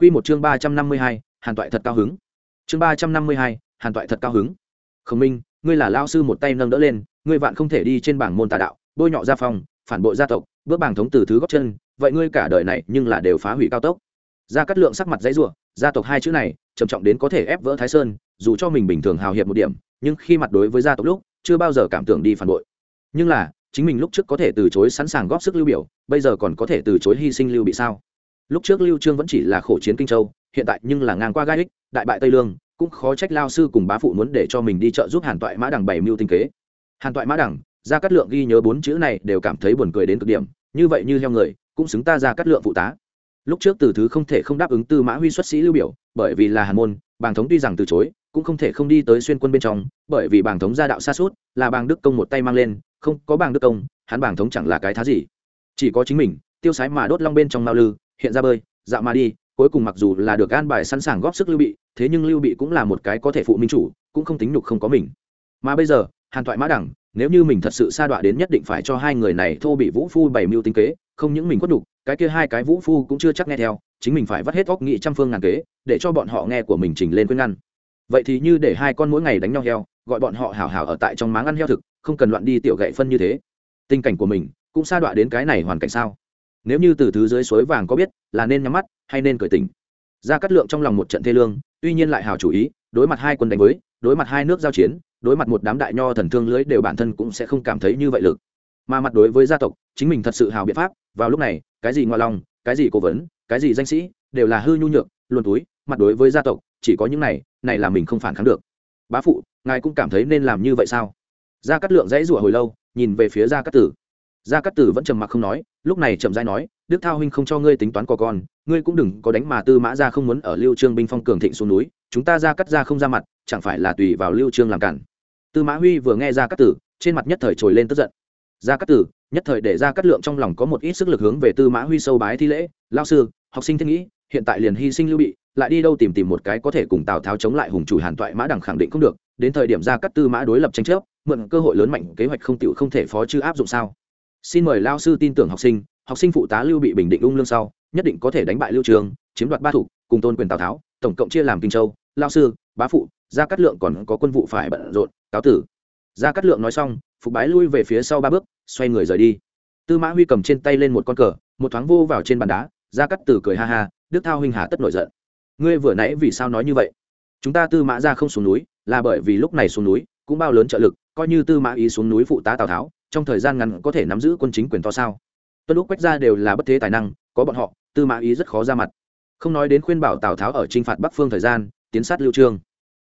Quy một chương ba trăm năm mươi hai, Hàn Toại thật cao hứng. Chương ba trăm năm mươi hai, Hàn Toại thật cao hứng. Khổng Minh, ngươi là lão sư một tay nâng đỡ lên, ngươi vạn không thể đi trên bảng môn tà đạo, bôi nhọ gia phong, phản bội gia tộc, bước bảng thống từ thứ gót chân, vậy ngươi cả đời này nhưng là đều phá hủy cao tốc. Gia Cát Lượng sắc mặt dãy rủa, gia tộc hai chữ này, trầm trọng đến có thể ép vỡ Thái Sơn, dù cho mình bình thường hào hiệp một điểm, nhưng khi mặt đối với gia tộc lúc, chưa bao giờ cảm tưởng đi phản bội. Nhưng là, chính mình lúc trước có thể từ chối sẵn sàng góp sức lưu biểu, bây giờ còn có thể từ chối hy sinh lưu bị sao? Lúc trước lưu trương vẫn chỉ là khổ chiến kinh châu, hiện tại nhưng là ngang qua gai ích, đại bại tây lương, cũng khó trách lao sư cùng bá phụ muốn để cho mình đi chợ giúp hàn toại mã đằng bảy mưu tinh kế. Hàn toại mã đằng ra cát lượng ghi nhớ bốn chữ này đều cảm thấy buồn cười đến cực điểm, như vậy như heo người, cũng xứng ta ra cát lượng phụ tá. Lúc trước từ thứ không thể không đáp ứng tư mã huy xuất sĩ lưu biểu, bởi vì là hàn môn, bàng thống tuy rằng từ chối, cũng không thể không đi tới xuyên quân bên trong, bởi vì bàng thống gia đạo xa suốt, là bàng đức công một tay mang lên, không có bàng đức công, hắn bàng thống chẳng là cái thá gì. Chỉ có chính mình, tiêu sái mà đốt long bên trong mao lư hiện ra bơi, dạo mà đi, cuối cùng mặc dù là được an bài sẵn sàng góp sức lưu bị, thế nhưng lưu bị cũng là một cái có thể phụ minh chủ, cũng không tính nhục không có mình. Mà bây giờ, hàn thoại mã đẳng, nếu như mình thật sự sa đọa đến nhất định phải cho hai người này thô bị vũ phu bày mưu tinh kế, không những mình quất đục cái kia hai cái vũ phu cũng chưa chắc nghe theo, chính mình phải vắt hết óc nghị trăm phương ngàn kế, để cho bọn họ nghe của mình trình lên khuyên ngăn. Vậy thì như để hai con mỗi ngày đánh nhau heo, gọi bọn họ hào hào ở tại trong máng ăn heo thực, không cần loạn đi tiểu gậy phân như thế. Tình cảnh của mình, cũng sa đọa đến cái này hoàn cảnh sao? Nếu như từ thứ dưới suối vàng có biết, là nên nhắm mắt hay nên cởi tỉnh? Ra cắt lượng trong lòng một trận thê lương, tuy nhiên lại hào chủ ý, đối mặt hai quân đánh với, đối mặt hai nước giao chiến, đối mặt một đám đại nho thần thương lưới đều bản thân cũng sẽ không cảm thấy như vậy lực. Mà mặt đối với gia tộc, chính mình thật sự hào biện pháp, vào lúc này, cái gì ngoại lòng, cái gì cố vấn, cái gì danh sĩ, đều là hư nhu nhược, luồn túi, mặt đối với gia tộc, chỉ có những này này là mình không phản kháng được. Bá phụ, ngài cũng cảm thấy nên làm như vậy sao? Gia cát lượng dãy rủa hồi lâu, nhìn về phía gia cát tử gia cát tử vẫn trầm mặc không nói, lúc này chậm dai nói, đức thao huynh không cho ngươi tính toán có con, ngươi cũng đừng có đánh mà tư mã ra không muốn ở lưu trương binh phong cường thịnh xuống núi, chúng ta ra cắt ra không ra mặt, chẳng phải là tùy vào lưu trương làm cản. Tư mã huy vừa nghe ra cát tử, trên mặt nhất thời trồi lên tức giận. Ra cát tử, nhất thời để ra cát lượng trong lòng có một ít sức lực hướng về tư mã huy sâu bái thi lễ lao sư, học sinh thiết nghĩ, hiện tại liền hy sinh lưu bị, lại đi đâu tìm tìm một cái có thể cùng tào tháo chống lại hùng chủ hàn toại mã đẳng khẳng định không được, đến thời điểm ra cắt tư mã đối lập tranh chấp, mượn cơ hội lớn mạnh, kế hoạch không tiểu không thể phó chư áp dụng sao? Xin mời lao sư tin tưởng học sinh học sinh phụ tá lưu bị bình định ung lương sau, nhất định có thể đánh bại lưu trường, chiếm đoạt ba thủ, cùng tôn quyền tào tháo, tổng cộng chia làm kinh châu, lao sư, bá phụ, gia cát lượng còn có quân vụ phải bận rộn, cáo tử. Gia cát lượng nói xong, phục bái lui về phía sau ba bước, xoay người rời đi. Tư mã huy cầm trên tay lên một con cờ, một thoáng vô vào trên bàn đá, gia cát tử cười ha ha, đức thao huynh hà tất nổi giận. Ngươi vừa nãy vì sao nói như vậy? Chúng ta tư mã ra không xuống núi, là bởi vì lúc này xuống núi, cũng bao lớn trợ lực, coi như tư mã ý xuống núi phụ tá tào tháo trong thời gian ngắn có thể nắm giữ quân chính quyền to sao? Tuân lúc quách ra đều là bất thế tài năng, có bọn họ, tư mã ý rất khó ra mặt. Không nói đến khuyên bảo tào tháo ở t r i n h phạt bắc phương thời gian, tiến sát lưu trương.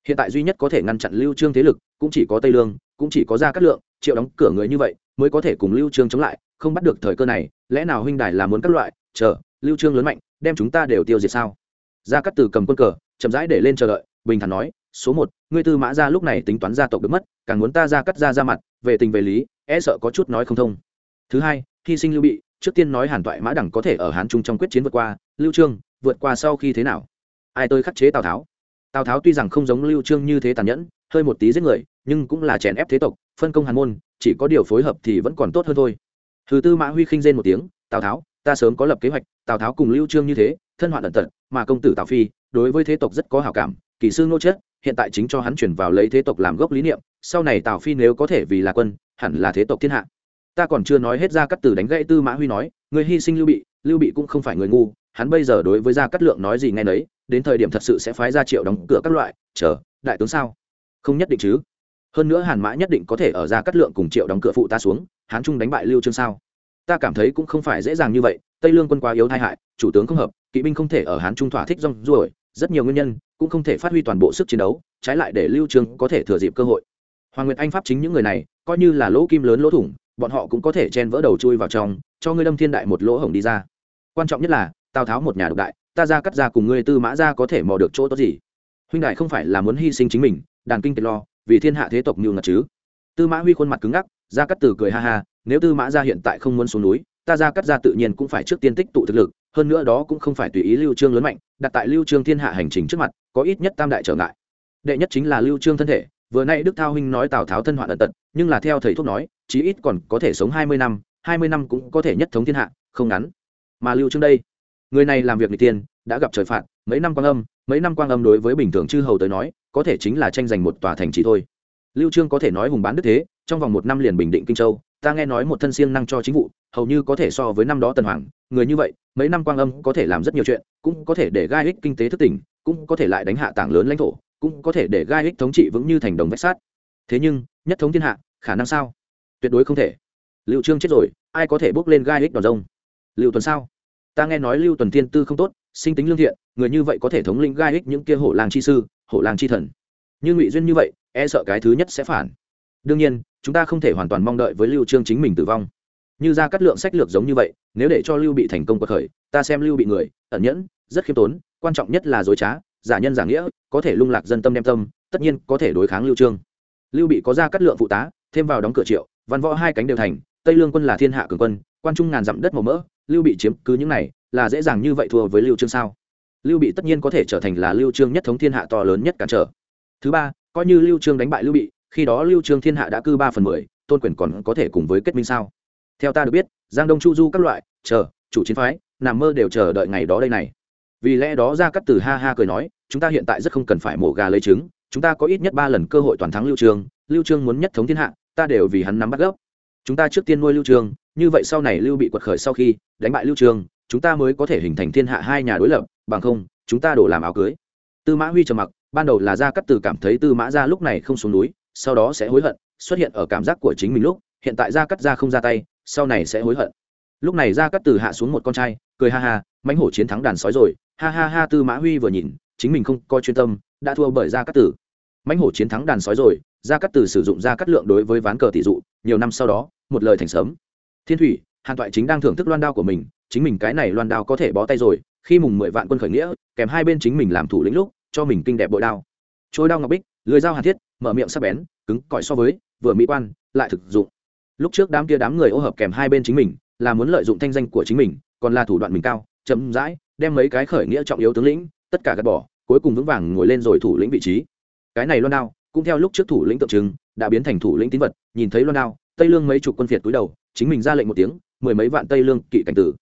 Hiện tại duy nhất có thể ngăn chặn lưu trương thế lực, cũng chỉ có tây lương, cũng chỉ có ra cát lượng, triệu đóng cửa người như vậy, mới có thể cùng lưu trương chống lại, không bắt được thời cơ này, lẽ nào huynh đài là muốn các loại, chờ, lưu trương lớn mạnh, đem chúng ta đều tiêu diệt sao? Ra cát từ cầm quân cờ, chậm rãi để lên chờ đợi, bình thản nói, số một, ngươi tư mã ra lúc này tính toán gia tộc được mất, càng muốn ta ra cắt ra ra mặt về tình về lý e sợ có chút nói không thông. Thứ hai, hy sinh lưu bị, trước tiên nói hàn toại mã đẳng có thể ở hán trung trong quyết chiến vượt qua, lưu trương, vượt qua sau khi thế nào? Ai tôi khắc chế tào tháo? Tào tháo tuy rằng không giống lưu trương như thế tàn nhẫn, hơi một tí giết người, nhưng cũng là chèn ép thế tộc, phân công hàn môn, chỉ có điều phối hợp thì vẫn còn tốt hơn thôi. Thứ tư mã huy khinh rên một tiếng, tào tháo, ta sớm có lập kế hoạch, tào tháo cùng lưu trương như thế thân hoạn ẩn tật, mà công tử tào phi, đối với thế tộc rất có hảo cảm, kỳ sư nô chết, hiện tại chính cho hắn chuyển vào lấy thế tộc làm gốc lý niệm, sau này tào phi nếu có thể vì là quân, hẳn là thế tộc thiên hạ. Ta còn chưa nói hết ra cắt từ đánh gãy tư mã huy nói, người hy sinh lưu bị lưu bị cũng không phải người ngu, hắn bây giờ đối với gia cắt lượng nói gì ngay nấy, đến thời điểm thật sự sẽ phái ra triệu đóng cửa các loại, chờ, đại tướng sao? Không nhất định chứ. Hơn nữa hàn mã nhất định có thể ở Gia cắt lượng cùng triệu đóng cửa phụ ta xuống, hán trung đánh bại lưu trương sao? Ta cảm thấy cũng không phải dễ dàng như vậy tây lương quân quá yếu tai hại, chủ tướng không hợp, kỵ binh không thể ở hán trung thỏa thích rong ruổi, rất nhiều nguyên nhân, cũng không thể phát huy toàn bộ sức chiến đấu, trái lại để lưu trương có thể thừa dịp cơ hội. Hoàng nguyệt anh pháp chính những người này, coi như là lỗ kim lớn lỗ thủng, bọn họ cũng có thể chen vỡ đầu chui vào trong, cho ngươi đâm thiên đại một lỗ hổng đi ra. Quan trọng nhất là, tào tháo một nhà độc đại, ta ra cắt ra cùng ngươi tư mã ra có thể mò được chỗ tốt gì? Huynh đại không phải là muốn hy sinh chính mình, đàn kinh kiệt lo, vì thiên hạ thế tộc nhiều ngặt chứ. Tư mã huy khuôn mặt cứng ngắc, ra cắt tử cười ha ha, nếu tư mã ra hiện tại không muốn xuống núi ta ra cắt ra tự nhiên cũng phải trước tiên tích tụ thực lực, hơn nữa đó cũng không phải tùy ý lưu trương lớn mạnh, đặt tại lưu trương thiên hạ hành trình trước mặt, có ít nhất tam đại trở ngại. Đệ nhất chính là lưu trương thân thể, vừa nay đức thao huynh nói tào tháo thân hoạn ẩn tật, nhưng là theo thầy thuốc nói, chí ít còn có thể sống hai mươi năm, hai mươi năm cũng có thể nhất thống thiên hạ, không ngắn. Mà lưu trương đây, người này làm việc người tiên đã gặp trời phạt, mấy năm quang âm, mấy năm quang âm đối với bình thường chư hầu tới nói, có thể chính là tranh giành một tòa thành trì thôi. Lưu trương có thể nói hùng bán đức thế, trong vòng một năm liền bình định kinh châu ta nghe nói một thân siêng năng cho chính vụ, hầu như có thể so với năm đó tần hoàng, người như vậy, mấy năm quang âm có thể làm rất nhiều chuyện, cũng có thể để gai ích kinh tế thức tỉnh cũng có thể lại đánh hạ tảng lớn lãnh thổ, cũng có thể để gai ích thống trị vững như thành đồng vách sát thế nhưng, nhất thống thiên hạ, khả năng sao? Tuyệt đối không thể. Lưu trương chết rồi, ai có thể bước lên gai ích đòn rông? Lưu tuần sao? Ta nghe nói lưu tuần tiên tư không tốt, sinh tính lương thiện, người như vậy có thể thống lĩnh gai ích những kia hổ làng chi sư, hổ làng chi thần. Như ngụy duyên như vậy e sợ cái thứ nhất sẽ phản đương nhiên, chúng ta không thể hoàn toàn mong đợi với lưu trương chính mình tử vong. Như ra cắt lượng sách lược giống như vậy, nếu để cho lưu bị thành công cuộc khởi, ta xem lưu bị người, ẩn nhẫn, rất khiêm tốn, quan trọng nhất là dối trá, giả nhân giả nghĩa, có thể lung lạc dân tâm đem tâm, tất nhiên có thể đối kháng lưu trương. Lưu bị có ra cắt lượng phụ tá, thêm vào đóng cửa triệu, văn võ hai cánh đều thành, tây lương quân là thiên hạ cường quân, quan trung ngàn dặm đất màu mỡ, lưu bị chiếm cứ những này, là dễ dàng như vậy thua với lưu trương sao? Lưu bị tất nhiên có thể trở thành là lưu trương nhất thống thiên hạ to lớn nhất cản trở. Thứ ba, coi như lưu trương đánh bại lưu bị khi đó lưu trương thiên hạ đã cư ba phần mười, tôn quyền còn có thể cùng với kết minh sao? Theo ta được biết, giang đông, chu du các loại, chờ, chủ chiến phái, nằm mơ đều chờ đợi ngày đó đây này. Vì lẽ đó ra cắt từ ha ha cười nói, chúng ta hiện tại rất không cần phải mổ gà lấy trứng, chúng ta có ít nhất ba lần cơ hội toàn thắng lưu trương lưu trương muốn nhất thống thiên hạ, ta đều vì hắn nắm bắt gốc. Chúng ta trước tiên nuôi lưu trương, như vậy sau này lưu bị quật khởi sau khi đánh bại lưu trương, chúng ta mới có thể hình thành thiên hạ hai nhà đối lập, bằng không, chúng ta đổ làm áo cưới. Tư mã huy trầm mặc, ban đầu là gia cắt từ cảm thấy tư mã ra lúc này không xuống núi sau đó sẽ hối hận, xuất hiện ở cảm giác của chính mình lúc, hiện tại gia cắt ra không ra tay, sau này sẽ hối hận. Lúc này gia cắt từ hạ xuống một con trai, cười ha ha, mãnh hổ chiến thắng đàn sói rồi, ha ha ha, tư mã huy vừa nhìn, chính mình không coi chuyên tâm, đã thua bởi gia cắt tử. Mãnh hổ chiến thắng đàn sói rồi, gia cắt tử sử dụng gia cắt lượng đối với ván cờ tỷ dụ, nhiều năm sau đó, một lời thành sớm. Thiên thủy, hàn toại chính đang thưởng thức loan đao của mình, chính mình cái này loan đao có thể bó tay rồi, khi mùng mười vạn quân khởi nghĩa, kèm hai bên chính mình làm thủ lĩnh lúc, cho mình kinh đẹp bội đao. Trôi đao ngọc bích, lưới dao hàn thiết mở miệng sắc bén, cứng cỏi so với, vừa mỹ quan, lại thực dụng. Lúc trước đám kia đám người ô hợp kèm hai bên chính mình, là muốn lợi dụng thanh danh của chính mình, còn là thủ đoạn mình cao, chậm rãi, đem mấy cái khởi nghĩa trọng yếu tướng lĩnh, tất cả gạt bỏ, cuối cùng vững vàng ngồi lên rồi thủ lĩnh vị trí. Cái này loan đao, cũng theo lúc trước thủ lĩnh tượng trưng, đã biến thành thủ lĩnh tín vật, nhìn thấy loan đao, tây lương mấy chục quân phiệt túi đầu, chính mình ra lệnh một tiếng, mười mấy vạn tây lương kỵ cảnh tử.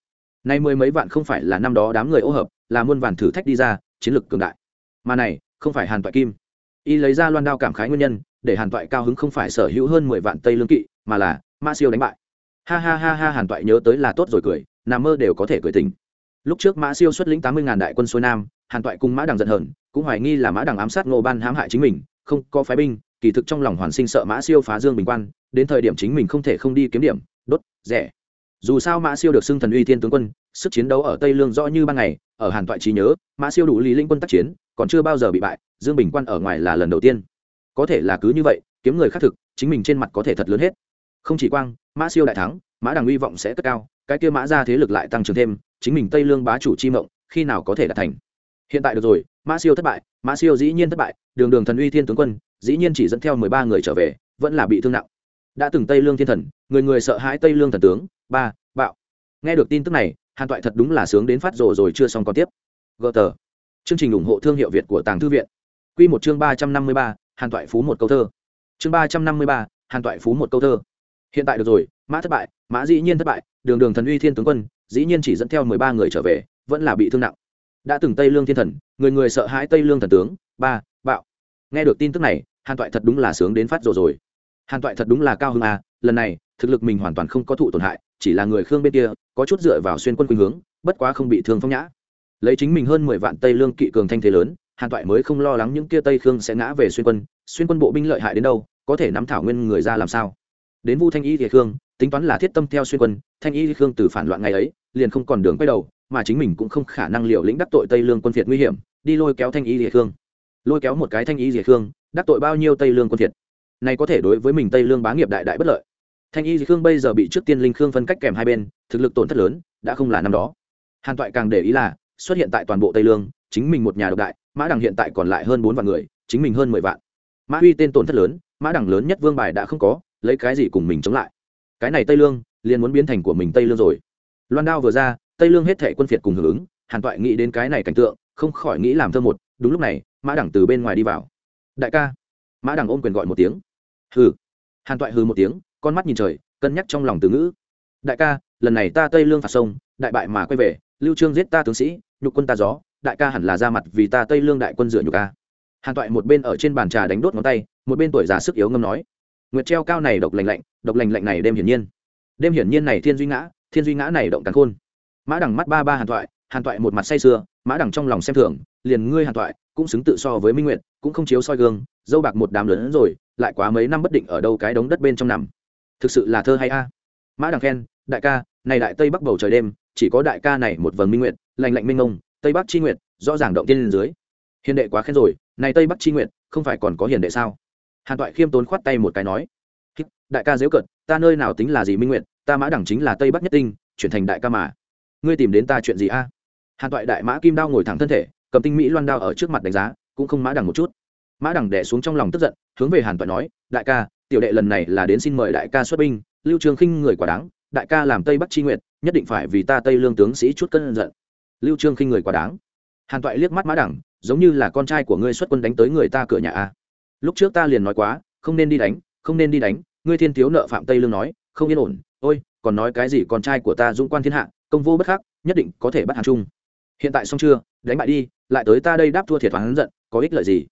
Nay mười mấy vạn không phải là năm đó đám người ô hợp, là muôn vàn thử thách đi ra, chiến lược cường đại. Mà này, không phải hàn toại kim y lấy ra loan đao cảm khái nguyên nhân, để hàn toại cao hứng không phải sở hữu hơn mười vạn tây lương kỵ, mà là ma siêu đánh bại. Ha ha ha ha, hàn toại nhớ tới là tốt rồi cười nằm mơ đều có thể cười tình lúc trước mã siêu xuất lĩnh tám mươi ngàn đại quân xuôi nam, hàn toại cùng mã đằng giận hờn, cũng hoài nghi là mã đằng ám sát ngô ban hãm hại chính mình, không có phái binh, kỳ thực trong lòng hoàn sinh sợ mã siêu phá dương bình quan, đến thời điểm chính mình không thể không đi kiếm điểm, đốt, rẻ. Dù sao mã siêu được xưng thần uy thiên tướng quân, sức chiến đấu ở tây lương rõ như ban ngày ở hàn toại trí nhớ, mã siêu đủ lý linh quân tác chiến, còn chưa bao giờ bị bại, dương bình quan ở ngoài là lần đầu tiên. Có thể là cứ như vậy, kiếm người khác thực, chính mình trên mặt có thể thật lớn hết. Không chỉ quang, mã siêu đại thắng, mã đằng hy vọng sẽ cất cao, cái kia mã ra thế lực lại tăng trưởng thêm, chính mình tây lương bá chủ chi mộng, khi nào có thể đạt thành. Hiện tại được rồi, mã siêu thất bại, mã siêu dĩ nhiên thất bại, đường đường thần uy thiên tướng quân, dĩ nhiên chỉ dẫn theo mười ba người trở về, vẫn là bị thương nặng. Đã từng tây lương thiên thần, người người sợ hãi tây lương thần tướng, ba, bạo. Nghe được tin tức này hàn toại thật đúng là sướng đến phát rồ rồi chưa xong còn tiếp. Gờ tờ. Chương trình ủng hộ thương hiệu việt của tàng thư viện. Q một chương ba trăm năm mươi ba, hàn toại phú một câu thơ. Chương ba trăm năm mươi ba, hàn toại phú một câu thơ. Hiện tại được rồi, mã thất bại, mã dĩ nhiên thất bại, đường đường thần uy thiên tướng quân, dĩ nhiên chỉ dẫn theo mười ba người trở về, vẫn là bị thương nặng. Đã từng tây lương thiên thần, người người sợ hãi tây lương thần tướng, ba, bạo. Nghe được tin tức này, hàn toại thật đúng là sướng đến phát rồi rồi. Hàn toại thật đúng là cao hơn à lần này, thực lực mình hoàn toàn không có thụ tổn hại chỉ là người khương bên kia, có chút dựa vào xuyên quân khuynh hướng, bất quá không bị thương phong nhã. Lấy chính mình hơn mười vạn tây lương kỵ cường thanh thế lớn, hàn toại mới không lo lắng những kia tây khương sẽ ngã về xuyên quân xuyên quân bộ binh lợi hại đến đâu, có thể nắm thảo nguyên người ra làm sao? Đến vu thanh y thì khương, tính toán là thiết tâm theo xuyên quân, thanh y khương từ phản loạn ngày ấy, liền không còn đường quay đầu, mà chính mình cũng không khả năng liệu lĩnh đắc tội tây lương quân phiệt nguy hiểm, đi lôi kéo thanh y thì khương. Lôi kéo một cái thanh y thì khương, đắc tội bao nhiêu tây lương quân phiệt này có thể đối với mình tây lương bá nghiệp đại đại bất lợi thanh y địa khương bây giờ bị trước tiên linh khương phân cách kèm hai bên, thực lực tổn thất lớn, đã không là năm đó. Hàn toại càng để ý là, xuất hiện tại toàn bộ tây lương, chính mình một nhà độc đại, mã đằng hiện tại còn lại hơn bốn vạn người, chính mình hơn mười vạn. Mã huy tên tổn thất lớn, mã đằng lớn nhất vương bài đã không có, lấy cái gì cùng mình chống lại? Cái này tây lương, liền muốn biến thành của mình tây lương rồi. Loan đao vừa ra, tây lương hết thệ quân phiệt cùng hưởng ứng, hàn toại nghĩ đến cái này cảnh tượng, không khỏi nghĩ làm thơ một, đúng lúc này, mã Đằng từ bên ngoài đi vào. Đại ca. Mã Đằng ôm quyền gọi một tiếng. Hừ. Hàn toại hừ một tiếng con mắt nhìn trời, cân nhắc trong lòng từ ngữ. Đại ca, lần này ta tây lương phạt sông, đại bại mà quay về, lưu trương giết ta tướng sĩ, nhục quân ta gió, đại ca hẳn là ra mặt vì ta tây lương đại quân dựa nhục ca hàn toại một bên ở trên bàn trà đánh đốt ngón tay, một bên tuổi già sức yếu ngâm nói. Nguyệt treo cao này độc lành lạnh, độc lành lạnh này đêm hiển nhiên. Đêm hiển nhiên này thiên duy ngã, thiên duy ngã này động cắn khôn. Mã đằng mắt ba ba hàn toại hàn toại một mặt say sưa, mã đằng trong lòng xem thường, liền ngươi hàn toại, cũng xứng tự so với minh nguyệt, cũng không chiếu soi gương, dâu bạc một đám lớn rồi, lại quá mấy năm bất định ở đâu cái đống đất bên trong nằm thực sự là thơ hay a? Mã đằng khen, đại ca, này đại tây bắc bầu trời đêm, chỉ có đại ca này một vầng minh nguyệt, lành lạnh minh ngông tây bắc chi nguyệt, rõ ràng động tiên lên dưới. Hiền đệ quá khen rồi, này tây bắc chi nguyệt, không phải còn có hiền đệ sao? Hàn toại khiêm tốn khoát tay một cái nói đại ca dễu cận ta nơi nào tính là gì minh nguyệt, ta mã đẳng chính là tây bắc nhất tinh, chuyển thành đại ca mà. Ngươi tìm đến ta chuyện gì a? Hàn toại đại mã kim đao ngồi thẳng thân thể, cầm tinh mỹ loan đao ở trước mặt đánh giá, cũng không mã đẳng một chút. Mã đẳng đẻ xuống trong lòng tức giận, hướng về hàn toại nói, đại ca tiểu đệ lần này là đến xin mời đại ca xuất binh, lưu trường khinh người quả đáng, đại ca làm tây bắc chi nguyệt, nhất định phải vì ta tây lương tướng sĩ chút cân giận. Lưu trương khinh người quá đáng. Hàn toại liếc mắt mã đẳng, giống như là con trai của ngươi xuất quân đánh tới người ta cửa nhà a. Lúc trước ta liền nói quá, không nên đi đánh, không nên đi đánh, ngươi thiên thiếu nợ phạm tây lương nói, không yên ổn, ôi, còn nói cái gì con trai của ta dũng quan thiên hạ, công vô bất khắc, nhất định có thể bắt hàn trung. Hiện tại xong chưa, đánh bại đi, lại tới ta đây đáp thua thiệt hắn giận, có ích lợi gì?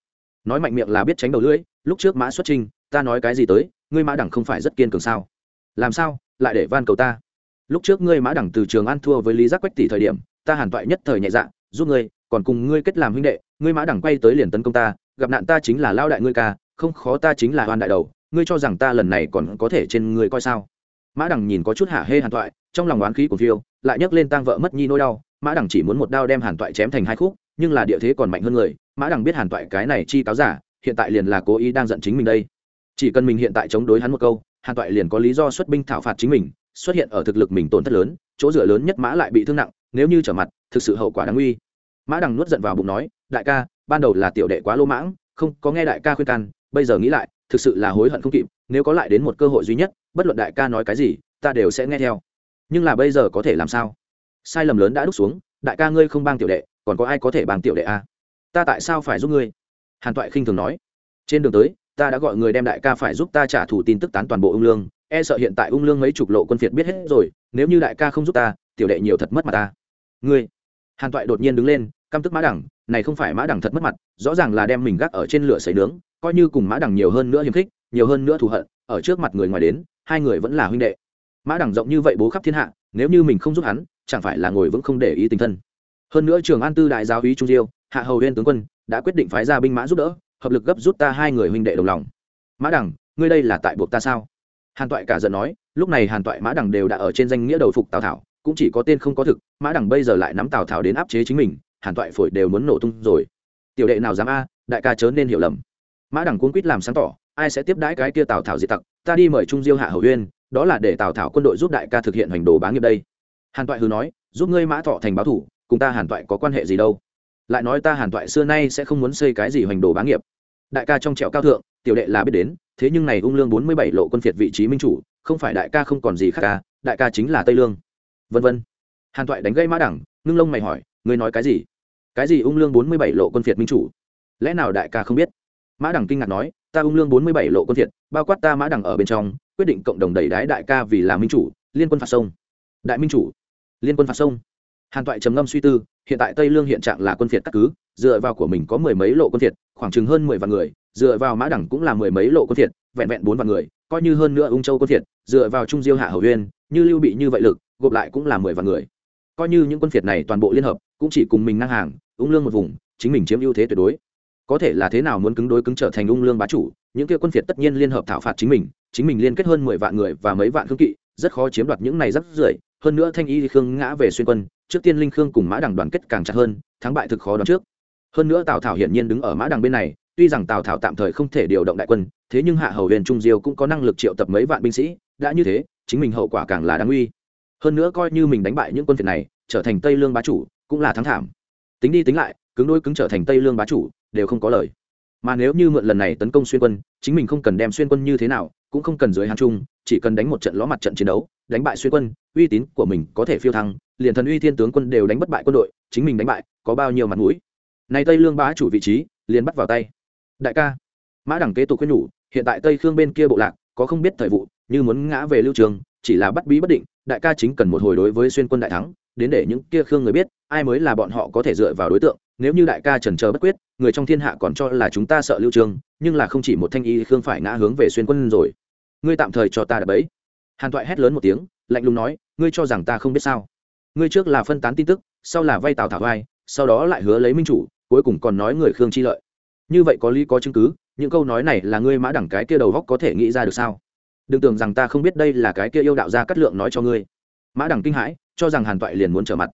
Nói mạnh miệng là biết tránh đầu lưỡi, lúc trước mã xuất trình ta nói cái gì tới, ngươi mã đẳng không phải rất kiên cường sao? Làm sao, lại để van cầu ta? Lúc trước ngươi mã đẳng từ trường an thua với lý giác quách tỷ thời điểm, ta hàn toại nhất thời nhẹ dạ giúp ngươi, còn cùng ngươi kết làm huynh đệ, ngươi mã đẳng quay tới liền tấn công ta, gặp nạn ta chính là lao đại ngươi ca, không khó ta chính là hoan đại đầu, ngươi cho rằng ta lần này còn có thể trên ngươi coi sao? Mã đẳng nhìn có chút hạ hê hàn toại, trong lòng oán khí của phiêu, lại nhấc lên tang vợ mất nhi nỗi đau, mã đẳng chỉ muốn một đao đem hàn toại chém thành hai khúc, nhưng là địa thế còn mạnh hơn người, mã đẳng biết hàn toại cái này chi cáo giả, hiện tại liền là cố ý đang giận chính mình đây chỉ cần mình hiện tại chống đối hắn một câu, hàn toại liền có lý do xuất binh thảo phạt chính mình, xuất hiện ở thực lực mình tổn thất lớn, chỗ dựa lớn nhất mã lại bị thương nặng, nếu như trở mặt, thực sự hậu quả đáng uy mã đằng nuốt giận vào bụng nói, đại ca, ban đầu là tiểu đệ quá lô mãng, không, có nghe đại ca khuyên can, bây giờ nghĩ lại, thực sự là hối hận không kịp, nếu có lại đến một cơ hội duy nhất, bất luận đại ca nói cái gì, ta đều sẽ nghe theo. Nhưng là bây giờ có thể làm sao? Sai lầm lớn đã đúc xuống, đại ca ngươi không bang tiểu đệ, còn có ai có thể bang tiểu đệ a à? ta tại sao phải giúp ngươi? Hàn toại khinh thường nói. Trên đường tới ta đã gọi người đem đại ca phải giúp ta trả thù tin tức tán toàn bộ ung lương e sợ hiện tại ung lương mấy chục lộ quân phiệt biết hết rồi, nếu như đại ca không giúp ta, tiểu đệ nhiều thật mất mặt ta. Ngươi, hàn toại đột nhiên đứng lên, căm tức mã đẳng, này không phải mã đẳng thật mất mặt, rõ ràng là đem mình gác ở trên lửa sấy nướng, coi như cùng mã đẳng nhiều hơn nữa hiềm khích, nhiều hơn nữa thù hận, ở trước mặt người ngoài đến, hai người vẫn là huynh đệ. Mã đẳng rộng như vậy bố khắp thiên hạ, nếu như mình không giúp hắn, chẳng phải là ngồi vững không để ý tình thân. Hơn nữa trường an tư đại giáo úy trung diêu, hạ hầu huyên tướng quân, đã quyết định phái ra binh mã giúp đỡ hợp lực gấp rút ta hai người huynh đệ đồng lòng. Mã Đằng, ngươi đây là tại buộc ta sao? Hàn toại cả giận nói lúc này hàn toại mã Đằng đều đã ở trên danh nghĩa đầu phục tào thảo cũng chỉ có tên không có thực mã Đằng bây giờ lại nắm tào thảo đến áp chế chính mình hàn toại phổi đều muốn nổ tung rồi. Tiểu đệ nào dám a đại ca chớ nên hiểu lầm. Mã Đằng cuốn quýt làm sáng tỏ ai sẽ tiếp đãi cái kia tào thảo diệt tặc ta đi mời trung diêu hạ hầu huyên đó là để tào thảo quân đội giúp đại ca thực hiện hành đồ bá nghiệp đây. Hàn toại hừ nói giúp ngươi mã thọ thành báo thủ cùng ta hàn toại có quan hệ gì đâu? Lại nói ta hàn toại xưa nay sẽ không muốn xây cái gì hoành đồ bá nghiệp. Đại ca trong trẹo cao thượng, tiểu đệ là biết đến, thế nhưng này ung lương bốn mươi bảy lộ quân phiệt vị trí minh chủ, không phải đại ca không còn gì khác ca đại ca chính là tây lương. Vân vân. Hàn toại đánh gây mã đẳng, ngưng lông mày hỏi, ngươi nói cái gì? Cái gì ung lương bốn mươi bảy lộ quân phiệt minh chủ? Lẽ nào đại ca không biết? Mã đẳng kinh ngạc nói, ta ung lương bốn mươi bảy lộ quân phiệt, bao quát ta mã đẳng ở bên trong, quyết định cộng đồng đẩy đái đại ca vì là minh chủ, liên quân phạt sông. Đại minh chủ, liên quân phạt sông hàn toại trầm ngâm suy tư, hiện tại tây lương hiện trạng là quân phiệt các cứ, dựa vào của mình có mười mấy lộ quân phiệt, khoảng chừng hơn mười vạn người, dựa vào mã đẳng cũng là mười mấy lộ quân phiệt, vẹn vẹn bốn vạn người, coi như hơn nữa ung châu quân phiệt, dựa vào trung diêu hạ hầu huyên như lưu bị như vậy lực, gộp lại cũng là mười vạn người. Coi như những quân phiệt này toàn bộ liên hợp, cũng chỉ cùng mình ngang hàng, ung lương một vùng, chính mình chiếm ưu thế tuyệt đối. Có thể là thế nào muốn cứng đối cứng trở thành ung lương bá chủ, những kia quân phiệt tất nhiên liên hợp thảo phạt chính mình chính mình liên kết hơn mười vạn người và mấy vạn khương kỵ, rất khó chiếm đoạt những này rất rưởi. Hơn nữa thanh y khương ngã về xuyên quân trước tiên linh khương cùng mã đằng đoàn kết càng chặt hơn, thắng bại thực khó đoán trước. Hơn nữa tào thảo hiển nhiên đứng ở mã đằng bên này, tuy rằng tào thảo tạm thời không thể điều động đại quân, thế nhưng hạ hầu huyền trung diêu cũng có năng lực triệu tập mấy vạn binh sĩ, đã như thế, chính mình hậu quả càng là đáng uy. Hơn nữa coi như mình đánh bại những quân phiệt này, trở thành tây lương bá chủ, cũng là thắng thảm. Tính đi tính lại, cứng đôi cứng trở thành tây lương bá chủ, đều không có lời. Mà nếu như mượn lần này tấn công xuyên quân, chính mình không cần đem xuyên quân như thế nào cũng không cần dưới hàng trung chỉ cần đánh một trận ló mặt trận chiến đấu, đánh bại xuyên quân, uy tín của mình có thể phiêu thăng, liền thần uy thiên tướng quân đều đánh bất bại quân đội, chính mình đánh bại, có bao nhiêu mặt mũi. Nay tây lương bá chủ vị trí, liền bắt vào tay. Đại ca, mã đẳng kế tục khuyên nhủ, hiện tại tây khương bên kia bộ lạc, có không biết thời vụ, như muốn ngã về lưu trường, chỉ là bắt bí bất định, đại ca chính cần một hồi đối với xuyên quân đại thắng, đến để những kia khương người biết, ai mới là bọn họ có thể dựa vào đối tượng nếu như đại ca trần chờ bất quyết, người trong thiên hạ còn cho là chúng ta sợ lưu trương, nhưng là không chỉ một thanh y khương phải ngã hướng về xuyên quân rồi. Ngươi tạm thời cho ta đập bẫy. Hàn toại hét lớn một tiếng, lạnh lùng nói, ngươi cho rằng ta không biết sao? Ngươi trước là phân tán tin tức, sau là vay tào thảo vai, sau đó lại hứa lấy minh chủ, cuối cùng còn nói người khương chi lợi. Như vậy có lý có chứng cứ, những câu nói này là ngươi mã đẳng cái kia đầu góc có thể nghĩ ra được sao? Đừng tưởng rằng ta không biết đây là cái kia yêu đạo gia cắt lượng nói cho ngươi. Mã đẳng kinh hãi, cho rằng hàn toại liền muốn trở mặt.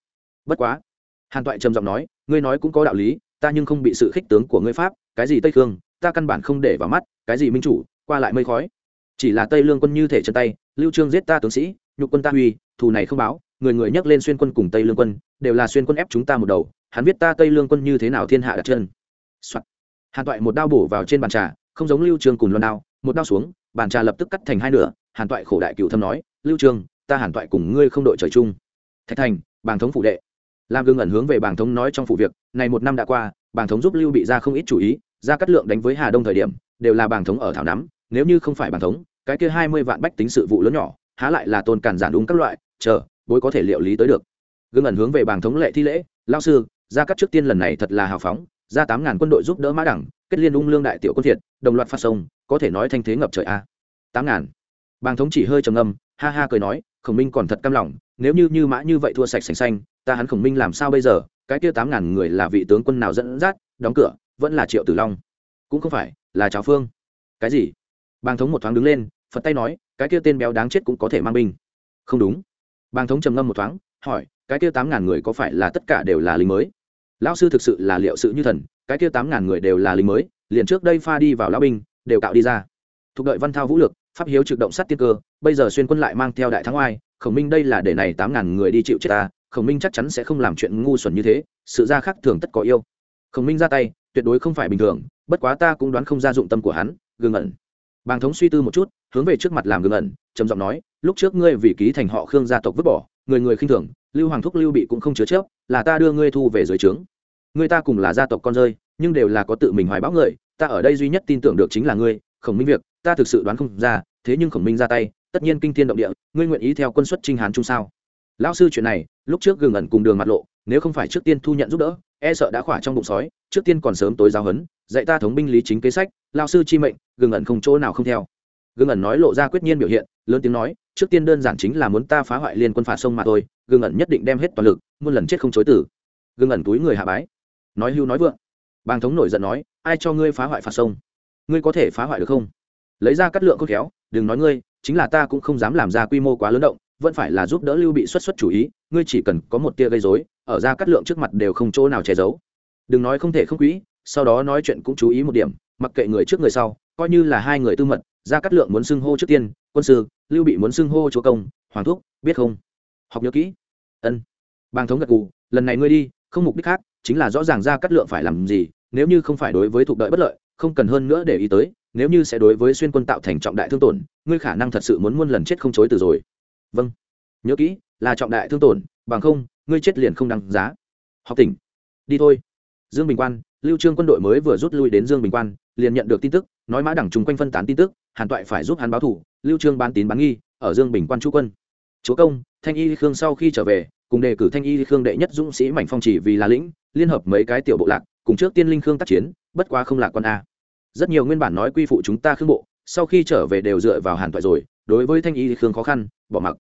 Bất quá. Hàn toại trầm giọng nói ngươi nói cũng có đạo lý, ta nhưng không bị sự khích tướng của ngươi pháp, cái gì tây khương, ta căn bản không để vào mắt, cái gì minh chủ, qua lại mây khói. Chỉ là tây lương quân như thể chân tay, lưu trương giết ta tướng sĩ, nhục quân ta huy, thù này không báo, người người nhắc lên xuyên quân cùng tây lương quân, đều là xuyên quân ép chúng ta một đầu, hắn biết ta tây lương quân như thế nào thiên hạ đặt chân、Soạn. hàn toại một đao bổ vào trên bàn trà, không giống lưu trương cùng luân đao, một đao xuống, bàn trà lập tức cắt thành hai nửa, hàn toại khổ đại cựu thâm nói, lưu trương, ta hàn toại cùng ngươi không đội trời chung. Thạch thành, bàng thống phụ đệ làm gương ẩn hướng về bàng thống nói trong phụ việc, này một năm đã qua bàng thống giúp lưu bị ra không ít chủ ý, ra cắt lượng đánh với hà đông thời điểm, đều là bàng thống ở thảo nắm, nếu như không phải bàng thống, cái kia hai mươi vạn bách tính sự vụ lớn nhỏ, há lại là tôn cản giản đúng các loại, chờ, bối có thể liệu lý tới được. Gương ẩn hướng về bàng thống lệ thi lễ lao sư, ra cắt trước tiên lần này thật là hào phóng, ra tám ngàn quân đội giúp đỡ mã đẳng, kết liên ung lương đại tiểu quân thiệt, đồng loạt phát sông, có thể nói thanh thế ngập trời a. tám ngàn. Bàng thống chỉ hơi trầm âm ha ha cười nói, khổng minh còn thật căm lòng, nếu như như mã như vậy thua sạch sành xanh ta hắn khổng minh làm sao bây giờ? Cái kia tám ngàn người là vị tướng quân nào dẫn dắt? Đóng cửa, vẫn là triệu tử long. Cũng không phải, là cháo phương. Cái gì? Bàng thống một thoáng đứng lên, phật tay nói, cái kia tên béo đáng chết cũng có thể mang binh. Không đúng. Bàng thống trầm ngâm một thoáng, hỏi, cái kia tám ngàn người có phải là tất cả đều là lính mới? Lão sư thực sự là liệu sự như thần, cái kia tám ngàn người đều là lính mới, liền trước đây pha đi vào lão binh, đều cạo đi ra. Thuộc đợi văn thao vũ lực, pháp hiếu trực động sát tiên cơ, bây giờ xuyên quân lại mang theo đại thắng oai, khổng minh đây là để này tám ngàn người đi chịu chết ta khổng minh chắc chắn sẽ không làm chuyện ngu xuẩn như thế, sự ra khác thường tất có yêu. Khổng minh ra tay, tuyệt đối không phải bình thường, bất quá ta cũng đoán không ra dụng tâm của hắn gương ẩn bàng thống suy tư một chút, hướng về trước mặt làm gương ẩn trầm giọng nói, lúc trước ngươi vì ký thành họ khương gia tộc vứt bỏ, người người khinh thường, lưu hoàng thúc lưu bị cũng không chứa chấp, là ta đưa ngươi thu về dưới trướng. Người ta cùng là gia tộc con rơi, nhưng đều là có tự mình hoài bão người, ta ở đây duy nhất tin tưởng được chính là ngươi, khổng minh việc, ta thực sự đoán không ra, thế nhưng khổng minh ra tay, tất nhiên kinh thiên động địa, ngươi nguyện ý theo quân xuất trinh hán chung sao? Lão sư chuyện này, lúc trước gừng ẩn cùng đường mặt lộ, nếu không phải trước tiên thu nhận giúp đỡ e sợ đã khỏa trong bụng sói, trước tiên còn sớm tối giáo hấn dạy ta thống binh lý chính kế sách lao sư chi mệnh, gừng ẩn không chỗ nào không theo. Gừng ẩn nói lộ ra quyết nhiên biểu hiện, lớn tiếng nói, trước tiên đơn giản chính là muốn ta phá hoại liên quân phạt sông mà thôi, gừng ẩn nhất định đem hết toàn lực, muôn lần chết không chối tử gừng ẩn túi người hạ bái. Nói hưu nói vượng. Bàng thống nổi giận nói, ai cho ngươi phá hoại phạt sông? Ngươi có thể phá hoại được không? Lấy ra cắt lượng khôn khéo, đừng nói ngươi, chính là ta cũng không dám làm ra quy mô quá lớn động vẫn phải là giúp đỡ lưu bị xuất xuất chủ ý, ngươi chỉ cần có một tia gây dối ở ra cắt lượng trước mặt đều không chỗ nào che giấu. Đừng nói không thể không quỹ sau đó nói chuyện cũng chú ý một điểm, mặc kệ người trước người sau, coi như là hai người tư mật, ra cắt lượng muốn xưng hô trước tiên, quân sư, lưu bị muốn xưng hô chúa công, hoàng thúc, biết không? Học nhớ kỹ. Ân. Bàng thống gật cù lần này ngươi đi, không mục đích khác, chính là rõ ràng ra cắt lượng phải làm gì, nếu như không phải đối với thuộc đợi bất lợi, không cần hơn nữa để ý tới, nếu như sẽ đối với xuyên quân tạo thành trọng đại thương tổn, ngươi khả năng thật sự muốn muôn lần chết không chối từ rồi vâng. Nhớ kỹ, là trọng đại thương tổn, bằng không, ngươi chết liền không đăng giá. Học tỉnh. Đi thôi. Dương bình quan, lưu trương quân đội mới vừa rút lui đến dương bình quan, liền nhận được tin tức, nói mã đẳng chung quanh phân tán tin tức, hàn toại phải giúp hắn báo thủ, lưu trương bán tín bán nghi, ở dương bình quan chú quân. Chúa công, thanh y khương sau khi trở về, cùng đề cử thanh y khương đệ nhất dũng sĩ mảnh phong chỉ vì là lĩnh, liên hợp mấy cái tiểu bộ lạc, cùng trước tiên linh khương tác chiến, bất quá không lạc quan a. Rất nhiều nguyên bản nói quy phụ chúng ta khương bộ, sau khi trở về đều dựa vào hàn toại rồi, đối với thanh y khương khó khăn bỏ mặc.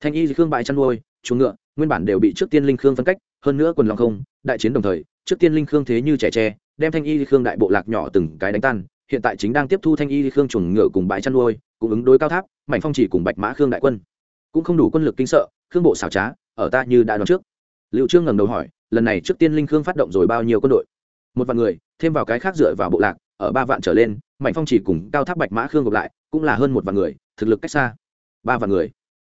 Thanh y khương bại chăn nuôi chuồng ngựa, nguyên bản đều bị trước tiên linh khương phân cách, hơn nữa quần lòng không, đại chiến đồng thời, trước tiên linh khương thế như trẻ tre, đem thanh y khương đại bộ lạc nhỏ từng cái đánh tan, hiện tại chính đang tiếp thu thanh y khương chuồng ngựa cùng bãi chăn nuôi cùng ứng đối cao tháp, mảnh phong chỉ cùng bạch mã khương đại quân. Cũng không đủ quân lực kinh sợ, khương bộ xảo trá, ở ta như đã đoán trước. Liệu trương ngẩng đầu hỏi, lần này trước tiên linh khương phát động rồi bao nhiêu quân đội? Một vạn người, thêm vào cái khác dựa vào bộ lạc, ở ba vạn trở lên mạnh phong chỉ cùng cao tháp bạch mã khương gộp lại, cũng là hơn một vạn người, thực lực cách xa. Ba vạn người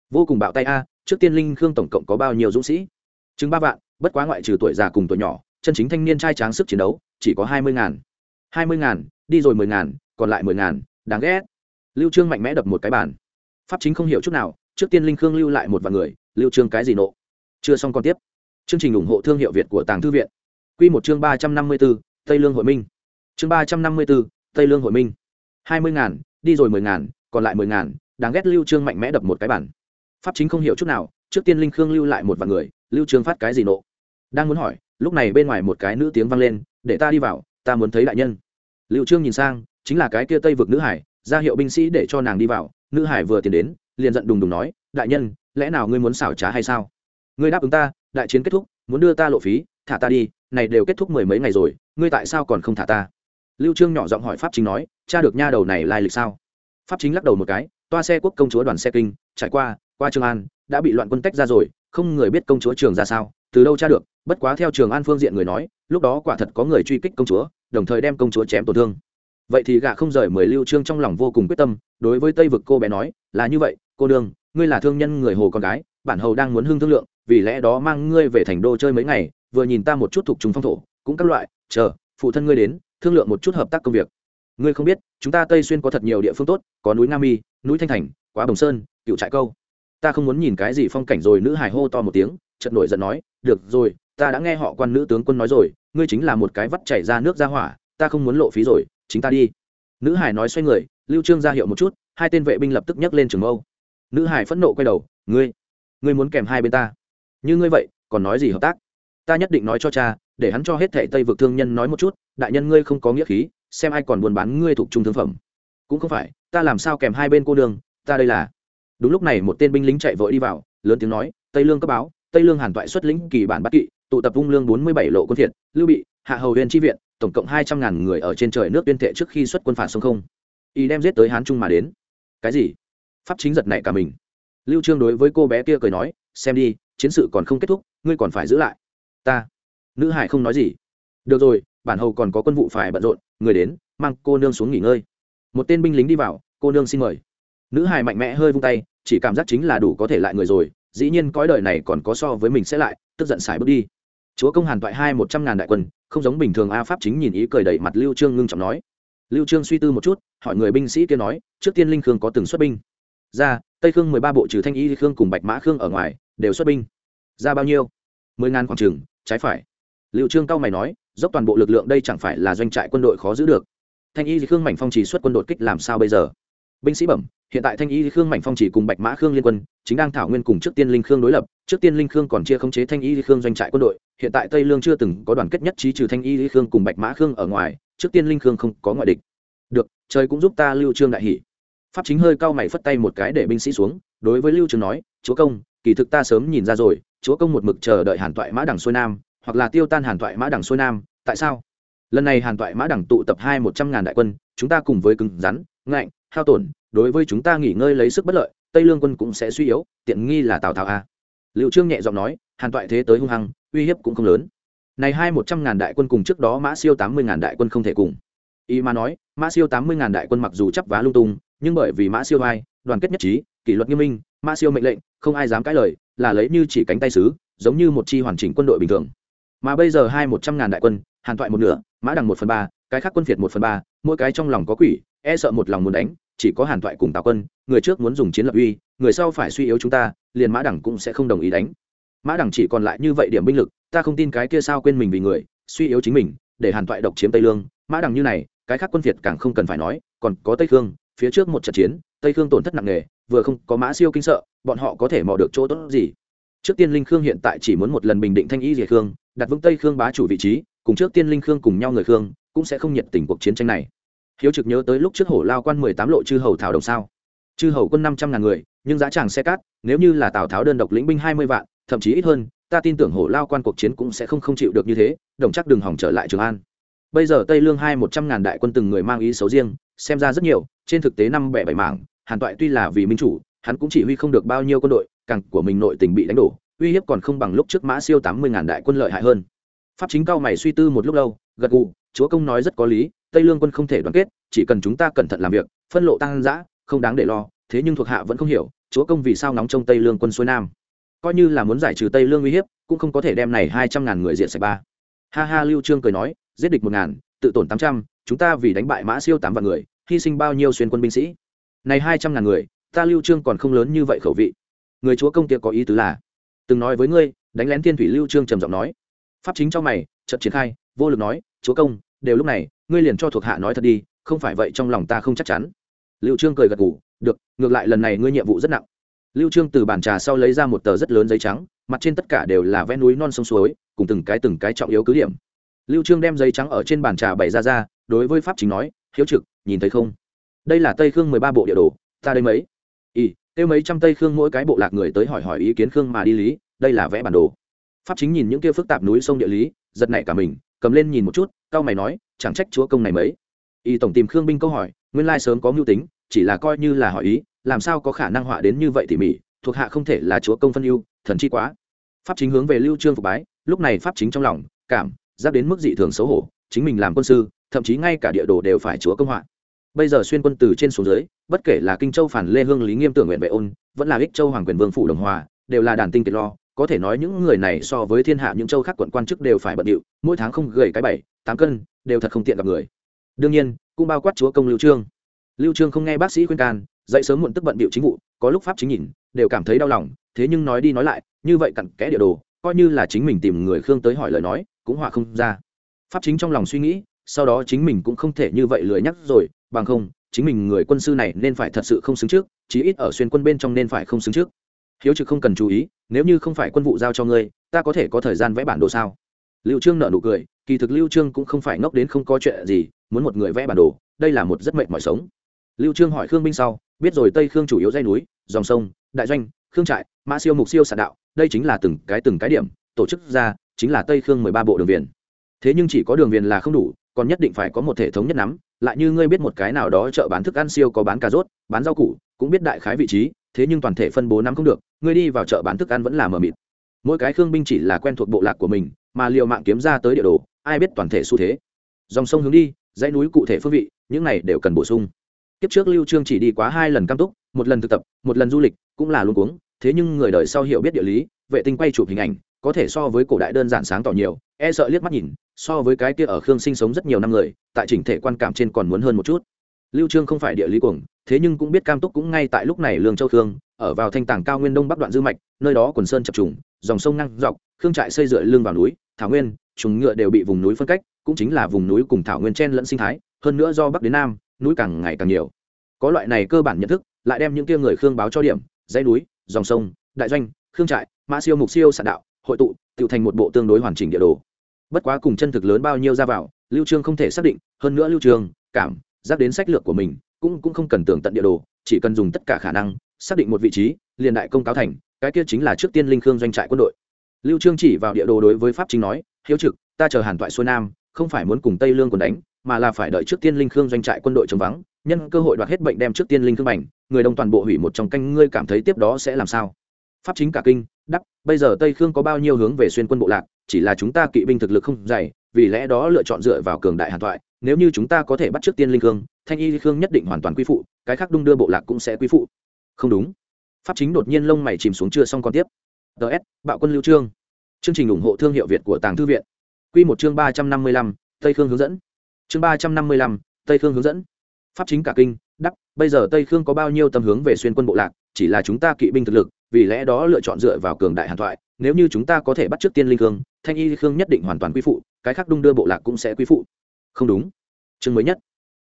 vô cùng bạo tay a trước tiên linh khương tổng cộng có bao nhiêu dũng sĩ? Chứng ba vạn bất quá ngoại trừ tuổi già cùng tuổi nhỏ chân chính thanh niên trai tráng sức chiến đấu chỉ có hai mươi ngàn. Hai mươi ngàn đi rồi mười ngàn còn lại mười ngàn đáng ghét. Lưu trương mạnh mẽ đập một cái bàn. Pháp chính không hiểu chút nào trước tiên linh khương lưu lại một vạn người lưu trương cái gì nộ? Chưa xong còn tiếp. Chương trình ủng hộ thương hiệu việt của tàng thư viện. Quy một chương ba trăm năm mươi 354, tây lương hội minh. Chương ba trăm năm mươi 354, tây lương hội minh. Hai mươi ngàn đi rồi mười ngàn còn lại mười ngàn đáng ghét lưu trương mạnh mẽ đập một cái bản pháp chính không hiểu chút nào, trước tiên linh khương lưu lại một vài người, lưu trương phát cái gì nộ? Đang muốn hỏi, lúc này bên ngoài một cái nữ tiếng vang lên, để ta đi vào, ta muốn thấy đại nhân. Lưu trương nhìn sang, chính là cái kia tây vực nữ hải, ra hiệu binh sĩ để cho nàng đi vào. Nữ hải vừa tiến đến, liền giận đùng đùng nói, đại nhân, lẽ nào ngươi muốn xảo trá hay sao? Ngươi đáp ứng ta, đại chiến kết thúc, muốn đưa ta lộ phí, thả ta đi, này đều kết thúc mười mấy ngày rồi, ngươi tại sao còn không thả ta? Lưu trương nhỏ giọng hỏi pháp chính nói, cha được nha đầu này lai lịch sao? Pháp chính lắc đầu một cái, toa xe quốc công chúa đoàn xe kinh, trải qua qua trường an, đã bị loạn quân tách ra rồi, không người biết công chúa trường ra sao, từ đâu tra được, bất quá theo trường an phương diện người nói, lúc đó quả thật có người truy kích công chúa, đồng thời đem công chúa chém tổn thương. Vậy thì gạ không rời mười lưu trương trong lòng vô cùng quyết tâm, đối với tây vực cô bé nói, là như vậy, cô đương ngươi là thương nhân người hồ con gái, bản hầu đang muốn hưng thương lượng, vì lẽ đó mang ngươi về thành đô chơi mấy ngày, vừa nhìn ta một chút thuộc trùng phong thổ, cũng các loại, chờ, phụ thân ngươi đến, thương lượng một chút hợp tác công việc. Ngươi không biết, chúng ta tây xuyên có thật nhiều địa phương tốt, có núi nga mi, núi thanh thành, quá bồng sơn, cựu trại câu ta không muốn nhìn cái gì phong cảnh rồi nữ hài hô to một tiếng chật nổi giận nói, được rồi, ta đã nghe họ quan nữ tướng quân nói rồi, ngươi chính là một cái vắt chảy ra nước ra hỏa, ta không muốn lộ phí rồi, chính ta đi. Nữ hải nói xoay người, lưu trương ra hiệu một chút, hai tên vệ binh lập tức nhấc lên trường mâu. Nữ hải phẫn nộ quay đầu, ngươi ngươi muốn kèm hai bên ta? Như ngươi vậy, còn nói gì hợp tác? Ta nhất định nói cho cha, để hắn cho hết thệ tây vực thương nhân nói một chút, đại nhân ngươi không có nghĩa khí, xem ai còn buôn bán ngươi thuộc trung thương phẩm. Cũng không phải, ta làm sao kèm hai bên cô đường ta đây là đúng lúc này một tên binh lính chạy vội đi vào, lớn tiếng nói, tây lương cấp báo, tây lương hàn toại xuất lĩnh kỳ bản bắc kỵ, tụ tập vung lương bốn mươi bảy lộ quân thiện, lưu bị, hạ hầu huyền tri viện, tổng cộng hai trăm ngàn người ở trên trời nước tuyên thệ trước khi xuất quân phản sông không. Y đem giết tới hán trung mà đến. Cái gì? Pháp chính giật này cả mình. Lưu trương đối với cô bé kia cười nói, xem đi, chiến sự còn không kết thúc, ngươi còn phải giữ lại. Ta. Nữ hải không nói gì. Được rồi, bản hầu còn có quân vụ phải bận rộn, người đến, mang cô nương xuống nghỉ ngơi. Một tên binh lính đi vào, cô nương xin mời nữ hài mạnh mẽ hơi vung tay, chỉ cảm giác chính là đủ có thể lại người rồi, dĩ nhiên cõi đời này còn có so với mình sẽ lại, tức giận xài bước đi. Chúa công hàn toại hai một trăm ngàn đại quân, không giống bình thường a pháp chính nhìn ý cười đẩy mặt lưu trương ngưng trọng nói. Lưu trương suy tư một chút, hỏi người binh sĩ kia nói, trước tiên linh khương có từng xuất binh? Ra, tây khương mười ba bộ trừ thanh y, khương cùng bạch mã khương ở ngoài, đều xuất binh. Ra bao nhiêu? Mười ngàn khoảng trường trái phải. Lưu trương cao mày nói, dốc toàn bộ lực lượng đây chẳng phải là doanh trại quân đội khó giữ được. Thanh y, khương mảnh phong trì xuất quân đột kích làm sao bây giờ? Binh sĩ bẩm, hiện tại thanh y khương mảnh phong chỉ cùng bạch mã khương liên quân, chính đang thảo nguyên cùng trước tiên linh khương đối lập. Trước tiên linh khương còn chia khống chế thanh y khương doanh trại quân đội, hiện tại tây lương chưa từng có đoàn kết nhất trí trừ thanh y khương cùng bạch mã khương ở ngoài, trước tiên linh khương không có ngoại địch. Được, trời cũng giúp ta lưu trương đại hỷ pháp chính hơi cao mày phất tay một cái để binh sĩ xuống, đối với lưu trương nói, chúa công, kỳ thực ta sớm nhìn ra rồi, chúa công một mực chờ đợi hàn toại mã đằng xuôi nam, hoặc là tiêu tan hàn toại mã đằng xuôi nam, tại sao? Lần này hàn toại mã đằng tụ tập hai một trăm ngàn đại quân, chúng ta cùng với cứng rắn, ngạnh hao tổn, đối với chúng ta nghỉ ngơi lấy sức bất lợi, tây lương quân cũng sẽ suy yếu, tiện nghi là tào tháo a. Liệu trương nhẹ giọng nói, hàn toại thế tới hung hăng, uy hiếp cũng không lớn. Này hai một trăm ngàn đại quân cùng trước đó mã siêu tám mươi ngàn đại quân không thể cùng. Y mà nói, mã siêu tám mươi ngàn đại quân mặc dù chấp vá lung tung, nhưng bởi vì mã siêu vai, đoàn kết nhất trí, kỷ luật nghiêm minh, mã siêu mệnh lệnh, không ai dám cãi lời, là lấy như chỉ cánh tay sứ, giống như một chi hoàn chỉnh quân đội bình thường. Mà bây giờ hai một trăm ngàn đại quân, hàn toại một nửa, mã đằng một phần ba cái khác quân phiệt một phần ba, mỗi cái trong lòng có quỷ e sợ một lòng muốn đánh, chỉ có hàn toại cùng tào quân, người trước muốn dùng chiến lập uy, người sau phải suy yếu chúng ta, liền mã đẳng cũng sẽ không đồng ý đánh. Mã đẳng chỉ còn lại như vậy điểm binh lực, ta không tin cái kia sao quên mình vì người, suy yếu chính mình, để hàn toại độc chiếm tây lương. Mã đẳng như này, cái khác quân việt càng không cần phải nói, còn có tây khương, phía trước một trận chiến, tây khương tổn thất nặng nề, vừa không có mã siêu kinh sợ, bọn họ có thể mò được chỗ tốt gì? Trước tiên linh khương hiện tại chỉ muốn một lần bình định thanh y diệt khương, đặt vững tây khương bá chủ vị trí, cùng trước tiên linh khương cùng nhau người khương cũng sẽ không nhiệt tình cuộc chiến tranh này. Hiếu trực nhớ tới lúc trước hổ lao quan mười tám lộ chư hầu thảo đồng sao. Chư hầu quân năm trăm ngàn người, nhưng giá tràng xe cát, nếu như là tào tháo đơn độc lĩnh binh hai mươi vạn, thậm chí ít hơn, ta tin tưởng hổ lao quan cuộc chiến cũng sẽ không không chịu được như thế, đồng chắc đừng hỏng trở lại trường an. Bây giờ tây lương hai một trăm ngàn đại quân từng người mang ý xấu riêng, xem ra rất nhiều, trên thực tế năm bẻ bảy mảng, hàn toại tuy là vì minh chủ, hắn cũng chỉ huy không được bao nhiêu quân đội, càng của mình nội tình bị đánh đổ, uy hiếp còn không bằng lúc trước mã siêu tám mươi ngàn đại quân lợi hại hơn. Pháp chính cao mày suy tư một lúc lâu, gật gù chúa công nói rất có lý, tây lương quân không thể đoàn kết, chỉ cần chúng ta cẩn thận làm việc, phân lộ tăng giã không đáng để lo, thế nhưng thuộc hạ vẫn không hiểu, chúa công vì sao nóng trong tây lương quân xuôi nam. Coi như là muốn giải trừ tây lương uy hiếp, cũng không có thể đem này hai trăm ngàn người diện sạch ba. Ha ha, lưu trương cười nói, giết địch một ngàn, tự tổn tám trăm, chúng ta vì đánh bại mã siêu tám vạn người, hy sinh bao nhiêu xuyên quân binh sĩ? Này hai trăm ngàn người, ta lưu trương còn không lớn như vậy khẩu vị. Người chúa công kia có ý tứ là, từng nói với ngươi đánh lén thiên thủy lưu trương trầm giọng nói. Pháp chính cho mày chợt triển khai vô lực nói, chúa công, đều lúc này, ngươi liền cho thuộc hạ nói thật đi, không phải vậy trong lòng ta không chắc chắn. Lưu trương cười gật gù, được, ngược lại lần này ngươi nhiệm vụ rất nặng. Lưu trương từ bàn trà sau lấy ra một tờ rất lớn giấy trắng, mặt trên tất cả đều là ven núi non sông suối, cùng từng cái từng cái trọng yếu cứ điểm. Lưu trương đem giấy trắng ở trên bàn trà bày ra ra, đối với pháp chính nói, hiếu trực, nhìn thấy không? Đây là tây khương mười ba bộ địa đồ, ta đây mấy? Y tiêu mấy trăm tây khương mỗi cái bộ lạc người tới hỏi hỏi ý kiến khương mà đi lý, đây là vẽ bản đồ. Pháp chính nhìn những kia phức tạp núi sông địa lý, giật nảy cả mình cầm lên nhìn một chút, cao mày nói, chẳng trách chúa công này mấy. Y tổng tìm khương binh câu hỏi, nguyên lai sớm có mưu tính, chỉ là coi như là hỏi ý, làm sao có khả năng họa đến như vậy tỉ mỉ, thuộc hạ không thể là chúa công phân ưu, thần chi quá. Pháp chính hướng về lưu trương phục bái, lúc này pháp chính trong lòng, cảm giáp đến mức dị thường xấu hổ, chính mình làm quân sư, thậm chí ngay cả địa đồ đều phải chúa công họa. Bây giờ xuyên quân từ trên xuống dưới, bất kể là kinh châu phản lê hương lý nghiêm tưởng nguyện vệ ôn, vẫn là ích châu hoàng quyền vương phủ đồng hòa, đều là đàn tinh kiệt lo có thể nói những người này so với thiên hạ những châu khác quận quan chức đều phải bận điệu, mỗi tháng không gầy cái bảy, tám cân, đều thật không tiện gặp người. Đương nhiên, cũng bao quát chúa công lưu trương. Lưu trương không nghe bác sĩ khuyên can, dậy sớm muộn tức bận điệu chính vụ, có lúc pháp chính nhìn, đều cảm thấy đau lòng, thế nhưng nói đi nói lại, như vậy cặn kẽ địa đồ, coi như là chính mình tìm người khương tới hỏi lời nói, cũng họa không ra. Pháp chính trong lòng suy nghĩ, sau đó chính mình cũng không thể như vậy lười nhắc rồi, bằng không, chính mình người quân sư này nên phải thật sự không xứng trước, chí ít ở xuyên quân bên trong nên phải không xứng trước hiếu trực không cần chú ý, nếu như không phải quân vụ giao cho ngươi, ta có thể có thời gian vẽ bản đồ sao? Lưu trương nở nụ cười, kỳ thực lưu trương cũng không phải ngốc đến không có chuyện gì, muốn một người vẽ bản đồ, đây là một rất mệnh mỏi sống. Lưu trương hỏi khương binh sau, biết rồi tây khương chủ yếu dây núi, dòng sông, đại doanh, khương trại, mã siêu mục siêu sản đạo, đây chính là từng cái từng cái điểm, tổ chức ra chính là tây khương 13 bộ đường viền. Thế nhưng chỉ có đường viền là không đủ, còn nhất định phải có một hệ thống nhất nắm, lại như ngươi biết một cái nào đó chợ bán thức ăn siêu có bán cà rốt, bán rau củ, cũng biết đại khái vị trí thế nhưng toàn thể phân bố nắm không được, ngươi đi vào chợ bán thức ăn vẫn là mờ mịt. Mỗi cái khương binh chỉ là quen thuộc bộ lạc của mình, mà liều mạng kiếm ra tới địa đồ, ai biết toàn thể xu thế. Dòng sông hướng đi, dãy núi cụ thể phương vị, những này đều cần bổ sung. Kiếp trước lưu trương chỉ đi quá hai lần cam túc, một lần thực tập, một lần du lịch, cũng là luôn cuống. Thế nhưng người đời sau hiểu biết địa lý, vệ tinh quay chụp hình ảnh, có thể so với cổ đại đơn giản sáng tỏ nhiều e sợ liếc mắt nhìn, so với cái kia ở khương sinh sống rất nhiều năm người, tại chỉnh thể quan cảm trên còn muốn hơn một chút. Lưu trương không phải địa lý cuồng thế nhưng cũng biết cam túc cũng ngay tại lúc này lương châu khương, ở vào thanh tảng cao nguyên đông bắc đoạn dư mạch, nơi đó quần sơn chập trùng, dòng sông năng dọc, khương trại xây dựa lưng vào núi, thảo nguyên, trùng ngựa đều bị vùng núi phân cách, cũng chính là vùng núi cùng thảo nguyên chen lẫn sinh thái, hơn nữa do bắc đến nam, núi càng ngày càng nhiều. Có loại này cơ bản nhận thức, lại đem những kia người khương báo cho điểm, dãy núi, dòng sông, đại doanh, khương trại, mã siêu mục siêu sản đạo, hội tụ, tự thành một bộ tương đối hoàn chỉnh địa đồ. Bất quá cùng chân thực lớn bao nhiêu ra vào, lưu trương không thể xác định, hơn nữa lưu trương, cảm, giác đến sách lược của mình cũng cũng không cần tưởng tận địa đồ, chỉ cần dùng tất cả khả năng, xác định một vị trí, liền đại công cáo thành, cái kia chính là trước tiên linh khương doanh trại quân đội. Lưu trương chỉ vào địa đồ đối với pháp chính nói, hiếu trực, ta chờ hàn toại xuôi nam, không phải muốn cùng tây lương còn đánh, mà là phải đợi trước tiên linh khương doanh trại quân đội chống vắng, nhân cơ hội đoạt hết bệnh đem trước tiên linh khương bành, người đông toàn bộ hủy một trong canh, ngươi cảm thấy tiếp đó sẽ làm sao? Pháp chính cả kinh đắp bây giờ tây khương có bao nhiêu hướng về xuyên quân bộ lạc, chỉ là chúng ta kỵ binh thực lực không dày, vì lẽ đó lựa chọn dựa vào cường đại hàn thoại nếu như chúng ta có thể bắt trước tiên linh khương, thanh y khương nhất định hoàn toàn quy phụ, cái khác đung đưa bộ lạc cũng sẽ quy phụ. Không đúng. Pháp chính đột nhiên lông mày chìm xuống chưa xong còn tiếp. Ts bạo quân lưu trương. Chương trình ủng hộ thương hiệu việt của tàng thư viện. Quy một chương ba trăm năm mươi lăm, tây khương hướng dẫn. Chương ba trăm năm mươi lăm, tây khương hướng dẫn. Pháp chính cả kinh đắp bây giờ tây khương có bao nhiêu tâm hướng về xuyên quân bộ lạc, chỉ là chúng ta kỵ binh thực lực, vì lẽ đó lựa chọn dựa vào cường đại hàn thoại, nếu như chúng ta có thể bắt trước tiên linh khương, thanh y khương nhất định hoàn toàn quy phụ, cái khác đung đưa bộ lạc cũng sẽ quy phụ không đúng. Chương mới nhất.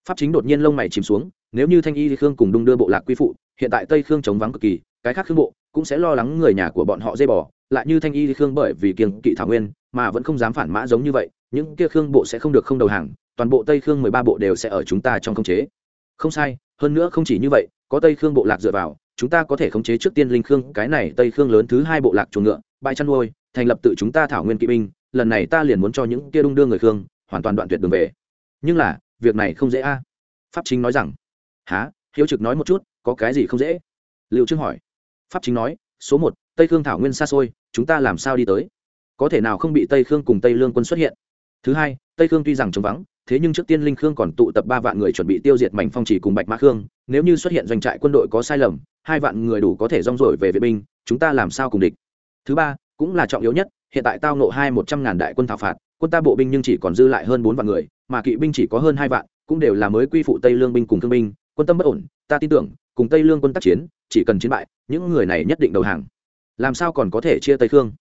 Pháp chính đột nhiên lông mày chìm xuống, nếu như thanh y khương cùng đung đưa bộ lạc quy phụ, hiện tại tây khương chống vắng cực kỳ, cái khác khương bộ cũng sẽ lo lắng người nhà của bọn họ dây bỏ lại như thanh y khương bởi vì kiềng kỵ thảo nguyên mà vẫn không dám phản mã giống như vậy, những kia khương bộ sẽ không được không đầu hàng, toàn bộ tây khương mười ba bộ đều sẽ ở chúng ta trong khống chế. Không sai, hơn nữa không chỉ như vậy, có tây khương bộ lạc dựa vào, chúng ta có thể khống chế trước tiên linh khương, cái này tây khương lớn thứ hai bộ lạc chuồng ngựa, bãi chăn nuôi, thành lập tự chúng ta thảo nguyên kỵ binh, lần này ta liền muốn cho những kia đung đưa người khương hoàn toàn đoạn tuyệt đường về nhưng là, việc này không dễ a. Pháp chính nói rằng há hiếu trực nói một chút, có cái gì không dễ? Liệu trương hỏi. Pháp chính nói, số một, tây khương thảo nguyên xa xôi, chúng ta làm sao đi tới? Có thể nào không bị tây khương cùng tây lương quân xuất hiện? Thứ hai, tây khương tuy rằng trống vắng, thế nhưng trước tiên linh khương còn tụ tập ba vạn người chuẩn bị tiêu diệt mảnh phong chỉ cùng bạch mã khương. Nếu như xuất hiện doanh trại quân đội có sai lầm, hai vạn người đủ có thể rong rổi về vệ binh, chúng ta làm sao cùng địch? Thứ ba, cũng là trọng yếu nhất, hiện tại tao nộ hai một trăm ngàn đại quân thảo phạt quân ta bộ binh nhưng chỉ còn dư lại hơn bốn vạn người, mà kỵ binh chỉ có hơn hai vạn, cũng đều là mới quy phụ tây lương binh cùng thương binh, quân tâm bất ổn, ta tin tưởng, cùng tây lương quân tác chiến, chỉ cần chiến bại, những người này nhất định đầu hàng. Làm sao còn có thể chia tây khương?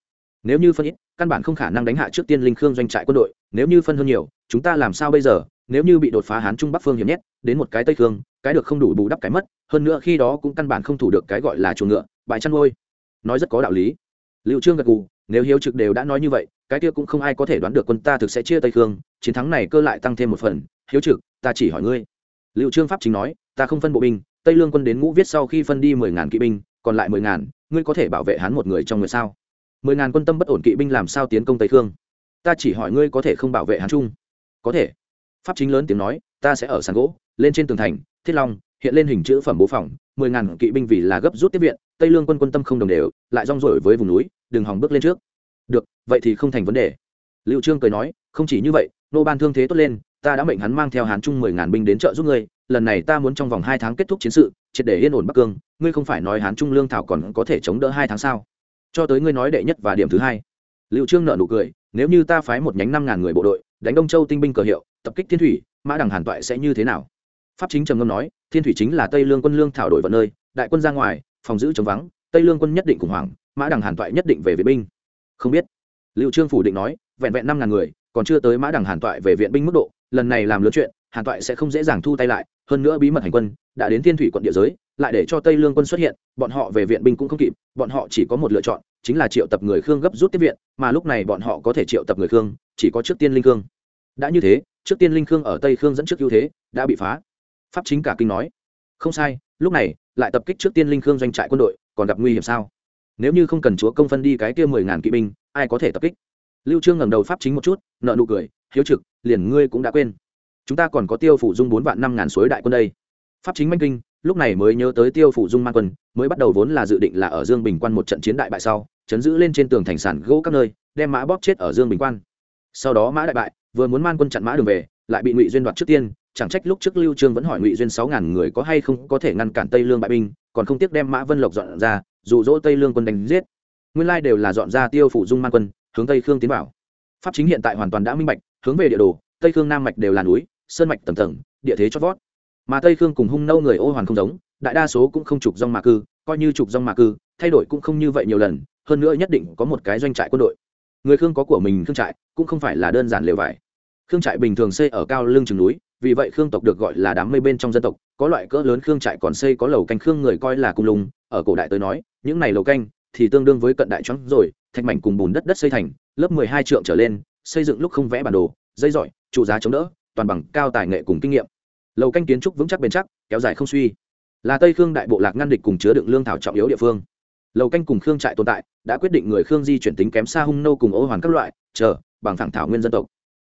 Nếu như phân ít, căn bản không khả năng đánh hạ trước tiên linh khương doanh trại quân đội, nếu như phân hơn nhiều, chúng ta làm sao bây giờ? Nếu như bị đột phá hán trung bắc phương hiểm nhét, đến một cái tây khương, cái được không đủ bù đắp cái mất, hơn nữa khi đó cũng căn bản không thủ được cái gọi là chuồng ngựa bại chăn nuôi. Nói rất có đạo lý. Liệu trương gật gù, nếu hiếu trực đều đã nói như vậy cái kia cũng không ai có thể đoán được quân ta thực sẽ chia tây khương, chiến thắng này cơ lại tăng thêm một phần. Hiếu trực, ta chỉ hỏi ngươi. Liệu trương pháp chính nói, ta không phân bộ binh, tây lương quân đến ngũ viết sau khi phân đi mười ngàn kỵ binh, còn lại mười ngàn, ngươi có thể bảo vệ hắn một người trong người sao? Mười ngàn quân tâm bất ổn kỵ binh làm sao tiến công tây khương? Ta chỉ hỏi ngươi có thể không bảo vệ hắn chung. Có thể. Pháp chính lớn tiếng nói, ta sẽ ở sàn gỗ, lên trên tường thành, thiết long, hiện lên hình chữ phẩm bố phòng, mười ngàn kỵ binh vì là gấp rút tiếp viện, tây lương quân quân tâm không đồng đều, lại rong rổi với vùng núi, đừng hòng bước lên trước được, vậy thì không thành vấn đề. Liệu trương cười nói, không chỉ như vậy, nô ban thương thế tốt lên, ta đã mệnh hắn mang theo hán trung mười ngàn binh đến trợ giúp ngươi, lần này ta muốn trong vòng hai tháng kết thúc chiến sự, triệt để yên ổn bắc cương, ngươi không phải nói hán trung lương thảo còn có thể chống đỡ hai tháng sao? Cho tới ngươi nói đệ nhất và điểm thứ hai. Liệu trương nợ nụ cười, nếu như ta phái một nhánh năm ngàn người bộ đội, đánh đông châu tinh binh cờ hiệu, tập kích thiên thủy, mã đằng hàn toại sẽ như thế nào? Pháp chính trầm ngâm nói, thiên thủy chính là tây lương quân lương thảo đổi vào nơi, đại quân ra ngoài, phòng giữ chống vắng, tây lương quân nhất định khủng hoảng, mã đằng hàn toại nhất định về vệ binh không biết. Liệu trương phủ định nói, vẹn vẹn năm ngàn người, còn chưa tới mã đằng hàn toại về viện binh mức độ, lần này làm lớn chuyện, hàn toại sẽ không dễ dàng thu tay lại, hơn nữa bí mật hành quân, đã đến thiên thủy quận địa giới, lại để cho tây lương quân xuất hiện, bọn họ về viện binh cũng không kịp, bọn họ chỉ có một lựa chọn, chính là triệu tập người khương gấp rút tiếp viện, mà lúc này bọn họ có thể triệu tập người khương, chỉ có trước tiên linh khương. Đã như thế, trước tiên linh khương ở tây khương dẫn trước ưu thế, đã bị phá. Pháp chính cả kinh nói. Không sai, lúc này, lại tập kích trước tiên linh khương doanh trại quân đội, còn gặp nguy hiểm sao? Nếu như không cần chúa công phân đi cái kia mười ngàn kỵ binh, ai có thể tập kích? Lưu trương ngẩng đầu pháp chính một chút nợ nụ cười, hiếu trực, liền ngươi cũng đã quên. Chúng ta còn có tiêu phủ dung bốn vạn năm ngàn suối đại quân đây. Pháp chính manh kinh, lúc này mới nhớ tới tiêu phủ dung man quân, mới bắt đầu vốn là dự định là ở dương bình quan một trận chiến đại bại sau, chấn giữ lên trên tường thành sản gỗ các nơi, đem mã bóp chết ở dương bình quan. Sau đó mã đại bại, vừa muốn man quân chặn mã đường về, lại bị ngụy duyên đoạt trước tiên, chẳng trách lúc trước lưu trương vẫn hỏi ngụy duyên sáu ngàn người có hay không có thể ngăn cản tây lương bại binh, còn không tiếc đem mã vân lộc dọn ra dụ dỗ tây lương quân đánh giết. Nguyên lai đều là dọn ra tiêu phủ dung man quân, hướng tây khương tiến vào. Pháp chính hiện tại hoàn toàn đã minh bạch, hướng về địa đồ, tây khương nam mạch đều là núi, sơn mạch tầm tầng, địa thế chót vót. Mà tây khương cùng hung nâu người ô hoàn không giống, đại đa số cũng không trục dòng mà cư, coi như trục dòng mà cư, thay đổi cũng không như vậy nhiều lần, hơn nữa nhất định có một cái doanh trại quân đội. Người khương có của mình khương trại, cũng không phải là đơn giản lều vải. Khương trại bình thường xây ở cao lưng chừng núi, vì vậy khương tộc được gọi là đám mây bên trong dân tộc có loại cỡ lớn khương trại còn xây có lầu canh khương người coi là cung lùng, ở cổ đại tới nói, những này lầu canh thì tương đương với cận đại trắng rồi, thạch mảnh cùng bùn đất đất xây thành, lớp mười hai trượng trở lên, xây dựng lúc không vẽ bản đồ, dây giỏi trụ giá chống đỡ, toàn bằng cao tài nghệ cùng kinh nghiệm. Lầu canh kiến trúc vững chắc bền chắc, kéo dài không suy. Là tây khương đại bộ lạc ngăn địch cùng chứa đựng lương thảo trọng yếu địa phương. Lầu canh cùng khương trại tồn tại, đã quyết định người khương di chuyển tính kém xa hung nô cùng ô hoàn các loại, chờ, bằng thẳng thảo nguyên dân tộc.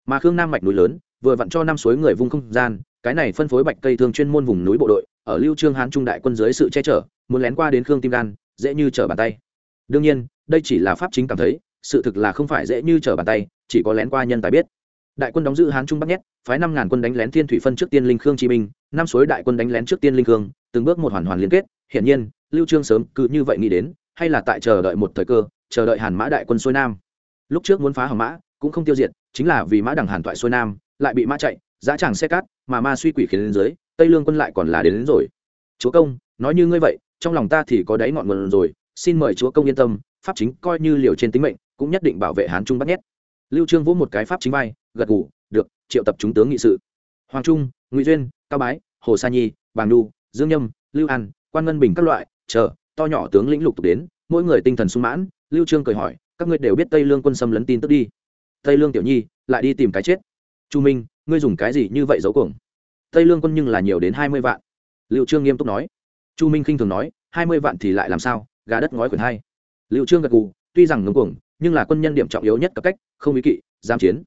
Mà khương nam mạch núi lớn, vừa vặn cho năm suối người vung không gian cái này phân phối bạch cây thương chuyên môn vùng núi bộ đội, ở lưu trương hán trung đại quân dưới sự che chở, muốn lén qua đến khương tim đan, dễ như trở bàn tay. Đương nhiên, đây chỉ là pháp chính cảm thấy, sự thực là không phải dễ như trở bàn tay, chỉ có lén qua nhân tài biết. Đại quân đóng giữ hán trung bắc nhét phái năm ngàn quân đánh lén thiên thủy phân trước tiên linh khương chi minh, năm suối đại quân đánh lén trước tiên linh khương, từng bước một hoàn hoàn liên kết. Hiển nhiên, lưu trương sớm cứ như vậy nghĩ đến, hay là tại chờ đợi một thời cơ, chờ đợi hàn mã đại quân xuôi nam. Lúc trước muốn phá hỏng mã, cũng không tiêu diệt, chính là vì mã đằng hàn toại xuôi nam, lại bị mã chạy dã chẳng xe cát mà ma suy quỷ khiến đến dưới tây lương quân lại còn là đến, đến rồi. Chúa công nói như ngươi vậy trong lòng ta thì có đáy ngọn nguồn rồi xin mời chúa công yên tâm pháp chính coi như liều trên tính mệnh cũng nhất định bảo vệ hán trung bắt nhét. Lưu trương vỗ một cái pháp chính vai gật gù được triệu tập chúng tướng nghị sự. Hoàng trung ngụy duyên cao bái hồ sa nhi bàng nhu dương nhâm lưu an quan ngân bình các loại chờ to nhỏ tướng lĩnh lục tục đến mỗi người tinh thần sung mãn lưu trương cười hỏi các ngươi đều biết tây lương quân xâm lấn tin tức đi. Tây lương tiểu nhi lại đi tìm cái chết chu minh, ngươi dùng cái gì như vậy giấu cuồng? Tây lương quân nhưng là nhiều đến hai mươi vạn. Liệu trương nghiêm túc nói. Chu minh khinh thường nói, hai mươi vạn thì lại làm sao? Gà đất ngói quyền hay. Liệu trương gật gù, tuy rằng ngưng cuồng, nhưng là quân nhân điểm trọng yếu nhất cấp cách, không ý kỵ, giam chiến.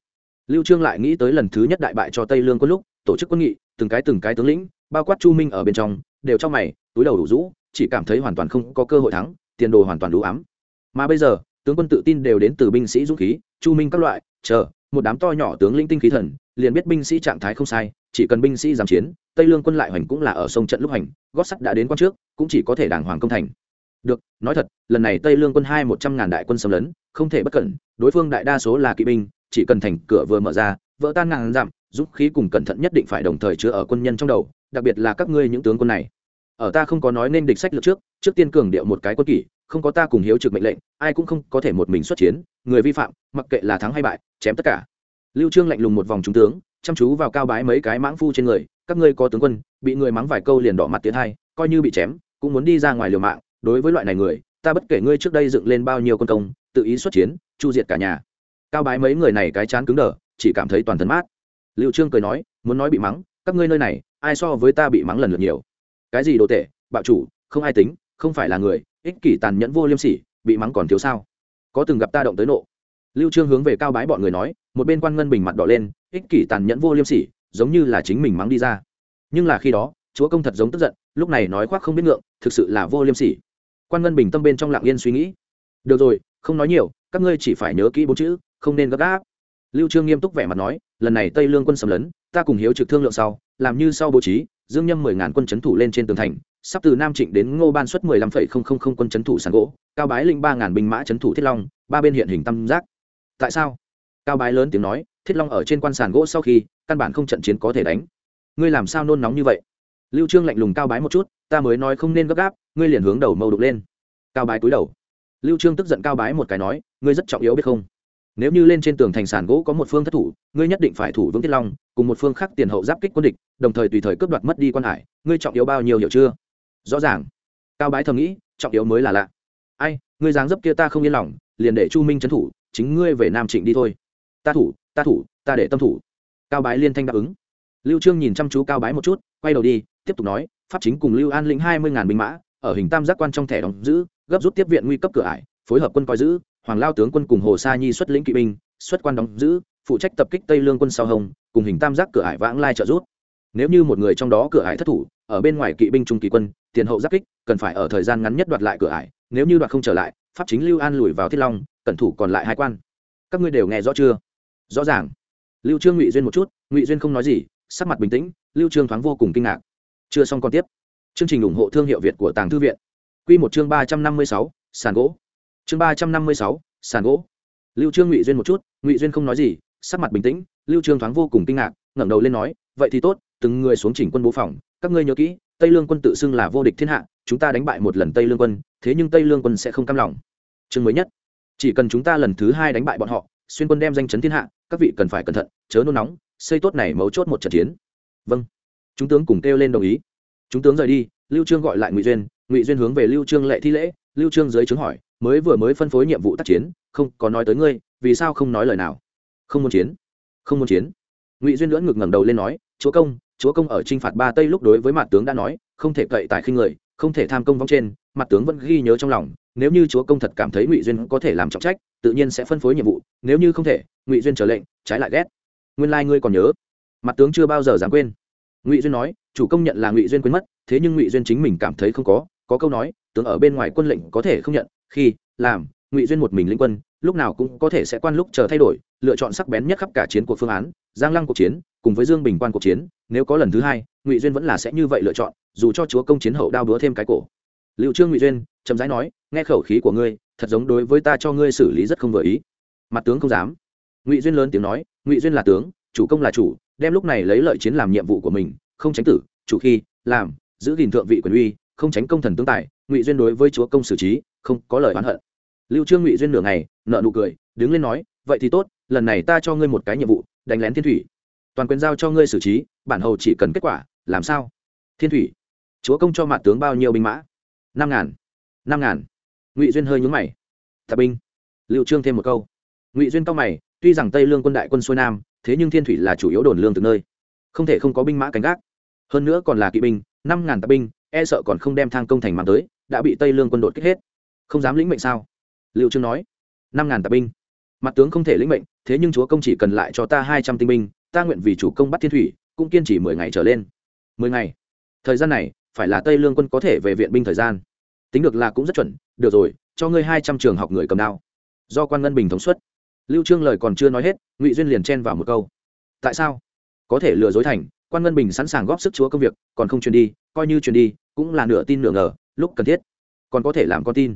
Lưu trương lại nghĩ tới lần thứ nhất đại bại cho tây lương quân lúc, tổ chức quân nghị, từng cái từng cái tướng lĩnh, bao quát chu minh ở bên trong, đều trong mày, túi đầu đủ rũ, chỉ cảm thấy hoàn toàn không có cơ hội thắng, tiền đồ hoàn toàn đủ ám. Mà bây giờ, tướng quân tự tin đều đến từ binh sĩ dũng khí, chu minh các loại, chờ một đám to nhỏ tướng lĩnh tinh khí thần, liền biết binh sĩ trạng thái không sai, chỉ cần binh sĩ giảm chiến, tây lương quân lại hoành cũng là ở sông trận lúc hành gót sắt đã đến quan trước, cũng chỉ có thể đàng hoàng công thành. Được, nói thật, lần này tây lương quân hai một trăm ngàn đại quân xâm lấn, không thể bất cẩn, đối phương đại đa số là kỵ binh, chỉ cần thành cửa vừa mở ra, vỡ tan ngàn dặm giúp khí cùng cẩn thận nhất định phải đồng thời chứa ở quân nhân trong đầu, đặc biệt là các ngươi những tướng quân này. Ở ta không có nói nên địch sách lược trước trước tiên cường điệu một cái quân kỷ không có ta cùng hiếu trực mệnh lệnh, ai cũng không có thể một mình xuất chiến, người vi phạm, mặc kệ là thắng hay bại, chém tất cả. Lưu trương lạnh lùng một vòng trung tướng, chăm chú vào cao bái mấy cái mãng phu trên người, các ngươi có tướng quân, bị người mắng vài câu liền đỏ mặt tiến hai, coi như bị chém, cũng muốn đi ra ngoài liều mạng, đối với loại này người, ta bất kể ngươi trước đây dựng lên bao nhiêu quân công, tự ý xuất chiến, chu diệt cả nhà. Cao bái mấy người này cái chán cứng đờ, chỉ cảm thấy toàn thân mát. Lưu trương cười nói, muốn nói bị mắng, các ngươi nơi này, ai so với ta bị mắng lần lượt nhiều. Cái gì đồ tệ, bạo chủ, không ai tính, không phải là người ích kỷ tàn nhẫn vô liêm sỉ, bị mắng còn thiếu sao? Có từng gặp ta động tới nộ. Lưu trương hướng về cao bái bọn người nói, một bên quan ngân bình mặt đỏ lên, ích kỷ tàn nhẫn vô liêm sỉ, giống như là chính mình mắng đi ra. Nhưng là khi đó, chúa công thật giống tức giận, lúc này nói khoác không biết ngượng, thực sự là vô liêm sỉ. Quan ngân bình tâm bên trong lặng yên suy nghĩ. Được rồi, không nói nhiều, các ngươi chỉ phải nhớ kỹ bốn chữ, không nên gấp gáp. Lưu trương nghiêm túc vẻ mặt nói, lần này tây lương quân xâm lấn, ta cùng hiếu trực thương lượng sau, làm như sau bố trí, dương nhâm mười ngàn quân chấn thủ lên trên tường thành sắp từ nam trịnh đến ngô ban xuất mười lăm phẩy không không không quân chấn thủ sàn gỗ, cao bái linh ba ngàn binh mã chấn thủ thiết long, ba bên hiện hình tam giác. Tại sao? Cao bái lớn tiếng nói, thiết long ở trên quan sàn gỗ sau khi, căn bản không trận chiến có thể đánh. Ngươi làm sao nôn nóng như vậy? Lưu trương lạnh lùng cao bái một chút, ta mới nói không nên gấp gáp, ngươi liền hướng đầu mâu đục lên. Cao bái cúi đầu. Lưu trương tức giận cao bái một cái nói, ngươi rất trọng yếu biết không? Nếu như lên trên tường thành sàn gỗ có một phương thất thủ, ngươi nhất định phải thủ vững thiết long, cùng một phương khác tiền hậu giáp kích quân địch, đồng thời tùy thời cướp đoạt mất đi quan hải, ngươi trọng yếu bao nhiêu hiểu chưa? Rõ ràng. Cao bái thầm nghĩ, trọng yếu mới là lạ. Ai, ngươi dáng dấp kia ta không yên lòng, liền để chu minh trấn thủ, chính ngươi về nam trịnh đi thôi. Ta thủ ta thủ, ta để tâm thủ. Cao bái liên thanh đáp ứng. Lưu trương nhìn chăm chú cao bái một chút, quay đầu đi, tiếp tục nói, pháp chính cùng lưu an lĩnh hai mươi ngàn binh mã, ở hình tam giác quan trong thẻ đóng giữ, gấp rút tiếp viện nguy cấp cửa ải, phối hợp quân coi giữ, hoàng lao tướng quân cùng hồ sa nhi xuất lĩnh kỵ binh, xuất quan đóng giữ, phụ trách tập kích tây lương quân sau hồng, cùng hình tam giác cửa ải vãng lai trợ rút nếu như một người trong đó cửa ải thất thủ ở bên ngoài kỵ binh trung kỳ quân tiền hậu giáp kích cần phải ở thời gian ngắn nhất đoạt lại cửa ải nếu như đoạt không trở lại pháp chính lưu an lùi vào thiết long cẩn thủ còn lại hai quan. Các ngươi đều nghe rõ chưa? Rõ ràng. Lưu trương ngụy duyên một chút ngụy duyên không nói gì sắc mặt bình tĩnh lưu trương thoáng vô cùng kinh ngạc. Chưa xong còn tiếp. Chương trình ủng hộ thương hiệu việt của tàng thư viện. Quy một chương ba trăm năm mươi sáu, sàn gỗ. Chương ba trăm năm mươi sáu, sàn gỗ. Lưu trương ngụy duyên một chút ngụy duyên không nói gì sắc mặt bình tĩnh lưu trương thoáng vô cùng kinh ngạc ngẩng đầu lên nói vậy thì tốt từng người xuống chỉnh quân bố phòng, các ngươi nhớ kỹ, tây lương quân tự xưng là vô địch thiên hạ, chúng ta đánh bại một lần tây lương quân, thế nhưng tây lương quân sẽ không cam lòng. Chương mới nhất. Chỉ cần chúng ta lần thứ hai đánh bại bọn họ, xuyên quân đem danh chấn thiên hạ, các vị cần phải cẩn thận, chớ nôn nóng, xây tốt này mấu chốt một trận chiến. Vâng. Chúng tướng cùng kêu lên đồng ý. Chúng tướng rời đi, lưu trương gọi lại ngụy duyên ngụy duyên hướng về lưu trương lệ thi lễ, lưu trương dưới chứng hỏi, mới vừa mới phân phối nhiệm vụ tác chiến, không có nói tới ngươi, vì sao không nói lời nào? Không muốn chiến. Không muốn chiến. Ngụy duyên lưỡn ngực ngẩng đầu lên nói, chúa công chúa công ở trinh phạt ba tây lúc đối với mặt tướng đã nói, không thể cậy tài khinh người, không thể tham công vong trên, mặt tướng vẫn ghi nhớ trong lòng, nếu như chúa công thật cảm thấy ngụy duyên có thể làm trọng trách, tự nhiên sẽ phân phối nhiệm vụ, nếu như không thể, ngụy duyên trở lệnh, trái lại ghét. Nguyên lai ngươi còn nhớ, mặt tướng chưa bao giờ dám quên. Ngụy duyên nói, chủ công nhận là ngụy duyên quên mất, thế nhưng ngụy duyên chính mình cảm thấy không có có câu nói, tướng ở bên ngoài quân lệnh có thể không nhận, khi, làm, ngụy duyên một mình lĩnh quân lúc nào cũng có thể sẽ quan lúc chờ thay đổi, lựa chọn sắc bén nhất khắp cả chiến cuộc phương án, giang lăng cuộc chiến, cùng với dương bình quan cuộc chiến, nếu có lần thứ hai, ngụy duyên vẫn là sẽ như vậy lựa chọn, dù cho chúa công chiến hậu đao búa thêm cái cổ. Liệu trương ngụy duyên, chậm rãi nói, nghe khẩu khí của ngươi, thật giống đối với ta cho ngươi xử lý rất không vừa ý. Mặt tướng không dám. Ngụy duyên lớn tiếng nói, ngụy duyên là tướng, chủ công là chủ, đem lúc này lấy lợi chiến làm nhiệm vụ của mình, không tránh tử, chủ khi, làm, giữ gìn thượng vị quyền uy, không tránh công thần tướng tài, ngụy duyên đối với chúa công xử trí, không có lời oán hận lưu trương ngụy duyên nửa ngày nợ nụ cười, đứng lên nói, vậy thì tốt, lần này ta cho ngươi một cái nhiệm vụ, đánh lén thiên thủy. Toàn quyền giao cho ngươi xử trí, bản hầu chỉ cần kết quả, làm sao? Thiên thủy, chúa công cho mạn tướng bao nhiêu binh mã? Năm ngàn năm ngàn. Ngụy duyên hơi nhúng mày. Tạp binh. Liệu trương thêm một câu. Ngụy duyên cao mày, tuy rằng tây lương quân đại quân xuôi nam, thế nhưng thiên thủy là chủ yếu đồn lương từ nơi. Không thể không có binh mã cánh gác. Hơn nữa còn là kỵ binh, năm ngàn tạp binh e sợ còn không đem thang công thành mạng tới, đã bị tây lương quân đột kích hết. Không dám lĩnh mệnh sao? Liệu trương nói, năm ngàn tạp binh. Mặt tướng không thể lĩnh mệnh, thế nhưng chúa công chỉ cần lại cho ta hai trăm tinh binh, ta nguyện vì chủ công bắt thiên thủy, cũng kiên trì mười ngày trở lên. Mười ngày? Thời gian này, phải là tây lương quân có thể về viện binh thời gian. Tính được là cũng rất chuẩn. Được rồi, cho ngươi hai trăm trường học người cầm đao. Do quan ngân bình thống suất. Lưu trương lời còn chưa nói hết, ngụy duyên liền chen vào một câu. Tại sao? Có thể lừa dối thành, quan ngân bình sẵn sàng góp sức chúa công việc, còn không truyền đi, coi như truyền đi, cũng là nửa tin nửa ngờ, lúc cần thiết. Còn có thể làm con tin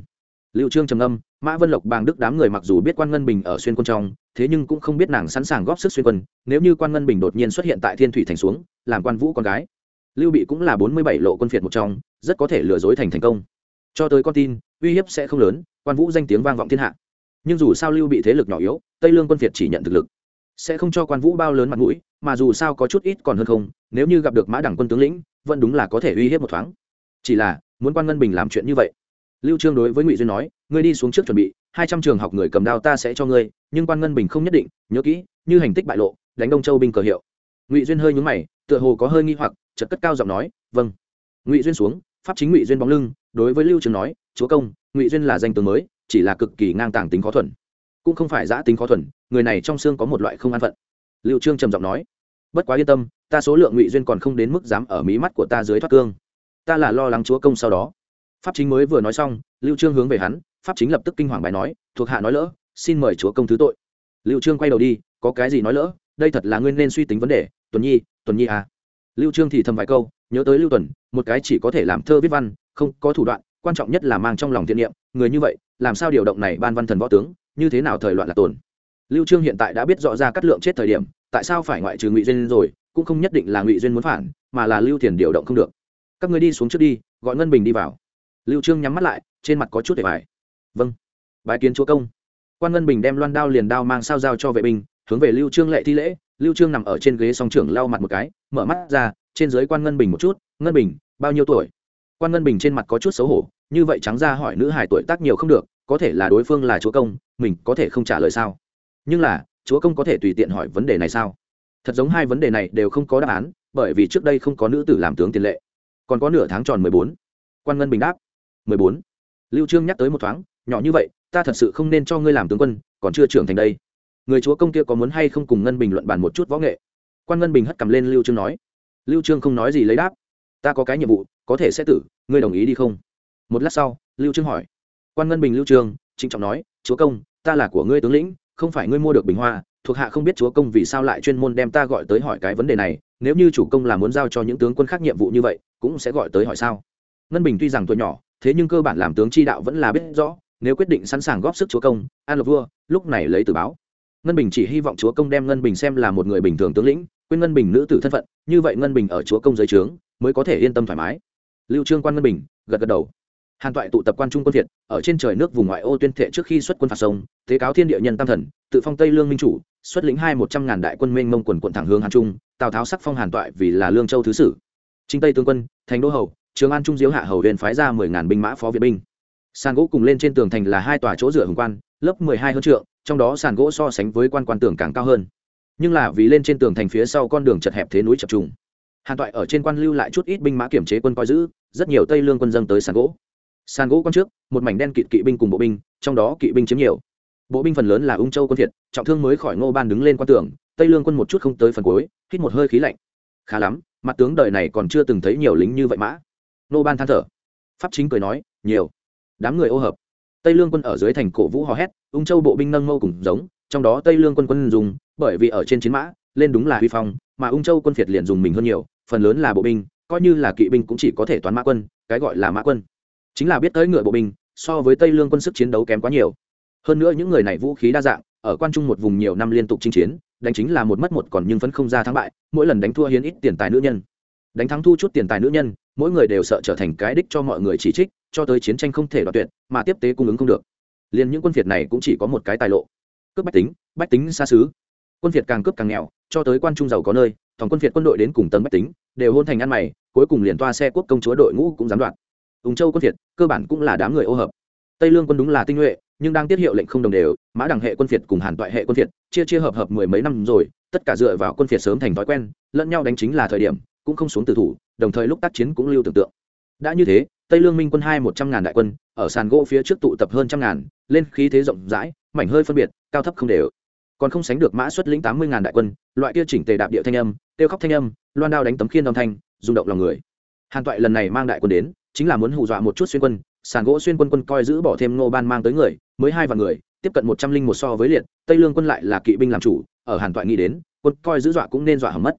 lưu trương trầm âm mã vân lộc bàng đức đám người mặc dù biết quan ngân bình ở xuyên quân trong, thế nhưng cũng không biết nàng sẵn sàng góp sức xuyên quân, nếu như quan ngân bình đột nhiên xuất hiện tại thiên thủy thành xuống, làm quan vũ con gái. Lưu bị cũng là bốn mươi bảy lộ quân phiệt một trong, rất có thể lừa dối thành thành công. Cho tới con tin, uy hiếp sẽ không lớn, quan vũ danh tiếng vang vọng thiên hạ. Nhưng dù sao lưu bị thế lực nhỏ yếu, tây lương quân phiệt chỉ nhận thực lực. Sẽ không cho quan vũ bao lớn mặt mũi, mà dù sao có chút ít còn hơn không, nếu như gặp được mã đẳng quân tướng lĩnh, vẫn đúng là có thể uy hiếp một thoáng. Chỉ là, muốn quan ngân bình làm chuyện như vậy lưu trương đối với ngụy duyên nói, ngươi đi xuống trước chuẩn bị, hai trăm trường học người cầm đao ta sẽ cho ngươi, nhưng quan ngân bình không nhất định, nhớ kỹ, như hành tích bại lộ, đánh đông châu binh cờ hiệu. Ngụy duyên hơi nhúng mày, tựa hồ có hơi nghi hoặc, chợt cất cao giọng nói vâng. Ngụy duyên xuống, pháp chính ngụy duyên bóng lưng, đối với lưu trương nói, chúa công, ngụy duyên là danh tướng mới, chỉ là cực kỳ ngang tàng tính khó thuần, cũng không phải giã tính khó thuần, người này trong xương có một loại không an phận. Lưu trương trầm giọng nói, bất quá yên tâm, ta số lượng ngụy duyên còn không đến mức dám ở mí mắt của ta dưới thoát cương. Ta là lo lắng chúa công sau đó pháp chính mới vừa nói xong, lưu trương hướng về hắn, pháp chính lập tức kinh hoàng bài nói, thuộc hạ nói lỡ, xin mời chúa công thứ tội. Lưu trương quay đầu đi, có cái gì nói lỡ, đây thật là ngươi nên suy tính vấn đề, tuần nhi tuần nhi à. Lưu trương thì thầm vài câu, nhớ tới lưu tuần, một cái chỉ có thể làm thơ viết văn, không có thủ đoạn, quan trọng nhất là mang trong lòng thiện niệm, người như vậy, làm sao điều động này ban văn thần võ tướng, như thế nào thời loạn là tồn lưu trương hiện tại đã biết rõ ra cắt lượng chết thời điểm, tại sao phải ngoại trừ ngụy duyên rồi, cũng không nhất định là ngụy duyên muốn phản, mà là lưu thiền điều động không được. Các người đi xuống trước đi, gọi ngân bình đi vào lưu trương nhắm mắt lại, trên mặt có chút để bài vâng bái kiến chúa công. Quan ngân bình đem loan đao liền đao mang sao giao cho vệ binh, hướng về lưu trương lệ thi lễ. Lưu trương nằm ở trên ghế song trưởng lau mặt một cái, mở mắt ra, trên dưới quan ngân bình một chút, ngân bình, bao nhiêu tuổi? Quan ngân bình trên mặt có chút xấu hổ, như vậy trắng ra hỏi nữ hài tuổi tác nhiều không được, có thể là đối phương là chúa công, mình có thể không trả lời sao? Nhưng là, chúa công có thể tùy tiện hỏi vấn đề này sao? Thật giống hai vấn đề này đều không có đáp án, bởi vì trước đây không có nữ tử làm tướng tiền lệ. Còn có nửa tháng tròn mười bốn. Quan ngân bình đáp mười bốn. Lưu trương nhắc tới một thoáng, nhỏ như vậy, ta thật sự không nên cho ngươi làm tướng quân, còn chưa trưởng thành đây. Người chúa công kia có muốn hay không cùng ngân bình luận bàn một chút võ nghệ? Quan ngân bình hất cầm lên lưu trương nói. Lưu trương không nói gì lấy đáp. Ta có cái nhiệm vụ, có thể sẽ tử, ngươi đồng ý đi không? Một lát sau, lưu trương hỏi. Quan ngân bình lưu trương, trịnh trọng nói, chúa công, ta là của ngươi tướng lĩnh, không phải ngươi mua được bình hoa, thuộc hạ không biết chúa công vì sao lại chuyên môn đem ta gọi tới hỏi cái vấn đề này, nếu như chủ công là muốn giao cho những tướng quân khác nhiệm vụ như vậy, cũng sẽ gọi tới hỏi sao? Ngân bình tuy rằng tuổi nhỏ thế nhưng cơ bản làm tướng chi đạo vẫn là biết rõ, nếu quyết định sẵn sàng góp sức chúa công, an lộc vua, lúc này lấy từ báo. Ngân bình chỉ hy vọng chúa công đem ngân bình xem là một người bình thường tướng lĩnh, quên ngân bình nữ tử thân phận, như vậy ngân bình ở chúa công giới trướng, mới có thể yên tâm thoải mái. Lưu trương quan ngân bình, gật gật đầu. Hàn toại tụ tập quan trung quân việt, ở trên trời nước vùng ngoại ô tuyên thệ trước khi xuất quân phạt sông, thế cáo thiên địa nhân tam thần, tự phong tây lương minh chủ, xuất lĩnh hai một trăm ngàn đại quân mênh mông quần quận thẳng hướng hàn trung, tào tháo sắc phong hàn toại vì là lương châu thứ sử. Trinh tây tướng quân, thành đô hầu trường an trung diếu hạ hầu huyền phái ra mười ngàn binh mã phó viện binh. Sàn gỗ cùng lên trên tường thành là hai tòa chỗ dựa hùng quan, lớp mười hai hơn trượng, trong đó sàn gỗ so sánh với quan quan tường càng cao hơn. Nhưng là vì lên trên tường thành phía sau con đường chật hẹp thế núi chập trùng. Hàn toại ở trên quan lưu lại chút ít binh mã kiểm chế quân coi giữ, rất nhiều tây lương quân dân tới sàn gỗ. Sàn gỗ con trước, một mảnh đen kịt kỵ binh cùng bộ binh, trong đó kỵ binh chiếm nhiều. Bộ binh phần lớn là ung châu quân thiệt, trọng thương mới khỏi ngô ban đứng lên quan tường, tây lương quân một chút không tới phần cuối, hít một hơi khí lạnh. Khá lắm, mặt tướng đời này còn chưa từng thấy nhiều lính như vậy mã. Nô ban than thở. Pháp chính cười nói, nhiều. Đám người ô hợp. Tây lương quân ở dưới thành cổ vũ hò hét, ung châu bộ binh nâng mâu cùng giống, trong đó tây lương quân quân dùng, bởi vì ở trên chiến mã, lên đúng là huy phong, mà ung châu quân phiệt liền dùng mình hơn nhiều, phần lớn là bộ binh, coi như là kỵ binh cũng chỉ có thể toán mã quân, cái gọi là mã quân. Chính là biết tới ngựa bộ binh, so với tây lương quân sức chiến đấu kém quá nhiều. Hơn nữa những người này vũ khí đa dạng, ở quan trung một vùng nhiều năm liên tục chinh chiến, đánh chính là một mất một còn nhưng vẫn không ra thắng bại, mỗi lần đánh thua hiến ít tiền tài nữ nhân. Đánh thắng thu chút tiền tài nữ nhân mỗi người đều sợ trở thành cái đích cho mọi người chỉ trích, cho tới chiến tranh không thể đoạt tuyệt, mà tiếp tế cung ứng không được. Liền những quân việt này cũng chỉ có một cái tài lộ. Cướp bách tính bách tính xa xứ. Quân việt càng cướp càng nghèo, cho tới quan trung giàu có nơi thòng quân việt quân đội đến cùng tầng bách tính, đều hôn thành ăn mày, cuối cùng liền toa xe quốc công chúa đội ngũ cũng dám đoạn. ung châu quân việt, cơ bản cũng là đám người ô hợp. Tây lương quân đúng là tinh nhuệ, nhưng đang tiết hiệu lệnh không đồng đều, mã đằng hệ quân việt cùng hàn toại hệ quân việt, chia chia hợp hợp mười mấy năm rồi, tất cả dựa vào quân việt sớm thành thói quen, lẫn nhau đánh chính là thời điểm, cũng không xuống tử thủ đồng thời lúc tác chiến cũng lưu tưởng tượng. Đã như thế, tây lương minh quân hai một trăm ngàn đại quân, ở sàn gỗ phía trước tụ tập hơn trăm ngàn, lên khí thế rộng rãi, mảnh hơi phân biệt, cao thấp không đều. Còn không sánh được mã xuất lĩnh tám mươi ngàn đại quân, loại kia chỉnh tề đạp địa thanh âm tiêu khóc thanh âm, loan đao đánh tấm khiên âm thanh, rung động lòng người. Hàn toại lần này mang đại quân đến, chính là muốn hù dọa một chút xuyên quân, sàn gỗ xuyên quân quân coi giữ bỏ thêm ngô ban mang tới người, mới hai vạn người, tiếp cận một trăm linh một so với liệt, tây lương quân lại là kỵ binh làm chủ, ở hàn toại nghĩ đến, quân coi giữ dọa cũng nên dọa hầm mất.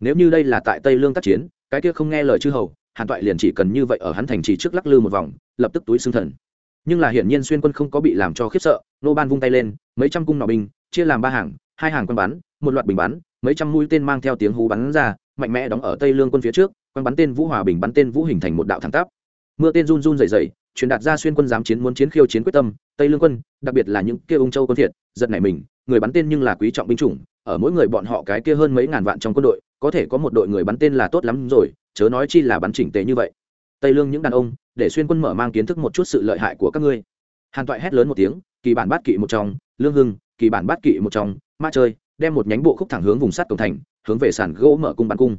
Nếu như đây là tại tây lương tác chiến cái kia không nghe lời chư hầu, hàn toại liền chỉ cần như vậy ở hắn thành trì trước lắc lư một vòng, lập tức túi xương thần. Nhưng là hiển nhiên xuyên quân không có bị làm cho khiếp sợ, nô ban vung tay lên, mấy trăm cung nỏ binh, chia làm ba hàng, hai hàng quân bắn, một loạt bình bắn, mấy trăm mũi tên mang theo tiếng hú bắn ra, mạnh mẽ đóng ở tây lương quân phía trước quân bắn tên vũ hòa bình bắn tên vũ hình thành một đạo thẳng tắp. Mưa tên run run dày dày truyền đạt ra xuyên quân dám chiến muốn chiến khiêu chiến quyết tâm, tây lương quân, đặc biệt là những kia ung châu quân thiệt, giật nảy mình, người bắn tên nhưng là quý trọng binh chủng ở mỗi người bọn họ cái kia hơn mấy ngàn vạn trong quân đội, có thể có một đội người bắn tên là tốt lắm rồi, chớ nói chi là bắn chỉnh tề như vậy. Tây lương những đàn ông, để xuyên quân mở mang kiến thức một chút sự lợi hại của các ngươi. Hàn toại hét lớn một tiếng, kỳ bản bát kỵ một trong, lương hưng, kỳ bản bát kỵ một trong, ma chơi, đem một nhánh bộ khúc thẳng hướng vùng sắt cổng thành, hướng về sàn gỗ mở cung bắn cung.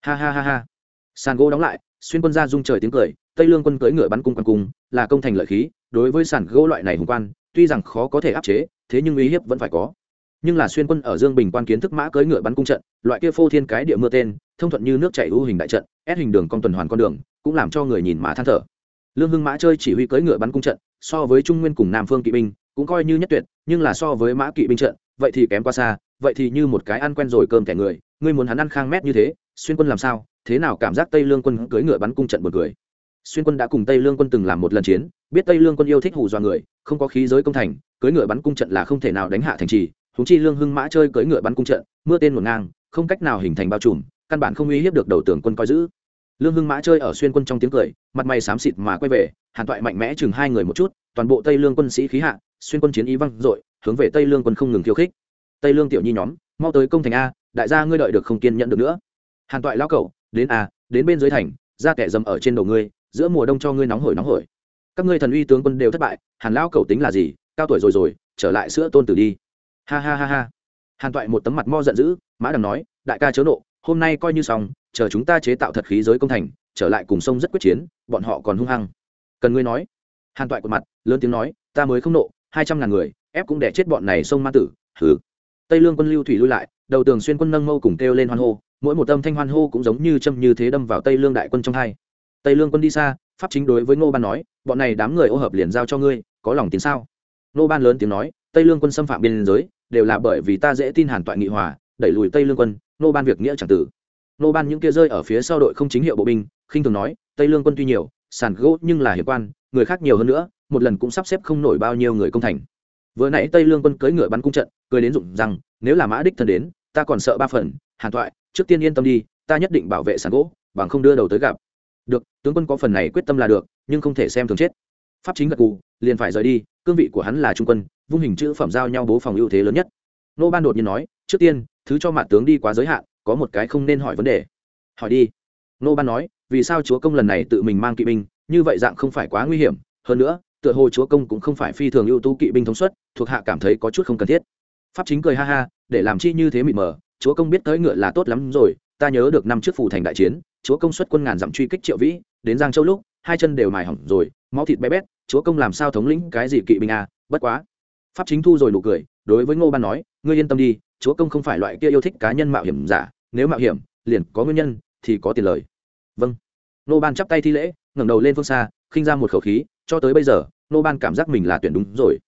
Ha ha ha ha. Sàn gỗ đóng lại, xuyên quân ra rung trời tiếng cười, tây lương quân cưỡi ngựa bắn cung quan cung, là công thành lợi khí, đối với sàn gỗ loại này hùng quan, tuy rằng khó có thể áp chế, thế nhưng uy hiếp vẫn phải có nhưng là xuyên quân ở dương bình quan kiến thức mã cưỡi ngựa bắn cung trận, loại kia phô thiên cái địa mưa tên, thông thuận như nước chảy u hình đại trận, ép hình đường con tuần hoàn con đường, cũng làm cho người nhìn mã than thở. Lương hưng mã chơi chỉ huy cưỡi ngựa bắn cung trận, so với trung nguyên cùng nam phương kỵ binh, cũng coi như nhất tuyệt, nhưng là so với mã kỵ binh trận, vậy thì kém qua xa, vậy thì như một cái ăn quen rồi cơm kẻ người, ngươi muốn hắn ăn khang mét như thế, xuyên quân làm sao, thế nào cảm giác tây lương quân cưỡi ngựa bắn cung trận một người xuyên quân đã cùng tây lương quân từng làm một lần chiến, biết tây lương quân yêu thích hù dọa người, không có khí giới công thành, cưỡi ngựa bắn cung trận là không thể nào đánh hạ thành trì húng chi lương hưng mã chơi cưỡi ngựa bắn cung trận, mưa tên một ngang, không cách nào hình thành bao trùm, căn bản không uy hiếp được đầu tưởng quân coi giữ. Lương hưng mã chơi ở xuyên quân trong tiếng cười, mặt mày xám xịt mà quay về, hàn toại mạnh mẽ chừng hai người một chút, toàn bộ tây lương quân sĩ khí hạ, xuyên quân chiến ý văng dội, hướng về tây lương quân không ngừng khiêu khích. Tây lương tiểu nhi nhóm, mau tới công thành a, đại gia ngươi đợi được không kiên nhẫn được nữa. Hàn toại lao cậu đến a, đến bên dưới thành, ra kẻ dầm ở trên đầu ngươi, giữa mùa đông cho ngươi nóng hổi nóng hổi. Các ngươi thần uy tướng quân đều thất bại, hàn lao cậu tính là gì, cao tuổi rồi rồi, trở lại sữa tôn tử đi ha ha ha ha. Hàn toại một tấm mặt mo giận dữ, mã đằng nói, đại ca chớ nộ, hôm nay coi như xong, chờ chúng ta chế tạo thật khí giới công thành, trở lại cùng sông rất quyết chiến, bọn họ còn hung hăng. Cần ngươi nói. Hàn toại quật mặt, lớn tiếng nói, ta mới không nộ, hai trăm ngàn người, ép cũng đẻ chết bọn này sông ma tử, hừ. Tây lương quân lưu thủy lui lại, đầu tường xuyên quân nâng mâu cùng kêu lên hoan hô, mỗi một âm thanh hoan hô cũng giống như châm như thế đâm vào tây lương đại quân trong hai. Tây lương quân đi xa, pháp chính đối với ngô ban nói, bọn này đám người ô hợp liền giao cho ngươi, có lòng tin sao? Ngô ban lớn tiếng nói tây lương quân xâm phạm biên giới đều là bởi vì ta dễ tin hàn toại nghị hòa đẩy lùi tây lương quân nô ban việc nghĩa chẳng tử. Nô ban những kia rơi ở phía sau đội không chính hiệu bộ binh khinh thường nói tây lương quân tuy nhiều sàn gỗ nhưng là hiệp quan người khác nhiều hơn nữa một lần cũng sắp xếp không nổi bao nhiêu người công thành. Vừa nãy tây lương quân cưỡi ngựa bắn cung trận cười đến rụng rằng nếu là mã đích thân đến ta còn sợ ba phần hàn Toại, trước tiên yên tâm đi ta nhất định bảo vệ sàn gỗ bằng không đưa đầu tới gặp. Được tướng quân có phần này quyết tâm là được nhưng không thể xem thường chết. Pháp chính gật cù liền phải rời đi cương vị của hắn là trung quân vung hình chữ phẩm giao nhau bố phòng ưu thế lớn nhất. Nô ban đột nhiên nói, trước tiên, thứ cho mặt tướng đi quá giới hạn, có một cái không nên hỏi vấn đề. Hỏi đi. Nô ban nói, vì sao chúa công lần này tự mình mang kỵ binh, như vậy dạng không phải quá nguy hiểm, hơn nữa, tựa hồ chúa công cũng không phải phi thường ưu tú kỵ binh thống suất, thuộc hạ cảm thấy có chút không cần thiết. Pháp chính cười ha ha, để làm chi như thế mịt mờ, chúa công biết tới ngựa là tốt lắm rồi, ta nhớ được năm trước phủ thành đại chiến, chúa công xuất quân ngàn dặm truy kích triệu vĩ, đến giang châu lúc, hai chân đều mài hỏng rồi, máu thịt bé bét, chúa công làm sao thống lĩnh cái gì kỵ binh à bất quá pháp chính thu rồi nụ cười, đối với ngô ban nói, ngươi yên tâm đi, chúa công không phải loại kia yêu thích cá nhân mạo hiểm giả, nếu mạo hiểm, liền có nguyên nhân, thì có tiền lời. Vâng. Ngô ban chắp tay thi lễ, ngẩng đầu lên phương xa, khinh ra một khẩu khí, cho tới bây giờ, ngô ban cảm giác mình là tuyển đúng rồi.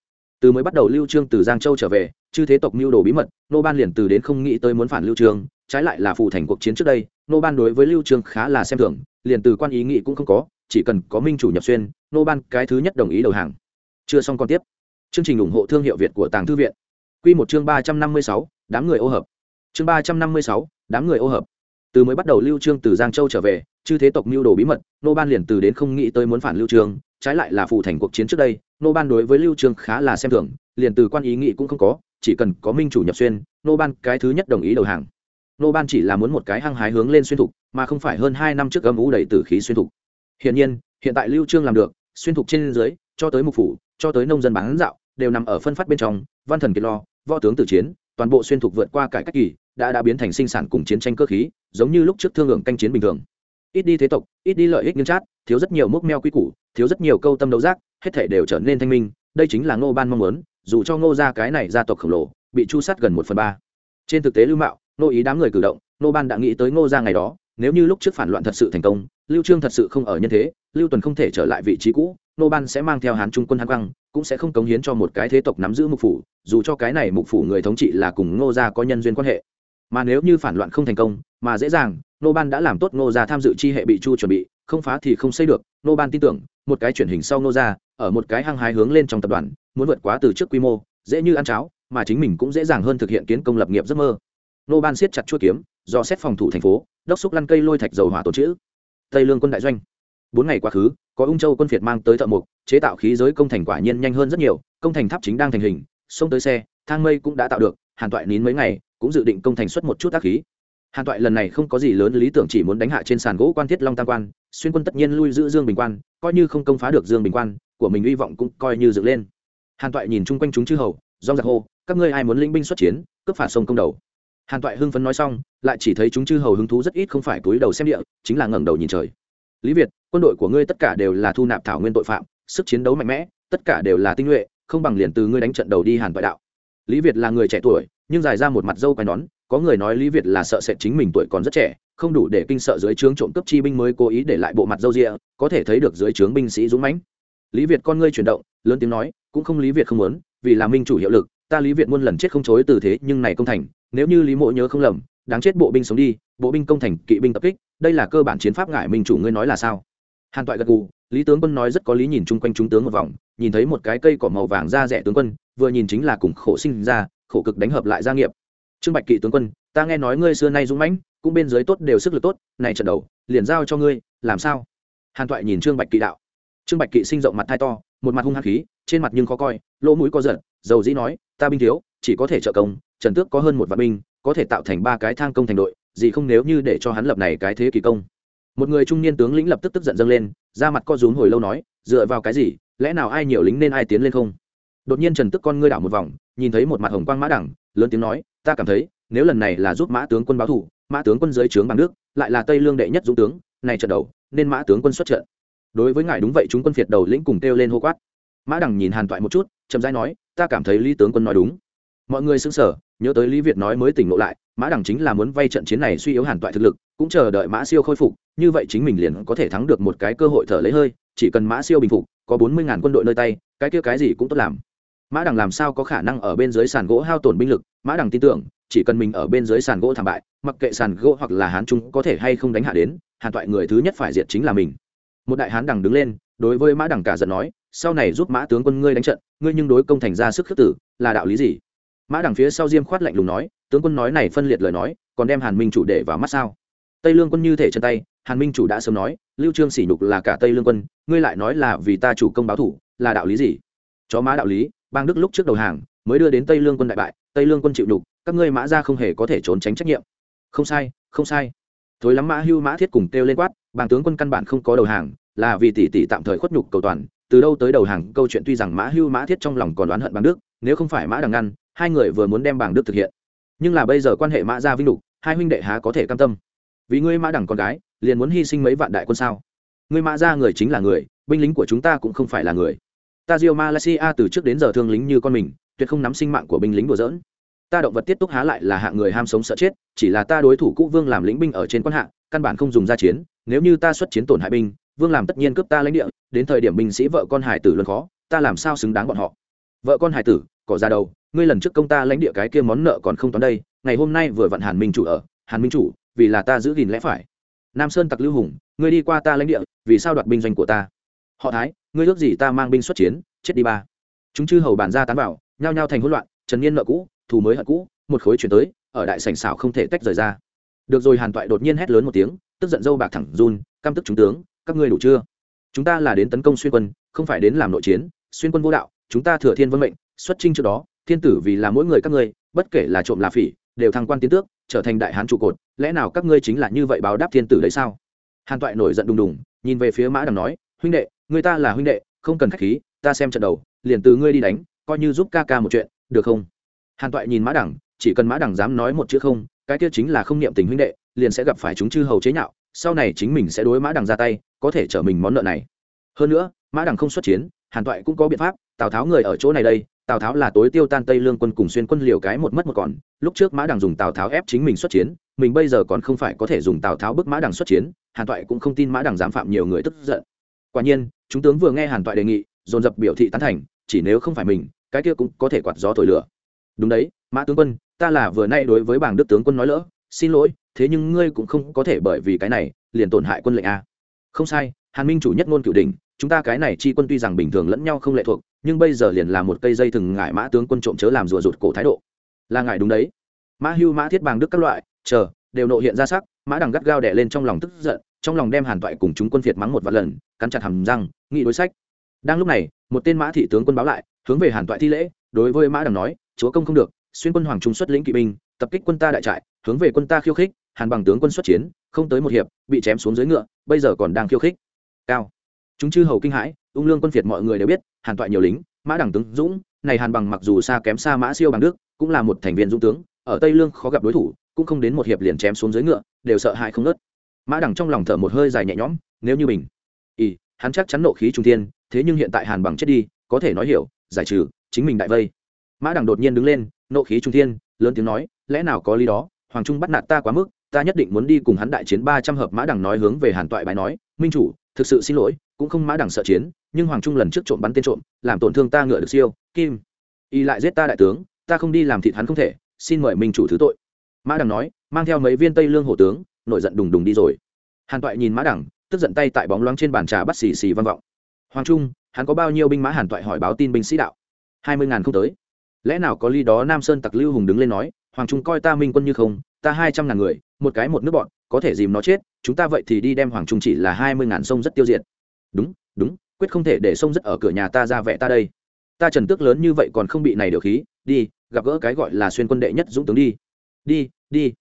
Từ mới bắt đầu lưu trương từ giang châu trở về, chư thế tộc mưu đồ bí mật nô ban liền từ đến không nghĩ tới muốn phản lưu trương, trái lại là phụ thành cuộc chiến trước đây nô ban đối với lưu trương khá là xem thường, liền từ quan ý nghĩ cũng không có, chỉ cần có minh chủ nhập xuyên nô ban cái thứ nhất đồng ý đầu hàng. Chưa xong còn tiếp chương trình ủng hộ thương hiệu việt của tàng thư viện. Quy một chương ba trăm năm mươi sáu, đám người ô hợp. Chương ba trăm năm mươi sáu, đám người ô hợp. Từ mới bắt đầu lưu trương từ giang châu trở về chư thế tộc mưu đồ bí mật nô ban liền từ đến không nghĩ tới muốn phản lưu trương trái lại là phụ thành cuộc chiến trước đây nô ban đối với lưu trương khá là xem thường liền từ quan ý nghĩ cũng không có chỉ cần có minh chủ nhập xuyên nô ban cái thứ nhất đồng ý đầu hàng. Nô ban chỉ là muốn một cái hăng hái hướng lên xuyên thục mà không phải hơn hai năm trước âm u đầy tử khí xuyên thục. Hiển nhiên hiện tại lưu trương làm được xuyên thục trên dưới cho tới mục phủ cho tới nông dân bán dạo, đều nằm ở phân phát bên trong, văn thần kiệt lo, võ tướng tử chiến, toàn bộ xuyên thục vượt qua cải cách kỳ, đã đã biến thành sinh sản cùng chiến tranh cơ khí, giống như lúc trước thương hưởng canh chiến bình thường. Ít đi thế tộc, ít đi lợi ích nghiêm trát thiếu rất nhiều mốc meo quy củ, thiếu rất nhiều câu tâm đấu giác, hết thể đều trở nên thanh minh, đây chính là ngô ban mong muốn, dù cho ngô ra cái này gia tộc khổng lồ, bị chu sát gần một phần ba. Trên thực tế lưu mạo, Ngô ý đám người cử động, Ngô ban đã nghĩ tới ngô ra ngày đó, nếu như lúc trước phản loạn thật sự thành công, lưu trương thật sự không ở nhân thế, lưu tuần không thể trở lại vị trí cũ nô ban sẽ mang theo hán trung quân hán quang, cũng sẽ không cống hiến cho một cái thế tộc nắm giữ mục phủ, dù cho cái này mục phủ người thống trị là cùng ngô gia có nhân duyên quan hệ. Mà nếu như phản loạn không thành công, mà dễ dàng, nô ban đã làm tốt ngô gia tham dự chi hệ bị chu chuẩn bị, không phá thì không xây được. Nô ban tin tưởng, một cái chuyển hình sau nô gia, ở một cái hăng hái hướng lên trong tập đoàn, muốn vượt quá từ trước quy mô, dễ như ăn cháo, mà chính mình cũng dễ dàng hơn thực hiện kiến công lập nghiệp giấc mơ. Nô ban siết chặt chuỗi kiếm, do xét phòng thủ thành phố, đốc xúc lăn cây lôi thạch dầu hỏa tổ chữ. Tây lương quân đại doanh bốn ngày quá khứ, có ung châu quân phiệt mang tới thợ mục chế tạo khí giới công thành quả nhiên nhanh hơn rất nhiều, công thành tháp chính đang thành hình xông tới xe, thang mây cũng đã tạo được, hàn toại nín mấy ngày, cũng dự định công thành xuất một chút tác khí. Hàn toại lần này không có gì lớn lý tưởng chỉ muốn đánh hạ trên sàn gỗ quan thiết long tam quan, xuyên quân tất nhiên lui giữ dương bình quan, coi như không công phá được dương bình quan, của mình hy vọng cũng coi như dựng lên. Hàn toại nhìn chung quanh chúng chư hầu, do giặc hô, các ngươi ai muốn linh binh xuất chiến, cướp phạt sông công đầu. Hàn toại hưng phấn nói xong, lại chỉ thấy chúng chư hầu hứng thú rất ít không phải túi đầu xem địa, chính là ngẩng đầu nhìn trời. Lý việt quân đội của ngươi tất cả đều là thu nạp thảo nguyên tội phạm, sức chiến đấu mạnh mẽ, tất cả đều là tinh nhuệ, không bằng liền từ ngươi đánh trận đầu đi hàn toại đạo. Lý việt là người trẻ tuổi, nhưng dài ra một mặt dâu quai nón, có người nói lý việt là sợ sệt chính mình tuổi còn rất trẻ, không đủ để kinh sợ dưới trướng trộm cấp chi binh mới cố ý để lại bộ mặt dâu rịa, có thể thấy được dưới trướng binh sĩ dũng mãnh. Lý việt con ngươi chuyển động, lớn tiếng nói, cũng không lý việt không muốn, vì là minh chủ hiệu lực, ta lý việt muôn lần chết không chối từ thế, nhưng này công thành, nếu như lý mộ nhớ không lầm, đáng chết bộ binh sống đi, bộ binh công thành, kỵ binh tập kích, đây là cơ bản chiến pháp ngại minh chủ ngươi nói là sao? Hàn toại gật gù, lý tướng quân nói rất có lý nhìn chung quanh chúng tướng một vòng, nhìn thấy một cái cây cỏ màu vàng da rẻ tướng quân, vừa nhìn chính là cùng khổ sinh ra, khổ cực đánh hợp lại gia nghiệp. Trương bạch kỵ tướng quân, ta nghe nói ngươi xưa nay dũng mãnh, cũng bên dưới tốt đều sức lực tốt, này trận đầu, liền giao cho ngươi, làm sao? Hàn toại nhìn trương bạch kỵ đạo. Trương bạch kỵ sinh rộng mặt thai to, một mặt hung hăng khí, trên mặt nhưng khó coi, lỗ mũi có giận dầu dĩ nói, ta binh thiếu, chỉ có thể trợ công, trần tước có hơn một vạn binh, có thể tạo thành ba cái thang công thành đội, gì không nếu như để cho hắn lập này cái thế kỳ công một người trung niên tướng lĩnh lập tức tức giận dâng lên ra mặt co rúm hồi lâu nói, dựa vào cái gì? Lẽ nào ai nhiều lính nên ai tiến lên không? Đột nhiên trần tức con ngươi đảo một vòng, nhìn thấy một mặt hồng quang mã đẳng, lớn tiếng nói, ta cảm thấy, nếu lần này là giúp mã tướng quân báo thủ mã tướng quân dưới trướng bằng nước, lại là tây lương đệ nhất dũng tướng, này trận đầu, nên mã tướng quân xuất trận. Đối với ngài đúng vậy, chúng quân phiệt đầu lĩnh cùng kêu lên hô quát. Mã đẳng nhìn hàn toại một chút, chậm rãi nói, ta cảm thấy lý tướng quân nói đúng. Mọi người xứng sở nhớ tới lý việt nói mới tỉnh ngộ lại mã đằng chính là muốn vay trận chiến này suy yếu hàn toại thực lực, cũng chờ đợi mã siêu khôi phục, như vậy chính mình liền có thể thắng được một cái cơ hội thở lấy hơi, chỉ cần mã siêu bình phục, có bốn mươi ngàn quân đội nơi tay, cái kia cái gì cũng tốt làm. Mã đằng làm sao có khả năng ở bên dưới sàn gỗ hao tổn binh lực? Mã đằng tin tưởng, chỉ cần mình ở bên dưới sàn gỗ thảm bại, mặc kệ sàn gỗ hoặc là hán trung có thể hay không đánh hạ đến, hàn toại người thứ nhất phải diệt chính là mình. Một đại hán đằng đứng lên, đối với mã đằng cả giận nói, sau này giúp mã tướng quân ngươi đánh trận, ngươi nhưng đối công thành ra sức khước tử, là đạo lý gì? Mã đằng phía sau diêm khoát lạnh lùng nói, tướng quân nói này phân liệt lời nói, còn đem hàn minh chủ để vào mắt sao? Tây lương quân như thể chân tay, hàn minh chủ đã sớm nói, lưu trương sỉ nhục là cả tây lương quân, ngươi lại nói là vì ta chủ công báo thủ, là đạo lý gì? Chó mã đạo lý, bang đức lúc trước đầu hàng, mới đưa đến tây lương quân đại bại, tây lương quân chịu nhục, các ngươi mã ra không hề có thể trốn tránh trách nhiệm. Không sai không sai. Thối lắm mã hưu mã thiết cùng kêu lên quát bàng tướng quân căn bản không có đầu hàng, là vì tỷ tỷ tạm thời khuất nhục cầu toàn, từ đâu tới đầu hàng, câu chuyện tuy rằng mã hưu mã thiết trong lòng còn đoán hận bằng đức, nếu không phải mã đằng ngăn hai người vừa muốn đem bảng đức thực hiện. Nhưng là bây giờ quan hệ mã gia vinh lục, hai huynh đệ há có thể cam tâm? Vì ngươi mã đẳng con gái, liền muốn hy sinh mấy vạn đại quân sao? Ngươi mã gia người chính là người, binh lính của chúng ta cũng không phải là người. Ta diêu malaysia từ trước đến giờ thương lính như con mình, tuyệt không nắm sinh mạng của binh lính đùa dỡn ta động vật tiết túc há lại là hạng người ham sống sợ chết, chỉ là ta đối thủ cũ vương làm lĩnh binh ở trên quan hạng căn bản không dùng ra chiến, nếu như ta xuất chiến tổn hại binh, vương làm tất nhiên cướp ta lãnh địa, đến thời điểm binh sĩ vợ con hải tử luôn khó, ta làm sao xứng đáng bọn họ? Vợ con hải tử, cỏ ra đầu ngươi lần trước công ta lãnh địa cái kia món nợ còn không toán đây, ngày hôm nay vừa vặn hàn minh chủ ở, hàn minh chủ, vì là ta giữ gìn lẽ phải. Nam sơn tặc lưu hùng, ngươi đi qua ta lãnh địa, vì sao đoạt binh doanh của ta? Họ thái, ngươi ước gì ta mang binh xuất chiến, chết đi ba. Chúng chư hầu bàn ra tán bảo, nhao nhao thành hỗn loạn, trần niên nợ cũ, thù mới hận cũ, một khối chuyển tới, ở đại sảnh xảo không thể tách rời ra. Được rồi hàn toại đột nhiên hét lớn một tiếng, tức giận dâu bạc thẳng run, căm tức chúng tướng, các ngươi đủ chưa? Chúng ta là đến tấn công xuyên quân, không phải đến làm nội chiến, xuyên quân vô đạo, chúng ta thừa thiên vân mệnh, xuất trinh trước đó thiên tử vì là mỗi người các ngươi, bất kể là trộm là phỉ, đều thăng quan tiến tước, trở thành đại hán trụ cột, lẽ nào các ngươi chính là như vậy báo đáp thiên tử đấy sao? Hàn toại nổi giận đùng đùng, nhìn về phía mã đằng nói, huynh đệ, người ta là huynh đệ, không cần khách khí, ta xem trận đầu, liền từ ngươi đi đánh, coi như giúp ca ca một chuyện, được không? Hàn toại nhìn mã đằng, chỉ cần mã đằng dám nói một chữ không, cái kia chính là không niệm tình huynh đệ, liền sẽ gặp phải chúng chư hầu chế nhạo, sau này chính mình sẽ đối mã đằng ra tay, có thể trở mình món nợ này. Hơn nữa, mã đằng không xuất chiến, hàn toại cũng có biện pháp, tào tháo người ở chỗ này đây tào tháo là tối tiêu tan tây lương quân cùng xuyên quân liều cái một mất một còn. Lúc trước mã đằng dùng tào tháo ép chính mình xuất chiến, mình bây giờ còn không phải có thể dùng tào tháo bức mã đằng xuất chiến, hàn toại cũng không tin mã đằng dám phạm nhiều người tức giận. Quả nhiên, chúng tướng vừa nghe hàn toại đề nghị, dồn dập biểu thị tán thành, chỉ nếu không phải mình, cái kia cũng có thể quạt gió thổi lửa. Đúng đấy, mã tướng quân, ta là vừa nay đối với bảng đức tướng quân nói lỡ, xin lỗi, thế nhưng ngươi cũng không có thể bởi vì cái này, liền tổn hại quân lệnh a. Không sai, hàn minh chủ nhất ngôn cửu đình chúng ta cái này chi quân tuy rằng bình thường lẫn nhau không lệ thuộc nhưng bây giờ liền là một cây dây thừng ngại mã tướng quân trộm chớ làm rùa rụt cổ thái độ. Là ngài đúng đấy. Mã hưu, mã thiết bàng đức các loại, chờ, đều nộ hiện ra sắc, mã đằng gắt gao đẻ lên trong lòng tức giận, trong lòng đem hàn toại cùng chúng quân phiệt mắng một vài lần, cắn chặt hầm răng, nghị đối sách. Đang lúc này, một tên mã thị tướng quân báo lại, hướng về hàn toại thi lễ, đối với mã đằng nói, chúa công không được, xuyên quân hoàng trung xuất lĩnh kỵ binh, tập kích quân ta đại trại, hướng về quân ta khiêu khích, hàn bằng tướng quân xuất chiến, không tới một hiệp, bị chém xuống dưới ngựa, bây giờ còn đang khiêu khích. Cao. Chúng chư hầu kinh hãi ung lương quân phiệt mọi người đều biết, hàn toại nhiều lính, mã đẳng tướng dũng, này hàn bằng mặc dù xa kém xa mã siêu bằng đức, cũng là một thành viên dũng tướng, ở tây lương khó gặp đối thủ, cũng không đến một hiệp liền chém xuống dưới ngựa, đều sợ hãi không nớt mã đẳng trong lòng thở một hơi dài nhẹ nhõm, nếu như mình ỉ hắn chắc chắn nộ khí trung thiên, thế nhưng hiện tại hàn bằng chết đi, có thể nói hiểu, giải trừ chính mình đại vây. Mã đẳng đột nhiên đứng lên, nộ khí trung thiên, lớn tiếng nói, lẽ nào có lý đó, hoàng trung bắt nạt ta quá mức, ta nhất định muốn đi cùng hắn đại chiến ba trăm hợp. Mã đẳng nói hướng về hàn toại bài nói, minh chủ, thực sự xin lỗi, cũng không mã đẳng sợ chiến nhưng hoàng trung lần trước trộm bắn tên trộm, làm tổn thương ta ngựa được siêu, kim. Y lại giết ta đại tướng, ta không đi làm thịt hắn không thể, xin mời minh chủ thứ tội. Mã Đằng nói, mang theo mấy viên tây lương hổ tướng, nổi giận đùng đùng đi rồi. Hàn toại nhìn mã Đằng, tức giận tay tại bóng loáng trên bàn trà bắt xì xì vang vọng. Hoàng trung, hắn có bao nhiêu binh mã hàn toại hỏi báo tin binh sĩ đạo? Hai mươi ngàn không tới. Lẽ nào có ly đó nam sơn tặc lưu hùng đứng lên nói, hoàng trung coi ta minh quân như không, ta hai trăm ngàn người, một cái một nước bọn, có thể dìm nó chết, chúng ta vậy thì đi đem hoàng trung chỉ là hai mươi ngàn sông rất tiêu diệt. Đúng đúng quyết không thể để sông rất ở cửa nhà ta ra vẽ ta đây. Ta trần tước lớn như vậy còn không bị này điều khí, đi, gặp gỡ cái gọi là xuyên quân đệ nhất dũng tướng đi. Đi đi.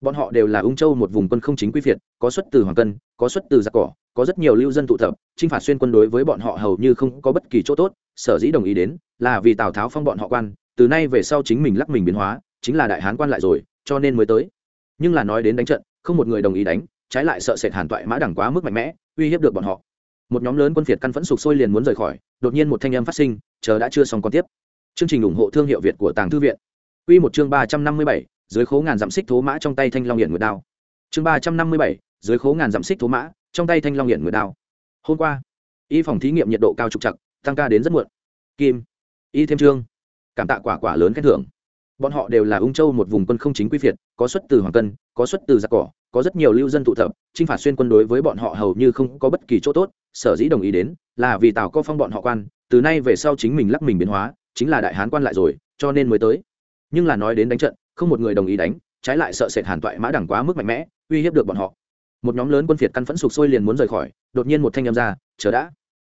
Bọn họ đều là ung châu một vùng quân không chính quy phiệt, có xuất từ hoàng cân, có xuất từ giặc cỏ, có rất nhiều lưu dân tụ tập, chinh phạt xuyên quân đối với bọn họ hầu như không có bất kỳ chỗ tốt, sở dĩ đồng ý đến là vì tào tháo phong bọn họ quan, từ nay về sau chính mình lắc mình biến hóa, chính là đại hán quan lại rồi, cho nên mới tới. Nhưng là nói đến đánh trận, không một người đồng ý đánh, trái lại sợ sệt hàn toại mã đẳng quá mức mạnh mẽ, uy hiếp được bọn họ một nhóm lớn quân phiệt căn phẫn sục sôi liền muốn rời khỏi, đột nhiên một thanh âm phát sinh, chờ đã chưa xong còn tiếp. Chương trình ủng hộ thương hiệu việt của tàng thư viện. Quy một chương ba trăm năm mươi bảy, dưới khố ngàn dặm xích thố mã trong tay thanh long hiển nguyệt đao. Chương ba trăm năm mươi bảy, dưới khố ngàn dặm xích thố mã trong tay thanh long hiển nguyệt đao. Hôm qua, y phòng thí nghiệm nhiệt độ cao trục chặt tăng ca đến rất muộn. Kim, y thêm trương. Cảm tạ quả quả lớn khen thưởng. Bọn họ đều là ung châu một vùng quân không chính quy phiệt có xuất từ hoàng cân, có xuất từ giặc cỏ có rất nhiều lưu dân tụ tập, chinh phạt xuyên quân đối với bọn họ hầu như không có bất kỳ chỗ tốt, sở dĩ đồng ý đến là vì tào có phong bọn họ quan, từ nay về sau chính mình lắc mình biến hóa, chính là đại hán quan lại rồi, cho nên mới tới. Nhưng là nói đến đánh trận, không một người đồng ý đánh, trái lại sợ sệt hàn toại mã đẳng quá mức mạnh mẽ, uy hiếp được bọn họ. Một nhóm lớn quân phiệt căn phẫn sục sôi liền muốn rời khỏi, đột nhiên một thanh âm ra, chờ đã.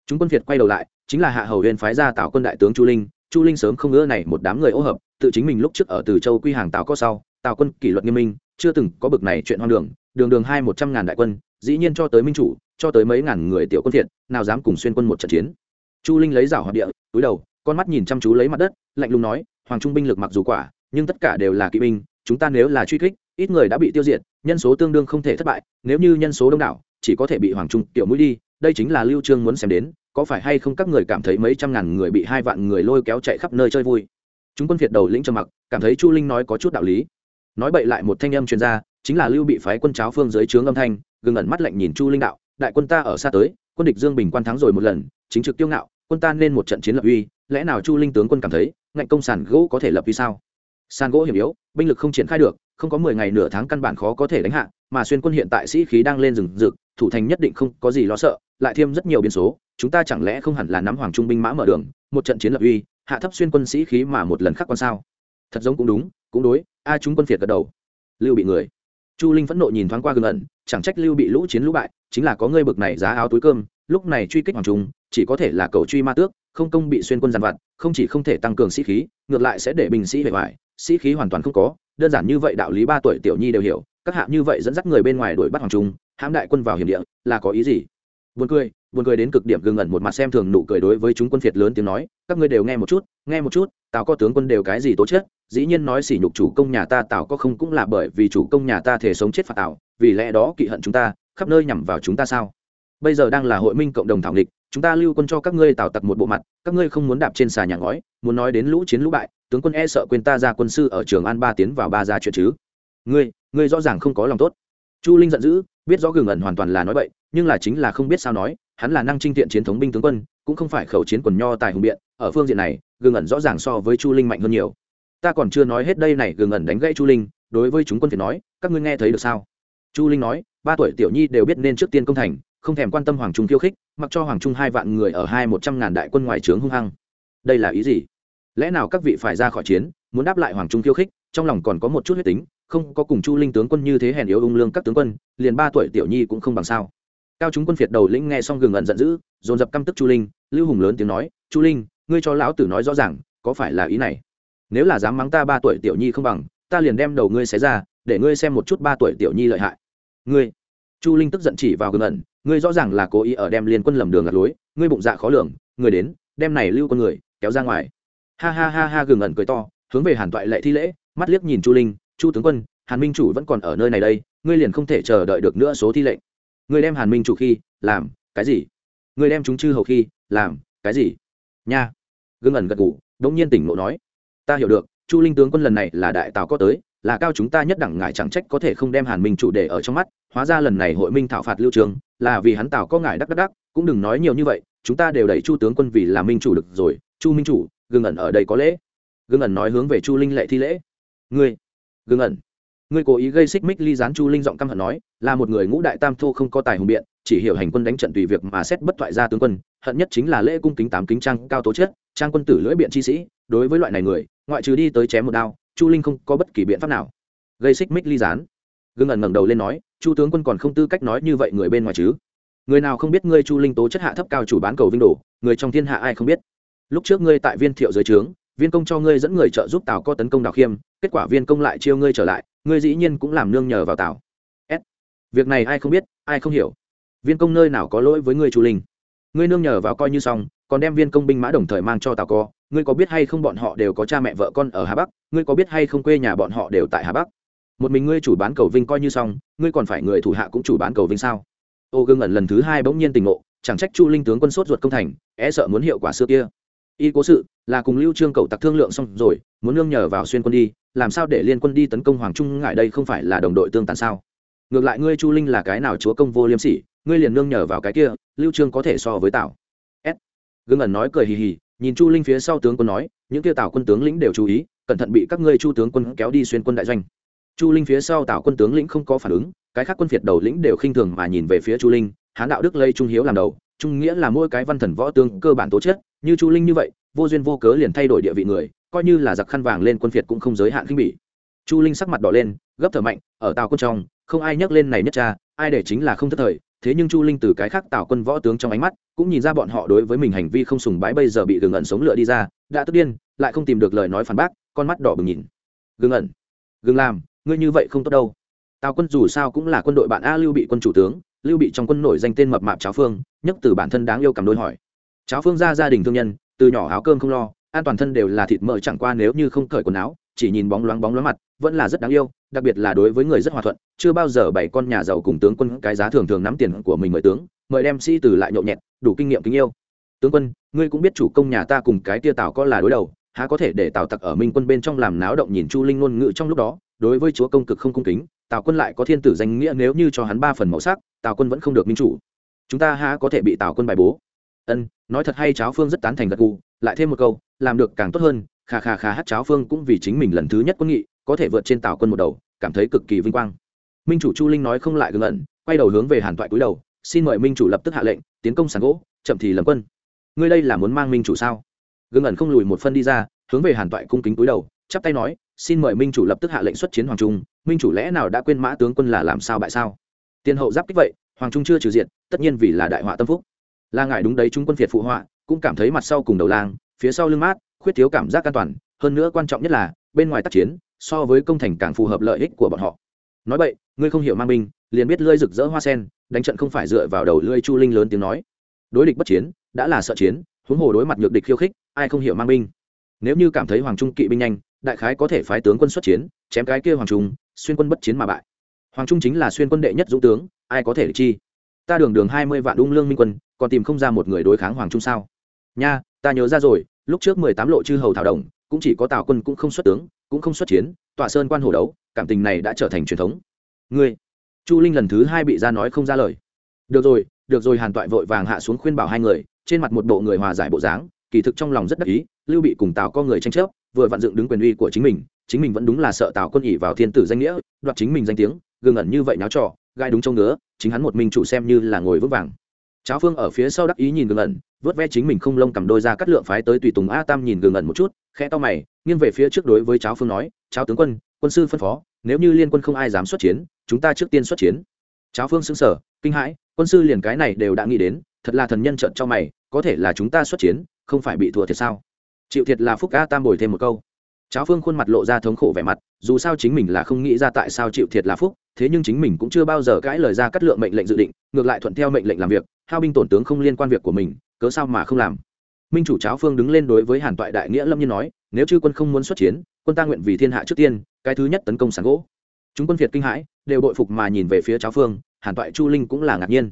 Chúng quân phiệt quay đầu lại, chính là hạ hầu huyền phái ra tào quân đại tướng chu linh chu linh sớm không ngỡ này một đám người ô hợp, tự chính mình lúc trước ở từ châu quy hàng tào có sau, tào quân kỷ luật nghiêm minh chưa từng có bực này chuyện hoang đường đường đường hai một trăm ngàn đại quân, dĩ nhiên cho tới minh chủ, cho tới mấy ngàn người tiểu quân thiện nào dám cùng xuyên quân một trận chiến. Chu linh lấy rảo hoạt địa, túi đầu, con mắt nhìn chăm chú lấy mặt đất, lạnh lùng nói, hoàng trung binh lực mặc dù quả, nhưng tất cả đều là kỵ binh, chúng ta nếu là truy kích, ít người đã bị tiêu diệt, nhân số tương đương không thể thất bại, nếu như nhân số đông đảo, chỉ có thể bị hoàng trung tiểu mũi đi, đây chính là lưu trương muốn xem đến, có phải hay không các người cảm thấy mấy trăm ngàn người bị hai vạn người lôi kéo chạy khắp nơi chơi vui? Chúng quân việt đầu lĩnh trầm mặc, cảm thấy chu linh nói có chút đạo lý nói bậy lại một thanh âm chuyên gia chính là lưu bị phái quân cháo phương dưới trướng âm thanh, gừng ẩn mắt lạnh nhìn chu linh đạo, đại quân ta ở xa tới, quân địch dương bình quan thắng rồi một lần, chính trực tiêu ngạo, quân ta nên một trận chiến lập uy, lẽ nào chu linh tướng quân cảm thấy, ngạnh công sản gỗ có thể lập uy sao? Sàn gỗ hiểm yếu, binh lực không triển khai được, không có mười ngày nửa tháng căn bản khó có thể đánh hạ, mà xuyên quân hiện tại sĩ khí đang lên rừng rực, thủ thành nhất định không có gì lo sợ, lại thêm rất nhiều biến số, chúng ta chẳng lẽ không hẳn là nắm hoàng trung binh mã mở đường, một trận chiến lập uy, hạ thấp xuyên quân sĩ khí mà một lần khắc quan sao? Thật giống cũng đúng, cũng đối, a chúng quân phiệt gật đầu. Lưu bị người. Chu linh phẫn nộ nhìn thoáng qua gương ẩn, chẳng trách lưu bị lũ chiến lũ bại, chính là có ngươi bực này giá áo túi cơm, lúc này truy kích hoàng trung, chỉ có thể là cầu truy ma tước, không công bị xuyên quân giàn vặt, không chỉ không thể tăng cường sĩ khí, ngược lại sẽ để binh sĩ bề ngoài sĩ khí hoàn toàn không có, đơn giản như vậy đạo lý ba tuổi tiểu nhi đều hiểu, các hạ như vậy dẫn dắt người bên ngoài đuổi bắt hoàng trung, hãm đại quân vào hiểm địa, là có ý gì? Buồn cười buồn cười đến cực điểm gương ẩn một mặt xem thường nụ cười đối với chúng quân phiệt lớn tiếng nói, các ngươi đều nghe một chút, nghe một chút, tào có tướng quân đều cái gì tố chết dĩ nhiên nói sỉ nhục chủ công nhà ta, tào có không cũng là bởi vì chủ công nhà ta thể sống chết phạt tào, vì lẽ đó kỵ hận chúng ta, khắp nơi nhằm vào chúng ta sao? Bây giờ đang là hội minh cộng đồng thảo nghịch, chúng ta lưu quân cho các ngươi tào tặc một bộ mặt, các ngươi không muốn đạp trên xà nhà ngói, muốn nói đến lũ chiến lũ bại, tướng quân e sợ quên ta ra quân sư ở trường an ba tiến vào ba ra chuyện chứ. Ngươi ngươi rõ ràng không có lòng tốt. Chu linh giận dữ, biết rõ gừng ẩn hoàn toàn là nói bậy nhưng là chính là không biết sao nói, hắn là năng trinh thiện chiến thống binh tướng quân, cũng không phải khẩu chiến quần nho tài hùng biện, ở phương diện này, gương ẩn rõ ràng so với chu linh mạnh hơn nhiều. Ta còn chưa nói hết đây này, gương ẩn đánh gãy chu linh, đối với chúng quân phải nói, các ngươi nghe thấy được sao? Chu linh nói, ba tuổi tiểu nhi đều biết nên trước tiên công thành, không thèm quan tâm hoàng trung khiêu khích, mặc cho hoàng trung hai vạn người ở hai một trăm ngàn đại quân ngoài trướng hung hăng. Đây là ý gì? Lẽ nào các vị phải ra khỏi chiến, muốn đáp lại hoàng trung khiêu khích, trong lòng còn có một chút huyết tính, không có cùng chu linh tướng quân như thế hèn yếu ung lương các tướng quân, liền ba tuổi tiểu nhi cũng không bằng sao? Cao chúng quân phiệt đầu lĩnh nghe xong gừng ẩn giận dữ, dồn dập căm tức chu linh, lưu hùng lớn tiếng nói, chu linh, ngươi cho lão tử nói rõ ràng, có phải là ý này? Nếu là dám mắng ta ba tuổi tiểu nhi không bằng, ta liền đem đầu ngươi xé ra, để ngươi xem một chút ba tuổi tiểu nhi lợi hại. Ngươi? Chu linh tức giận chỉ vào gừng ẩn, ngươi rõ ràng là cố ý ở đem liên quân lầm đường lạc lối, ngươi bụng dạ khó lường, người đến, đem này lưu con người kéo ra ngoài. Ha ha ha ha, gừng ẩn cười to, hướng về hàn toại lệ thi lễ, mắt liếc nhìn chu linh, chu tướng quân, hàn minh chủ vẫn còn ở nơi này đây, ngươi liền không thể chờ đợi được nữa số thi lệnh. Người đem hàn minh chủ khi, làm cái gì? Người đem chúng chư hầu khi, làm cái gì? Nha. Gương ẩn gật ngủ đống nhiên tỉnh ngộ nói. Ta hiểu được, chu linh tướng quân lần này là đại tào có tới, là cao chúng ta nhất đẳng ngại chẳng trách có thể không đem hàn minh chủ để ở trong mắt. Hóa ra lần này hội minh thảo phạt lưu trường, là vì hắn tào có ngại đắc đắc đắc, cũng đừng nói nhiều như vậy, chúng ta đều đẩy chu tướng quân vì là minh chủ được rồi. Chu minh chủ gương ẩn ở đây có lễ. Gương ẩn nói hướng về chu linh lệ thi lễ. Ngươi gương ẩn ngươi cố ý gây xích mích ly gián chu linh giọng căm hận nói, là một người ngũ đại tam thô không có tài hùng biện, chỉ hiểu hành quân đánh trận tùy việc mà xét bất thoại ra tướng quân, hận nhất chính là lễ cung kính tám kính trang cao tố chất, trang quân tử lưỡi biện chi sĩ, đối với loại này người, ngoại trừ đi tới chém một đao, chu linh không có bất kỳ biện pháp nào. Gây xích mích ly gián. Gương ẩn ngẩng đầu lên nói, chu tướng quân còn không tư cách nói như vậy người bên ngoài chứ. Người nào không biết ngươi chu linh tố chất hạ thấp cao chủ bán cầu vinh đồ, người trong thiên hạ ai không biết. Lúc trước ngươi tại viên thiệu dưới trướng, viên công cho ngươi dẫn người trợ giúp tào co tấn công đào khiêm, kết quả viên công lại chiêu ngươi trở lại ngươi dĩ nhiên cũng làm nương nhờ vào tào s. Việc này ai không biết, ai không hiểu. Viên công nơi nào có lỗi với ngươi chủ linh? Ngươi nương nhờ vào coi như xong, còn đem viên công binh mã đồng thời mang cho tào co. Ngươi có biết hay không bọn họ đều có cha mẹ vợ con ở hà bắc? Ngươi có biết hay không quê nhà bọn họ đều tại hà bắc? Một mình ngươi chủ bán cầu vinh coi như xong, ngươi còn phải người thủ hạ cũng chủ bán cầu vinh sao? Ô gương ẩn lần thứ hai bỗng nhiên tình ngộ, chẳng trách chu linh tướng quân sốt ruột công thành e sợ muốn hiệu quả xưa kia. Y cố sự, là cùng lưu trương cầu tặc thương lượng xong rồi, muốn nương nhờ vào xuyên quân đi làm sao để liên quân đi tấn công hoàng trung ngại đây không phải là đồng đội tương tàn sao? Ngược lại ngươi chu linh là cái nào chúa công vô liêm sỉ, ngươi liền nương nhờ vào cái kia, lưu trương có thể so với tào. S. Gương ẩn nói cười hì hì, nhìn chu linh phía sau tướng quân nói, những kia tào quân tướng lĩnh đều chú ý, cẩn thận bị các ngươi chu tướng quân kéo đi xuyên quân đại doanh. Chu linh phía sau tào quân tướng lĩnh không có phản ứng, cái khác quân phiệt đầu lĩnh đều khinh thường mà nhìn về phía chu linh, hán đạo đức lây trung hiếu làm đầu, trung nghĩa là mỗi cái văn thần võ tướng cơ bản tố chất, như chu linh như vậy vô duyên vô cớ liền thay đổi địa vị người, coi như là giặc khăn vàng lên quân phiệt cũng không giới hạn khinh bỉ. Chu linh sắc mặt đỏ lên, gấp thở mạnh, ở tàu quân trong, không ai nhắc lên này nhất cha, ai để chính là không thất thời, thế nhưng chu linh từ cái khác tào quân võ tướng trong ánh mắt, cũng nhìn ra bọn họ đối với mình hành vi không sùng bái bây giờ bị gừng ẩn sống lựa đi ra, đã tức điên, lại không tìm được lời nói phản bác, con mắt đỏ bừng nhìn. Gừng ẩn, gừng làm ngươi như vậy không tốt đâu. Tào quân dù sao cũng là quân đội bạn a lưu bị quân chủ tướng, lưu bị trong quân nổi danh tên mập mạp cháo phương nhất từ bản thân đáng yêu cầm đôi hỏi. Cháo phương ra gia đình thương nhân từ nhỏ áo cơm không lo, an toàn thân đều là thịt mỡ chẳng qua nếu như không cởi quần áo, chỉ nhìn bóng loáng bóng loáng mặt, vẫn là rất đáng yêu, đặc biệt là đối với người rất hòa thuận, chưa bao giờ bảy con nhà giàu cùng tướng quân cái giá thường thường nắm tiền của mình mời tướng, mời đem sĩ từ lại nhộn nhẹt, đủ kinh nghiệm kính yêu. Tướng quân, ngươi cũng biết chủ công nhà ta cùng cái tia tào có là đối đầu, há có thể để tào tặc ở minh quân bên trong làm náo động nhìn chu linh ngôn ngữ trong lúc đó, đối với chúa công cực không cung kính, tào quân lại có thiên tử danh nghĩa nếu như cho hắn ba phần màu sắc, tào quân vẫn không được minh chủ. Chúng ta há có thể bị tào quân bài bố ân, nói thật hay cháo phương rất tán thành gật gù, lại thêm một câu, làm được càng tốt hơn khà khà khà hát cháo phương cũng vì chính mình lần thứ nhất quân nghị, có thể vượt trên tào quân một đầu, cảm thấy cực kỳ vinh quang. Minh chủ chu linh nói không lại gương ẩn, quay đầu hướng về hàn toại cúi đầu, xin mời minh chủ lập tức hạ lệnh, tiến công sàn gỗ, chậm thì lầm quân. Ngươi đây là muốn mang minh chủ sao? Gương ẩn không lùi một phân đi ra, hướng về hàn toại cung kính cúi đầu, chắp tay nói, xin mời minh chủ lập tức hạ lệnh xuất chiến hoàng trung, minh chủ lẽ nào đã quên mã tướng quân là làm sao bại sao? Tiên hậu giáp kích vậy, hoàng trung chưa trừ diện tất nhiên vì là đại họa tâm phúc là ngại đúng đấy, chúng quân việt phụ họa, cũng cảm thấy mặt sau cùng đầu lang, phía sau lưng mát, khuyết thiếu cảm giác an toàn, hơn nữa quan trọng nhất là, bên ngoài tác chiến, so với công thành càng phù hợp lợi ích của bọn họ. Nói vậy, ngươi không hiểu mang binh, liền biết lưỡi rực rỡ hoa sen, đánh trận không phải dựa vào đầu lưỡi chu linh lớn tiếng nói. Đối địch bất chiến, đã là sợ chiến, huống hồ đối mặt nhược địch khiêu khích, ai không hiểu mang binh. Nếu như cảm thấy hoàng trung kỵ binh nhanh, đại khái có thể phái tướng quân xuất chiến, chém cái kia hoàng trung, xuyên quân bất chiến mà bại. Hoàng trung chính là xuyên quân đệ nhất dũng tướng, ai có thể địch chi? Ta đường đường hai mươi vạn ung lương minh quân còn tìm không ra một người đối kháng hoàng trung sao? Nha, ta nhớ ra rồi, lúc trước mười tám lộ chư hầu thảo đồng, cũng chỉ có tào quân cũng không xuất tướng, cũng không xuất chiến, tọa sơn quan hồ đấu, cảm tình này đã trở thành truyền thống. Ngươi, chu linh lần thứ hai bị ra nói không ra lời. Được rồi được rồi, hàn toại vội vàng hạ xuống khuyên bảo hai người, trên mặt một bộ người hòa giải bộ dáng, kỳ thực trong lòng rất đắc ý, lưu bị cùng tào có người tranh chấp, vừa vặn dựng đứng quyền uy của chính mình chính mình vẫn đúng là sợ tào quân ỉ vào thiên tử danh nghĩa, đoạt chính mình danh tiếng gương ẩn như vậy náo trò, gai đúng châu ngứa, chính hắn một mình chủ xem như là ngồi vững vàng cháo phương ở phía sau đắc ý nhìn gương ẩn, vớt ve chính mình không lông cầm đôi ra cắt lượng phái tới tùy tùng a tam nhìn gương ẩn một chút, khẽ to mày, nghiêng về phía trước đối với cháo phương nói, cháo tướng quân quân sư phân phó, nếu như liên quân không ai dám xuất chiến, chúng ta trước tiên xuất chiến. Cháo phương xứng sở kinh hãi, quân sư liền cái này đều đã nghĩ đến, thật là thần nhân trợn cho mày, có thể là chúng ta xuất chiến, không phải bị thua thiệt sao? Chịu thiệt là phúc a tam bồi thêm một câu cháo phương khuôn mặt lộ ra thống khổ vẻ mặt, dù sao chính mình là không nghĩ ra tại sao chịu thiệt là phúc, thế nhưng chính mình cũng chưa bao giờ cãi lời ra cắt lượng mệnh lệnh dự định, ngược lại thuận theo mệnh lệnh làm việc, hao binh tổn tướng không liên quan việc của mình, cớ sao mà không làm. Minh chủ cháo phương đứng lên đối với hàn toại đại nghĩa lâm nhiên nói, nếu chư quân không muốn xuất chiến, quân ta nguyện vì thiên hạ trước tiên, cái thứ nhất tấn công sáng gỗ. Chúng quân việt kinh hãi, đều đội phục mà nhìn về phía cháo phương, hàn toại chu linh cũng là ngạc nhiên.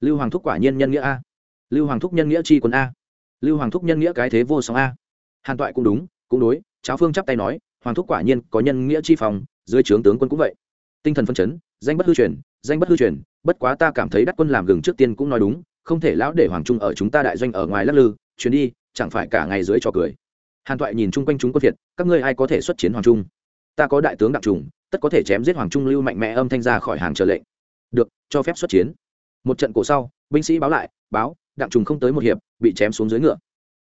Lưu hoàng thúc quả nhiên nhân nghĩa a. Lưu hoàng thúc nhân nghĩa chi quân a. Lưu hoàng thúc nhân nghĩa cái thế vô song a. Hàn toại cũng đúng cũng đối, cháo phương chắp tay nói, hoàng thúc quả nhiên có nhân nghĩa chi phòng dưới trướng tướng quân cũng vậy. Tinh thần phân chấn, danh bất hư truyền, danh bất hư truyền, bất quá ta cảm thấy đắc quân làm gừng trước tiên cũng nói đúng, không thể lão để hoàng trung ở chúng ta đại doanh ở ngoài lắc lư, chuyến đi, chẳng phải cả ngày dưới trò cười. Hàn toại nhìn chung quanh chúng quân việt các ngươi ai có thể xuất chiến hoàng trung? Ta có đại tướng đặc trùng, tất có thể chém giết hoàng trung lưu mạnh mẽ âm thanh ra khỏi hàng chờ lệnh. Được, cho phép xuất chiến. Một trận cổ sau, binh sĩ báo lại, báo đặng trùng không tới một hiệp, bị chém xuống dưới ngựa.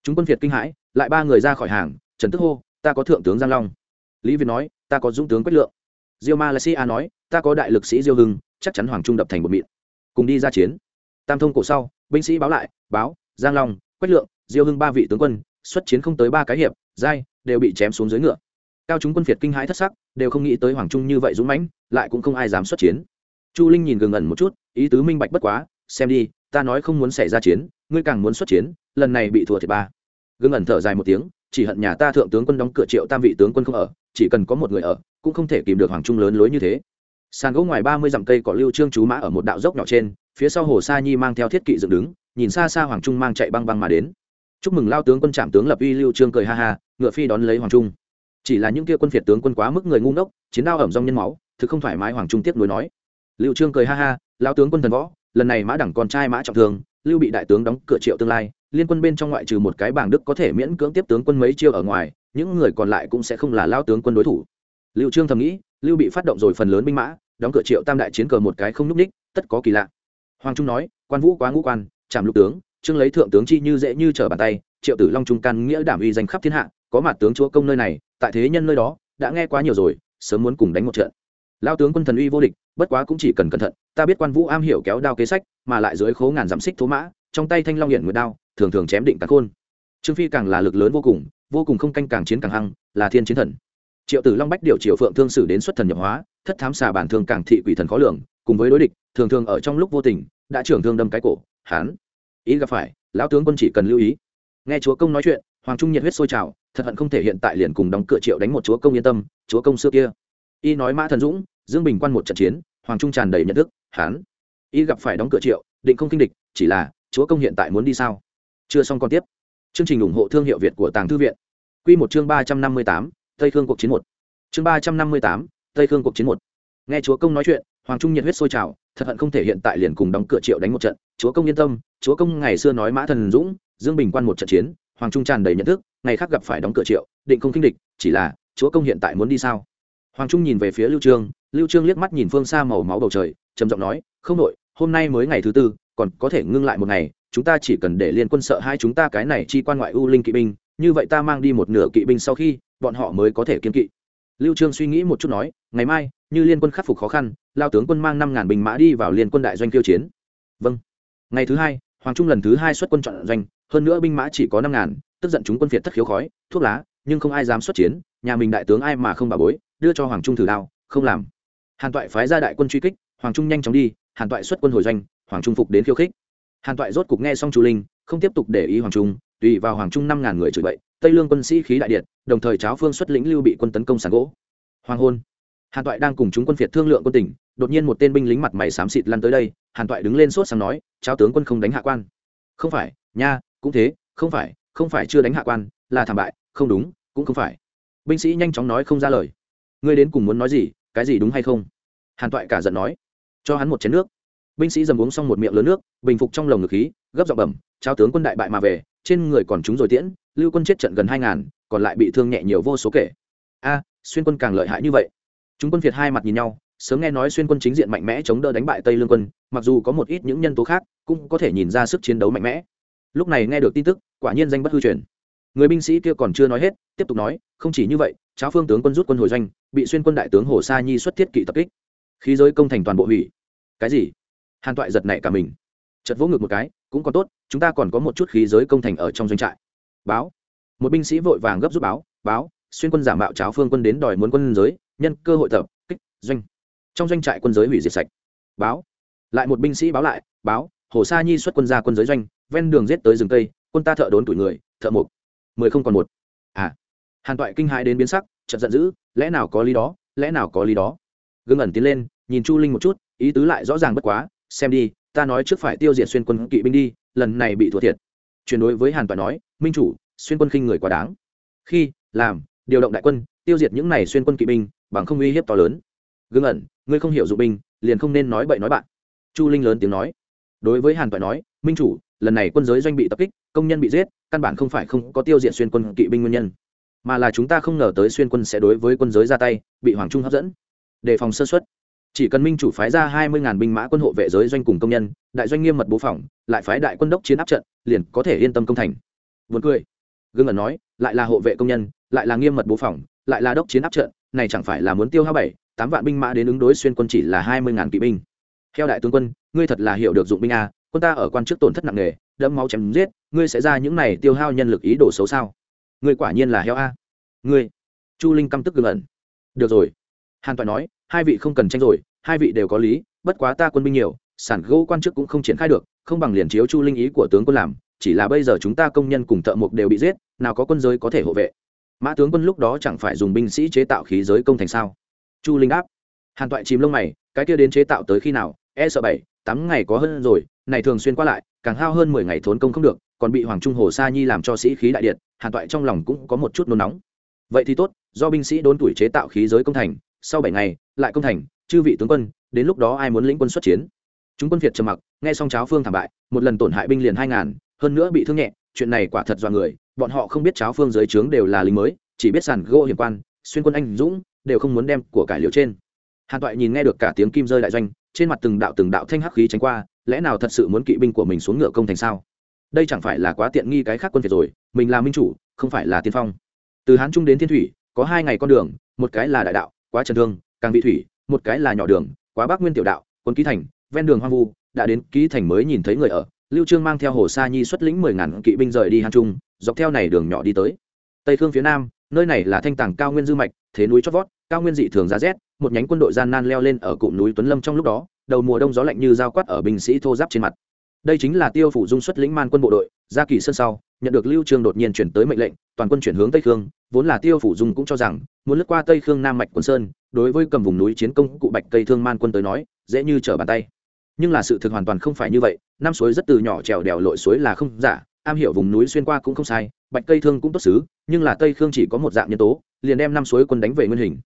Chúng quân việt kinh hãi, lại ba người ra khỏi hàng trần tức hô, ta có thượng tướng giang long. Lý việt nói, ta có dũng tướng quách lượng. Diêu malaysia nói, ta có đại lực sĩ diêu hưng, chắc chắn hoàng trung đập thành một mịn cùng đi ra chiến. Tam thông cổ sau, binh sĩ báo lại, báo, giang long, quách lượng, diêu hưng ba vị tướng quân, xuất chiến không tới ba cái hiệp, giai, đều bị chém xuống dưới ngựa. Cao chúng quân phiệt kinh hãi thất sắc, đều không nghĩ tới hoàng trung như vậy dũng mãnh, lại cũng không ai dám xuất chiến. Chu linh nhìn gừng ẩn một chút, ý tứ minh bạch bất quá, xem đi, ta nói không muốn xảy ra chiến, ngươi càng muốn xuất chiến, lần này bị thua thiệt ba. Gừng ẩn thở dài một tiếng chỉ hận nhà ta thượng tướng quân đóng cửa triệu tam vị tướng quân không ở, chỉ cần có một người ở, cũng không thể kìm được hoàng trung lớn lối như thế. Sàn gỗ ngoài ba mươi dặm cây có lưu trương chú mã ở một đạo dốc nhỏ trên, phía sau hồ sa nhi mang theo thiết kỵ dựng đứng, nhìn xa xa hoàng trung mang chạy băng băng mà đến. Chúc mừng lao tướng quân trạm tướng lập uy lưu trương cười ha ha, ngựa phi đón lấy hoàng trung. Chỉ là những kia quân phiệt tướng quân quá mức người ngu ngốc, chiến đao ẩm rong nhân máu, thực không thoải mái hoàng trung tiếp nối nói. Lưu trương cười ha ha lao tướng quân thần võ, lần này mã đẳng con trai mã trọng thương lưu bị đại tướng đóng cửa triệu tương lai, liên quân bên trong ngoại trừ một cái bảng đức có thể miễn cưỡng tiếp tướng quân mấy chiêu ở ngoài, những người còn lại cũng sẽ không là lao tướng quân đối thủ. Lưu trương thầm nghĩ, lưu bị phát động rồi phần lớn binh mã, đóng cửa triệu tam đại chiến cờ một cái không nhúc ních tất có kỳ lạ. Hoàng trung nói, quan vũ quá ngũ quan chạm lục tướng, trương lấy thượng tướng chi như dễ như trở bàn tay, triệu tử long trung căn nghĩa đảm uy danh khắp thiên hạ, có mặt tướng chúa công nơi này, tại thế nhân nơi đó, đã nghe quá nhiều rồi, sớm muốn cùng đánh một trận. Lao tướng quân thần uy vô địch bất quá cũng chỉ cần cẩn thận, ta biết quan vũ am hiểu kéo đao kế sách, mà lại dưới khố ngàn giảm xích thố mã, trong tay thanh long hiện nguyệt đao, thường thường chém định cả khôn. Trương phi càng là lực lớn vô cùng vô cùng không canh càng chiến càng hăng, là thiên chiến thần. Triệu tử long bách điều triệu phượng thương sử đến xuất thần nhập hóa, thất thám xà bản thường càng thị quỷ thần khó lường, cùng với đối địch, thường thường ở trong lúc vô tình, đã trưởng thương đâm cái cổ, hán. Ý gặp phải, lão tướng quân chỉ cần lưu ý. Nghe chúa công nói chuyện, hoàng trung nhiệt huyết sôi trào, thật hận không thể hiện tại liền cùng đóng cửa triệu đánh một chúa công yên tâm, chúa công xưa kia. Y nói mã thần dũng dương bình quan một trận chiến, hoàng trung tràn đầy nhận thức hán y gặp phải đóng cửa triệu, định không kinh địch, chỉ là, chúa công hiện tại muốn đi sao? Chưa xong còn tiếp. Chương trình ủng hộ thương hiệu việt của tàng thư viện. Q một chương ba trăm năm mươi tám, tây khương cuộc chiến một. Chương ba trăm năm mươi tám, tây khương cuộc chiến một. Nghe chúa công nói chuyện, hoàng trung nhiệt huyết sôi trào, thật hận không thể hiện tại liền cùng đóng cửa triệu đánh một trận. Chúa công yên tâm, chúa công ngày xưa nói mã thần dũng, dương bình quan một trận chiến, hoàng trung tràn đầy nhận thức, ngày khác gặp phải đóng cửa triệu, định không kinh địch, chỉ là, chúa công hiện tại muốn đi sao? Hoàng trung nhìn về phía lưu trương lưu trương liếc mắt nhìn phương xa màu máu bầu trời, trầm giọng nói, không nội hôm nay mới ngày thứ tư, còn có thể ngưng lại một ngày, chúng ta chỉ cần để liên quân sợ hai chúng ta cái này chi quan ngoại u linh kỵ binh, như vậy ta mang đi một nửa kỵ binh sau khi, bọn họ mới có thể kiên kỵ. Lưu trương suy nghĩ một chút nói, ngày mai, như liên quân khắc phục khó khăn, lao tướng quân mang năm ngàn binh mã đi vào liên quân đại doanh tiêu chiến. Vâng. Ngày thứ hai, hoàng trung lần thứ hai xuất quân chọn doanh, hơn nữa binh mã chỉ có năm ngàn, tức giận chúng quân phiệt thất khiếu khói, thuốc lá, nhưng không ai dám xuất chiến, nhà mình đại tướng ai mà không bà bối, đưa cho hoàng trung thử đao, không làm hàn toại phái ra đại quân truy kích, hoàng trung nhanh chóng đi, hàn toại xuất quân hồi doanh, hoàng trung phục đến khiêu khích. Hàn toại rốt cục nghe xong chu linh, không tiếp tục để ý hoàng trung, tùy vào hoàng trung năm ngàn người chửi bậy, tây lương quân sĩ khí đại điện, đồng thời cháo phương xuất lĩnh lưu bị quân tấn công sàn gỗ. Hoàng hôn. Hàn toại đang cùng chúng quân phiệt thương lượng quân tỉnh đột nhiên một tên binh lính mặt mày xám xịt lăn tới đây, hàn toại đứng lên sốt sáng nói, cháo tướng quân không đánh hạ quan. Không phải, nha, cũng thế, không phải không phải chưa đánh hạ quan, là thảm bại, không đúng, cũng không phải. Binh sĩ nhanh chóng nói không ra lời. Ngươi đến cùng muốn nói gì, cái gì đúng hay không? Hàn toại cả giận nói, cho hắn một chén nước. Binh sĩ dầm uống xong một miệng lớn nước, bình phục trong lồng ngực khí, gấp giọng bẩm trao tướng quân đại bại mà về, trên người còn chúng rồi tiễn, lưu quân chết trận gần hai ngàn, còn lại bị thương nhẹ nhiều vô số kể. A, xuyên quân càng lợi hại như vậy. Chúng quân việt hai mặt nhìn nhau, sớm nghe nói xuyên quân chính diện mạnh mẽ chống đỡ đánh bại tây lương quân, mặc dù có một ít những nhân tố khác cũng có thể nhìn ra sức chiến đấu mạnh mẽ. Lúc này nghe được tin tức, quả nhiên danh bất hư truyền. Người binh sĩ kia còn chưa nói hết, tiếp tục nói, không chỉ như vậy, cháo phương tướng quân rút quân hồi doanh, bị xuyên quân đại tướng hồ sa nhi xuất thiết kỵ tập kích khí giới công thành toàn bộ hủy. Cái gì? Hàn toại giật nảy cả mình. Chật vỗ ngực một cái, cũng còn tốt, chúng ta còn có một chút khí giới công thành ở trong doanh trại. Báo. Một binh sĩ vội vàng gấp rút báo báo, xuyên quân giả mạo cháo phương quân đến đòi muốn quân giới, nhân cơ hội tập, kích, doanh. Trong doanh trại quân giới hủy diệt sạch. Báo. Lại một binh sĩ báo lại, báo, hồ sa nhi xuất quân ra quân giới doanh, ven đường giết tới rừng tây quân ta thợ đốn tuổi người, thợ mục mười không còn một. À. Hàn toại kinh hãi đến biến sắc, chợt giận dữ, lẽ nào có lý đó, lẽ nào có lý đó? Gương ẩn tiến lên, nhìn chu linh một chút, ý tứ lại rõ ràng bất quá, xem đi, ta nói trước phải tiêu diệt xuyên quân kỵ binh đi, lần này bị thua thiệt. Chuyển đối với hàn toại nói, minh chủ, xuyên quân khinh người quá đáng. Khi, làm, điều động đại quân, tiêu diệt những này xuyên quân kỵ binh, bằng không uy hiếp to lớn. Gương ẩn, ngươi không hiểu dụng binh, liền không nên nói bậy nói bạn. Chu linh lớn tiếng nói. Đối với hàn toại nói, minh chủ, lần này quân giới doanh bị tập kích, công nhân bị giết, căn bản không phải không có tiêu diệt xuyên quân kỵ binh nguyên nhân, mà là chúng ta không ngờ tới xuyên quân sẽ đối với quân giới ra tay, bị hoàng trung hấp dẫn đề phòng sơ xuất chỉ cần minh chủ phái ra hai mươi binh mã quân hộ vệ giới doanh cùng công nhân, đại doanh nghiêm mật bố phòng, lại phái đại quân đốc chiến áp trận, liền có thể yên tâm công thành. Vượt cười. Gương ẩn nói, lại là hộ vệ công nhân, lại là nghiêm mật bố phòng, lại là đốc chiến áp trận, này chẳng phải là muốn tiêu hao bảy, tám vạn binh mã đến ứng đối xuyên quân chỉ là hai mươi ngàn kỵ binh. Theo đại tướng quân, ngươi thật là hiểu được dụng binh a, quân ta ở quan chức tổn thất nặng nề, đẫm máu chém giết, ngươi sẽ ra những này tiêu hao nhân lực ý đồ xấu sao? Ngươi quả nhiên là heo a. Ngươi. Chu linh căm tức gương ẩn. Được rồi hàn toại nói, hai vị không cần tranh rồi, hai vị đều có lý, bất quá ta quân binh nhiều, sản gỗ quan chức cũng không triển khai được, không bằng liền chiếu chu linh ý của tướng quân làm, chỉ là bây giờ chúng ta công nhân cùng thợ mộc đều bị giết, nào có quân giới có thể hộ vệ. Mã tướng quân lúc đó chẳng phải dùng binh sĩ chế tạo khí giới công thành sao? Chu linh đáp. Hàn toại chìm lông mày, cái kia đến chế tạo tới khi nào? E sợ bảy, tám ngày có hơn rồi, này thường xuyên qua lại, càng hao hơn mười ngày thốn công không được, còn bị hoàng trung hồ sa nhi làm cho sĩ khí đại điện, hàn toại trong lòng cũng có một chút nôn nóng. Vậy thì tốt, do binh sĩ đốn tuổi chế tạo khí giới công thành sau bảy ngày, lại công thành, chư vị tướng quân, đến lúc đó ai muốn lĩnh quân xuất chiến? Chúng quân việt trầm mặc, nghe xong cháo phương thảm bại, một lần tổn hại binh liền hai ngàn, hơn nữa bị thương nhẹ, chuyện này quả thật do người, bọn họ không biết cháo phương dưới trướng đều là lính mới, chỉ biết sàn gỗ hiểm quan, xuyên quân anh dũng, đều không muốn đem của cải liệu trên. Hàn toại nhìn nghe được cả tiếng kim rơi đại doanh, trên mặt từng đạo từng đạo thanh hắc khí tránh qua, lẽ nào thật sự muốn kỵ binh của mình xuống ngựa công thành sao? Đây chẳng phải là quá tiện nghi cái khác quân việt rồi, mình là minh chủ, không phải là tiên phong. Từ hán trung đến thiên thủy, có hai ngày con đường, một cái là đại đạo quá trần thương, càng vị thủy, một cái là nhỏ đường, quá bắc nguyên tiểu đạo, quân ký thành, ven đường hoang vu, đã đến ký thành mới nhìn thấy người ở. Lưu trương mang theo hồ sa nhi xuất lĩnh mười ngàn kỵ binh rời đi hàn trung, dọc theo này đường nhỏ đi tới. Tây khương phía nam, nơi này là thanh tàng cao nguyên dư mạch, thế núi chót vót, cao nguyên dị thường giá rét, một nhánh quân đội gian nan leo lên ở cụm núi tuấn lâm trong lúc đó, đầu mùa đông gió lạnh như dao quát ở binh sĩ thô giáp trên mặt. Đây chính là tiêu phủ dung xuất lĩnh man quân bộ đội gia kỳ sơn sau, nhận được lưu trương đột nhiên chuyển tới mệnh lệnh, toàn quân chuyển hướng tây khương, vốn là tiêu phủ dung cũng cho rằng, muốn lướt qua tây khương nam mạch quân sơn, đối với cầm vùng núi chiến công cụ bạch cây thương man quân tới nói, dễ như trở bàn tay. Nhưng là sự thực hoàn toàn không phải như vậy, năm suối rất từ nhỏ trèo đèo lội suối là không giả, am hiểu vùng núi xuyên qua cũng không sai, bạch cây thương cũng tốt xứ, nhưng là tây khương chỉ có một dạng nhân tố, liền đem năm suối quân đánh về nguyên hình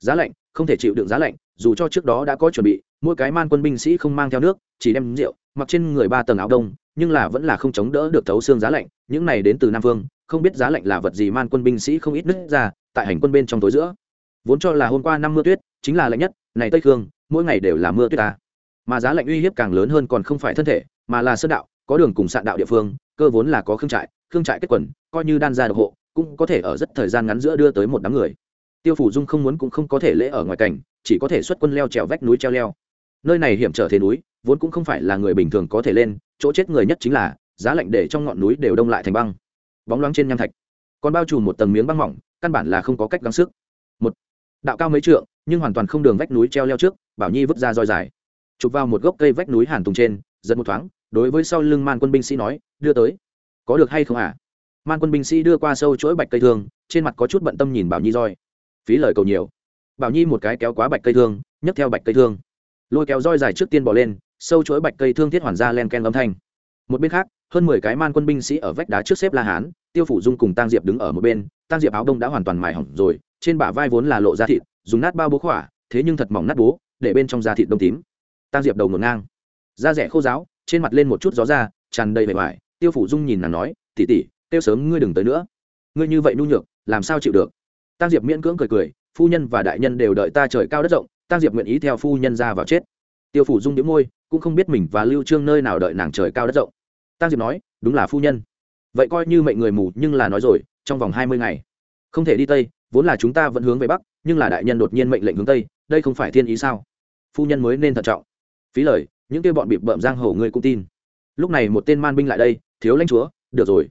giá lạnh không thể chịu đựng giá lạnh dù cho trước đó đã có chuẩn bị mỗi cái man quân binh sĩ không mang theo nước chỉ đem rượu mặc trên người ba tầng áo đông nhưng là vẫn là không chống đỡ được thấu xương giá lạnh những này đến từ nam phương, không biết giá lạnh là vật gì man quân binh sĩ không ít nứt ra tại hành quân bên trong tối giữa. Vốn cho là hôm qua năm mưa tuyết chính là lạnh nhất này tây khương mỗi ngày đều là mưa tuyết ta. Mà giá lạnh uy hiếp càng lớn hơn còn không phải thân thể mà là sơn đạo có đường cùng sạn đạo địa phương cơ vốn là có khương trại khương trại kết quần coi như đan ra độc hộ cũng có thể ở rất thời gian ngắn giữa đưa tới một đám người tiêu phủ dung không muốn cũng không có thể lễ ở ngoài cảnh, chỉ có thể xuất quân leo trèo vách núi treo leo. Nơi này hiểm trở thế núi, vốn cũng không phải là người bình thường có thể lên, chỗ chết người nhất chính là, giá lạnh để trong ngọn núi đều đông lại thành băng. Bóng loáng trên nham thạch, còn bao trùm một tầng miếng băng mỏng, căn bản là không có cách gắng sức. Một, đạo cao mấy trượng, nhưng hoàn toàn không đường vách núi treo leo trước, bảo nhi vứt ra roi dài. Chụp vào một gốc cây vách núi hàn tùng trên, giật một thoáng, đối với sau lưng man quân binh sĩ nói, đưa tới. Có được hay không à man quân binh sĩ đưa qua sâu chuỗi bạch cây thương, trên mặt có chút bận tâm nhìn bảo nhi roi phí lời cầu nhiều. Bảo nhi một cái kéo quá bạch cây thương, nhấc theo bạch cây thương. Lôi kéo roi dài trước tiên bỏ lên, sâu chuỗi bạch cây thương thiết hoàn ra len ken âm thanh. Một bên khác, hơn mười cái man quân binh sĩ ở vách đá trước xếp la hán, tiêu phủ dung cùng tang diệp đứng ở một bên, tang diệp áo đông đã hoàn toàn mài hỏng rồi, trên bả vai vốn là lộ da thịt, dùng nát bao bố khỏa, thế nhưng thật mỏng nát bố, để bên trong da thịt đông tím. Tang diệp đầu ngổn ngang. Da rẻ khô giáo trên mặt lên một chút gió da, tràn đầy vẻ vải. Tiêu phủ dung nhìn nàng nói tỉ tỉ tiêu sớm ngươi đừng tới nữa. Ngươi như vậy nhu nhược, làm sao chịu được? Tang diệp miễn cưỡng cười cười, phu nhân và đại nhân đều đợi ta trời cao đất rộng, tang diệp nguyện ý theo phu nhân ra vào chết. Tiêu phủ dung đĩu môi, cũng không biết mình và lưu trương nơi nào đợi nàng trời cao đất rộng. Tang diệp nói, đúng là phu nhân. Vậy coi như mệnh người mù, nhưng là nói rồi, trong vòng hai mươi ngày. Không thể đi tây, vốn là chúng ta vẫn hướng về bắc, nhưng là đại nhân đột nhiên mệnh lệnh hướng tây, đây không phải thiên ý sao? Phu nhân mới nên thận trọng. Phí lời, những kia bọn bịp bợm giang hồ người cũng tin. Lúc này một tên man binh lại đây, thiếu lãnh chúa, được rồi.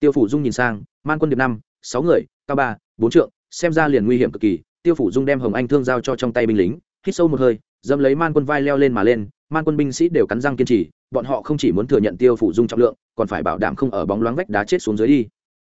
Tiêu phủ dung nhìn sang, man quân điệp năm, sáu người, cao ba, bốn trượng xem ra liền nguy hiểm cực kỳ, tiêu phủ dung đem hồng anh thương giao cho trong tay binh lính, hít sâu một hơi, dẫm lấy man quân vai leo lên mà lên, man quân binh sĩ đều cắn răng kiên trì, bọn họ không chỉ muốn thừa nhận tiêu phủ dung trọng lượng, còn phải bảo đảm không ở bóng loáng vách đá chết xuống dưới đi.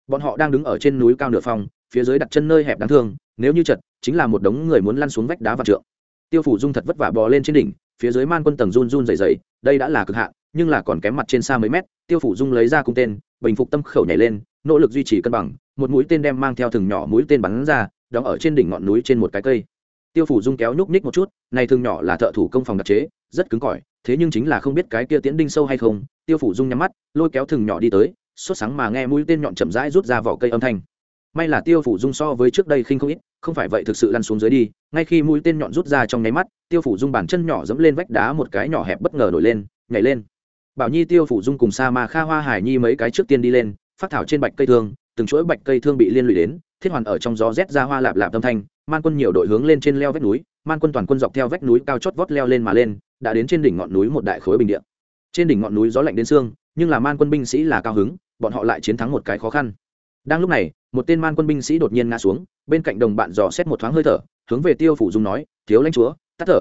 Bọn họ đang đứng ở trên núi cao nửa phòng phía dưới đặt chân nơi hẹp đáng thương, nếu như chật, chính là một đống người muốn lăn xuống vách đá và trượng. Tiêu phủ dung thật vất vả bò lên trên đỉnh, phía dưới man quân tầng run run dày dày đây đã là cực hạn, nhưng là còn kém mặt trên xa mấy mét, tiêu phủ dung lấy ra cung tên, bình phục tâm khẩu nhảy lên, nỗ lực duy trì cân bằng một mũi tên đem mang theo thừng nhỏ mũi tên bắn ra, đóng ở trên đỉnh ngọn núi trên một cái cây. Tiêu phủ dung kéo nhúc ních một chút, này thường nhỏ là thợ thủ công phòng đặc chế, rất cứng cỏi, thế nhưng chính là không biết cái kia tiễn đinh sâu hay không, tiêu phủ dung nhắm mắt, lôi kéo thừng nhỏ đi tới, sốt sáng mà nghe mũi tên nhọn chậm rãi rút ra vỏ cây âm thanh. May là tiêu phủ dung so với trước đây khinh không ít, không phải vậy thực sự lăn xuống dưới đi, ngay khi mũi tên nhọn rút ra trong nháy mắt, tiêu phủ dung bàn chân nhỏ dẫm lên vách đá một cái nhỏ hẹp bất ngờ nổi lên, nhảy lên. Bảo nhi tiêu phủ dung cùng sa ma kha hoa hải nhi mấy cái trước tiên đi lên, phát thảo trên bạch cây thương từng chuỗi bạch cây thương bị liên lụy đến, thiết hoàn ở trong gió rét ra hoa lạp lạp âm thanh, man quân nhiều đội hướng lên trên leo vách núi, man quân toàn quân dọc theo vách núi cao chót vót leo lên mà lên, đã đến trên đỉnh ngọn núi một đại khối bình điện trên đỉnh ngọn núi gió lạnh đến xương, nhưng là man quân binh sĩ là cao hứng, bọn họ lại chiến thắng một cái khó khăn. Đang lúc này, một tên man quân binh sĩ đột nhiên ngã xuống, bên cạnh đồng bạn dò xét một thoáng hơi thở, hướng về tiêu phủ dung nói, thiếu lãnh chúa, tắt thở.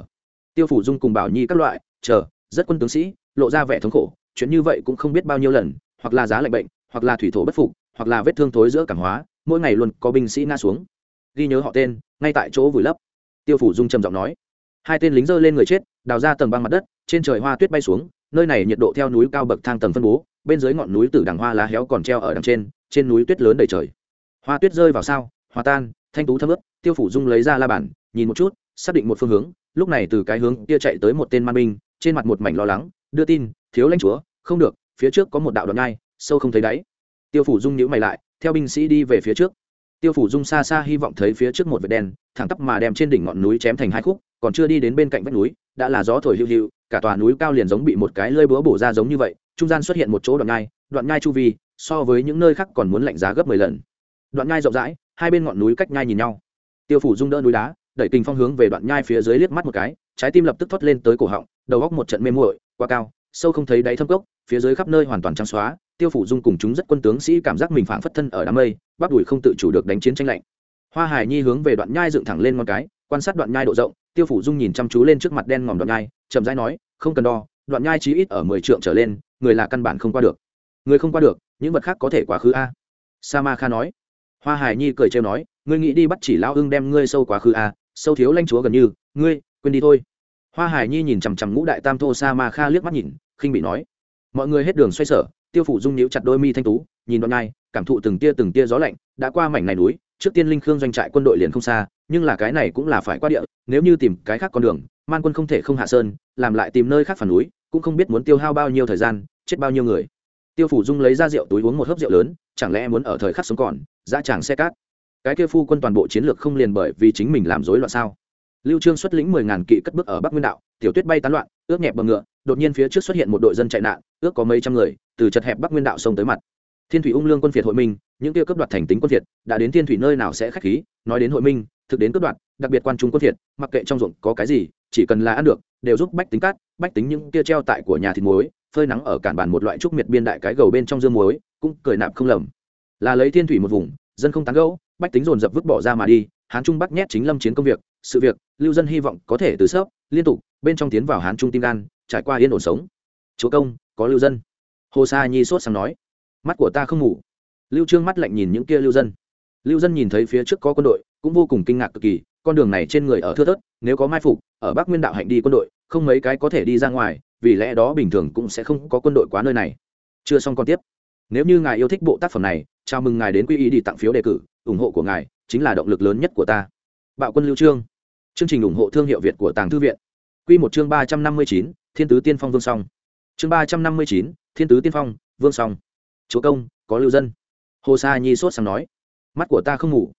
Tiêu phủ dung cùng bảo nhi các loại, chờ, rất quân tướng sĩ, lộ ra vẻ thống khổ, chuyện như vậy cũng không biết bao nhiêu lần, hoặc là giá lạnh bệnh, hoặc là thủy thổ bất phục hoặc là vết thương thối giữa cảm hóa, mỗi ngày luôn có binh sĩ ngã xuống. Ghi nhớ họ tên, ngay tại chỗ vùi lấp. Tiêu phủ dung trầm giọng nói. Hai tên lính giơ lên người chết, đào ra tầng băng mặt đất, trên trời hoa tuyết bay xuống, nơi này nhiệt độ theo núi cao bậc thang tầng phân bố, bên dưới ngọn núi từ đằng hoa lá héo còn treo ở đằng trên trên núi tuyết lớn đầy trời. Hoa tuyết rơi vào sao, hòa tan, thanh tú thấm ướt, tiêu phủ dung lấy ra la bản nhìn một chút, xác định một phương hướng, lúc này từ cái hướng kia chạy tới một tên man binh, trên mặt một mảnh lo lắng, đưa tin, thiếu lãnh chúa, không được, phía trước có một đạo đoạn ngai sâu không thấy đáy tiêu phủ dung nhữ mày lại, theo binh sĩ đi về phía trước. Tiêu phủ dung xa xa hy vọng thấy phía trước một vệt đen, thẳng tắp mà đem trên đỉnh ngọn núi chém thành hai khúc, còn chưa đi đến bên cạnh vách núi, đã là gió thổi hữu hữu cả tòa núi cao liền giống bị một cái lơi búa bổ ra giống như vậy, trung gian xuất hiện một chỗ đoạn ngai đoạn ngai chu vi, so với những nơi khác còn muốn lạnh giá gấp mười lần. Đoạn ngai rộng rãi, hai bên ngọn núi cách nhai nhìn nhau. Tiêu phủ dung đỡ núi đá, đẩy kinh phong hướng về đoạn nhai phía dưới liếc mắt một cái, trái tim lập tức thoát lên tới cổ họng, đầu góc một trận mê muội, quá cao sâu không thấy đáy thâm cốc, phía dưới khắp nơi hoàn toàn trắng xóa, tiêu phủ dung cùng chúng rất quân tướng sĩ cảm giác mình phảng phất thân ở đám mây, bắp đùi không tự chủ được đánh chiến tranh lạnh. Hoa hải nhi hướng về đoạn nhai dựng thẳng lên ngón cái, quan sát đoạn nhai độ rộng, tiêu phủ dung nhìn chăm chú lên trước mặt đen ngòm đoạn nhai, chậm rãi nói, không cần đo, đoạn nhai chí ít ở mười trượng trở lên, người là căn bản không qua được. Người không qua được, những vật khác có thể quá khứ a. Sa ma kha nói. Hoa hải nhi cười trêu nói, ngươi nghĩ đi bắt chỉ lão ưng đem ngươi sâu quá khứ a, sâu thiếu lanh chúa gần như, ngươi, quên đi thôi hoa hải nhi nhìn chằm chằm ngũ đại tam thô sa ma kha liếc mắt nhìn, khinh bị nói. Mọi người hết đường xoay sở, tiêu phủ dung nhíu chặt đôi mi thanh tú, nhìn đoạn nhai cảm thụ từng tia từng tia gió lạnh, đã qua mảnh này núi, trước tiên linh khương doanh trại quân đội liền không xa, nhưng là cái này cũng là phải qua địa, nếu như tìm cái khác con đường, man quân không thể không hạ sơn, làm lại tìm nơi khác phản núi, cũng không biết muốn tiêu hao bao nhiêu thời gian, chết bao nhiêu người. Tiêu phủ dung lấy ra rượu túi uống một hớp rượu lớn, chẳng lẽ muốn ở thời khắc sống còn ra tràng xe cát? Cái kia phu quân toàn bộ chiến lược không liền bởi vì chính mình làm rối loạn sao? Lưu trương xuất lĩnh mười ngàn kỵ cất bước ở bắc nguyên đạo, tiểu tuyết bay tán loạn, ước nhẹp bờ ngựa, đột nhiên phía trước xuất hiện một đội dân chạy nạn, ước có mấy trăm người, từ chật hẹp bắc nguyên đạo sông tới mặt. Thiên thủy ung lương quân phiệt hội minh, những kia cấp đoạt thành tính quân phiệt, đã đến thiên thủy nơi nào sẽ khách khí, nói đến hội minh, thực đến cấp đoạt, đặc biệt quan trung quân phiệt, mặc kệ trong ruộng có cái gì, chỉ cần là ăn được, đều giúp bách tính cát, bách tính những kia treo tại của nhà thịt muối, phơi nắng ở cản bàn một loại trúc miệt biên đại cái gầu bên trong dương muối, cũng cười nạp không lầm. Là lấy thiên thủy một vùng, dân không tán gẫu, bách tính dồn dập vứt bỏ ra mà đi, hán trung bắc nhét chính lâm chiến công việc sự việc, lưu dân hy vọng có thể từ sớp, liên tục, bên trong tiến vào hán trung tim gan, trải qua yên ổn sống. Chúa công, có lưu dân. Hồ sa nhi sốt sang nói, mắt của ta không ngủ. Lưu trương mắt lạnh nhìn những kia lưu dân. Lưu dân nhìn thấy phía trước có quân đội, cũng vô cùng kinh ngạc cực kỳ, con đường này trên người ở thưa thớt, nếu có mai phục, ở bắc nguyên đạo hạnh đi quân đội, không mấy cái có thể đi ra ngoài, vì lẽ đó bình thường cũng sẽ không có quân đội quá nơi này. Chưa xong còn tiếp. Nếu như ngài yêu thích bộ tác phẩm này, chào mừng ngài đến quy ý đi tặng phiếu đề cử, ủng hộ của ngài chính là động lực lớn nhất của ta. Bạo quân lưu trương chương trình ủng hộ thương hiệu việt của tàng thư viện. Quy một chương ba trăm năm mươi chín, thiên tứ tiên phong vương song. Chương ba trăm năm mươi chín, thiên tứ tiên phong vương song. Chúa công, có lưu dân. Hồ sa nhi sốt sáng nói. Mắt của ta không ngủ.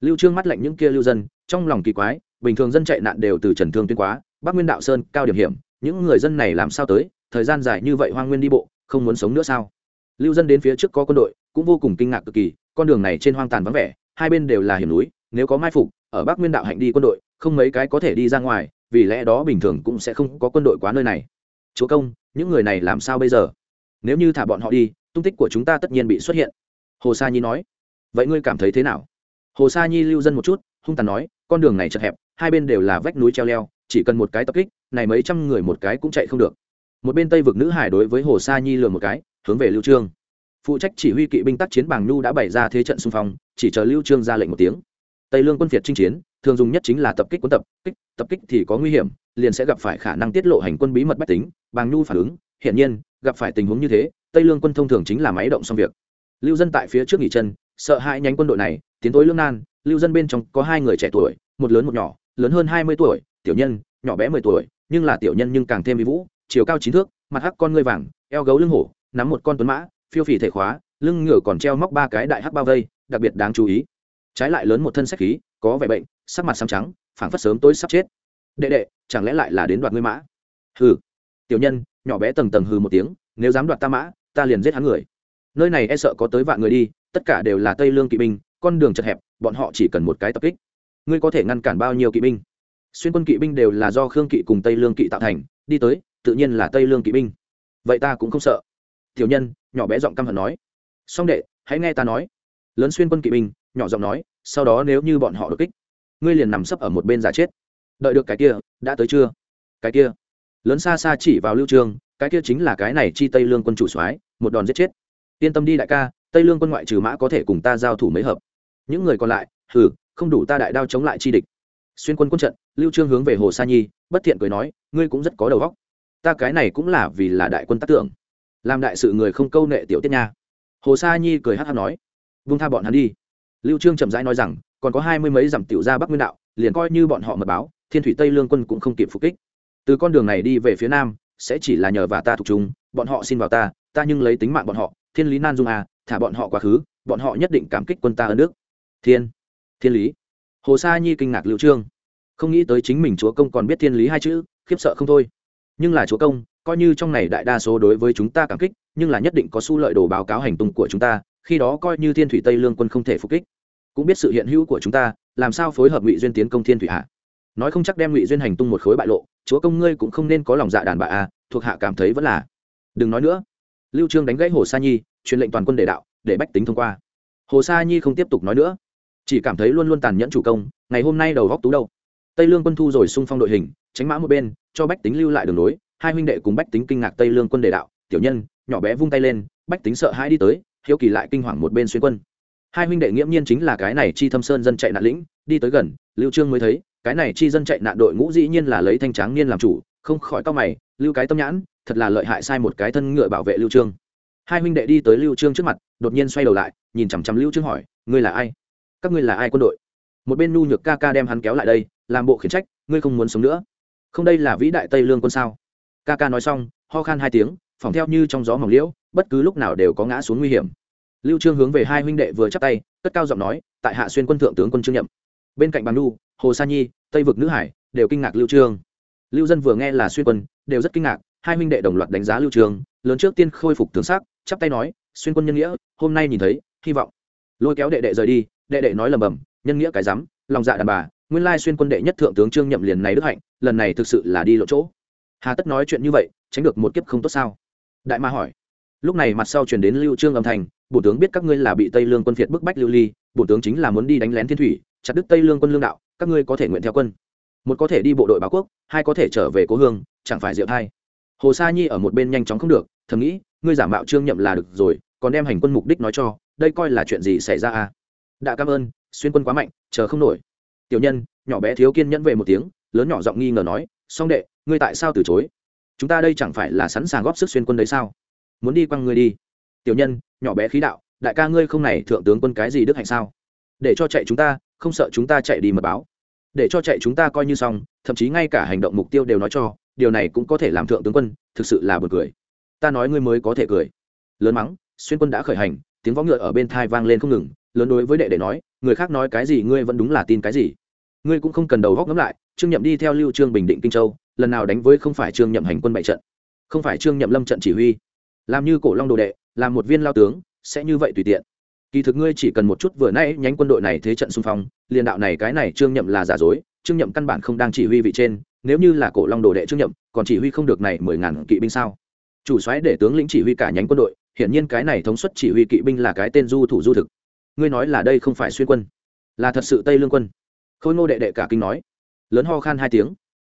Lưu trương mắt lạnh những kia lưu dân, trong lòng kỳ quái, bình thường dân chạy nạn đều từ trần thương tuyên quá, bắc nguyên đạo sơn cao điểm hiểm, những người dân này làm sao tới, thời gian dài như vậy hoang nguyên đi bộ, không muốn sống nữa sao? Lưu dân đến phía trước có quân đội, cũng vô cùng kinh ngạc cực kỳ, con đường này trên hoang tàn vắng vẻ, hai bên đều là hiểm núi, nếu có mai phục, ở bắc nguyên đạo hành đi quân đội không mấy cái có thể đi ra ngoài, vì lẽ đó bình thường cũng sẽ không có quân đội quá nơi này. Chúa công, những người này làm sao bây giờ? Nếu như thả bọn họ đi, tung tích của chúng ta tất nhiên bị xuất hiện. Hồ sa nhi nói. Vậy ngươi cảm thấy thế nào? Hồ sa nhi lưu dân một chút, hung tàn nói, con đường này chật hẹp, hai bên đều là vách núi treo leo, chỉ cần một cái tập kích, này mấy trăm người một cái cũng chạy không được. Một bên tây vực nữ hải đối với hồ sa nhi lừa một cái, hướng về lưu trương. Phụ trách chỉ huy kỵ binh tác chiến bàng nhu đã bày ra thế trận xung phong, chỉ chờ lưu trương ra lệnh một tiếng. Tây lương quân việt chinh chiến thường dùng nhất chính là tập kích quân tập, kích tập kích thì có nguy hiểm, liền sẽ gặp phải khả năng tiết lộ hành quân bí mật bách tính, bàng nhu phản ứng. Hiển nhiên, gặp phải tình huống như thế, tây lương quân thông thường chính là máy động xong việc. Lưu dân tại phía trước nghỉ chân, sợ hai nhánh quân đội này, tiến tối lương nan. Lưu dân bên trong có hai người trẻ tuổi, một lớn một nhỏ, lớn hơn hai mươi tuổi, tiểu nhân, nhỏ bé mười tuổi, nhưng là tiểu nhân nhưng càng thêm vi vũ, chiều cao chín thước, mặt hắc con ngươi vàng, eo gấu lưng hổ, nắm một con tuấn mã, phiêu phì thể khóa, lưng ngựa còn treo móc ba cái đại hắc bao vây, đặc biệt đáng chú ý. Trái lại lớn một thân sách khí, có vẻ bệnh sắc mặt xám trắng, phảng phất sớm tối sắp chết. Đệ đệ, chẳng lẽ lại là đến đoạt ngươi mã? Hừ. Tiểu nhân, nhỏ bé tầng tầng hừ một tiếng, nếu dám đoạt ta mã, ta liền giết hắn người. Nơi này e sợ có tới vạn người đi, tất cả đều là tây lương kỵ binh, con đường chật hẹp, bọn họ chỉ cần một cái tập kích, ngươi có thể ngăn cản bao nhiêu kỵ binh? Xuyên quân kỵ binh đều là do khương kỵ cùng tây lương kỵ tạo thành, đi tới, tự nhiên là tây lương kỵ binh. Vậy ta cũng không sợ. Tiểu nhân, nhỏ bé giọng căm hận nói. Song đệ, hãy nghe ta nói. Lớn xuyên quân kỵ binh, nhỏ giọng nói, sau đó nếu như bọn họ đột kích ngươi liền nằm sấp ở một bên giả chết. Đợi được cái kia, đã tới chưa? Cái kia. Lớn xa xa chỉ vào lưu trường cái kia chính là cái này chi tây lương quân chủ soái, một đòn giết chết. Yên tâm đi đại ca, tây lương quân ngoại trừ mã có thể cùng ta giao thủ mấy hợp. Những người còn lại, hừ, không đủ ta đại đao chống lại chi địch. Xuyên quân quân trận, lưu trương hướng về hồ sa nhi, bất thiện cười nói, ngươi cũng rất có đầu óc. Ta cái này cũng là vì là đại quân tác tưởng. Làm đại sự người không câu nệ tiểu tiết nha. Hồ sa nhi cười hát hát nói, vung tha bọn hắn đi. Lưu trương chậm rãi nói rằng còn có hai mươi mấy dặm tiểu ra bắc nguyên đạo, liền coi như bọn họ mật báo, thiên thủy tây lương quân cũng không kịp phục kích. Từ con đường này đi về phía nam, sẽ chỉ là nhờ và ta thuộc chúng, bọn họ xin vào ta ta nhưng lấy tính mạng bọn họ, thiên lý nan dung à thả bọn họ quá khứ, bọn họ nhất định cảm kích quân ta ở nước thiên thiên lý. Hồ sa nhi kinh ngạc lưu trương. Không nghĩ tới chính mình chúa công còn biết thiên lý hai chữ, khiếp sợ không thôi. Nhưng là chúa công, coi như trong này đại đa số đối với chúng ta cảm kích, nhưng là nhất định có su lợi đồ báo cáo hành tung của chúng ta, khi đó coi như thiên thủy tây lương quân không thể phục kích cũng biết sự hiện hữu của chúng ta, làm sao phối hợp ngụy duyên tiến công thiên thủy hạ? Nói không chắc đem ngụy duyên hành tung một khối bại lộ, chúa công ngươi cũng không nên có lòng dạ đàn bà a, thuộc hạ cảm thấy vẫn là. Đừng nói nữa. Lưu trương đánh gãy hồ sa nhi, truyền lệnh toàn quân để đạo, để bách tính thông qua. Hồ sa nhi không tiếp tục nói nữa. Chỉ cảm thấy luôn luôn tàn nhẫn chủ công, ngày hôm nay đầu góc tú đâu. Tây lương quân thu rồi xung phong đội hình, tránh mã một bên, cho bách tính lưu lại đường lối, hai huynh đệ cùng bách tính kinh ngạc tây lương quân đề đạo, tiểu nhân, nhỏ bé vung tay lên, bách tính sợ hãi đi tới, hiếu kỳ lại kinh hoàng một bên xuyên quân hai huynh đệ nghiễm nhiên chính là cái này chi thâm sơn dân chạy nạn lĩnh, đi tới gần, lưu trương mới thấy, cái này chi dân chạy nạn đội ngũ dĩ nhiên là lấy thanh tráng niên làm chủ, không khỏi cao mày, lưu cái tâm nhãn, thật là lợi hại sai một cái thân ngựa bảo vệ lưu trương. Hai huynh đệ đi tới lưu trương trước mặt, đột nhiên xoay đầu lại, nhìn chằm chằm lưu trương hỏi, ngươi là ai? Các ngươi là ai quân đội? Một bên nu nhược ca ca đem hắn kéo lại đây, làm bộ khiển trách, ngươi không muốn sống nữa? Không đây là vĩ đại tây lương quân sao? Ca ca nói xong, ho khan hai tiếng, phỏng theo như trong gió mỏng liễu, bất cứ lúc nào đều có ngã xuống nguy hiểm lưu trương hướng về hai huynh đệ vừa chắp tay cất cao giọng nói tại hạ xuyên quân thượng tướng quân trương nhậm. Bên cạnh bàn nu hồ sa nhi tây vực nữ hải đều kinh ngạc lưu trương. Lưu dân vừa nghe là xuyên quân đều rất kinh ngạc hai huynh đệ đồng loạt đánh giá lưu trương lớn trước tiên khôi phục tướng sắc chắp tay nói xuyên quân nhân nghĩa hôm nay nhìn thấy hy vọng. Lôi kéo đệ đệ rời đi đệ đệ nói lầm bầm nhân nghĩa cái dám, lòng dạ đàn bà nguyên lai xuyên quân đệ nhất thượng tướng trương nhậm liền này đức hạnh lần này thực sự là đi lộ chỗ. Hà tất nói chuyện như vậy tránh được một kiếp không tốt sao? Đại ma hỏi. Lúc này mặt sau truyền đến lưu trương âm thanh bổ tướng biết các ngươi là bị tây lương quân phiệt bức bách lưu ly, bổ tướng chính là muốn đi đánh lén thiên thủy, chặt đứt tây lương quân lương đạo, các ngươi có thể nguyện theo quân. Một có thể đi bộ đội báo quốc, hai có thể trở về cố hương, chẳng phải diệu thai. Hồ sa nhi ở một bên nhanh chóng không được, thầm nghĩ, ngươi giả mạo trương nhậm là được rồi, còn đem hành quân mục đích nói cho, đây coi là chuyện gì xảy ra à? Đã cảm ơn, xuyên quân quá mạnh, chờ không nổi. Tiểu nhân, nhỏ bé thiếu kiên nhẫn về một tiếng, lớn nhỏ giọng nghi ngờ nói, song đệ, ngươi tại sao từ chối? Chúng ta đây chẳng phải là sẵn sàng góp sức xuyên quân đấy sao? Muốn đi quăng ngươi đi tiểu nhân, nhỏ bé khí đạo, đại ca ngươi không này thượng tướng quân cái gì đức hạnh sao? Để cho chạy chúng ta, không sợ chúng ta chạy đi mật báo. Để cho chạy chúng ta coi như xong, thậm chí ngay cả hành động mục tiêu đều nói cho, điều này cũng có thể làm thượng tướng quân, thực sự là buồn cười. Ta nói ngươi mới có thể cười. Lớn mắng, xuyên quân đã khởi hành, tiếng võ ngựa ở bên thai vang lên không ngừng, lớn đối với đệ đệ nói, người khác nói cái gì ngươi vẫn đúng là tin cái gì. Ngươi cũng không cần đầu góc ngẫm lại, trương nhậm đi theo lưu trương bình định kinh châu, lần nào đánh với không phải trương nhậm hành quân bại trận, không phải trương nhậm lâm trận chỉ huy. Làm như cổ long đồ đệ làm một viên lao tướng, sẽ như vậy tùy tiện. Kỳ thực ngươi chỉ cần một chút vừa nãy nhánh quân đội này thế trận xung phong, liền đạo này cái này trương nhậm là giả dối, trương nhậm căn bản không đang chỉ huy vị trên, nếu như là cổ long đồ đệ trương nhậm, còn chỉ huy không được này mười ngàn kỵ binh sao? Chủ soái để tướng lĩnh chỉ huy cả nhánh quân đội, hiển nhiên cái này thống suất chỉ huy kỵ binh là cái tên du thủ du thực. Ngươi nói là đây không phải xuyên quân, là thật sự tây lương quân. Khôi ngô đệ đệ cả kinh nói. Lớn ho khan hai tiếng.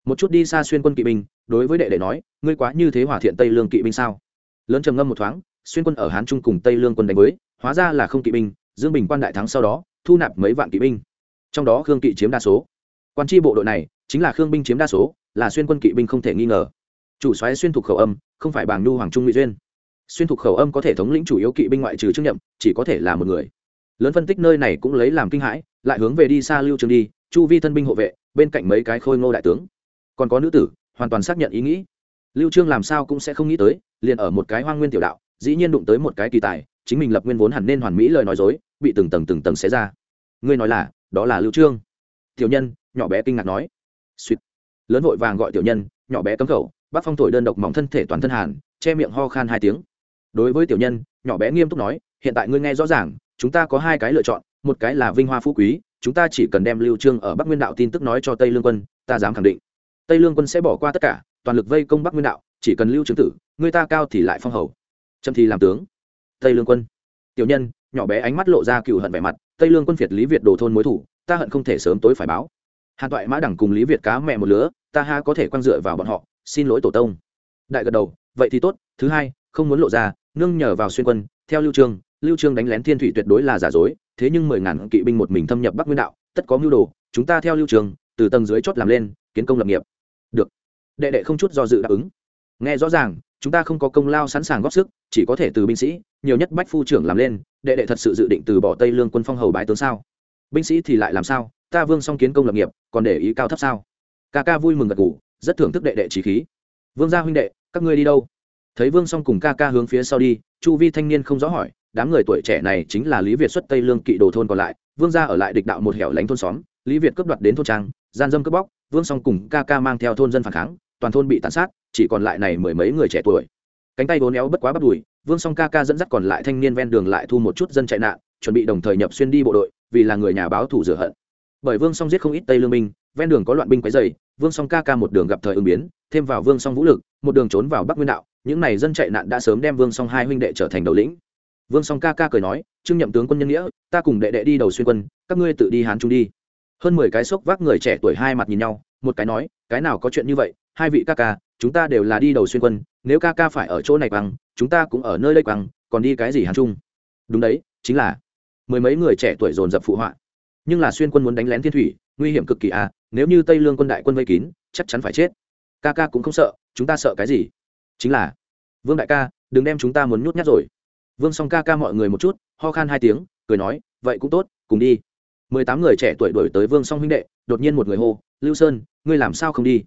Một chút đi xa xuyên quân kỵ binh, đối với đệ đệ nói, ngươi quá như thế hỏa thiện tây lương kỵ binh sao? Lớn trầm ngâm một thoáng xuyên quân ở hán trung cùng tây lương quân đánh với, hóa ra là không kỵ binh, dương bình quan đại thắng sau đó, thu nạp mấy vạn kỵ binh. Trong đó khương kỵ chiếm đa số. Quan tri bộ đội này, chính là khương binh chiếm đa số, là xuyên quân kỵ binh không thể nghi ngờ. Chủ xoáy xuyên thuộc khẩu âm, không phải bàng nhu hoàng trung mỹ duyên. Xuyên thuộc khẩu âm có thể thống lĩnh chủ yếu kỵ binh ngoại trừ trương nhậm chỉ có thể là một người. Lớn phân tích nơi này cũng lấy làm kinh hãi, lại hướng về đi xa lưu trường đi, chu vi thân binh hộ vệ, bên cạnh mấy cái khôi ngô đại tướng. Còn có nữ tử, hoàn toàn xác nhận ý nghĩ. Lưu trương làm sao cũng sẽ không nghĩ tới, liền ở một cái hoang nguyên tiểu đạo dĩ nhiên đụng tới một cái kỳ tài, chính mình lập nguyên vốn hẳn nên hoàn mỹ lời nói dối, bị từng tầng từng tầng xé ra. Ngươi nói là, đó là lưu trương. Tiểu nhân, nhỏ bé kinh ngạc nói. Suýt. Lớn vội vàng gọi tiểu nhân, nhỏ bé cấm khẩu, bác phong thổi đơn độc mỏng thân thể toàn thân hàn, che miệng ho khan hai tiếng. Đối với tiểu nhân, nhỏ bé nghiêm túc nói, hiện tại ngươi nghe rõ ràng, chúng ta có hai cái lựa chọn, một cái là vinh hoa phú quý, chúng ta chỉ cần đem lưu trương ở bắc nguyên đạo tin tức nói cho tây lương quân, ta dám khẳng định. Tây lương quân sẽ bỏ qua tất cả, toàn lực vây công bắc nguyên đạo, chỉ cần lưu trương tử, người ta cao thì lại phong hầu trâm thì làm tướng. Tây lương quân. Tiểu nhân, nhỏ bé ánh mắt lộ ra cựu hận vẻ mặt, tây lương quân phiệt lý việt đồ thôn mối thủ, ta hận không thể sớm tối phải báo. Hàn toại mã đẳng cùng lý việt cá mẹ một lứa, ta ha có thể quăng dựa vào bọn họ, xin lỗi tổ tông. Đại gật đầu, vậy thì tốt, thứ hai, không muốn lộ ra, nương nhờ vào xuyên quân, theo lưu trương lưu trương đánh lén thiên thủy tuyệt đối là giả dối, thế nhưng mười ngàn kỵ binh một mình thâm nhập bắc nguyên đạo, tất có mưu đồ, chúng ta theo lưu trương, từ tầng dưới chốt làm lên, kiến công lập nghiệp. Được. Đệ đệ không chút do dự đáp ứng. Nghe rõ ràng chúng ta không có công lao sẵn sàng góp sức, chỉ có thể từ binh sĩ, nhiều nhất bách phu trưởng làm lên, đệ đệ thật sự dự định từ bỏ tây lương quân phong hầu bái tướng sao? Binh sĩ thì lại làm sao? Ta vương song kiến công lập nghiệp, còn để ý cao thấp sao? Ca ca vui mừng gật ngủ rất thưởng thức đệ đệ trí khí. Vương gia huynh đệ, các ngươi đi đâu? Thấy vương song cùng ca ca hướng phía sau đi, chu vi thanh niên không rõ hỏi, đám người tuổi trẻ này chính là lý việt xuất tây lương kỵ đồ thôn còn lại, vương gia ở lại địch đạo một hẻo lánh thôn xóm, lý việt cướp đoạt đến thôn trang, gian dâm cướp bóc, vương song cùng ca ca mang theo thôn dân phản kháng, toàn thôn bị tàn sát chỉ còn lại này mười mấy người trẻ tuổi. Cánh tay vốn éo bất quá bắt đùi, vương song ca ca dẫn dắt còn lại thanh niên ven đường lại thu một chút dân chạy nạn, chuẩn bị đồng thời nhập xuyên đi bộ đội, vì là người nhà báo thủ rửa hận. Bởi vương song giết không ít tây lương minh ven đường có loạn binh quấy dày vương song ca ca một đường gặp thời ứng biến, thêm vào vương song vũ lực, một đường trốn vào bắc nguyên đạo, những này dân chạy nạn đã sớm đem vương song hai huynh đệ trở thành đầu lĩnh. Vương song ca ca cười nói, trương nhậm tướng quân nhân nghĩa, ta cùng đệ đệ đi đầu xuyên quân, các ngươi tự đi hán trung đi. Hơn mười cái xốc vác người trẻ tuổi hai mặt nhìn nhau, một cái nói, cái nào có chuyện như vậy hai vị ca ca, chúng ta đều là đi đầu xuyên quân, nếu ca ca phải ở chỗ này quăng, chúng ta cũng ở nơi đây quăng, còn đi cái gì hàng chung? đúng đấy, chính là mười mấy người trẻ tuổi dồn dập phụ họa. Nhưng là xuyên quân muốn đánh lén thiên thủy, nguy hiểm cực kỳ à nếu như tây lương quân đại quân vây kín, chắc chắn phải chết. Ca ca cũng không sợ, chúng ta sợ cái gì? Chính là, vương đại ca, đừng đem chúng ta muốn nhút nhát rồi. Vương song ca ca mọi người một chút, ho khan hai tiếng, cười nói, vậy cũng tốt, cùng đi. Mười tám người trẻ tuổi đổi tới vương song huynh đệ, đột nhiên một người hô, lưu sơn, ngươi làm sao không đi?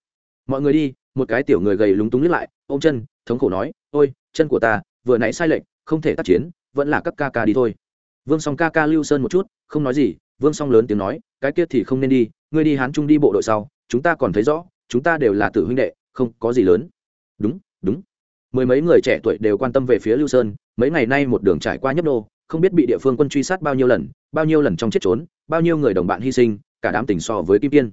Mọi người đi. Một cái tiểu người gầy lúng túng lít lại, ôm chân, thống khổ nói, ôi, chân của ta, vừa nãy sai lệch, không thể tác chiến, vẫn là các ca ca đi thôi. Vương song ca ca lưu sơn một chút, không nói gì, vương song lớn tiếng nói, cái kia thì không nên đi, ngươi đi hán trung đi bộ đội sau, chúng ta còn thấy rõ, chúng ta đều là tử huynh đệ, không có gì lớn. Đúng đúng. Mười mấy người trẻ tuổi đều quan tâm về phía lưu sơn, mấy ngày nay một đường trải qua nhấp nô, không biết bị địa phương quân truy sát bao nhiêu lần, bao nhiêu lần trong chết trốn, bao nhiêu người đồng bạn hy sinh, cả đám tỉnh so với kim tiên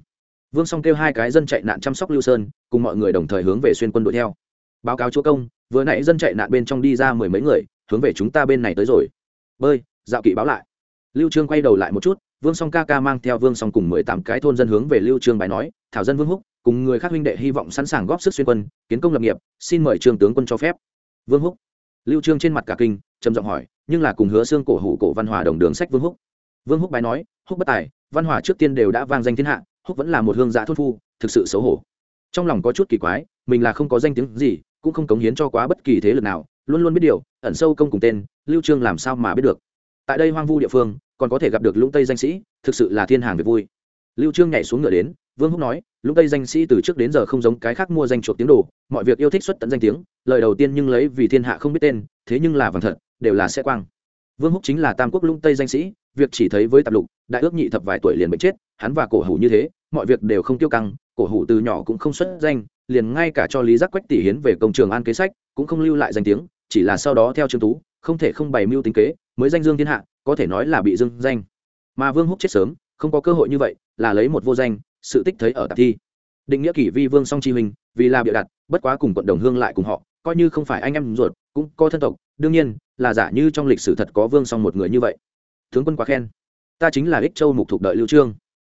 vương song kêu hai cái dân chạy nạn chăm sóc lưu sơn, cùng mọi người đồng thời hướng về xuyên quân đội theo. Báo cáo chúa công, vừa nãy dân chạy nạn bên trong đi ra mười mấy người, hướng về chúng ta bên này tới rồi. Bơi, dạo kỵ báo lại. Lưu trương quay đầu lại một chút, vương song ca ca mang theo vương song cùng mười tám cái thôn dân hướng về lưu trương bài nói, thảo dân vương húc, cùng người khác huynh đệ hy vọng sẵn sàng góp sức xuyên quân, kiến công lập nghiệp, xin mời trương tướng quân cho phép. Vương húc. Lưu trương trên mặt cả kinh, trầm giọng hỏi, nhưng là cùng hứa xương cổ hủ cổ văn hòa đồng đường sách vương húc? Vương húc bài nói, húc bất tài, văn hòa trước tiên đều đã vang danh thiên hạ húc vẫn là một hương giã thôn phu, thực sự xấu hổ. Trong lòng có chút kỳ quái, mình là không có danh tiếng gì, cũng không cống hiến cho quá bất kỳ thế lực nào, luôn luôn biết điều, ẩn sâu công cùng tên, lưu trương làm sao mà biết được. Tại đây hoang vu địa phương, còn có thể gặp được lũng tây danh sĩ, thực sự là thiên hàng việc vui. Lưu trương nhảy xuống ngựa đến, vương húc nói, lũng tây danh sĩ từ trước đến giờ không giống cái khác mua danh chuột tiếng đồ, mọi việc yêu thích xuất tận danh tiếng, lời đầu tiên nhưng lấy vì thiên hạ không biết tên, thế nhưng là vàng thật, đều là sẽ quang vương húc chính là tam quốc lũng tây danh sĩ, việc chỉ thấy với tạp lục, đại ước nhị thập vài tuổi liền bệnh chết, hắn và cổ hủ như thế, mọi việc đều không tiêu căng, cổ hủ từ nhỏ cũng không xuất danh, liền ngay cả cho lý giác quách tỷ hiến về công trường an kế sách, cũng không lưu lại danh tiếng, chỉ là sau đó theo trương tú, không thể không bày mưu tính kế, mới danh dương thiên hạ, có thể nói là bị dưng danh. Mà vương húc chết sớm, không có cơ hội như vậy, là lấy một vô danh, sự tích thấy ở tạp thi. Định nghĩa kỷ vi vương song chi huynh, vì là bịa đặt, bất quá cùng quận đồng hương lại cùng họ, coi như không phải anh em ruột, cũng có thân tộc, đương nhiên là giả như trong lịch sử thật có vương song một người như vậy. Tướng quân quá khen. Ta chính là ích châu mục thuộc đợi lưu trương.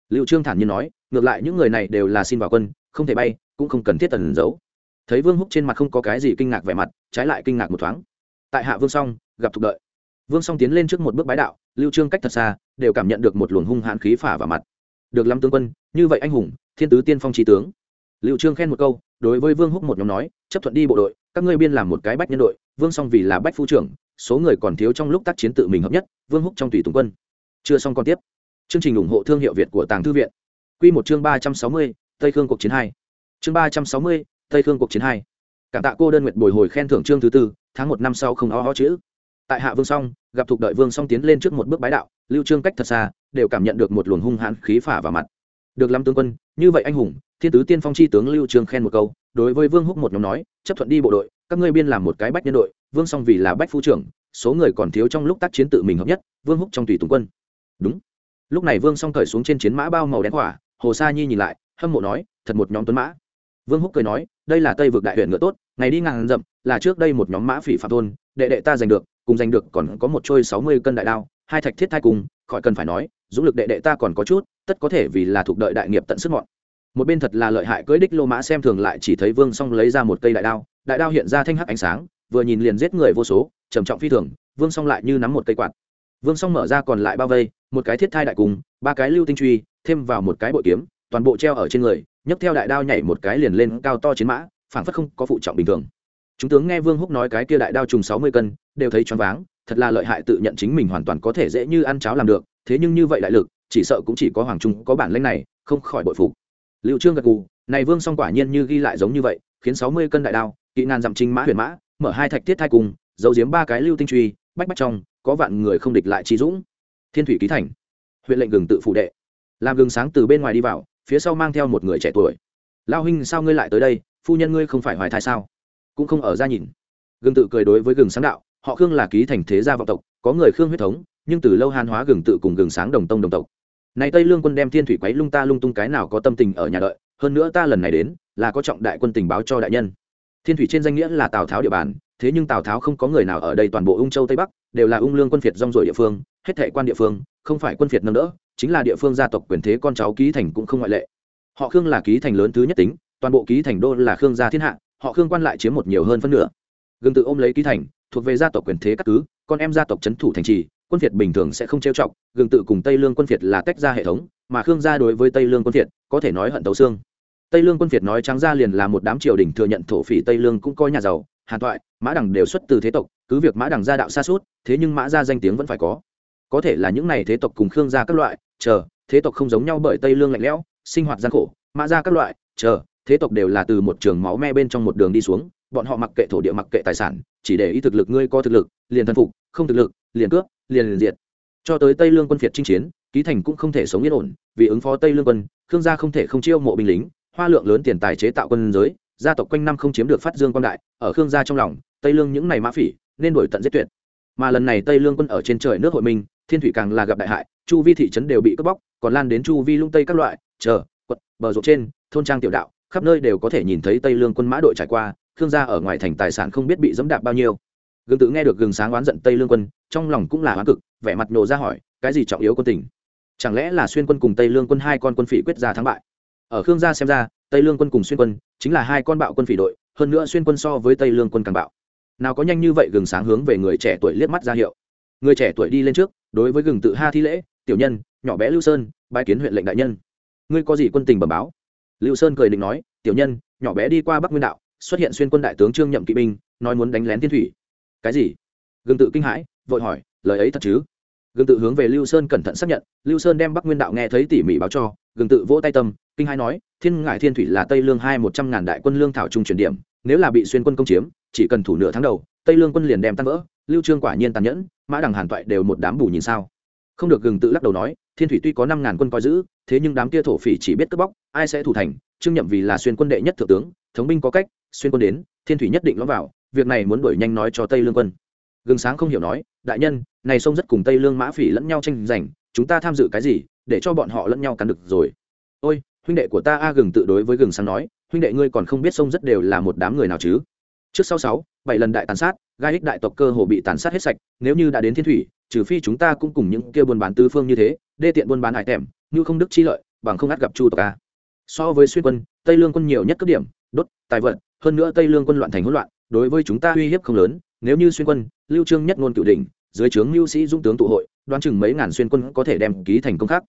Lưu trương thản nhiên nói, ngược lại những người này đều là xin vào quân, không thể bay, cũng không cần thiết tần giấu. Thấy vương húc trên mặt không có cái gì kinh ngạc vẻ mặt, trái lại kinh ngạc một thoáng. Tại hạ vương song, gặp thuộc đợi. Vương song tiến lên trước một bước bái đạo, lưu trương cách thật xa, đều cảm nhận được một luồng hung hãn khí phả vào mặt. Được lắm tướng quân, như vậy anh hùng, thiên tứ tiên phong trí tướng. Lưu trương khen một câu, đối với vương húc một nhóm nói, chấp thuận đi bộ đội, các ngươi biên làm một cái bách nhân đội, vương song vì là bách phu trưởng số người còn thiếu trong lúc tác chiến tự mình hợp nhất, vương húc trong tùy tùng quân. Chưa xong còn tiếp. Chương trình ủng hộ thương hiệu việt của tàng thư viện. Quy một chương ba trăm sáu mươi, tây khương cuộc chiến hai. Chương ba trăm sáu mươi, tây khương cuộc chiến hai. Cảm tạ cô đơn nguyện bồi hồi khen thưởng chương thứ tư, tháng một năm sau không o ó chữ. Tại hạ vương song gặp thuộc đợi vương song tiến lên trước một bước bái đạo, lưu trương cách thật xa, đều cảm nhận được một luồng hung hãn khí phả vào mặt. Được lắm tướng quân, như vậy anh hùng, thiên tứ tiên phong chi tướng lưu trương khen một câu, đối với vương húc một nhóm nói, chấp thuận đi bộ đội, các ngươi biên làm một cái bách nhân đội vương song vì là bách phu trưởng, số người còn thiếu trong lúc tác chiến tự mình hợp nhất, vương húc trong tùy tùng quân. Đúng. Lúc này vương song cởi xuống trên chiến mã bao màu đen hỏa hồ sa nhi nhìn lại, hâm mộ nói, thật một nhóm tuấn mã. Vương húc cười nói, đây là tây vực đại huyện ngựa tốt, ngày đi ngàn dặm là trước đây một nhóm mã phỉ phạm thôn, đệ đệ ta giành được, cùng giành được còn có một trôi sáu mươi cân đại đao, hai thạch thiết thai cùng, khỏi cần phải nói, dũng lực đệ đệ ta còn có chút, tất có thể vì là thuộc đợi đại nghiệp tận sức mọn một bên thật là lợi hại cưỡi đích lô mã xem thường lại chỉ thấy vương song lấy ra một cây đại đao đại đao hiện ra thanh hắc ánh sáng vừa nhìn liền giết người vô số trầm trọng phi thường vương song lại như nắm một cây quạt. Vương song mở ra còn lại bao vây một cái thiết thai đại cung, ba cái lưu tinh truy thêm vào một cái bội kiếm toàn bộ treo ở trên người nhấc theo đại đao nhảy một cái liền lên cao to chiến mã phảng phất không có phụ trọng bình thường. Chúng tướng nghe vương húc nói cái kia đại đao trùng sáu mươi cân đều thấy choáng váng thật là lợi hại tự nhận chính mình hoàn toàn có thể dễ như ăn cháo làm được thế nhưng như vậy đại lực chỉ sợ cũng chỉ có hoàng trung có bản lĩnh này không khỏi bội phục. Liệu trương gật gù này vương song quả nhiên như ghi lại giống như vậy khiến sáu mươi cân đại đao kỹ ngàn dặm trinh mã huyền mã mở hai thạch thiết thai cùng, giấu giếm ba cái lưu tinh truy, bách bách trong, có vạn người không địch lại trí dũng. Thiên thủy ký thành. Huyện lệnh gừng tự phụ đệ. Làm gừng sáng từ bên ngoài đi vào, phía sau mang theo một người trẻ tuổi. Lao huynh sao ngươi lại tới đây, phu nhân ngươi không phải hoài thai sao? Cũng không ở ra nhìn. Gừng tự cười đối với gừng sáng đạo, họ khương là ký thành thế gia vọng tộc, có người khương huyết thống, nhưng từ lâu hàn hóa gừng tự cùng gừng sáng đồng tông đồng tộc. Này tây lương quân đem thiên thủy quấy lung ta lung tung cái nào có tâm tình ở nhà đợi, hơn nữa ta lần này đến, là có trọng đại quân tình báo cho đại nhân thiên thủy trên danh nghĩa là tào tháo địa bàn, thế nhưng tào tháo không có người nào ở đây toàn bộ ung châu tây bắc, đều là ung lương quân phiệt rong rồi địa phương, hết thệ quan địa phương, không phải quân phiệt nâng đỡ, chính là địa phương gia tộc quyền thế con cháu ký thành cũng không ngoại lệ. Họ khương là ký thành lớn thứ nhất tính, toàn bộ ký thành đô là khương gia thiên hạ, họ khương quan lại chiếm một nhiều hơn phân nửa. Gương tự ôm lấy ký thành, thuộc về gia tộc quyền thế các cứ, con em gia tộc c thủ thành trì, quân phiệt bình thường sẽ không trêu chọc, gương tự cùng tây lương quân phiệt là tách ra hệ thống, mà khương gia đối với tây lương quân phiệt có thể nói hận tấu xương tây lương quân phiệt nói trắng ra liền là một đám triều đình thừa nhận thổ phỉ tây lương cũng coi nhà giàu, hàn toại mã đằng đều xuất từ thế tộc, cứ việc mã đằng gia đạo xa suốt, thế nhưng mã gia danh tiếng vẫn phải có. Có thể là những này thế tộc cùng khương gia các loại, chờ, thế tộc không giống nhau bởi tây lương lạnh lẽo, sinh hoạt gian khổ, mã gia các loại, chờ, thế tộc đều là từ một trường máu me bên trong một đường đi xuống, bọn họ mặc kệ thổ địa mặc kệ tài sản, chỉ để ý thực lực, ngươi có thực lực, liền thân phục, không thực lực, liền cướp, liền liền diệt. Cho tới tây lương quân phiệt chinh chiến, ký thành cũng không thể sống yên ổn, vì ứng phó tây lương quân, khương gia không thể không chiêu mộ binh lính hoa lượng lớn tiền tài chế tạo quân giới, gia tộc quanh năm không chiếm được phát dương quan đại, ở khương gia trong lòng, tây lương những này mã phỉ, nên đổi tận giết tuyệt. Mà lần này tây lương quân ở trên trời nước hội minh thiên thủy càng là gặp đại hại, chu vi thị trấn đều bị cướp bóc, còn lan đến chu vi lung tây các loại, chờ quận bờ ruộng trên, thôn trang tiểu đạo, khắp nơi đều có thể nhìn thấy tây lương quân mã đội trải qua, khương gia ở ngoài thành tài sản không biết bị dẫm đạp bao nhiêu. Gương tự nghe được gừng sáng oán giận tây lương quân, trong lòng cũng là oán cực, vẻ mặt nổ ra hỏi, cái gì trọng yếu quân tình? Chẳng lẽ là xuyên quân cùng tây lương quân hai con quân phỉ quyết ra thắng bại? Ở khương gia xem ra, tây lương quân cùng xuyên quân chính là hai con bạo quân phỉ đội, hơn nữa xuyên quân so với tây lương quân càng bạo. Nào có nhanh như vậy gừng sáng hướng về người trẻ tuổi liếc mắt ra hiệu. Người trẻ tuổi đi lên trước, đối với gừng tự ha thi lễ, tiểu nhân, nhỏ bé lưu sơn bãi kiến huyện lệnh đại nhân. Ngươi có gì quân tình bẩm báo? Lưu sơn cười định nói, tiểu nhân, nhỏ bé đi qua bắc nguyên đạo, xuất hiện xuyên quân đại tướng trương nhậm kỵ binh, nói muốn đánh lén thiên thủy. Cái gì? Gừng tự kinh hãi, vội hỏi, lời ấy thật chứ? Gừng tự hướng về lưu sơn cẩn thận xác nhận, lưu sơn đem bắc nguyên đạo nghe thấy tỉ mỉ báo cho, gừng tự vỗ tay tâm, kinh hai nói, thiên ngải thiên thủy là tây lương hai một trăm ngàn đại quân lương thảo trung chuyển điểm, nếu là bị xuyên quân công chiếm, chỉ cần thủ nửa tháng đầu, tây lương quân liền đem tan vỡ, lưu trương quả nhiên tàn nhẫn, mã đằng hàn toại đều một đám bù nhìn sao. Không được, gừng tự lắc đầu nói, thiên thủy tuy có năm ngàn quân coi giữ, thế nhưng đám kia thổ phỉ chỉ biết cướp bóc, ai sẽ thủ thành, trương nhậm vì là xuyên quân đệ nhất thượng tướng, thống binh có cách, xuyên quân đến, thiên thủy nhất định lõm vào, việc này muốn đuổi nhanh nói cho tây lương quân. Gừng sáng không hiểu nói đại nhân, này sông rất cùng tây lương mã phỉ lẫn nhau tranh giành, chúng ta tham dự cái gì, để cho bọn họ lẫn nhau cắn được rồi. Ôi, huynh đệ của ta a gừng tự đối với gừng sáng nói, huynh đệ ngươi còn không biết sông rất đều là một đám người nào chứ? Trước sau sáu, bảy lần đại tàn sát, gai ích đại tộc cơ hồ bị tàn sát hết sạch, nếu như đã đến thiên thủy, trừ phi chúng ta cũng cùng những kia buôn bán tư phương như thế, đê tiện buôn bán hải tèm, như không đức chi lợi, bằng không ắt gặp chu tộc a. So với xuyên quân, tây lương quân nhiều nhất cấp điểm, đốt, tài vận hơn nữa tây lương quân loạn thành hỗn loạn, đối với chúng ta uy hiếp không lớn nếu như xuyên quân, lưu trương nhất ngôn cựu đỉnh, dưới trướng mưu sĩ dũng tướng tụ hội, đoán chừng mấy ngàn xuyên quân có thể đem ký thành công khác.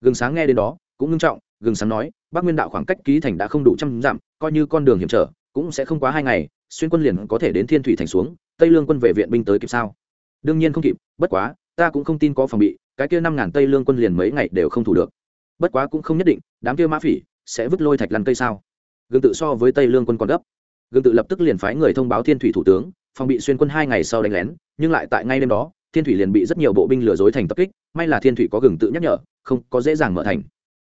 Gừng sáng nghe đến đó, cũng ngưng trọng, gừng sáng nói, bắc nguyên đạo khoảng cách ký thành đã không đủ trăm dặm, coi như con đường hiểm trở, cũng sẽ không quá hai ngày, xuyên quân liền có thể đến thiên thủy thành xuống, tây lương quân về viện binh tới kịp sao? Đương nhiên không kịp, bất quá, ta cũng không tin có phòng bị, cái kia năm ngàn tây lương quân liền mấy ngày đều không thủ được. Bất quá cũng không nhất định, đám kia mã phỉ sẽ vứt lôi thạch lăn cây sao? Gương tự so với tây lương quân còn gấp. Gương tự lập tức liền phái người thông báo thiên thủy thủ tướng phòng bị xuyên quân hai ngày sau đánh lén nhưng lại tại ngay đêm đó thiên thủy liền bị rất nhiều bộ binh lừa dối thành tập kích may là thiên thủy có gừng tự nhắc nhở không có dễ dàng mở thành.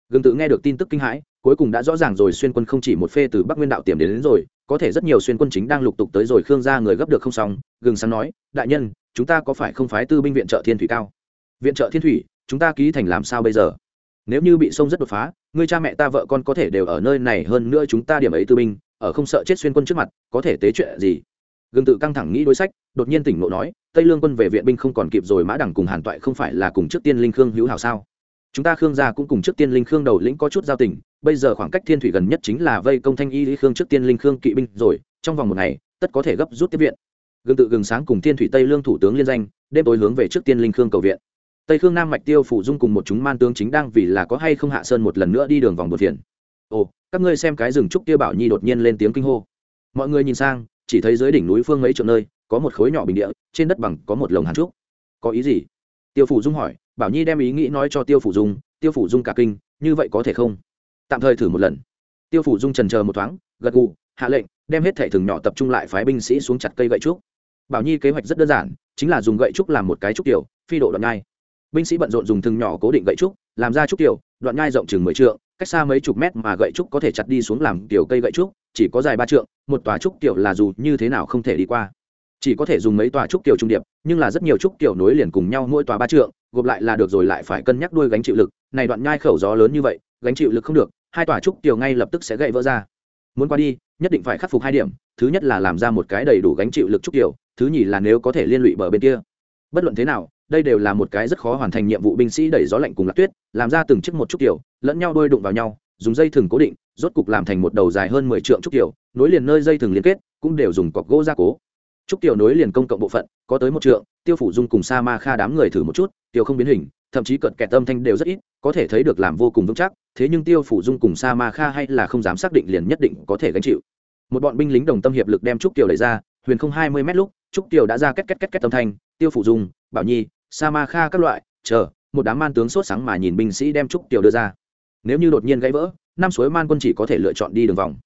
Gừng tự nghe được tin tức kinh hãi cuối cùng đã rõ ràng rồi xuyên quân không chỉ một phê từ bắc nguyên đạo tiềm đến, đến rồi có thể rất nhiều xuyên quân chính đang lục tục tới rồi khương gia người gấp được không xong gừng sáng nói đại nhân chúng ta có phải không phái tư binh viện trợ thiên thủy cao? Viện trợ thiên thủy chúng ta ký thành làm sao bây giờ? Nếu như bị sông rất đột phá người cha mẹ ta vợ con có thể đều ở nơi này hơn nữa chúng ta điểm ấy tư binh ở không sợ chết xuyên quân trước mặt có thể tế chuyện gì? Gương tự căng thẳng nghĩ đối sách, đột nhiên tỉnh ngộ nói, tây lương quân về viện binh không còn kịp rồi mã đẳng cùng hàn toại không phải là cùng trước tiên linh khương hữu hảo sao? Chúng ta khương gia cũng cùng trước tiên linh khương đầu lĩnh có chút giao tình, bây giờ khoảng cách thiên thủy gần nhất chính là vây công thanh y lý khương trước tiên linh khương kỵ binh rồi, trong vòng một ngày, tất có thể gấp rút tiếp viện. Gương tự gừng sáng cùng thiên thủy tây lương thủ tướng liên danh, đêm tối hướng về trước tiên linh khương cầu viện. Tây khương nam mạch tiêu phủ dung cùng một chúng man tướng chính đang vì là có hay không hạ sơn một lần nữa đi đường vòng một thiền ồ, các ngươi xem cái rừng trúc tiêu bảo nhi đột nhiên lên tiếng kinh hô. Mọi người nhìn sang chỉ thấy dưới đỉnh núi phương mấy chỗ nơi, có một khối nhỏ bình địa, trên đất bằng có một lồng hàn trúc. Có ý gì? Tiêu phủ dung hỏi. Bảo nhi đem ý nghĩ nói cho tiêu phủ dung. Tiêu phủ dung cả kinh. Như vậy có thể không? Tạm thời thử một lần. Tiêu phủ dung trần chờ một thoáng, gật gù, hạ lệnh, đem hết thẻ thừng nhỏ tập trung lại phái binh sĩ xuống chặt cây gậy trúc. Bảo nhi kế hoạch rất đơn giản, chính là dùng gậy trúc làm một cái trúc tiểu phi độ đoạn ngay binh sĩ bận rộn dùng thừng nhỏ cố định gậy trúc, làm ra trúc tiểu đoạn ngay rộng chừng mười trượng, cách xa mấy chục mét mà gậy trúc có thể chặt đi xuống làm tiểu cây gậy trúc chỉ có dài ba trượng, một tòa trúc tiểu là dù như thế nào không thể đi qua. Chỉ có thể dùng mấy tòa trúc tiểu trung điệp, nhưng là rất nhiều trúc tiểu nối liền cùng nhau mỗi tòa ba trượng, gộp lại là được rồi lại phải cân nhắc đuôi gánh chịu lực. Này đoạn nhai khẩu gió lớn như vậy, gánh chịu lực không được, hai tòa trúc tiểu ngay lập tức sẽ gãy vỡ ra. Muốn qua đi, nhất định phải khắc phục hai điểm, thứ nhất là làm ra một cái đầy đủ gánh chịu lực trúc tiểu thứ nhì là nếu có thể liên lụy bờ bên kia. Bất luận thế nào, đây đều là một cái rất khó hoàn thành nhiệm vụ binh sĩ đẩy gió lạnh cùng lạc tuyết, làm ra từng chiếc một trúc tiểu lẫn nhau đôi đụng vào nhau, dùng dây thừng cố định rốt cục làm thành một đầu dài hơn mười trượng trúc tiểu nối liền nơi dây thường liên kết, cũng đều dùng cọc gỗ gia cố. Trúc tiểu nối liền công cộng bộ phận, có tới một trượng, tiêu phủ dung cùng sa ma kha đám người thử một chút tiểu không biến hình, thậm chí cợt kẹt âm thanh đều rất ít, có thể thấy được làm vô cùng vững chắc, thế nhưng tiêu phủ dung cùng sa ma kha hay là không dám xác định liền nhất định có thể gánh chịu. Một bọn binh lính đồng tâm hiệp lực đem trúc tiểu đẩy ra, huyền không hai mươi mét lúc, trúc tiểu đã ra két két két két âm thanh, tiêu phủ dung, bảo nhi, sa ma kha các loại, chờ, một đám man tướng sốt sáng mà nhìn binh sĩ đem trúc tiểu đưa ra. Nếu như đột nhiên gãy vỡ năm suối man quân chỉ có thể lựa chọn đi đường vòng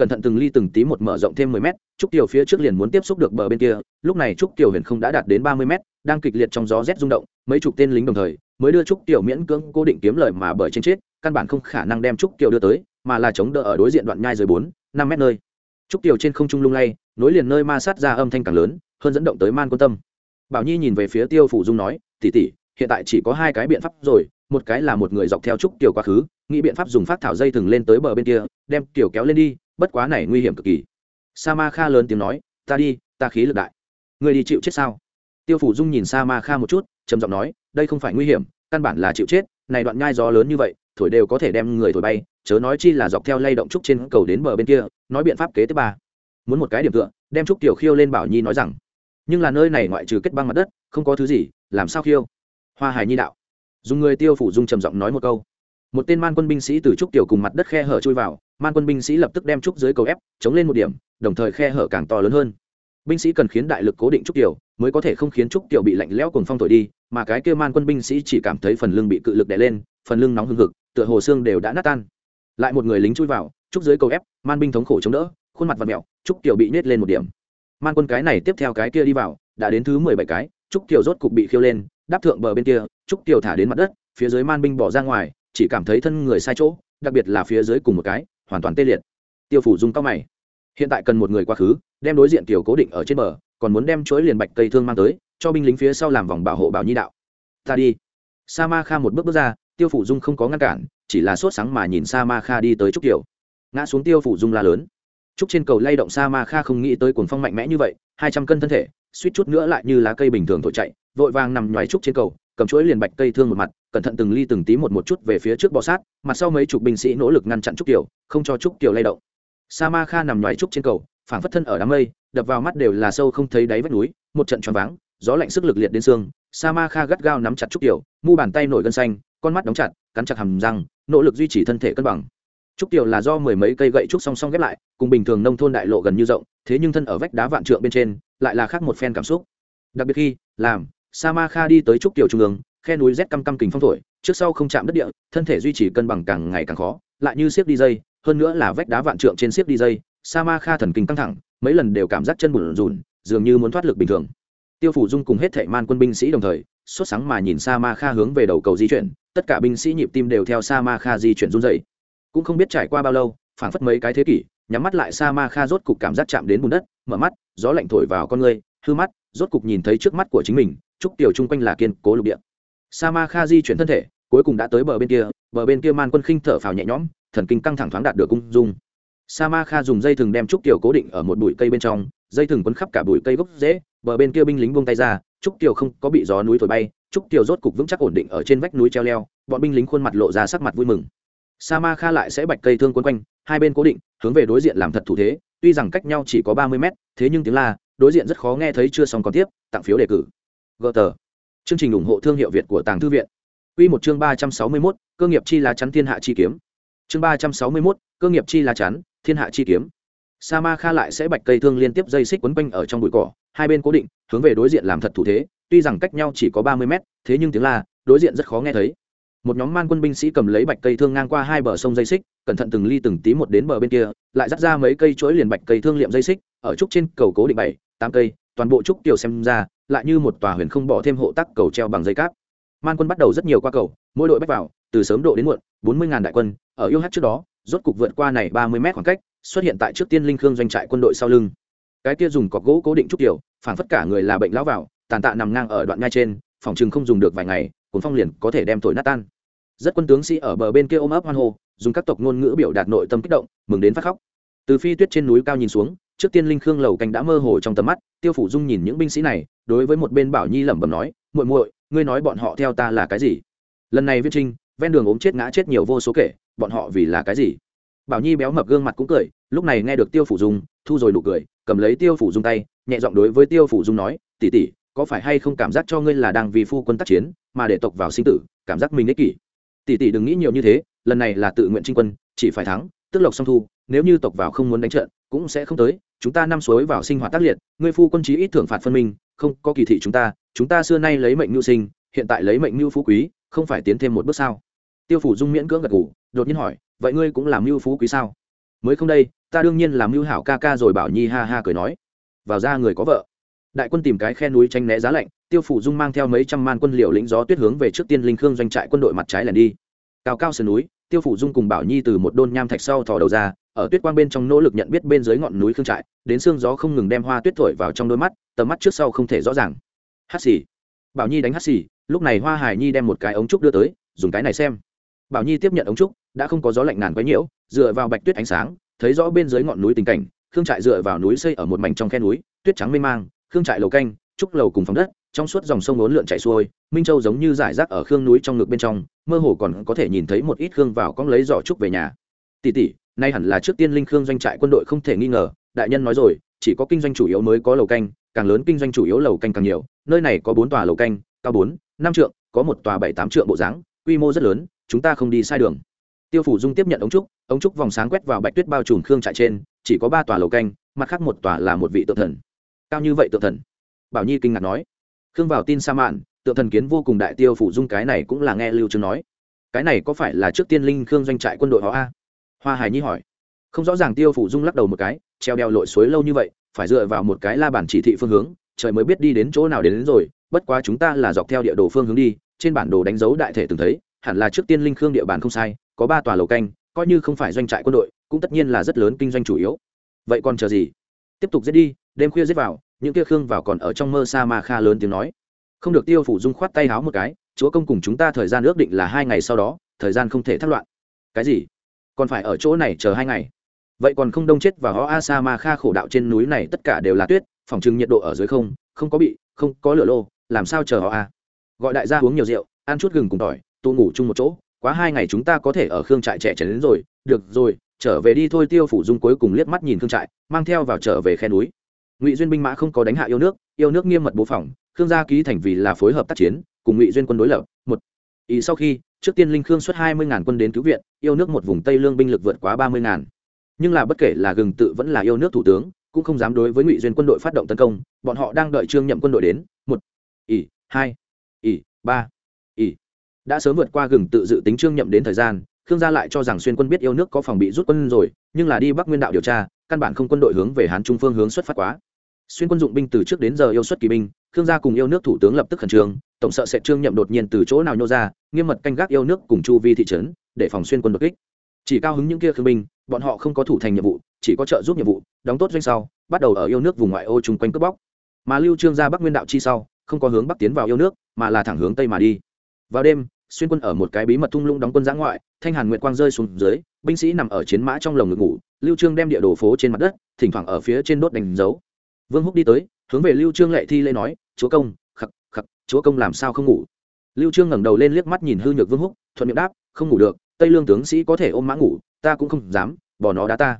cẩn thận từng ly từng tí một mở rộng thêm mười mét, trúc tiểu phía trước liền muốn tiếp xúc được bờ bên kia, lúc này trúc tiểu huyền không đã đạt đến ba mươi mét, đang kịch liệt trong gió rét rung động, mấy chục tên lính đồng thời mới đưa trúc tiểu miễn cưỡng cố định kiếm lời mà bởi trên chết, căn bản không khả năng đem trúc tiểu đưa tới, mà là chống đỡ ở đối diện đoạn nhai dưới bốn, năm mét nơi trúc tiểu trên không trung lung lay, nối liền nơi ma sát ra âm thanh càng lớn, hơn dẫn động tới man quân tâm bảo nhi nhìn về phía tiêu phủ dung nói, tỷ tỷ hiện tại chỉ có hai cái biện pháp rồi, một cái là một người dọc theo trúc kiều quá khứ, nghĩ biện pháp dùng phát thảo dây thừng lên tới bờ bên kia, đem kiều kéo lên đi, bất quá này nguy hiểm cực kỳ. Sa ma kha lớn tiếng nói, ta đi, ta khí lực đại. Người đi chịu chết sao? Tiêu phủ dung nhìn sa ma kha một chút, trầm giọng nói, đây không phải nguy hiểm, căn bản là chịu chết, này đoạn nhai gió lớn như vậy, thổi đều có thể đem người thổi bay, chớ nói chi là dọc theo lay động trúc trên cầu đến bờ bên kia, nói biện pháp kế tiếp ba. Muốn một cái điểm tựa, đem trúc tiểu khiêu lên bảo nhi nói rằng, nhưng là nơi này ngoại trừ kết băng mặt đất, không có thứ gì, làm sao khiêu? Hoa hải nhi đạo. Dùng người tiêu phủ dung trầm giọng nói một câu. Một tên man quân binh sĩ từ trúc tiểu cùng mặt đất khe hở chui vào, man quân binh sĩ lập tức đem trúc dưới cầu ép, chống lên một điểm, đồng thời khe hở càng to lớn hơn. Binh sĩ cần khiến đại lực cố định trúc tiểu, mới có thể không khiến trúc tiểu bị lạnh lẽo cùng phong thổi đi, mà cái kia man quân binh sĩ chỉ cảm thấy phần lưng bị cự lực đè lên, phần lưng nóng hừng hực, tựa hồ xương đều đã nát tan. Lại một người lính chui vào, trúc dưới cầu ép, man binh thống khổ chống đỡ, khuôn mặt và mẹo, trúc tiểu bị nết lên một điểm. Man quân cái này tiếp theo cái kia đi vào, đã đến thứ mười bảy cái, trúc tiểu rốt cục bị khiêu lên đáp thượng bờ bên kia, trúc tiểu thả đến mặt đất, phía dưới man binh bỏ ra ngoài, chỉ cảm thấy thân người sai chỗ, đặc biệt là phía dưới cùng một cái, hoàn toàn tê liệt. Tiêu phủ dùng cao mày. Hiện tại cần một người quá khứ, đem đối diện tiểu cố định ở trên bờ, còn muốn đem chuỗi liền bạch cây thương mang tới, cho binh lính phía sau làm vòng bảo hộ bảo nhi đạo. Ta đi. Sa ma kha một bước bước ra, tiêu phủ dung không có ngăn cản, chỉ là sốt sáng mà nhìn sa ma kha đi tới trúc tiểu ngã xuống tiêu phủ dung la lớn. Trúc trên cầu lay động sa ma kha không nghĩ tới cuồng phong mạnh mẽ như vậy, hai trăm cân thân thể suýt chút nữa lại như lá cây bình thường thổi chạy, vội vàng nằm nhoài trúc trên cầu, cầm chuỗi liền bạch cây thương một mặt, cẩn thận từng ly từng tí một một chút về phía trước bò sát, mặt sau mấy chục binh sĩ nỗ lực ngăn chặn trúc kiều không cho trúc kiều lay động. Sa ma kha nằm nhoài trúc trên cầu, phảng phất thân ở đám mây, đập vào mắt đều là sâu không thấy đáy vách núi, một trận choáng váng, gió lạnh sức lực liệt đến xương, sa ma kha gắt gao nắm chặt trúc kiều mu bàn tay nổi gân xanh, con mắt đóng chặt, cắn chặt hầm răng, nỗ lực duy trì thân thể cân bằng trúc tiểu là do mười mấy cây gậy trúc song song ghép lại, cùng bình thường nông thôn đại lộ gần như rộng, thế nhưng thân ở vách đá vạn trượng bên trên, lại là khác một phen cảm xúc. Đặc biệt khi, làm sa ma kha đi tới trúc tiểu trung ương, khe núi rét căm căm kình phong thổi, trước sau không chạm đất địa, thân thể duy trì cân bằng càng ngày càng khó, lại như siết đi dây, hơn nữa là vách đá vạn trượng trên siết đi dây sa ma kha thần kinh căng thẳng, mấy lần đều cảm giác chân bùn rùn, dường như muốn thoát lực bình thường. Tiêu phủ dung cùng hết thệ man quân binh sĩ đồng thời, sốt sáng mà nhìn sa ma kha hướng về đầu cầu di chuyển, tất cả binh sĩ nhịp tim đều theo sa ma kha di chuyển run dày cũng không biết trải qua bao lâu, phảng phất mấy cái thế kỷ, nhắm mắt lại sa ma kha rốt cục cảm giác chạm đến bùn đất, mở mắt, gió lạnh thổi vào con người, hư mắt, rốt cục nhìn thấy trước mắt của chính mình, trúc tiểu chung quanh là kiên cố lục địa. Sa ma kha di chuyển thân thể, cuối cùng đã tới bờ bên kia, bờ bên kia man quân khinh thở phào nhẹ nhõm, thần kinh căng thẳng thoáng đạt được cung dung. Sa ma kha dùng dây thừng đem trúc tiểu cố định ở một bụi cây bên trong, dây thừng quấn khắp cả bụi cây gốc dễ bờ bên kia binh lính buông tay ra, trúc tiểu không có bị gió núi thổi bay, trúc tiểu rốt cục vững chắc ổn định ở trên vách núi treo leo, bọn binh lính khuôn mặt lộ ra sắc mặt vui mừng sa ma kha lại sẽ bạch cây thương quấn quanh hai bên cố định hướng về đối diện làm thật thủ thế tuy rằng cách nhau chỉ có ba mươi mét thế nhưng tiếng la đối diện rất khó nghe thấy chưa xong còn tiếp tặng phiếu đề cử gờ tờ chương trình ủng hộ thương hiệu việt của tàng thư viện Quy một chương ba trăm sáu mươi 361, cơ nghiệp chi lá chắn thiên hạ chi kiếm. Chương ba trăm sáu mươi 361, cơ nghiệp chi lá chắn, thiên hạ chi kiếm. Sa Ma Kha lại sẽ bạch cây thương liên tiếp dây xích quấn quanh ở trong bụi cỏ, hai bên cố định, hướng về đối diện làm thật thủ thế, tuy rằng cách nhau chỉ có ba mươi mét, thế nhưng tiếng la, đối diện rất khó nghe thấy. Một nhóm man quân binh sĩ cầm lấy bạch cây thương ngang qua hai bờ sông dây xích, cẩn thận từng ly từng tí một đến bờ bên kia, lại dắt ra mấy cây chuỗi liền bạch cây thương liệm dây xích, ở trúc trên cầu cố định bảy, tám cây, toàn bộ trúc tiểu xem ra, lại như một tòa huyền không bỏ thêm hộ tắc cầu treo bằng dây cáp. Man quân bắt đầu rất nhiều qua cầu mỗi đội bách vào từ sớm độ đến muộn bốn mươi ngàn đại quân ở yêu hát trước đó rốt cục vượt qua này ba mươi mét khoảng cách xuất hiện tại trước tiên linh khương doanh trại quân đội sau lưng. Cái kia dùng cọc gỗ cố định trúc tiểu phản phất cả người là bệnh lão vào tàn tạ nằm ngang ở đoạn ngay trên phòng chừng không dùng được vài ngày cuốn phong liền có thể đem thổi nát tan. Rất quân tướng sĩ ở bờ bên kia ôm ấp hoan hô, dùng các tộc ngôn ngữ biểu đạt nội tâm kích động, mừng đến phát khóc. Từ phi tuyết trên núi cao nhìn xuống, trước tiên linh khương lầu canh đã mơ hồ trong tầm mắt, tiêu phủ dung nhìn những binh sĩ này, đối với một bên bảo nhi lẩm bẩm nói, muội muội, ngươi nói bọn họ theo ta là cái gì? Lần này viết trinh, ven đường ốm chết ngã chết nhiều vô số kể, bọn họ vì là cái gì? Bảo nhi béo mập gương mặt cũng cười, lúc này nghe được tiêu phủ dung, thu rồi nụ cười, cầm lấy tiêu phủ dung tay, nhẹ giọng đối với tiêu phủ dung nói tỉ tỉ có phải hay không cảm giác cho ngươi là đang vì phu quân tác chiến, mà để tộc vào sinh tử, cảm giác mình ích kỷ? Tỷ tỷ đừng nghĩ nhiều như thế, lần này là tự nguyện trinh quân, chỉ phải thắng tức lộc song thu, nếu như tộc vào không muốn đánh trận, cũng sẽ không tới, chúng ta năm suối vào sinh hoạt tác liệt, ngươi phu quân chí ít thưởng phạt phân minh, không, có kỳ thị chúng ta chúng ta xưa nay lấy mệnh nhu sinh, hiện tại lấy mệnh nhu phú quý, không phải tiến thêm một bước sao? Tiêu phủ dung miễn cưỡng gật ngủ đột nhiên hỏi, vậy ngươi cũng làm mưu phú quý sao? Mới không đây, ta đương nhiên làm mưu hảo ca ca rồi bảo nhi ha ha cười nói. Vào ra người có vợ đại quân tìm cái khe núi tranh né giá lạnh, tiêu phủ dung mang theo mấy trăm man quân liều lĩnh gió tuyết hướng về trước tiên linh khương doanh trại quân đội mặt trái lẻn đi. Cao cao sườn núi, tiêu phủ dung cùng bảo nhi từ một đôn nham thạch sau thò đầu ra, ở tuyết quang bên trong nỗ lực nhận biết bên dưới ngọn núi khương trại, đến sương gió không ngừng đem hoa tuyết thổi vào trong đôi mắt, tầm mắt trước sau không thể rõ ràng. Hát xì. Bảo nhi đánh hát xì, lúc này hoa hải nhi đem một cái ống trúc đưa tới, dùng cái này xem. Bảo nhi tiếp nhận ống trúc, đã không có gió lạnh ngàn quấy nhiễu, dựa vào bạch tuyết ánh sáng, thấy rõ bên dưới ngọn núi tình cảnh, khương trại dựa vào núi xây ở một mảnh trong khe núi, tuyết trắng mênh mang khương trại lầu canh, trúc lầu cùng phòng đất, trong suốt dòng sông ốn lượn chạy xuôi, minh châu giống như giải rác ở khương núi trong ngực bên trong, mơ hồ còn có thể nhìn thấy một ít khương vào cong lấy giỏ trúc về nhà. Tỷ tỷ, nay hẳn là trước tiên linh khương doanh trại quân đội không thể nghi ngờ, đại nhân nói rồi, chỉ có kinh doanh chủ yếu mới có lầu canh, càng lớn kinh doanh chủ yếu lầu canh càng nhiều, nơi này có bốn tòa lầu canh, cao bốn, năm trượng, có một tòa bảy tám trượng bộ dáng, quy mô rất lớn, chúng ta không đi sai đường. Tiêu phủ dung tiếp nhận ống trúc ống trúc vòng sáng quét vào bạch tuyết bao trùm khương trại trên, chỉ có ba tòa lầu canh, mặt khác một tòa là một vị tự thần cao như vậy tượng thần. Bảo nhi kinh ngạc nói. Khương vào tin sa mạn tượng thần kiến vô cùng đại tiêu phủ dung cái này cũng là nghe lưu trương nói. Cái này có phải là trước tiên linh khương doanh trại quân đội họ a? Hoa hải nhi hỏi. Không rõ ràng tiêu phủ dung lắc đầu một cái treo đeo lội suối lâu như vậy phải dựa vào một cái la bản chỉ thị phương hướng trời mới biết đi đến chỗ nào đến, đến rồi bất quá chúng ta là dọc theo địa đồ phương hướng đi trên bản đồ đánh dấu đại thể từng thấy hẳn là trước tiên linh khương địa bàn không sai có ba tòa lầu canh coi như không phải doanh trại quân đội cũng tất nhiên là rất lớn kinh doanh chủ yếu. Vậy còn chờ gì? Tiếp tục giết đi đêm khuya giết vào, những kia khương vào còn ở trong mơ sa ma kha lớn tiếng nói. Không được tiêu phủ dung khoát tay háo một cái, chúa công cùng chúng ta thời gian ước định là hai ngày sau đó, thời gian không thể thất loạn. Cái gì? Còn phải ở chỗ này chờ hai ngày? Vậy còn không đông chết và ho a sa ma kha khổ đạo trên núi này tất cả đều là tuyết, phòng trừng nhiệt độ ở dưới không không có bị, không có lửa lô, làm sao chờ họ a gọi đại gia uống nhiều rượu, ăn chút gừng cùng tỏi, tụ ngủ chung một chỗ, quá hai ngày chúng ta có thể ở khương trại trẻ trẻ đến rồi, được rồi, trở về đi thôi. Tiêu phủ dung cuối cùng liếc mắt nhìn khương trại, mang theo vào trở về khe núi ngụy duyên binh mã không có đánh hạ yêu nước yêu nước nghiêm mật bố phòng, khương gia ký thành vì là phối hợp tác chiến, cùng ngụy duyên quân đối lập, một. Ý sau khi, trước tiên linh khương xuất hai mươi quân đến cứu viện, yêu nước một vùng tây lương binh lực vượt quá ba mươi nhưng là bất kể là gừng tự vẫn là yêu nước thủ tướng, cũng không dám đối với ngụy duyên quân đội phát động tấn công, bọn họ đang đợi trương nhậm quân đội đến, một. Ỷ hai. Ỷ ba. Ỷ đã sớm vượt qua gừng tự dự tính trương nhậm đến thời gian, khương gia lại cho rằng xuyên quân biết yêu nước có phòng bị rút quân rồi, nhưng là đi bắc nguyên đạo điều tra, căn bản không quân đội hướng về hán trung phương hướng xuất phát quá xuyên quân dụng binh từ trước đến giờ yêu xuất kỳ binh, khương gia cùng yêu nước thủ tướng lập tức khẩn trương, tổng sợ sẽ trương nhậm đột nhiên từ chỗ nào nhô ra, nghiêm mật canh gác yêu nước cùng chu vi thị trấn, để phòng xuyên quân đột kích. Chỉ cao hứng những kia khương binh, bọn họ không có thủ thành nhiệm vụ, chỉ có trợ giúp nhiệm vụ, đóng tốt doanh sau, bắt đầu ở yêu nước vùng ngoại ô chung quanh cướp bóc. Mà lưu trương ra bắc nguyên đạo chi sau, không có hướng bắc tiến vào yêu nước, mà là thẳng hướng tây mà đi. Vào đêm, xuyên quân ở một cái bí mật thung lũng đóng quân giã ngoại, thanh hàn nguyệt quang rơi xuống dưới, binh sĩ nằm ở chiến mã trong lồng ngực ngủ, lưu trương đem địa đồ phố trên mặt đất, thỉnh thoảng ở phía trên đốt đánh dấu vương húc đi tới, hướng về lưu trương lệ thi lễ nói, chúa công khắc khắc chúa công làm sao không ngủ? Lưu trương ngẩng đầu lên liếc mắt nhìn hư nhược vương húc, thuận miệng đáp, không ngủ được, tây lương tướng sĩ có thể ôm mã ngủ, ta cũng không dám, bỏ nó đá ta.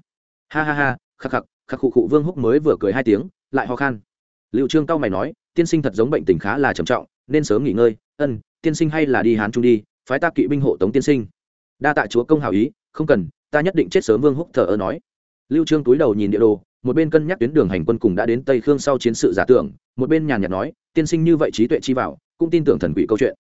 Ha ha ha khắc khắc khắc khụ khụ, vương húc mới vừa cười hai tiếng, lại ho khan. Lưu trương cao mày nói, tiên sinh thật giống bệnh tình khá là trầm trọng, nên sớm nghỉ ngơi, ân, tiên sinh hay là đi hán trung đi, phái ta kỵ binh hộ tống tiên sinh. Đa tạ chúa công hảo ý, không cần, ta nhất định chết sớm. Vương húc thở ơ nói. Lưu trương túi đầu nhìn địa đồ một bên cân nhắc tuyến đường hành quân cùng đã đến tây khương sau chiến sự giả tưởng, một bên nhàn nhạt nói, tiên sinh như vậy trí tuệ chi vào cũng tin tưởng thần quỷ câu chuyện.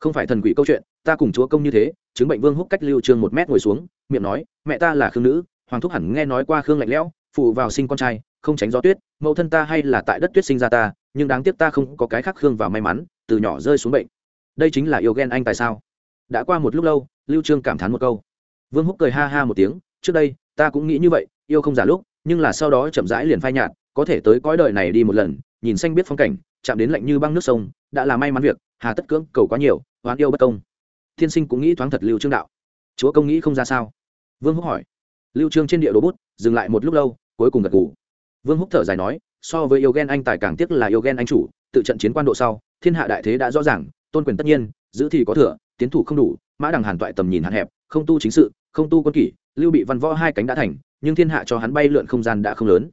Không phải thần quỷ câu chuyện, ta cùng chúa công như thế, chứng bệnh vương húc cách lưu trương một mét ngồi xuống, miệng nói, mẹ ta là khương nữ, hoàng thúc hẳn nghe nói qua khương lạnh lẽo, phụ vào sinh con trai, không tránh gió tuyết, mẫu thân ta hay là tại đất tuyết sinh ra ta, nhưng đáng tiếc ta không có cái khác khương và may mắn, từ nhỏ rơi xuống bệnh. Đây chính là yêu ghen anh tại sao? Đã qua một lúc lâu, lưu trương cảm thán một câu. Vương húc cười ha ha một tiếng, trước đây, ta cũng nghĩ như vậy, yêu không giả lúc nhưng là sau đó chậm rãi liền phai nhạt, có thể tới cõi đời này đi một lần, nhìn xanh biết phong cảnh, chạm đến lạnh như băng nước sông, đã là may mắn việc, hà tất cưỡng cầu quá nhiều hoán yêu bất công. Thiên sinh cũng nghĩ thoáng thật lưu trương đạo. Chúa công nghĩ không ra sao? Vương húc hỏi. Lưu trương trên địa đồ bút, dừng lại một lúc lâu, cuối cùng gật gù. Vương húc thở dài nói, so với yêu ghen anh tài càng tiếc là yêu ghen anh chủ, tự trận chiến quan độ sau, thiên hạ đại thế đã rõ ràng, tôn quyền tất nhiên, giữ thì có thừa, tiến thủ không đủ, mã đằng hàn toại tầm nhìn hạn hẹp, không tu chính sự, không tu quân kỷ lưu bị văn võ hai cánh đã thành, nhưng thiên hạ cho hắn bay lượn không gian đã không lớn.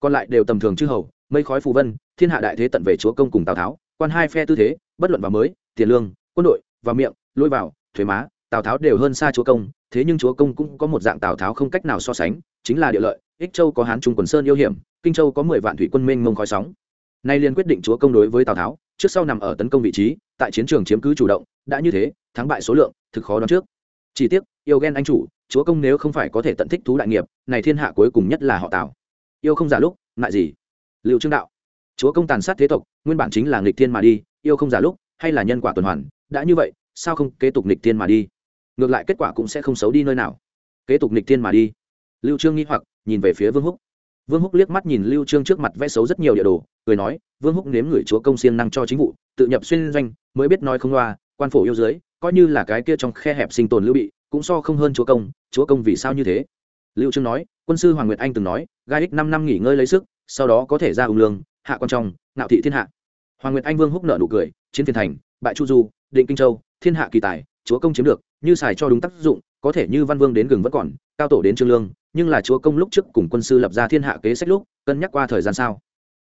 Còn lại đều tầm thường chư hầu, mây khói phù vân, thiên hạ đại thế tận về chúa công cùng tào tháo, quan hai phe tư thế, bất luận vào mới, tiền lương, quân đội và miệng, lôi vào, thuế má, tào tháo đều hơn xa chúa công, thế nhưng chúa công cũng có một dạng tào tháo không cách nào so sánh, chính là địa lợi, ích châu có hán trung quần sơn yêu hiểm, kinh châu có mười vạn thủy quân minh mông khói sóng. Nay liền quyết định chúa công đối với tào tháo, trước sau nằm ở tấn công vị trí, tại chiến trường chiếm cứ chủ động, đã như thế, thắng bại số lượng, thực khó đoán trước. Chỉ tiếc, yêu ghen anh chủ chúa công nếu không phải có thể tận thích thú đại nghiệp, này thiên hạ cuối cùng nhất là họ tào. Yêu không giả lúc, ngại gì? Liệu trương đạo. Chúa công tàn sát thế tộc, nguyên bản chính là nghịch thiên mà đi, yêu không giả lúc, hay là nhân quả tuần hoàn, đã như vậy, sao không kế tục nghịch thiên mà đi? Ngược lại kết quả cũng sẽ không xấu đi nơi nào. Kế tục nghịch thiên mà đi. Lưu trương nghĩ hoặc, nhìn về phía vương húc. Vương húc liếc mắt nhìn lưu trương trước mặt vẽ xấu rất nhiều địa đồ, cười nói, vương húc nếm người chúa công siêng năng cho chính vụ, tự nhập xuyên doanh, mới biết nói không loa, quan phổ yêu dưới, coi như là cái kia trong khe hẹp sinh tồn lưu bị cũng so không hơn chúa công chúa công vì sao như thế? Lưu trương nói, quân sư hoàng nguyệt anh từng nói, gai ích năm năm nghỉ ngơi lấy sức, sau đó có thể ra ung lương, hạ quan trọng, ngạo thị thiên hạ. Hoàng nguyệt anh vương húc nợ nụ cười, chiến phiền thành, bại chu du, định kinh châu, thiên hạ kỳ tài, chúa công chiếm được, như xài cho đúng tác dụng, có thể như văn vương đến gừng vẫn còn, cao tổ đến trương lương, nhưng là chúa công lúc trước cùng quân sư lập ra thiên hạ kế sách lúc, cân nhắc qua thời gian sao?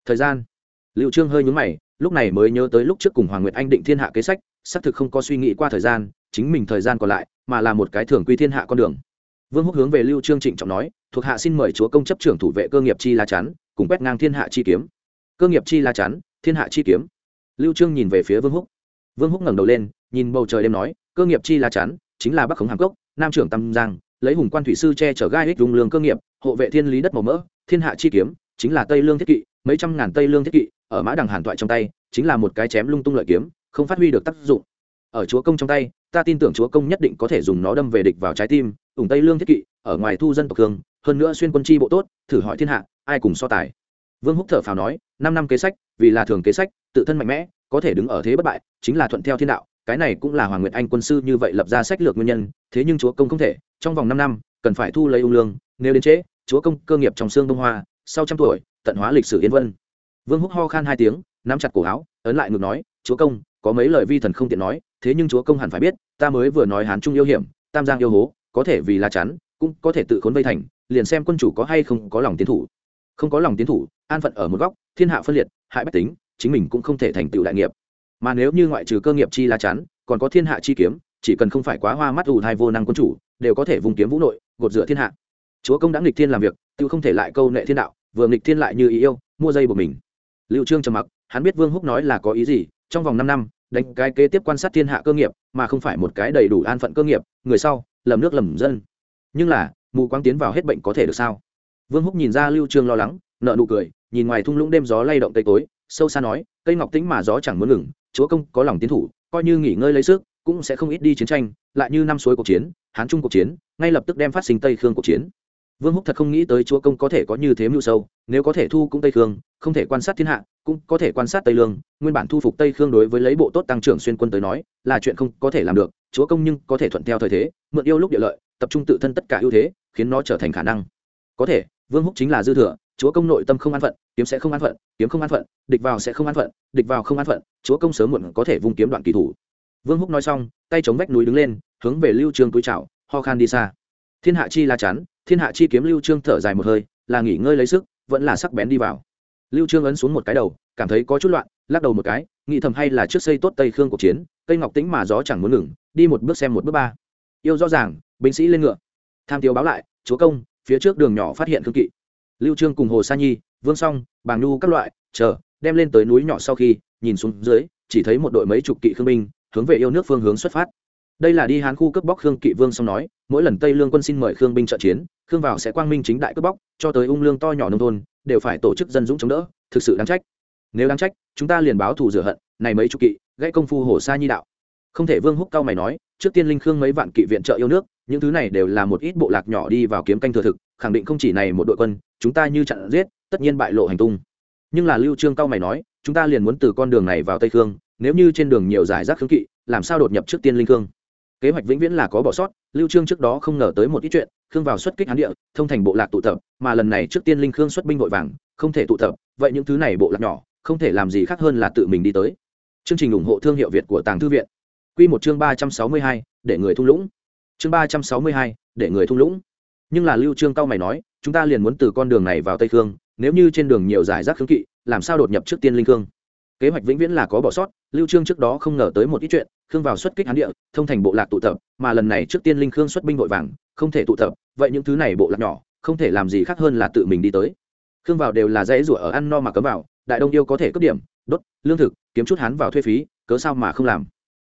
Thời gian? Liệu trương hơi nhúng mày, lúc này mới nhớ tới lúc trước cùng hoàng nguyệt anh định thiên hạ kế sách, xác thực không có suy nghĩ qua thời gian, chính mình thời gian còn lại mà là một cái thường quy thiên hạ con đường. Vương húc hướng về lưu trương trịnh trọng nói, thuộc hạ xin mời chúa công chấp trưởng thủ vệ cơ nghiệp chi la chắn cùng quét ngang thiên hạ chi kiếm. Cơ nghiệp chi la chắn thiên hạ chi kiếm. Lưu trương nhìn về phía vương húc. Vương húc ngẩng đầu lên, nhìn bầu trời đêm nói, cơ nghiệp chi la chắn chính là bắc khống hàm cốc, nam trưởng tam giang, lấy hùng quan thủy sư che chở gai ích dung lương cơ nghiệp, hộ vệ thiên lý đất màu mỡ, thiên hạ chi kiếm, chính là tây lương thiết kỵ, mấy trăm ngàn tây lương thiết kỵ, ở mã đằng hàn toại trong tay, chính là một cái chém lung tung lợi kiếm, không phát huy được tác dụng. Ở chúa công trong tay ta tin tưởng chúa công nhất định có thể dùng nó đâm về địch vào trái tim, ủng tây lương thiết kỵ, ở ngoài thu dân tộc thường hơn nữa xuyên quân chi bộ tốt, thử hỏi thiên hạ, ai cùng so tài. Vương húc thở phào nói, năm năm kế sách, vì là thường kế sách, tự thân mạnh mẽ, có thể đứng ở thế bất bại, chính là thuận theo thiên đạo, cái này cũng là hoàng nguyệt anh quân sư như vậy lập ra sách lược nguyên nhân, thế nhưng chúa công không thể, trong vòng năm năm, cần phải thu lấy ung lương, nếu đến trễ, chúa công cơ nghiệp trong xương đông hoa, sau trăm tuổi, tận hóa lịch sử yên vân. Vương húc ho khan hai tiếng, nắm chặt cổ áo, ấn lại ngược nói, chúa công, có mấy lời vi thần không tiện nói thế nhưng chúa công hẳn phải biết, ta mới vừa nói hán trung yêu hiểm, tam giang yêu hố, có thể vì lá chắn, cũng có thể tự khốn vây thành, liền xem quân chủ có hay không có lòng tiến thủ. Không có lòng tiến thủ, an phận ở một góc, thiên hạ phân liệt, hại bách tính, chính mình cũng không thể thành tựu đại nghiệp. Mà nếu như ngoại trừ cơ nghiệp chi lá chắn, còn có thiên hạ chi kiếm, chỉ cần không phải quá hoa mắt ù thai vô năng quân chủ, đều có thể vùng kiếm vũ nội, gột rửa thiên hạ. Chúa công đã nghịch thiên làm việc, tự không thể lại câu nệ thiên đạo, vừa nghịch thiên lại như ý yêu, mua dây của mình. Liệu trương trầm mặc, hắn biết vương húc nói là có ý gì, trong vòng năm năm đánh cái kế tiếp quan sát thiên hạ cơ nghiệp, mà không phải một cái đầy đủ an phận cơ nghiệp, người sau, lầm nước lầm dân. Nhưng là, mù quáng tiến vào hết bệnh có thể được sao? Vương húc nhìn ra lưu trương lo lắng, nợ nụ cười, nhìn ngoài thung lũng đêm gió lay động tây tối sâu xa nói, cây ngọc tĩnh mà gió chẳng muốn ngừng, chúa công có lòng tiến thủ, coi như nghỉ ngơi lấy sức, cũng sẽ không ít đi chiến tranh, lại như năm suối cuộc chiến, hán trung cuộc chiến, ngay lập tức đem phát sinh tây khương cuộc chiến vương húc thật không nghĩ tới chúa công có thể có như thế mưu sâu, nếu có thể thu cũng tây khương, không thể quan sát thiên hạ, cũng có thể quan sát tây lương, nguyên bản thu phục tây khương đối với lấy bộ tốt tăng trưởng xuyên quân tới nói, là chuyện không có thể làm được, chúa công nhưng có thể thuận theo thời thế, mượn yêu lúc địa lợi, tập trung tự thân tất cả ưu thế, khiến nó trở thành khả năng. Có thể, vương húc chính là dư thừa, chúa công nội tâm không an phận, kiếm sẽ không an phận, kiếm không an phận, địch vào sẽ không an phận, địch vào không an phận, chúa công sớm muộn có thể vung kiếm đoạn kỳ thủ. Vương húc nói xong, tay chống vách núi đứng lên, hướng về lưu Trường túi chảo ho khan đi xa. Thiên hạ chi la chắn thiên hạ chi kiếm lưu trương thở dài một hơi, là nghỉ ngơi lấy sức, vẫn là sắc bén đi vào. Lưu trương ấn xuống một cái đầu, cảm thấy có chút loạn, lắc đầu một cái, nghĩ thầm hay là trước xây tốt tây khương cuộc chiến, cây ngọc tĩnh mà gió chẳng muốn ngừng, đi một bước xem một bước ba. Yêu rõ ràng, binh sĩ lên ngựa. Tham tiêu báo lại, chúa công, phía trước đường nhỏ phát hiện thương kỵ. Lưu trương cùng hồ sa nhi, vương song, bàng nhu các loại, chờ, đem lên tới núi nhỏ sau khi, nhìn xuống dưới, chỉ thấy một đội mấy chục kỵ khương binh, hướng về yêu nước phương hướng xuất phát. Đây là đi hán khu cướp bóc khương kỵ vương song nói, mỗi lần tây lương quân xin mời khương binh trợ chiến khương vào sẽ quang minh chính đại cướp bóc, cho tới ung lương to nhỏ nông thôn, đều phải tổ chức dân dũng chống đỡ, thực sự đáng trách. Nếu đáng trách, chúng ta liền báo thù rửa hận, này mấy chục kỵ, gãy công phu hồ sa nhi đạo. Không thể vương húc cao mày nói, trước tiên linh khương mấy vạn kỵ viện trợ yêu nước, những thứ này đều là một ít bộ lạc nhỏ đi vào kiếm canh thừa thực, khẳng định không chỉ này một đội quân, chúng ta như chặn giết, tất nhiên bại lộ hành tung. Nhưng là lưu trương cao mày nói, chúng ta liền muốn từ con đường này vào tây khương, nếu như trên đường nhiều giải rác khương kỵ, làm sao đột nhập trước tiên linh khương? Kế hoạch vĩnh viễn là có bỏ sót lưu trương trước đó không ngờ tới một ít chuyện khương vào xuất kích hán địa thông thành bộ lạc tụ tập mà lần này trước tiên linh khương xuất binh vội vàng không thể tụ tập vậy những thứ này bộ lạc nhỏ không thể làm gì khác hơn là tự mình đi tới. Chương trình ủng hộ thương hiệu việt của tàng thư viện. Quy một chương ba trăm sáu mươi hai, để người thung lũng. Chương ba trăm sáu mươi hai, để người thung lũng. Nhưng là lưu trương cao mày nói chúng ta liền muốn từ con đường này vào tây khương nếu như trên đường nhiều giải rác khương kỵ làm sao đột nhập trước tiên linh khương? Kế hoạch vĩnh viễn là có bỏ sót, lưu trương trước đó không ngờ tới một ít chuyện, khương vào xuất kích hán địa, thông thành bộ lạc tụ tập, mà lần này trước tiên linh khương xuất binh vội vàng, không thể tụ tập, vậy những thứ này bộ lạc nhỏ, không thể làm gì khác hơn là tự mình đi tới. Khương vào đều là dãy rủa ở ăn no mà cấm vào, đại đông yêu có thể cấp điểm, đốt, lương thực, kiếm chút hán vào thuê phí, cớ sao mà không làm?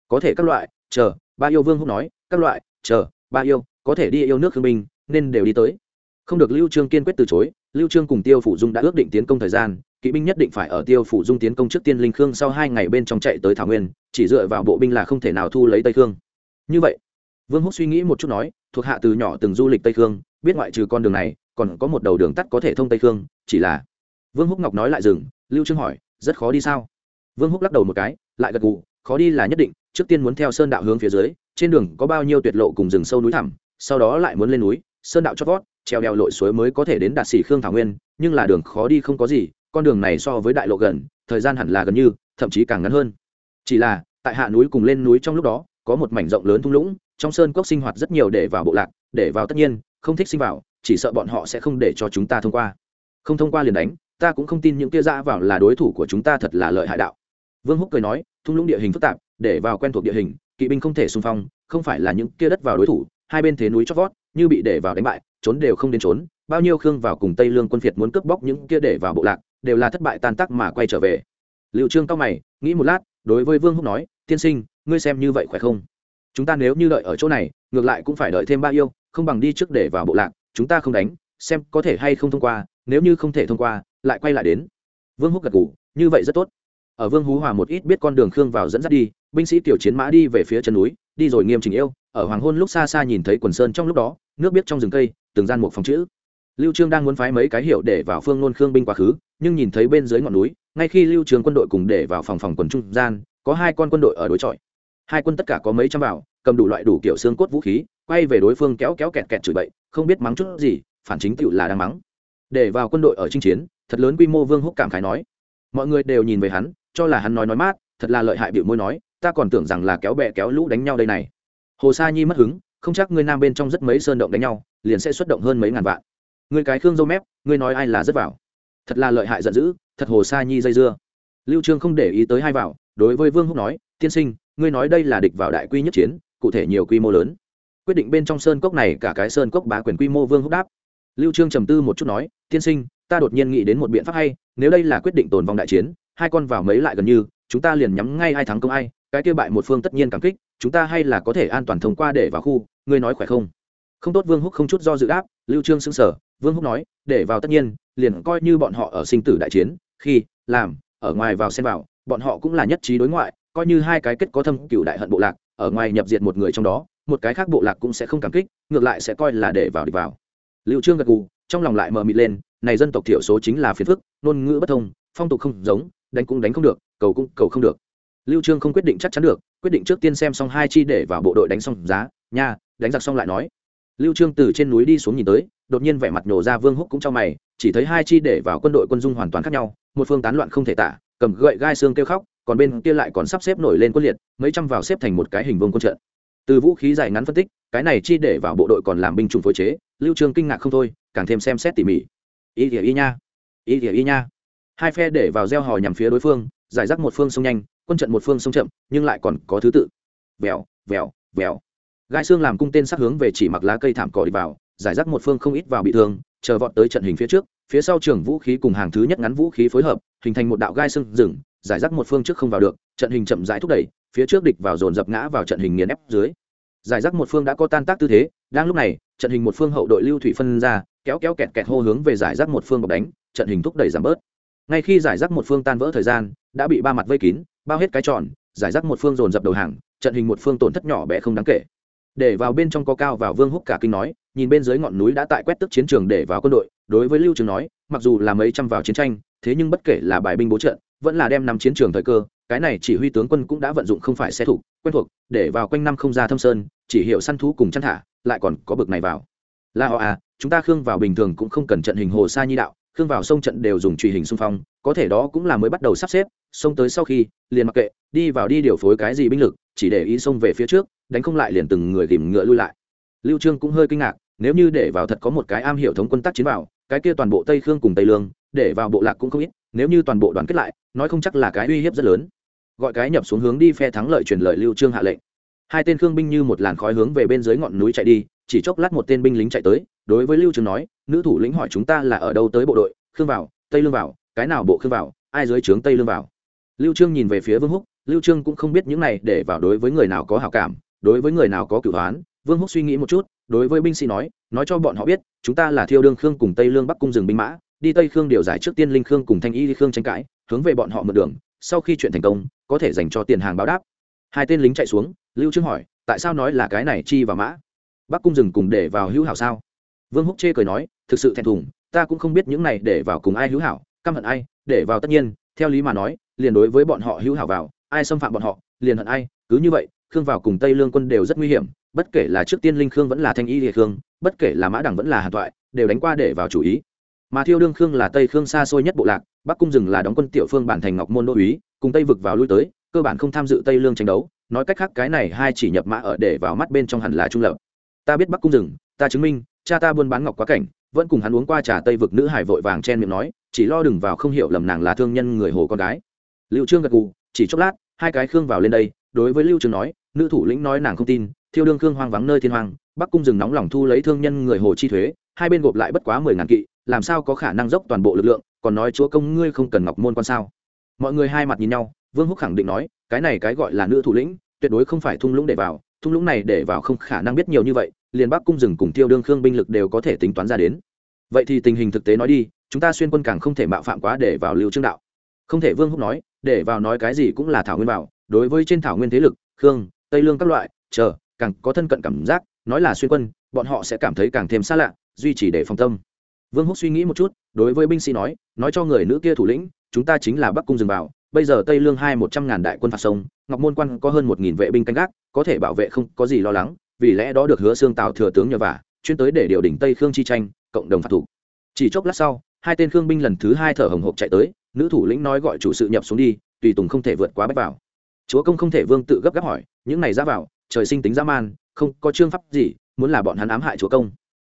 Có thể các loại, chờ, ba yêu vương húc nói, các loại, chờ, ba yêu, có thể đi yêu nước khương binh nên đều đi tới. Không được lưu trương kiên quyết từ chối, lưu trương cùng tiêu phủ dung đã ước định tiến công thời gian kỵ binh nhất định phải ở tiêu phủ dung tiến công trước tiên linh khương sau hai ngày bên trong chạy tới thảo nguyên, chỉ dựa vào bộ binh là không thể nào thu lấy tây khương. Như vậy, vương húc suy nghĩ một chút nói, thuộc hạ từ nhỏ từng du lịch tây khương, biết ngoại trừ con đường này, còn có một đầu đường tắt có thể thông tây khương, chỉ là vương húc ngọc nói lại dừng, lưu trương hỏi, rất khó đi sao? Vương húc lắc đầu một cái, lại gật gù, khó đi là nhất định, trước tiên muốn theo sơn đạo hướng phía dưới, trên đường có bao nhiêu tuyệt lộ cùng rừng sâu núi thẳm, sau đó lại muốn lên núi, sơn đạo chót vót, treo đèo lội suối mới có thể đến đạt xỉ khương thảo nguyên, nhưng là đường khó đi không có gì con đường này so với đại lộ gần, thời gian hẳn là gần như, thậm chí càng ngắn hơn. Chỉ là, tại hạ núi cùng lên núi trong lúc đó, có một mảnh rộng lớn thung lũng, trong sơn cốc sinh hoạt rất nhiều để vào bộ lạc, để vào tất nhiên, không thích sinh vào, chỉ sợ bọn họ sẽ không để cho chúng ta thông qua. Không thông qua liền đánh, ta cũng không tin những kia ra vào là đối thủ của chúng ta thật là lợi hại đạo. Vương húc cười nói, thung lũng địa hình phức tạp, để vào quen thuộc địa hình, kỵ binh không thể xung phong, không phải là những kia đất vào đối thủ, hai bên thế núi chót vót, như bị để vào đánh bại, trốn đều không đến trốn, bao nhiêu khương vào cùng tây lương quân phiệt muốn cướp bóc những kia để vào bộ lạc đều là thất bại tan tác mà quay trở về. Liệu trương cao mày, nghĩ một lát, đối với vương húc nói, tiên sinh, ngươi xem như vậy khỏe không? Chúng ta nếu như đợi ở chỗ này, ngược lại cũng phải đợi thêm ba yêu, không bằng đi trước để vào bộ lạc, chúng ta không đánh, xem có thể hay không thông qua, nếu như không thể thông qua, lại quay lại đến. Vương húc gật ngủ như vậy rất tốt. Ở vương hú hòa một ít biết con đường khương vào dẫn dắt đi, binh sĩ tiểu chiến mã đi về phía chân núi, đi rồi nghiêm chỉnh yêu, ở hoàng hôn lúc xa xa nhìn thấy quần sơn trong lúc đó, nước biết trong rừng cây, từng gian một phòng chữ lưu trương đang muốn phái mấy cái hiệu để vào phương nôn khương binh quá khứ, nhưng nhìn thấy bên dưới ngọn núi, ngay khi lưu trương quân đội cùng để vào phòng phòng quần trung gian, có hai con quân đội ở đối chọi. Hai quân tất cả có mấy trăm vào, cầm đủ loại đủ kiểu xương cốt vũ khí, quay về đối phương kéo kéo kẹt kẹt chửi bậy, không biết mắng chút gì, phản chính tựu là đang mắng. Để vào quân đội ở chinh chiến, thật lớn quy mô vương húc cảm khái nói. Mọi người đều nhìn về hắn, cho là hắn nói nói mát, thật là lợi hại biểu môi nói, ta còn tưởng rằng là kéo bè kéo lũ đánh nhau đây này. Hồ sa nhi mất hứng, không chắc ngươi nam bên trong rất mấy sơn động đánh nhau, liền sẽ xuất động hơn mấy ngàn vạn người cái khương dâu mép, ngươi nói ai là rất vào. Thật là lợi hại giận dữ, thật hồ sa nhi dây dưa. Lưu trương không để ý tới hai vào, đối với vương húc nói, tiên sinh, ngươi nói đây là địch vào đại quy nhất chiến, cụ thể nhiều quy mô lớn. Quyết định bên trong sơn cốc này, cả cái sơn cốc bá quyền quy mô vương húc đáp. Lưu trương trầm tư một chút nói, tiên sinh, ta đột nhiên nghĩ đến một biện pháp hay, nếu đây là quyết định tồn vong đại chiến, hai con vào mấy lại gần như, chúng ta liền nhắm ngay ai thắng công ai, cái kia bại một phương tất nhiên cảm kích, chúng ta hay là có thể an toàn thông qua để vào khu, ngươi nói khỏe không? Không tốt vương húc không chút do dự đáp, lưu trương sững sờ vương húc nói, để vào tất nhiên, liền coi như bọn họ ở sinh tử đại chiến, khi, làm, ở ngoài vào xen vào, bọn họ cũng là nhất trí đối ngoại, coi như hai cái kết có thâm cựu đại hận bộ lạc, ở ngoài nhập diệt một người trong đó, một cái khác bộ lạc cũng sẽ không cảm kích, ngược lại sẽ coi là để vào đi vào. Lưu trương gật gù, trong lòng lại mờ mịt lên, này dân tộc thiểu số chính là phiền phức, ngôn ngữ bất thông, phong tục không giống, đánh cũng đánh không được, cầu cũng cầu không được. Lưu trương không quyết định chắc chắn được, quyết định trước tiên xem xong hai chi để vào bộ đội đánh xong giá, nha, đánh giặc xong lại nói. Lưu trương từ trên núi đi xuống nhìn tới đột nhiên vẻ mặt nhổ ra vương húc cũng cho mày, chỉ thấy hai chi để vào quân đội quân dung hoàn toàn khác nhau, một phương tán loạn không thể tả, cầm gậy gai xương kêu khóc, còn bên kia lại còn sắp xếp nổi lên quân liệt, mấy trăm vào xếp thành một cái hình vương quân trận. Từ vũ khí dài ngắn phân tích, cái này chi để vào bộ đội còn làm binh chủng phối chế, lưu trương kinh ngạc không thôi, càng thêm xem xét tỉ mỉ. Ý nghĩa y nha. Ý nghĩa y nha. Hai phe để vào gieo hò nhằm phía đối phương, giải rác một phương sông nhanh, quân trận một phương sông chậm, nhưng lại còn có thứ tự. Vèo vèo vèo. Gai xương làm cung tên sát hướng về chỉ mặc lá cây thảm cỏ đi vào giải rác một phương không ít vào bị thương, chờ vọt tới trận hình phía trước, phía sau trường vũ khí cùng hàng thứ nhất ngắn vũ khí phối hợp, hình thành một đạo gai xương rừng, giải rác một phương trước không vào được, trận hình chậm rãi thúc đẩy, phía trước địch vào dồn dập ngã vào trận hình nghiền ép dưới. Giải rác một phương đã có tan tác tư thế, đang lúc này, trận hình một phương hậu đội lưu thủy phân ra, kéo kéo kẹt kẹt hô hướng về giải rác một phương bọc đánh, trận hình thúc đẩy giảm bớt. Ngay khi giải rác một phương tan vỡ thời gian, đã bị ba mặt vây kín, bao hết cái tròn, giải rác một phương dồn dập đầu hàng, trận hình một phương tổn thất nhỏ bé không đáng kể. Để vào bên trong có cao vào vương húc cả kinh nói nhìn bên dưới ngọn núi đã tại quét tức chiến trường để vào quân đội, đối với lưu trường nói, mặc dù là mấy trăm vào chiến tranh, thế nhưng bất kể là bài binh bố trận, vẫn là đem năm chiến trường thời cơ, cái này chỉ huy tướng quân cũng đã vận dụng không phải xe thủ, quen thuộc, để vào quanh năm không ra thâm sơn, chỉ hiệu săn thú cùng chăn thả, lại còn có bực này vào. Là họ à chúng ta khương vào bình thường cũng không cần trận hình hồ sa nhi đạo, khương vào sông trận đều dùng truy hình xung phong, có thể đó cũng là mới bắt đầu sắp xếp, sông tới sau khi, liền mặc kệ, đi vào đi điều phối cái gì binh lực, chỉ để ý sông về phía trước, đánh không lại liền từng người tìm ngựa lui lại. Lưu trương cũng hơi kinh ngạc nếu như để vào thật có một cái am hiểu thống quân tác chiến vào, cái kia toàn bộ tây khương cùng tây lương, để vào bộ lạc cũng không ít, nếu như toàn bộ đoàn kết lại, nói không chắc là cái uy hiếp rất lớn. Gọi cái nhập xuống hướng đi phe thắng lợi truyền lời lưu trương hạ lệnh. Hai tên khương binh như một làn khói hướng về bên dưới ngọn núi chạy đi, chỉ chốc lát một tên binh lính chạy tới, đối với lưu trương nói, nữ thủ lĩnh hỏi chúng ta là ở đâu tới bộ đội, khương vào, tây lương vào, cái nào bộ khương vào, ai dưới trướng tây lương vào? Lưu trương nhìn về phía vương húc, lưu trương cũng không biết những này để vào đối với người nào có hảo cảm, đối với người nào có cửu hoán vương húc suy nghĩ một chút đối với binh sĩ nói nói cho bọn họ biết, chúng ta là thiêu đương khương cùng tây lương bắc cung rừng binh mã, đi tây khương điều giải trước tiên linh khương cùng thanh y khương tranh cãi, hướng về bọn họ mượn đường, sau khi chuyện thành công, có thể dành cho tiền hàng báo đáp. Hai tên lính chạy xuống, lưu trương hỏi, tại sao nói là cái này chi và mã? Bắc cung rừng cùng để vào hữu hảo sao? Vương húc chê cười nói, thực sự thẹn thùng, ta cũng không biết những này để vào cùng ai hữu hảo, căm hận ai, để vào tất nhiên, theo lý mà nói, liền đối với bọn họ hữu hảo vào, ai xâm phạm bọn họ, liền hận ai, cứ như vậy, khương vào cùng tây lương quân đều rất nguy hiểm bất kể là trước tiên linh khương vẫn là thanh y địa khương, bất kể là mã đẳng vẫn là hàn thoại, đều đánh qua để vào chủ ý. Mà thiêu đương khương là tây khương xa xôi nhất bộ lạc, bắc cung rừng là đóng quân tiểu phương bản thành ngọc môn đô úy cùng tây vực vào lui tới, cơ bản không tham dự tây lương tranh đấu. Nói cách khác, cái này hai chỉ nhập mã ở để vào mắt bên trong hẳn là trung lập. Ta biết bắc cung rừng, ta chứng minh, cha ta buôn bán ngọc quá cảnh, vẫn cùng hắn uống qua trà tây vực nữ hải vội vàng chen miệng nói, chỉ lo đừng vào không hiểu lầm nàng là thương nhân người hồ con gái. Liệu trương gật gù, chỉ chốc lát, hai cái khương vào lên đây, đối với lưu trương nói, nữ thủ lĩnh nói nàng không tin thiêu đương khương hoang vắng nơi thiên hoàng bắc cung rừng nóng lòng thu lấy thương nhân người hồ chi thuế, hai bên gộp lại bất quá mười ngàn kỵ, làm sao có khả năng dốc toàn bộ lực lượng, còn nói chúa công ngươi không cần ngọc môn quan sao? Mọi người hai mặt nhìn nhau, vương húc khẳng định nói, cái này cái gọi là nữ thủ lĩnh, tuyệt đối không phải thung lũng để vào, thung lũng này để vào không khả năng biết nhiều như vậy, liền bắc cung rừng cùng tiêu đương khương binh lực đều có thể tính toán ra đến. Vậy thì tình hình thực tế nói đi, chúng ta xuyên quân càng không thể mạo phạm quá để vào lưu trương đạo. Không thể, vương húc nói, để vào nói cái gì cũng là thảo nguyên bảo đối với trên thảo nguyên thế lực, khương, tây lương các loại, chờ càng có thân cận cảm giác, nói là xuyên quân, bọn họ sẽ cảm thấy càng thêm xa lạ, duy trì để phòng tâm. Vương húc suy nghĩ một chút, đối với binh sĩ nói nói cho người nữ kia thủ lĩnh, chúng ta chính là bắc cung dừng vào bây giờ tây lương hai một trăm ngàn đại quân phạt sông, ngọc môn quan có hơn một nghìn vệ binh canh gác, có thể bảo vệ không có gì lo lắng, vì lẽ đó được hứa xương tào thừa tướng nhờ vả, chuyên tới để điều đỉnh tây khương chi tranh, cộng đồng phạt thủ. Chỉ chốc lát sau, hai tên khương binh lần thứ hai thở hồng hộc chạy tới, nữ thủ lĩnh nói gọi chủ sự nhập xuống đi, tùy tùng không thể vượt quá bách vào. Chúa công không thể vương tự gấp gáp hỏi, những này ra vào trời sinh tính dã man, không có chương pháp gì, muốn là bọn hắn ám hại chúa công.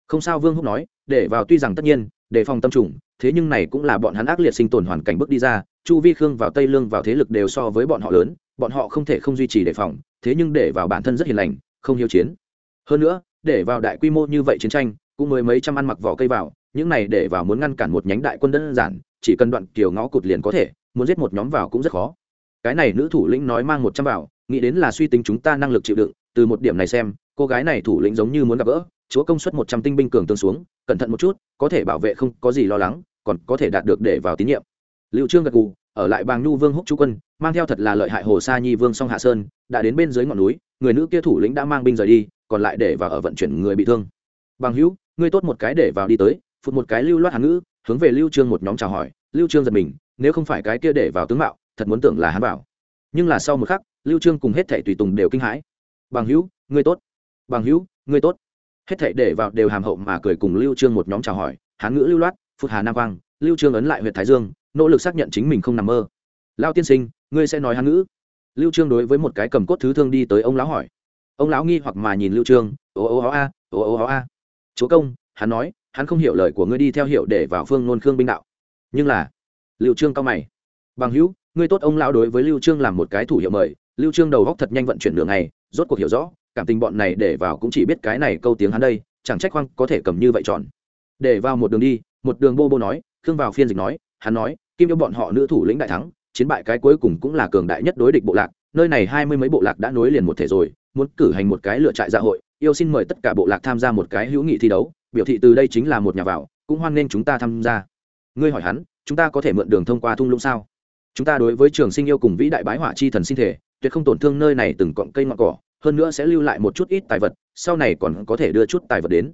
Không sao, vương húc nói, để vào tuy rằng tất nhiên đề phòng tâm trùng, thế nhưng này cũng là bọn hắn ác liệt sinh tồn hoàn cảnh bước đi ra, chu vi khương vào tây lương vào thế lực đều so với bọn họ lớn, bọn họ không thể không duy trì đề phòng, thế nhưng để vào bản thân rất hiền lành, không hiếu chiến. Hơn nữa, để vào đại quy mô như vậy chiến tranh, cũng mới mấy trăm ăn mặc vỏ cây vào, những này để vào muốn ngăn cản một nhánh đại quân đơn giản, chỉ cần đoạn kiều ngõ cụt liền có thể, muốn giết một nhóm vào cũng rất khó cái này nữ thủ lĩnh nói mang một trăm vào, nghĩ đến là suy tính chúng ta năng lực chịu đựng, từ một điểm này xem, cô gái này thủ lĩnh giống như muốn gặp gỡ, chúa công suất một trăm tinh binh cường tương xuống, cẩn thận một chút, có thể bảo vệ không có gì lo lắng, còn có thể đạt được để vào tín nhiệm. Liệu trương gật gù, ở lại bàng nhu vương húc chú quân, mang theo thật là lợi hại hồ sa nhi vương song hạ sơn, đã đến bên dưới ngọn núi, người nữ kia thủ lĩnh đã mang binh rời đi, còn lại để vào ở vận chuyển người bị thương. Bằng hữu, ngươi tốt một cái để vào đi tới, phụt một cái lưu loát hán ngữ, hướng về lưu trương một nhóm chào hỏi, lưu trương giật mình, nếu không phải cái kia để vào tướng mạo thật muốn tưởng là hắn bảo nhưng là sau một khắc, lưu trương cùng hết thảy tùy tùng đều kinh hãi. Bằng hữu, ngươi tốt. Bằng hữu, ngươi tốt. Hết thảy để vào đều hàm hậu mà cười cùng lưu trương một nhóm chào hỏi, hán ngữ lưu loát, phụt hà nam quang, lưu trương ấn lại huyệt thái dương, nỗ lực xác nhận chính mình không nằm mơ. Lao tiên sinh, ngươi sẽ nói hán ngữ? Lưu trương đối với một cái cầm cốt thứ thương đi tới ông lão hỏi. Ông lão nghi hoặc mà nhìn lưu trương, ô ô ó a, ô ô ó a. Chúa công, hắn nói, hắn không hiểu lời của ngươi đi theo hiểu để vào phương nôn khương binh đạo. Nhưng là, lưu trương cao mày. Bằng hữu ngươi tốt, ông lão đối với lưu trương làm một cái thủ hiệu mời. Lưu trương đầu góc thật nhanh vận chuyển đường này rốt cuộc hiểu rõ, cảm tình bọn này để vào cũng chỉ biết cái này câu tiếng hắn đây, chẳng trách khoang có thể cầm như vậy tròn. Để vào một đường đi, một đường bô bô nói, khương vào phiên dịch nói, hắn nói, kim yêu bọn họ nữ thủ lĩnh đại thắng, chiến bại cái cuối cùng cũng là cường đại nhất đối địch bộ lạc, nơi này hai mươi mấy bộ lạc đã nối liền một thể rồi, muốn cử hành một cái lựa trại dạ hội, yêu xin mời tất cả bộ lạc tham gia một cái hữu nghị thi đấu, biểu thị từ đây chính là một nhà vào, cũng hoan nghênh chúng ta tham gia. Ngươi hỏi hắn, chúng ta có thể mượn đường thông qua thung lũng sao? Chúng ta đối với trường sinh yêu cùng vĩ đại bái hỏa chi thần sinh thể, tuyệt không tổn thương nơi này từng cọng cây ngọn cỏ, hơn nữa sẽ lưu lại một chút ít tài vật, sau này còn có thể đưa chút tài vật đến.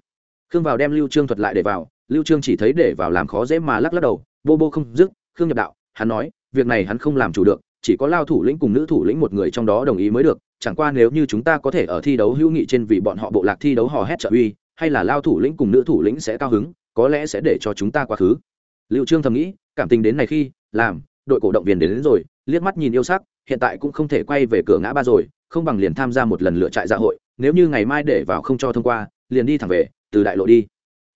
Khương vào đem lưu trương thuật lại để vào, lưu trương chỉ thấy để vào làm khó dễ mà lắc lắc đầu, bô bô không dứt, khương nhập đạo, hắn nói, việc này hắn không làm chủ được, chỉ có lao thủ lĩnh cùng nữ thủ lĩnh một người trong đó đồng ý mới được, chẳng qua nếu như chúng ta có thể ở thi đấu hữu nghị trên vì bọn họ bộ lạc thi đấu hò hét trợ uy, hay là lao thủ lĩnh cùng nữ thủ lĩnh sẽ cao hứng, có lẽ sẽ để cho chúng ta quá khứ. Liệu trương thầm nghĩ, cảm tình đến này khi, làm đội cổ động viên đến, đến rồi liếc mắt nhìn yêu sắc hiện tại cũng không thể quay về cửa ngã ba rồi không bằng liền tham gia một lần lựa trại dạ hội nếu như ngày mai để vào không cho thông qua liền đi thẳng về từ đại lộ đi.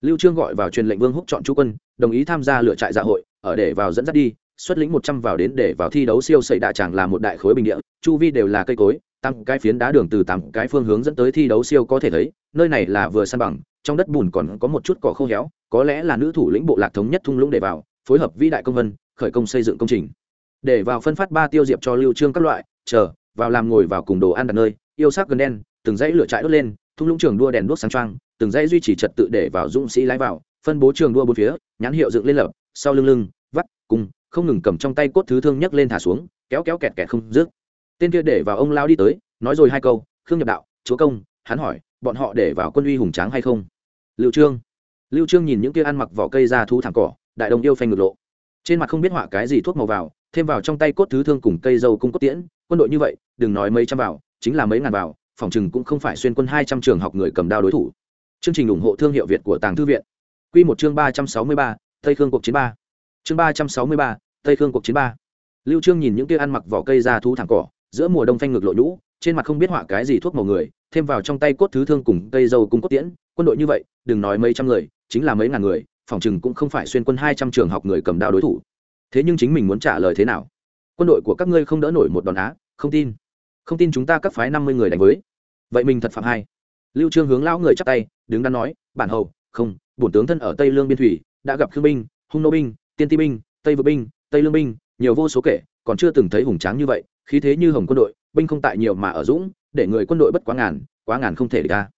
Lưu trương gọi vào truyền lệnh vương húc chọn chú quân đồng ý tham gia lựa trại dạ hội ở để vào dẫn dắt đi xuất lĩnh một trăm vào đến để vào thi đấu siêu sẩy đại tràng là một đại khối bình địa chu vi đều là cây cối tăng cái phiến đá đường từ tám cái phương hướng dẫn tới thi đấu siêu có thể thấy nơi này là vừa san bằng trong đất bùn còn có một chút cỏ khô héo có lẽ là nữ thủ lĩnh bộ lạc thống nhất thung lũng để vào phối hợp vĩ đại công vân khởi công xây dựng công trình. Để vào phân phát ba tiêu diệp cho lưu trương các loại, chờ, vào làm ngồi vào cùng đồ ăn đặt nơi, yêu sắc gần đen, từng dãy lửa trại đốt lên, thung lũng trường đua đèn đuốc sáng trăng từng dãy duy trì trật tự để vào dũng sĩ lái vào, phân bố trường đua bốn phía, nhãn hiệu dựng lên lập, sau lưng lưng, vắt, cùng, không ngừng cầm trong tay cốt thứ thương nhấc lên thả xuống, kéo kéo kẹt kẹt không dứt. Tên kia để vào ông lao đi tới, nói rồi hai câu, khương nhập đạo, chúa công, hắn hỏi, bọn họ để vào quân uy hùng tráng hay không? Lưu trương. Lưu trương nhìn những kia ăn mặc vỏ cây ra thú thẳng cỏ, đại đồng yêu phanh ngược lộ trên mặt không biết họa cái gì thuốc màu vào, thêm vào trong tay cốt thứ thương cùng cây dâu cung cốt tiễn, quân đội như vậy, đừng nói mấy trăm vào, chính là mấy ngàn vào, phòng chừng cũng không phải xuyên quân hai trăm trường học người cầm đao đối thủ. Chương trình ủng hộ thương hiệu việt của tàng thư viện. Quy một chương ba trăm sáu mươi ba, tây khương cuộc chiến ba. Chương ba trăm sáu mươi ba, tây khương cuộc chiến ba. Lưu trương nhìn những kia ăn mặc vỏ cây ra thú thẳng cỏ, giữa mùa đông phanh ngược lộ nhũ, trên mặt không biết họa cái gì thuốc màu người, thêm vào trong tay cốt thứ thương cùng cây dâu cùng cốt tiễn, quân đội như vậy, đừng nói mấy trăm người, chính là mấy ngàn người phòng chừng cũng không phải xuyên quân hai trăm trường học người cầm đao đối thủ. Thế nhưng chính mình muốn trả lời thế nào? Quân đội của các ngươi không đỡ nổi một đòn á, không tin. Không tin chúng ta các phái năm mươi người đánh với. Vậy mình thật phạm hai. Lưu trương hướng lão người chắp tay, đứng đắn nói, bản hầu, không, bổn tướng thân ở tây lương biên thủy, đã gặp khương binh, hung nô binh, tiên ti binh, tây vượt binh, tây lương binh, nhiều vô số kể, còn chưa từng thấy hùng tráng như vậy, khí thế như hồng quân đội, binh không tại nhiều mà ở dũng, để người quân đội bất quá ngàn quá ngàn không thể địch ra.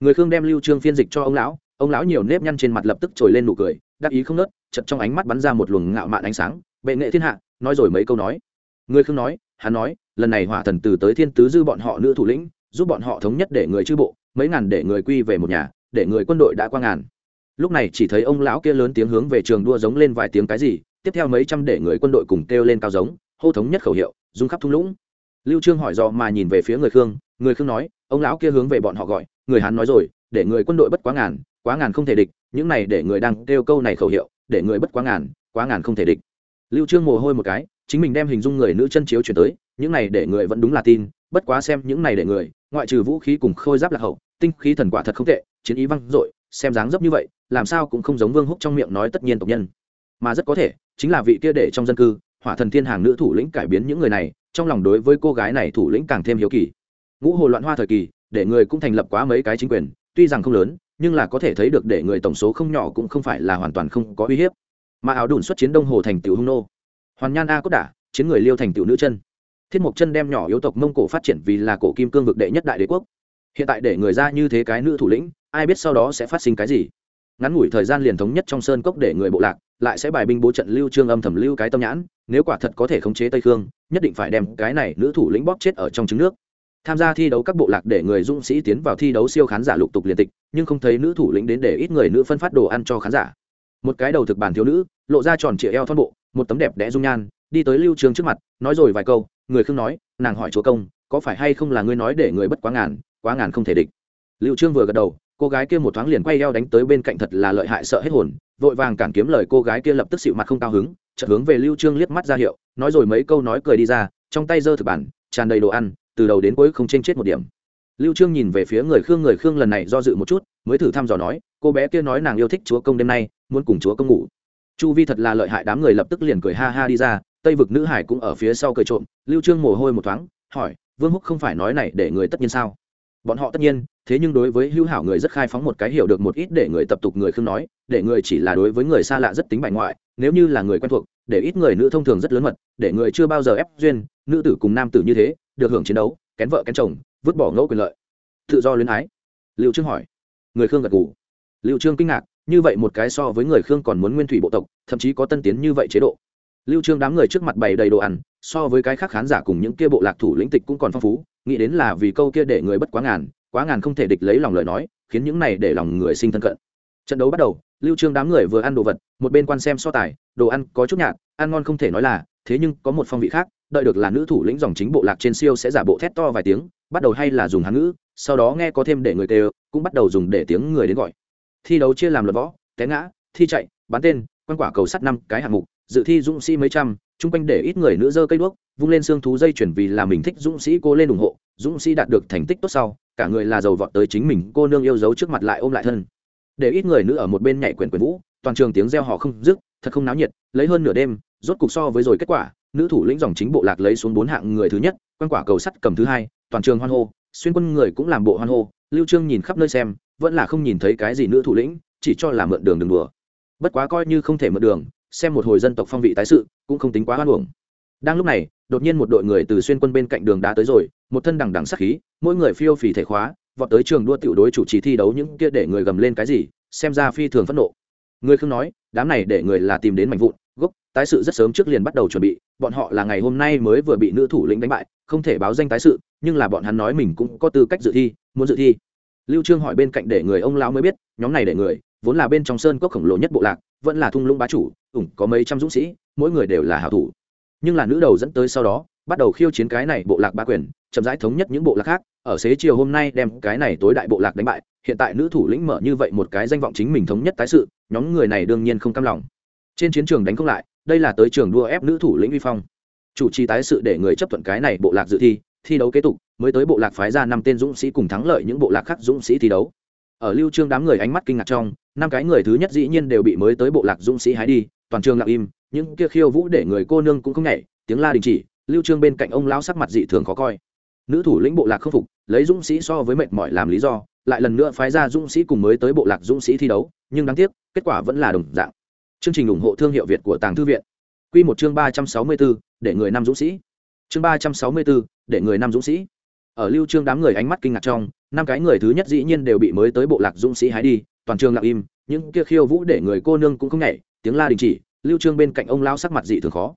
Người khương đem lưu trương phiên dịch cho ông lão ông lão nhiều nếp nhăn trên mặt lập tức trồi lên nụ cười, đắc ý không nớt chật trong ánh mắt bắn ra một luồng ngạo mạn ánh sáng. Bệ nghệ thiên hạ, nói rồi mấy câu nói. Người không nói, hắn nói, lần này hỏa thần từ tới thiên tứ dư bọn họ nữ thủ lĩnh, giúp bọn họ thống nhất để người chư bộ, mấy ngàn để người quy về một nhà, để người quân đội đã qua ngàn. Lúc này chỉ thấy ông lão kia lớn tiếng hướng về trường đua giống lên vài tiếng cái gì, tiếp theo mấy trăm để người quân đội cùng kêu lên cao giống, hô thống nhất khẩu hiệu dung khắp thung lũng. Lưu trương hỏi dò mà nhìn về phía người khương người khương nói, ông lão kia hướng về bọn họ gọi, người hắn nói rồi để người quân đội bất quá ngàn quá ngàn không thể địch, những này để người đang kêu câu này khẩu hiệu, để người bất quá ngàn quá ngàn không thể địch. Lưu trương mồ hôi một cái, chính mình đem hình dung người nữ chân chiếu chuyển tới, những này để người vẫn đúng là tin, bất quá xem những này để người, ngoại trừ vũ khí cùng khôi giáp lạc hậu, tinh khí thần quả thật không tệ, chiến ý văng dội, xem dáng dấp như vậy, làm sao cũng không giống vương húc trong miệng nói tất nhiên tộc nhân. Mà rất có thể, chính là vị kia để trong dân cư, hỏa thần thiên hàng nữ thủ lĩnh cải biến những người này, trong lòng đối với cô gái này thủ lĩnh càng thêm hiếu kỳ. Ngũ hồ loạn hoa thời kỳ, để người cũng thành lập quá mấy cái chính quyền tuy rằng không lớn, nhưng là có thể thấy được để người tổng số không nhỏ cũng không phải là hoàn toàn không có uy hiếp. Mà áo đùn xuất chiến đông hồ thành tiểu hung nô. Hoàn nhan a cốt đả, chiến người liêu thành tiểu nữ chân. Thiết mộc chân đem nhỏ yếu tộc mông cổ phát triển vì là cổ kim cương vực đệ nhất đại đế quốc. Hiện tại để người ra như thế cái nữ thủ lĩnh, ai biết sau đó sẽ phát sinh cái gì? Ngắn ngủi thời gian liền thống nhất trong sơn cốc để người bộ lạc, lại sẽ bài binh bố trận lưu trương âm thầm lưu cái tâm nhãn, nếu quả thật có thể khống chế tây khương, nhất định phải đem cái này nữ thủ lĩnh bóp chết ở trong trứng nước tham gia thi đấu các bộ lạc để người dũng sĩ tiến vào thi đấu siêu khán giả lục tục liên tịch, nhưng không thấy nữ thủ lĩnh đến để ít người nữ phân phát đồ ăn cho khán giả. Một cái đầu thực bản thiếu nữ, lộ ra tròn trịa eo thon bộ, một tấm đẹp đẽ dung nhan, đi tới lưu trường trước mặt, nói rồi vài câu, người không nói, nàng hỏi chúa công, có phải hay không là ngươi nói để người bất quá ngàn quá ngàn không thể địch? Lưu trương vừa gật đầu, cô gái kia một thoáng liền quay eo đánh tới bên cạnh thật là lợi hại sợ hết hồn, vội vàng cản kiếm lời cô gái kia lập tức xịu mặt không cao hứng, chợt hướng về lưu trương liếc mắt ra hiệu, nói rồi mấy câu nói cười đi ra, trong tay giơ thực bản, tràn đầy đồ ăn từ đầu đến cuối không chênh chết một điểm. Lưu trương nhìn về phía người khương người khương lần này do dự một chút, mới thử thăm dò nói, cô bé kia nói nàng yêu thích chúa công đêm nay, muốn cùng chúa công ngủ. Chu vi thật là lợi hại, đám người lập tức liền cười ha ha đi ra, tây vực nữ hải cũng ở phía sau cười trộm. Lưu trương mồ hôi một thoáng, hỏi, vương húc không phải nói này để người tất nhiên sao? Bọn họ tất nhiên, thế nhưng đối với hữu hảo người rất khai phóng một cái hiểu được một ít để người tập tục người khương nói, để người chỉ là đối với người xa lạ rất tính bài ngoại, nếu như là người quen thuộc, để ít người nữ thông thường rất lớn mật, để người chưa bao giờ ép duyên nữ tử cùng nam tử như thế, được hưởng chiến đấu, kén vợ kén chồng, vứt bỏ ngẫu quyền lợi. Tự do luyến ái. Liệu trương hỏi. Người khương gật gù. Liệu trương kinh ngạc, như vậy một cái so với người khương còn muốn nguyên thủy bộ tộc, thậm chí có tân tiến như vậy chế độ. Lưu trương đám người trước mặt bày đầy đồ ăn, so với cái khác khán giả cùng những kia bộ lạc thủ lĩnh tịch cũng còn phong phú, nghĩ đến là vì câu kia để người bất quá ngàn quá ngàn không thể địch lấy lòng lời nói, khiến những này để lòng người sinh thân cận. Trận đấu bắt đầu, lưu trương đám người vừa ăn đồ vật, một bên quan xem so tài, đồ ăn có chút nhạt, ăn ngon không thể nói là, thế nhưng có một phong vị khác đợi được là nữ thủ lĩnh dòng chính bộ lạc trên siêu sẽ giả bộ thét to vài tiếng, bắt đầu hay là dùng hán ngữ, sau đó nghe có thêm để người tê cũng bắt đầu dùng để tiếng người đến gọi. Thi đấu chia làm luật võ, té ngã, thi chạy, bắn tên quan quả cầu sắt năm cái hạng mục, dự thi dũng sĩ mấy trăm, chung quanh để ít người nữ dơ cây đuốc, vung lên xương thú dây chuyển vì là mình thích dũng sĩ cô lên ủng hộ, dũng sĩ đạt được thành tích tốt sau, cả người là giàu vọt tới chính mình, cô nương yêu dấu trước mặt lại ôm lại thân. Để ít người nữ ở một bên nhảy quyền quyền vũ, toàn trường tiếng reo họ không dứt, thật không náo nhiệt, lấy hơn nửa đêm, rốt cục so với rồi kết quả nữ thủ lĩnh dòng chính bộ lạc lấy xuống bốn hạng người thứ nhất quan quả cầu sắt cầm thứ hai, toàn trường hoan hô, xuyên quân người cũng làm bộ hoan hô, lưu trương nhìn khắp nơi xem, vẫn là không nhìn thấy cái gì nữ thủ lĩnh, chỉ cho là mượn đường đường đùa. Bất quá coi như không thể mượn đường, xem một hồi dân tộc phong vị tái sự, cũng không tính quá hoan uổng. Đang lúc này, đột nhiên một đội người từ xuyên quân bên cạnh đường đá tới rồi, một thân đằng đằng sắc khí, mỗi người phiêu phì thể khóa, vọt tới trường đua tiểu đối chủ trì thi đấu những kia để người gầm lên cái gì, xem ra phi thường phẫn nộ. Người không nói, đám này để người là tìm đến mảnh vụn gốc, tái sự rất sớm trước liền bắt đầu chuẩn bị, bọn họ là ngày hôm nay mới vừa bị nữ thủ lĩnh đánh bại, không thể báo danh tái sự, nhưng là bọn hắn nói mình cũng có tư cách dự thi, muốn dự thi. Lưu trương hỏi bên cạnh để người ông lão mới biết, nhóm này để người, vốn là bên trong sơn cốc khổng lồ nhất bộ lạc, vẫn là thung lũng bá chủ, ủng có mấy trăm dũng sĩ, mỗi người đều là hảo thủ. Nhưng là nữ đầu dẫn tới sau đó, bắt đầu khiêu chiến cái này bộ lạc ba quyền, chậm rãi thống nhất những bộ lạc khác, ở xế chiều hôm nay đem cái này tối đại bộ lạc đánh bại, hiện tại nữ thủ lĩnh mở như vậy một cái danh vọng chính mình thống nhất tái sự, nhóm người này đương nhiên không cam lòng trên chiến trường đánh không lại, đây là tới trường đua ép nữ thủ lĩnh vi phong. Chủ trì tái sự để người chấp thuận cái này bộ lạc dự thi thi đấu kế tục, mới tới bộ lạc phái ra năm tên dũng sĩ cùng thắng lợi những bộ lạc khác dũng sĩ thi đấu. Ở lưu trương đám người ánh mắt kinh ngạc trong, năm cái người thứ nhất dĩ nhiên đều bị mới tới bộ lạc dũng sĩ hái đi, toàn trường lặng im, những kia khiêu vũ để người cô nương cũng không nhảy, tiếng la đình chỉ, lưu trương bên cạnh ông lão sắc mặt dị thường khó coi. Nữ thủ lĩnh bộ lạc khắc phục, lấy dũng sĩ so với mệt mỏi làm lý do, lại lần nữa phái ra dũng sĩ cùng mới tới bộ lạc dũng sĩ thi đấu, nhưng đáng tiếc, kết quả vẫn là đồng dạng chương trình ủng hộ thương hiệu việt của tàng thư viện. Quy một chương ba trăm sáu mươi 364, để người năm dũng sĩ. Chương ba trăm sáu mươi 364, để người năm dũng sĩ. Ở lưu trương đám người ánh mắt kinh ngạc trong năm cái người thứ nhất dĩ nhiên đều bị mới tới bộ lạc dũng sĩ hái đi toàn trường lặng im những kia khiêu vũ để người cô nương cũng không nhảy tiếng la đình chỉ lưu trương bên cạnh ông lão sắc mặt dị thường khó.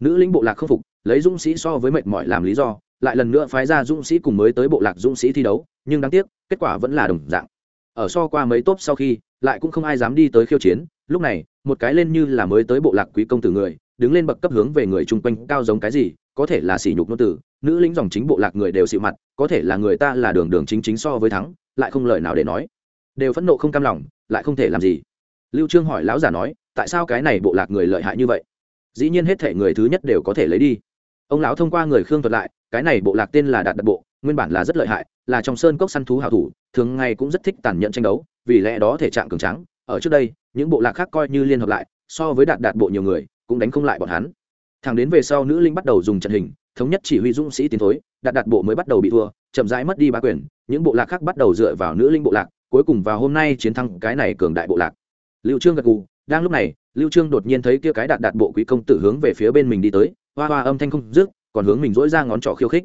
Nữ lĩnh bộ lạc không phục lấy dũng sĩ so với mệt mỏi làm lý do lại lần nữa phái ra dũng sĩ cùng mới tới bộ lạc dũng sĩ thi đấu nhưng đáng tiếc kết quả vẫn là đồng dạng. Ở so qua mấy tốt sau khi lại cũng không ai dám đi tới khiêu chiến lúc này một cái lên như là mới tới bộ lạc quý công tử người, đứng lên bậc cấp hướng về người chung quanh cao giống cái gì, có thể là sỉ nhục nô tử, nữ lĩnh dòng chính bộ lạc người đều xịu mặt, có thể là người ta là đường đường chính chính so với thắng, lại không lời nào để nói. Đều phẫn nộ không cam lòng, lại không thể làm gì. Lưu trương hỏi lão giả nói, tại sao cái này bộ lạc người lợi hại như vậy? Dĩ nhiên hết thể người thứ nhất đều có thể lấy đi. Ông lão thông qua người khương thuật lại, cái này bộ lạc tên là đạt đặc bộ, nguyên bản là rất lợi hại, là trong sơn cốc săn thú hảo thủ, thường ngày cũng rất thích tàn nhẫn tranh đấu, vì lẽ đó thể trạng cường trắng ở trước đây những bộ lạc khác coi như liên hợp lại, so với đạt đạt bộ nhiều người, cũng đánh không lại bọn hắn. Thẳng đến về sau, nữ linh bắt đầu dùng trận hình, thống nhất chỉ huy dũng sĩ tiến thối, đạt đạt bộ mới bắt đầu bị thua, chậm rãi mất đi ba quyền, những bộ lạc khác bắt đầu dựa vào nữ linh bộ lạc, cuối cùng vào hôm nay chiến thắng cái này cường đại bộ lạc. Lưu trương gật gù, đang lúc này, lưu trương đột nhiên thấy kia cái đạt đạt bộ quý công tử hướng về phía bên mình đi tới, hoa hoa âm thanh không dứt, còn hướng mình dỗi ra ngón trỏ khiêu khích.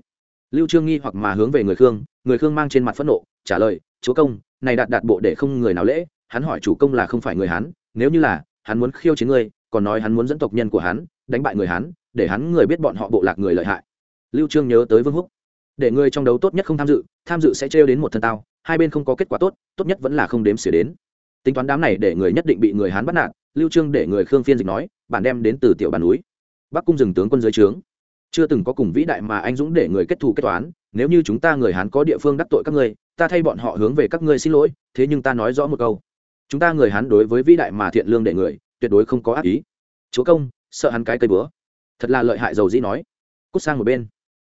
Lưu trương nghi hoặc mà hướng về người khương người khương mang trên mặt phẫn nộ, trả lời, chúa công, này đạt đạt bộ để không người nào lễ hắn hỏi chủ công là không phải người hán nếu như là, hắn muốn khiêu chiến ngươi, còn nói hắn muốn dẫn tộc nhân của hắn, đánh bại người hán để hắn người biết bọn họ bộ lạc người lợi hại. Lưu trương nhớ tới vương húc. Để người trong đấu tốt nhất không tham dự tham dự sẽ trêu đến một thân tao, hai bên không có kết quả tốt tốt nhất vẫn là không đếm xỉa đến. Tính toán đám này để người nhất định bị người hán bắt nạt, lưu trương để người khương phiên dịch nói bản đem đến từ tiểu bản núi. Bắc cung dừng tướng quân dưới trướng. Chưa từng có cùng vĩ đại mà anh dũng để người kết thù kết toán, nếu như chúng ta người hán có địa phương đắc tội các ngươi, ta thay bọn họ hướng về các ngươi xin lỗi, thế nhưng ta nói rõ một câu chúng ta người hắn đối với vĩ đại mà thiện lương để người, tuyệt đối không có ác ý. Chúa công, sợ hắn cái cây bữa. Thật là lợi hại dầu dĩ nói. Cút sang một bên.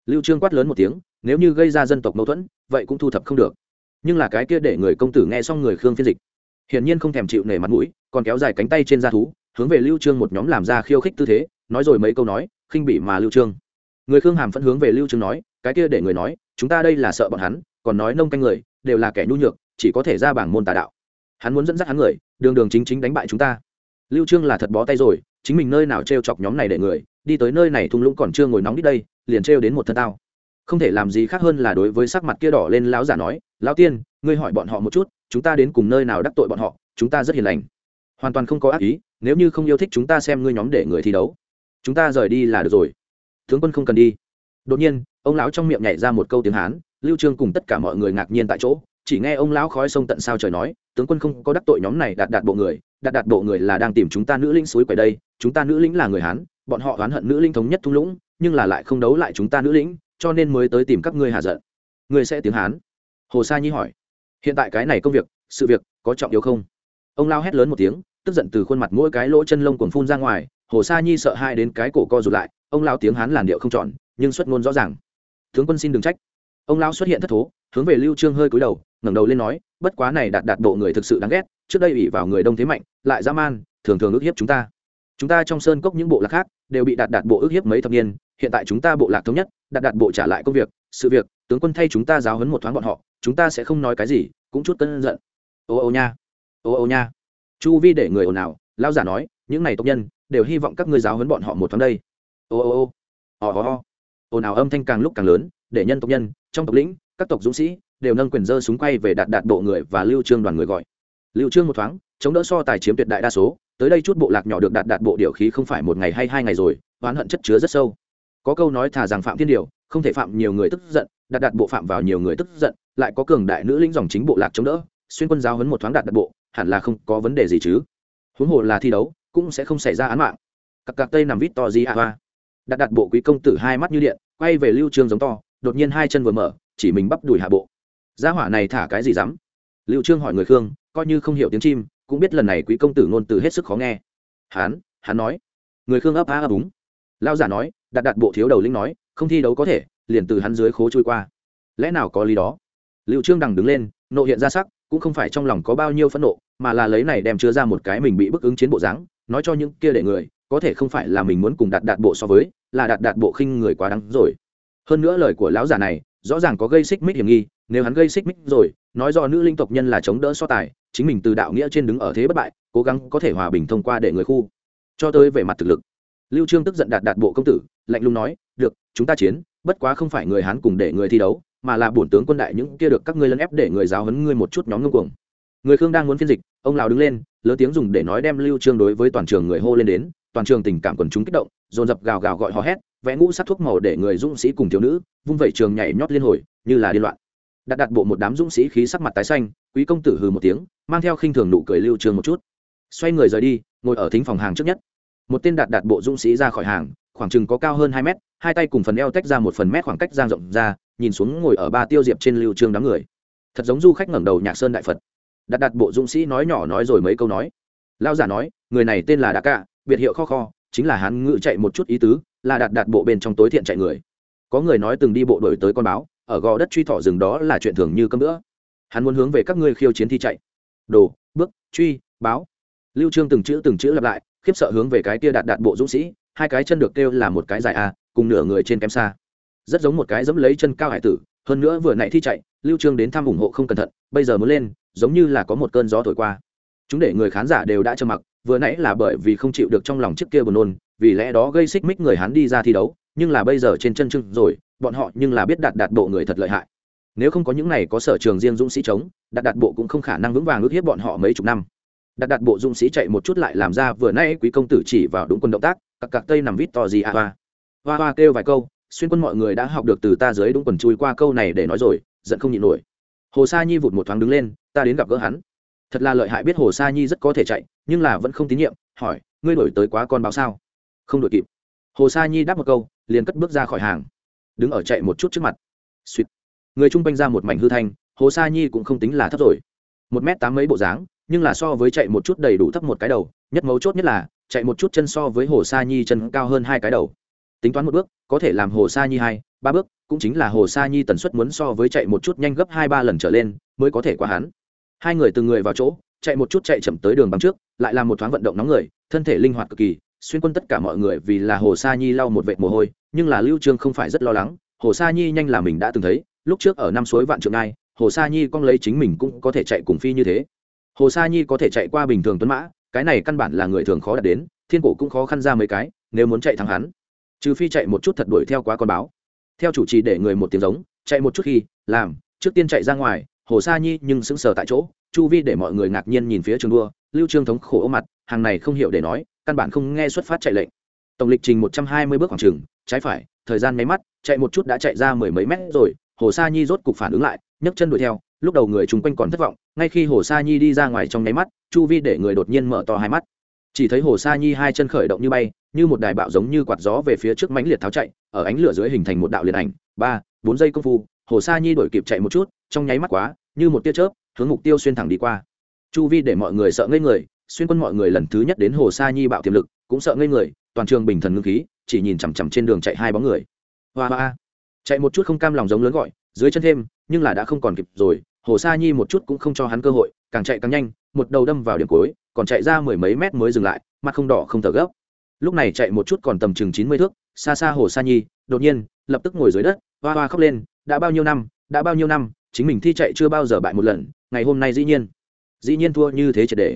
Lưu trương quát lớn một tiếng, nếu như gây ra dân tộc mâu thuẫn, vậy cũng thu thập không được. Nhưng là cái kia để người công tử nghe xong người khương phiên dịch, hiển nhiên không thèm chịu nể mặt mũi, còn kéo dài cánh tay trên da thú, hướng về lưu trương một nhóm làm ra khiêu khích tư thế, nói rồi mấy câu nói, khinh bỉ mà lưu trương. Người khương hàm phẫn hướng về lưu trương nói, cái kia để người nói, chúng ta đây là sợ bọn hắn, còn nói nông canh người, đều là kẻ nhu nhược, chỉ có thể ra bảng môn tà đạo hắn muốn dẫn dắt hắn người, đường đường chính chính đánh bại chúng ta. Lưu trương là thật bó tay rồi, chính mình nơi nào treo chọc nhóm này để người, đi tới nơi này thung lũng còn chưa ngồi nóng đi đây, liền treo đến một thân tao. Không thể làm gì khác hơn là đối với sắc mặt kia đỏ lên lão giả nói, lão tiên, ngươi hỏi bọn họ một chút, chúng ta đến cùng nơi nào đắc tội bọn họ, chúng ta rất hiền lành. Hoàn toàn không có ác ý, nếu như không yêu thích chúng ta xem ngươi nhóm để người thi đấu, chúng ta rời đi là được rồi. Tướng quân không cần đi. Đột nhiên, ông lão trong miệng nhảy ra một câu tiếng hán, lưu trương cùng tất cả mọi người ngạc nhiên tại chỗ chỉ nghe ông lão khói sông tận sao trời nói, tướng quân không có đắc tội nhóm này, đạt đạt bộ người, đạt đạt bộ người là đang tìm chúng ta nữ linh suối quầy đây, chúng ta nữ linh là người hán, bọn họ oán hận nữ linh thống nhất thung lũng, nhưng là lại không đấu lại chúng ta nữ lĩnh, cho nên mới tới tìm các ngươi hà giận. Ngươi sẽ tiếng hán? Hồ sa nhi hỏi. Hiện tại cái này công việc, sự việc, có trọng yếu không? Ông lao hét lớn một tiếng, tức giận từ khuôn mặt mỗi cái lỗ chân lông cuồng phun ra ngoài, hồ sa nhi sợ hai đến cái cổ co rụt lại, ông lao tiếng hán làn điệu không chọn nhưng xuất ngôn rõ ràng. Tướng quân xin đừng trách. Ông lao xuất hiện thất thố hướng về lưu trương hơi cúi đầu, ngẩng đầu lên nói, bất quá này đạt đạt bộ người thực sự đáng ghét, trước đây ủy vào người đông thế mạnh, lại dã man, thường thường ức hiếp chúng ta. Chúng ta trong sơn cốc những bộ lạc khác đều bị đạt đạt bộ ức hiếp mấy thập niên, hiện tại chúng ta bộ lạc thống nhất, đạt đạt bộ trả lại công việc, sự việc, tướng quân thay chúng ta giáo huấn một thoáng bọn họ, chúng ta sẽ không nói cái gì, cũng chút cơn giận. Ô ô nha, ô ô nha. Chu vi để người ồn ào lao giả nói, những này tộc nhân đều hy vọng các ngươi giáo huấn bọn họ một thoáng đây. Ô ô ô ò ò ò ồn ào âm thanh càng lúc càng lớn, để nhân tộc nhân, trong tộc lĩnh, các tộc dũng sĩ, đều nâng quyền dơ súng quay về đạt đạt bộ người và lưu trương đoàn người gọi. Lưu trương một thoáng, chống đỡ so tài chiếm tuyệt đại đa số, tới đây chút bộ lạc nhỏ được đạt đạt bộ điều khí không phải một ngày hay hai ngày rồi, oán hận chất chứa rất sâu. Có câu nói thả rằng phạm thiên điều, không thể phạm nhiều người tức giận, đạt đạt bộ phạm vào nhiều người tức giận, lại có cường đại nữ lĩnh dòng chính bộ lạc chống đỡ, xuyên quân giáo huấn một thoáng đạt đạt bộ, hẳn là không có vấn đề gì chứ. Huống hồ là thi đấu, cũng sẽ không xảy ra án mạng. Cặp cặp tây nằm vít to gì à hoa đạt đạt bộ quý công tử hai mắt như điện, quay về lưu trương giống to, đột nhiên hai chân vừa mở, chỉ mình bắp đùi hạ bộ. Gia hỏa này thả cái gì dám? Lưu trương hỏi người khương, coi như không hiểu tiếng chim, cũng biết lần này quý công tử ngôn từ hết sức khó nghe. Hắn hắn nói. Người khương ấp á ấp úng. Lao giả nói đạt đạt bộ thiếu đầu linh nói, không thi đấu có thể, liền từ hắn dưới khố trôi qua. Lẽ nào có lý đó? Lưu trương đằng đứng lên, nộ hiện ra sắc, cũng không phải trong lòng có bao nhiêu phẫn nộ, mà là lấy này đem chứa ra một cái mình bị bức ứng chiến bộ dáng, nói cho những kia để người, có thể không phải là mình muốn cùng đạt đạt bộ so với là đạt đạt bộ khinh người quá đáng rồi. Hơn nữa lời của lão giả này, rõ ràng có gây xích mích hiểm nghi, nếu hắn gây xích mích rồi, nói do nữ linh tộc nhân là chống đỡ so tài, chính mình từ đạo nghĩa trên đứng ở thế bất bại, cố gắng có thể hòa bình thông qua để người khu. Cho tới về mặt thực lực. Lưu trương tức giận đạt đạt bộ công tử, lạnh lùng nói, được, chúng ta chiến, bất quá không phải người hán cùng để người thi đấu, mà là bổn tướng quân đại những kia được các ngươi lấn ép để người giáo huấn ngươi một chút nhóm ngông cuồng. Người khương đang muốn phiên dịch, ông lão đứng lên, lớn tiếng dùng để nói đem lưu trương đối với toàn trường người hô lên đến toàn trường tình cảm quần chúng kích động, dồn dập gào gào gọi hò hét, vẽ ngũ sắc thuốc màu để người dũng sĩ cùng thiếu nữ vung vẩy trường nhảy nhót liên hồi, như là điên loạn. Đặt đặt bộ một đám dũng sĩ khí sắc mặt tái xanh, quý công tử hừ một tiếng, mang theo khinh thường nụ cười lưu trường một chút. Xoay người rời đi, ngồi ở thính phòng hàng trước nhất. Một tên đạt đạt bộ dũng sĩ ra khỏi hàng, khoảng chừng có cao hơn hai mét, hai tay cùng phần eo tách ra một phần mét khoảng cách giang rộng ra, nhìn xuống ngồi ở ba tiêu diệp trên lưu trương đám người. Thật giống du khách ngẩng đầu nhạc sơn đại phật. Đạt đạt bộ dũng sĩ nói nhỏ nói rồi mấy câu nói. Lao giả nói, người này tên là đa ca biệt hiệu kho kho, chính là hắn ngự chạy một chút ý tứ, là đạt đạt bộ bên trong tối thiện chạy người. Có người nói từng đi bộ đổi tới con báo, ở gò đất truy thọ rừng đó là chuyện thường như cơm nữa hắn muốn hướng về các ngươi khiêu chiến thi chạy. Đồ, bước, truy, báo. Lưu trương từng chữ từng chữ lặp lại, khiếp sợ hướng về cái kia đạt đạt bộ dũng sĩ, hai cái chân được kêu là một cái dài a, cùng nửa người trên kém xa. Rất giống một cái dẫm lấy chân cao hải tử, hơn nữa vừa nãy thi chạy, lưu trương đến thăm ủng hộ không cẩn thận, bây giờ muốn lên, giống như là có một cơn gió thổi qua. Chúng để người khán giả đều đã trầm mặc vừa nãy là bởi vì không chịu được trong lòng trước kia buồn nôn, vì lẽ đó gây xích mích người hắn đi ra thi đấu, nhưng là bây giờ trên chân trưng rồi, bọn họ nhưng là biết đạt đạt bộ người thật lợi hại. Nếu không có những này có sở trường riêng dũng sĩ chống, đạt đạt bộ cũng không khả năng vững vàng ước hiếp bọn họ mấy chục năm. Đạt đạt bộ dũng sĩ chạy một chút lại làm ra vừa nãy quý công tử chỉ vào đúng quân động tác, cặc cặc tây nằm vít to gì à hoa. Hoa hoa kêu vài câu, xuyên quân mọi người đã học được từ ta dưới đúng quần chui qua câu này để nói rồi, giận không nhịn nổi. Hồ sa nhi vụt một thoáng đứng lên, ta đến gặp gỡ hắn thật là lợi hại biết hồ sa nhi rất có thể chạy, nhưng là vẫn không tín nhiệm, hỏi, ngươi đổi tới quá con báo sao? Không đổi kịp. Hồ sa nhi đáp một câu, liền cất bước ra khỏi hàng, đứng ở chạy một chút trước mặt. Suýt người chung quanh ra một mảnh hư thanh, hồ sa nhi cũng không tính là thấp rồi. Một m tám mấy bộ dáng, nhưng là so với chạy một chút đầy đủ thấp một cái đầu, nhất mấu chốt nhất là, chạy một chút chân so với hồ sa nhi chân cao hơn hai cái đầu. Tính toán một bước, có thể làm hồ sa nhi hai, ba bước, cũng chính là hồ sa nhi tần suất muốn so với chạy một chút nhanh gấp hai ba lần trở lên, mới có thể qua hắn hai người từng người vào chỗ, chạy một chút chạy chậm tới đường băng trước, lại làm một thoáng vận động nóng người, thân thể linh hoạt cực kỳ, xuyên quân tất cả mọi người vì là hồ sa nhi lau một vệt mồ hôi, nhưng là lưu trương không phải rất lo lắng, hồ sa nhi nhanh là mình đã từng thấy, lúc trước ở năm suối vạn trượng ai hồ sa nhi con lấy chính mình cũng có thể chạy cùng phi như thế. Hồ sa nhi có thể chạy qua bình thường tuấn mã, cái này căn bản là người thường khó đạt đến, thiên cổ cũng khó khăn ra mấy cái, nếu muốn chạy thắng hắn. Trừ phi chạy một chút thật đuổi theo quá con báo. Theo chủ trì để người một tiếng giống, chạy một chút khi, làm, trước tiên chạy ra ngoài hồ sa nhi nhưng sững sờ tại chỗ, chu vi để mọi người ngạc nhiên nhìn phía trường đua, lưu trương thống khổ mặt, hàng này không hiểu để nói, căn bản không nghe xuất phát chạy lệnh. Tổng lịch trình 120 bước khoảng trường, trái phải, thời gian mấy mắt, chạy một chút đã chạy ra mười mấy mét rồi, hồ sa nhi rốt cục phản ứng lại, nhấc chân đuổi theo, lúc đầu người chung quanh còn thất vọng, ngay khi hồ sa nhi đi ra ngoài trong nháy mắt, chu vi để người đột nhiên mở to hai mắt. Chỉ thấy hồ sa nhi hai chân khởi động như bay, như một đài bạo giống như quạt gió về phía trước mãnh liệt tháo chạy, ở ánh lửa dưới hình thành một đạo liệt ảnh, ba, bốn giây công phu, hồ sa nhi đổi kịp chạy một chút, trong nháy mắt quá như một tia chớp, hướng mục tiêu xuyên thẳng đi qua. Chu vi để mọi người sợ ngây người, xuyên quân mọi người lần thứ nhất đến hồ sa nhi bạo tiềm lực, cũng sợ ngây người, toàn trường bình thần ngưng khí, chỉ nhìn chằm chằm trên đường chạy hai bóng người. Hoa hoa. Chạy một chút không cam lòng giống lớn gọi, dưới chân thêm, nhưng là đã không còn kịp rồi, hồ sa nhi một chút cũng không cho hắn cơ hội, càng chạy càng nhanh, một đầu đâm vào điểm cuối, còn chạy ra mười mấy mét mới dừng lại, mặt không đỏ không thở gấp. Lúc này chạy một chút còn tầm chừng chín mươi thước, xa xa hồ sa nhi, đột nhiên, lập tức ngồi dưới đất, hoa hoa khóc lên, đã bao nhiêu năm, đã bao nhiêu năm chính mình thi chạy chưa bao giờ bại một lần, ngày hôm nay dĩ nhiên. Dĩ nhiên thua như thế triệt để.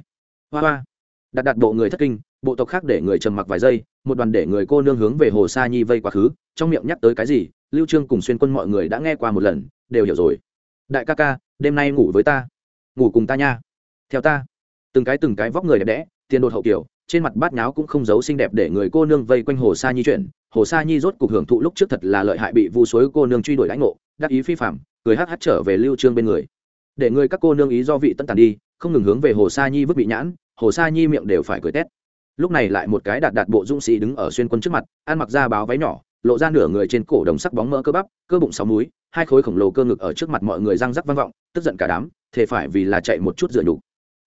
Hoa hoa. Đặt đặt bộ người thất kinh, bộ tộc khác để người trầm mặc vài giây, một đoàn để người cô nương hướng về hồ sa nhi vây quá khứ, trong miệng nhắc tới cái gì, lưu trương cùng xuyên quân mọi người đã nghe qua một lần, đều hiểu rồi. Đại ca ca, đêm nay ngủ với ta. Ngủ cùng ta nha. Theo ta. Từng cái từng cái vóc người đẹp đẽ, tiền đột hậu kiểu, trên mặt bát nháo cũng không giấu xinh đẹp để người cô nương vây quanh hồ sa nhi chuyển hồ sa nhi rốt cuộc hưởng thụ lúc trước thật là lợi hại bị vu suối cô nương truy đuổi lãnh ngộ, đắc ý phi phạm cười hắc hắc trở về lưu trương bên người. Để người các cô nương ý do vị tân tàn đi không ngừng hướng về hồ sa nhi vứt bị nhãn hồ sa nhi miệng đều phải cười tét. Lúc này lại một cái đạt đạt bộ dũng sĩ đứng ở xuyên quân trước mặt ăn mặc ra báo váy nhỏ lộ ra nửa người trên cổ đồng sắc bóng mỡ cơ bắp cơ bụng sáu múi hai khối khổng lồ cơ ngực ở trước mặt mọi người răng rắc vang vọng tức giận cả đám thể phải vì là chạy một chút dựa nhục.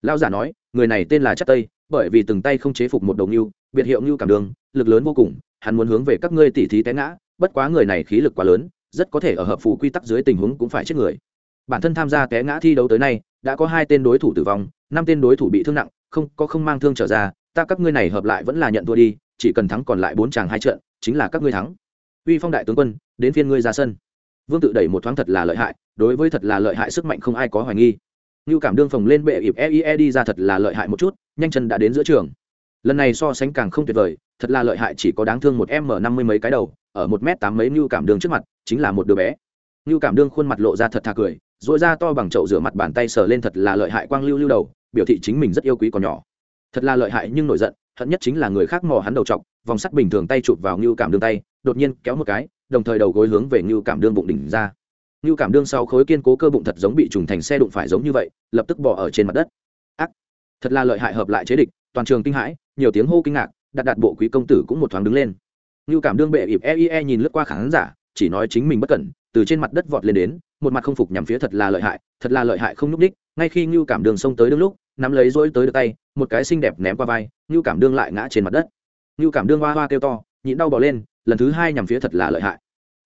Lao giả nói người này tên là chắc tây bởi vì từng tay không chế phục một đồng nhu, biệt hiệu nhu cảm đường lực lớn vô cùng hắn muốn hướng về các ngươi tỉ thí té ngã bất quá người này khí lực quá lớn rất có thể ở hợp phù quy tắc dưới tình huống cũng phải chết người. Bản thân tham gia té ngã thi đấu tới nay, đã có hai tên đối thủ tử vong, năm tên đối thủ bị thương nặng, không, có không mang thương trở ra, ta các ngươi này hợp lại vẫn là nhận thua đi, chỉ cần thắng còn lại bốn chàng hai trận, chính là các ngươi thắng. Uy phong đại tướng quân, đến phiên ngươi ra sân. Vương tự đẩy một thoáng thật là lợi hại, đối với thật là lợi hại sức mạnh không ai có hoài nghi. Như cảm đương phòng lên bệ ịp eie đi ra thật là lợi hại một chút, nhanh chân đã đến giữa trường. Lần này so sánh càng không tuyệt vời, thật là lợi hại chỉ có đáng thương một m năm mươi mấy cái đầu ở một m tám mấy như cảm đương trước mặt, chính là một đứa bé. Như cảm đương khuôn mặt lộ ra thật thà cười dội ra to bằng chậu rửa mặt bàn tay sờ lên thật là lợi hại quang lưu lưu đầu, biểu thị chính mình rất yêu quý còn nhỏ. Thật là lợi hại nhưng nổi giận, hận nhất chính là người khác mò hắn đầu t vòng sắt bình thường tay chụp vào ngưu cảm đương tay, đột nhiên kéo một cái, đồng thời đầu gối hướng về ngưu cảm đương bụng đỉnh ra. Ngưu cảm đương sau khối kiên cố cơ bụng thật giống bị trùng thành xe đụng phải giống như vậy, lập tức bỏ ở trên mặt đất. Ác! Thật là lợi hại hợp lại chế địch, toàn trường kinh hãi, nhiều tiếng hô kinh ngạc, đặt đặt bộ quý công tử cũng một thoáng đứng lên ngưu cảm đương bệ ịp eie e nhìn lướt qua khán giả, chỉ nói chính mình bất cẩn, từ trên mặt đất vọt lên đến, một mặt không phục nhằm phía thật là lợi hại, thật là lợi hại không nhúc đích ngay khi ngưu cảm đường xông tới đương lúc, nắm lấy rỗi tới được tay, một cái xinh đẹp ném qua vai, ngưu cảm đương lại ngã trên mặt đất. Ngưu cảm đương hoa hoa kêu to, nhịn đau bỏ lên, lần thứ hai nhằm phía thật là lợi hại.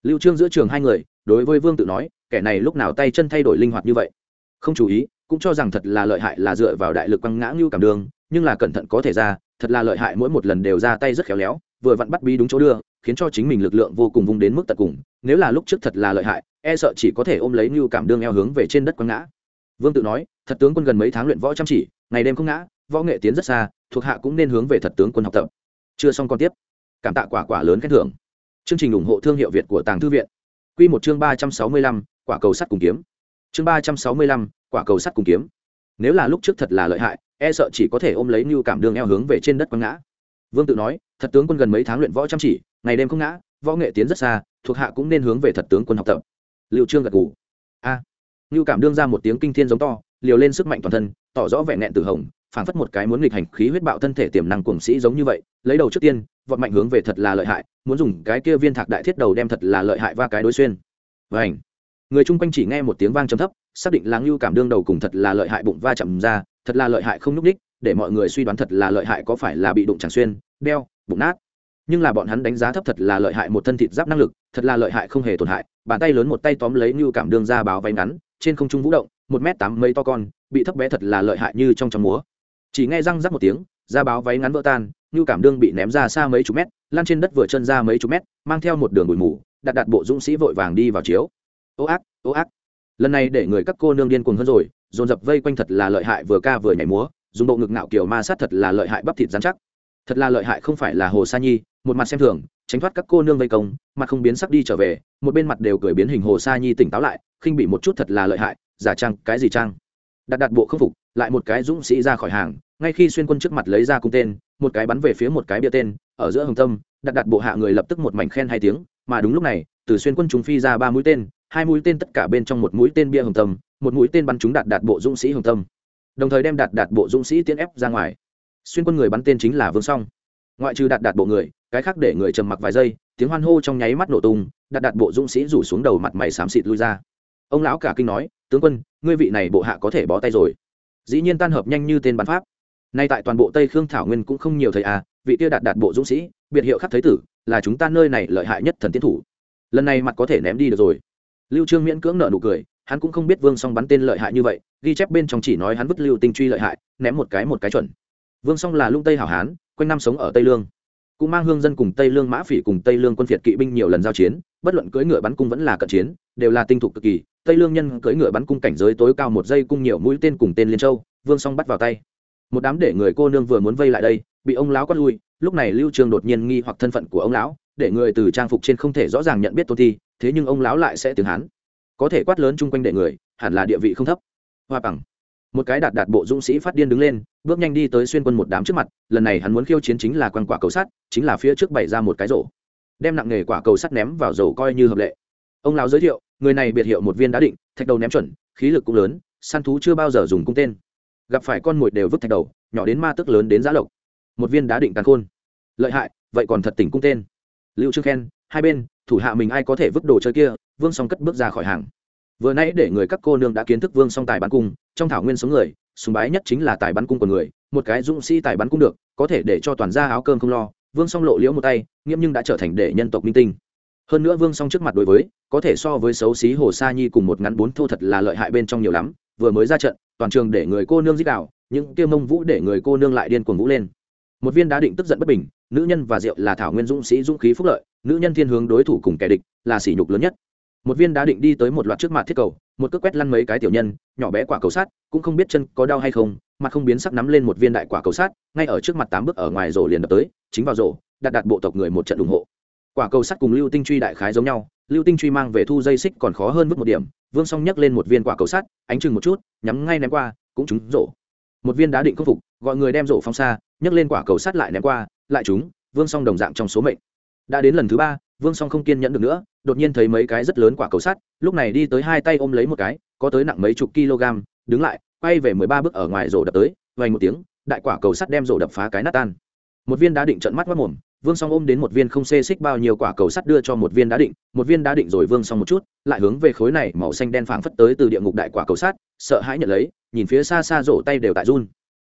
Lưu trương giữa trường hai người, đối với vương tự nói, kẻ này lúc nào tay chân thay đổi linh hoạt như vậy? Không chú ý, cũng cho rằng thật là lợi hại là dựa vào đại lực quăng ngã ngưu cảm đương nhưng là cẩn thận có thể ra, thật là lợi hại mỗi một lần đều ra tay rất khéo léo vừa vặn bắt bí đúng chỗ đưa, khiến cho chính mình lực lượng vô cùng vung đến mức tận cùng, nếu là lúc trước thật là lợi hại e sợ chỉ có thể ôm lấy như cảm đương eo hướng về trên đất quăng ngã. Vương tự nói, thật tướng quân gần mấy tháng luyện võ chăm chỉ, ngày đêm không ngã, võ nghệ tiến rất xa, thuộc hạ cũng nên hướng về thật tướng quân học tập. Chưa xong còn tiếp. Cảm tạ quả quả lớn khen thưởng. Chương trình ủng hộ thương hiệu việt của tàng thư viện. Q một chương ba trăm sáu mươi lăm, quả cầu sắt cùng kiếm. Chương ba trăm sáu mươi lăm, quả cầu sắt cùng kiếm. Nếu là lúc trước thật là lợi hại e sợ chỉ có thể ôm lấy như cảm đường eo hướng về trên đất quăng ngã. Vương tự nói thật tướng quân gần mấy tháng luyện võ chăm chỉ ngày đêm không ngã võ nghệ tiến rất xa thuộc hạ cũng nên hướng về thật tướng quân học tập. Liệu trương gật gù. a. À, cảm đương ra một tiếng kinh thiên giống to liều lên sức mạnh toàn thân tỏ rõ vẻ nẹn từ hồng phảng phất một cái muốn nghịch hành khí huyết bạo thân thể tiềm năng cuồng sĩ giống như vậy lấy đầu trước tiên vọt mạnh hướng về thật là lợi hại muốn dùng cái kia viên thạc đại thiết đầu đem thật là lợi hại va cái đối xuyên. Vảnh người chung quanh chỉ nghe một tiếng vang trầm thấp xác định là ngưu cảm đương đầu cùng thật là lợi hại bụng va chạm ra thật là lợi hại không nhúc đích để mọi người suy đoán thật là lợi hại có phải là bị đụng chẳng xuyên đeo bụng nát. Nhưng là bọn hắn đánh giá thấp thật là lợi hại một thân thịt giáp năng lực, thật là lợi hại không hề tổn hại, bàn tay lớn một tay tóm lấy như cảm đương ra báo váy ngắn, trên không trung vũ động, một m tám mấy to con, bị thấp bé thật là lợi hại như trong trong múa. Chỉ nghe răng rắc một tiếng, ra báo váy ngắn vỡ tan như cảm đương bị ném ra xa mấy chục mét lan trên đất vừa chân ra mấy chục mét, mang theo một đường bụi mù, đặt đặt bộ dũng sĩ vội vàng đi vào chiếu. Ô ác ô ác. Lần này để người các cô nương điên cuồng hơn rồi, dồn dập vây quanh thật là lợi hại vừa ca vừa nhảy múa, dùng bộ ngực ngạo kiểu ma sát thật là lợi hại bắp thịt dán chắc thật là lợi hại không phải là hồ sa nhi, một mặt xem thường, tránh thoát các cô nương vây công, mặt không biến sắc đi trở về, một bên mặt đều cười biến hình hồ sa nhi tỉnh táo lại, khinh bị một chút thật là lợi hại, giả trang, cái gì trang? Đặt đặt bộ không phục, lại một cái dũng sĩ ra khỏi hàng, ngay khi xuyên quân trước mặt lấy ra cung tên, một cái bắn về phía một cái bia tên, ở giữa hồng tâm, đặt đặt bộ hạ người lập tức một mảnh khen hai tiếng, mà đúng lúc này, từ xuyên quân chúng phi ra ba mũi tên, hai mũi tên tất cả bên trong một mũi tên bia hồng tâm, một mũi tên bắn chúng đạt đạt bộ dũng sĩ hồng tâm. Đồng thời đem đạt đạt bộ dũng sĩ tiến ép ra ngoài xuyên quân người bắn tên chính là vương song ngoại trừ đạt đạt bộ người cái khác để người trầm mặc vài giây tiếng hoan hô trong nháy mắt nổ tung đạt đạt bộ dũng sĩ rủ xuống đầu mặt mày xám xịt lui ra ông lão cả kinh nói tướng quân ngươi vị này bộ hạ có thể bó tay rồi dĩ nhiên tan hợp nhanh như tên bắn pháp nay tại toàn bộ tây khương thảo nguyên cũng không nhiều thầy à vị tiêu đạt đạt bộ dũng sĩ biệt hiệu khắc thấy tử là chúng ta nơi này lợi hại nhất thần tiến thủ lần này mặt có thể ném đi được rồi lưu trương miễn cưỡng nợ nụ cười hắn cũng không biết vương song bắn tên lợi hại như vậy ghi chép bên trong chỉ nói hắn vứt lưu tinh truy lợi hại ném một cái một cái chuẩn vương song là lung tây hảo hán, quanh năm sống ở tây lương. Cũng mang hương dân cùng tây lương mã phỉ cùng tây lương quân phiệt kỵ binh nhiều lần giao chiến, bất luận cưỡi ngựa bắn cung vẫn là cận chiến, đều là tinh thục cực kỳ. Tây lương nhân cưỡi ngựa bắn cung cảnh giới tối cao một giây cung nhiều mũi tên cùng tên liên châu, vương song bắt vào tay. Một đám để người cô nương vừa muốn vây lại đây, bị ông lão quát lui, lúc này lưu trường đột nhiên nghi hoặc thân phận của ông lão, để người từ trang phục trên không thể rõ ràng nhận biết tôn thi, thế nhưng ông lão lại sẽ tiếng hán. Có thể quát lớn chung quanh đệ người, hẳn là địa vị không thấp. Hoa bằng một cái đạt đạt bộ dũng sĩ phát điên đứng lên, bước nhanh đi tới xuyên quân một đám trước mặt, lần này hắn muốn khiêu chiến chính là quan quả cầu sắt, chính là phía trước bày ra một cái rổ. Đem nặng nghề quả cầu sắt ném vào rổ coi như hợp lệ. Ông lão giới thiệu, người này biệt hiệu một viên đá định, thạch đầu ném chuẩn, khí lực cũng lớn, săn thú chưa bao giờ dùng cung tên. Gặp phải con mồi đều vứt thạch đầu, nhỏ đến ma tức lớn đến giá lộc. Một viên đá định tàn khôn. Lợi hại, vậy còn thật tỉnh cung tên. Lưu trương khen, hai bên, thủ hạ mình ai có thể vứt đồ chơi kia, vương song cất bước ra khỏi hàng vừa nãy để người các cô nương đã kiến thức vương song tài bắn cung, trong thảo nguyên số người, sùng bái nhất chính là tài bắn cung của người, một cái dũng sĩ tài bắn cung được, có thể để cho toàn gia áo cơm không lo, vương song lộ liễu một tay nghiễm nhưng đã trở thành đệ nhân tộc minh tinh. Hơn nữa vương song trước mặt đối với, có thể so với xấu xí hồ sa nhi cùng một ngắn bốn thô thật là lợi hại bên trong nhiều lắm, vừa mới ra trận, toàn trường để người cô nương dích đạo, những tiêu mông vũ để người cô nương lại điên cuồng vũ lên. Một viên đá định tức giận bất bình, nữ nhân và rượu là thảo nguyên dũng sĩ dũng khí phúc lợi, nữ nhân thiên hướng đối thủ cùng kẻ địch là sỉ nhục lớn nhất một viên đá định đi tới một loạt trước mặt thiết cầu, một cước quét lăn mấy cái tiểu nhân, nhỏ bé quả cầu sắt, cũng không biết chân có đau hay không mặt không biến sắc nắm lên một viên đại quả cầu sắt, ngay ở trước mặt tám bước ở ngoài rổ liền đập tới, chính vào rổ, đặt đặt bộ tộc người một trận ủng hộ. Quả cầu sắt cùng lưu tinh truy đại khái giống nhau, lưu tinh truy mang về thu dây xích còn khó hơn mức một điểm, vương song nhấc lên một viên quả cầu sắt, ánh chừng một chút, nhắm ngay ném qua, cũng trúng rổ. Một viên đá định khắc phục, gọi người đem rổ phong xa, nhấc lên quả cầu sắt lại ném qua, lại trúng, vương song đồng dạng trong số mệnh. Đã đến lần thứ ba, vương song không kiên nhẫn được nữa đột nhiên thấy mấy cái rất lớn quả cầu sắt, lúc này đi tới hai tay ôm lấy một cái, có tới nặng mấy chục kg, đứng lại, quay về mười ba bước ở ngoài rổ đập tới vành một tiếng, đại quả cầu sắt đem rổ đập phá cái nát tan. Một viên đá định trận mắt mất mồm, vương song ôm đến một viên không xê xích bao nhiêu quả cầu sắt đưa cho một viên đá định, một viên đá định rồi vương song một chút, lại hướng về khối này màu xanh đen phảng phất tới từ địa ngục đại quả cầu sắt, sợ hãi nhận lấy, nhìn phía xa xa rổ tay đều tại run.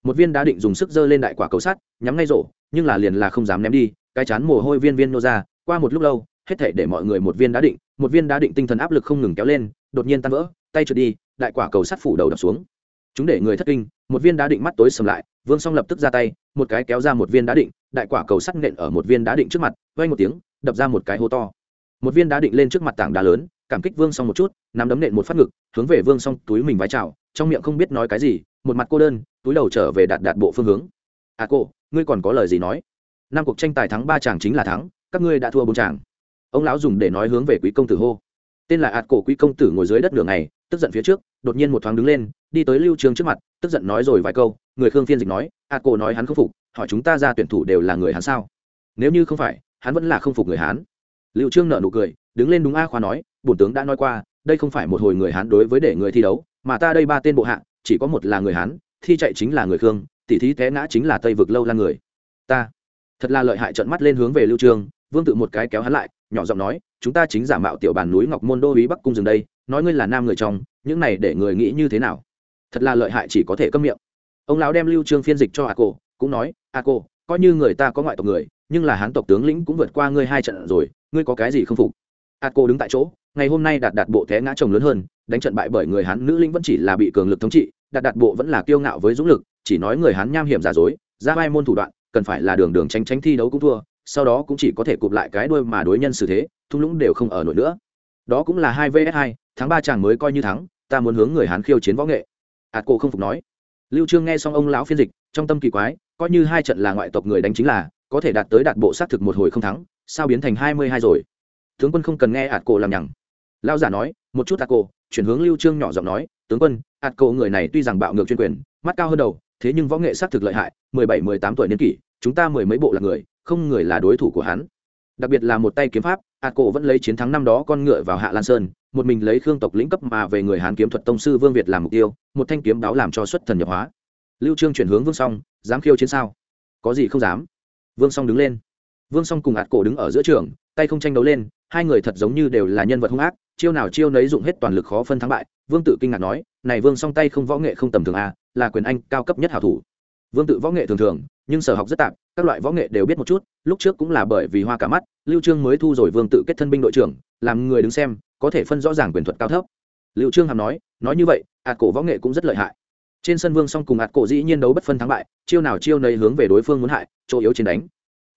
Một viên đá định dùng sức giơ lên đại quả cầu sắt, nhắm ngay rổ, nhưng là liền là không dám ném đi, cái chán mồ hôi viên viên nô ra, qua một lúc lâu hết thể để mọi người một viên đá định, một viên đá định tinh thần áp lực không ngừng kéo lên, đột nhiên tan vỡ, tay trượt đi, đại quả cầu sắt phủ đầu đập xuống. Chúng để người thất kinh, một viên đá định mắt tối sầm lại, vương song lập tức ra tay, một cái kéo ra một viên đá định, đại quả cầu sắt nện ở một viên đá định trước mặt vay một tiếng, đập ra một cái hố to. Một viên đá định lên trước mặt tảng đá lớn, cảm kích vương song một chút, nắm đấm nện một phát ngực, hướng về vương song túi mình vái chào, trong miệng không biết nói cái gì, một mặt cô đơn, túi đầu trở về đạt đạt bộ phương hướng. À cô, ngươi còn có lời gì nói? Năm cuộc tranh tài thắng ba chàng chính là thắng, các ngươi đã thua bốn chàng ông lão dùng để nói hướng về quý công tử hô. Tên là ạt cổ quý công tử ngồi dưới đất đường này tức giận phía trước, đột nhiên một thoáng đứng lên, đi tới lưu trường trước mặt, tức giận nói rồi vài câu, người khương phiên dịch nói, ạt cổ nói hắn không phục, hỏi chúng ta ra tuyển thủ đều là người hắn sao? Nếu như không phải, hắn vẫn là không phục người hán. Lưu trương nở nụ cười, đứng lên đúng a khoa nói, bổn tướng đã nói qua, đây không phải một hồi người hán đối với để người thi đấu, mà ta đây ba tên bộ hạ, chỉ có một là người hán, thi chạy chính là người khương, tỷ thí té ngã chính là tây vực lâu là người. Ta. Thật là lợi hại trận mắt lên hướng về lưu trương, vương tự một cái kéo hắn lại nhỏ giọng nói, chúng ta chính giả mạo tiểu bàn núi ngọc môn đô ý bắc cung rừng đây, nói ngươi là nam người trong, những này để người nghĩ như thế nào? Thật là lợi hại chỉ có thể câm miệng. Ông lão đem lưu trương phiên dịch cho a cô cũng nói, a cô coi như người ta có ngoại tộc người, nhưng là hán tộc tướng lĩnh cũng vượt qua ngươi hai trận rồi, ngươi có cái gì không phục? A cô đứng tại chỗ, ngày hôm nay đạt đạt bộ té ngã chồng lớn hơn, đánh trận bại bởi người hán nữ lĩnh vẫn chỉ là bị cường lực thống trị, đạt đạt bộ vẫn là kiêu ngạo với dũng lực, chỉ nói người hán nham hiểm giả dối, ra vai môn thủ đoạn, cần phải là đường đường tránh tránh thi đấu cũng thua sau đó cũng chỉ có thể cụp lại cái đuôi mà đối nhân xử thế, thung lũng đều không ở nổi nữa. Đó cũng là hai vs hai, tháng ba chàng mới coi như thắng, ta muốn hướng người hán khiêu chiến võ nghệ. Ạt cổ không phục nói. Lưu trương nghe xong ông lão phiên dịch, trong tâm kỳ quái, coi như hai trận là ngoại tộc người đánh chính là, có thể đạt tới đạt bộ xác thực một hồi không thắng, sao biến thành hai mươi hai rồi? Tướng quân không cần nghe ạt cổ làm nhằng. Lão giả nói, một chút ạt cổ. Chuyển hướng lưu trương nhỏ giọng nói, tướng quân ạt cổ người này tuy rằng bạo ngược chuyên quyền, mắt cao hơn đầu, thế nhưng võ nghệ xác thực lợi hại, mười bảy, mười tám tuổi niên kỷ, chúng ta mười mấy bộ là người không người là đối thủ của hắn. Đặc biệt là một tay kiếm pháp a cổ vẫn lấy chiến thắng năm đó con ngựa vào hạ lan sơn, một mình lấy khương tộc lĩnh cấp mà về người hán kiếm thuật tông sư vương việt làm mục tiêu, một thanh kiếm đáo làm cho xuất thần nhập hóa. Lưu trương chuyển hướng vương song, dám khiêu chiến sao? Có gì không dám? Vương song đứng lên. Vương song cùng ạt cổ đứng ở giữa trường, tay không tranh đấu lên, hai người thật giống như đều là nhân vật hung ác, chiêu nào chiêu nấy dụng hết toàn lực khó phân thắng bại. Vương tự kinh ngạc nói, này vương song tay không võ nghệ không tầm thường a là quyền anh cao cấp nhất hảo thủ. Vương tự võ nghệ thường thường, nhưng sở học rất tạm các loại võ nghệ đều biết một chút, lúc trước cũng là bởi vì hoa cả mắt, lưu trương mới thu rồi vương tự kết thân binh đội trưởng, làm người đứng xem, có thể phân rõ ràng quyền thuật cao thấp. Lưu trương hàm nói nói như vậy, ạt cổ võ nghệ cũng rất lợi hại. Trên sân vương song cùng ạt cổ dĩ nhiên đấu bất phân thắng bại, chiêu nào chiêu nấy hướng về đối phương muốn hại, chỗ yếu chiến đánh.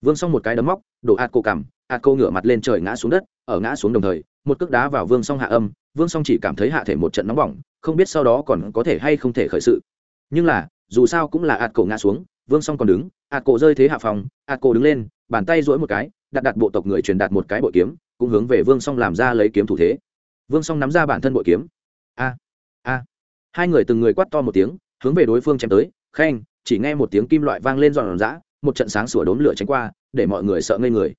Vương song một cái đấm móc, đổ ạt cổ cằm, ạt cổ ngửa mặt lên trời ngã xuống đất, ở ngã xuống đồng thời, một cước đá vào vương song hạ âm, vương song chỉ cảm thấy hạ thể một trận nóng bỏng, không biết sau đó còn có thể hay không thể khởi sự. Nhưng là, dù sao cũng là ạt cổ ngã xuống vương song còn đứng ạt cổ rơi thế hạ phòng ạt cổ đứng lên, bàn tay duỗi một cái đặt đặt bộ tộc người truyền đạt một cái bội kiếm, cũng hướng về vương song làm ra lấy kiếm thủ thế. Vương song nắm ra bản thân bội kiếm. A a. Hai người từng người quát to một tiếng, hướng về đối phương chém tới. Khen chỉ nghe một tiếng kim loại vang lên giòn giã, một trận sáng sủa đốn lửa tránh qua, để mọi người sợ ngây người.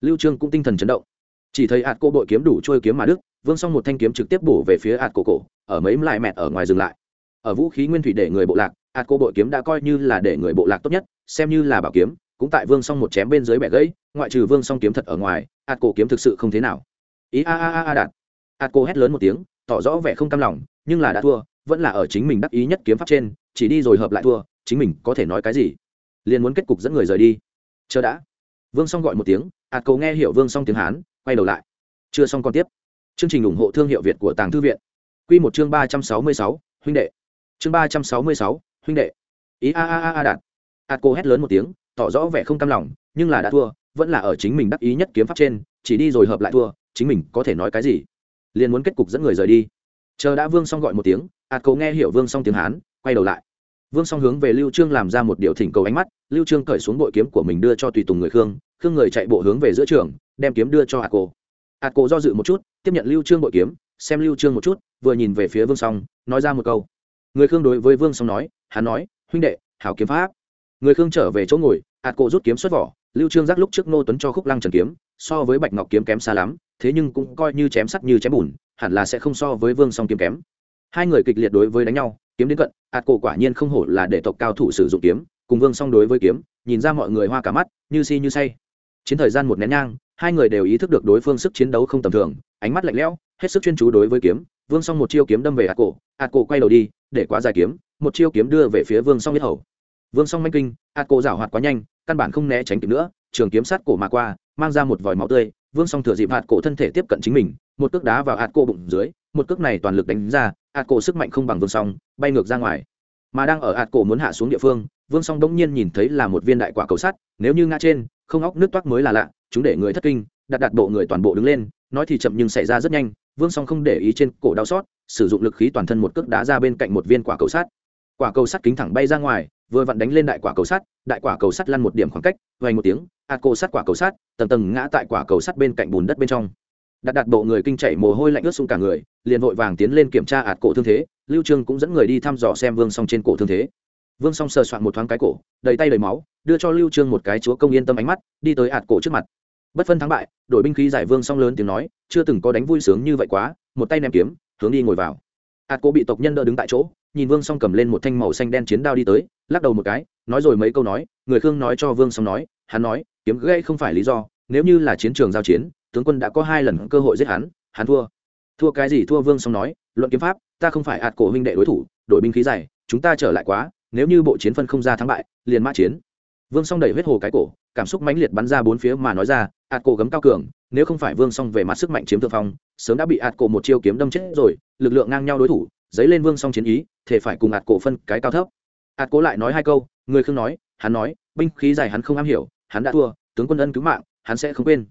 Lưu trương cũng tinh thần chấn động. Chỉ thấy ạt cô bội kiếm đủ trôi kiếm mà đức vương song một thanh kiếm trực tiếp bổ về phía ạt cổ cổ, ở mấy lại mẹt ở ngoài dừng lại. Ở vũ khí nguyên thủy để người bộ lạc ạt cô bội kiếm đã coi như là để người bộ lạc tốt nhất, xem như là bảo kiếm, cũng tại vương song một chém bên dưới bẻ gãy, ngoại trừ vương song kiếm thật ở ngoài ạt cô kiếm thực sự không thế nào. Ý a a a a đạt. Ạt cô hét lớn một tiếng, tỏ rõ vẻ không cam lòng, nhưng là đã thua, vẫn là ở chính mình đắc ý nhất kiếm pháp trên, chỉ đi rồi hợp lại thua, chính mình có thể nói cái gì? Liền muốn kết cục dẫn người rời đi. Chờ đã. Vương song gọi một tiếng ạt cô nghe hiểu vương song tiếng hán, quay đầu lại. Chưa xong còn tiếp. Chương trình ủng hộ thương hiệu việt của tàng thư viện. Q một chương ba trăm sáu mươi sáu, huynh đệ. Chương ba trăm sáu mươi sáu huynh đệ. Ý a a a a đạt. Ạt cô hét lớn một tiếng, tỏ rõ vẻ không cam lòng, nhưng là đã thua, vẫn là ở chính mình đắc ý nhất kiếm pháp trên, chỉ đi rồi hợp lại thua, chính mình có thể nói cái gì? Liền muốn kết cục dẫn người rời đi. Chờ đã vương xong gọi một tiếng, ạt cầu nghe hiểu vương xong tiếng hán, quay đầu lại. Vương xong hướng về lưu trương làm ra một điều thỉnh cầu ánh mắt, lưu trương cởi xuống bội kiếm của mình đưa cho tùy tùng người khương khương người chạy bộ hướng về giữa trường, đem kiếm đưa cho ạt cô. Ạt cô do dự một chút, tiếp nhận lưu trương bội kiếm, xem lưu trương một chút, vừa nhìn về phía vương song, nói ra một câu. Người khương đối với vương song nói hắn nói, huynh đệ, hảo kiếm pháp. Người khương trở về chỗ ngồi, ạt cộ rút kiếm xuất vỏ, lưu trương giác lúc trước nô tuấn cho khúc lăng trần kiếm, so với bạch ngọc kiếm kém xa lắm, thế nhưng cũng coi như chém sắt như chém bùn, hẳn là sẽ không so với vương song kiếm kém. Hai người kịch liệt đối với đánh nhau, kiếm đến cận, ạt cổ quả nhiên không hổ là để tộc cao thủ sử dụng kiếm, cùng vương song đối với kiếm, nhìn ra mọi người hoa cả mắt, như si như say. Chiến thời gian một nén nhang, hai người đều ý thức được đối phương sức chiến đấu không tầm thường, ánh mắt lạnh lẽo, hết sức chuyên chú đối với kiếm vương song một chiêu kiếm đâm về ạt cổ ạt cổ quay đầu đi, để quá dài kiếm, một chiêu kiếm đưa về phía vương song biết hầu. Vương song manh kinh ạt cổ rảo hoạt quá nhanh, căn bản không né tránh kịp nữa, trường kiếm sát cổ mà qua, mang ra một vòi máu tươi, vương song thừa dịp hạt cổ thân thể tiếp cận chính mình, một cước đá vào hạt cổ bụng dưới, một cước này toàn lực đánh ra hạt cổ sức mạnh không bằng vương song bay ngược ra ngoài. Mà đang ở hạt cổ muốn hạ xuống địa phương, vương song đông nhiên nhìn thấy là một viên đại quả cầu sắt, nếu như ngã trên, không óc nước toát mới là lạ, chúng để người thất kinh, đặt đặt bộ người toàn bộ đứng lên, nói thì chậm nhưng xảy ra rất nhanh vương song không để ý trên cổ đau xót, sử dụng lực khí toàn thân một cước đá ra bên cạnh một viên quả cầu sắt. Quả cầu sắt kính thẳng bay ra ngoài, vừa vặn đánh lên đại quả cầu sắt, đại quả cầu sắt lăn một điểm khoảng cách vành một tiếng, ạt cổ sắt quả cầu sắt, tầng tầng ngã tại quả cầu sắt bên cạnh bùn đất bên trong. Đặt đặt bộ người kinh chảy mồ hôi lạnh ướt xuống cả người, liền vội vàng tiến lên kiểm tra ạt cổ thương thế, lưu trương cũng dẫn người đi thăm dò xem vương song trên cổ thương thế. Vương song sờ soạn một thoáng cái cổ, đầy tay đầy máu, đưa cho lưu trương một cái chúa công yên tâm ánh mắt, đi tới ạt cổ trước mặt bất phân thắng bại, đội binh khí giải vương song lớn tiếng nói, chưa từng có đánh vui sướng như vậy quá, một tay ném kiếm, hướng đi ngồi vào. Ạt cổ bị tộc nhân đỡ đứng tại chỗ, nhìn vương song cầm lên một thanh màu xanh đen chiến đao đi tới, lắc đầu một cái, nói rồi mấy câu nói, người khương nói cho vương song nói, hắn nói, kiếm gây không phải lý do, nếu như là chiến trường giao chiến, tướng quân đã có hai lần cơ hội giết hắn hắn thua. Thua cái gì thua vương song nói, luận kiếm pháp, ta không phải ạt cổ huynh đệ đối thủ, đội binh khí dày chúng ta trở lại quá, nếu như bộ chiến phân không ra thắng bại, liền mã chiến vương song đẩy huyết hồ cái cổ, cảm xúc mãnh liệt bắn ra bốn phía mà nói ra, ạt cổ gấm cao cường, nếu không phải vương song về mặt sức mạnh chiếm thượng phong, sớm đã bị ạt cổ một chiêu kiếm đâm chết rồi, lực lượng ngang nhau đối thủ, dấy lên vương song chiến ý, thể phải cùng ạt cổ phân cái cao thấp. Ạt cổ lại nói hai câu, người khương nói, hắn nói, binh khí dài hắn không am hiểu, hắn đã thua, tướng quân ân cứu mạng, hắn sẽ không quên.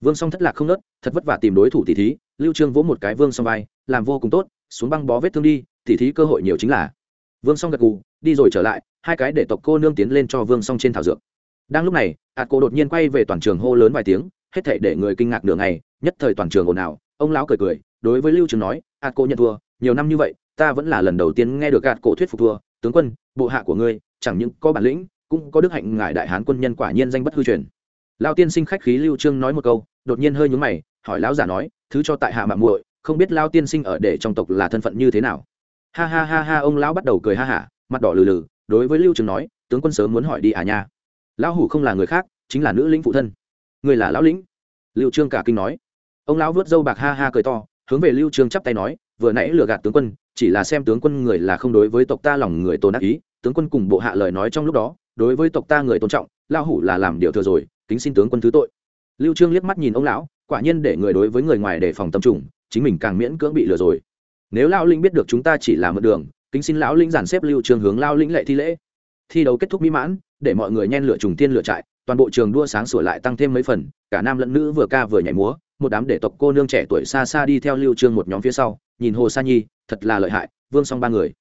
Vương song thất lạc không nớt, thật vất vả tìm đối thủ tỷ thí, lưu trương vỗ một cái vương song vai, làm vô cùng tốt, xuống băng bó vết thương đi, tỷ thí cơ hội nhiều chính là. Vương song gật gù, đi rồi trở lại hai cái để tộc cô nương tiến lên cho vương song trên thảo dược đang lúc này ạt cô đột nhiên quay về toàn trường hô lớn vài tiếng hết thể để người kinh ngạc nửa ngày nhất thời toàn trường ồn ào ông lão cười cười đối với lưu trường nói ạt cô nhận thua nhiều năm như vậy ta vẫn là lần đầu tiên nghe được ạt cô thuyết phục thua tướng quân bộ hạ của ngươi chẳng những có bản lĩnh cũng có đức hạnh ngài đại hán quân nhân quả nhiên danh bất hư truyền lao tiên sinh khách khí lưu trương nói một câu đột nhiên hơi nhướng mày hỏi lão giả nói thứ cho tại hạ mạng muội không biết lao tiên sinh ở để trong tộc là thân phận như thế nào ha ha ha ha ông lão bắt đầu cười ha hả mặt đỏ lừ lừ đối với lưu Trường nói, tướng quân sớm muốn hỏi đi à nha. Lão hủ không là người khác, chính là nữ lĩnh phụ thân. Người là lão lĩnh. Lưu trương cả kinh nói. Ông lão vớt dâu bạc ha ha cười to, hướng về lưu trương chắp tay nói, vừa nãy lừa gạt tướng quân, chỉ là xem tướng quân người là không đối với tộc ta lòng người tôn ác ý, tướng quân cùng bộ hạ lời nói trong lúc đó, đối với tộc ta người tôn trọng, lão hủ là làm điều thừa rồi, kính xin tướng quân thứ tội. Lưu trương liếc mắt nhìn ông lão, quả nhiên để người đối với người ngoài để phòng tâm trùng, chính mình càng miễn cưỡng bị lừa rồi. Nếu lão linh biết được chúng ta chỉ là một đường kính xin lão linh giản xếp lưu trường hướng lão linh lệ thi lễ. Thi đấu kết thúc mỹ mãn, để mọi người nhen lửa trùng tiên lửa trại, toàn bộ trường đua sáng sủa lại tăng thêm mấy phần, cả nam lẫn nữ vừa ca vừa nhảy múa, một đám để tộc cô nương trẻ tuổi xa xa đi theo lưu trương một nhóm phía sau, nhìn hồ sa nhi, thật là lợi hại, vương song ba người.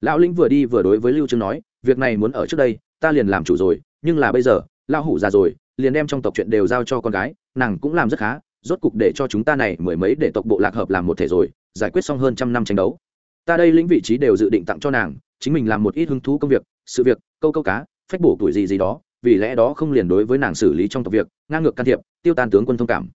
Lão linh vừa đi vừa đối với lưu trương nói, việc này muốn ở trước đây, ta liền làm chủ rồi, nhưng là bây giờ, lão hủ già rồi, liền đem trong tộc chuyện đều giao cho con gái, nàng cũng làm rất khá, rốt cục để cho chúng ta này mười mấy để tộc bộ lạc hợp làm một thể rồi, giải quyết xong hơn trăm năm tranh đấu ta đây lĩnh vị trí đều dự định tặng cho nàng, chính mình làm một ít hứng thú công việc, sự việc, câu câu cá, phách bổ tuổi gì gì đó, vì lẽ đó không liền đối với nàng xử lý trong tộc việc, ngang ngược can thiệp, tiêu tan tướng quân thông cảm.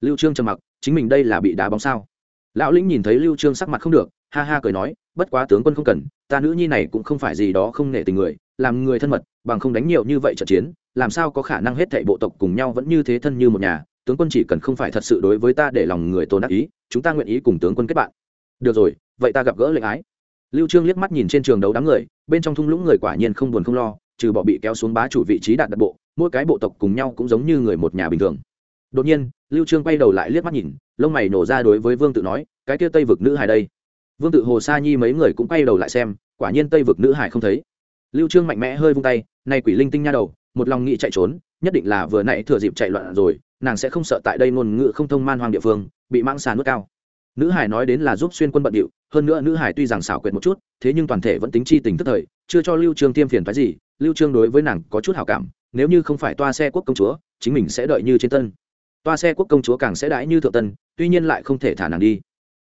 Lưu trương trầm mặc, chính mình đây là bị đá bóng sao? Lão lĩnh nhìn thấy lưu trương sắc mặt không được, ha ha cười nói, bất quá tướng quân không cần, ta nữ nhi này cũng không phải gì đó không nể tình người, làm người thân mật, bằng không đánh nhiều như vậy trận chiến, làm sao có khả năng hết thảy bộ tộc cùng nhau vẫn như thế thân như một nhà, tướng quân chỉ cần không phải thật sự đối với ta để lòng người tôn đắc ý, chúng ta nguyện ý cùng tướng quân kết bạn được rồi, vậy ta gặp gỡ lệnh ái. Lưu trương liếc mắt nhìn trên trường đấu đám người, bên trong thung lũng người quả nhiên không buồn không lo, trừ bỏ bị kéo xuống bá chủ vị trí đạt đặt bộ, mỗi cái bộ tộc cùng nhau cũng giống như người một nhà bình thường. Đột nhiên, lưu trương quay đầu lại liếc mắt nhìn, lông mày nổ ra đối với vương tự nói, cái kia tây vực nữ hài đây. Vương tự hồ sa nhi mấy người cũng quay đầu lại xem, quả nhiên tây vực nữ hài không thấy. Lưu trương mạnh mẽ hơi vung tay nay quỷ linh tinh nha đầu, một lòng nghĩ chạy trốn, nhất định là vừa nãy thừa dịp chạy loạn rồi, nàng sẽ không sợ tại đây ngôn ngữ không thông man hoang địa phương, bị mang xà nuốt cao nữ hải nói đến là giúp xuyên quân bận điệu, hơn nữa nữ hải tuy rằng xảo quyệt một chút, thế nhưng toàn thể vẫn tính chi tình tức thời, chưa cho lưu trương tiêm phiền phái gì, lưu trương đối với nàng có chút hảo cảm, nếu như không phải toa xe quốc công chúa, chính mình sẽ đợi như trên tân. Toa xe quốc công chúa càng sẽ đãi như thượng tân, tuy nhiên lại không thể thả nàng đi.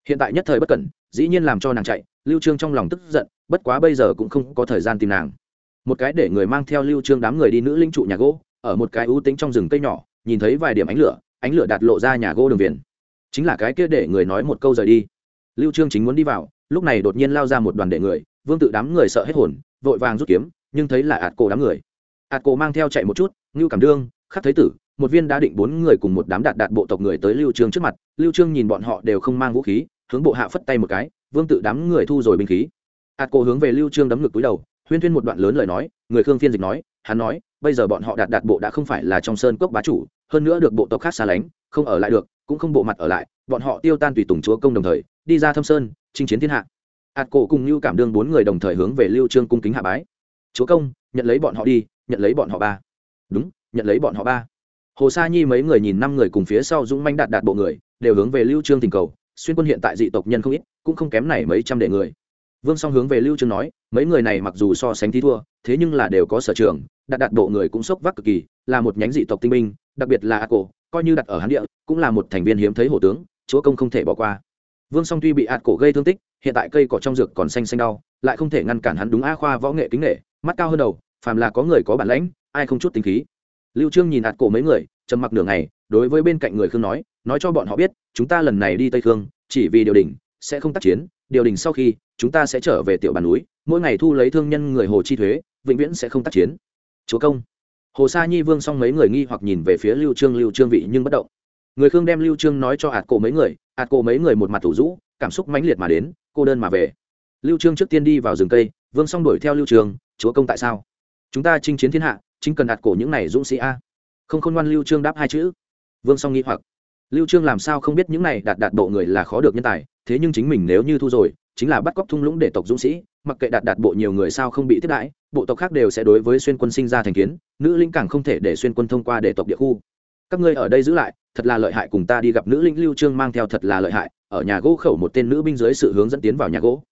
Hiện tại nhất thời bất cẩn, dĩ nhiên làm cho nàng chạy, lưu trương trong lòng tức giận, bất quá bây giờ cũng không có thời gian tìm nàng. Một cái để người mang theo lưu trương đám người đi nữ linh trụ nhà gỗ, ở một cái ưu tính trong rừng cây nhỏ, nhìn thấy vài điểm ánh lửa ánh lửa đạt lộ ra nhà gỗ đường viền chính là cái kia để người nói một câu rời đi. Lưu trương chính muốn đi vào, lúc này đột nhiên lao ra một đoàn đệ người, vương tự đám người sợ hết hồn, vội vàng rút kiếm, nhưng thấy là ạt cổ đám người. Ạt cổ mang theo chạy một chút, ngưu cảm đương, khắc thấy tử, một viên đã định bốn người cùng một đám đạt đạt bộ tộc người tới lưu trương trước mặt. Lưu trương nhìn bọn họ đều không mang vũ khí, hướng bộ hạ phất tay một cái, vương tự đám người thu rồi binh khí. Ạt cổ hướng về lưu trương đấm ngực túi đầu, huyên thuyên một đoạn lớn lời nói, người khương phiên dịch nói, hắn nói, bây giờ bọn họ đạt đạt bộ đã không phải là trong sơn cốc bá chủ, hơn nữa được bộ tộc khác xa lánh không ở lại được, cũng không bộ mặt ở lại, bọn họ tiêu tan tùy tùng chúa công đồng thời, đi ra thâm sơn, chinh chiến thiên hạ. Hạt cổ cùng như cảm đương bốn người đồng thời hướng về lưu trương cung kính hạ bái. Chúa công, nhận lấy bọn họ đi, nhận lấy bọn họ ba. Đúng, nhận lấy bọn họ ba. Hồ sa nhi mấy người nhìn năm người cùng phía sau dũng manh đạt đạt bộ người, đều hướng về lưu trương tình cầu, xuyên quân hiện tại dị tộc nhân không ít, cũng không kém này mấy trăm đệ người. Vương song hướng về lưu trương nói, mấy người này mặc dù so sánh thi thua, thế nhưng là đều có sở trường, đạt đạt bộ người cũng sốc vác cực kỳ, là một nhánh dị tộc tinh minh đặc biệt là a cổ coi như đặt ở hán địa, cũng là một thành viên hiếm thấy hổ tướng, chúa công không thể bỏ qua. Vương song tuy bị ạt cổ gây thương tích, hiện tại cây cỏ trong dược còn xanh xanh đau, lại không thể ngăn cản hắn đúng a khoa võ nghệ kính nghệ mắt cao hơn đầu, phàm là có người có bản lãnh, ai không chút tính khí. Lưu trương nhìn ạt cổ mấy người, trầm mặc nửa ngày, đối với bên cạnh người khương nói nói cho bọn họ biết, chúng ta lần này đi tây khương, chỉ vì điều đình, sẽ không tác chiến, điều đình sau khi, chúng ta sẽ trở về tiểu bàn núi, mỗi ngày thu lấy thương nhân người hồ chi thuế, vĩnh viễn sẽ không tác chiến. Chúa công hồ sa nhi vương xong mấy người nghi hoặc nhìn về phía lưu trương lưu trương vị nhưng bất động. Người khương đem lưu trương nói cho ạt cổ mấy người ạt cổ mấy người một mặt thủ rũ, cảm xúc mãnh liệt mà đến, cô đơn mà về. Lưu trương trước tiên đi vào rừng cây, vương xong đuổi theo lưu trương, chúa công tại sao? Chúng ta chinh chiến thiên hạ, chính cần ạt cổ những này dũng sĩ a. Không khôn ngoan lưu trương đáp hai chữ. Vương xong nghi hoặc. Lưu trương làm sao không biết những này đạt đạt bộ người là khó được nhân tài, thế nhưng chính mình nếu như thu rồi chính là bắt cóc thung lũng để tộc dũng sĩ, mặc kệ đạt đạt bộ nhiều người sao không bị tiếp đãi, bộ tộc khác đều sẽ đối với xuyên quân sinh ra thành kiến, nữ linh càng không thể để xuyên quân thông qua để tộc địa khu. Các ngươi ở đây giữ lại, thật là lợi hại cùng ta đi gặp nữ linh lưu trương mang theo thật là lợi hại, ở nhà gỗ khẩu một tên nữ binh dưới sự hướng dẫn tiến vào nhà gỗ.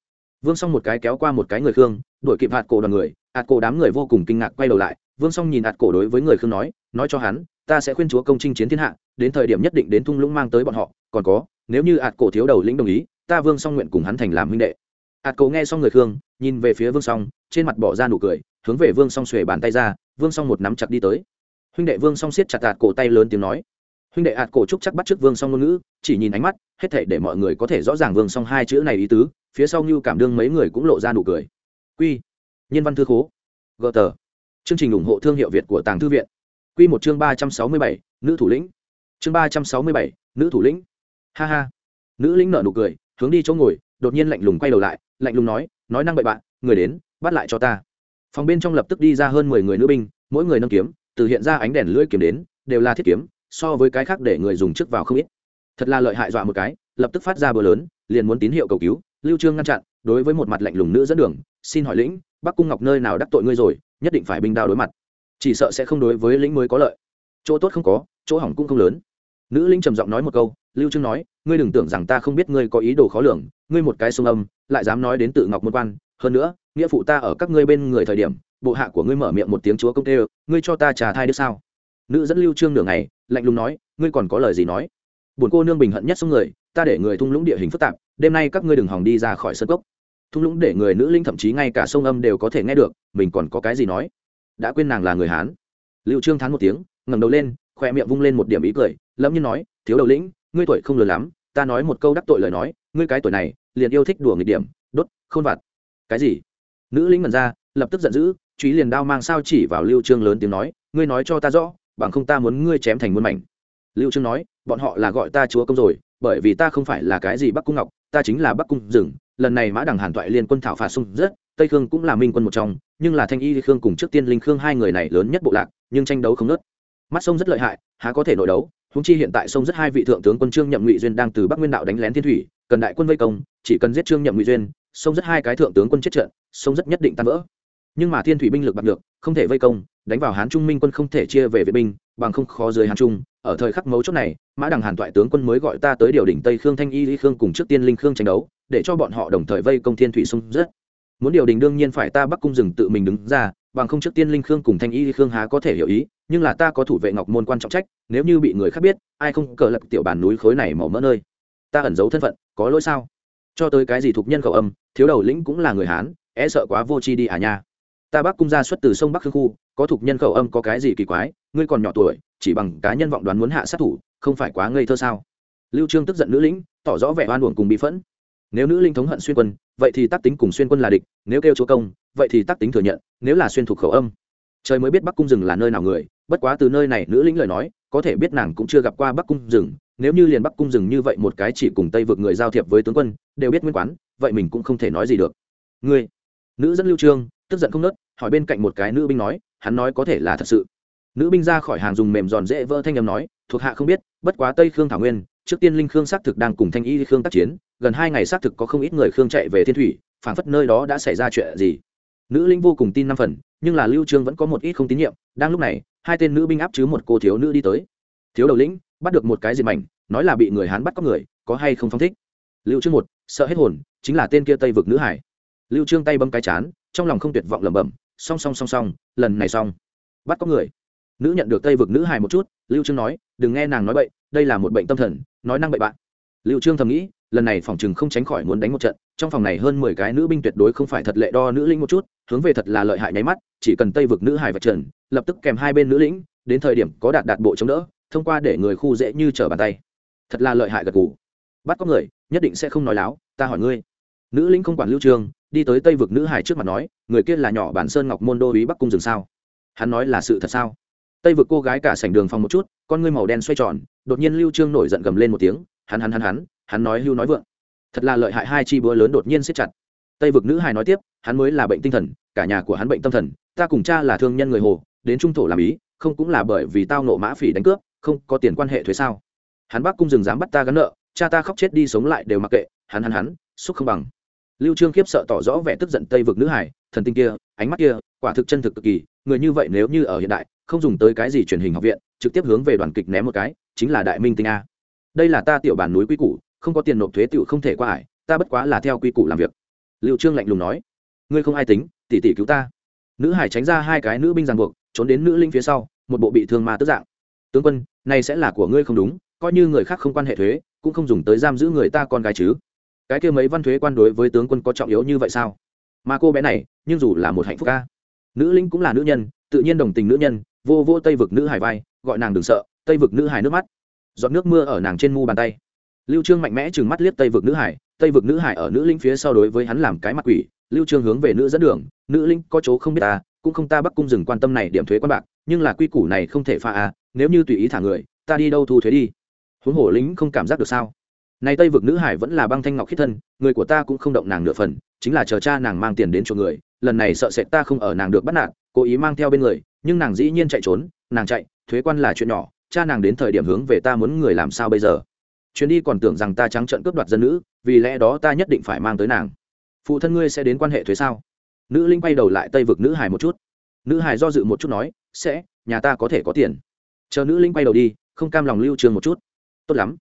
Vương xong một cái kéo qua một cái người khương, đuổi kịp hạt cổ đoàn người, hạt cổ đám người vô cùng kinh ngạc quay đầu lại, vương xong nhìn hạt cổ đối với người khương nói nói cho hắn, ta sẽ khuyên chúa công chinh chiến thiên hạ, đến thời điểm nhất định đến thung lũng mang tới bọn họ, còn có, nếu như hạt cổ thiếu đầu lĩnh đồng ý ta vương Song nguyện cùng hắn thành làm huynh đệ. Hạt cổ nghe xong người khương nhìn về phía vương Song, trên mặt bỏ ra nụ cười hướng về vương Song xuề bàn tay ra vương Song một nắm chặt đi tới. Huynh đệ vương Song siết chặt hạt cổ tay lớn tiếng nói. Huynh đệ hạt cổ trúc chắc bắt trước vương Song ngôn ngữ chỉ nhìn ánh mắt hết thể để mọi người có thể rõ ràng vương Song hai chữ này ý tứ phía sau như cảm đương mấy người cũng lộ ra nụ cười. Quy nhân văn thư khố gờ tờ chương trình ủng hộ thương hiệu việt của tàng thư viện. Quy một chương ba trăm sáu mươi bảy nữ thủ lĩnh. Chương ba trăm sáu mươi bảy nữ thủ lĩnh. Ha ha. Nữ lĩnh nợ nụ cười hướng đi chỗ ngồi, đột nhiên lạnh lùng quay đầu lại, lạnh lùng nói nói năng bậy bạn, người đến, bắt lại cho ta. Phòng bên trong lập tức đi ra hơn mười người nữ binh, mỗi người nâng kiếm, từ hiện ra ánh đèn lưỡi kiếm đến, đều là thiết kiếm, so với cái khác để người dùng trước vào không ít. Thật là lợi hại dọa một cái, lập tức phát ra bờ lớn, liền muốn tín hiệu cầu cứu, lưu trương ngăn chặn, đối với một mặt lạnh lùng nữ dẫn đường, xin hỏi lĩnh, bắc cung ngọc nơi nào đắc tội ngươi rồi, nhất định phải binh đao đối mặt. Chỉ sợ sẽ không đối với lĩnh mới có lợi. Chỗ tốt không có, chỗ hỏng cũng không lớn nữ linh trầm giọng nói một câu, lưu trương nói, ngươi đừng tưởng rằng ta không biết ngươi có ý đồ khó lường, ngươi một cái sông âm, lại dám nói đến tự ngọc môn quan. Hơn nữa, nghĩa phụ ta ở các ngươi bên người thời điểm, bộ hạ của ngươi mở miệng một tiếng chúa công tê ngươi cho ta trà thai được sao? Nữ dẫn lưu trương nửa ngày, lạnh lùng nói, ngươi còn có lời gì nói? Buồn cô nương bình hận nhất số người, ta để người thung lũng địa hình phức tạp, đêm nay các ngươi đừng hòng đi ra khỏi sân cốc. Thung lũng để người nữ linh thậm chí ngay cả sông âm đều có thể nghe được, mình còn có cái gì nói? Đã quên nàng là người hán. Lưu trương thán một tiếng, ngẩng đầu lên, khoe miệng vung lên một điểm ý cười lẫm nhiên nói, thiếu đầu lĩnh, ngươi tuổi không lớn lắm, ta nói một câu đắc tội lời nói, ngươi cái tuổi này, liền yêu thích đùa nghịch điểm, đốt, khôn vặt. Cái gì? Nữ linh mần ra, lập tức giận dữ truy liền đao mang sao chỉ vào lưu trương lớn tiếng nói, ngươi nói cho ta rõ, bằng không ta muốn ngươi chém thành muôn mảnh. Lưu trương nói, bọn họ là gọi ta chúa công rồi, bởi vì ta không phải là cái gì bắc cung ngọc, ta chính là bắc cung rừng lần này mã đằng hàn toại liên quân thảo phạt sung rất, tây khương cũng là minh quân một trong, nhưng là thanh y khương cùng trước tiên linh khương hai người này lớn nhất bộ lạc, nhưng tranh đấu không nớt mắt sông rất lợi hại, há có thể nội đấu húng chi hiện tại sông rất hai vị thượng tướng quân trương nhậm ngụy duyên đang từ bắc nguyên đạo đánh lén thiên thủy, cần đại quân vây công, chỉ cần giết trương nhậm ngụy duyên, sông rất hai cái thượng tướng quân chết trận, sông rất nhất định tan vỡ. Nhưng mà thiên thủy binh lực bạc được không thể vây công, đánh vào hán trung minh quân không thể chia về vệ binh, bằng không khó dưới hán trung. Ở thời khắc mấu chốt này, mã đằng hàn toại tướng quân mới gọi ta tới điều đỉnh tây khương thanh y lý khương cùng trước tiên linh khương tranh đấu, để cho bọn họ đồng thời vây công thiên thủy sông rất. Muốn điều đình đương nhiên phải ta bắc cung rừng tự mình đứng ra bằng không trước tiên linh khương cùng thanh y khương há có thể hiểu ý, nhưng là ta có thủ vệ ngọc môn quan trọng trách, nếu như bị người khác biết, ai không cờ lật tiểu bàn núi khối này màu mỡ nơi? Ta ẩn giấu thân phận, có lỗi sao? Cho tới cái gì thuộc nhân khẩu âm, thiếu đầu lĩnh cũng là người hán é sợ quá vô chi đi à nha. Ta bắc cung ra xuất từ sông bắc khương khu, có thuộc nhân khẩu âm có cái gì kỳ quái, ngươi còn nhỏ tuổi, chỉ bằng cá nhân vọng đoán muốn hạ sát thủ, không phải quá ngây thơ sao? Lưu trương tức giận nữ lĩnh, tỏ rõ vẻ oan uổng cùng bị phẫn. Nếu nữ linh thống hận xuyên quân, vậy thì tác tính cùng xuyên quân là địch, nếu kêu chúa công vậy thì tác tính thừa nhận, nếu là xuyên thuộc khẩu âm. Trời mới biết bắc cung rừng là nơi nào người, bất quá từ nơi này nữ lĩnh lời nói, có thể biết nàng cũng chưa gặp qua bắc cung rừng. Nếu như liền bắc cung rừng như vậy một cái chỉ cùng tây vượt người giao thiệp với tướng quân, đều biết nguyên quán, vậy mình cũng không thể nói gì được. Ngươi, nữ dẫn lưu trương, tức giận không nớt, hỏi bên cạnh một cái nữ binh nói, hắn nói có thể là thật sự. Nữ binh ra khỏi hàng dùng mềm giòn dễ vỡ thanh âm nói, thuộc hạ không biết, bất quá tây khương thảo nguyên, trước tiên linh khương xác thực đang cùng thanh y khương tác chiến, gần hai ngày xác thực có không ít người khương chạy về thiên thủy, phảng phất nơi đó đã xảy ra chuyện gì nữ linh vô cùng tin năm phần, nhưng là lưu trương vẫn có một ít không tín nhiệm, đang lúc này, hai tên nữ binh áp chứ một cô thiếu nữ đi tới. Thiếu đầu lĩnh, bắt được một cái diệt mảnh, nói là bị người hán bắt có người, có hay không phong thích? Lưu trương một, sợ hết hồn, chính là tên kia tây vực nữ hải. Lưu trương tay bấm cái chán, trong lòng không tuyệt vọng lẩm bẩm, song song song song, lần này xong. Bắt có người. Nữ nhận được tây vực nữ hải một chút, lưu trương nói, đừng nghe nàng nói bậy, đây là một bệnh tâm thần, nói năng bậy bạn. Lưu trương thầm nghĩ, lần này phòng trường không tránh khỏi muốn đánh một trận, trong phòng này hơn 10 cái nữ binh tuyệt đối không phải thật lệ đo nữ linh một chút hướng về thật là lợi hại nháy mắt, chỉ cần tây vực nữ hải vạch trần, lập tức kèm hai bên nữ lĩnh, đến thời điểm có đạt đạt bộ chống đỡ, thông qua để người khu dễ như trở bàn tay. Thật là lợi hại gật gù. Bắt có người, nhất định sẽ không nói láo, ta hỏi ngươi. Nữ lĩnh không quản lưu trương đi tới tây vực nữ hải trước mặt nói, người kia là nhỏ bản sơn ngọc môn đô ý bắc cung rừng sao? Hắn nói là sự thật sao? Tây vực cô gái cả sảnh đường phòng một chút, con ngươi màu đen xoay tròn, đột nhiên lưu trương nổi giận gầm lên một tiếng, hắn hắn hắn hắn hắn nói hưu nói vượng. Thật là lợi hại hai chi búa lớn đột nhiên siết chặt. Tây vực nữ hài nói tiếp hắn mới là bệnh tinh thần, cả nhà của hắn bệnh tâm thần, ta cùng cha là thương nhân người hồ, đến trung thổ làm ý, không cũng là bởi vì tao nộ mã phỉ đánh cướp, không có tiền quan hệ thuế sao? Hắn bác cung dừng dám bắt ta gắn nợ, cha ta khóc chết đi sống lại đều mặc kệ, hắn hắn hắn, xúc không bằng. Lưu trương khiếp sợ tỏ rõ vẻ tức giận tây vực nữ hải, thần tinh kia, ánh mắt kia, quả thực chân thực cực kỳ, người như vậy nếu như ở hiện đại, không dùng tới cái gì truyền hình học viện, trực tiếp hướng về đoàn kịch ném một cái, chính là đại minh tinh a. Đây là ta tiểu bản núi quy củ, không có tiền nộp thuế tiểu không thể qua ải, ta bất quá là theo quy củ làm việc. Lưu trương lạnh lùng nói ngươi không ai tính, tỷ tỷ cứu ta. Nữ hải tránh ra hai cái nữ binh ràng buộc, trốn đến nữ linh phía sau, một bộ bị thương ma tức dạng. Tướng quân, này sẽ là của ngươi không đúng, coi như người khác không quan hệ thuế, cũng không dùng tới giam giữ người ta con gái chứ. Cái kia mấy văn thuế quan đối với tướng quân có trọng yếu như vậy sao? Mà cô bé này, nhưng dù là một hạnh phúc ca. Nữ linh cũng là nữ nhân, tự nhiên đồng tình nữ nhân, vô vô tây vực nữ hải vai, gọi nàng đừng sợ, tây vực nữ hải nước mắt. Giọt nước mưa ở nàng trên mu bàn tay. Lưu trương mạnh mẽ chừng mắt liếc tây vực nữ hải, tây vực nữ hải ở nữ linh phía sau đối với hắn làm cái mặt quỷ lưu trương hướng về nữ dẫn đường, nữ linh, có chỗ không biết ta, cũng không ta bắt cung dừng quan tâm này điểm thuế quan bạc, nhưng là quy củ này không thể pha à nếu như tùy ý thả người, ta đi đâu thu thuế đi? Huống hồ lính không cảm giác được sao? Này tây vực nữ hải vẫn là băng thanh ngọc khiết thân, người của ta cũng không động nàng nửa phần, chính là chờ cha nàng mang tiền đến cho người, lần này sợ sệt ta không ở nàng được bắt nạt, cố ý mang theo bên người, nhưng nàng dĩ nhiên chạy trốn, nàng chạy, thuế quan là chuyện nhỏ, cha nàng đến thời điểm hướng về ta muốn người làm sao bây giờ? Chuyến đi còn tưởng rằng ta trắng trợn cướp đoạt dân nữ, vì lẽ đó ta nhất định phải mang tới nàng phụ thân ngươi sẽ đến quan hệ thuế sao? Nữ linh bay đầu lại tây vực nữ hải một chút. Nữ hải do dự một chút nói, sẽ, nhà ta có thể có tiền. Chờ nữ linh bay đầu đi, không cam lòng lưu trường một chút. Tốt lắm.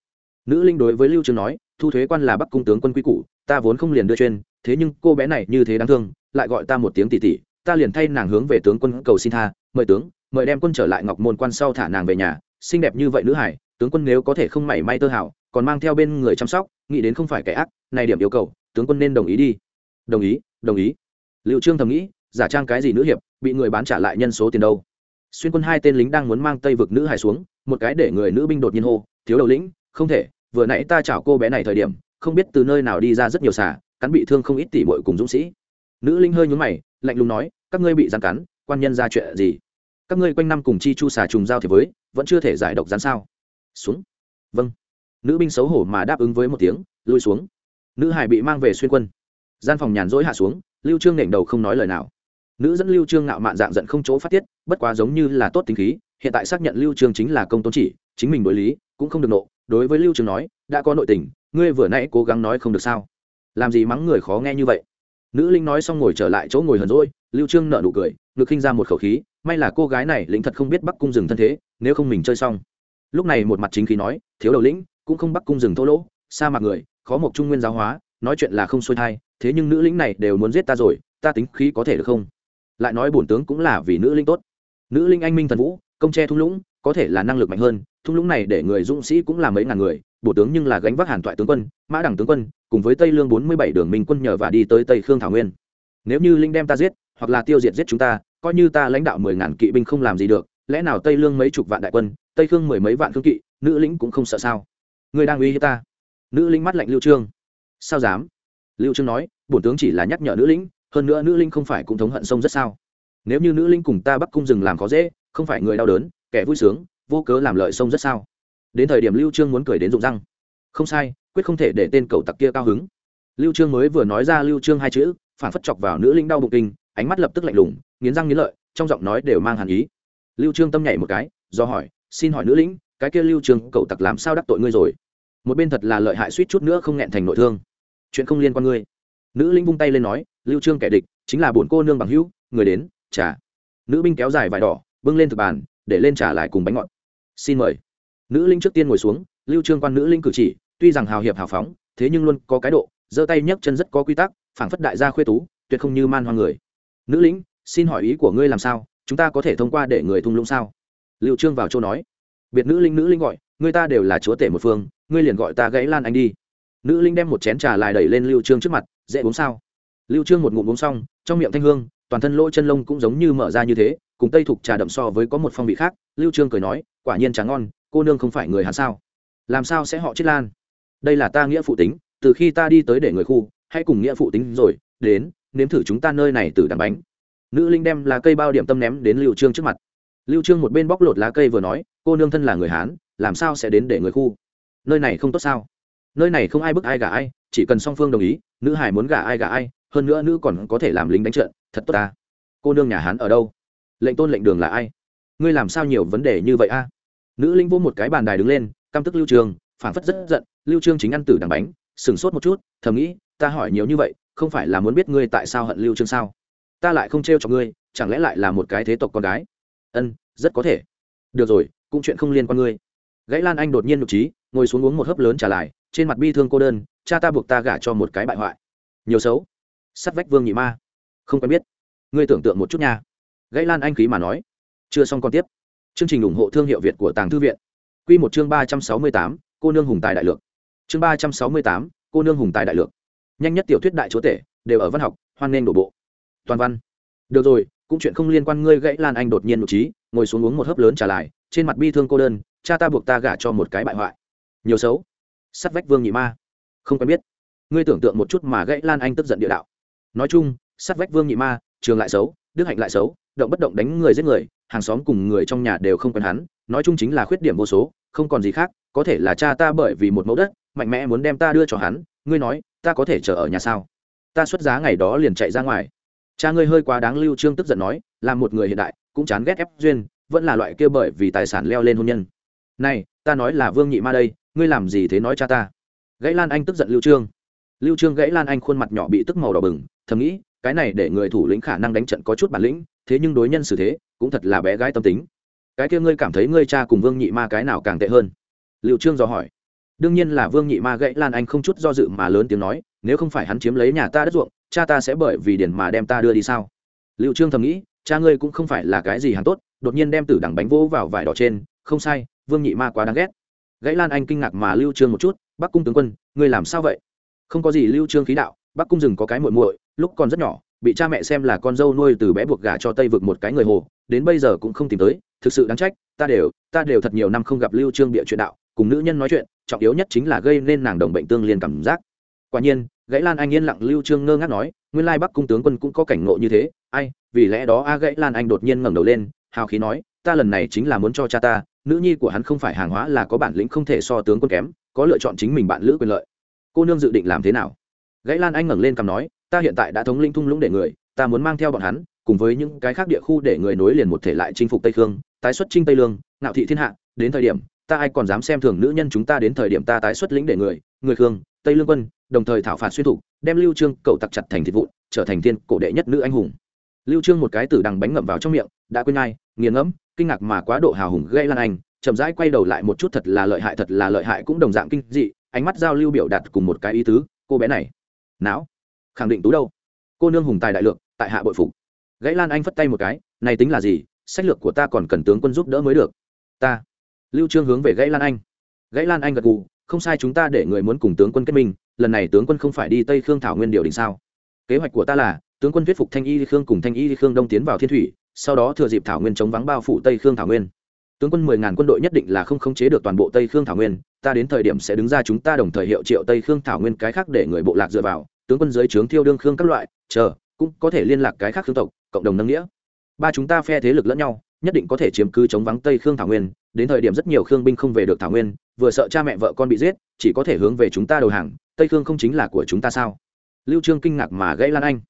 Nữ linh đối với lưu trường nói, thu thuế quan là bắc cung tướng quân quy củ, ta vốn không liền đưa trên thế nhưng cô bé này như thế đáng thương, lại gọi ta một tiếng tỉ tỉ ta liền thay nàng hướng về tướng quân cầu xin tha, mời tướng, mời đem quân trở lại ngọc môn quan sau thả nàng về nhà, xinh đẹp như vậy nữ hải, tướng quân nếu có thể không mảy may tơ hảo còn mang theo bên người chăm sóc, nghĩ đến không phải kẻ ác, này điểm yêu cầu, tướng quân nên đồng ý đi đồng ý đồng ý. Liệu trương thầm nghĩ, giả trang cái gì nữ hiệp, bị người bán trả lại nhân số tiền đâu? Xuyên quân hai tên lính đang muốn mang tây vực nữ hải xuống, một cái để người nữ binh đột nhiên hô, thiếu đầu lĩnh, không thể, vừa nãy ta chảo cô bé này thời điểm, không biết từ nơi nào đi ra rất nhiều xả cắn bị thương không ít tỷ muội cùng dũng sĩ. Nữ linh hơi nhún mày, lạnh lùng nói, các ngươi bị gian cắn, quan nhân ra chuyện gì? Các ngươi quanh năm cùng chi chu xà trùng giao thì với, vẫn chưa thể giải độc rắn sao? Xuống. Vâng. Nữ binh xấu hổ mà đáp ứng với một tiếng, lui xuống. Nữ hải bị mang về xuyên quân gian phòng nhàn rỗi hạ xuống, lưu trương nghển đầu không nói lời nào. Nữ dẫn lưu trương ngạo mạn dạng giận không chỗ phát tiết, bất quá giống như là tốt tính khí, hiện tại xác nhận lưu trương chính là công tôn chỉ, chính mình đối lý, cũng không được nộ, đối với lưu trương nói, đã có nội tình, ngươi vừa nãy cố gắng nói không được sao? Làm gì mắng người khó nghe như vậy? Nữ linh nói xong ngồi trở lại chỗ ngồi hờn rỗi lưu trương nợ nụ cười, ngực khinh ra một khẩu khí, may là cô gái này lĩnh thật không biết bắc cung rừng thân thế, nếu không mình chơi xong. Lúc này một mặt chính khí nói, thiếu đầu lĩnh, cũng không bắc cung rừng thô lỗ, sa mạc người, khó một trung nguyên giáo hóa, nói chuyện là không xuôi thai thế nhưng nữ lĩnh này đều muốn giết ta rồi, ta tính khí có thể được không? Lại nói bổn tướng cũng là vì nữ linh tốt. Nữ linh anh minh thần vũ, công tre thung lũng, có thể là năng lực mạnh hơn, thung lũng này để người dũng sĩ cũng là mấy ngàn người bổ tướng nhưng là gánh vác hàn toại tướng quân, mã đẳng tướng quân, cùng với tây lương bốn mươi bảy đường minh quân nhờ và đi tới tây khương thảo nguyên. Nếu như linh đem ta giết, hoặc là tiêu diệt giết chúng ta, coi như ta lãnh đạo mười ngàn kỵ binh không làm gì được, lẽ nào tây lương mấy chục vạn đại quân, tây khương mười mấy vạn thương kỵ, nữ lĩnh cũng không sợ sao? Người đang uy hiếp ta. Nữ lĩnh mắt lạnh lưu trương. Sao dám? Lưu trương nói bổn tướng chỉ là nhắc nhở nữ lĩnh hơn nữa nữ linh không phải cũng thống hận sông rất sao? Nếu như nữ linh cùng ta bắt cung rừng làm khó dễ không phải người đau đớn kẻ vui sướng vô cớ làm lợi sông rất sao? Đến thời điểm lưu trương muốn cười đến rụng răng. Không sai quyết không thể để tên cậu tặc kia cao hứng. Lưu trương mới vừa nói ra lưu trương hai chữ phản phất chọc vào nữ linh đau bụng kinh ánh mắt lập tức lạnh lùng nghiến răng nghiến lợi trong giọng nói đều mang hàn ý. Lưu trương tâm nhảy một cái do hỏi xin hỏi nữ linh, cái kia lưu trương cậu tặc làm sao đắc tội ngươi rồi? Một bên thật là lợi hại suýt chút nữa không nghẹn thành nội thương chuyện không liên quan ngươi. Nữ linh vung tay lên nói, lưu trương kẻ địch, chính là bổn cô nương bằng hữu, người đến, trà. Nữ binh kéo dài vải đỏ, bưng lên thực bàn, để lên trà lại cùng bánh ngọt. Xin mời. Nữ linh trước tiên ngồi xuống, lưu trương quan nữ linh cử chỉ, tuy rằng hào hiệp hào phóng, thế nhưng luôn có cái độ, giơ tay nhấc chân rất có quy tắc, phảng phất đại gia khuê tú, tuyệt không như man hoang người. Nữ lĩnh, xin hỏi ý của ngươi làm sao, chúng ta có thể thông qua để người thung lũng sao? Lưu trương vào châu nói. Biệt nữ linh nữ linh gọi, người ta đều là chúa tể một phương, ngươi liền gọi ta gãy lan anh đi nữ linh đem một chén trà lại đẩy lên lưu trương trước mặt, dễ uống sao? Lưu trương một ngụm uống xong, trong miệng thanh hương, toàn thân lỗ chân lông cũng giống như mở ra như thế, cùng tây thuộc trà đậm so với có một phong vị khác, lưu trương cười nói, quả nhiên trà ngon, cô nương không phải người hán sao? Làm sao sẽ họ chết lan? Đây là ta nghĩa phụ tính, từ khi ta đi tới để người khu, hãy cùng nghĩa phụ tính rồi, đến, nếm thử chúng ta nơi này từ đằng bánh. Nữ linh đem lá cây bao điểm tâm ném đến lưu trương trước mặt. Lưu trương một bên bóc lột lá cây vừa nói, cô nương thân là người hán, làm sao sẽ đến để người khu? Nơi này không tốt sao? Nơi này không ai bức ai gả ai, chỉ cần song phương đồng ý, nữ hải muốn gả ai gả ai, hơn nữa nữ còn có thể làm lính đánh trận, thật tốt ta. Cô nương nhà hán ở đâu? Lệnh tôn lệnh đường là ai? Ngươi làm sao nhiều vấn đề như vậy a? Nữ linh vô một cái bàn đài đứng lên, căm tức lưu trường phản phất rất giận, lưu trương chính ăn tử đằng bánh sừng sốt một chút, thầm nghĩ, ta hỏi nhiều như vậy, không phải là muốn biết ngươi tại sao hận lưu trương sao? Ta lại không trêu cho ngươi, chẳng lẽ lại là một cái thế tộc con gái? Ân, rất có thể. Được rồi, cũng chuyện không liên quan ngươi. Gãy lan anh đột nhiên nhục trí, ngồi xuống uống một hớp lớn trả lại trên mặt bi thương cô đơn, cha ta buộc ta gả cho một cái bại hoại. Nhiều xấu. Sắt vách vương nhị ma. Không quen biết. Ngươi tưởng tượng một chút nha. Gãy lan anh khí mà nói. Chưa xong còn tiếp. Chương trình ủng hộ thương hiệu việt của tàng thư viện. Q một chương ba trăm sáu mươi tám, cô nương hùng tài đại lược. Chương ba trăm sáu mươi tám, cô nương hùng tài đại lược. Nhanh nhất tiểu thuyết đại chúa tể, đều ở văn học, hoan nghênh đổ bộ. Toàn văn. Được rồi, cũng chuyện không liên quan ngươi gãy lan anh đột nhiên nội trí ngồi xuống uống một hớp lớn trả lại, trên mặt bi thương cô đơn, cha ta buộc ta gả cho một cái bại hoại. Nhiều xấu sắt vách vương nhị ma. Không quen biết. Ngươi tưởng tượng một chút mà gãy lan anh tức giận địa đạo. Nói chung, sắt vách vương nhị ma, trường lại xấu, đức hạnh lại xấu, động bất động đánh người giết người, hàng xóm cùng người trong nhà đều không quen hắn, nói chung chính là khuyết điểm vô số, không còn gì khác, có thể là cha ta bởi vì một mẫu đất, mạnh mẽ muốn đem ta đưa cho hắn, ngươi nói, ta có thể chờ ở nhà sao? Ta xuất giá ngày đó liền chạy ra ngoài. Cha ngươi hơi quá đáng lưu trương tức giận nói, là một người hiện đại, cũng chán ghét ép duyên, vẫn là loại kia bởi vì tài sản leo lên hôn nhân. Này, ta nói là vương nhị ma đây ngươi làm gì thế nói cha ta? Gãy lan anh tức giận lưu trương. Lưu trương gãy lan anh khuôn mặt nhỏ bị tức màu đỏ bừng, thầm nghĩ, cái này để người thủ lĩnh khả năng đánh trận có chút bản lĩnh, thế nhưng đối nhân xử thế, cũng thật là bé gái tâm tính. Cái kia ngươi cảm thấy ngươi cha cùng vương nhị ma cái nào càng tệ hơn? Lưu trương dò hỏi. Đương nhiên là vương nhị ma gãy lan anh không chút do dự mà lớn tiếng nói, nếu không phải hắn chiếm lấy nhà ta đất ruộng, cha ta sẽ bởi vì điển mà đem ta đưa đi sao? Lưu trương thầm nghĩ, cha ngươi cũng không phải là cái gì hắn tốt, đột nhiên đem tử đằng bánh vỗ vào vải đỏ trên, không sai, vương nhị ma quá đáng ghét gãy lan anh kinh ngạc mà lưu trương một chút, bắc cung tướng quân, ngươi làm sao vậy? Không có gì, lưu trương khí đạo, bắc cung rừng có cái muội muội, lúc còn rất nhỏ, bị cha mẹ xem là con dâu nuôi từ bé buộc gả cho tây vực một cái người hồ, đến bây giờ cũng không tìm tới, thực sự đáng trách, ta đều ta đều thật nhiều năm không gặp lưu trương địa chuyện đạo, cùng nữ nhân nói chuyện, trọng yếu nhất chính là gây nên nàng đồng bệnh tương liên cảm giác. Quả nhiên, gãy lan anh yên lặng lưu trương ngơ ngác nói, nguyên lai bắc cung tướng quân cũng có cảnh ngộ như thế, ai, vì lẽ đó a gãy lan anh đột nhiên ngẩng đầu lên, hào khí nói, ta lần này chính là muốn cho cha ta nữ nhi của hắn không phải hàng hóa là có bản lĩnh không thể so tướng quân kém có lựa chọn chính mình bạn lữ quyền lợi. Cô nương dự định làm thế nào? Gãy lan anh ngẩng lên cằm nói ta hiện tại đã thống lĩnh thung lũng để người ta muốn mang theo bọn hắn cùng với những cái khác địa khu để người nối liền một thể lại chinh phục tây khương tái xuất trinh tây lương ngạo thị thiên hạ đến thời điểm ta ai còn dám xem thường nữ nhân chúng ta đến thời điểm ta tái xuất lĩnh để người người khương tây lương quân đồng thời thảo phạt xuyên thủ, đem lưu trương cậu tặc chặt thành thịt vụn trở thành thiên cổ đệ nhất nữ anh hùng lưu trương một cái tử đằng bánh ngậm vào trong miệng, đã quên ngay, nghiền ngẫm, kinh ngạc mà quá độ hào hùng gây lan anh, chậm rãi quay đầu lại một chút thật là lợi hại, thật là lợi hại cũng đồng dạng kinh dị, ánh mắt giao lưu biểu đạt cùng một cái ý tứ, cô bé này, não, khẳng định tú đâu. Cô nương hùng tài đại lượng, tại hạ bội phục. Gãy lan anh phất tay một cái, này tính là gì, sách lược của ta còn cần tướng quân giúp đỡ mới được. Ta. Lưu trương hướng về gãy lan anh. Gãy lan anh gật gù, không sai chúng ta để người muốn cùng tướng quân kết minh, lần này tướng quân không phải đi tây khương thảo nguyên điều đình sao? Kế hoạch của ta là tướng quân thuyết phục thanh y khương cùng thanh y khương đông tiến vào thiên thủy, sau đó thừa dịp thảo nguyên chống vắng bao phủ tây khương thảo nguyên. tướng quân mười ngàn quân đội nhất định là không khống chế được toàn bộ tây khương thảo nguyên, ta đến thời điểm sẽ đứng ra chúng ta đồng thời hiệu triệu tây khương thảo nguyên cái khác để người bộ lạc dựa vào, tướng quân dưới trướng thiêu đương khương các loại, chờ, cũng có thể liên lạc cái khác khương tộc, cộng đồng nâng nghĩa. ba chúng ta phe thế lực lẫn nhau, nhất định có thể chiếm cứ chống vắng tây khương thảo nguyên, đến thời điểm rất nhiều khương binh không về được thảo nguyên, vừa sợ cha mẹ vợ con bị giết, chỉ có thể hướng về chúng ta đầu hàng, tây khương không chính là của chúng ta sao? Lưu trương kinh ngạc mà gãy lan anh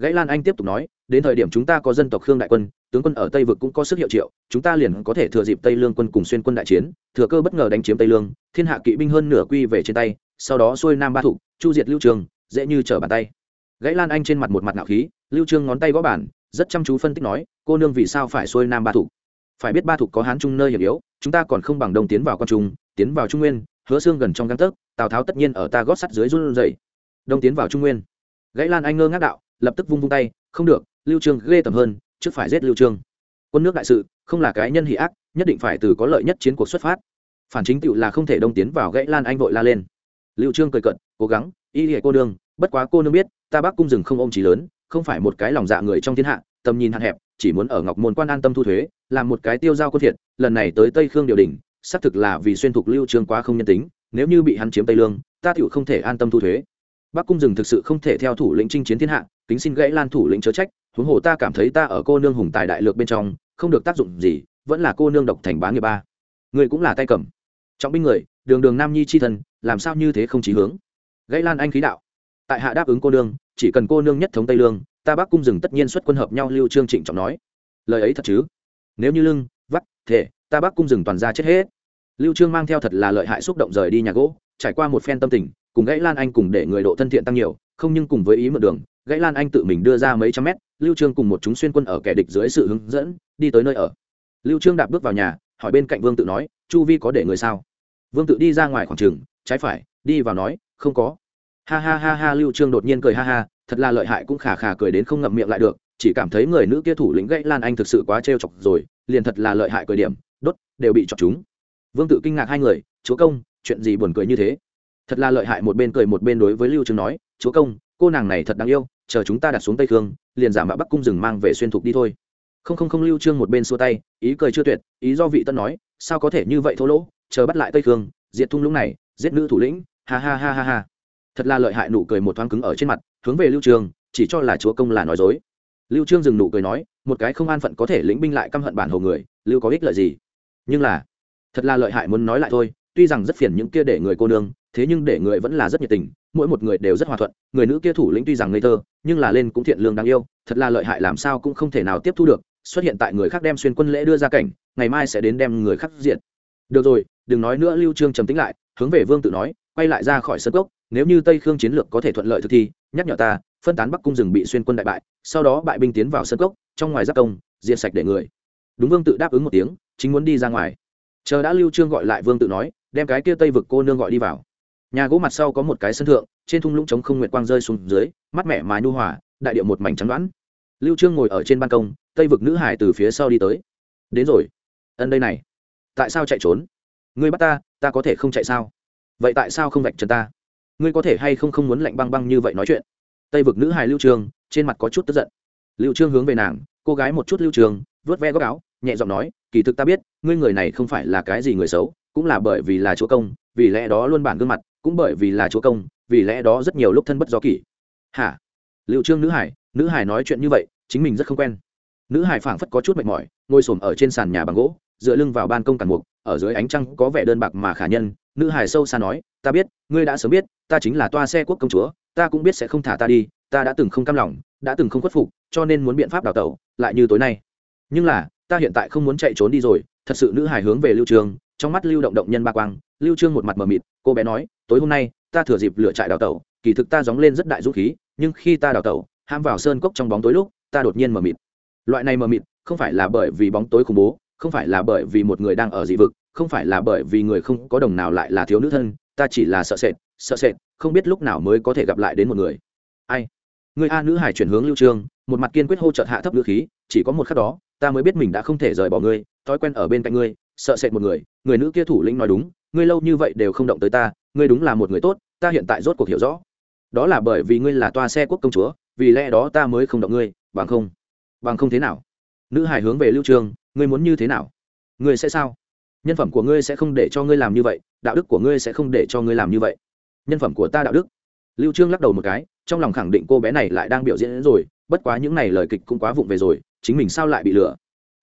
gãy lan anh tiếp tục nói, đến thời điểm chúng ta có dân tộc khương đại quân, tướng quân ở tây vực cũng có sức hiệu triệu, chúng ta liền có thể thừa dịp tây lương quân cùng xuyên quân đại chiến, thừa cơ bất ngờ đánh chiếm tây lương, thiên hạ kỵ binh hơn nửa quy về trên tay, sau đó xuôi nam ba thục chu diệt lưu trường, dễ như trở bàn tay. Gãy lan anh trên mặt một mặt nạo khí, lưu trương ngón tay gõ bản rất chăm chú phân tích nói, cô nương vì sao phải xuôi nam ba thục phải biết ba thục có hán trung nơi hiểm yếu, chúng ta còn không bằng đông tiến vào quan trung, tiến vào trung nguyên, hứa xương gần trong găng tấc, tào tháo tất nhiên ở ta gót sắt dưới run rẩy. Đông tiến vào trung nguyên. Gãy lan anh ngơ ngác đạo lập tức vung vung tay, không được, lưu trương ghê tầm hơn, trước phải giết lưu trương. Quân nước đại sự, không là cái nhân hỷ ác, nhất định phải từ có lợi nhất chiến cuộc xuất phát. Phản chính tựu là không thể đông tiến vào gãy lan anh vội la lên. Lưu trương cười cận cố gắng, y hệ cô đương bất quá cô nương biết, ta bắc cung rừng không ôm trí lớn, không phải một cái lòng dạ người trong thiên hạ, tầm nhìn hạn hẹp, chỉ muốn ở ngọc môn quan an tâm thu thuế, làm một cái tiêu giao quân thiện. lần này tới tây khương điều đình xác thực là vì xuyên thục lưu trương quá không nhân tính, nếu như bị hắn chiếm tây lương, ta tựu không thể an tâm thu thuế. Bắc cung rừng thực sự không thể theo thủ lĩnh chinh chiến thiên hạ kính xin gãy lan thủ lĩnh chớ trách, huống hồ ta cảm thấy ta ở cô nương hùng tài đại lược bên trong, không được tác dụng gì, vẫn là cô nương độc thành bá nghiệp ba. Người cũng là tay cầm. Trọng binh người, đường đường nam nhi chi thần làm sao như thế không chỉ hướng? Gãy lan anh khí đạo. Tại hạ đáp ứng cô nương, chỉ cần cô nương nhất thống tây lương, ta bắc cung rừng tất nhiên xuất quân hợp nhau lưu trương trịnh trọng nói. Lời ấy thật chứ? Nếu như lưng, vắt, thể, ta bắc cung rừng toàn ra chết hết. Lưu trương mang theo thật là lợi hại xúc động rời đi nhà gỗ, trải qua một phen tâm tình, cùng gãy lan anh cùng để người độ thân thiện tăng nhiều, không nhưng cùng với ý mượn đường gãy lan anh tự mình đưa ra mấy trăm mét, lưu trương cùng một chúng xuyên quân ở kẻ địch dưới sự hướng dẫn, đi tới nơi ở. Lưu trương đạp bước vào nhà, hỏi bên cạnh vương tự nói, chu vi có để người sao? Vương tự đi ra ngoài khoảng trường, trái phải, đi vào nói, không có. Ha ha ha ha, lưu trương đột nhiên cười ha ha, thật là lợi hại cũng khà khà cười đến không ngậm miệng lại được, chỉ cảm thấy người nữ kia thủ lĩnh gãy lan anh thực sự quá trêu chọc rồi, liền thật là lợi hại cười điểm, đốt, đều bị chọc chúng. Vương tự kinh ngạc hai người, chúa công, chuyện gì buồn cười như thế? Thật là lợi hại, một bên cười một bên đối với lưu trương nói, chúa công cô nàng này thật đáng yêu, chờ chúng ta đặt xuống tây thương liền giả mạo bắc cung rừng mang về xuyên thục đi thôi. Không không không lưu trương một bên xua tay, ý cười chưa tuyệt, ý do vị tân nói, sao có thể như vậy thô lỗ, chờ bắt lại tây thương diệt thung lũng này, giết nữ thủ lĩnh, ha ha ha ha ha. Thật là lợi hại nụ cười một thoáng cứng ở trên mặt, hướng về lưu trương, chỉ cho là chúa công là nói dối. Lưu trương dừng nụ cười nói, một cái không an phận có thể lĩnh binh lại căm hận bản hồ người, lưu có ích lợi gì? Nhưng là, thật là lợi hại muốn nói lại thôi, tuy rằng rất phiền những kia để người cô nương, thế nhưng để người vẫn là rất nhiệt tình mỗi một người đều rất hòa thuận, người nữ kia thủ lĩnh tuy rằng ngây thơ, nhưng là lên cũng thiện lương đáng yêu, thật là lợi hại làm sao cũng không thể nào tiếp thu được, xuất hiện tại người khác đem xuyên quân lễ đưa ra cảnh, ngày mai sẽ đến đem người khác diện được rồi, đừng nói nữa, lưu trương trầm tĩnh lại, hướng về vương tự nói, quay lại ra khỏi sân cốc, nếu như tây khương chiến lược có thể thuận lợi thực thi, nhắc nhở ta, phân tán bắc cung rừng bị xuyên quân đại bại, sau đó bại binh tiến vào sân cốc, trong ngoài giáp công diệt sạch để người. Đúng vương tự đáp ứng một tiếng, chính muốn đi ra ngoài. Chờ đã lưu trương gọi lại vương tự nói, đem cái kia tây vực cô nương gọi đi vào nhà gỗ mặt sau có một cái sân thượng, trên thung lũng trống không nguyệt quang rơi xuống dưới mắt mẹ mái nu hòa, đại điệu một mảnh trắng đoán lưu trương ngồi ở trên ban công, tây vực nữ hải từ phía sau đi tới. Đến rồi. Ân đây này. Tại sao chạy trốn? Ngươi bắt ta ta có thể không chạy sao? Vậy tại sao không vạch trần ta? Ngươi có thể hay không không muốn lạnh băng băng như vậy nói chuyện? Tây vực nữ hài lưu trương, trên mặt có chút tức giận. Lưu trương hướng về nàng, cô gái một chút lưu trương, vớt ve góc áo, nhẹ giọng nói, kỳ thực ta biết, ngươi người này không phải là cái gì người xấu, cũng là bởi vì là chúa công, vì lẽ đó luôn bản gương mặt cũng bởi vì là chúa công, vì lẽ đó rất nhiều lúc thân bất do kỷ. Hả? Lưu trương nữ hải nữ hải nói chuyện như vậy, chính mình rất không quen. Nữ hải phảng phất có chút mệt mỏi, ngồi xổm ở trên sàn nhà bằng gỗ, dựa lưng vào ban công cản mục, ở dưới ánh trăng có vẻ đơn bạc mà khả nhân. Nữ hải sâu xa nói, ta biết, ngươi đã sớm biết, ta chính là toa xe quốc công chúa, ta cũng biết sẽ không thả ta đi, ta đã từng không cam lòng, đã từng không khuất phục, cho nên muốn biện pháp đào tẩu, lại như tối nay. Nhưng là, ta hiện tại không muốn chạy trốn đi rồi. Thật sự nữ hải hướng về lưu trường trong mắt lưu động động nhân ba quang, lưu trương một mặt mờ mịt, cô bé nói tối hôm nay, ta thừa dịp lựa trại đào tẩu, kỳ thực ta gióng lên rất đại dũng khí, nhưng khi ta đào tẩu, ham vào sơn cốc trong bóng tối lúc, ta đột nhiên mờ mịt. Loại này mờ mịt, không phải là bởi vì bóng tối khủng bố, không phải là bởi vì một người đang ở dị vực, không phải là bởi vì người không có đồng nào lại là thiếu nữ thân, ta chỉ là sợ sệt sợ sệt, không biết lúc nào mới có thể gặp lại đến một người. Ai? Người a nữ hải chuyển hướng lưu trương, một mặt kiên quyết hô trợ hạ thấp ngữ khí, chỉ có một khắc đó, ta mới biết mình đã không thể rời bỏ ngươi, thói quen ở bên cạnh ngươi, sợ sệt một người người nữ kia thủ lĩnh nói đúng, ngươi lâu như vậy đều không động tới ta ngươi đúng là một người tốt, ta hiện tại rốt cuộc hiểu rõ. Đó là bởi vì ngươi là toa xe quốc công chúa, vì lẽ đó ta mới không động ngươi, bằng không bằng không thế nào? Nữ hải hướng về lưu trường, ngươi muốn như thế nào? Ngươi sẽ sao? Nhân phẩm của ngươi sẽ không để cho ngươi làm như vậy, đạo đức của ngươi sẽ không để cho ngươi làm như vậy. Nhân phẩm của ta đạo đức. Lưu trương lắc đầu một cái, trong lòng khẳng định cô bé này lại đang biểu diễn rồi, bất quá những này lời kịch cũng quá vụng về rồi, chính mình sao lại bị lừa?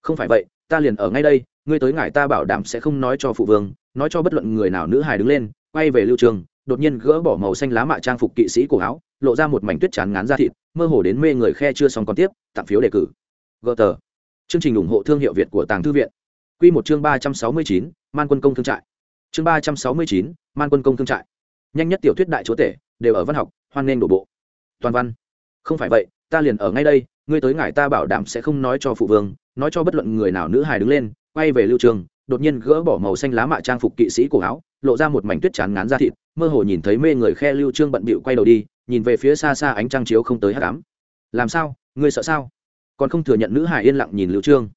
Không phải vậy, ta liền ở ngay đây, ngươi tới ngài ta bảo đảm sẽ không nói cho phụ vương, nói cho bất luận người nào nữ hài đứng lên quay về lưu trường, đột nhiên gỡ bỏ màu xanh lá mạ trang phục kỵ sĩ cổ áo lộ ra một mảnh tuyết chán ngán ra thịt mơ hồ đến mê người khe chưa xong còn tiếp tặng phiếu đề cử. Gờ tờ chương trình ủng hộ thương hiệu việt của tàng thư viện. Q một chương ba trăm sáu mươi chín man quân công thương trại. Chương ba trăm sáu mươi chín man quân công thương trại. Nhanh nhất tiểu thuyết đại chúa tể đều ở văn học hoan nghênh đổ bộ. Toàn văn. Không phải vậy ta liền ở ngay đây ngươi tới ngài ta bảo đảm sẽ không nói cho phụ vương nói cho bất luận người nào nữ hài đứng lên quay về lưu trường đột nhiên gỡ bỏ màu xanh lá mạ trang phục kỵ sĩ cổ áo, lộ ra một mảnh tuyết chán ngán ra thịt, mơ hồ nhìn thấy mê người khe lưu trương bận bịu quay đầu đi, nhìn về phía xa xa ánh trăng chiếu không tới hát đám làm sao? Ngươi sợ sao? Còn không thừa nhận nữ hải yên lặng nhìn lưu trương.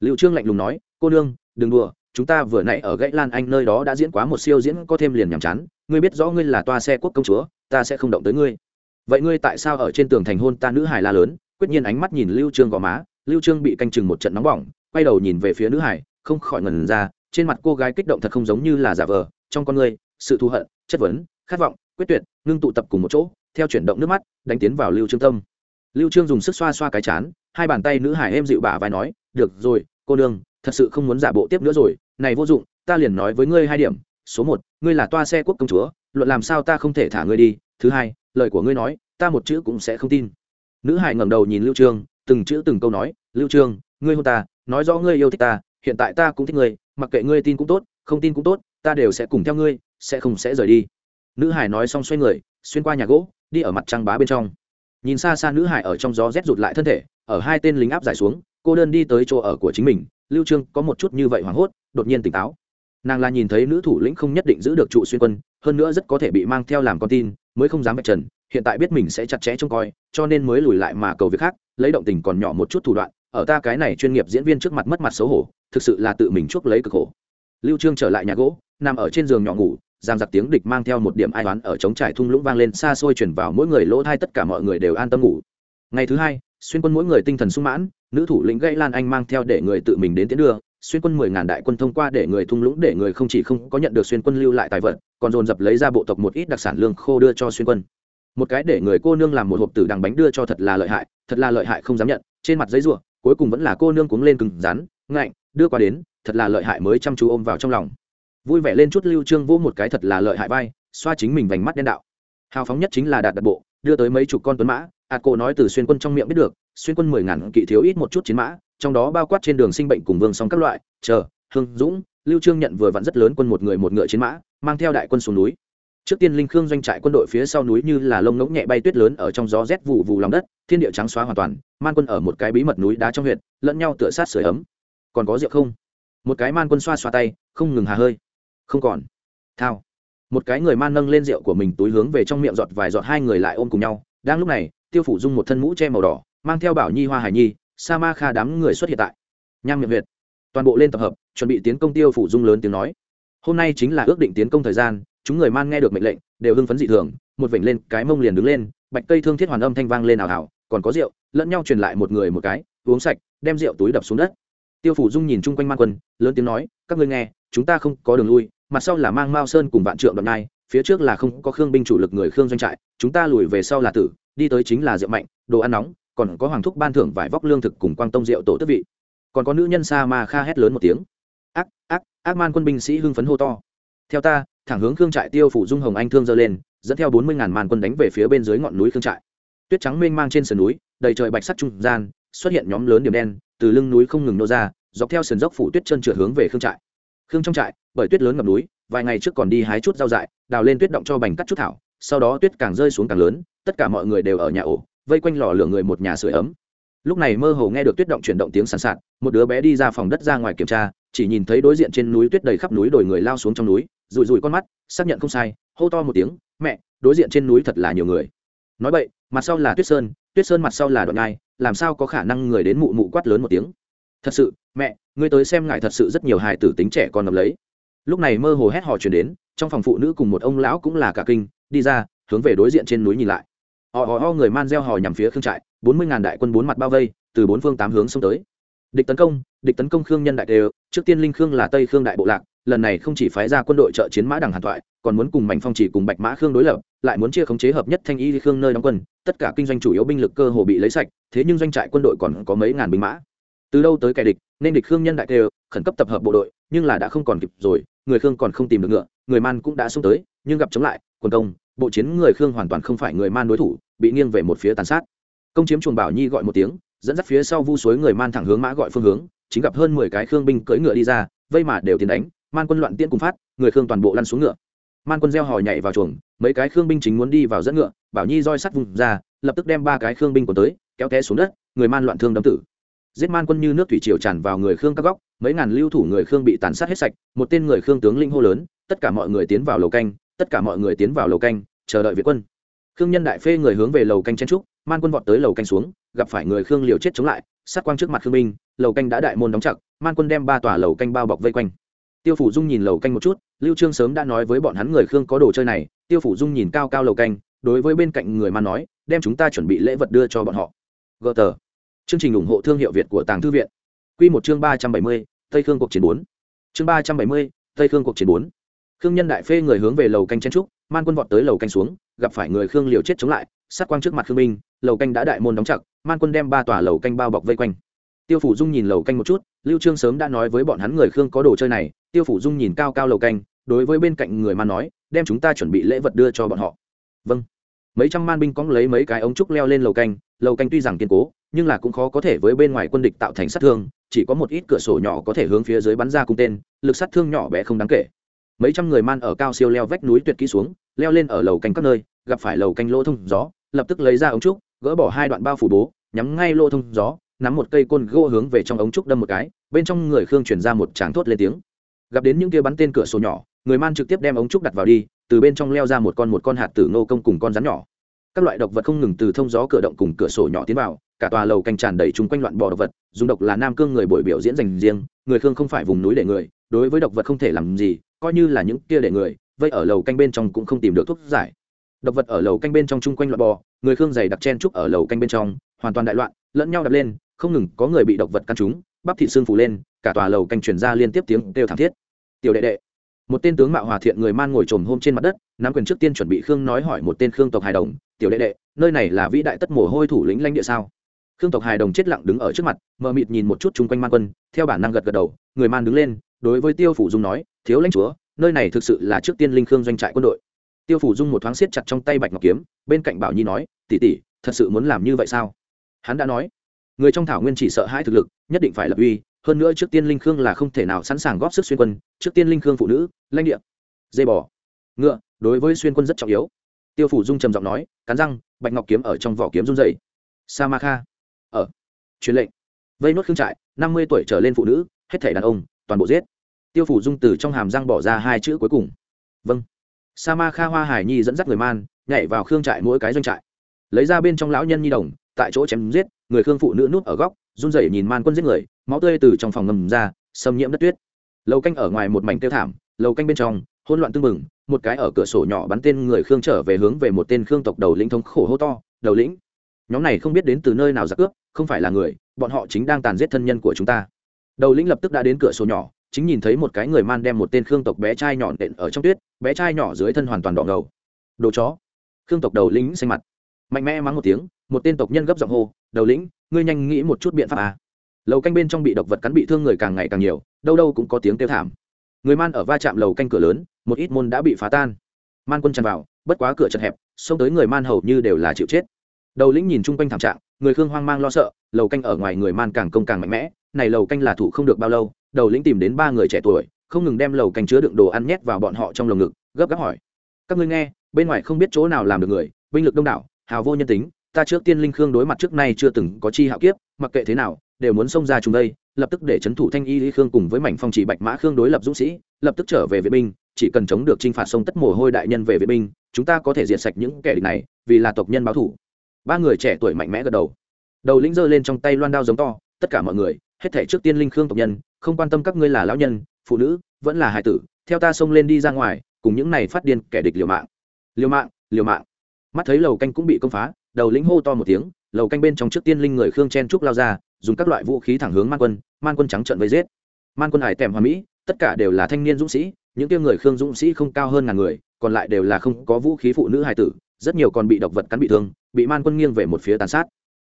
Lưu trương lạnh lùng nói, cô nương, đừng đùa, chúng ta vừa nãy ở gãy lan anh nơi đó đã diễn quá một siêu diễn có thêm liền nhảm chán, ngươi biết rõ ngươi là toa xe quốc công chúa, ta sẽ không động tới ngươi. Vậy ngươi tại sao ở trên tường thành hôn ta nữ hải la lớn? Quyết nhiên ánh mắt nhìn lưu trương gò má, lưu trương bị canh chừng một trận nóng bỏng, quay đầu nhìn về phía nữ hải không khỏi ngẩn ra, trên mặt cô gái kích động thật không giống như là giả vờ, trong con người, sự thù hận, chất vấn, khát vọng, quyết tuyệt, ngưng tụ tập cùng một chỗ, theo chuyển động nước mắt, đánh tiến vào lưu trương tâm. Lưu trương dùng sức xoa xoa cái chán, hai bàn tay nữ hải êm dịu bả vai nói, được rồi, cô nương, thật sự không muốn giả bộ tiếp nữa rồi, này vô dụng, ta liền nói với ngươi hai điểm, số một, ngươi là toa xe quốc công chúa, luận làm sao ta không thể thả ngươi đi, thứ hai, lời của ngươi nói, ta một chữ cũng sẽ không tin. Nữ hải ngẩng đầu nhìn lưu trương, từng chữ từng câu nói, lưu trương, ngươi hôn ta, nói rõ ngươi yêu thích ta hiện tại ta cũng thích ngươi, mặc kệ ngươi tin cũng tốt, không tin cũng tốt, ta đều sẽ cùng theo ngươi, sẽ không sẽ rời đi. Nữ hải nói xong xoay người, xuyên qua nhà gỗ, đi ở mặt trăng bá bên trong. Nhìn xa xa nữ hải ở trong gió rét rụt lại thân thể, ở hai tên lính áp giải xuống, cô đơn đi tới chỗ ở của chính mình, lưu trương có một chút như vậy hoảng hốt, đột nhiên tỉnh táo. Nàng là nhìn thấy nữ thủ lĩnh không nhất định giữ được trụ xuyên quân, hơn nữa rất có thể bị mang theo làm con tin, mới không dám vạch trần, hiện tại biết mình sẽ chặt chẽ trông coi, cho nên mới lùi lại mà cầu việc khác, lấy động tình còn nhỏ một chút thủ đoạn, ở ta cái này chuyên nghiệp diễn viên trước mặt mất mặt xấu hổ thực sự là tự mình chuốc lấy cực khổ. Lưu trương trở lại nhà gỗ, nằm ở trên giường nhỏ ngủ, giang giặc tiếng địch mang theo một điểm ai toán ở trống trải thung lũng vang lên, xa xôi chuyển vào mỗi người lỗ thai tất cả mọi người đều an tâm ngủ. Ngày thứ hai, xuyên quân mỗi người tinh thần sung mãn, nữ thủ lĩnh gây lan anh mang theo để người tự mình đến tiến đưa, xuyên quân mười ngàn đại quân thông qua để người thung lũng để người không chỉ không có nhận được xuyên quân lưu lại tài vật, còn dồn dập lấy ra bộ tộc một ít đặc sản lương khô đưa cho xuyên quân. Một cái để người cô nương làm một hộp tử đằng bánh đưa cho thật là lợi hại, thật là lợi hại không dám nhận, trên mặt giấy rùa, cuối cùng vẫn là cô nương cuống lên cứng rắn ngạnh, đưa qua đến, thật là lợi hại mới chăm chú ôm vào trong lòng. Vui vẻ lên chút lưu trương vô một cái thật là lợi hại vai, xoa chính mình vành mắt đen đạo. Hào phóng nhất chính là đạt đặt bộ, đưa tới mấy chục con tuấn mã, ạt cổ nói từ xuyên quân trong miệng biết được, xuyên quân mười ngàn kỵ thiếu ít một chút chiến mã, trong đó bao quát trên đường sinh bệnh cùng vương song các loại, chờ, hưng dũng, lưu trương nhận vừa vặn rất lớn quân một người một ngựa chiến mã, mang theo đại quân xuống núi. Trước tiên linh khương doanh trại quân đội phía sau núi như là lông ngỗng nhẹ bay tuyết lớn ở trong gió rét vụ vụ lòng đất, thiên địa trắng xóa hoàn toàn, man quân ở một cái bí mật núi đá trong huyện, lẫn nhau tựa sát sưởi ấm còn có rượu không? Một cái man quân xoa xoa tay, không ngừng hà hơi. Không còn. Thao. Một cái người man nâng lên rượu của mình túi hướng về trong miệng giọt vài giọt hai người lại ôm cùng nhau. Đang lúc này, tiêu phủ dung một thân mũ che màu đỏ, mang theo bảo nhi hoa hải nhi, sa ma kha đám người xuất hiện tại. Nham miệng huyệt. Toàn bộ lên tập hợp, chuẩn bị tiến công tiêu phủ dung lớn tiếng nói. Hôm nay chính là ước định tiến công thời gian, chúng người man nghe được mệnh lệnh, đều hưng phấn dị thường. Một vểnh lên, cái mông liền đứng lên, bạch cây thương thiết hoàn âm thanh vang lên ảo ảo còn có rượu, lẫn nhau truyền lại một người một cái, uống sạch, đem rượu túi đập xuống đất tiêu phủ dung nhìn chung quanh man quân, lớn tiếng nói, các ngươi nghe, chúng ta không có đường lui, mặt sau là mang mao sơn cùng vạn trượng đoạn nai phía trước là không có khương binh chủ lực người khương doanh trại, chúng ta lùi về sau là tử, đi tới chính là rượu mạnh, đồ ăn nóng, còn có hoàng thúc ban thưởng vải vóc lương thực cùng quang tông rượu tổ tức vị. Còn có nữ nhân sa ma kha hét lớn một tiếng. Ác ác ác man quân binh sĩ hưng phấn hô to. Theo ta, thẳng hướng khương trại tiêu phủ dung hồng anh thương dơ lên, dẫn theo bốn mươi ngàn màn quân đánh về phía bên dưới ngọn núi khương trại. Tuyết trắng mênh mang trên sườn núi, đầy trời bạch sắt trung gian, xuất hiện nhóm lớn điểm đen từ lưng núi không ngừng nô ra, dọc theo sườn dốc phủ tuyết chân trượt hướng về khương trại. Khương trong trại, bởi tuyết lớn ngập núi, vài ngày trước còn đi hái chút rau dại, đào lên tuyết động cho bành cắt chút thảo, sau đó tuyết càng rơi xuống càng lớn, tất cả mọi người đều ở nhà ổ, vây quanh lò lửa người một nhà sưởi ấm. Lúc này mơ hồ nghe được tuyết động chuyển động tiếng sàn sạt, một đứa bé đi ra phòng đất ra ngoài kiểm tra, chỉ nhìn thấy đối diện trên núi tuyết đầy khắp núi đồi người lao xuống trong núi rụi rụi con mắt, xác nhận không sai, hô to một tiếng, mẹ, đối diện trên núi thật là nhiều người. Nói vậy, mặt sau là tuyết sơn tuyết sơn mặt sau là đoạn ngai, làm sao có khả năng người đến mụ mụ quát lớn một tiếng? Thật sự, mẹ, ngươi tới xem ngài thật sự rất nhiều hài tử tính trẻ còn ngập lấy. Lúc này mơ hồ hét hò chuyển đến, trong phòng phụ nữ cùng một ông lão cũng là cả kinh, đi ra, hướng về đối diện trên núi nhìn lại. Họ họ ho người man gieo hò nhằm phía khương trại, bốn mươi ngàn đại quân bốn mặt bao vây, từ bốn phương tám hướng xông tới. Địch tấn công, địch tấn công khương nhân đại đều trước tiên linh khương là tây khương đại bộ lạc lần này không chỉ phái ra quân đội trợ chiến mã đằng hàn thoại, còn muốn cùng mảnh phong chỉ cùng bạch mã khương đối lập, lại muốn chia khống chế hợp nhất thanh y khương nơi đóng quân, tất cả kinh doanh chủ yếu binh lực cơ hồ bị lấy sạch, thế nhưng doanh trại quân đội còn có mấy ngàn binh mã. Từ đâu tới kẻ địch, nên địch khương nhân đại đều khẩn cấp tập hợp bộ đội, nhưng là đã không còn kịp rồi, người khương còn không tìm được ngựa, người man cũng đã xông tới, nhưng gặp chống lại, quân công, bộ chiến người khương hoàn toàn không phải người man đối thủ, bị nghiêng về một phía tàn sát. Công chiếm chuồng bảo nhi gọi một tiếng, dẫn dắt phía sau vu suối người man thẳng hướng mã gọi phương hướng, chính gặp hơn mười cái khương binh cưỡi ngựa đi ra, vây mà đều tiến đánh man quân loạn tiễn cùng phát, người khương toàn bộ lăn xuống ngựa. Man quân gieo hò nhảy vào chuồng, mấy cái khương binh chính muốn đi vào dẫn ngựa, bảo nhi roi sắt vùng ra, lập tức đem ba cái khương binh của tới, kéo té xuống đất, người man loạn thương đấm tử. Giết man quân như nước thủy triều tràn vào người khương các góc, mấy ngàn lưu thủ người khương bị tàn sát hết sạch, một tên người khương tướng linh hô lớn, tất cả mọi người tiến vào lầu canh, tất cả mọi người tiến vào lầu canh, chờ đợi việt quân. Khương nhân đại phê người hướng về lầu canh chen trúc, man quân vọt tới lầu canh xuống, gặp phải người khương liều chết chống lại, sát quang trước mặt khương minh lầu canh đã đại môn đóng chặt, man quân đem ba tòa lầu canh bao bọc vây quanh tiêu phủ dung nhìn lầu canh một chút, lưu trương sớm đã nói với bọn hắn người khương có đồ chơi này, tiêu phủ dung nhìn cao cao lầu canh, đối với bên cạnh người man nói, đem chúng ta chuẩn bị lễ vật đưa cho bọn họ. Gờ tờ. Chương trình ủng hộ thương hiệu việt của tàng thư viện. Quy một chương ba trăm bảy mươi, tây khương cuộc chiến bốn. Chương ba trăm bảy mươi, tây khương cuộc chiến bốn. Khương nhân đại phê người hướng về lầu canh chen trúc, man quân vọt tới lầu canh xuống, gặp phải người khương liều chết chống lại, sát quang trước mặt khương minh, lầu canh đã đại môn đóng chặt, man quân đem ba tòa lầu canh bao bọc vây quanh. Tiêu phủ dung nhìn lầu canh một chút, lưu trương sớm đã nói với bọn hắn người khương có đồ chơi này tiêu phủ dung nhìn cao cao lầu canh, đối với bên cạnh người man nói, đem chúng ta chuẩn bị lễ vật đưa cho bọn họ. Vâng. Mấy trăm man binh cóng lấy mấy cái ống trúc leo lên lầu canh lầu canh tuy rằng kiên cố, nhưng là cũng khó có thể với bên ngoài quân địch tạo thành sát thương, chỉ có một ít cửa sổ nhỏ có thể hướng phía dưới bắn ra cung tên, lực sát thương nhỏ bé không đáng kể. Mấy trăm người man ở cao siêu leo vách núi tuyệt kỹ xuống, leo lên ở lầu canh các nơi, gặp phải lầu canh lỗ thông gió, lập tức lấy ra ống trúc, gỡ bỏ hai đoạn bao phủ bố, nhắm ngay lỗ thông gió, nắm một cây côn gỗ hướng về trong ống trúc đâm một cái, bên trong người khương chuyển ra một tràng thốt lên tiếng gặp đến những kia bắn tên cửa sổ nhỏ, người man trực tiếp đem ống trúc đặt vào đi, từ bên trong leo ra một con một con hạt tử nô công cùng con rắn nhỏ. Các loại độc vật không ngừng từ thông gió cửa động cùng cửa sổ nhỏ tiến vào, cả tòa lầu canh tràn đầy chung quanh loạn bò độc vật, dùng độc là nam cương người buổi biểu diễn dành riêng, người khương không phải vùng núi để người, đối với độc vật không thể làm gì, coi như là những kia để người vây ở lầu canh bên trong cũng không tìm được thuốc giải. Độc vật ở lầu canh bên trong chung quanh loạn bò, người khương dày đặc chen trúc ở lầu canh bên trong, hoàn toàn đại loạn, lẫn nhau đập lên, không ngừng có người bị độc vật căn trúng bắp thị xương phủ lên, cả tòa lầu canh truyền ra liên tiếp tiếng kêu thảm thiết. Tiểu đệ đệ, một tên tướng mạo hòa thiện người man ngồi trồm hôm trên mặt đất, nắm quyền trước tiên chuẩn bị khương nói hỏi một tên khương tộc hài đồng, tiểu đệ đệ, nơi này là vĩ đại tất mồ hôi thủ lĩnh lãnh địa sao? Khương tộc hài đồng chết lặng đứng ở trước mặt, mờ mịt nhìn một chút chung quanh man quân, theo bản năng gật gật đầu, người man đứng lên, đối với tiêu phủ dung nói, thiếu lãnh chúa, nơi này thực sự là trước tiên linh khương doanh trại quân đội. Tiêu phủ dung một thoáng siết chặt trong tay bạch ngọc kiếm, bên cạnh bảo nhi nói tỉ tỉ thật sự muốn làm như vậy sao? Hắn đã nói người trong thảo nguyên chỉ sợ hãi thực lực, nhất định phải lập uy, hơn nữa trước tiên linh khương là không thể nào sẵn sàng góp sức xuyên quân, trước tiên linh khương phụ nữ, lãnh địa dây bò, ngựa, đối với xuyên quân rất trọng yếu. Tiêu phủ dung trầm giọng nói, cắn răng, bạch ngọc kiếm ở trong vỏ kiếm run dày sa ma kha ở, truyền lệnh. Vây nốt khương trại, năm mươi tuổi trở lên phụ nữ, hết thể đàn ông, toàn bộ giết. Tiêu phủ dung từ trong hàm răng bỏ ra hai chữ cuối cùng. Vâng. Sa ma kha hoa hải nhi dẫn dắt người man, nhảy vào khương trại mỗi cái doanh trại. Lấy ra bên trong lão nhân nhi đồng, tại chỗ chém giết người khương phụ nữ núp ở góc, run rẩy nhìn man quân giết người, máu tươi từ trong phòng ngầm ra, xâm nhiễm đất tuyết. Lầu canh ở ngoài một mảnh tiêu thảm, lầu canh bên trong, hỗn loạn tưng bừng, một cái ở cửa sổ nhỏ bắn tên người khương trở về hướng về một tên khương tộc đầu lĩnh thống khổ hô to, đầu lĩnh, nhóm này không biết đến từ nơi nào giặc cướp, không phải là người, bọn họ chính đang tàn giết thân nhân của chúng ta. Đầu lĩnh lập tức đã đến cửa sổ nhỏ, chính nhìn thấy một cái người man đem một tên khương tộc bé trai nhỏ nện ở trong tuyết, bé trai nhỏ dưới thân hoàn toàn đỏ ngầu. Đồ chó! Khương tộc đầu lĩnh xanh mặt mạnh mẽ mắng một tiếng, một tên tộc nhân gấp giọng hô, đầu lĩnh, ngươi nhanh nghĩ một chút biện pháp à. lầu canh bên trong bị độc vật cắn bị thương người càng ngày càng nhiều, đâu đâu cũng có tiếng kêu thảm. Người man ở va chạm lầu canh cửa lớn, một ít môn đã bị phá tan. Man quân tràn vào, bất quá cửa chật hẹp, xông tới người man hầu như đều là chịu chết. Đầu lĩnh nhìn chung quanh thảm trạng, người khương hoang mang lo sợ, lầu canh ở ngoài người man càng công càng mạnh mẽ, này lầu canh là thủ không được bao lâu, đầu lĩnh tìm đến ba người trẻ tuổi, không ngừng đem lầu canh chứa đựng đồ ăn nhét vào bọn họ trong lồng ngực, gấp gáp hỏi. Các ngươi nghe, bên ngoài không biết chỗ nào làm được người, binh lực đông đảo hào vô nhân tính, ta trước tiên linh khương đối mặt trước nay chưa từng có chi hạo kiếp, mặc kệ thế nào, đều muốn xông ra chúng đây, lập tức để c h ấ n thủ thanh y lý khương cùng với mảnh phong chỉ bạch mã khương đối lập dũng sĩ, lập tức trở về vệ binh, chỉ cần chống được t r i n h phạt sông tất mồ hôi đại nhân về vệ binh, chúng ta có thể diệt sạch những kẻ địch này, vì là tộc nhân báo thủ. Ba người trẻ tuổi mạnh mẽ gật đầu. Đầu lĩnh giơ lên trong tay loan đao giống to, tất cả mọi người, hết thể trước tiên linh khương tộc nhân, không quan tâm các ngươi là lão nhân, phụ nữ, vẫn là hải tử, theo ta xông lên đi ra ngoài, cùng những này phát điên kẻ địch liều mạng. Liều mạng liều mạng mắt thấy lầu canh cũng bị công phá, đầu lĩnh hô to một tiếng, lầu canh bên trong trước tiên linh người khương chen trúc lao ra, dùng các loại vũ khí thẳng hướng man quân man quân trắng trận với giết. Man quân hải tèm hoa mỹ, tất cả đều là thanh niên dũng sĩ, những kia người khương dũng sĩ không cao hơn ngàn người, còn lại đều là không có vũ khí phụ nữ hài tử, rất nhiều còn bị độc vật cắn bị thương, bị man quân nghiêng về một phía tàn sát.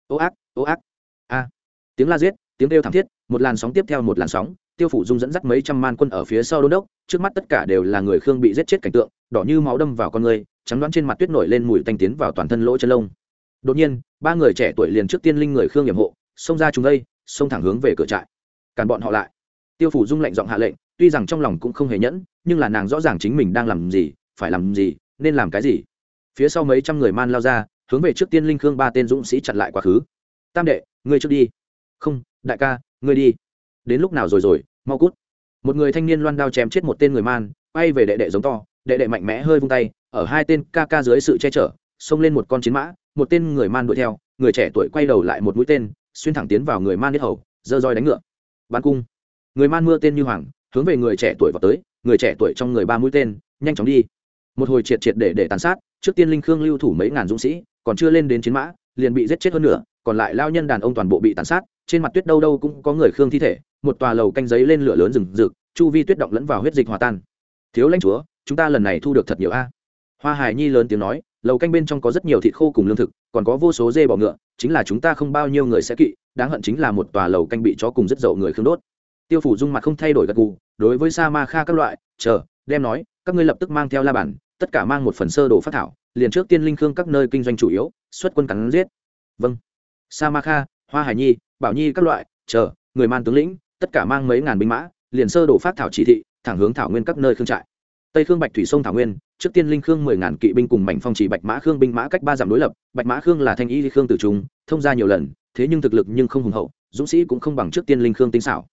Ô ác ô ác. A. Tiếng la giết, tiếng kêu thảm thiết, một làn sóng tiếp theo một làn sóng, tiêu phủ dung dẫn dắt mấy trăm man quân ở phía sau đôn đốc, trước mắt tất cả đều là người khương bị giết chết cảnh tượng đỏ như máu đâm vào con người, trắng đoán trên mặt tuyết nổi lên mùi tanh tiến vào toàn thân lỗ chân lông. Đột nhiên, ba người trẻ tuổi liền trước tiên linh người khương nghiệm hộ, xông ra chúng đây, xông thẳng hướng về cửa trại. Cản bọn họ lại. Tiêu phủ dung lệnh giọng hạ lệnh, tuy rằng trong lòng cũng không hề nhẫn, nhưng là nàng rõ ràng chính mình đang làm gì, phải làm gì, nên làm cái gì. Phía sau mấy trăm người man lao ra, hướng về trước tiên linh khương ba tên dũng sĩ chặn lại quá khứ. Tam đệ, ngươi trước đi. Không, đại ca, ngươi đi. Đến lúc nào rồi rồi, mau cút. Một người thanh niên loan đao chém chết một tên người man bay về đệ đệ giống to đệ đệ mạnh mẽ hơi vung tay, ở hai tên ca ca dưới sự che chở, xông lên một con chiến mã, một tên người man đuổi theo, người trẻ tuổi quay đầu lại một mũi tên, xuyên thẳng tiến vào người man nhất hầu, giơ roi đánh ngựa. Bắn cung. Người man mưa tên như hoàng, hướng về người trẻ tuổi vào tới, người trẻ tuổi trong người ba mũi tên, nhanh chóng đi. Một hồi triệt triệt để để tàn sát, trước tiên linh khương lưu thủ mấy ngàn dũng sĩ, còn chưa lên đến chiến mã, liền bị giết chết hơn nữa còn lại lao nhân đàn ông toàn bộ bị tàn sát, trên mặt tuyết đâu đâu cũng có người khương thi thể, một tòa lầu canh giấy lên lửa lớn rừng rực, chu vi tuyết động lẫn vào huyết dịch hòa tan. Thiếu lãnh chúa chúng ta lần này thu được thật nhiều a. Hoa hải nhi lớn tiếng nói, lầu canh bên trong có rất nhiều thịt khô cùng lương thực, còn có vô số dê bò ngựa, chính là chúng ta không bao nhiêu người sẽ kỵ, đáng hận chính là một tòa lầu canh bị chó cùng rất dậu người khương đốt. Tiêu phủ dung mặt không thay đổi gật gù, đối với sa ma kha các loại, chờ, đem nói, các ngươi lập tức mang theo la bản, tất cả mang một phần sơ đồ phát thảo, liền trước tiên linh khương các nơi kinh doanh chủ yếu, xuất quân cắn giết. Vâng. Sa ma kha, hoa hải nhi, bảo nhi các loại, chờ, người man tướng lĩnh, tất cả mang mấy ngàn binh mã, liền sơ đồ phát thảo chỉ thị, thẳng hướng thảo nguyên các nơi khương trại tây khương bạch thủy sông thảo nguyên, trước tiên linh khương mười ngàn kỵ binh cùng mảnh phong chỉ bạch mã khương binh mã cách ba dặm đối lập, bạch mã khương là thanh y khương tử trung, thông ra nhiều lần, thế nhưng thực lực nhưng không hùng hậu, dũng sĩ cũng không bằng trước tiên linh khương tinh xảo.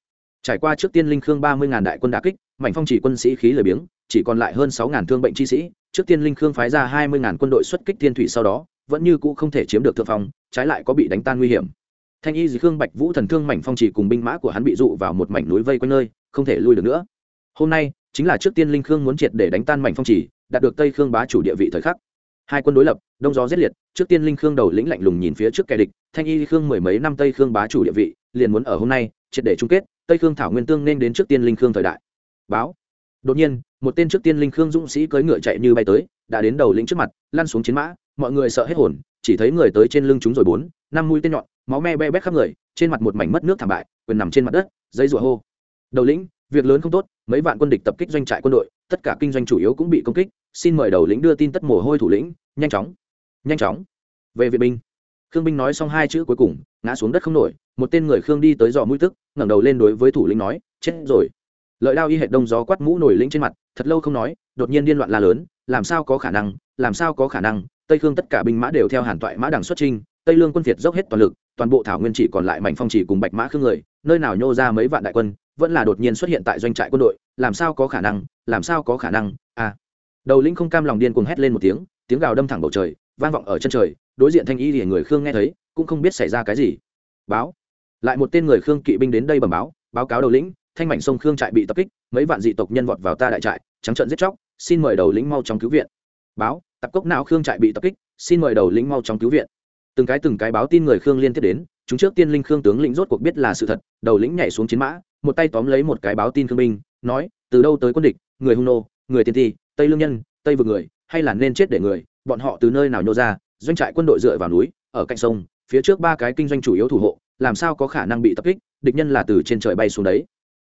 Trải qua trước tiên linh khương ba mươi ngàn đại quân đà kích, mảnh phong chỉ quân sĩ khí lười biếng, chỉ còn lại hơn sáu ngàn thương bệnh chi sĩ, trước tiên linh khương phái ra hai mươi ngàn quân đội xuất kích thiên thủy sau đó, vẫn như cũ không thể chiếm được thượng phong, trái lại có bị đánh tan nguy hiểm. Thanh y dì khương bạch vũ thần thương mảnh phong chỉ cùng binh mã của hắn bị dụ vào một mảnh núi vây quanh nơi, không thể lui được nữa. Hôm nay chính là trước tiên linh khương muốn triệt để đánh tan mảnh phong chỉ đạt được tây khương bá chủ địa vị thời khắc. Hai quân đối lập, đông gió giết liệt, trước tiên linh khương đầu lĩnh lạnh lùng nhìn phía trước kẻ địch, thanh y khương mười mấy năm tây khương bá chủ địa vị, liền muốn ở hôm nay, triệt để chung kết, tây khương thảo nguyên tương nên đến trước tiên linh khương thời đại. Báo. Đột nhiên, một tên trước tiên linh khương dũng sĩ cưỡi ngựa chạy như bay tới, đã đến đầu lĩnh trước mặt, lăn xuống chiến mã, mọi người sợ hết hồn, chỉ thấy người tới trên lưng chúng rồi bốn, năm mũi tên nhọn, máu me be bét khắp người, trên mặt một mảnh mất nước thảm bại quyền nằm trên mặt đất, dây rủa hô. Đầu lĩnh, việc lớn không tốt mấy vạn quân địch tập kích doanh trại quân đội, tất cả kinh doanh chủ yếu cũng bị công kích. Xin mời đầu lĩnh đưa tin tất mồ hôi thủ lĩnh, nhanh chóng nhanh chóng. Về viện binh, khương binh nói xong hai chữ cuối cùng, ngã xuống đất không nổi. Một tên người khương đi tới dò mũi tức, ngẩng đầu lên đối với thủ lĩnh nói, chết rồi. Lợi đao y hệ đông gió quát mũ nổi lĩnh trên mặt, thật lâu không nói, đột nhiên điên loạn la lớn, làm sao có khả năng, làm sao có khả năng? Tây khương tất cả binh mã đều theo hàn toại mã đằng xuất trinh tây lương quân việt dốc hết toàn lực, toàn bộ thảo nguyên chỉ còn lại mảnh phong chỉ cùng bạch mã khương người, nơi nào nhô ra mấy vạn đại quân vẫn là đột nhiên xuất hiện tại doanh trại quân đội, làm sao có khả năng, làm sao có khả năng à. Đầu lĩnh không cam lòng điên cuồng hét lên một tiếng tiếng gào đâm thẳng bầu trời, vang vọng ở chân trời, đối diện thanh y thì người khương nghe thấy, cũng không biết xảy ra cái gì. Báo. Lại một tên người khương kỵ binh đến đây bẩm báo báo cáo đầu lĩnh, thanh mảnh sông khương trại bị tập kích, mấy vạn dị tộc nhân vọt vào ta đại trại, trắng trận giết chóc, xin mời đầu lĩnh mau chóng cứu viện. Báo, tập cốc não khương trại bị tập kích, xin mời đầu lĩnh mau chóng cứu viện. Từng cái từng cái báo tin người khương liên tiếp đến chúng trước tiên linh khương tướng lĩnh rốt cuộc biết là sự thật, đầu lĩnh nhảy xuống chiến mã, một tay tóm lấy một cái báo tin khương binh, nói, từ đâu tới quân địch, người hung nô, người tiên ti, tây lương nhân, tây vực người, hay là nên chết để người, bọn họ từ nơi nào nhô ra, doanh trại quân đội dựa vào núi, ở cạnh sông, phía trước ba cái kinh doanh chủ yếu thủ hộ, làm sao có khả năng bị tập kích, địch nhân là từ trên trời bay xuống đấy.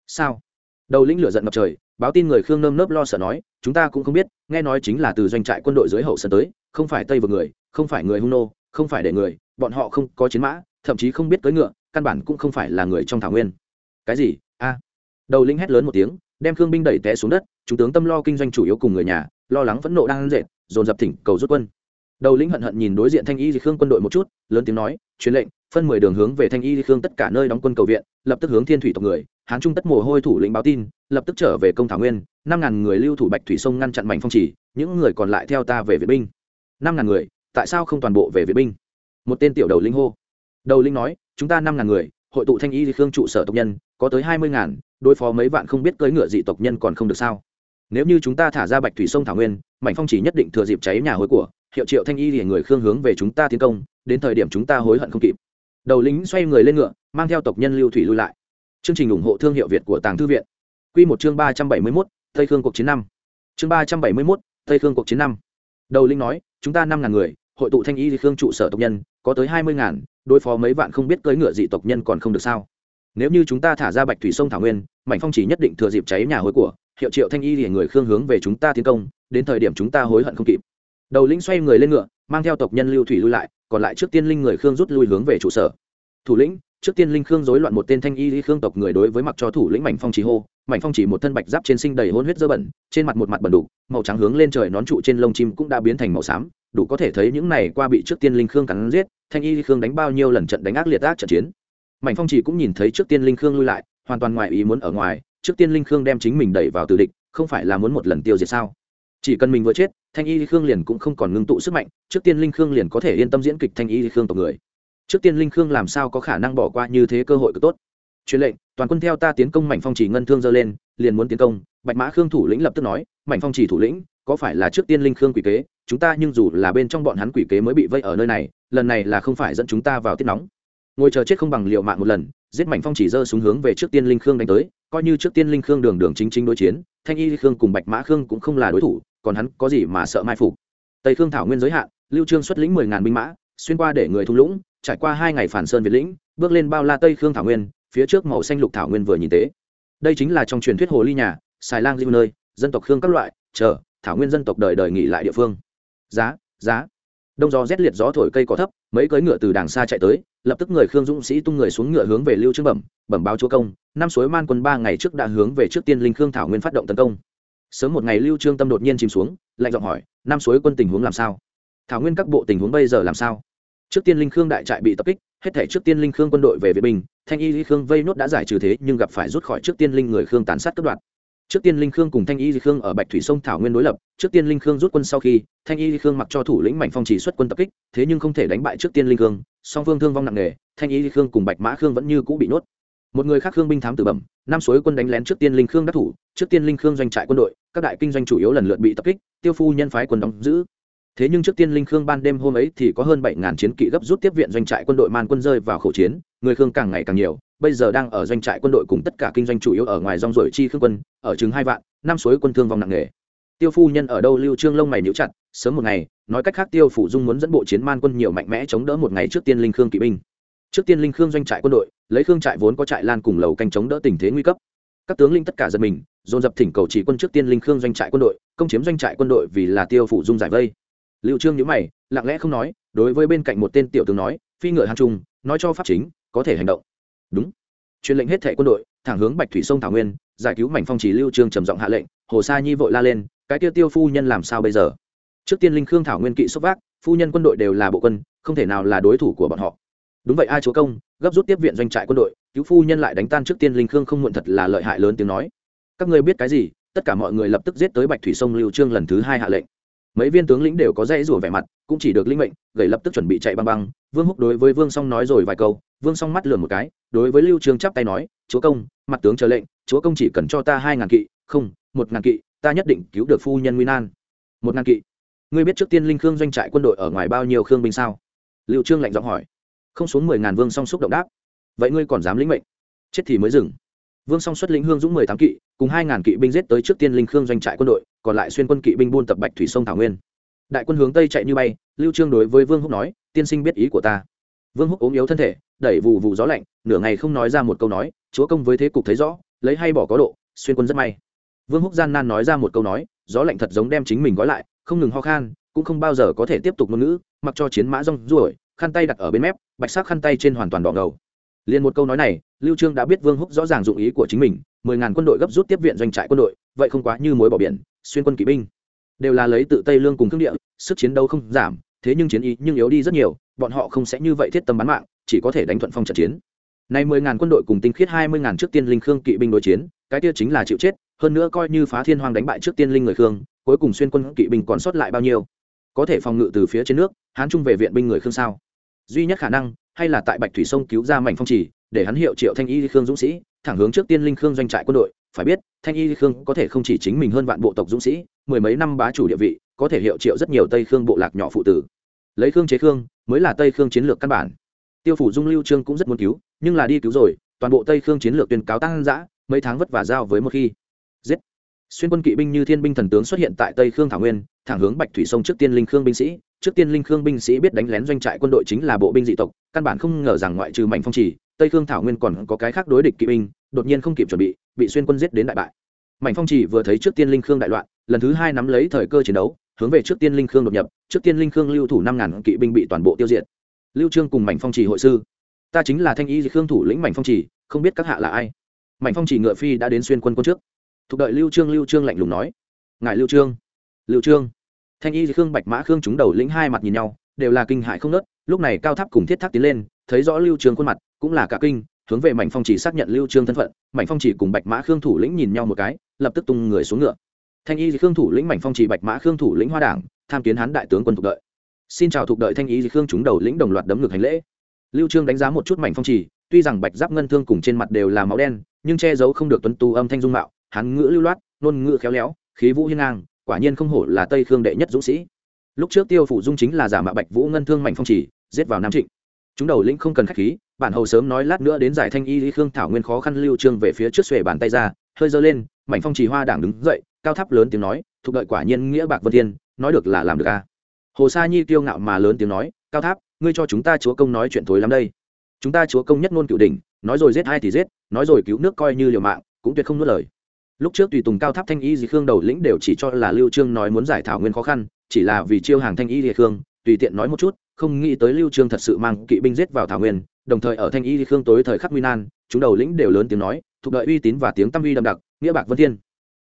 Sao? Đầu lĩnh lửa giận ngập trời, báo tin người khương nơm nớp lo sợ nói, chúng ta cũng không biết, nghe nói chính là từ doanh trại quân đội dưới hậu sân tới, không phải tây vực người, không phải người hung nô, không phải để người, bọn họ không có chiến mã thậm chí không biết cưỡi ngựa, căn bản cũng không phải là người trong thảo nguyên. Cái gì? A. Đầu lĩnh hét lớn một tiếng, đem khương binh đẩy té xuống đất, chúng tướng tâm lo kinh doanh chủ yếu cùng người nhà, lo lắng phẫn nộ đang dệt, dồn dập thỉnh cầu rút quân. Đầu lĩnh hận hận nhìn đối diện thanh y di khương quân đội một chút, lớn tiếng nói, truyền lệnh, phân mười đường hướng về thanh y di khương tất cả nơi đóng quân cầu viện, lập tức hướng thiên thủy tộc người, hán trung tất mồ hôi thủ lĩnh báo tin, lập tức trở về công thảo nguyên, năm ngàn người lưu thủ bạch thủy sông ngăn chặn mảnh phong chỉ những người còn lại theo ta về viện binh. Năm ngàn người, tại sao không toàn bộ về viện binh? Một tên tiểu đầu linh hô đầu linh nói, chúng ta năm ngàn người, hội tụ thanh y di khương trụ sở tộc nhân, có tới hai mươi ngàn, đối phó mấy vạn không biết cưỡi ngựa dị tộc nhân còn không được sao? Nếu như chúng ta thả ra bạch thủy sông thảo nguyên, mảnh phong chỉ nhất định thừa dịp cháy nhà hối của, hiệu triệu thanh y thì người khương hướng về chúng ta tiến công, đến thời điểm chúng ta hối hận không kịp. Đầu lính xoay người lên ngựa, mang theo tộc nhân lưu thủy lui lại. Chương trình ủng hộ thương hiệu việt của tàng thư viện. Q một chương ba trăm bảy mươi mốt, tây khương cuộc chiến năm. Chương ba trăm bảy mươi mốt, tây khương cuộc chiến năm. Đầu linh nói, chúng ta năm ngàn người, hội tụ thanh y thì khương trụ sở tộc nhân, có tới hai mươi ngàn đối phó mấy vạn không biết cưỡi ngựa dị tộc nhân còn không được sao? Nếu như chúng ta thả ra bạch thủy sông thảo nguyên, mảnh phong chỉ nhất định thừa dịp cháy nhà hối của hiệu triệu thanh y thì người khương hướng về chúng ta tiến công, đến thời điểm chúng ta hối hận không kịp. Đầu lĩnh xoay người lên ngựa, mang theo tộc nhân lưu thủy lui lại, còn lại trước tiên linh người khương rút lui hướng về trụ sở. Thủ lĩnh, trước tiên linh khương rối loạn một tên thanh y lý khương tộc người đối với mặc cho thủ lĩnh mảnh phong chỉ hô, mảnh phong chỉ một thân bạch giáp trên sinh đầy hôn huyết dơ bẩn, trên mặt một mặt bẩn đủ màu trắng hướng lên trời nón trụ trên lông chim cũng đã biến thành màu xám đủ có thể thấy những này qua bị trước tiên linh khương cắn giết, thanh y khương đánh bao nhiêu lần trận đánh ác liệt ác trận chiến. Mạnh phong chỉ cũng nhìn thấy trước tiên linh khương lui lại, hoàn toàn ngoài ý muốn ở ngoài, trước tiên linh khương đem chính mình đẩy vào tử địch, không phải là muốn một lần tiêu diệt sao? Chỉ cần mình vừa chết, thanh y khương liền cũng không còn ngưng tụ sức mạnh, trước tiên linh khương liền có thể yên tâm diễn kịch thanh y khương tộc người. Trước tiên linh khương làm sao có khả năng bỏ qua như thế cơ hội cực tốt? Truyền lệnh, toàn quân theo ta tiến công mảnh phong chỉ ngân thương dơ lên, liền muốn tiến công, bạch mã khương thủ lĩnh lập tức nói, mảnh phong chỉ thủ lĩnh, có phải là trước tiên linh khương quỷ kế? Chúng ta nhưng dù là bên trong bọn hắn quỷ kế mới bị vây ở nơi này, lần này là không phải dẫn chúng ta vào tiết nóng. Ngồi chờ chết không bằng liệu mạng một lần, giết mảnh phong chỉ dơ xuống hướng về trước tiên linh khương đánh tới, coi như trước tiên linh khương đường đường chính chính đối chiến, thanh y khương cùng bạch mã khương cũng không là đối thủ, còn hắn có gì mà sợ mai phục. Tây khương thảo nguyên giới hạn, lưu trương xuất lĩnh mười ngàn binh mã, xuyên qua để người thung lũng, trải qua hai ngày phản sơn việt lĩnh, bước lên bao la tây khương thảo nguyên, phía trước màu xanh lục thảo nguyên vừa nhìn tế. Đây chính là trong truyền thuyết hồ ly nhà, xài lang diêu nơi, dân tộc khương các loại, chờ, thảo nguyên dân tộc đời đời nghỉ lại địa phương giá giá. Đông gió rét liệt gió thổi cây có thấp, mấy cưỡi ngựa từ đàng xa chạy tới, lập tức người khương dũng sĩ tung người xuống ngựa hướng về lưu trương bẩm bẩm báo chúa công, năm suối man quân ba ngày trước đã hướng về trước tiên linh khương thảo nguyên phát động tấn công. Sớm một ngày lưu trương tâm đột nhiên chìm xuống, lạnh giọng hỏi, năm suối quân tình huống làm sao? Thảo nguyên các bộ tình huống bây giờ làm sao? Trước tiên linh khương đại trại bị tập kích, hết thể trước tiên linh khương quân đội về vệ binh thanh y khương vây nốt đã giải trừ thế nhưng gặp phải rút khỏi trước tiên linh người khương tàn sát cướp đoạt trước tiên linh khương cùng thanh y khương ở bạch thủy sông thảo nguyên đối lập, trước tiên linh khương rút quân sau khi, thanh y khương mặc cho thủ lĩnh mạnh phong chỉ xuất quân tập kích, thế nhưng không thể đánh bại trước tiên linh khương, song phương thương vong nặng nề, thanh y khương cùng bạch mã khương vẫn như cũ bị nuốt một người khác khương binh thám tử bẩm, năm suối quân đánh lén trước tiên linh khương đắc thủ, trước tiên linh khương doanh trại quân đội, các đại kinh doanh chủ yếu lần lượt bị tập kích, tiêu phu nhân phái quân đóng giữ. Thế nhưng trước tiên linh khương ban đêm hôm ấy thì có hơn bảy ngàn chiến kỵ gấp rút tiếp viện doanh trại quân đội man quân rơi vào khẩu chiến, người khương càng ngày càng nhiều bây giờ đang ở doanh trại quân đội cùng tất cả kinh doanh chủ yếu ở ngoài rong rổi chi khương quân, ở chừng hai vạn, năm suối quân thương vong nặng nề. Tiêu phu nhân ở đâu lưu trương lông mày níu chặt, sớm một ngày, nói cách khác tiêu phủ dung muốn dẫn bộ chiến man quân nhiều mạnh mẽ chống đỡ một ngày trước tiên linh khương kỵ binh. Trước tiên linh khương doanh trại quân đội, lấy khương trại vốn có trại lan cùng lầu canh chống đỡ tình thế nguy cấp. Các tướng linh tất cả giật mình, dồn dập thỉnh cầu chỉ quân trước tiên linh khương doanh trại quân đội, công chiếm doanh trại quân đội vì là tiêu phủ dung giải vây. Lưu trương nhíu mày, lặng lẽ không nói, đối với bên cạnh một tên tiểu tướng nói, phi ngựa hàng trung, nói cho pháp chính, có thể hành động đúng. Truyền lệnh hết thệ quân đội, thẳng hướng bạch thủy sông thảo nguyên, giải cứu mảnh phong chỉ lưu trương trầm giọng hạ lệnh, hồ sa nhi vội la lên, cái tiêu tiêu phu nhân làm sao bây giờ? Trước tiên linh khương thảo nguyên kỵ xúc vác, phu nhân quân đội đều là bộ quân, không thể nào là đối thủ của bọn họ. Đúng vậy, ai chúa công, gấp rút tiếp viện doanh trại quân đội, cứu phu nhân lại đánh tan trước tiên linh khương không muộn thật là lợi hại lớn tiếng nói. Các ngươi biết cái gì? Tất cả mọi người lập tức giết tới bạch thủy sông lưu trương lần thứ hai hạ lệnh mấy viên tướng lĩnh đều có dãy rủa vẻ mặt, cũng chỉ được linh mệnh, gầy lập tức chuẩn bị chạy băng băng. Vương húc đối với vương song nói rồi vài câu, vương song mắt lườm một cái, đối với lưu trương chắp tay nói, chúa công, mặt tướng chờ lệnh, chúa công chỉ cần cho ta hai ngàn kỵ, không, một ngàn kỵ, ta nhất định cứu được phu nhân nguy nan. Một ngàn kỵ? Ngươi biết trước tiên linh khương doanh trại quân đội ở ngoài bao nhiêu khương binh sao? Lưu trương lạnh giọng hỏi. Không xuống mười ngàn vương song xúc động đáp. Vậy ngươi còn dám lĩnh mệnh? Chết thì mới dừng vương song xuất lĩnh hương dũng mười tám kỵ, cùng hai ngàn kỵ binh giết tới trước tiên linh khương doanh trại quân đội, còn lại xuyên quân kỵ binh buôn tập bạch thủy sông thảo nguyên. Đại quân hướng tây chạy như bay, lưu trương đối với vương húc nói, tiên sinh biết ý của ta. Vương húc ốm yếu thân thể, đẩy vụ vụ gió lạnh, nửa ngày không nói ra một câu nói, chúa công với thế cục thấy rõ, lấy hay bỏ có độ, xuyên quân rất may. Vương húc gian nan nói ra một câu nói, gió lạnh thật giống đem chính mình gói lại, không ngừng ho khan, cũng không bao giờ có thể tiếp tục ngôn ngữ, mặc cho chiến mã rong ruổi, khăn tay đặt ở bên mép, bạch sắc khăn tay trên hoàn toàn đỏ ngầu liền một câu nói này, lưu trương đã biết vương húc rõ ràng dụng ý của chính mình, mười ngàn quân đội gấp rút tiếp viện doanh trại quân đội, vậy không quá như mối bỏ biển, xuyên quân kỵ binh. Đều là lấy tự tây lương cùng thương địa, sức chiến đấu không giảm, thế nhưng chiến ý nhưng yếu đi rất nhiều, bọn họ không sẽ như vậy thiết tâm bán mạng, chỉ có thể đánh thuận phong trận chiến. Nay mười ngàn quân đội cùng tinh khiết hai mươi ngàn trước tiên linh khương kỵ binh đối chiến, cái kia chính là chịu chết, hơn nữa coi như phá thiên hoàng đánh bại trước tiên linh người khương, cuối cùng xuyên quân kỵ binh còn sót lại bao nhiêu? Có thể phòng ngự từ phía trên nước, hán trung về viện binh người khương sao? Duy nhất khả năng hay là tại bạch thủy sông cứu ra mảnh phong trì, để hắn hiệu triệu thanh y khương dũng sĩ, thẳng hướng trước tiên linh khương doanh trại quân đội. Phải biết, thanh y khương có thể không chỉ chính mình hơn vạn bộ tộc dũng sĩ, mười mấy năm bá chủ địa vị, có thể hiệu triệu rất nhiều tây khương bộ lạc nhỏ phụ tử. Lấy khương chế khương, mới là tây khương chiến lược căn bản. Tiêu phủ dung lưu trương cũng rất muốn cứu, nhưng là đi cứu rồi, toàn bộ tây khương chiến lược tuyên cáo tăng dã, mấy tháng vất vả giao với một khi. Giết! Xuyên quân kỵ binh như thiên binh thần tướng xuất hiện tại tây khương thảo nguyên, thẳng hướng bạch thủy sông trước tiên linh khương binh sĩ. Trước tiên linh khương binh sĩ biết đánh lén doanh trại quân đội chính là bộ binh dị tộc, căn bản không ngờ rằng ngoại trừ mạnh phong trì tây khương thảo nguyên còn có cái khác đối địch kỵ binh, đột nhiên không kịp chuẩn bị bị xuyên quân giết đến đại bại. Mạnh phong trì vừa thấy trước tiên linh khương đại loạn, lần thứ hai nắm lấy thời cơ chiến đấu, hướng về trước tiên linh khương đột nhập, trước tiên linh khương lưu thủ năm ngàn kỵ binh bị toàn bộ tiêu diệt. Lưu trương cùng Mạnh phong trì hội sư. Ta chính là thanh y khương thủ lĩnh Mạnh phong trì không biết các hạ là ai. Mạnh phong trì ngựa phi đã đến xuyên quân quân trước thuộc đợi lưu trương lưu trương lạnh lùng nói. Ngài lưu trương lưu trương. Thanh y khương bạch mã khương chúng đầu lĩnh hai mặt nhìn nhau, đều là kinh hại không nớt lúc này cao tháp cùng thiết tháp tiến lên, thấy rõ lưu trương khuôn mặt, cũng là cả kinh, hướng về mảnh phong chỉ xác nhận lưu trương thân phận. Mảnh phong chỉ cùng bạch mã khương thủ lĩnh nhìn nhau một cái, lập tức tung người xuống ngựa. Thanh y khương thủ lĩnh mảnh phong chỉ, bạch mã khương thủ lĩnh hoa đảng, tham kiến hán đại tướng quân thuộc đợi. Xin chào thuộc đợi thanh y khương chúng đầu lĩnh đồng loạt đấm ngược hành lễ. Lưu trương đánh giá một chút mảnh phong chỉ, tuy rằng bạch giáp ngân thương cùng trên mặt đều là máu đen, nhưng che giấu không được tuấn tu âm thanh dung mạo hắn ngữ lưu loát, ngôn ngữ khéo léo, khí vũ hiên ngang, quả nhiên không hổ là tây khương đệ nhất dũng sĩ. Lúc trước tiêu phủ dung chính là giả mạo bạch vũ ngân thương mạnh phong chỉ, giết vào nam trịnh. Chúng đầu lĩnh không cần khách khí, bản hầu sớm nói lát nữa đến giải thanh y lý khương thảo nguyên khó khăn lưu trương về phía trước xuề bàn tay ra, hơi giơ lên, mảnh phong chỉ hoa đảng đứng dậy, cao tháp lớn tiếng nói thuộc đợi quả nhiên nghĩa bạc vân thiên, nói được là làm được a à. hồ sa nhi tiêu ngạo mà lớn tiếng nói, cao tháp, ngươi cho chúng ta chúa công nói chuyện thối lắm đây. Chúng ta chúa công nhất ngôn cựu đỉnh, nói rồi giết hai thì giết, nói rồi cứu nước coi như liều mạng, cũng tuyệt không nuốt lời lúc trước tùy tùng cao tháp thanh y di khương đầu lĩnh đều chỉ cho là lưu trương nói muốn giải thảo nguyên khó khăn, chỉ là vì chiêu hàng thanh y di khương, tùy tiện nói một chút, không nghĩ tới lưu trương thật sự mang kỵ binh giết vào thảo nguyên, đồng thời ở thanh y di khương tối thời khắc nguy nan, chúng đầu lĩnh đều lớn tiếng nói thuộc đợi uy tín và tiếng tâm uy đậm đặc, nghĩa bạc vân thiên.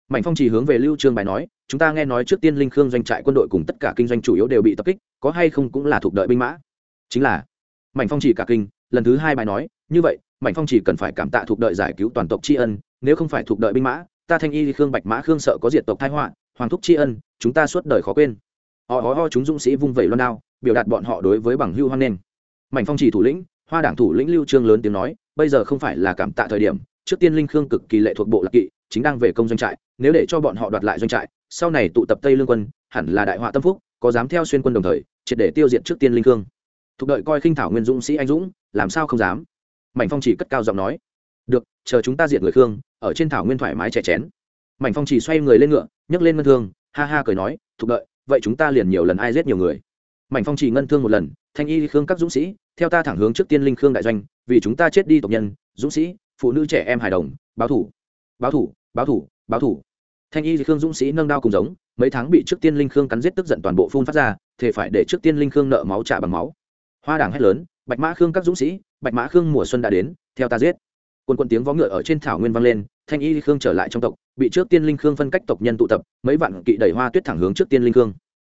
Mạnh phong chỉ hướng về lưu trương bài nói, chúng ta nghe nói trước tiên linh khương doanh trại quân đội cùng tất cả kinh doanh chủ yếu đều bị tập kích, có hay không cũng là thuộc đợi binh mã. Chính là, mạnh phong chỉ cả kinh, lần thứ hai bài nói, như vậy, mạnh phong chỉ cần phải cảm tạ thuộc đợi giải cứu toàn tộc tri ân, nếu không phải thuộc đợi binh mã ta thanh y khương bạch mã khương sợ có diệt tộc thái họa, hoàng thúc tri ân, chúng ta suốt đời khó quên. Họ ho ho, chúng dũng sĩ vung vẩy loan đao, biểu đạt bọn họ đối với bằng hưu hoan nghênh. Mảnh phong chỉ thủ lĩnh, hoa đảng thủ lĩnh lưu trương lớn tiếng nói, bây giờ không phải là cảm tạ thời điểm, trước tiên linh khương cực kỳ lệ thuộc bộ lạc kỵ, chính đang về công doanh trại, nếu để cho bọn họ đoạt lại doanh trại, sau này tụ tập tây lương quân, hẳn là đại họa tâm phúc, có dám theo xuyên quân đồng thời, triệt để tiêu diệt trước tiên linh khương. Thuộc đợi coi khinh thảo nguyên dũng sĩ anh dũng, làm sao không dám? Mảnh phong chỉ cất cao giọng nói được, chờ chúng ta diệt người khương, ở trên thảo nguyên thoải mái chè chén. Mảnh phong chỉ xoay người lên ngựa, nhấc lên ngân thương, ha ha cười nói thuộc đợi, vậy chúng ta liền nhiều lần ai giết nhiều người? Mảnh phong chỉ ngân thương một lần, thanh y khương các dũng sĩ, theo ta thẳng hướng trước tiên linh khương đại doanh, vì chúng ta chết đi tộc nhân, dũng sĩ, phụ nữ trẻ em hài đồng, báo thủ báo thủ báo thủ báo thủ. Thanh y khương dũng sĩ nâng đao cùng giống, mấy tháng bị trước tiên linh khương cắn giết tức giận toàn bộ phun phát ra thể phải để trước tiên linh khương nợ máu trả bằng máu. Hoa đảng hét lớn, bạch mã khương các dũng sĩ, bạch mã khương mùa xuân đã đến, theo ta giết quân quân tiếng vó ngựa ở trên thảo nguyên vang lên, thanh y khương trở lại trong tộc, bị trước tiên linh khương phân cách tộc nhân tụ tập, mấy vạn kỵ đẩy hoa tuyết thẳng hướng trước tiên linh khương.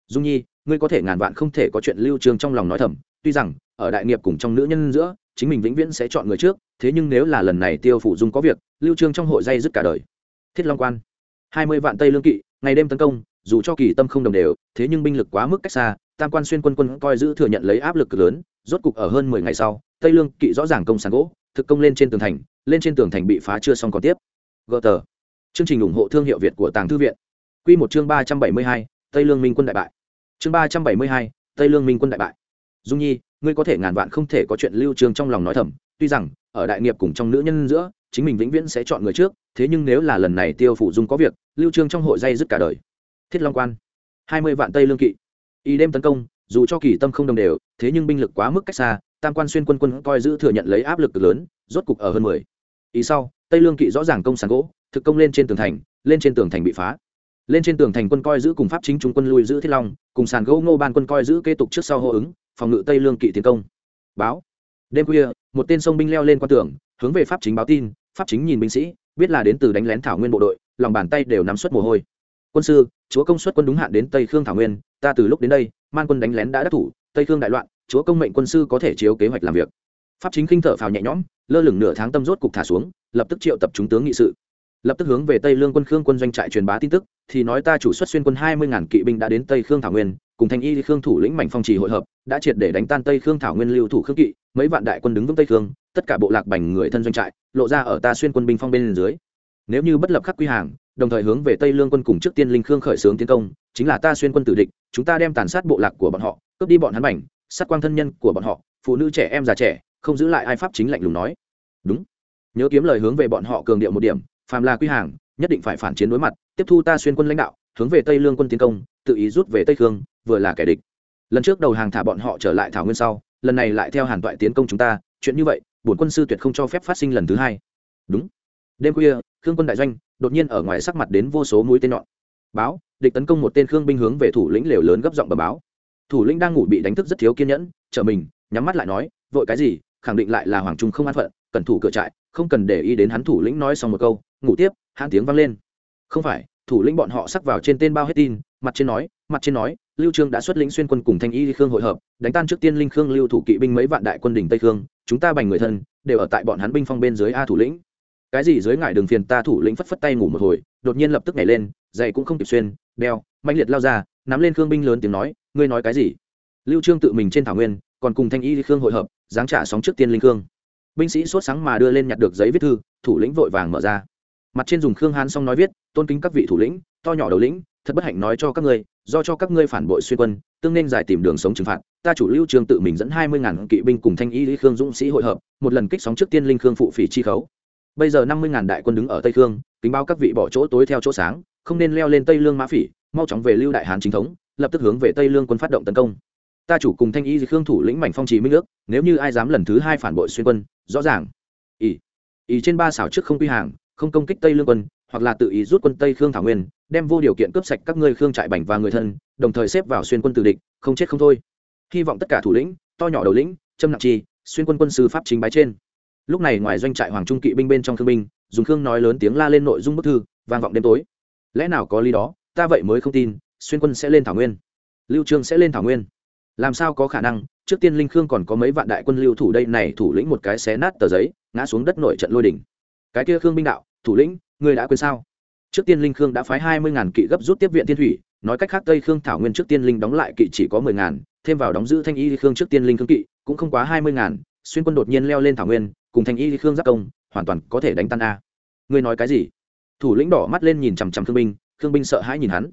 Dung nhi, ngươi có thể ngàn vạn không thể có chuyện lưu trương trong lòng nói thầm, tuy rằng, ở đại nghiệp cùng trong nữ nhân giữa, chính mình vĩnh viễn sẽ chọn người trước, thế nhưng nếu là lần này tiêu phủ dung có việc, lưu trương trong hội dây dứt cả đời. Thiết long quan, hai mươi vạn tây lương kỵ, ngày đêm tấn công, dù cho kỳ tâm không đồng đều, thế nhưng binh lực quá mức cách xa, tam quan xuyên quân quân coi giữ thừa nhận lấy áp lực cực lớn, rốt cục ở hơn mười ngày sau, tây lương kỵ rõ ràng công sàn gỗ, thực công lên trên tường thành lên trên tường thành bị phá chưa xong còn tiếp. Gỡ tờ. Chương trình ủng hộ thương hiệu việt của tàng thư viện. Quy một chương ba trăm bảy mươi hai, tây lương minh quân đại bại. Chương ba trăm bảy mươi hai, tây lương minh quân đại bại. Dung nhi, ngươi có thể ngàn vạn không thể có chuyện lưu Trường trong lòng nói thầm, tuy rằng, ở đại nghiệp cùng trong nữ nhân giữa, chính mình vĩnh viễn sẽ chọn người trước, thế nhưng nếu là lần này tiêu phủ dung có việc, lưu trương trong hội dây dứt cả đời. Thiết long quan. Hai mươi vạn tây lương kỵ. Y đêm tấn công, dù cho kỳ tâm không đồng đều, thế nhưng binh lực quá mức cách xa, tam quan xuyên quân quân coi giữ thừa nhận lấy áp lực cực lớn, rốt cục ở hơn mười ý sau, tây lương kỵ rõ ràng công sàn gỗ, thực công lên trên tường thành, lên trên tường thành bị phá. Lên trên tường thành quân coi giữ cùng pháp chính trung quân lui giữ thiết long, cùng sàn gỗ ngô ban quân coi giữ kế tục trước sau hô ứng, phòng ngự tây lương kỵ tiến công. Báo. Đêm khuya, một tên sông binh leo lên quan tường, hướng về pháp chính báo tin, pháp chính nhìn binh sĩ, biết là đến từ đánh lén thảo nguyên bộ đội, lòng bàn tay đều nắm suất mồ hôi. Quân sư, chúa công suất quân đúng hạn đến tây khương thảo nguyên, ta từ lúc đến đây, man quân đánh lén đã đắc thủ, tây khương đại loạn, chúa công mệnh quân sư có thể chiếu kế hoạch làm việc. Pháp chính khinh thở phào nhẹ nhõm lơ lửng nửa tháng tâm rốt cục thả xuống, lập tức triệu tập chúng tướng nghị sự. Lập tức hướng về tây lương quân khương quân doanh trại truyền bá tin tức, thì nói ta chủ xuất xuyên quân hai mươi ngàn kỵ binh đã đến tây khương thảo nguyên, cùng thanh y khương thủ lĩnh mảnh phong trì hội hợp, đã triệt để đánh tan tây khương thảo nguyên lưu thủ khương kỵ, mấy vạn đại quân đứng vững tây khương, tất cả bộ lạc bành người thân doanh trại, lộ ra ở ta xuyên quân binh phong bên dưới. Nếu như bất lập khắc quy hàng, đồng thời hướng về tây lương quân cùng trước tiên linh khương khởi xướng tiến công, chính là ta xuyên quân tử địch, chúng ta đem tàn sát bộ lạc của bọn họ, cướp đi bọn hắn mảnh sát quang thân nhân của bọn họ, phụ nữ trẻ em già trẻ không giữ lại ai pháp chính lạnh lùng nói. Đúng. Nhớ kiếm lời hướng về bọn họ cường điệu một điểm, phàm là quy hàng, nhất định phải phản chiến đối mặt, tiếp thu ta xuyên quân lãnh đạo, hướng về tây lương quân tiến công, tự ý rút về tây khương, vừa là kẻ địch. Lần trước đầu hàng thả bọn họ trở lại thảo nguyên sau, lần này lại theo hàn toại tiến công chúng ta, chuyện như vậy, bổn quân sư tuyệt không cho phép phát sinh lần thứ hai. Đúng. Đêm khuya, khương quân đại doanh, đột nhiên ở ngoài sắc mặt đến vô số mũi tên nhọn. Báo, địch tấn công một tên khương binh hướng về thủ lĩnh lều lớn gấp giọng bờ báo. Thủ lĩnh đang ngủ bị đánh thức rất thiếu kiên nhẫn, trợ mình, nhắm mắt lại nói, vội cái gì? Khẳng định lại là hoàng trung không an phận cẩn thủ cửa trại, không cần để ý đến hắn thủ lĩnh nói xong một câu, ngủ tiếp, hãn tiếng vang lên. Không phải, thủ lĩnh bọn họ sắc vào trên tên bao hết tin, mặt trên nói, mặt trên nói, lưu trương đã xuất lĩnh xuyên quân cùng thanh y khương hội hợp, đánh tan trước tiên linh khương lưu thủ kỵ binh mấy vạn đại quân đỉnh tây khương, chúng ta bành người thân, đều ở tại bọn hắn binh phong bên dưới a thủ lĩnh. Cái gì dưới ngại đường phiền ta thủ lĩnh phất phất tay ngủ một hồi, đột nhiên lập tức nhảy lên, dậy cũng không kịp xuyên, đeo mạnh liệt lao ra, nắm lên khương binh lớn tiếng nói, ngươi nói cái gì? Lưu trương tự mình trên thảo nguyên, còn cùng thanh y khương hội hợp giáng trả sóng trước tiên linh khương. Binh sĩ sốt sáng mà đưa lên nhặt được giấy viết thư, thủ lĩnh vội vàng mở ra. Mặt trên dùng khương hán xong nói viết, tôn kính các vị thủ lĩnh, to nhỏ đầu lĩnh, thật bất hạnh nói cho các ngươi, do cho các ngươi phản bội xuyên quân, tương nên giải tìm đường sống trừng phạt. Ta chủ lưu trường tự mình dẫn hai mươi ngàn kỵ binh cùng thanh y lý khương dũng sĩ hội hợp, một lần kích sóng trước tiên linh khương phụ phỉ chi khấu. Bây giờ năm mươi ngàn đại quân đứng ở tây khương, kính báo các vị bỏ chỗ tối theo chỗ sáng, không nên leo lên tây lương mã phỉ, mau chóng về lưu đại hán chính thống, lập tức hướng về tây lương quân phát động tấn công ta chủ cùng thanh y khương thủ lĩnh mảnh phong trì minh ước, nếu như ai dám lần thứ hai phản bội xuyên quân, rõ ràng. Ý ý trên ba xảo trước không quy hàng, không công kích tây lương quân, hoặc là tự ý rút quân tây khương thảo nguyên, đem vô điều kiện cướp sạch các ngươi khương trại bành và người thân, đồng thời xếp vào xuyên quân tử địch, không chết không thôi. Hy vọng tất cả thủ lĩnh, to nhỏ đầu lĩnh châm nặng chi xuyên quân quân sư pháp chính bái trên. Lúc này ngoài doanh trại hoàng trung kỵ binh bên trong thương binh, dùng khương nói lớn tiếng la lên nội dung bức thư, vang vọng đêm tối. Lẽ nào có lý đó, ta vậy mới không tin, xuyên quân sẽ lên thảo nguyên. Lưu trương sẽ lên thảo nguyên làm sao có khả năng? Trước tiên linh khương còn có mấy vạn đại quân lưu thủ đây, này thủ lĩnh một cái xé nát tờ giấy, ngã xuống đất nội trận lôi đỉnh cái kia khương binh đạo, thủ lĩnh, ngươi đã quên sao? Trước tiên linh khương đã phái hai mươi ngàn kỵ gấp rút tiếp viện thiên thủy, nói cách khác tây khương thảo nguyên trước tiên linh đóng lại kỵ chỉ có mười ngàn, thêm vào đóng giữ thanh y khương trước tiên linh khương kỵ, cũng không quá hai mươi ngàn, xuyên quân đột nhiên leo lên thảo nguyên, cùng thanh y khương giác công, hoàn toàn có thể đánh tan a. Ngươi nói cái gì? Thủ lĩnh đỏ mắt lên nhìn chằm chằm khương binh khương binh sợ hãi nhìn hắn.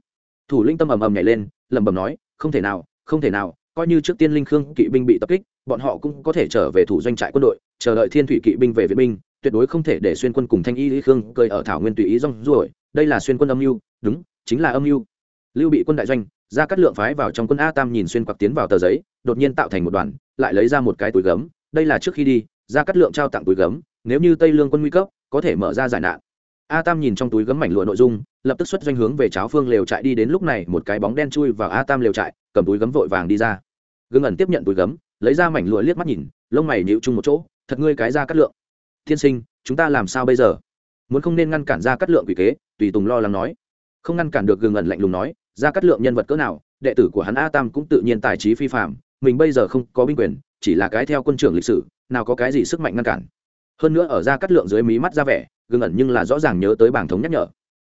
Thủ lĩnh tâm ầm ầm nhảy lên, lẩm bẩm nói, không thể nào, không thể nào coi như trước tiên linh khương kỵ binh bị tập kích, bọn họ cũng có thể trở về thủ doanh trại quân đội, chờ đợi thiên thủy kỵ binh về viện binh, tuyệt đối không thể để xuyên quân cùng thanh y lý khương cơi ở thảo nguyên tùy ý rong ruổi. Đây là xuyên quân âm mưu, đúng, chính là âm mưu. Lưu bị quân đại doanh ra cắt lượng phái vào trong quân a tam nhìn xuyên quặc tiến vào tờ giấy, đột nhiên tạo thành một đoàn, lại lấy ra một cái túi gấm. Đây là trước khi đi ra cắt lượng trao tặng túi gấm, nếu như tây lương quân nguy cấp, có thể mở ra giải nạn. A tam nhìn trong túi gấm mảnh lụa nội dung, lập tức xuất doanh hướng về cháo phương lều trại đi đến lúc này, một cái bóng đen chui vào a tam lều trại, cầm túi gấm vội vàng đi ra gương ẩn tiếp nhận túi gấm, lấy ra mảnh lụa liếc mắt nhìn, lông mày nhịu chung một chỗ, thật ngươi cái ra cắt lượng. Thiên sinh, chúng ta làm sao bây giờ? Muốn không nên ngăn cản ra cắt lượng quỷ kế? Tùy tùng lo lắng nói. Không ngăn cản được gương ẩn lạnh lùng nói, ra cắt lượng nhân vật cỡ nào, đệ tử của hắn a tam cũng tự nhiên tài trí phi phạm mình bây giờ không có binh quyền, chỉ là cái theo quân trưởng lịch sử, nào có cái gì sức mạnh ngăn cản. Hơn nữa ở ra cắt lượng dưới mí mắt ra vẻ, gương ẩn nhưng là rõ ràng nhớ tới bảng thống nhắc nhở.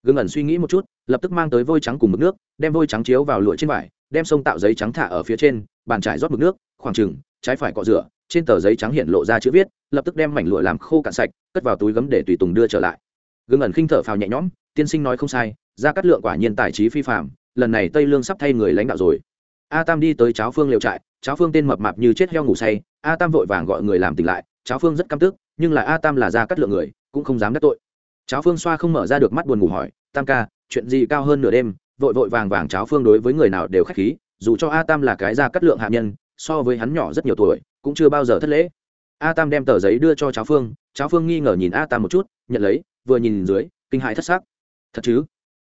Gương ẩn suy nghĩ một chút, lập tức mang tới vôi trắng cùng mực nước, đem vôi trắng chiếu vào lụa trên vải, đem sông tạo giấy trắng thả ở phía trên bàn trải rót mực nước, khoảng trừng trái phải cọ rửa, trên tờ giấy trắng hiện lộ ra chữ viết, lập tức đem mảnh lụa làm khô cạn sạch, cất vào túi gấm để tùy tùng đưa trở lại. Gương ẩn khinh thở phào nhẹ nhõm, tiên sinh nói không sai ra cắt lượng quả nhiên tài trí phi phạm lần này tây lương sắp thay người lãnh đạo rồi. A tam đi tới cháo phương liều trại, cháo phương tên mập mạp như chết heo ngủ say, a tam vội vàng gọi người làm tỉnh lại, cháo phương rất căm tức, nhưng là a tam là ra cắt lượng người, cũng không dám đắc tội. Cháo phương xoa không mở ra được mắt buồn ngủ hỏi, tam ca, chuyện gì cao hơn nửa đêm? Vội vội vàng vàng cháo phương đối với người nào đều khách khí dù cho a tam là cái ra cắt lượng hạ nhân, so với hắn nhỏ rất nhiều tuổi, cũng chưa bao giờ thất lễ. A tam đem tờ giấy đưa cho cháu phương cháu phương nghi ngờ nhìn a tam một chút, nhận lấy, vừa nhìn dưới, kinh hãi thất xác thật chứ?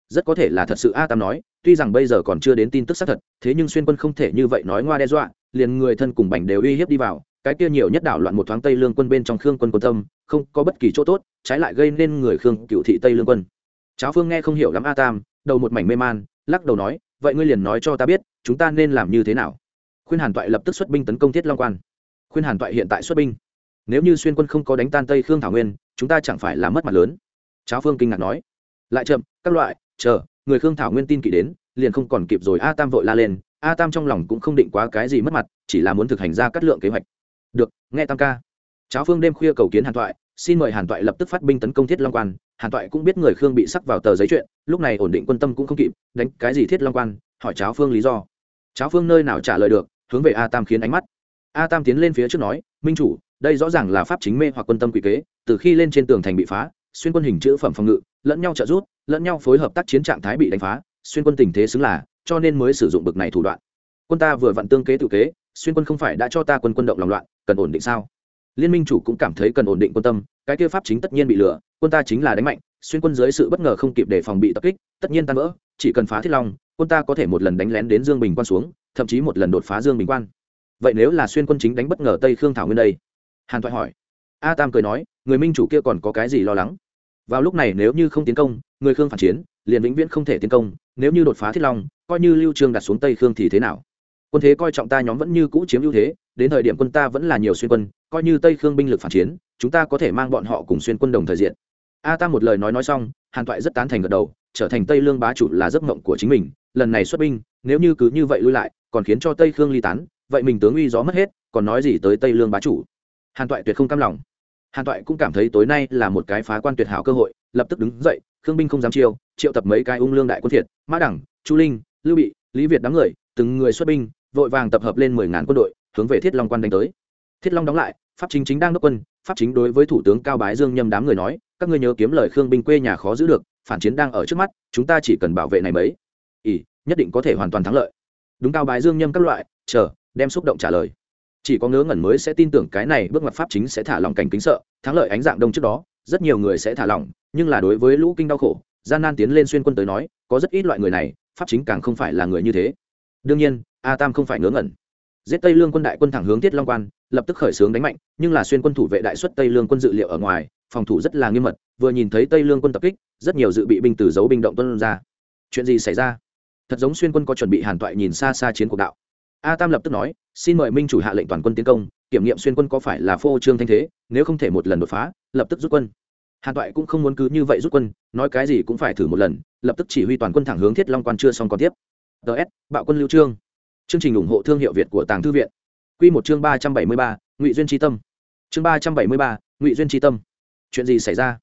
Rất có thể là thật sự a tam nói, tuy rằng bây giờ còn chưa đến tin tức xác thật, thế nhưng xuyên quân không thể như vậy nói ngoa đe dọa, liền người thân cùng bành đều uy hiếp đi vào, cái kia nhiều nhất đảo loạn một thoáng tây lương quân bên trong khương quân quân tâm, không có bất kỳ chỗ tốt, trái lại gây nên người khương cựu thị tây lương quân. Cháo phương nghe không hiểu lắm a tam, đầu một mảnh mê man, lắc đầu nói vậy ngươi liền nói cho ta biết, chúng ta nên làm như thế nào? Khuyên hàn toại lập tức xuất binh tấn công thiết long quan. Khuyên hàn toại hiện tại xuất binh. Nếu như xuyên quân không có đánh tan tây khương thảo nguyên, chúng ta chẳng phải là mất mặt lớn? Cháo phương kinh ngạc nói. Lại chậm, các loại, chờ, người khương thảo nguyên tin kỵ đến, liền không còn kịp rồi, a tam vội la lên, a tam trong lòng cũng không định quá cái gì mất mặt, chỉ là muốn thực hành ra cắt lượng kế hoạch. Được, nghe tam ca. Cháo phương đêm khuya cầu kiến hàn toại, xin mời hàn toại lập tức phát binh tấn công thiết long quan hàn toại cũng biết người khương bị sắc vào tờ giấy chuyện, lúc này ổn định quân tâm cũng không kịp, đánh cái gì thiết long quan, hỏi cháo phương lý do. Cháo phương nơi nào trả lời được, hướng về a tam khiến ánh mắt. A tam tiến lên phía trước nói, minh chủ, đây rõ ràng là pháp chính mê hoặc quân tâm quỷ kế, từ khi lên trên tường thành bị phá, xuyên quân hình chữ phẩm phòng ngự, lẫn nhau trợ giúp, lẫn nhau phối hợp tác chiến trạng thái bị đánh phá, xuyên quân tình thế xứng là, cho nên mới sử dụng bực này thủ đoạn. Quân ta vừa vặn tương kế tự kế, xuyên quân không phải đã cho ta quân quân động lòng loạn, cần ổn định sao? Liên minh chủ cũng cảm thấy cần ổn định quân tâm, cái kia pháp chính tất nhiên bị lừa, quân ta chính là đánh mạnh, xuyên quân dưới sự bất ngờ không kịp để phòng bị tập kích, tất nhiên tan vỡ, chỉ cần phá thiết long, quân ta có thể một lần đánh lén đến dương bình quan xuống, thậm chí một lần đột phá dương bình quan. Vậy nếu là xuyên quân chính đánh bất ngờ tây khương thảo nguyên đây? Hàn toại hỏi. A tam cười nói, người minh chủ kia còn có cái gì lo lắng? Vào lúc này nếu như không tiến công, người khương phản chiến, liền vĩnh viễn không thể tiến công, nếu như đột phá thiết long, coi như lưu trương đặt xuống tây khương thì thế nào? Quân thế coi trọng ta nhóm vẫn như cũ chiếm ưu thế, đến thời điểm quân ta vẫn là nhiều xuyên quân coi như tây khương binh lực phản chiến, chúng ta có thể mang bọn họ cùng xuyên quân đồng thời diện. A tam một lời nói nói xong, hàn toại rất tán thành gật đầu, trở thành tây lương bá chủ là giấc mộng của chính mình, lần này xuất binh, nếu như cứ như vậy lui lại, còn khiến cho tây khương ly tán, vậy mình tướng uy gió mất hết, còn nói gì tới tây lương bá chủ? Hàn toại tuyệt không cam lòng. Hàn toại cũng cảm thấy tối nay là một cái phá quan tuyệt hảo cơ hội, lập tức đứng dậy, khương binh không dám chiêu, triệu tập mấy cái ung lương đại quân thiệt, mã đẳng, chu linh, lưu bị, lý việt đám người, từng người xuất binh, vội vàng tập hợp lên mười ngàn quân đội, hướng về thiết long quan đánh tới thiết long đóng lại, pháp chính chính đang đốc quân, pháp chính đối với thủ tướng cao bái dương nhâm đám người nói, các ngươi nhớ kiếm lời khương binh quê nhà khó giữ được, phản chiến đang ở trước mắt, chúng ta chỉ cần bảo vệ này mấy. Ỉ nhất định có thể hoàn toàn thắng lợi. Đúng cao bái dương nhâm các loại, chờ, đem xúc động trả lời. Chỉ có ngớ ngẩn mới sẽ tin tưởng cái này bước ngoặt pháp chính sẽ thả lòng cảnh kính sợ, thắng lợi ánh dạng đông trước đó, rất nhiều người sẽ thả lòng. nhưng là đối với lũ kinh đau khổ, gian nan tiến lên xuyên quân tới nói, có rất ít loại người này, pháp chính càng không phải là người như thế. Đương nhiên, a tam không phải ngớ ngẩn giết tây lương quân đại quân thẳng hướng tiết long quan, lập tức khởi xướng đánh mạnh, nhưng là xuyên quân thủ vệ đại xuất tây lương quân dự liệu ở ngoài, phòng thủ rất là nghiêm mật, vừa nhìn thấy tây lương quân tập kích, rất nhiều dự bị binh từ dấu binh động tuân ra. Chuyện gì xảy ra? Thật giống xuyên quân có chuẩn bị hàn toại nhìn xa xa chiến cuộc đạo. A tam lập tức nói, xin mời minh chủ hạ lệnh toàn quân tiến công, kiểm nghiệm xuyên quân có phải là phô trương thanh thế, nếu không thể một lần đột phá, lập tức rút quân. Hàn toại cũng không muốn cứ như vậy rút quân, nói cái gì cũng phải thử một lần, lập tức chỉ huy toàn quân thẳng hướng thiết long quan chưa xong còn tiếp. Ts bạo quân lưu trương chương trình ủng hộ thương hiệu việt của tàng thư viện. Quy một chương ba trăm bảy mươi ba, ngụy duyên Chi tâm. Chương ba trăm bảy mươi ba, ngụy duyên Chi tâm. Chuyện gì xảy ra?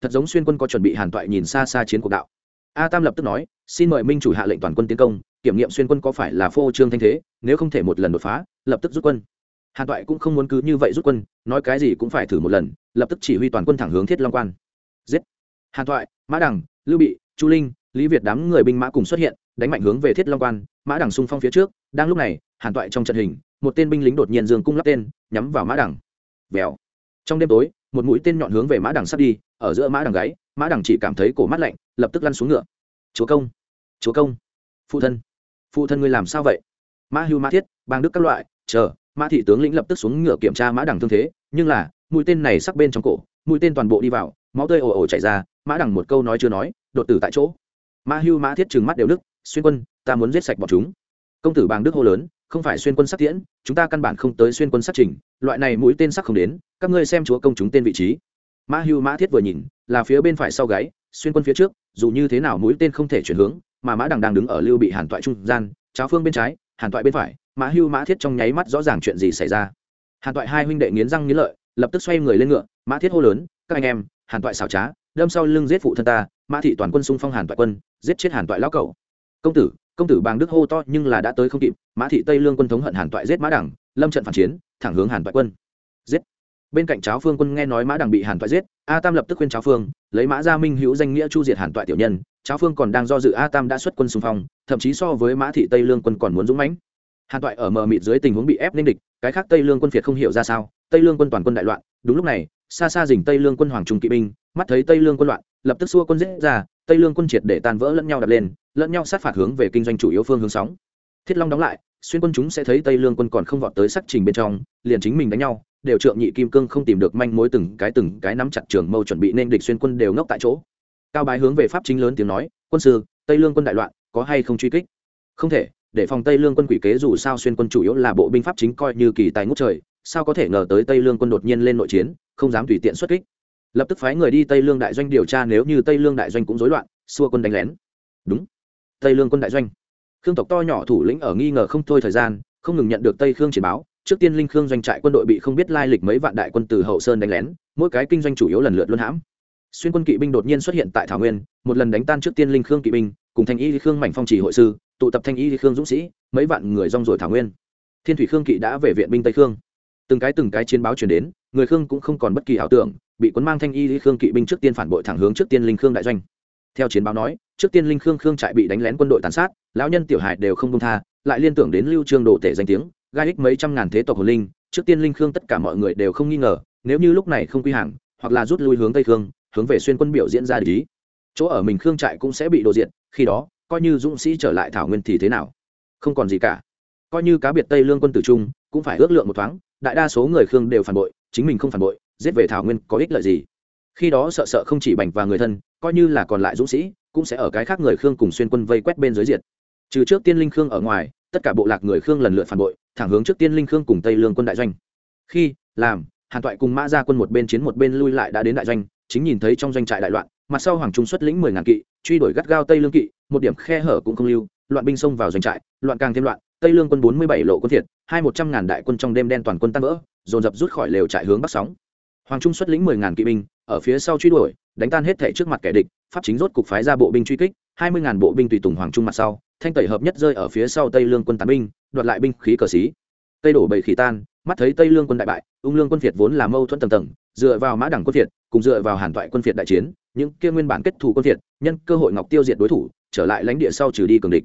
Thật giống xuyên quân có chuẩn bị hàn toại nhìn xa xa chiến cuộc đạo. A tam lập tức nói, xin mời minh chủ hạ lệnh toàn quân tiến công, kiểm nghiệm xuyên quân có phải là phô trương thanh thế, nếu không thể một lần đột phá, lập tức rút quân. Hàn toại cũng không muốn cứ như vậy rút quân, nói cái gì cũng phải thử một lần, lập tức chỉ huy toàn quân thẳng hướng thiết long quan. Giết! Hàn toại, mã đằng, lưu bị, chu linh, lý việt đám người binh mã cùng xuất hiện, đánh mạnh hướng về thiết long quan mã đằng xung phong phía trước, đang lúc này, hàn toại trong trận hình, một tên binh lính đột nhiên dương cung lắp tên, nhắm vào mã đằng. Vèo. Trong đêm tối, một mũi tên nhọn hướng về mã đằng sắp đi, ở giữa mã đằng gáy, mã đằng chỉ cảm thấy cổ mắt lạnh, lập tức lăn xuống ngựa. Chúa công! Chúa công! Phụ thân! Phụ thân ngươi làm sao vậy? Mã hưu mã thiết, bang đức các loại, chờ, mã thị tướng lĩnh lập tức xuống ngựa kiểm tra mã đằng thương thế, nhưng là, mũi tên này sắc bên trong cổ, mũi tên toàn bộ đi vào, máu tươi ồ ồ chảy ra, mã đằng một câu nói chưa nói, đột tử tại chỗ. Mã hưu mã thiết trừng mắt đều đức xuyên quân, ta muốn giết sạch bọn chúng. Công tử bàng đức hô lớn, không phải xuyên quân sắc tiễn, chúng ta căn bản không tới xuyên quân sắc trình, loại này mũi tên sắc không đến, các ngươi xem chúa công chúng tên vị trí. Mã hưu mã thiết vừa nhìn, là phía bên phải sau gáy, xuyên quân phía trước, dù như thế nào mũi tên không thể chuyển hướng, mà mã đằng đang đứng ở lưu bị hàn toại trung gian, cháo phương bên trái, hàn toại bên phải, mã hưu mã thiết trong nháy mắt rõ ràng chuyện gì xảy ra. Hàn toại hai huynh đệ nghiến răng nghiến lợi, lập tức xoay người lên ngựa, mã thiết hô lớn, các anh em, hàn toại xảo trá, đâm sau lưng giết phụ thân ta, mã thị toàn quân xung phong hàn toại quân, giết chết hàn toại lão cầu công tử công tử bàng đức hô to nhưng là đã tới không kịp, mã thị tây lương quân thống hận hàn toại giết mã đẳng lâm trận phản chiến, thẳng hướng hàn toại quân. Giết. Bên cạnh cháo phương quân nghe nói mã đằng bị hàn toại giết, a tam lập tức khuyên cháo phương, lấy mã gia minh hữu danh nghĩa chu diệt hàn toại tiểu nhân. Cháo phương còn đang do dự a tam đã xuất quân xung phong, thậm chí so với mã thị tây lương quân còn muốn dũng mãnh. Hàn toại ở mờ mịt dưới tình huống bị ép ninh địch, cái khác tây lương quân việt không hiểu ra sao. Tây lương quân toàn quân đại loạn. Đúng lúc này, xa xa dình tây lương quân hoàng trung kỵ binh, mắt thấy tây lương quân loạn, lập tức xua quân giết ra tây lương quân triệt để tan vỡ lẫn nhau đập lên, lẫn nhau sát phạt hướng về kinh doanh chủ yếu phương hướng sóng. Thiết long đóng lại, xuyên quân chúng sẽ thấy tây lương quân còn không vọt tới sắc trình bên trong, liền chính mình đánh nhau, đều trượng nhị kim cương không tìm được manh mối từng cái từng cái nắm chặt trường mâu chuẩn bị nên địch xuyên quân đều ngốc tại chỗ. Cao bái hướng về pháp chính lớn tiếng nói, quân sư, tây lương quân đại loạn, có hay không truy kích? Không thể, để phòng tây lương quân quỷ kế dù sao xuyên quân chủ yếu là bộ binh pháp chính coi như kỳ tài ngút trời, sao có thể ngờ tới tây lương quân đột nhiên lên nội chiến, không dám tùy tiện xuất kích? Lập tức phái người đi tây lương đại doanh điều tra nếu như tây lương đại doanh cũng rối loạn, xua quân đánh lén. Đúng. Tây lương quân đại doanh. Khương tộc to nhỏ thủ lĩnh ở nghi ngờ không thôi thời gian, không ngừng nhận được tây khương chỉ báo. Trước tiên linh khương doanh trại quân đội bị không biết lai lịch mấy vạn đại quân từ hậu sơn đánh lén, mỗi cái kinh doanh chủ yếu lần lượt luân hãm. Xuyên quân kỵ binh đột nhiên xuất hiện tại thảo nguyên, một lần đánh tan trước tiên linh khương kỵ binh, cùng thanh y khương mảnh phong trì hội sư, tụ tập thanh y khương dũng sĩ, mấy vạn người rong rồi thảo nguyên. Thiên thủy khương kỵ đã về viện binh tây khương. Từng cái từng cái chiến báo chuyển đến, người khương cũng không còn bất kỳ ảo tưởng bị quân mang thanh y lý khương kỵ binh trước tiên phản bội thẳng hướng trước tiên linh khương đại doanh. Theo chiến báo nói, trước tiên linh khương khương trại bị đánh lén quân đội tàn sát, lão nhân tiểu hải đều không công tha, lại liên tưởng đến lưu trương đồ tể danh tiếng, gai ích mấy trăm ngàn thế tộc hồ linh, trước tiên linh khương tất cả mọi người đều không nghi ngờ, nếu như lúc này không quy hàng, hoặc là rút lui hướng tây khương, hướng về xuyên quân biểu diễn ra lý chỗ ở mình khương trại cũng sẽ bị đồ diện khi đó, coi như dũng sĩ trở lại thảo nguyên thì thế nào? Không còn gì cả. Coi như cá biệt tây lương quân tử trung, cũng phải ước lượng một thoáng, đại đa số người khương đều phản bội, chính mình không phản bội giết về thảo nguyên có ích lợi gì? Khi đó sợ sợ không chỉ bành và người thân, coi như là còn lại dũng sĩ, cũng sẽ ở cái khác người khương cùng xuyên quân vây quét bên dưới diệt. Trừ trước tiên linh khương ở ngoài, tất cả bộ lạc người khương lần lượt phản bội, thẳng hướng trước tiên linh khương cùng tây lương quân đại doanh. Khi, làm, hàn toại cùng mã ra quân một bên chiến một bên lui lại đã đến đại doanh, chính nhìn thấy trong doanh trại đại loạn mặt sau hoàng trung xuất lĩnh mười ngàn kỵ, truy đuổi gắt gao tây lương kỵ, một điểm khe hở cũng không lưu, loạn binh xông vào doanh trại, loạn càng thêm loạn, tây lương quân bốn mươi bảy lộ quân thiệt, hai một trăm ngàn đại quân trong đêm đen toàn quân tan vỡ, dồn dập rút khỏi lều trại hướng bắc sóng hoàng trung xuất lĩnh mười ngàn kỵ binh, ở phía sau truy đuổi, đánh tan hết thể trước mặt kẻ địch, pháp chính rốt cục phái ra bộ binh truy kích, hai mươi ngàn bộ binh tùy tùng hoàng trung mặt sau, thanh tẩy hợp nhất rơi ở phía sau tây lương quân tán binh, đoạt lại binh khí cờ xí. Tây đổ bầy khỉ tan, mắt thấy tây lương quân đại bại, ung lương quân việt vốn là mâu thuẫn tầng tầng, dựa vào mã đẳng quân việt, cùng dựa vào hàn toại quân việt đại chiến, những kia nguyên bản kết thù quân việt, nhân cơ hội ngọc tiêu diệt đối thủ, trở lại lãnh địa sau trừ đi cường địch.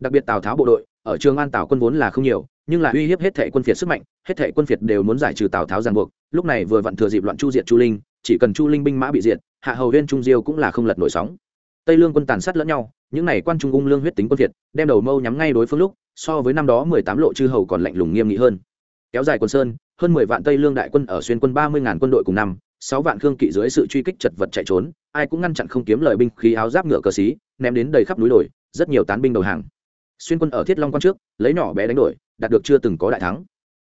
Đặc biệt tào tháo bộ đội, ở trường an tào quân vốn là không nhiều nhưng là uy hiếp hết thệ quân việt sức mạnh, hết thệ quân việt đều muốn giải trừ tào tháo ràng buộc. Lúc này vừa vặn thừa dịp loạn chu diệt chu linh, chỉ cần chu linh binh mã bị diệt, hạ hầu huyên trung diêu cũng là không lật nổi sóng. Tây lương quân tàn sát lẫn nhau, những này quan trung ung lương huyết tính quân việt đem đầu mâu nhắm ngay đối phương lúc, so với năm đó mười tám lộ chư hầu còn lạnh lùng nghiêm nghị hơn. Kéo dài quân sơn, hơn mười vạn tây lương đại quân ở xuyên quân ba mươi ngàn quân đội cùng năm, sáu vạn khương kỵ dưới sự truy kích chật vật chạy trốn, ai cũng ngăn chặn không kiếm lời binh khí áo giáp ngựa cờ xí, ném đến đầy khắp núi đồi, rất nhiều tán binh đầu hàng. Xuyên quân ở thiết long quan trước, lấy nhỏ bé đánh đổi đạt được chưa từng có đại thắng.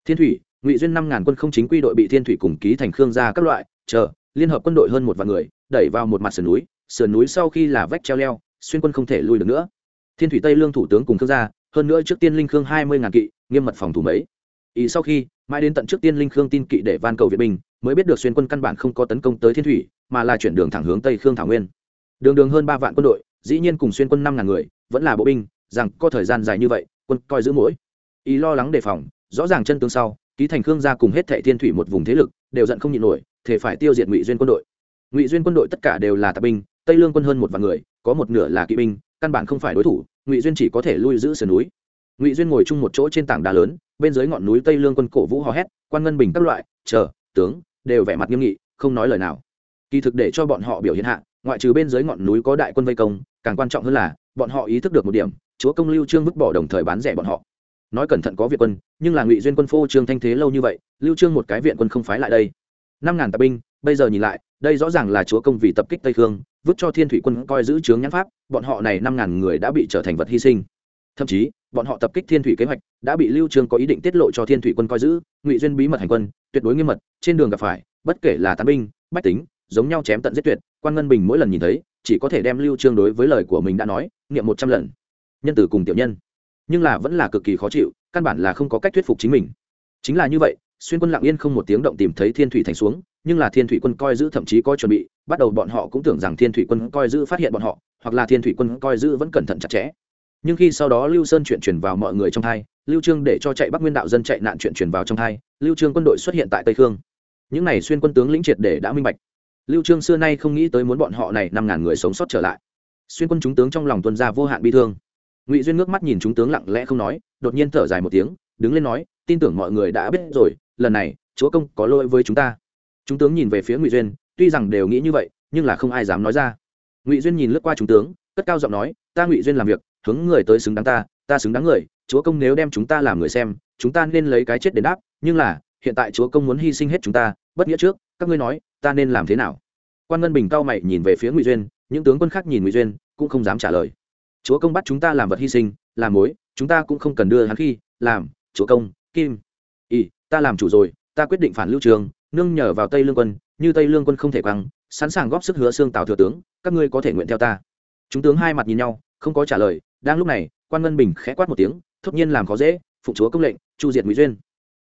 Thiên thủy, ngụy duyên năm ngàn quân không chính quy đội bị thiên thủy cùng ký thành khương gia các loại, chờ, liên hợp quân đội hơn một vạn người, đẩy vào một mặt sườn núi sườn núi sau khi là vách treo leo, xuyên quân không thể lui được nữa. Thiên thủy tây lương thủ tướng cùng khương gia, hơn nữa trước tiên linh khương hai mươi ngàn kỵ, nghiêm mật phòng thủ mấy. Ý sau khi, mãi đến tận trước tiên linh khương tin kỵ để van cầu viện binh, mới biết được xuyên quân căn bản không có tấn công tới thiên thủy, mà là chuyển đường thẳng hướng tây khương thảo nguyên. Đường đường hơn ba vạn quân đội, dĩ nhiên cùng xuyên quân năm ngàn người, vẫn là bộ binh, rằng có thời gian dài như vậy, quân coi giữ mỗi ý lo lắng đề phòng, rõ ràng chân tướng sau, ký thành khương gia cùng hết thệ thiên thủy một vùng thế lực đều giận không nhịn nổi thể phải tiêu diệt ngụy duyên quân đội. Ngụy duyên quân đội tất cả đều là tạp binh, tây lương quân hơn một vạn người, có một nửa là kỵ binh, căn bản không phải đối thủ, ngụy duyên chỉ có thể lui giữ sườn núi. Ngụy duyên ngồi chung một chỗ trên tảng đá lớn, bên dưới ngọn núi tây lương quân cổ vũ hò hét, quan ngân bình các loại, chờ, tướng, đều vẻ mặt nghiêm nghị, không nói lời nào. Kỳ thực để cho bọn họ biểu hiện hạ, ngoại trừ bên dưới ngọn núi có đại quân vây công, càng quan trọng hơn là, bọn họ ý thức được một điểm, chúa công lưu trương vứt bỏ đồng thời bán rẻ bọn họ nói cẩn thận có viện quân, nhưng là ngụy duyên quân phô trương thanh thế lâu như vậy, lưu trương một cái viện quân không phái lại đây. Năm ngàn tạp binh, bây giờ nhìn lại, đây rõ ràng là chúa công vì tập kích tây khương, vứt cho thiên thủy quân coi giữ chướng nhãn pháp, bọn họ này năm ngàn người đã bị trở thành vật hy sinh. Thậm chí, bọn họ tập kích thiên thủy kế hoạch, đã bị lưu trương có ý định tiết lộ cho thiên thủy quân coi giữ, ngụy duyên bí mật hành quân, tuyệt đối nghiêm mật, trên đường gặp phải, bất kể là tán binh, bách tính, giống nhau chém tận giết tuyệt, quan ngân bình mỗi lần nhìn thấy, chỉ có thể đem lưu trương đối với lời của mình đã nói, niệm một trăm lần. Nhân tử cùng tiểu nhân nhưng là vẫn là cực kỳ khó chịu, căn bản là không có cách thuyết phục chính mình. Chính là như vậy, xuyên quân lặng yên không một tiếng động tìm thấy thiên thủy thành xuống, nhưng là thiên thủy quân coi giữ thậm chí coi chuẩn bị, bắt đầu bọn họ cũng tưởng rằng thiên thủy quân coi giữ phát hiện bọn họ, hoặc là thiên thủy quân coi giữ vẫn cẩn thận chặt chẽ. Nhưng khi sau đó lưu sơn chuyện truyền vào mọi người trong thai lưu trương để cho chạy bắc nguyên đạo dân chạy nạn chuyện truyền vào trong thai lưu trương quân đội xuất hiện tại tây khương. Những này xuyên quân tướng lĩnh triệt để đã minh bạch. Lưu trương xưa nay không nghĩ tới muốn bọn họ này năm ngàn người sống sót trở lại. Xuyên quân chúng tướng trong lòng tuân ra vô hạn bi thương ngụy duyên ngước mắt nhìn chúng tướng lặng lẽ không nói, đột nhiên thở dài một tiếng, đứng lên nói, tin tưởng mọi người đã biết rồi, lần này, chúa công có lỗi với chúng ta. Chúng tướng nhìn về phía ngụy duyên, tuy rằng đều nghĩ như vậy, nhưng là không ai dám nói ra. Ngụy duyên nhìn lướt qua chúng tướng, cất cao giọng nói, ta ngụy duyên làm việc, hướng người tới xứng đáng ta ta xứng đáng người, chúa công nếu đem chúng ta làm người xem, chúng ta nên lấy cái chết để đáp, nhưng là, hiện tại chúa công muốn hy sinh hết chúng ta, bất nghĩa trước, các ngươi nói, ta nên làm thế nào? Quan ngân bình cao mày nhìn về phía ngụy duyên, những tướng quân khác nhìn ngụy duyên, cũng không dám trả lời chúa công bắt chúng ta làm vật hy sinh, làm mối, chúng ta cũng không cần đưa hắn khi, làm, chúa công, kim. Y ta làm chủ rồi, ta quyết định phản lưu trường, nương nhờ vào tây lương quân, như tây lương quân không thể quăng, sẵn sàng góp sức hứa xương tào thừa tướng, các ngươi có thể nguyện theo ta. Chúng tướng hai mặt nhìn nhau, không có trả lời, đang lúc này, quan ngân bình khẽ quát một tiếng, thốt nhiên làm khó dễ, phụ chúa công lệnh, chu diệt ngụy duyên.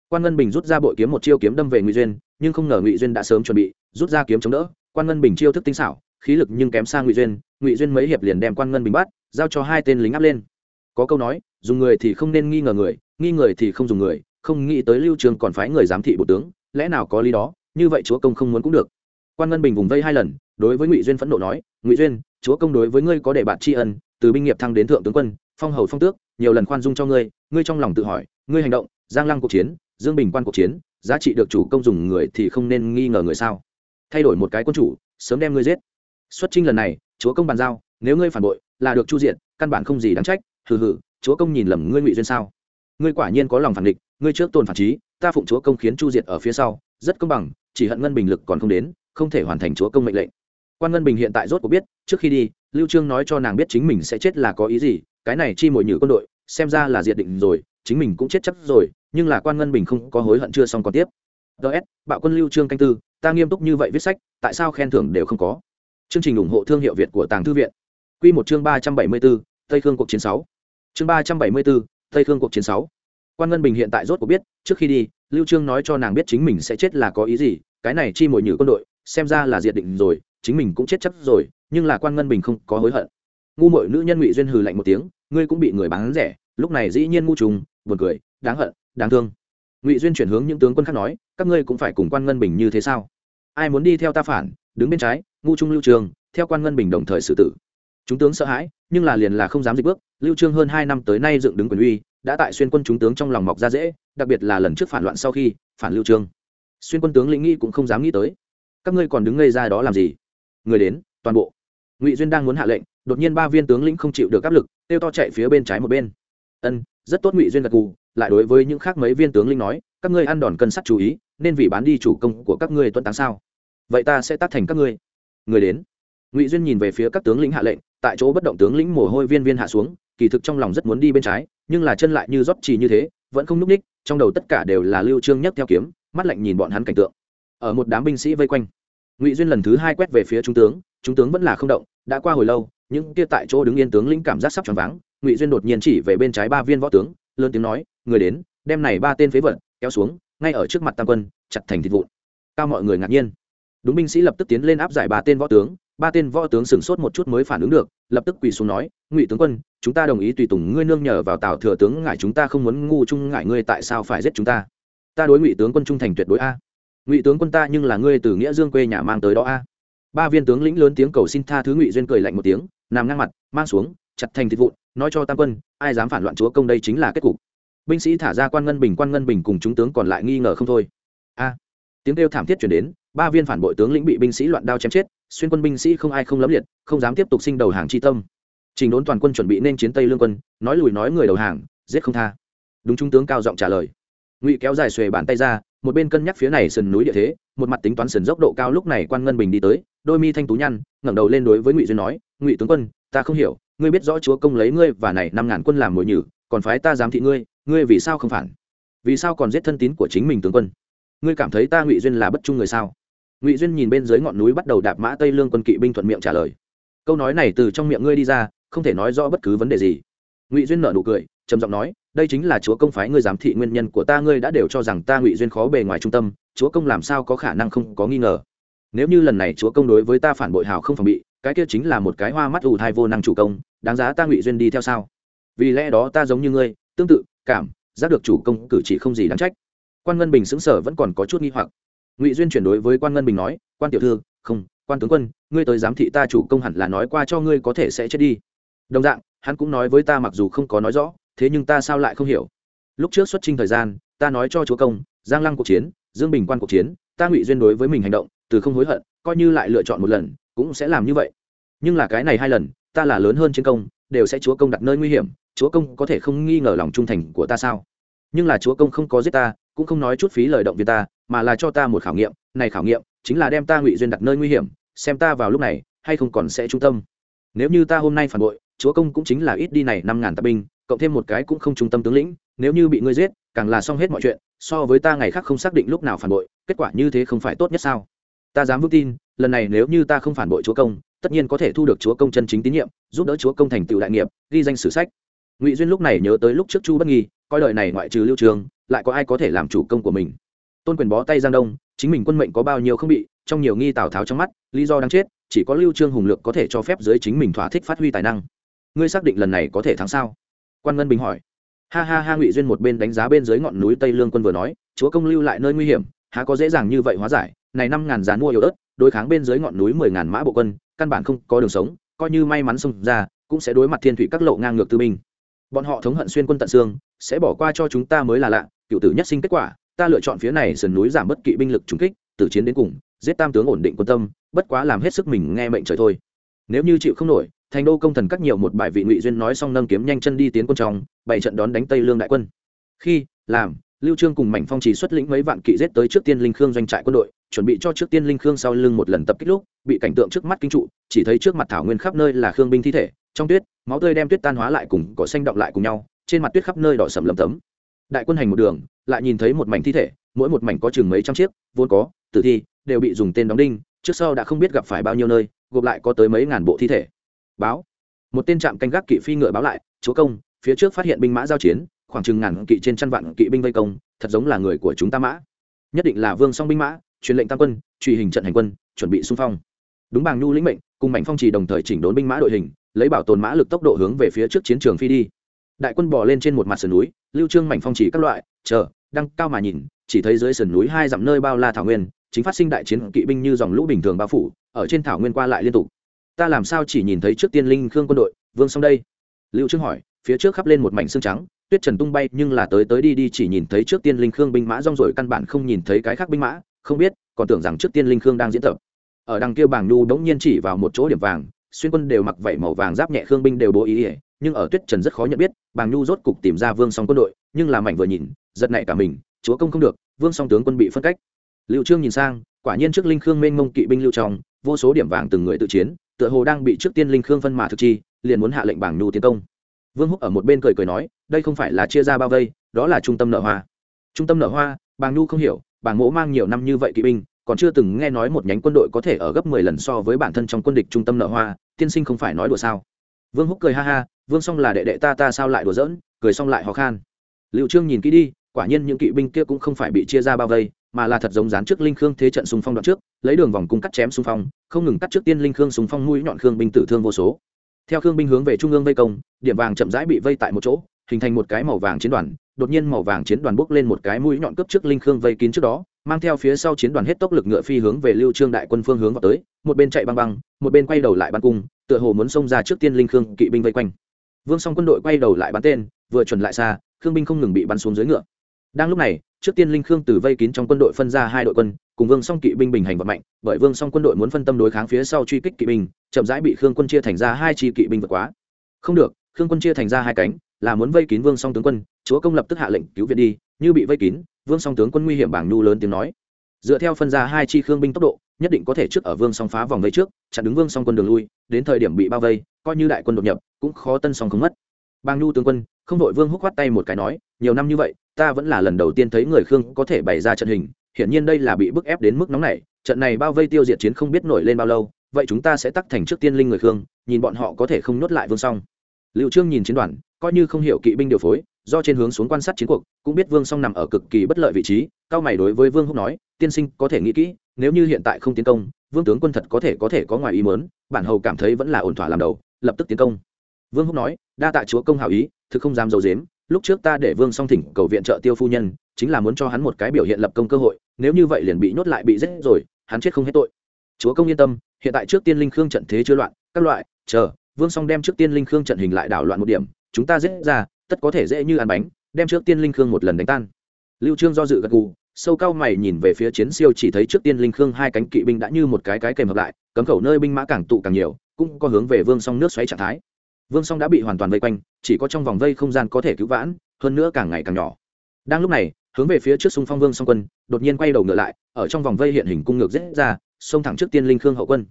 Quan ngân bình rút ra bội kiếm một chiêu kiếm đâm về ngụy duyên, nhưng không ngờ ngụy duyên đã sớm chuẩn bị, rút ra kiếm chống đỡ, quan ngân bình chiêu thức tinh xảo khí lực nhưng kém xa ngụy duyên ngụy duyên mấy hiệp liền đem quan ngân bình bắt giao cho hai tên lính áp lên có câu nói dùng người thì không nên nghi ngờ người nghi người thì không dùng người không nghĩ tới lưu trường còn phái người giám thị bộ tướng lẽ nào có lý đó như vậy chúa công không muốn cũng được quan ngân bình vùng vây hai lần đối với ngụy duyên phẫn nộ nói ngụy duyên chúa công đối với ngươi có để bạn tri ân từ binh nghiệp thăng đến thượng tướng quân phong hầu phong tước nhiều lần khoan dung cho ngươi ngươi trong lòng tự hỏi ngươi hành động giang lăng cuộc chiến dương bình quan cuộc chiến giá trị được chủ công dùng người thì không nên nghi ngờ người sao thay đổi một cái quân chủ sớm đem ngươi giết xuất trinh lần này, chúa công bàn giao, nếu ngươi phản bội, là được chu diện căn bản không gì đáng trách, hừ hừ, chúa công nhìn lầm ngươi ngụy duyên sao? Ngươi quả nhiên có lòng phản địch ngươi trước tồn phản trí, ta phụng chúa công khiến chu diệt ở phía sau, rất công bằng, chỉ hận ngân bình lực còn không đến, không thể hoàn thành chúa công mệnh lệnh. Quan ngân bình hiện tại rốt cuộc biết, trước khi đi, lưu trương nói cho nàng biết chính mình sẽ chết là có ý gì, cái này chi mồi nhử quân đội, xem ra là diệt định rồi, chính mình cũng chết chắc rồi, nhưng là quan ngân bình không có hối hận chưa xong còn tiếp. Ts bạo quân lưu trương canh tư, ta nghiêm túc như vậy viết sách, tại sao khen thưởng đều không có? Chương trình ủng hộ thương hiệu việt của tàng thư viện. Quy một chương ba trăm bảy mươi 374, tây khương cuộc chiến sáu. Chương ba trăm bảy mươi 374, tây khương cuộc chiến sáu. Quan ngân bình hiện tại rốt cuộc biết trước khi đi lưu trương nói cho nàng biết chính mình sẽ chết là có ý gì cái này chi mồi nhử quân đội xem ra là diệt định rồi chính mình cũng chết chắc rồi nhưng là quan ngân bình không có hối hận. Ngu muội nữ nhân ngụy duyên hừ lạnh một tiếng ngươi cũng bị người bán rẻ lúc này dĩ nhiên ngu trùng buồn cười đáng hận đáng thương. Ngụy duyên chuyển hướng những tướng quân khác nói các ngươi cũng phải cùng quan ngân bình như thế sao? Ai muốn đi theo ta phản đứng bên trái ngu trung lưu trường theo quan ngân bình đồng thời xử tử. Chúng tướng sợ hãi nhưng là liền là không dám dịch bước lưu trương hơn hai năm tới nay dựng đứng quyền uy đã tại xuyên quân chúng tướng trong lòng mọc ra dễ đặc biệt là lần trước phản loạn sau khi phản lưu trương. Xuyên quân tướng lĩnh nghĩ cũng không dám nghĩ tới. Các ngươi còn đứng ngây ra đó làm gì? Người đến toàn bộ. Ngụy duyên đang muốn hạ lệnh đột nhiên ba viên tướng lĩnh không chịu được áp lực tiêu to chạy phía bên trái một bên. Ân rất tốt ngụy duyên gật gù, lại đối với những khác mấy viên tướng lĩnh nói các ngươi ăn đòn cân sắt chú ý nên vì bán đi chủ công của các ngươi tuân táng sao? Vậy ta sẽ tác thành các ngươi người đến. Ngụy duyên nhìn về phía các tướng lĩnh hạ lệnh, tại chỗ bất động tướng lĩnh mồ hôi viên viên hạ xuống, kỳ thực trong lòng rất muốn đi bên trái, nhưng là chân lại như rót trì như thế, vẫn không n ú c ních trong đầu tất cả đều là lưu trương nhất theo kiếm, mắt lạnh nhìn bọn hắn cảnh tượng. Ở một đám binh sĩ vây quanh, ngụy duyên lần thứ hai quét về phía trung tướng trung tướng vẫn là không động, đã qua hồi lâu, những kia tại chỗ đứng yên tướng lĩnh cảm giác sắp choáng váng, ngụy duyên đột nhiên chỉ về bên trái ba viên võ tướng, lớn tiếng nói, người đến, đem này ba tên phế vật kéo xuống, ngay ở trước mặt tam quân, chặt thành thịt vụn. Cao mọi người ngạc nhiên đúng binh sĩ lập tức tiến lên áp giải ba tên võ tướng, ba tên võ tướng sửng sốt một chút mới phản ứng được, lập tức quỳ xuống nói, ngụy tướng quân, chúng ta đồng ý tùy tùng ngươi nương nhờ vào tào thừa tướng ngại chúng ta không muốn ngu chung ngại ngươi tại sao phải giết chúng ta? Ta đối ngụy tướng quân trung thành tuyệt đối a. Ngụy tướng quân ta nhưng là ngươi từ nghĩa dương quê nhà mang tới đó a. Ba viên tướng lĩnh lớn tiếng cầu xin tha thứ ngụy duyên cười lạnh một tiếng, nằm ngang mặt, mang xuống, chặt thành thịt vụn, nói cho tam quân, ai dám phản loạn chúa công đây chính là kết cục. Binh sĩ thả ra quan ngân bình, quan ngân bình cùng chúng tướng còn lại nghi ngờ không thôi. A. Tiếng kêu thảm thiết chuyển đến ba viên phản bội tướng lĩnh bị binh sĩ loạn đao chém chết, xuyên quân binh sĩ không ai không lấm liệt, không dám tiếp tục sinh đầu hàng chi tâm. Trình đốn toàn quân chuẩn bị nên chiến tây lương quân, nói lùi nói người đầu hàng, giết không tha. Đúng trung tướng cao giọng trả lời. Ngụy kéo dài xuề bàn tay ra, một bên cân nhắc phía này sườn núi địa thế, một mặt tính toán sườn dốc độ cao lúc này quan ngân bình đi tới, đôi mi thanh tú nhăn, ngẩng đầu lên đối với ngụy duyên nói, ngụy tướng quân, ta không hiểu, ngươi biết rõ chúa công lấy ngươi và này năm ngàn quân làm mồi nhử, còn phái ta giám thị ngươi ngươi vì sao không phản? Vì sao còn giết thân tín của chính mình tướng quân? Ngươi cảm thấy ta ngụy duyên là bất trung người sao? Ngụy duyên nhìn bên dưới ngọn núi bắt đầu đạp mã tây lương quân kỵ binh thuận miệng trả lời câu nói này từ trong miệng ngươi đi ra không thể nói rõ bất cứ vấn đề gì ngụy duyên nở nụ cười trầm giọng nói đây chính là chúa công phái ngươi giám thị nguyên nhân của ta ngươi đã đều cho rằng ta ngụy duyên khó bề ngoài trung tâm chúa công làm sao có khả năng không có nghi ngờ nếu như lần này chúa công đối với ta phản bội hào không phòng bị cái kia chính là một cái hoa mắt ù thai vô năng chủ công đáng giá ta ngụy duyên đi theo sao vì lẽ đó ta giống như ngươi tương tự cảm giác được chủ công cử chỉ không gì đáng trách quan ngân bình xứng sở vẫn còn có chút nghi hoặc ngụy duyên chuyển đối với quan ngân bình nói, quan tiểu thư, không, quan tướng quân, ngươi tới giám thị ta chủ công hẳn là nói qua cho ngươi có thể sẽ chết đi. Đồng dạng, hắn cũng nói với ta mặc dù không có nói rõ, thế nhưng ta sao lại không hiểu? Lúc trước xuất trình thời gian, ta nói cho chúa công, giang lăng cuộc chiến, dương bình quan cuộc chiến, ta ngụy duyên đối với mình hành động, từ không hối hận, coi như lại lựa chọn một lần, cũng sẽ làm như vậy. Nhưng là cái này hai lần, ta là lớn hơn chiến công, đều sẽ chúa công đặt nơi nguy hiểm, chúa công có thể không nghi ngờ lòng trung thành của ta sao? Nhưng là chúa công không có giết ta cũng không nói chút phí lời động viên ta, mà là cho ta một khảo nghiệm, này khảo nghiệm chính là đem ta ngụy duyên đặt nơi nguy hiểm, xem ta vào lúc này hay không còn sẽ trung tâm. Nếu như ta hôm nay phản bội, chúa công cũng chính là ít đi này năm ngàn tạ binh, cộng thêm một cái cũng không trung tâm tướng lĩnh, nếu như bị ngươi giết, càng là xong hết mọi chuyện, so với ta ngày khác không xác định lúc nào phản bội, kết quả như thế không phải tốt nhất sao? Ta dám vững tin, lần này nếu như ta không phản bội chúa công, tất nhiên có thể thu được chúa công chân chính tín nhiệm, giúp đỡ chúa công thành tựu đại nghiệp, ghi danh sử sách. Ngụy duyên lúc này nhớ tới lúc trước chu bất nghi, coi đời này ngoại trừ lưu trường lại có ai có thể làm chủ công của mình. Tôn quyền bó tay giang đông, chính mình quân mệnh có bao nhiêu không bị, trong nhiều nghi tào tháo trong mắt, lý do đang chết, chỉ có lưu trương hùng lược có thể cho phép dưới chính mình thỏa thích phát huy tài năng. Ngươi xác định lần này có thể thắng sao? Quan ngân bình hỏi. Ha ha ha, ngụy duyên một bên đánh giá bên dưới ngọn núi tây lương quân vừa nói, chúa công lưu lại nơi nguy hiểm, há có dễ dàng như vậy hóa giải, này năm ngàn gián mua yếu ớt, đối kháng bên dưới ngọn núi mười ngàn mã bộ quân, căn bản không có đường sống, coi như may mắn xông ra, cũng sẽ đối mặt thiên thủy các lộ ngang ngược tư binh. Bọn họ thống hận xuyên quân tận xương sẽ bỏ qua cho chúng ta mới là lạ, cựu tử nhất sinh kết quả, ta lựa chọn phía này sườn núi giảm bất kỵ binh lực trúng kích từ chiến đến cùng, giết tam tướng ổn định quân tâm, bất quá làm hết sức mình nghe mệnh trời thôi. Nếu như chịu không nổi, thành đô công thần cắt nhiều một bài vị ngụy duyên nói xong nâng kiếm nhanh chân đi tiến quân trong bảy trận đón đánh tây lương đại quân. Khi, làm, lưu trương cùng mảnh phong chỉ xuất lĩnh mấy vạn kỵ giết tới trước tiên linh khương doanh trại quân đội, chuẩn bị cho trước tiên linh khương sau lưng một lần tập kích lúc, bị cảnh tượng trước mắt kinh trụ, chỉ thấy trước mặt thảo nguyên khắp nơi là khương binh thi thể, trong tuyết, máu tươi đem tuyết tan hóa lại cùng cỏ xanh động lại cùng nhau trên mặt tuyết khắp nơi đỏ sầm lấm tấm. Đại quân hành một đường, lại nhìn thấy một mảnh thi thể, mỗi một mảnh có chừng mấy trăm chiếc, vốn có, tử thi, đều bị dùng tên đóng đinh, trước sau đã không biết gặp phải bao nhiêu nơi, gộp lại có tới mấy ngàn bộ thi thể. Báo. Một tên trạm canh gác kỵ phi ngựa báo lại, chúa công, phía trước phát hiện binh mã giao chiến, khoảng chừng ngàn kỵ trên trăm vạn kỵ binh vây công, thật giống là người của chúng ta mã. Nhất định là vương song binh mã, truyền lệnh tam quân, truy hình trận hành quân, chuẩn bị xung phong. Đúng bàng nhu lĩnh mệnh, cùng mảnh phong trì đồng thời chỉnh đốn binh mã đội hình, lấy bảo tồn mã lực tốc độ hướng về phía trước chiến trường phi đi đại quân bò lên trên một mặt sườn núi, lưu trương mảnh phong chỉ các loại, chờ, đăng cao mà nhìn, chỉ thấy dưới sườn núi hai dặm nơi bao la thảo nguyên, chính phát sinh đại chiến kỵ binh như dòng lũ bình thường bao phủ, ở trên thảo nguyên qua lại liên tục. Ta làm sao chỉ nhìn thấy trước tiên linh khương quân đội, vương xong đây? Lưu trương hỏi, phía trước khắp lên một mảnh xương trắng, tuyết trần tung bay, nhưng là tới tới đi đi chỉ nhìn thấy trước tiên linh khương binh mã rong rồi căn bản không nhìn thấy cái khác binh mã, không biết, còn tưởng rằng trước tiên linh khương đang diễn tập. Ở đằng kia bảng nhu đống nhiên chỉ vào một chỗ điểm vàng, xuyên quân đều mặc vảy màu vàng giáp nhẹ khương binh đều bố ý ỉa nhưng ở tuyết trần rất khó nhận biết, bàng nhu rốt cục tìm ra vương song quân đội, nhưng làm mảnh vừa nhìn, giật nảy cả mình, chúa công không được, vương song tướng quân bị phân cách. Liệu trương nhìn sang, quả nhiên trước linh khương mênh mông kỵ binh lưu trong vô số điểm vàng từng người tự chiến, tựa hồ đang bị trước tiên linh khương phân mà thực chi, liền muốn hạ lệnh bảng nhu tiến công. Vương húc ở một bên cười cười nói, đây không phải là chia ra bao vây, đó là trung tâm nợ hoa. Trung tâm nợ hoa, bàng nhu không hiểu, bàng mỗ mang nhiều năm như vậy kỵ binh, còn chưa từng nghe nói một nhánh quân đội có thể ở gấp mười lần so với bản thân trong quân địch trung tâm nợ hoa, tiên sinh không phải nói đùa sao? Vương húc cười ha ha vương song là đệ đệ ta ta sao lại đùa giỡn, cười xong lại ho khan. Liệu trương nhìn kỹ đi, quả nhiên những kỵ binh kia cũng không phải bị chia ra bao vây, mà là thật giống dán trước linh khương thế trận xung phong đoạn trước, lấy đường vòng cung cắt chém xung phong, không ngừng cắt trước tiên linh khương xung phong mũi nhọn khương binh tử thương vô số. Theo khương binh hướng về trung ương vây công, điểm vàng chậm rãi bị vây tại một chỗ, hình thành một cái màu vàng chiến đoàn, đột nhiên màu vàng chiến đoàn bốc lên một cái mũi nhọn cấp trước linh khương vây kín trước đó, mang theo phía sau chiến đoàn hết tốc lực ngựa phi hướng về lưu trương đại quân phương hướng vào tới, một bên chạy băng băng, một bên quay đầu lại ban cung, tựa hồ muốn xông ra trước tiên linh khương kỵ binh vây quanh vương song quân đội quay đầu lại bắn tên, vừa chuẩn lại xa, khương binh không ngừng bị bắn xuống dưới ngựa. Đang lúc này, trước tiên linh khương từ vây kín trong quân đội phân ra hai đội quân, cùng vương song kỵ binh bình hành vật mạnh bởi vương song quân đội muốn phân tâm đối kháng phía sau truy kích kỵ binh, chậm rãi bị khương quân chia thành ra hai chi kỵ binh vượt quá. Không được, khương quân chia thành ra hai cánh, là muốn vây kín vương song tướng quân, chúa công lập tức hạ lệnh cứu viện đi, như bị vây kín, vương song tướng quân nguy hiểm bảng nhu lớn tiếng nói dựa theo phân ra hai chi khương binh tốc độ, nhất định có thể trước ở vương song phá vòng vây trước, chặn đứng vương song quân đường lui, đến thời điểm bị bao vây, coi như đại quân đột nhập, cũng khó tân song không mất. Bang nhu tướng quân, không đội vương húc khoát tay một cái nói, nhiều năm như vậy, ta vẫn là lần đầu tiên thấy người khương có thể bày ra trận hình, hiển nhiên đây là bị bức ép đến mức nóng này trận này bao vây tiêu diệt chiến không biết nổi lên bao lâu, vậy chúng ta sẽ tắc thành trước tiên linh người khương, nhìn bọn họ có thể không nhốt lại vương song. Liệu trương nhìn chiến đoàn, coi như không hiểu kỵ binh điều phối, do trên hướng xuống quan sát chiến cuộc, cũng biết vương song nằm ở cực kỳ bất lợi vị trí cao mày đối với vương húc nói, tiên sinh có thể nghĩ kỹ, nếu như hiện tại không tiến công, vương tướng quân thật có thể có thể có ngoài ý mớn bản hầu cảm thấy vẫn là ổn thỏa làm đầu, lập tức tiến công. Vương húc nói, đa tạ chúa công hảo ý, thực không dám d i ấ u dếm lúc trước ta để vương song thỉnh cầu viện trợ tiêu phu nhân, chính là muốn cho hắn một cái biểu hiện lập công cơ hội, nếu như vậy liền bị nhốt lại bị giết rồi, hắn chết không hết tội. Chúa công yên tâm, hiện tại trước tiên linh khương trận thế chưa loạn, các loại, chờ, vương song đem trước tiên linh khương trận hình lại đảo loạn một điểm, chúng ta giết ra, tất có thể dễ như ăn bánh, đem trước tiên linh khương một lần đánh tan lưu trương do dự gật gù, sâu cao mày nhìn về phía chiến siêu chỉ thấy trước tiên linh khương hai cánh kỵ binh đã như một cái cái kèm hợp lại, cấm khẩu nơi binh mã càng tụ càng nhiều, cũng có hướng về vương song nước xoáy trạng thái. Vương song đã bị hoàn toàn vây quanh, chỉ có trong vòng vây không gian có thể cứu vãn, hơn nữa càng ngày càng nhỏ. Đang lúc này, hướng về phía trước xung phong vương song quân, đột nhiên quay đầu ngựa lại, ở trong vòng vây hiện hình cung ngược dễ ra, xông thẳng trước tiên linh khương hậu quân.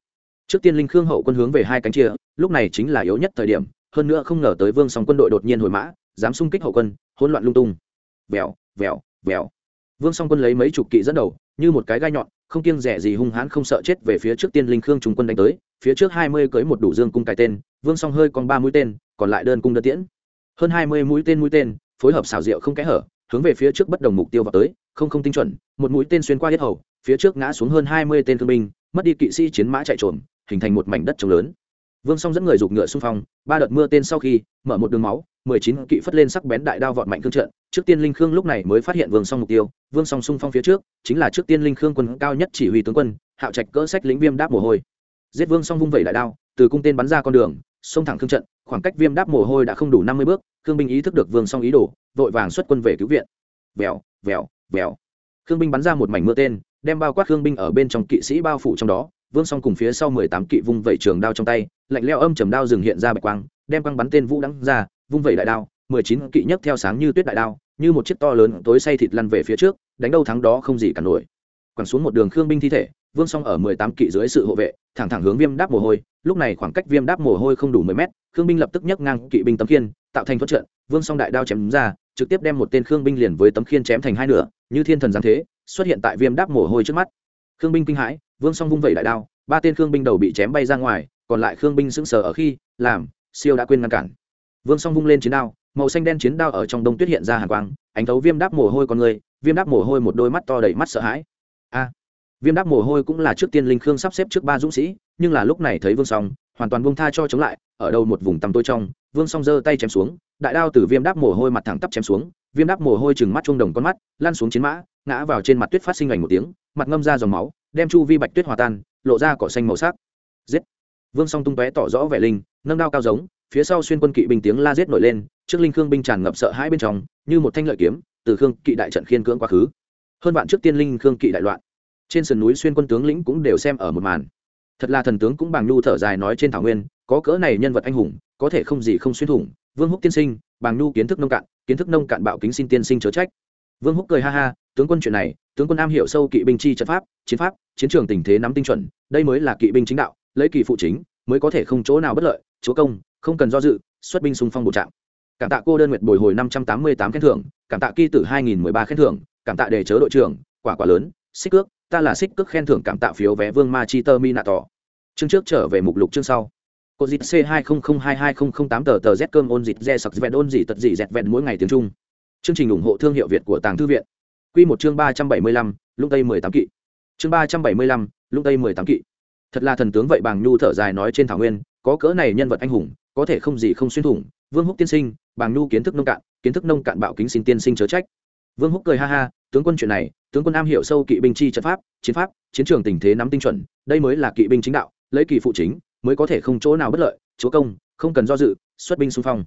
Trước tiên linh khương hậu quân hướng về hai cánh chia, lúc này chính là yếu nhất thời điểm, hơn nữa không ngờ tới vương song quân đội đột nhiên hồi mã, dám xung kích hậu quân, hỗn loạn lung tung. Vèo vèo vèo. Vương song quân lấy mấy chục kỵ dẫn đầu, như một cái gai nhọn, không kiêng rẻ gì hung hãn không sợ chết về phía trước tiên linh khương trung quân đánh tới, phía trước hai mươi cưới một đủ dương cung cái tên, vương song hơi còn ba mũi tên, còn lại đơn cung đơn tiễn. Hơn hai mươi mũi tên mũi tên, phối hợp xảo diệu không kẽ hở, hướng về phía trước bất đồng mục tiêu vào tới, không không tinh chuẩn, một mũi tên xuyên qua hết hầu, phía trước ngã xuống hơn hai mươi tên thương binh, mất đi kỵ sĩ chiến mã chạy trộm hình thành một mảnh đất trống lớn vương song dẫn người giục ngựa xung phong, ba đợt mưa tên sau khi, mở một đường máu, mười chín kỵ phất lên sắc bén đại đao vọt mạnh thương trận. Trước tiên linh khương lúc này mới phát hiện vương song mục tiêu, vương song xung phong phía trước, chính là trước tiên linh khương quân cao nhất chỉ huy tướng quân, hạo trạch cỡ sách lĩnh viêm đáp mồ hôi. Giết vương song vung vẩy đại đao, từ cung tên bắn ra con đường, xông thẳng thương trận, khoảng cách viêm đáp mồ hôi đã không đủ năm mươi bước, khương binh ý thức được vương song ý đồ, vội vàng xuất quân về cứu viện. Vèo vèo vèo. Khương binh bắn ra một mảnh mưa tên, đem bao quát khương binh ở bên trong kỵ sĩ bao phủ trong đó vương song cùng phía sau mười tám kỵ vung vẩy trường đao trong tay, lạnh leo âm trầm đao dừng hiện ra bạch quang, đem quang bắn tên vũ đắng ra, vung vẩy đại đao, mười chín kỵ nhấc theo sáng như tuyết đại đao, như một chiếc to lớn tối say thịt lăn về phía trước, đánh đâu thắng đó không gì cả nổi. Quẳng xuống một đường khương binh thi thể, vương song ở mười tám kỵ dưới sự hộ vệ, thẳng thẳng hướng viêm đáp mồ hôi, lúc này khoảng cách viêm đáp mồ hôi không đủ mười mét, khương binh lập tức nhấc ngang kỵ binh tấm khiên, tạo thành thoát trận, vương song đại đao chém ra, trực tiếp đem một tên khương binh liền với tấm khiên chém thành hai nửa, như thiên thần giáng thế, xuất hiện tại viêm đáp mồ hôi trước mắt. Khương binh kinh hãi vương song vung vẩy đại đao, ba tên khương binh đầu bị chém bay ra ngoài, còn lại khương binh sững sờ ở khi, làm, siêu đã quên ngăn cản. Vương song vung lên chiến đao, màu xanh đen chiến đao ở trong đông tuyết hiện ra hàn quang, ánh thấu viêm đáp mồ hôi con người, viêm đáp mồ hôi một đôi mắt to đầy mắt sợ hãi. A, viêm đáp mồ hôi cũng là trước tiên linh khương sắp xếp trước ba dũng sĩ, nhưng là lúc này thấy vương song, hoàn toàn buông tha cho chống lại, ở đâu một vùng tăm tối trong, vương song giơ tay chém xuống, đại đao từ viêm đáp mồ hôi mặt thẳng tắp chém xuống, viêm đáp mồ hôi chừng mắt chuông đồng con mắt lan xuống chiến mã, ngã vào trên mặt tuyết phát sinh ảnh một tiếng, mặt ngâm ra dòng máu đem chu vi bạch tuyết hòa tan, lộ ra cỏ xanh màu sắc. Giết! Vương song tung tóe tỏ rõ vẻ linh, nâng đao cao giống, phía sau xuyên quân kỵ binh tiếng la giết nổi lên, trước linh khương binh tràn ngập sợ hãi bên trong, như một thanh lợi kiếm, từ khương kỵ đại trận khiên cưỡng quá khứ. Hơn bạn trước tiên linh khương kỵ đại loạn. Trên sườn núi xuyên quân tướng lĩnh cũng đều xem ở một màn. Thật là thần tướng cũng bằng nhu thở dài nói trên thảo nguyên, có cỡ này nhân vật anh hùng, có thể không gì không xuyên thủng. Vương húc tiên sinh, bằng nhu kiến thức nông cạn, kiến thức nông cạn bạo kính xin tiên sinh chớ trách. Vương húc cười ha ha tướng quân chuyện này, tướng quân am hiểu sâu kỵ binh chi trận pháp, chiến pháp, chiến trường tình thế nắm tinh chuẩn, đây mới là kỵ binh chính đạo, lấy kỳ phụ chính, mới có thể không chỗ nào bất lợi, chúa công, không cần do dự, xuất binh xung phong bộ trạm cảm tạ cô đơn nguyệt bồi hồi năm trăm tám mươi tám khen thưởng, cảm tạ kỳ tử hai nghìn mười ba khen thưởng, cảm tạ đề chớ đội trưởng, quả quả lớn, xích cước, ta là xích cước khen thưởng cảm tạ phiếu vé vương ma chi tơ mi nạ tỏ chương trước trở về mục lục chương sau. Cô dịt c hai không không hai hai không không tám tờ tờ z cơm ôn dịt re sặc vẹn ôn dị tật dị dẹt vẹn mỗi ngày tiếng trung. Chương trình ủng hộ thương hiệu việt của tàng thư viện quy một chương ba trăm bảy mươi lăm tây mười tám kỵ. Chương ba trăm bảy mươi lăm tây mười tám kỵ. Thật là thần tướng vậy bàng nhu thở dài nói trên thảo nguyên, có cỡ này nhân vật anh hùng, có thể không gì không xuyên thủng, vương húc tiên sinh, bàng nhu kiến thức nông cạn, kiến thức nông cạn bạo kính xin tiên sinh chớ trách. Vương húc cười ha ha, tướng quân chuyện này, tướng quân am hiểu sâu kỵ binh chi trận pháp, chiến pháp, chiến trường tình thế nắm tinh chuẩn, đây mới là kỵ binh chính đạo, lấy kỳ phụ chính, mới có thể không chỗ nào bất lợi, chúa công, không cần do dự, xuất binh xung phong.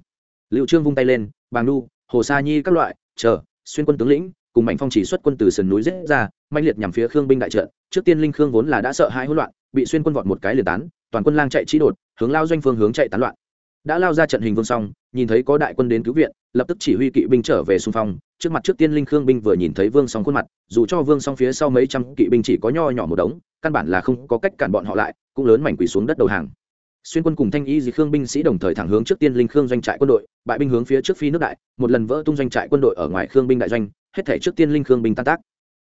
Liệu trương vung tay lên, bàng nu hồ sa nhi các loại, chờ, xuyên quân tướng lĩnh cùng mạnh phong chỉ xuất quân từ sườn núi rết ra mạnh liệt nhằm phía khương binh đại trận. Trước tiên linh khương vốn là đã sợ hãi hỗn loạn, bị xuyên quân vọt một cái liền tán, toàn quân lang chạy trí đột, hướng lao doanh phương hướng chạy tán loạn. Đã lao ra trận hình vương xong nhìn thấy có đại quân đến cứu viện, lập tức chỉ huy kỵ binh trở về xung phong. Trước mặt trước tiên linh khương binh vừa nhìn thấy vương song khuôn mặt, dù cho vương song phía sau mấy trăm kỵ binh chỉ có nho nhỏ một đống, căn bản là không có cách cản bọn họ lại, cũng lớn mảnh quỳ xuống đất đầu hàng xuyên quân cùng thanh y dì khương binh sĩ đồng thời thẳng hướng trước tiên linh khương doanh trại quân đội, bại binh hướng phía trước phi nước đại, một lần vỡ tung doanh trại quân đội ở ngoài khương binh đại doanh, hết thể trước tiên linh khương binh tan tác.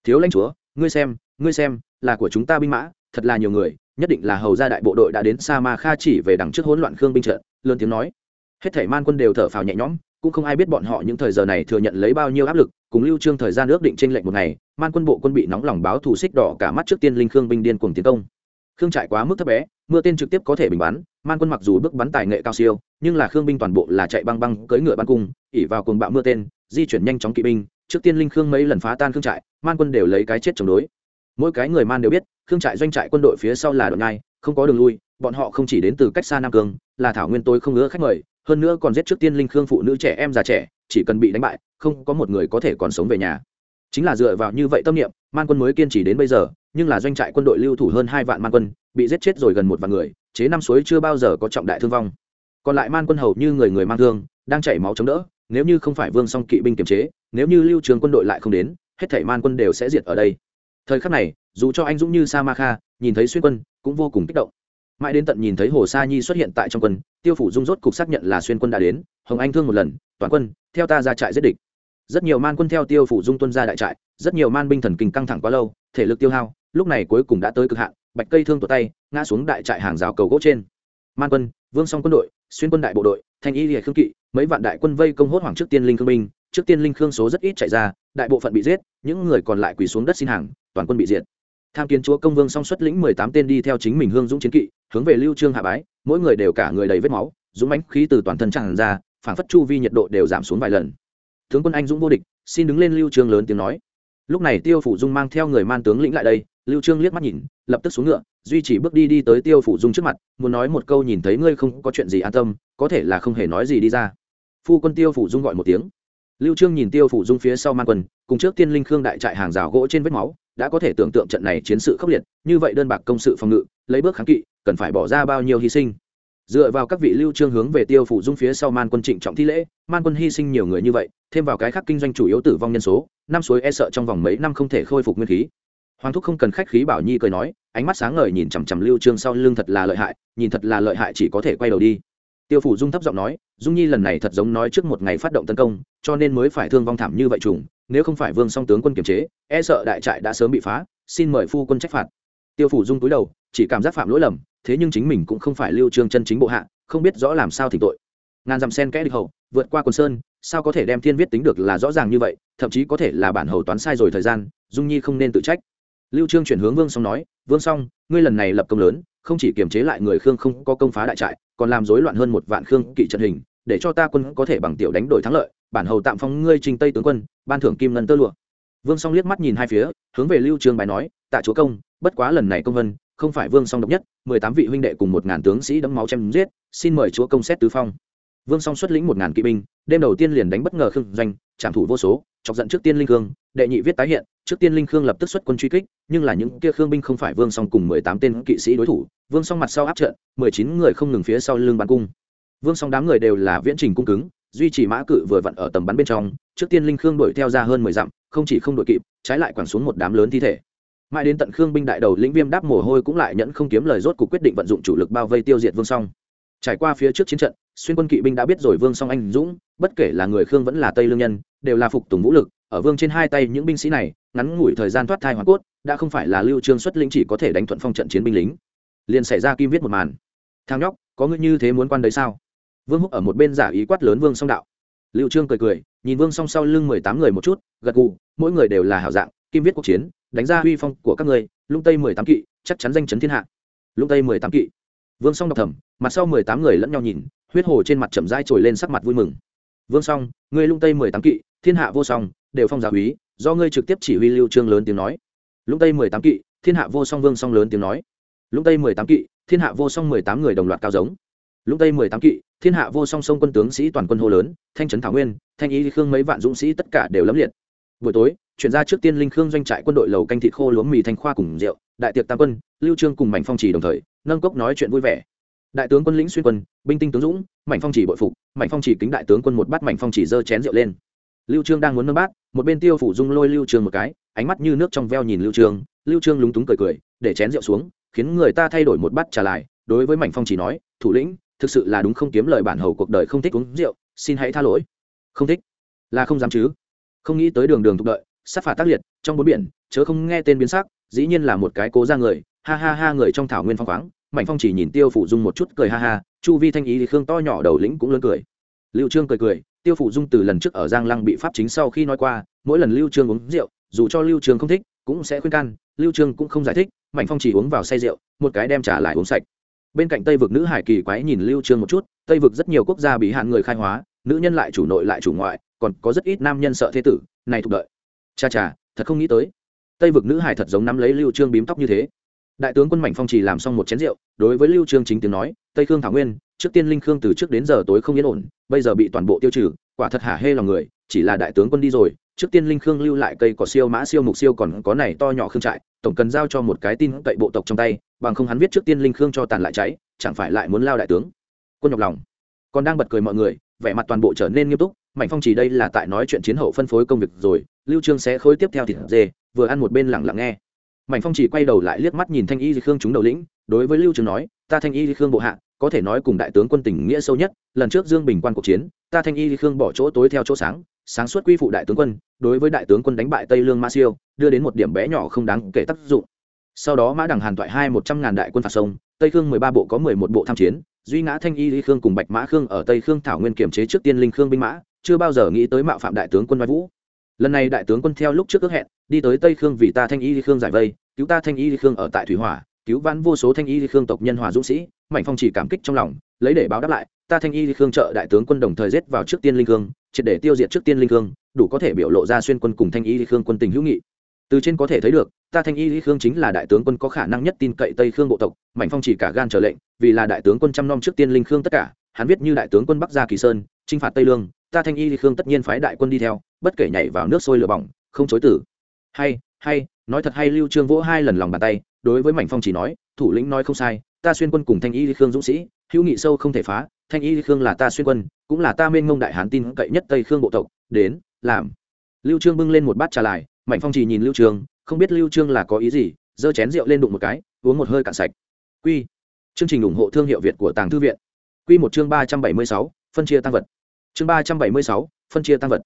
Thiếu lãnh chúa, ngươi xem ngươi xem, là của chúng ta binh mã, thật là nhiều người, nhất định là hầu gia đại bộ đội đã đến sa ma kha chỉ về đằng trước hỗn loạn khương binh trận, lớn tiếng nói. Hết thể man quân đều thở phào nhẹ nhõm, cũng không ai biết bọn họ những thời giờ này thừa nhận lấy bao nhiêu áp lực, cùng lưu trương thời gian ước định trên lệnh một ngày, man quân bộ quân bị nóng lòng báo thủ xích đỏ cả mắt trước tiên linh khương binh điên cuồng tiến công. Khương trại quá mức thấp bé mưa tên trực tiếp có thể bình bắn man quân mặc dù bước bắn tài nghệ cao siêu, nhưng là khương binh toàn bộ là chạy băng băng cưỡi ngựa bắn cung, ỉ vào cuồng bạo mưa tên, di chuyển nhanh chóng kỵ binh, trước tiên linh khương mấy lần phá tan khương trại, man quân đều lấy cái chết chống đối. Mỗi cái người man đều biết, khương trại doanh trại quân đội phía sau là đội nhai không có đường lui, bọn họ không chỉ đến từ cách xa nam cương là thảo nguyên tôi không ngứa khách mời, hơn nữa còn giết trước tiên linh khương phụ nữ trẻ em già trẻ, chỉ cần bị đánh bại, không có một người có thể còn sống về nhà. Chính là dựa vào như vậy tâm niệm, man quân mới kiên trì đến bây giờ nhưng là doanh trại quân đội lưu thủ hơn hai vạn man quân, bị giết chết rồi gần một vạn người, chế năm suối chưa bao giờ có trọng đại thương vong. Còn lại man quân hầu như người người mang thương, đang chảy máu chống đỡ, nếu như không phải vương song kỵ binh kiềm chế, nếu như lưu trường quân đội lại không đến, hết thảy man quân đều sẽ diệt ở đây. Thời khắc này, dù cho anh dũng như sa ma kha nhìn thấy xuyên quân, cũng vô cùng kích động. Mãi đến tận nhìn thấy hồ sa nhi xuất hiện tại trong quân, tiêu phủ dung rốt cục xác nhận là xuyên quân đã đến, hồng anh thương một lần, toàn quân, theo ta ra trại giết địch. Rất nhiều man quân theo tiêu phủ dung tuân ra đại trại, rất nhiều man binh thần kinh căng thẳng quá lâu, thể lực tiêu hao lúc này cuối cùng đã tới cực hạn, bạch cây thương tuột tay, ngã xuống đại trại hàng rào cầu gỗ trên. Man quân, vương song quân đội, xuyên quân đại bộ đội, thanh y liệt khương kỵ, mấy vạn đại quân vây công hốt hoàng trước tiên linh khương binh, trước tiên linh khương số rất ít chạy ra, đại bộ phận bị giết, những người còn lại quỳ xuống đất xin hàng, toàn quân bị diệt. Tham kiến chúa công vương song xuất lĩnh mười tám tên đi theo chính mình hương dũng chiến kỵ, hướng về lưu trương hạ bái, mỗi người đều cả người đầy vết máu, dũng mãnh khí từ toàn thân tràn ra, phảng phất chu vi nhiệt độ đều giảm xuống vài lần. Tướng quân anh dũng vô địch, xin đứng lên lưu trương lớn tiếng nói. Lúc này tiêu phủ dung mang theo người man tướng lĩnh lại đây lưu trương liếc mắt nhìn, lập tức xuống ngựa, duy chỉ bước đi đi tới tiêu phủ dung trước mặt, muốn nói một câu nhìn thấy ngươi không có chuyện gì an tâm, có thể là không hề nói gì đi ra. Phu quân tiêu phủ dung gọi một tiếng. Lưu trương nhìn tiêu phủ dung phía sau man quân, cùng trước tiên linh khương đại trại hàng rào gỗ trên vết máu, đã có thể tưởng tượng trận này chiến sự khốc liệt, như vậy đơn bạc công sự phòng ngự, lấy bước kháng kỵ, cần phải bỏ ra bao nhiêu hy sinh. Dựa vào các vị lưu trương hướng về tiêu phủ dung phía sau man quân trịnh trọng thi lễ, man quân hy sinh nhiều người như vậy, thêm vào cái khác kinh doanh chủ yếu tử vong nhân số, năm suối e sợ trong vòng mấy năm không thể khôi phục nguyên khí hoàng thúc không cần khách khí bảo nhi cười nói, ánh mắt sáng ngời nhìn chằm chằm lưu trương sau lưng thật là lợi hại, nhìn thật là lợi hại chỉ có thể quay đầu đi. Tiêu phủ dung thấp giọng nói, dung nhi lần này thật giống nói trước một ngày phát động tấn công, cho nên mới phải thương vong thảm như vậy trùng, nếu không phải vương song tướng quân kiềm chế e sợ đại trại đã sớm bị phá, xin mời phu quân trách phạt. Tiêu phủ dung túi đầu, chỉ cảm giác phạm lỗi lầm, thế nhưng chính mình cũng không phải lưu trương chân chính bộ hạ, không biết rõ làm sao thì tội. Ngàn dặm sen kẽ địch hậu, vượt qua quần sơn, sao có thể đem thiên viết tính được là rõ ràng như vậy, thậm chí có thể là bản hầu toán sai rồi thời gian, dung nhi không nên tự trách lưu trương chuyển hướng vương song nói, vương song, ngươi lần này lập công lớn, không chỉ kiềm chế lại người khương không có công phá đại trại, còn làm rối loạn hơn một vạn khương kỵ trận hình, để cho ta quân có thể bằng tiểu đánh đổi thắng lợi, bản hầu tạm phong ngươi trình tây tướng quân, ban thưởng kim ngân tơ lụa. Vương song liếc mắt nhìn hai phía, hướng về lưu trương bài nói, tạ chúa công, bất quá lần này công vân, không phải vương song độc nhất, mười tám vị huynh đệ cùng một ngàn tướng sĩ đẫm máu chém giết, xin mời chúa công xét tứ phong vương song xuất lĩnh một ngàn kỵ binh, đêm đầu tiên liền đánh bất ngờ khương doanh, trảm thủ vô số, chọc giận trước tiên linh khương, đệ nhị viết tái hiện, trước tiên linh khương lập tức xuất quân truy kích, nhưng là những kia khương binh không phải vương song cùng mười tám tên kỵ sĩ đối thủ, vương song mặt sau áp trận, mười chín người không ngừng phía sau lưng bắn cung. Vương song đám người đều là viễn trình cung cứng, duy trì mã cự vừa vặn ở tầm bắn bên trong, trước tiên linh khương đuổi theo ra hơn mười dặm, không chỉ không đuổi kịp, trái lại quẳng xuống một đám lớn thi thể. Mãi đến tận khương binh đại đầu lĩnh viêm đáp mồ hôi cũng lại nhẫn không kiếm lời rốt cuộc quyết định vận dụng chủ lực bao vây tiêu diệt vương song. Trải qua phía trước chiến trận xuyên quân kỵ binh đã biết rồi vương song anh dũng, bất kể là người khương vẫn là tây lương nhân, đều là phục tùng vũ lực, ở vương trên hai tay những binh sĩ này, ngắn ngủi thời gian thoát thai hoàn cốt, đã không phải là lưu trương xuất lĩnh chỉ có thể đánh thuận phong trận chiến binh lính. Liền xảy ra kim viết một màn. Thang nhóc, có ngươi như thế muốn quan đấy sao? Vương húc ở một bên giả ý quát lớn vương song đạo. Lưu trương cười cười, nhìn vương song sau lưng mười tám người một chút, gật gù, mỗi người đều là hảo dạng, kim viết cuộc chiến, đánh ra huy phong của các ngươi, lung tây mười tám kỵ, chắc chắn danh chấn thiên hạ. Lung tây mười tám kỵ. Vương song đọc thầm, mặt sau mười tám người lẫn nhau nhìn huyết hồ trên mặt chậm rãi trồi lên sắc mặt vui mừng. Vương song, ngươi lung tây mười tám kỵ, thiên hạ vô song, đều phong giáo úy do ngươi trực tiếp chỉ huy lưu trương lớn tiếng nói. Lung tây mười tám kỵ, thiên hạ vô song vương song lớn tiếng nói. Lung tây mười tám kỵ, thiên hạ vô song mười tám người đồng loạt cao giống. Lung tây mười tám kỵ, thiên hạ vô song sông quân tướng sĩ toàn quân hô lớn, thanh trấn thảo nguyên, thanh ý khương mấy vạn dũng sĩ tất cả đều lấm liệt. Buổi tối, chuyển ra trước tiên linh khương doanh trại quân đội lầu canh thịt khô lúa mì thanh khoa cùng rượu, đại tiệc tam quân, lưu trương cùng mảnh phong trì đồng thời, nâng cốc nói chuyện vui vẻ đại tướng quân lĩnh xuyên quân, binh tinh tướng dũng, mảnh phong chỉ bội phục, mảnh phong chỉ kính đại tướng quân một bát mảnh phong chỉ giơ chén rượu lên. Lưu trương đang muốn nâng bát, một bên tiêu phủ dung lôi lưu trương một cái, ánh mắt như nước trong veo nhìn lưu trương. Lưu trương lúng túng cười cười, để chén rượu xuống, khiến người ta thay đổi một bát trả lại, đối với mảnh phong chỉ nói, thủ lĩnh, thực sự là đúng không kiếm lời bản hầu cuộc đời không thích uống rượu, xin hãy tha lỗi. Không thích? Là không dám chứ? Không nghĩ tới đường đường thục đợi, sát phạt tác liệt, trong bốn biển, chớ không nghe tên biến sắc, dĩ nhiên là một cái cố ra người, ha ha ha người trong thảo nguyên phong khoáng Mạnh phong chỉ nhìn tiêu phủ dung một chút cười ha ha, chu vi thanh ý thì khương to nhỏ đầu lĩnh cũng lớn cười. Lưu trương cười cười, tiêu phủ dung từ lần trước ở giang lăng bị pháp chính sau khi nói qua, mỗi lần lưu trương uống rượu, dù cho lưu trương không thích, cũng sẽ khuyên can, lưu trương cũng không giải thích, mạnh phong chỉ uống vào say rượu, một cái đem trả lại uống sạch. Bên cạnh tây vực nữ hải kỳ quái nhìn lưu trương một chút, tây vực rất nhiều quốc gia bị hạn người khai hóa, nữ nhân lại chủ nội lại chủ ngoại, còn có rất ít nam nhân sợ thế tử, này thuộc đợi. Cha cha, thật không nghĩ tới. Tây vực nữ hải thật giống nắm lấy lưu trương bím tóc như thế đại tướng quân mạnh phong chỉ làm xong một chén rượu, đối với lưu trương chính tiếng nói, tây khương thảo nguyên, trước tiên linh khương từ trước đến giờ tối không yên ổn, bây giờ bị toàn bộ tiêu trừ, quả thật hả hê lòng người, chỉ là đại tướng quân đi rồi, trước tiên linh khương lưu lại cây cỏ siêu mã siêu mục siêu còn có này to nhỏ khương trại, tổng cần giao cho một cái tin cậy bộ tộc trong tay, bằng không hắn viết trước tiên linh khương cho tàn lại cháy, chẳng phải lại muốn lao đại tướng? Quân nhọc lòng. Còn đang bật cười mọi người, vẻ mặt toàn bộ trở nên nghiêm túc mạnh phong chỉ đây là tại nói chuyện chiến hậu phân phối công việc rồi, lưu trương sẽ khối tiếp theo thịt dê, vừa ăn một bên lặng lặng nghe mạnh phong chỉ quay đầu lại liếc mắt nhìn thanh y di khương chúng đầu lĩnh, đối với lưu trương nói, ta thanh y di khương bộ hạ, có thể nói cùng đại tướng quân tình nghĩa sâu nhất, lần trước dương bình quan cuộc chiến, ta thanh y Di khương bỏ chỗ tối theo chỗ sáng sáng suốt quy phụ đại tướng quân, đối với đại tướng quân đánh bại tây lương ma siêu, đưa đến một điểm bé nhỏ không đáng kể tác dụng. Sau đó mã đằng hàn toại hai một trăm ngàn đại quân phạt sông, tây khương mười ba bộ có mười một bộ tham chiến, duy ngã thanh y khương cùng bạch mã khương ở tây khương thảo nguyên kiểm chế trước tiên linh khương binh mã, chưa bao giờ nghĩ tới mạo phạm đại tướng quân mai vũ lần này đại tướng quân theo lúc trước ước hẹn, đi tới tây khương vì ta thanh y khương giải vây, cứu ta thanh y khương ở tại thủy hỏa, cứu vãn vô số thanh y khương tộc nhân hòa dũng sĩ. Mạnh phong chỉ cảm kích trong lòng, lấy để báo đáp lại, ta thanh y khương trợ đại tướng quân đồng thời giết vào trước tiên linh khương, triệt để tiêu diệt trước tiên linh khương, đủ có thể biểu lộ ra xuyên quân cùng thanh y khương quân tình hữu nghị. Từ trên có thể thấy được, ta thanh y khương chính là đại tướng quân có khả năng nhất tin cậy tây khương bộ tộc. Mạnh phong chỉ cả gan trở lệnh, vì là đại tướng quân chăm nom trước tiên linh khương tất cả, hắn viết như đại tướng quân bắc gia kỳ sơn, chinh phạt tây lương, ta thanh y khương tất nhiên phái đại quân đi theo bất kể nhảy vào nước sôi lửa bỏng không chối tử hay hay nói thật hay lưu trương vỗ hai lần lòng bàn tay đối với mảnh phong chỉ nói thủ lĩnh nói không sai ta xuyên quân cùng thanh y khương dũng sĩ hữu nghị sâu không thể phá thanh y khương là ta xuyên quân cũng là ta mênh ngông đại hán tin cậy nhất tây khương bộ tộc đến làm. Lưu trương bưng lên một bát trà lại mạnh phong chỉ nhìn lưu trương không biết lưu trương là có ý gì giơ chén rượu lên đụng một cái uống một hơi cạn sạch. Quy. Chương trình ủng hộ thương hiệu việt của tàng thư viện. Quy một chương ba trăm bảy mươi sáu, phân chia tăng vật. Chương ba trăm bảy mươi sáu, phân chia tăng vật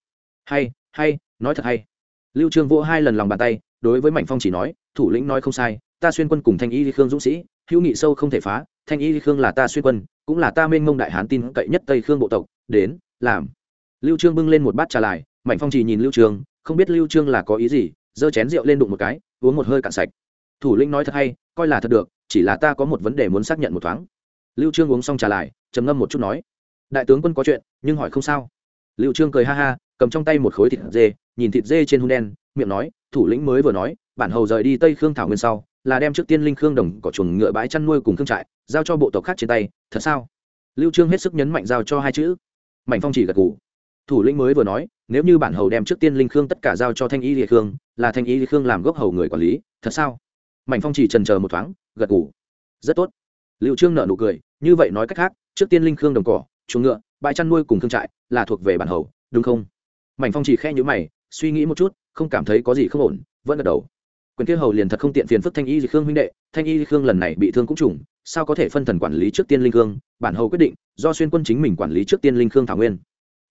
hay hay, nói thật hay. Lưu trương vỗ hai lần lòng bàn tay, đối với mạnh phong chỉ nói, thủ lĩnh nói không sai, ta xuyên quân cùng thanh y khương dũng sĩ, hữu nghị sâu không thể phá, thanh y khương là ta xuyên quân, cũng là ta mênh mông đại hán tin cậy nhất tây khương bộ tộc, đến, làm. Lưu trương bưng lên một bát trà lại, mạnh phong chỉ nhìn lưu trương, không biết lưu trương là có ý gì, giơ chén rượu lên đụng một cái, uống một hơi cạn sạch. Thủ lĩnh nói thật hay, coi là thật được, chỉ là ta có một vấn đề muốn xác nhận một thoáng. Lưu trương uống xong trà lại, trầm ngâm một chút nói, đại tướng quân có chuyện, nhưng hỏi không sao. Lưu trương cười ha ha cầm trong tay một khối thịt dê, nhìn thịt dê trên hun đen, miệng nói, thủ lĩnh mới vừa nói, bản hầu rời đi tây khương thảo nguyên sau, là đem trước tiên linh khương đồng cỏ chuồng ngựa bãi chăn nuôi cùng khương trại, giao cho bộ tộc khác trên tay, thật sao? Lưu trương hết sức nhấn mạnh giao cho hai chữ. Mạnh phong chỉ gật gù. Thủ lĩnh mới vừa nói, nếu như bản hầu đem trước tiên linh khương tất cả giao cho thanh y địa khương, là thanh y địa khương làm gốc hầu người quản lý, thật sao? Mạnh phong chỉ trần chờ một thoáng, gật gù. Rất tốt. Lưu trương nở nụ cười, như vậy nói cách khác, trước tiên linh khương đồng cỏ, chuồng ngựa, bãi chăn nuôi cùng khương trại là thuộc về bản hầu, đúng không? Mảnh phong chỉ khe nhữ mày, suy nghĩ một chút, không cảm thấy có gì không ổn, vẫn gật đầu. Quyền kia hầu liền thật không tiện phiền phức thanh y di khương huynh đệ, thanh y di khương lần này bị thương cũng trùng, sao có thể phân thần quản lý trước tiên linh khương bản hầu quyết định, do xuyên quân chính mình quản lý trước tiên linh khương thảo nguyên.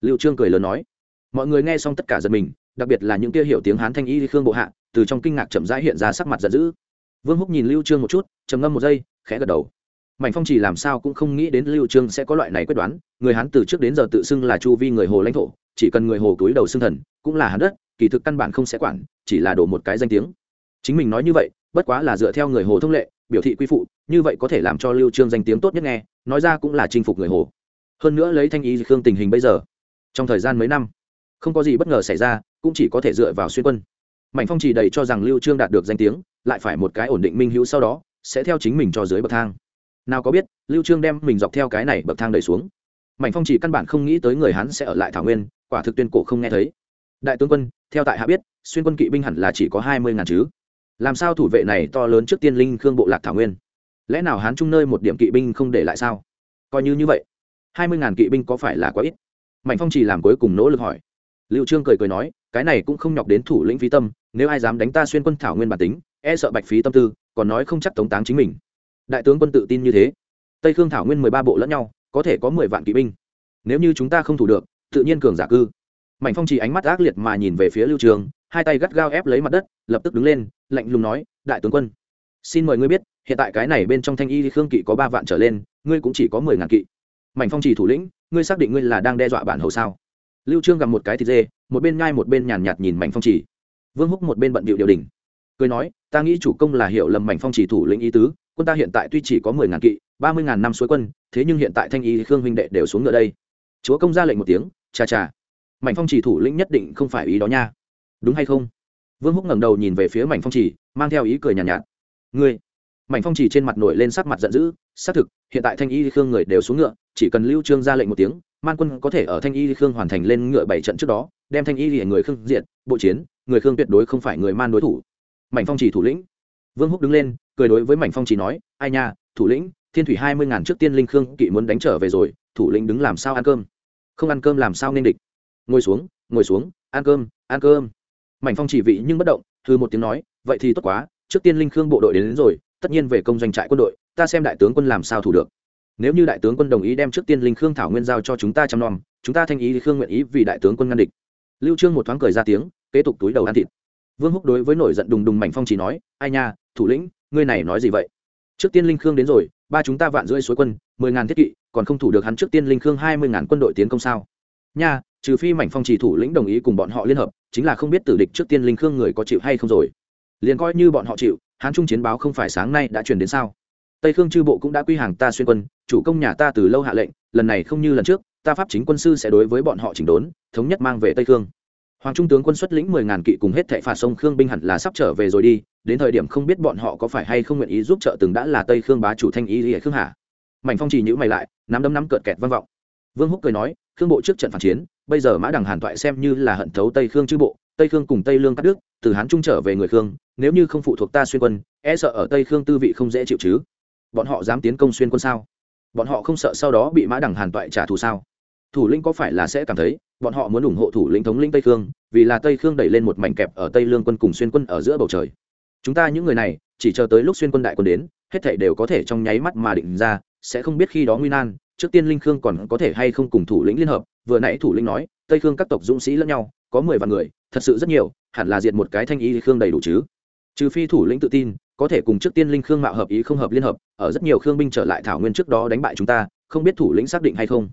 Liệu trương cười lớn nói, mọi người nghe xong tất cả giật mình, đặc biệt là những kia hiểu tiếng hán thanh y di khương bộ hạ, từ trong kinh ngạc chậm rãi hiện ra sắc mặt giận dữ. Vương húc nhìn lưu trương một chút, trầm ngâm một giây, khẽ gật đầu. Mạnh phong chỉ làm sao cũng không nghĩ đến lưu trương sẽ có loại này quyết đoán, người hán từ trước đến giờ tự xưng là chu vi người hồ lãnh thổ chỉ cần người hồ túi đầu xương thần, cũng là hắn đất, kỳ thực căn bản không sẽ quản, chỉ là đổ một cái danh tiếng. Chính mình nói như vậy, bất quá là dựa theo người hồ thông lệ, biểu thị quy phụ, như vậy có thể làm cho lưu trương danh tiếng tốt nhất nghe, nói ra cũng là chinh phục người hồ. Hơn nữa lấy thanh ý khương tình hình bây giờ, trong thời gian mấy năm, không có gì bất ngờ xảy ra, cũng chỉ có thể dựa vào xuyên quân. Mạnh phong chỉ đầy cho rằng lưu trương đạt được danh tiếng, lại phải một cái ổn định minh hữu sau đó, sẽ theo chính mình cho dưới bậc thang. Nào có biết, lưu trương đem mình dọc theo cái này bậc thang đẩy xuống. Mạnh phong chỉ căn bản không nghĩ tới người hắn sẽ ở lại thảo nguyên quả thực tuyên cổ không nghe thấy. Đại tướng quân, theo tại hạ biết, xuyên quân kỵ binh hẳn là chỉ có hai mươi ngàn chứ. Làm sao thủ vệ này to lớn trước tiên linh khương bộ lạc thảo nguyên? Lẽ nào hán trung nơi một điểm kỵ binh không để lại sao? Coi như như vậy, hai mươi ngàn kỵ binh có phải là quá ít? Mạnh phong chỉ làm cuối cùng nỗ lực hỏi. Liệu trương cười cười nói, cái này cũng không nhọc đến thủ lĩnh phí tâm, nếu ai dám đánh ta xuyên quân thảo nguyên bản tính e sợ bạch phí tâm tư, còn nói không chắc tống táng chính mình. Đại tướng quân tự tin như thế. Tây khương thảo nguyên mười ba bộ lẫn nhau, có thể có mười vạn kỵ binh. Nếu như chúng ta không thủ được tự nhiên cường giả cư. Mạnh phong chỉ ánh mắt ác liệt mà nhìn về phía lưu trường, hai tay gắt gao ép lấy mặt đất, lập tức đứng lên, lạnh lùng nói, đại tướng quân, xin mời ngươi biết, hiện tại cái này bên trong thanh y khương kỵ có ba vạn trở lên, ngươi cũng chỉ có mười ngàn kỵ. Mạnh phong chỉ thủ lĩnh, ngươi xác định ngươi là đang đe dọa bản hầu sao? Lưu trương gặp một cái thịt dê, một bên nhai một bên nhàn nhạt nhìn mạnh phong chỉ. Vương húc một bên bận bịu điều đình. Cười nói, ta nghĩ chủ công là hiểu lầm mạnh phong chỉ thủ lĩnh ý tứ, quân ta hiện tại tuy chỉ có mười ngàn kỵ, ba mươi ngàn năm suối quân, thế nhưng hiện tại thanh y khương huynh đệ đều xuống ngựa đây. Chúa công ra lệnh một tiếng cha cha mạnh phong chỉ thủ lĩnh nhất định không phải ý đó nha. Đúng hay không? Vương húc ngẩng đầu nhìn về phía mạnh phong chỉ mang theo ý cười nhàn nhạt, nhạt. Ngươi. Mạnh phong chỉ trên mặt nổi lên sắc mặt giận dữ xác thực hiện tại thanh y khương người đều xuống ngựa chỉ cần lưu trương ra lệnh một tiếng man quân có thể ở thanh y khương hoàn thành lên ngựa bảy trận trước đó đem thanh y lìa người khương diện bộ chiến người khương tuyệt đối không phải người man đối thủ. Mạnh phong chỉ thủ lĩnh. Vương húc đứng lên cười đối với mạnh phong chỉ nói ai nha thủ lĩnh thiên thủy hai mươi ngàn trước tiên linh khương kỵ muốn đánh trở về rồi thủ lĩnh đứng làm sao ăn cơm? Không ăn cơm làm sao nên địch? Ngồi xuống ngồi xuống ăn cơm ăn cơm. Mạnh phong chỉ vị nhưng bất động thư một tiếng nói vậy thì tốt quá trước tiên linh khương bộ đội đến, đến rồi tất nhiên về công doanh trại quân đội ta xem đại tướng quân làm sao thủ được. Nếu như đại tướng quân đồng ý đem trước tiên linh khương thảo nguyên giao cho chúng ta chăm nom chúng ta thanh ý khương nguyện ý vì đại tướng quân ngăn địch. Lưu trương một thoáng cười ra tiếng kế tục túi đầu ăn thịt. Vương húc đối với nổi giận đùng đùng mảnh phong chỉ nói ai nha thủ lĩnh ngươi này nói gì vậy? Trước tiên linh khương đến rồi ba chúng ta vạn rưỡi suối quân mười ngàn thiết kỵ còn không thủ được hắn trước tiên linh khương hai mươi ngàn quân đội tiến công sao? Nha, trừ phi mảnh phong chỉ thủ lĩnh đồng ý cùng bọn họ liên hợp, chính là không biết tử địch trước tiên linh khương người có chịu hay không rồi. Liền coi như bọn họ chịu, hán trung chiến báo không phải sáng nay đã truyền đến sao? Tây khương chư bộ cũng đã quy hàng ta xuyên quân, chủ công nhà ta từ lâu hạ lệnh, lần này không như lần trước, ta pháp chính quân sư sẽ đối với bọn họ chỉnh đốn, thống nhất mang về tây khương. Hoàng trung tướng quân xuất lĩnh mười ngàn kỵ cùng hết thệ phạt sông khương binh hẳn là sắp trở về rồi đi, đến thời điểm không biết bọn họ có phải hay không nguyện ý giúp trợ từng đã là tây khương bá chủ thanh ý lìa khương hà mạnh phong chỉ nhữ mày lại, nắm đấm nắm cợt kẹt vang vọng. Vương húc cười nói, khương bộ trước trận phản chiến, bây giờ mã đằng hàn toại xem như là hận thấu tây khương chư bộ, tây khương cùng tây lương cắt đức từ hán trung trở về người khương, nếu như không phụ thuộc ta xuyên quân e sợ ở tây khương tư vị không dễ chịu chứ. Bọn họ dám tiến công xuyên quân sao? Bọn họ không sợ sau đó bị mã đằng hàn toại trả thù sao? Thủ lĩnh có phải là sẽ cảm thấy, bọn họ muốn ủng hộ thủ lĩnh thống lĩnh tây khương, vì là tây khương đẩy lên một mảnh kẹp ở tây lương quân cùng xuyên quân ở giữa bầu trời? Chúng ta những người này, chỉ chờ tới lúc xuyên quân đại quân đến, hết thảy đều có thể trong nháy mắt mà định ra sẽ không biết khi đó nguy nan, trước tiên linh khương còn có thể hay không cùng thủ lĩnh liên hợp, vừa nãy thủ lĩnh nói, tây khương các tộc dũng sĩ lẫn nhau, có mười vạn người, thật sự rất nhiều, hẳn là diệt một cái thanh ý khương đầy đủ chứ. Trừ phi thủ lĩnh tự tin, có thể cùng trước tiên linh khương mạo hợp ý không hợp liên hợp, ở rất nhiều khương binh trở lại thảo nguyên trước đó đánh bại chúng ta, không biết thủ lĩnh xác định hay không.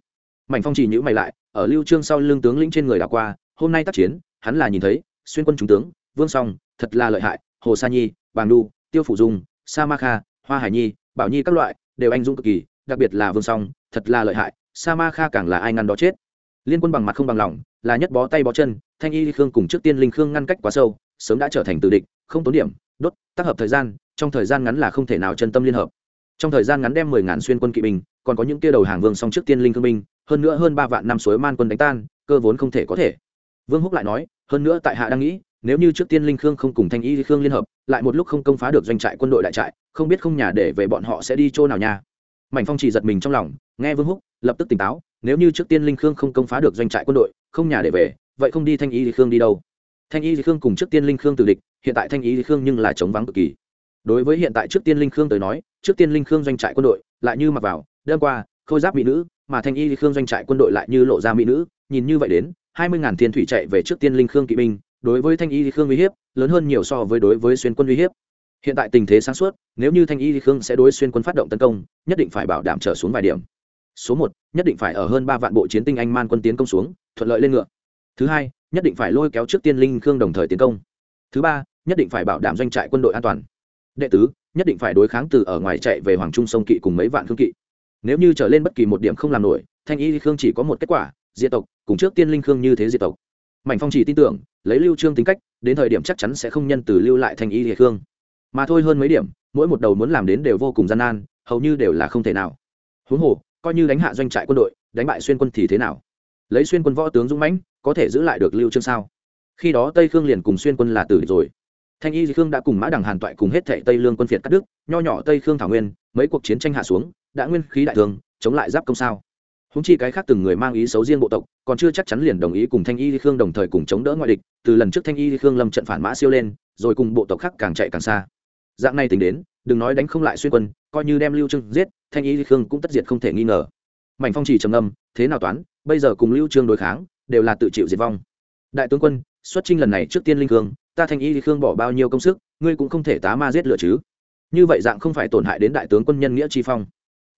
Mảnh phong chỉ nhữ mày lại, ở lưu trương sau lưng tướng lĩnh trên người đảo qua, hôm nay tác chiến, hắn là nhìn thấy, xuyên quân chúng tướng, vương song, thật là lợi hại, hồ sa nhi, bàng đu, tiêu phủ dung, sa ma kha, hoa hải nhi, bảo nhi các loại đều anh dũng cực kỳ, đặc biệt là vương song, thật là lợi hại sa ma kha càng là ai ngăn đó chết. Liên quân bằng mặt không bằng lòng, là nhất bó tay bó chân, thanh y khương cùng trước tiên linh khương ngăn cách quá sâu, sớm đã trở thành tự địch, không tốn điểm, đốt, tác hợp thời gian, trong thời gian ngắn là không thể nào chân tâm liên hợp. Trong thời gian ngắn đem mười ngàn xuyên quân kỵ binh, còn có những kia đầu hàng vương song trước tiên linh khương binh, hơn nữa hơn ba vạn năm suối man quân đánh tan, cơ vốn không thể có thể. Vương húc lại nói, hơn nữa tại hạ đang nghĩ nếu như trước tiên linh khương không cùng thanh y khương liên hợp, lại một lúc không công phá được doanh trại quân đội đại trại, không biết không nhà để về bọn họ sẽ đi chỗ nào nha. Mảnh phong chỉ giật mình trong lòng, nghe vương húc, lập tức tỉnh táo, nếu như trước tiên linh khương không công phá được doanh trại quân đội, không nhà để về, vậy không đi thanh y khương đi đâu. Thanh y khương cùng trước tiên linh khương từ địch, hiện tại thanh y khương nhưng là chống vắng cực kỳ. Đối với hiện tại trước tiên linh khương tới nói, trước tiên linh khương doanh trại quân đội lại như mặc vào, đơn qua, khôi giáp mỹ nữ, mà thanh y khương doanh trại quân đội lại như lộ ra mỹ nữ, nhìn như vậy đến, hai mươi ngàn thiên thủy chạy về trước tiên linh khương kỵ binh đối với thanh y khương uy hiếp, lớn hơn nhiều so với đối với xuyên quân uy hiếp. Hiện tại tình thế sáng suốt, nếu như thanh y khương sẽ đối xuyên quân phát động tấn công, nhất định phải bảo đảm trở xuống vài điểm. Số một, nhất định phải ở hơn ba vạn bộ chiến tinh anh man quân tiến công xuống, thuận lợi lên ngựa. Thứ hai, nhất định phải lôi kéo trước tiên linh khương đồng thời tiến công. Thứ ba, nhất định phải bảo đảm doanh trại quân đội an toàn. Đệ tứ, nhất định phải đối kháng từ ở ngoài chạy về hoàng trung sông kỵ cùng mấy vạn khương kỵ. Nếu như trở lên bất kỳ một điểm không làm nổi, thanh y khương chỉ có một kết quả, diệt tộc, cùng trước tiên linh khương như thế diệt tộc mảnh phong chỉ tin tưởng, lấy lưu trương tính cách, đến thời điểm chắc chắn sẽ không nhân từ lưu lại thanh y địa khương. Mà thôi hơn mấy điểm, mỗi một đầu muốn làm đến đều vô cùng gian nan, hầu như đều là không thể nào. Huống hồ, coi như đánh hạ doanh trại quân đội, đánh bại xuyên quân thì thế nào? Lấy xuyên quân võ tướng dũng mãnh, có thể giữ lại được lưu trương sao? Khi đó tây khương liền cùng xuyên quân là tử rồi. Thanh y khương đã cùng mã đằng hàn toại cùng hết thệ tây lương quân phiệt cắt đức nho nhỏ tây khương thảo nguyên, mấy cuộc chiến tranh hạ xuống, đã nguyên khí đại thương chống lại giáp công sao? Húng chi cái khác từng người mang ý xấu riêng bộ tộc, còn chưa chắc chắn liền đồng ý cùng thanh y khương đồng thời cùng chống đỡ ngoại địch, từ lần trước thanh y khương lâm trận phản mã siêu lên, rồi cùng bộ tộc khác càng chạy càng xa. Dạng này tính đến, đừng nói đánh không lại xuyên quân, coi như đem lưu trương giết, thanh y khương cũng tất diệt không thể nghi ngờ. Mảnh phong chỉ trầm âm thế nào toán, bây giờ cùng lưu trương đối kháng, đều là tự chịu diệt vong. Đại tướng quân, xuất chinh lần này trước tiên linh khương ta thanh y khương bỏ bao nhiêu công sức, ngươi cũng không thể tá ma giết lựa chứ. Như vậy dạng không phải tổn hại đến đại tướng quân nhân nghĩa chi phong.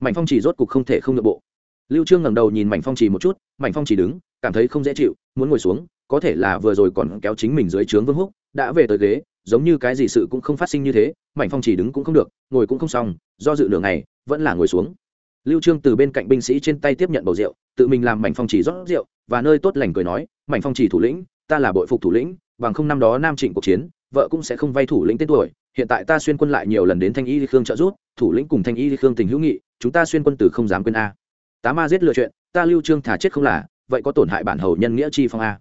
Mảnh phong chỉ rốt cục không thể không nội bộ lưu trương ngẩng đầu nhìn mảnh phong chỉ một chút, mảnh phong chỉ đứng, cảm thấy không dễ chịu, muốn ngồi xuống, có thể là vừa rồi còn kéo chính mình dưới trướng vương húc, đã về tới ghế, giống như cái gì sự cũng không phát sinh như thế, mảnh phong chỉ đứng cũng không được, ngồi cũng không xong, do dự lượng này vẫn là ngồi xuống. Lưu trương từ bên cạnh binh sĩ trên tay tiếp nhận bầu rượu, tự mình làm mảnh phong chỉ rót rượu, và nơi tốt lành cười nói, mảnh phong chỉ thủ lĩnh, ta là bội phục thủ lĩnh, bằng không năm đó nam trịnh cuộc chiến, vợ cũng sẽ không vay thủ lĩnh tên tuổi, hiện tại ta xuyên quân lại nhiều lần đến thanh y khương trợ giúp, thủ lĩnh cùng thanh y khương tình hữu nghị, chúng ta xuyên quân từ không dám quên a tá ma giết lựa chuyện, ta lưu trương thả chết không là, vậy có tổn hại bản hầu nhân nghĩa chi phong a?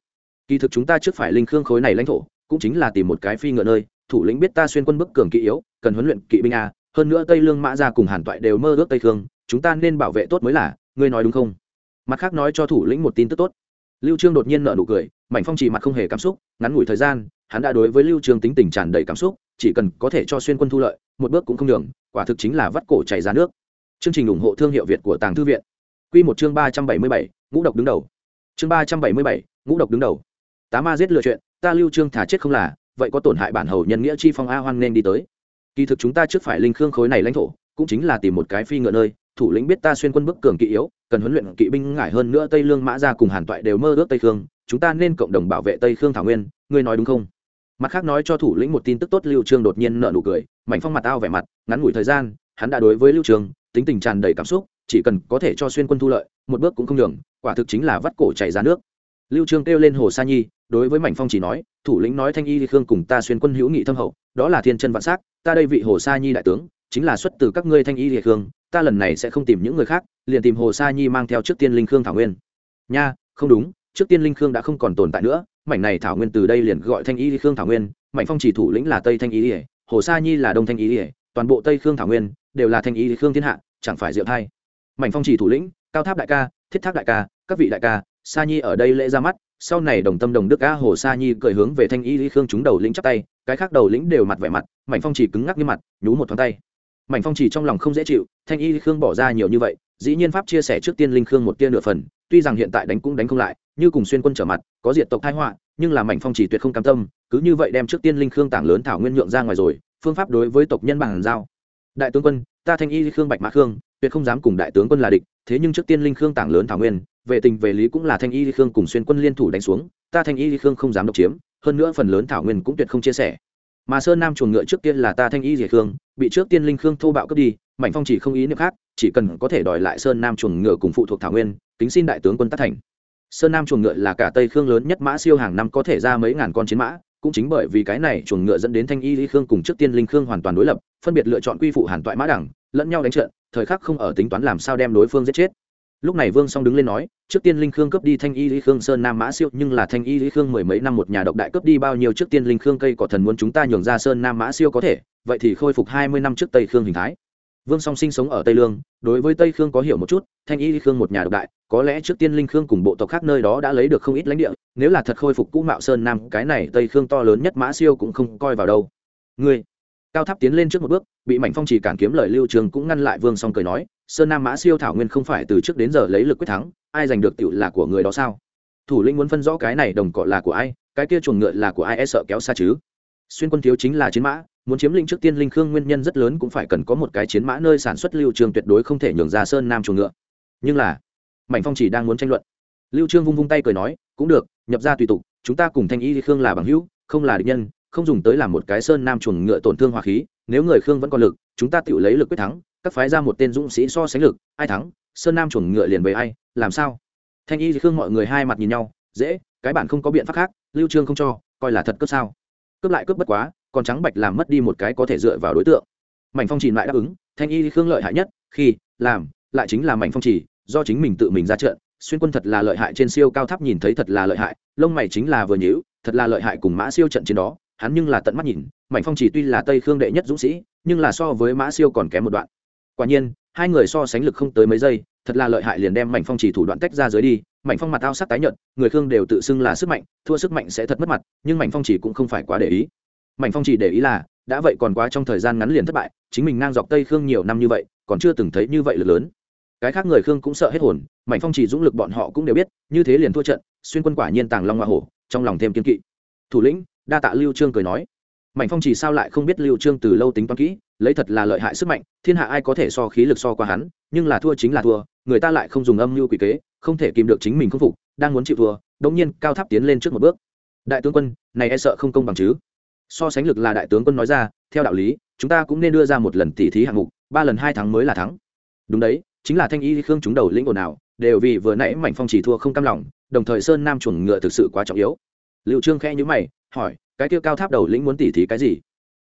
Kỳ thực chúng ta trước phải linh khương khối này lãnh thổ, cũng chính là tìm một cái phi ngựa nơi, thủ lĩnh biết ta xuyên quân bức cường kỵ yếu, cần huấn luyện kỵ binh a, hơn nữa tây lương mã gia cùng hàn toại đều mơ ước tây khương, chúng ta nên bảo vệ tốt mới là, ngươi nói đúng không? Mặt khác nói cho thủ lĩnh một tin tức tốt. Lưu trương đột nhiên nở nụ cười, mảnh phong chỉ mặt không hề cảm xúc, ngắn ngủi thời gian, hắn đã đối với lưu trương tính tình tràn đầy cảm xúc, chỉ cần có thể cho xuyên quân thu lợi, một bước cũng không đường quả thực chính là vắt cổ chảy ra nước. Chương trình ủng hộ thương hiệu việt của tàng thư viện quy một chương ba trăm bảy mươi bảy, ngũ độc đứng đầu. Chương ba trăm bảy mươi bảy, ngũ độc đứng đầu. Tá ma giết lừa chuyện ta lưu trương thả chết không là vậy có tổn hại bản hầu nhân nghĩa chi phong a hoan nên đi tới. Kỳ thực chúng ta trước phải linh khương khối này lãnh thổ cũng chính là tìm một cái phi ngựa nơi thủ lĩnh biết ta xuyên quân bức cường kỵ yếu cần huấn luyện kỵ binh ngải hơn nữa tây lương mã gia cùng hàn toại đều mơ ước tây khương chúng ta nên cộng đồng bảo vệ tây khương thảo nguyên ngươi nói đúng không? Mặt khác nói cho thủ lĩnh một tin tức tốt lưu trương đột nhiên nở nụ cười mảnh phong mặt ao vẻ mặt ngắn ngủi thời gian hắn đã đối với lưu trương tính tình tràn đầy cảm xúc chỉ cần có thể cho xuyên quân thu lợi, một bước cũng không đường quả thực chính là vắt cổ chảy ra nước. Lưu trương kêu lên hồ sa nhi, đối với mảnh phong chỉ nói, thủ lĩnh nói thanh y khương cùng ta xuyên quân hữu nghị thâm hậu, đó là thiên chân vạn sắc, ta đây vị hồ sa nhi đại tướng, chính là xuất từ các ngươi thanh y liệt khương, ta lần này sẽ không tìm những người khác, liền tìm hồ sa nhi mang theo trước tiên linh khương thảo nguyên. Nha, không đúng, trước tiên linh khương đã không còn tồn tại nữa, mảnh này thảo nguyên từ đây liền gọi thanh y khương thảo nguyên, mảnh phong chỉ thủ lĩnh là tây thanh y liệt hồ sa nhi là đông thanh y liệt toàn bộ tây khương thảo nguyên đều là thanh y khương thiên hạ, chẳng phải diệu thay mảnh phong chỉ thủ lĩnh, cao tháp đại ca, thiết thác đại ca, các vị đại ca, sa nhi ở đây lễ ra mắt, sau này đồng tâm đồng đức a hồ sa nhi cười hướng về thanh y lý khương chúng đầu lĩnh chắp tay, cái khác đầu lĩnh đều mặt vẻ mặt, mảnh phong chỉ cứng ngắc như mặt, nhú một thoáng tay. Mảnh phong chỉ trong lòng không dễ chịu, thanh y lý khương bỏ ra nhiều như vậy, dĩ nhiên pháp chia sẻ trước tiên linh khương một tia nửa phần, tuy rằng hiện tại đánh cũng đánh không lại, như cùng xuyên quân trở mặt, có diệt tộc thái họa, nhưng là mảnh phong chỉ tuyệt không cam tâm, cứ như vậy đem trước tiên linh khương tảng lớn thảo nguyên nhượng ra ngoài rồi, phương pháp đối với tộc nhân bằng giao. Đại tướng quân, ta thanh y khương bạch mã khương tuyệt không dám cùng đại tướng quân là địch, thế nhưng trước tiên linh khương tảng lớn thảo nguyên, về tình về lý cũng là thanh y khương cùng xuyên quân liên thủ đánh xuống, ta thanh y khương không dám độc chiếm, hơn nữa phần lớn thảo nguyên cũng tuyệt không chia sẻ. Mà sơn nam chuồng ngựa trước tiên là ta thanh y di khương, bị trước tiên linh khương thô bạo cướp đi mảnh phong chỉ không ý niệm khác, chỉ cần có thể đòi lại sơn nam chuồng ngựa cùng phụ thuộc thảo nguyên, kính xin đại tướng quân tác thành. Sơn nam chuồng ngựa là cả tây khương lớn nhất mã siêu hàng năm có thể ra mấy ngàn con chiến mã, cũng chính bởi vì cái này chuồng ngựa dẫn đến thanh y lý khương cùng trước tiên linh khương hoàn toàn đối lập, phân biệt lựa chọn quy phụ hàn toại mã đẳng, lẫn nhau đánh trận thời khắc không ở tính toán làm sao đem đối phương giết chết. Lúc này vương song đứng lên nói, trước tiên linh khương cướp đi thanh y lý khương sơn nam mã siêu, nhưng là thanh y lý khương mười mấy năm một nhà độc đại cướp đi bao nhiêu trước tiên linh khương cây cỏ thần muốn chúng ta nhường ra sơn nam mã siêu có thể, vậy thì khôi phục hai mươi năm trước tây khương hình thái. Vương song sinh sống ở tây lương, đối với tây khương có hiểu một chút, thanh y lý khương một nhà độc đại, có lẽ trước tiên linh khương cùng bộ tộc khác nơi đó đã lấy được không ít lãnh địa, nếu là thật khôi phục cũ mạo sơn nam, cái này tây khương to lớn nhất mã siêu cũng không coi vào đâu. Ngươi cao tháp tiến lên trước một bước, bị mảnh phong chỉ cản kiếm lời lưu trường cũng ngăn lại vương song cười nói, sơn nam mã siêu thảo nguyên không phải từ trước đến giờ lấy lực quyết thắng, ai giành được tựu là của người đó sao? Thủ lĩnh muốn phân rõ cái này đồng cọ là của ai, cái kia chuồng ngựa là của ai e sợ kéo xa chứ? Xuyên quân thiếu chính là chiến mã, muốn chiếm lĩnh trước tiên linh khương nguyên nhân rất lớn cũng phải cần có một cái chiến mã nơi sản xuất lưu trường tuyệt đối không thể nhường ra sơn nam chuồng ngựa. Nhưng là, mảnh phong chỉ đang muốn tranh luận. Lưu trương vung vung tay cười nói, cũng được, nhập ra tùy tục, chúng ta cùng thanh y khương là bằng hữu, không là địch nhân không dùng tới làm một cái sơn nam chuồng ngựa tổn thương hòa khí, nếu người khương vẫn còn lực, chúng ta tự lấy lực quyết thắng, các phái ra một tên dũng sĩ so sánh lực, ai thắng, sơn nam chuồng ngựa liền về ai, làm sao? Thanh y khương mọi người hai mặt nhìn nhau, dễ, cái bản không có biện pháp khác, lưu trương không cho, coi là thật cướp sao? Cướp lại cướp bất quá, còn trắng bạch làm mất đi một cái có thể dựa vào đối tượng. Mảnh phong chỉ lại đáp ứng, thanh y khương lợi hại nhất, khi, làm, lại chính là mảnh phong chỉ do chính mình tự mình ra trận, xuyên quân thật là lợi hại trên siêu cao tháp nhìn thấy thật là lợi hại, lông mày chính là vừa nhíu, thật là lợi hại cùng mã siêu trận trên đó hắn nhưng là tận mắt nhìn mảnh phong chỉ tuy là tây khương đệ nhất dũng sĩ, nhưng là so với mã siêu còn kém một đoạn. Quả nhiên, hai người so sánh lực không tới mấy giây, thật là lợi hại liền đem mảnh phong chỉ thủ đoạn tách ra dưới đi. Mảnh phong mặt ao sắc tái nhợt, người khương đều tự xưng là sức mạnh, thua sức mạnh sẽ thật mất mặt, nhưng mảnh phong chỉ cũng không phải quá để ý. Mảnh phong chỉ để ý là, đã vậy còn quá trong thời gian ngắn liền thất bại, chính mình ngang dọc tây khương nhiều năm như vậy, còn chưa từng thấy như vậy lực lớn. Cái khác người khương cũng sợ hết hồn mảnh phong chỉ dũng lực bọn họ cũng đều biết, như thế liền thua trận, xuyên quân quả nhiên tàng long hoa hổ, trong lòng thêm kiên kỵ. Thủ lĩnh đa tạ lưu trương cười nói. Mảnh phong chỉ sao lại không biết lưu trương từ lâu tính toán kỹ, lấy thật là lợi hại sức mạnh, thiên hạ ai có thể so khí lực so qua hắn, nhưng là thua chính là thua, người ta lại không dùng âm mưu quỷ kế, không thể kìm được chính mình không phục, đang muốn chịu thua, đống nhiên cao tháp tiến lên trước một bước. Đại tướng quân, này e sợ không công bằng chứ? So sánh lực là đại tướng quân nói ra, theo đạo lý, chúng ta cũng nên đưa ra một lần tỉ thí hạng mục, ba lần hai thắng mới là thắng. Đúng đấy, chính là thanh y khương chúng đầu lĩnh ồn nào đều vì vừa nãy mảnh phong chỉ thua không cam lòng, đồng thời sơn nam chuồng ngựa thực sự quá trọng yếu. Liệu trương khẽ nhữ mày hỏi, cái tiêu cao tháp đầu lĩnh muốn tỉ thí cái gì?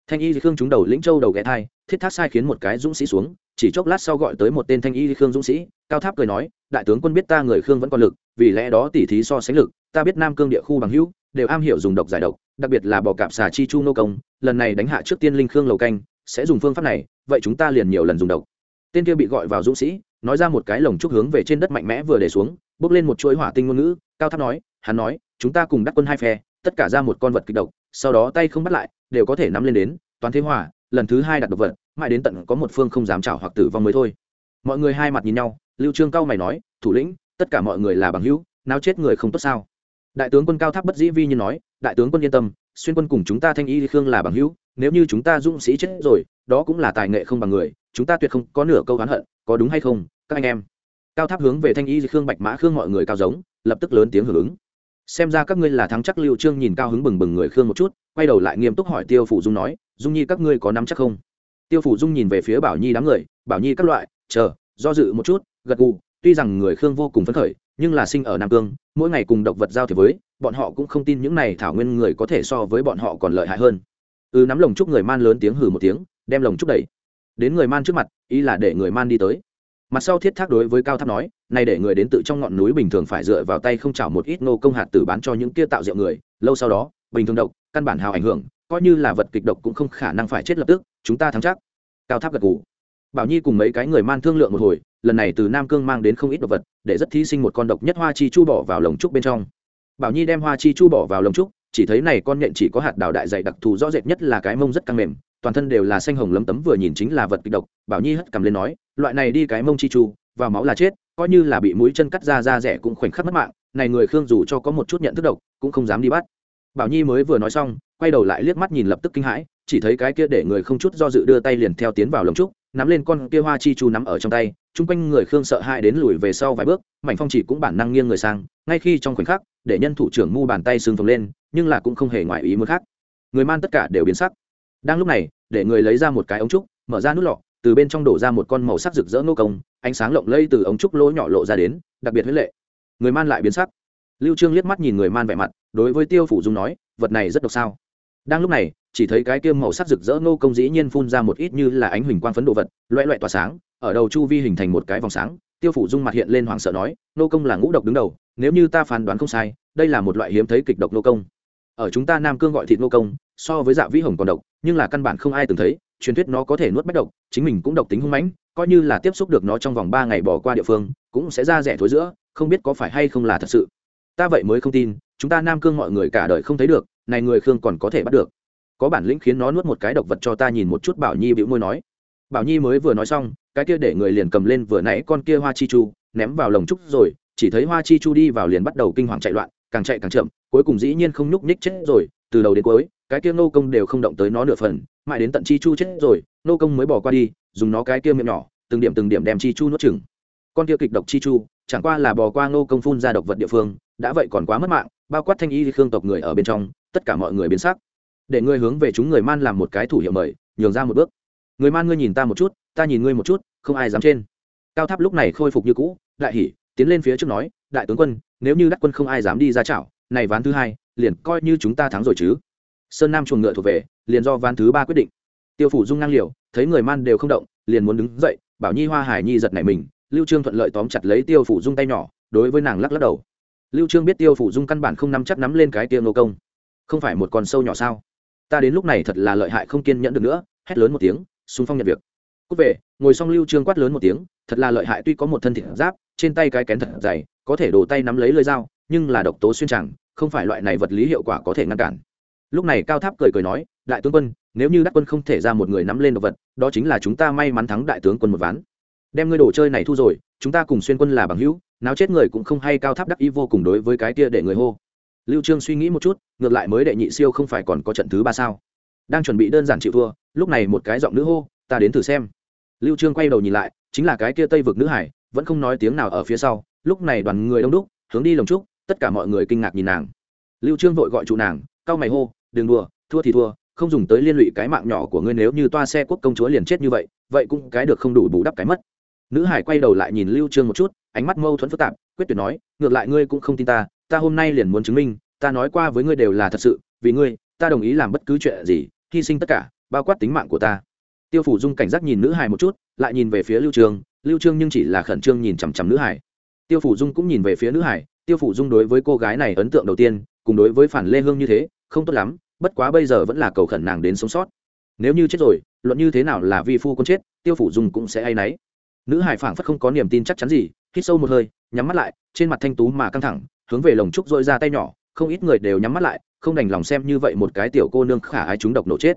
Thanh y khương chúng đầu lĩnh châu đầu ghé thai, thiết thác sai khiến một cái dũng sĩ xuống, chỉ chốc lát sau gọi tới một tên thanh y khương dũng sĩ, cao tháp cười nói, đại tướng quân biết ta người khương vẫn còn lực, vì lẽ đó tỉ thí so sánh lực, ta biết nam cương địa khu bằng hữu, đều am hiểu dùng độc giải độc, đặc biệt là bò cạp xà chi chu nô công, lần này đánh hạ trước tiên linh khương lầu canh, sẽ dùng phương pháp này, vậy chúng ta liền nhiều lần dùng độc. Tên kia bị gọi vào dũng sĩ, nói ra một cái lồng trúc hướng về trên đất mạnh mẽ vừa để xuống, bước lên một chuỗi hỏa tinh ngôn ngữ, cao tháp nói, hắn nói, chúng ta cùng đắc quân hai phe tất cả ra một con vật kịch độc sau đó tay không bắt lại đều có thể nắm lên đến toàn thế hòa, lần thứ hai đặt độc vật mãi đến tận có một phương không dám chảo hoặc tử vong mới thôi. Mọi người hai mặt nhìn nhau lưu trương cao mày nói thủ lĩnh tất cả mọi người là bằng hữu nào chết người không tốt sao? Đại tướng quân cao tháp bất dĩ vi như nói đại tướng quân yên tâm xuyên quân cùng chúng ta thanh y khương là bằng hữu nếu như chúng ta dũng sĩ chết rồi đó cũng là tài nghệ không bằng người chúng ta tuyệt không có nửa câu oán hận có đúng hay không các anh em? Cao tháp hướng về thanh y khương bạch mã khương mọi người cao giống lập tức lớn tiếng hưởng ứng xem ra các ngươi là thắng chắc lưu trương nhìn cao hứng bừng bừng người khương một chút, quay đầu lại nghiêm túc hỏi tiêu phủ dung nói, dung nhi, các ngươi có nắm chắc không? Tiêu phủ dung nhìn về phía bảo nhi đám người, bảo nhi các loại, chờ, do dự một chút, gật gù, tuy rằng người khương vô cùng phấn khởi, nhưng là sinh ở nam cương, mỗi ngày cùng độc vật giao thiệp với, bọn họ cũng không tin những này thảo nguyên người có thể so với bọn họ còn lợi hại hơn. Ừ nắm lồng trúc người man lớn tiếng hừ một tiếng, đem lồng trúc đẩy. Đến người man trước mặt, ý là để người man đi tới mặt sau thiết thác đối với cao tháp nói, này để người đến tự trong ngọn núi bình thường phải dựa vào tay không chảo một ít nô công hạt tử bán cho những kia tạo rượu người, lâu sau đó, bình thường độc, căn bản hào ảnh hưởng, coi như là vật kịch độc cũng không khả năng phải chết lập tức, chúng ta thắng chắc. Cao tháp gật gù. Bảo nhi cùng mấy cái người man thương lượng một hồi, lần này từ nam cương mang đến không ít đồ vật, để rất thí sinh một con độc nhất hoa chi chu bỏ vào lồng trúc bên trong. Bảo nhi đem hoa chi chu bỏ vào lồng trúc, chỉ thấy này con nhện chỉ có hạt đào đại dày đặc thù rõ rệt nhất là cái mông rất căng mềm toàn thân đều là xanh hồng lấm tấm vừa nhìn chính là vật kịch độc, bảo nhi hất cầm lên nói, loại này đi cái mông chi chu, vào máu là chết, coi như là bị mũi chân cắt ra ra rẻ cũng khoảnh khắc mất mạng, này người khương dù cho có một chút nhận thức độc, cũng không dám đi bắt. Bảo nhi mới vừa nói xong, quay đầu lại liếc mắt nhìn lập tức kinh hãi, chỉ thấy cái kia để người không chút do dự đưa tay liền theo tiến vào lồng trúc, nắm lên con kia hoa chi chu nắm ở trong tay, chung quanh người khương sợ hãi đến lùi về sau vài bước, mảnh phong chỉ cũng bản năng nghiêng người sang, ngay khi trong khoảnh khắc, để nhân thủ trưởng mu bàn tay sưng phồng lên, nhưng là cũng không hề ngoại ý muốn khác. Người man tất cả đều biến sắc đang lúc này, để người lấy ra một cái ống trúc, mở ra nút lọ, từ bên trong đổ ra một con màu sắc rực rỡ nô công, ánh sáng lộng lây từ ống trúc lỗ nhỏ lộ ra đến, đặc biệt huế lệ. Người man lại biến sắc. Lưu trương liếc mắt nhìn người man vẻ mặt, đối với tiêu phủ dung nói, vật này rất độc sao? Đang lúc này, chỉ thấy cái kia màu sắc rực rỡ nô công dĩ nhiên phun ra một ít như là ánh huỳnh quang phấn đồ vật, loẹ loẹ tỏa sáng, ở đầu chu vi hình thành một cái vòng sáng. Tiêu phủ dung mặt hiện lên hoảng sợ nói, nô công là ngũ độc đứng đầu, nếu như ta phán đoán không sai, đây là một loại hiếm thấy kịch độc nô công ở chúng ta nam cương gọi thịt nô công, so với dạ vĩ hồng còn độc, nhưng là căn bản không ai từng thấy, truyền thuyết nó có thể nuốt bách độc, chính mình cũng độc tính hung mãnh, coi như là tiếp xúc được nó trong vòng ba ngày bỏ qua địa phương, cũng sẽ ra rẻ thối giữa, không biết có phải hay không là thật sự. Ta vậy mới không tin, chúng ta nam cương mọi người cả đời không thấy được, này người khương còn có thể bắt được. Có bản lĩnh khiến nó nuốt một cái độc vật cho ta nhìn một chút bảo nhi bĩu môi nói. Bảo nhi mới vừa nói xong, cái kia để người liền cầm lên vừa nãy con kia hoa chi chu, ném vào lồng trúc rồi, chỉ thấy hoa chi chu đi vào liền bắt đầu kinh hoàng chạy loạn càng chạy càng chậm, cuối cùng dĩ nhiên không nhúc nhích chết rồi, từ đầu đến cuối, cái kia nô công đều không động tới nó nửa phần, mãi đến tận chi chu chết rồi nô công mới bỏ qua đi, dùng nó cái kia miệng nhỏ, từng điểm từng điểm đem chi chu nuốt chừng con kia kịch độc chi chu, chẳng qua là bò qua nô công phun ra độc vật địa phương, đã vậy còn quá mất mạng, bao quát thanh y khương tộc người ở bên trong, tất cả mọi người biến sắc. Để ngươi hướng về chúng người man làm một cái thủ hiệu mời, nhường ra một bước. Người man ngươi nhìn ta một chút, ta nhìn ngươi một chút, không ai dám trên. Cao tháp lúc này khôi phục như cũ, đại hỉ, tiến lên phía trước nói, đại tướng quân nếu như đắc quân không ai dám đi ra chảo, này ván thứ hai, liền coi như chúng ta thắng rồi chứ. Sơn nam chuồng ngựa thuộc về, liền do ván thứ ba quyết định. Tiêu phủ dung ngang liều, thấy người man đều không động, liền muốn đứng dậy, bảo nhi hoa hải nhi giật nảy mình, lưu trương thuận lợi tóm chặt lấy tiêu phủ dung tay nhỏ, đối với nàng lắc lắc đầu. Lưu trương biết tiêu phủ dung căn bản không nắm chắc nắm lên cái tiêu nô công. Không phải một con sâu nhỏ sao? Ta đến lúc này thật là lợi hại không kiên nhẫn được nữa, hét lớn một tiếng, xung phong nhận việc. Cút về, ngồi xong lưu trương quát lớn một tiếng, thật là lợi hại tuy có một thân thịt giáp, trên tay cái kén thật dày có thể đổ tay nắm lấy lưỡi dao, nhưng là độc tố xuyên chẳng, không phải loại này vật lý hiệu quả có thể ngăn cản. Lúc này cao tháp cười cười nói, đại tướng quân, nếu như đắc quân không thể ra một người nắm lên đồ vật, đó chính là chúng ta may mắn thắng đại tướng quân một ván. Đem ngươi đồ chơi này thu rồi, chúng ta cùng xuyên quân là bằng hữu, nào chết người cũng không hay. Cao tháp đắc ý vô cùng đối với cái kia để người hô. Lưu trương suy nghĩ một chút, ngược lại mới đệ nhị siêu không phải còn có trận thứ ba sao? Đang chuẩn bị đơn giản chịu thua, lúc này một cái giọng nữ hô, ta đến thử xem. Lưu trương quay đầu nhìn lại, chính là cái kia tây vực nữ hải, vẫn không nói tiếng nào ở phía sau lúc này đoàn người đông đúc, hướng đi lồng trúc, tất cả mọi người kinh ngạc nhìn nàng. Lưu trương vội gọi chủ nàng, cao mày hô, đừng đùa, thua thì thua, không dùng tới liên lụy cái mạng nhỏ của ngươi nếu như toa xe quốc công chúa liền chết như vậy vậy cũng cái được không đủ bù đắp cái mất. Nữ hải quay đầu lại nhìn lưu trương một chút, ánh mắt mâu thuẫn phức tạp, quyết tuyệt nói, ngược lại ngươi cũng không tin ta ta hôm nay liền muốn chứng minh, ta nói qua với ngươi đều là thật sự, vì ngươi, ta đồng ý làm bất cứ chuyện gì, hy sinh tất cả, bao quát tính mạng của ta. Tiêu phủ dung cảnh giác nhìn nữ hải một chút, lại nhìn về phía lưu trương lưu trương nhưng chỉ là khẩn trương nhìn chằm chằm nữ hải tiêu phủ dung cũng nhìn về phía nữ hải, tiêu phủ dung đối với cô gái này ấn tượng đầu tiên, cùng đối với phản lê hương như thế, không tốt lắm, bất quá bây giờ vẫn là cầu khẩn nàng đến sống sót. Nếu như chết rồi, luận như thế nào là vi phu con chết, tiêu phủ dung cũng sẽ hay náy. Nữ hải phảng phất không có niềm tin chắc chắn gì, hít sâu một hơi, nhắm mắt lại, trên mặt thanh tú mà căng thẳng, hướng về lồng trúc dội ra tay nhỏ, không ít người đều nhắm mắt lại, không đành lòng xem như vậy một cái tiểu cô nương khả ái chúng độc nổ chết.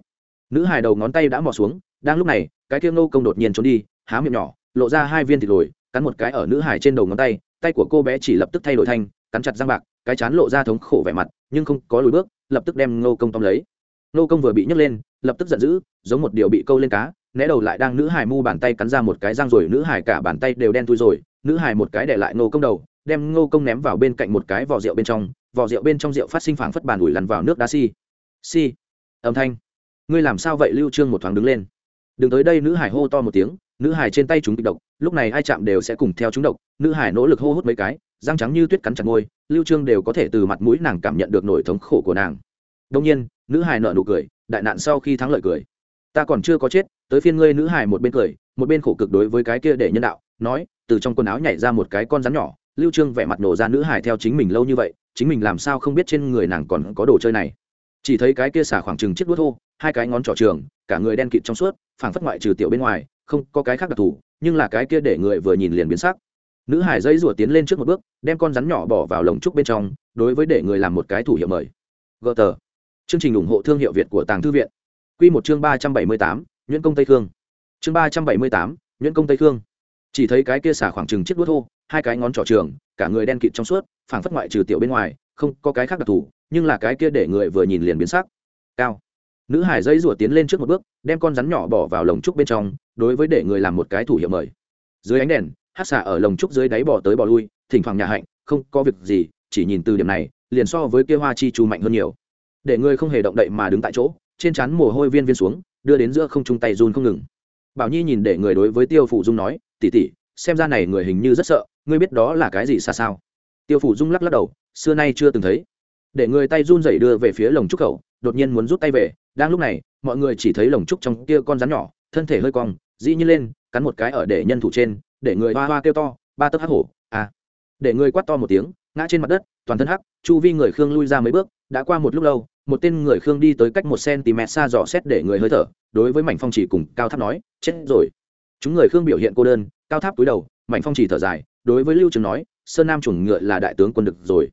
Nữ Hải đầu ngón tay đã mò xuống, đang lúc này, cái kia ngô công đột nhiên trốn đi, há miệng nhỏ, lộ ra hai viên thịt lồi cắn một cái ở nữ hải trên đầu ngón tay tay của cô bé chỉ lập tức thay đổi thanh, cắn chặt răng bạc, cái chán lộ ra thống khổ vẻ mặt, nhưng không có lùi bước, lập tức đem ngô công tóm lấy. Ngô công vừa bị nhấc lên, lập tức giận dữ, giống một điều bị câu lên cá, né đầu lại đang nữ hải mu bàn tay cắn ra một cái răng rồi nữ hải cả bàn tay đều đen thui rồi, nữ hải một cái để lại ngô công đầu, đem ngô công ném vào bên cạnh một cái vỏ rượu bên trong, vỏ rượu bên trong rượu phát sinh phảng phất bàn ủi lăn vào nước đá xi. Xi. Âm thanh. Ngươi làm sao vậy? Lưu trương một thoáng đứng lên. Đừng tới đây nữ hải hô to một tiếng nữ hải trên tay chúng kịch độc, lúc này ai chạm đều sẽ cùng theo chúng độc. Nữ hải nỗ lực hô hút mấy cái, răng trắng như tuyết cắn chặt môi, lưu trương đều có thể từ mặt mũi nàng cảm nhận được nỗi thống khổ của nàng. Đông nhiên, nữ hải nở nụ cười, đại nạn sau khi thắng lợi cười. Ta còn chưa có chết, tới phiên ngươi nữ hải một bên cười, một bên khổ cực đối với cái kia để nhân đạo, nói, từ trong quần áo nhảy ra một cái con rắn nhỏ, lưu trương vẻ mặt nổ ra nữ hải theo chính mình lâu như vậy, chính mình làm sao không biết trên người nàng còn có đồ chơi này. Chỉ thấy cái kia xả khoảng chừng chiếc đuốt thô, hai cái ngón trỏ trường, cả người đen kịt trong suốt, phảng phất ngoại trừ tiểu bên ngoài không có cái khác đặc thù, nhưng là cái kia để người vừa nhìn liền biến sắc. Nữ hải dây rủa tiến lên trước một bước, đem con rắn nhỏ bỏ vào lồng trúc bên trong, đối với để người làm một cái thủ hiệu mời. Gờ tờ chương trình ủng hộ thương hiệu việt của tàng thư viện. Q một chương ba trăm bảy mươi tám nguyễn công tây khương. Chương ba trăm bảy mươi tám nguyễn công tây khương. Chỉ thấy cái kia xả khoảng chừng chiếc đuốt thô, hai cái ngón trỏ trường, cả người đen kịt trong suốt, phảng phất ngoại trừ tiểu bên ngoài, không có cái khác đặc thù, nhưng là cái kia để người vừa nhìn liền biến sắc. Cao nữ hải dây rủa tiến lên trước một bước, đem con rắn nhỏ bỏ vào lồng trúc bên trong, đối với để người làm một cái thủ hiệu mời. Dưới ánh đèn, hát xả ở lồng trúc dưới đáy bỏ tới bỏ lui, thỉnh thoảng nhà hạnh, không có việc gì, chỉ nhìn từ điểm này, liền so với kia hoa chi chu mạnh hơn nhiều. Để người không hề động đậy mà đứng tại chỗ, trên chắn mồ hôi viên viên xuống, đưa đến giữa không chung tay run không ngừng. Bảo nhi nhìn để người đối với tiêu phủ dung nói tỉ tỉ xem ra này người hình như rất sợ, ngươi biết đó là cái gì xa sao? Tiêu phủ dung lắc lắc đầu, xưa nay chưa từng thấy. Để người tay run rẩy đưa về phía lồng trúc khẩu, đột nhiên muốn rút tay về đang lúc này, mọi người chỉ thấy lồng trúc trong kia con rắn nhỏ, thân thể hơi cong, dĩ nhiên lên, cắn một cái ở để nhân thủ trên, để người hoa hoa kêu to, ba tấc hắc hổ à. Để người quát to một tiếng, ngã trên mặt đất, toàn thân hắc, chu vi người khương lui ra mấy bước, đã qua một lúc lâu, một tên người khương đi tới cách một cm xa dò xét để người hơi thở, đối với mảnh phong chỉ cùng cao tháp nói, chết rồi. Chúng người khương biểu hiện cô đơn, cao tháp túi đầu, mảnh phong chỉ thở dài, đối với lưu trường nói, sơn nam chuẩn ngựa là đại tướng quân được rồi.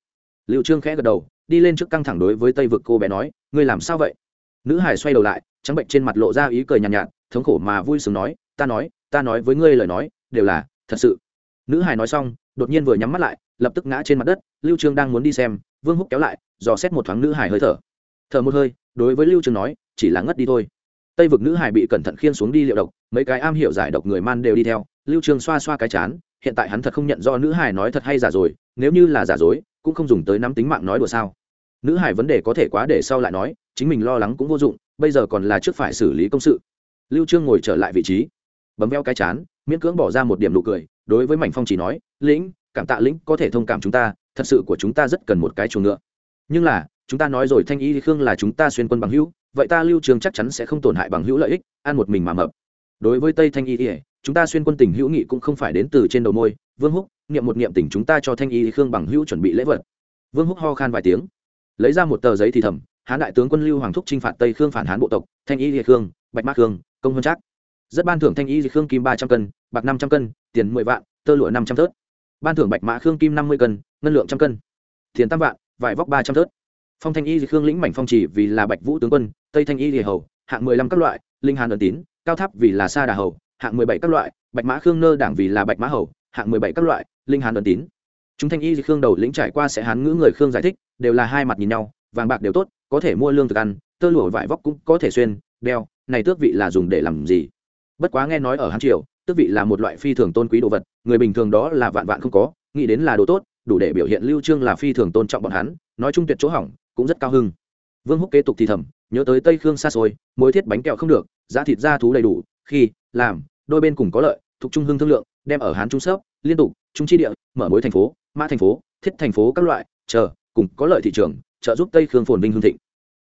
Lưu trương khẽ gật đầu, đi lên trước căng thẳng đối với tây vực cô bé nói, ngươi làm sao vậy? Nữ hải xoay đầu lại trắng bệnh trên mặt lộ ra ý cười nhàn nhạt, nhạt thống khổ mà vui sướng nói ta nói ta nói với ngươi lời nói đều là thật sự. Nữ hải nói xong đột nhiên vừa nhắm mắt lại lập tức ngã trên mặt đất lưu trương đang muốn đi xem vương húc kéo lại dò xét một thoáng nữ hải hơi thở. Thở một hơi đối với lưu trương nói chỉ là ngất đi thôi. Tây vực nữ hải bị cẩn thận khiên xuống đi liệu độc mấy cái am hiểu giải độc người man đều đi theo lưu trương xoa xoa cái chán hiện tại hắn thật không nhận do nữ hải nói thật hay giả rồi nếu như là giả dối cũng không dùng tới nắm tính mạng nói đùa sao. Nữ hải vấn đề có thể quá để sau lại nói chính mình lo lắng cũng vô dụng, bây giờ còn là trước phải xử lý công sự. Lưu trương ngồi trở lại vị trí, bấm veo cái chán, miễn cưỡng bỏ ra một điểm nụ cười, đối với mảnh phong chỉ nói, lĩnh, cảm tạ lĩnh, có thể thông cảm chúng ta, thật sự của chúng ta rất cần một cái chuồng ngựa. Nhưng là, chúng ta nói rồi thanh y khương là chúng ta xuyên quân bằng hữu, vậy ta lưu trường chắc chắn sẽ không tổn hại bằng hữu lợi ích, ăn một mình mà mập. Đối với tây thanh y ỉa chúng ta xuyên quân tình hữu nghị cũng không phải đến từ trên đầu môi, vương húc, niệm một niệm tình chúng ta cho thanh y khương bằng hữu chuẩn bị lễ vật. Vương húc ho khan vài tiếng, lấy ra một tờ giấy thì thầm hán đại tướng quân lưu hoàng thúc chinh phạt tây khương phản hán bộ tộc, thanh y liệt khương, bạch mạc khương, công hơn trác. Rất ban thưởng thanh y liệt khương kim ba trăm cân, bạc năm trăm cân, tiền mười vạn, tơ lụa năm trăm thớt. Ban thưởng bạch mã khương kim năm mươi cân, ngân lượng trăm cân, tiền tam vạn, vải vóc ba trăm thớt. Phong thanh y liệt khương lĩnh mảnh phong chỉ vì là bạch vũ tướng quân, tây thanh y liệt hầu, hạng mười lăm các loại, linh hàn ẩn tín, cao tháp vì là sa đà hầu, hạng mười bảy các loại, bạch mã khương nơ đảng vì là bạch mã hầu, hạng mười bảy các loại, linh hàn ẩn tín. Chúng thanh y khương đầu lĩnh trải qua sẽ hán ngữ người khương giải thích, đều là hai mặt nhìn nhau, vàng bạc đều tốt có thể mua lương thực ăn, tơ lụa vải vóc cũng có thể xuyên, đeo, này tước vị là dùng để làm gì? Bất quá nghe nói ở hán triều, tước vị là một loại phi thường tôn quý đồ vật, người bình thường đó là vạn vạn không có, nghĩ đến là đồ tốt, đủ để biểu hiện lưu trương là phi thường tôn trọng bọn hắn, nói chung tuyệt chỗ hỏng, cũng rất cao hưng. Vương húc kế tục thì thầm, nhớ tới tây khương xa xôi mối thiết bánh kẹo không được, giá thịt da thú đầy đủ, khi, làm, đôi bên cùng có lợi, thuộc trung hưng thương lượng, đem ở hán trung sớp liên tục, trung chi địa, mở mối thành phố, mã thành phố, thiết thành phố các loại, chờ, cùng có lợi thị trường trợ giúp tây khương phồn vinh hương thịnh.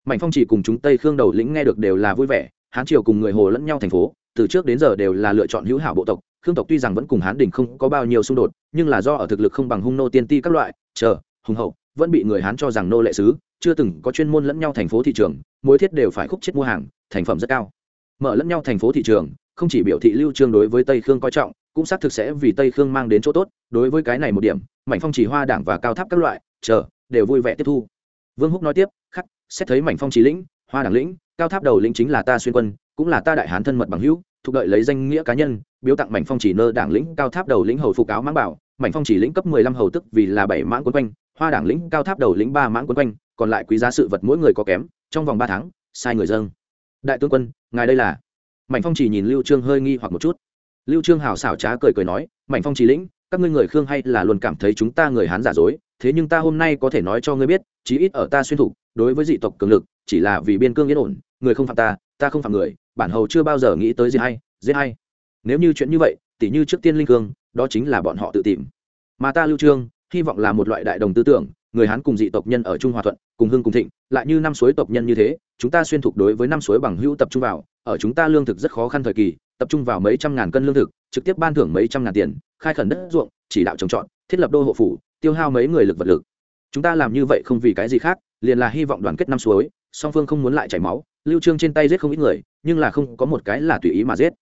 Mạnh phong chỉ cùng chúng tây khương đầu lĩnh nghe được đều là vui vẻ, hán triều cùng người hồ lẫn nhau thành phố, từ trước đến giờ đều là lựa chọn hữu hảo bộ tộc, khương tộc tuy rằng vẫn cùng hán đình không có bao nhiêu xung đột, nhưng là do ở thực lực không bằng hung nô tiên ti các loại, chờ, hùng hậu, vẫn bị người hán cho rằng nô lệ sứ, chưa từng có chuyên môn lẫn nhau thành phố thị trường, mối thiết đều phải khúc chết mua hàng, thành phẩm rất cao. Mở lẫn nhau thành phố thị trường, không chỉ biểu thị lưu trương đối với tây khương coi trọng, cũng xác thực sẽ vì tây khương mang đến chỗ tốt, đối với cái này một điểm, mảnh phong chỉ hoa đảng và cao tháp các loại, chờ, đều vui vẻ tiếp thu vương húc nói tiếp, khắc, xét thấy mảnh phong trí lĩnh, hoa đảng lĩnh, cao tháp đầu lĩnh chính là ta xuyên quân, cũng là ta đại hán thân mật bằng hữu, thuộc đợi lấy danh nghĩa cá nhân, biếu tặng mảnh phong chỉ nơ đảng lĩnh, cao tháp đầu lĩnh hầu phục áo mãng bảo, mảnh phong chỉ lĩnh cấp mười lăm hầu tức vì là bảy mãng quân quanh, hoa đảng lĩnh, cao tháp đầu lĩnh ba mãng quân quanh, còn lại quý giá sự vật mỗi người có kém, trong vòng ba tháng, sai người dâng. Đại tướng quân, ngài đây là? Mảnh phong chỉ nhìn lưu trương hơi nghi hoặc một chút. Lưu trương hào xảo trá cười cười nói, mảnh phong chỉ lĩnh, các ngươi người khương hay là luôn cảm thấy chúng ta người hán giả dối thế nhưng ta hôm nay có thể nói cho ngươi biết, chí ít ở ta xuyên thủ đối với dị tộc cường lực, chỉ là vì biên cương yên ổn, người không phạm ta ta không phạm người, bản hầu chưa bao giờ nghĩ tới gì hay dễ hay nếu như chuyện như vậy, tỉ như trước tiên linh cương, đó chính là bọn họ tự tìm. Mà ta lưu trương, hy vọng là một loại đại đồng tư tưởng, người hán cùng dị tộc nhân ở trung hòa thuận, cùng hưng cùng thịnh, lại như năm suối tộc nhân như thế, chúng ta xuyên thục đối với năm suối bằng hữu tập trung vào, ở chúng ta lương thực rất khó khăn thời kỳ, tập trung vào mấy trăm ngàn cân lương thực, trực tiếp ban thưởng mấy trăm ngàn tiền, khai khẩn đất ruộng, chỉ đạo trồng trọt, thiết lập đô hộ phủ tiêu hao mấy người lực vật lực. Chúng ta làm như vậy không vì cái gì khác, liền là hy vọng đoàn kết năm suối, song phương không muốn lại chảy máu, lưu trương trên tay giết không ít người, nhưng là không có một cái là tùy ý mà giết.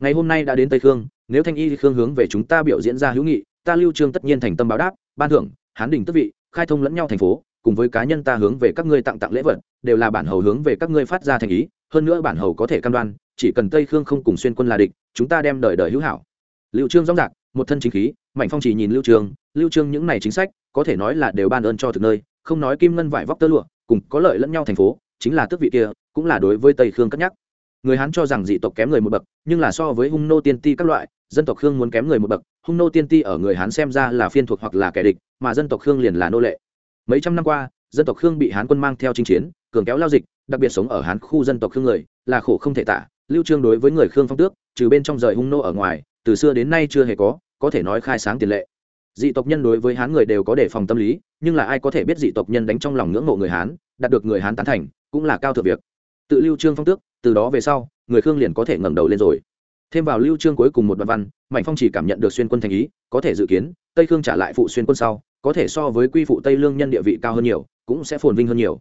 Ngày hôm nay đã đến tây khương, nếu thanh y khương hướng về chúng ta biểu diễn ra hữu nghị, ta lưu trương tất nhiên thành tâm báo đáp, ban thưởng, hán đình tước vị, khai thông lẫn nhau thành phố, cùng với cá nhân ta hướng về các ngươi tặng tặng lễ vật, đều là bản hầu hướng về các ngươi phát ra thành ý, hơn nữa bản hầu có thể cam đoan, chỉ cần tây khương không cùng xuyên quân là địch, chúng ta đem đời đời hữu hảo. Lưu trương rõ rạc một thân chính khí mạnh phong chỉ nhìn lưu Trường, lưu trương những này chính sách có thể nói là đều ban ơn cho thực nơi không nói kim ngân vải vóc tơ lụa cùng có lợi lẫn nhau thành phố chính là tước vị kia cũng là đối với tây khương cất nhắc. Người hán cho rằng dị tộc kém người một bậc nhưng là so với hung nô tiên ti các loại dân tộc khương muốn kém người một bậc hung nô tiên ti ở người hán xem ra là phiên thuộc hoặc là kẻ địch mà dân tộc khương liền là nô lệ. Mấy trăm năm qua dân tộc khương bị hán quân mang theo chinh chiến cường kéo lao dịch đặc biệt sống ở hán khu dân tộc khương người là khổ không thể tả. Lưu trương đối với người khương phong tước trừ bên trong rời hung nô ở ngoài từ xưa đến nay chưa hề có có thể nói khai sáng tiền lệ. Dị tộc nhân đối với hán người đều có đề phòng tâm lý, nhưng là ai có thể biết dị tộc nhân đánh trong lòng ngưỡng mộ người hán, đạt được người hán tán thành, cũng là cao thượng việc. Tự lưu trương phong tước, từ đó về sau, người khương liền có thể ngẩng đầu lên rồi. Thêm vào lưu trương cuối cùng một đoạn văn, mạnh phong chỉ cảm nhận được xuyên quân thành ý, có thể dự kiến, tây khương trả lại phụ xuyên quân sau, có thể so với quy phụ tây lương nhân địa vị cao hơn nhiều, cũng sẽ phồn vinh hơn nhiều.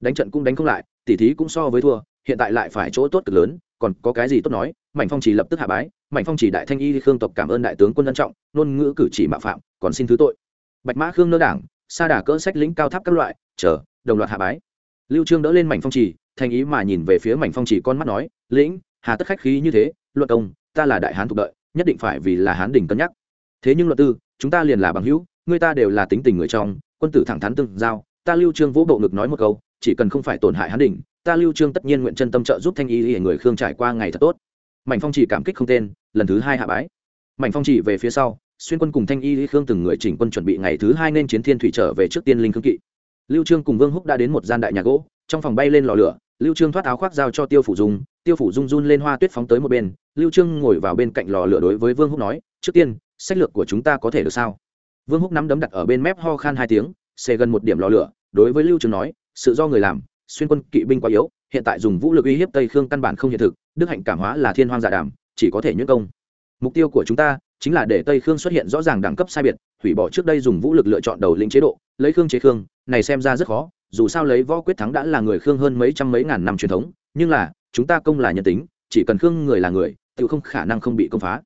Đánh trận cũng đánh không lại, tỉ thí cũng so với thua, hiện tại lại phải chỗ tốt cực lớn, còn có cái gì tốt nói? Mạnh phong chỉ lập tức hạ bái mạnh phong chỉ đại thanh y khương tộc cảm ơn đại tướng quân ân trọng, ngôn ngữ cử chỉ mạo phạm, còn xin thứ tội. Bạch mã khương nơ đảng, sa đà cỡ sách lĩnh cao tháp các loại, chờ, đồng loạt hạ bái. Lưu trương đỡ lên mảnh phong chỉ thành ý mà nhìn về phía mảnh phong chỉ con mắt nói, lĩnh, hà tất khách khí như thế, luận công, ta là đại hán thuộc đợi, nhất định phải vì là hán đỉnh cân nhắc. Thế nhưng luật tư, chúng ta liền là bằng hữu, người ta đều là tính tình người trong, quân tử thẳng thắn từng giao, ta lưu trương vũ bộ ngực nói một câu, chỉ cần không phải tổn hại hán đỉnh, ta lưu trương tất nhiên nguyện chân tâm trợ giúp thanh y để người khương trải qua ngày thật tốt mảnh phong chỉ cảm kích không tên, lần thứ hai hạ bái. Mảnh phong chỉ về phía sau, xuyên quân cùng thanh y khương từng người chỉnh quân chuẩn bị ngày thứ hai nên chiến thiên thủy trở về trước tiên linh khương kỵ. Lưu trương cùng vương húc đã đến một gian đại nhà gỗ, trong phòng bay lên lò lửa, lưu trương thoát áo khoác giao cho tiêu phủ dung, tiêu phủ dung run lên hoa tuyết phóng tới một bên, lưu trương ngồi vào bên cạnh lò lửa đối với vương húc nói, trước tiên, sách lược của chúng ta có thể được sao? Vương húc nắm đấm đặt ở bên mép ho khan hai tiếng, xề gần một điểm lò lửa, đối với lưu trương nói, sự do người làm, xuyên quân kỵ binh quá yếu hiện tại dùng vũ lực uy hiếp tây khương căn bản không hiện thực, đức hạnh cảm hóa là thiên hoang giả đàm, chỉ có thể nhuyễn công. Mục tiêu của chúng ta chính là để tây khương xuất hiện rõ ràng đẳng cấp sai biệt, hủy bỏ trước đây dùng vũ lực lựa chọn đầu lĩnh chế độ, lấy khương chế khương, này xem ra rất khó, dù sao lấy võ quyết thắng đã là người khương hơn mấy trăm mấy ngàn năm truyền thống, nhưng là, chúng ta công là nhân tính, chỉ cần khương người là người tự không khả năng không bị công phá.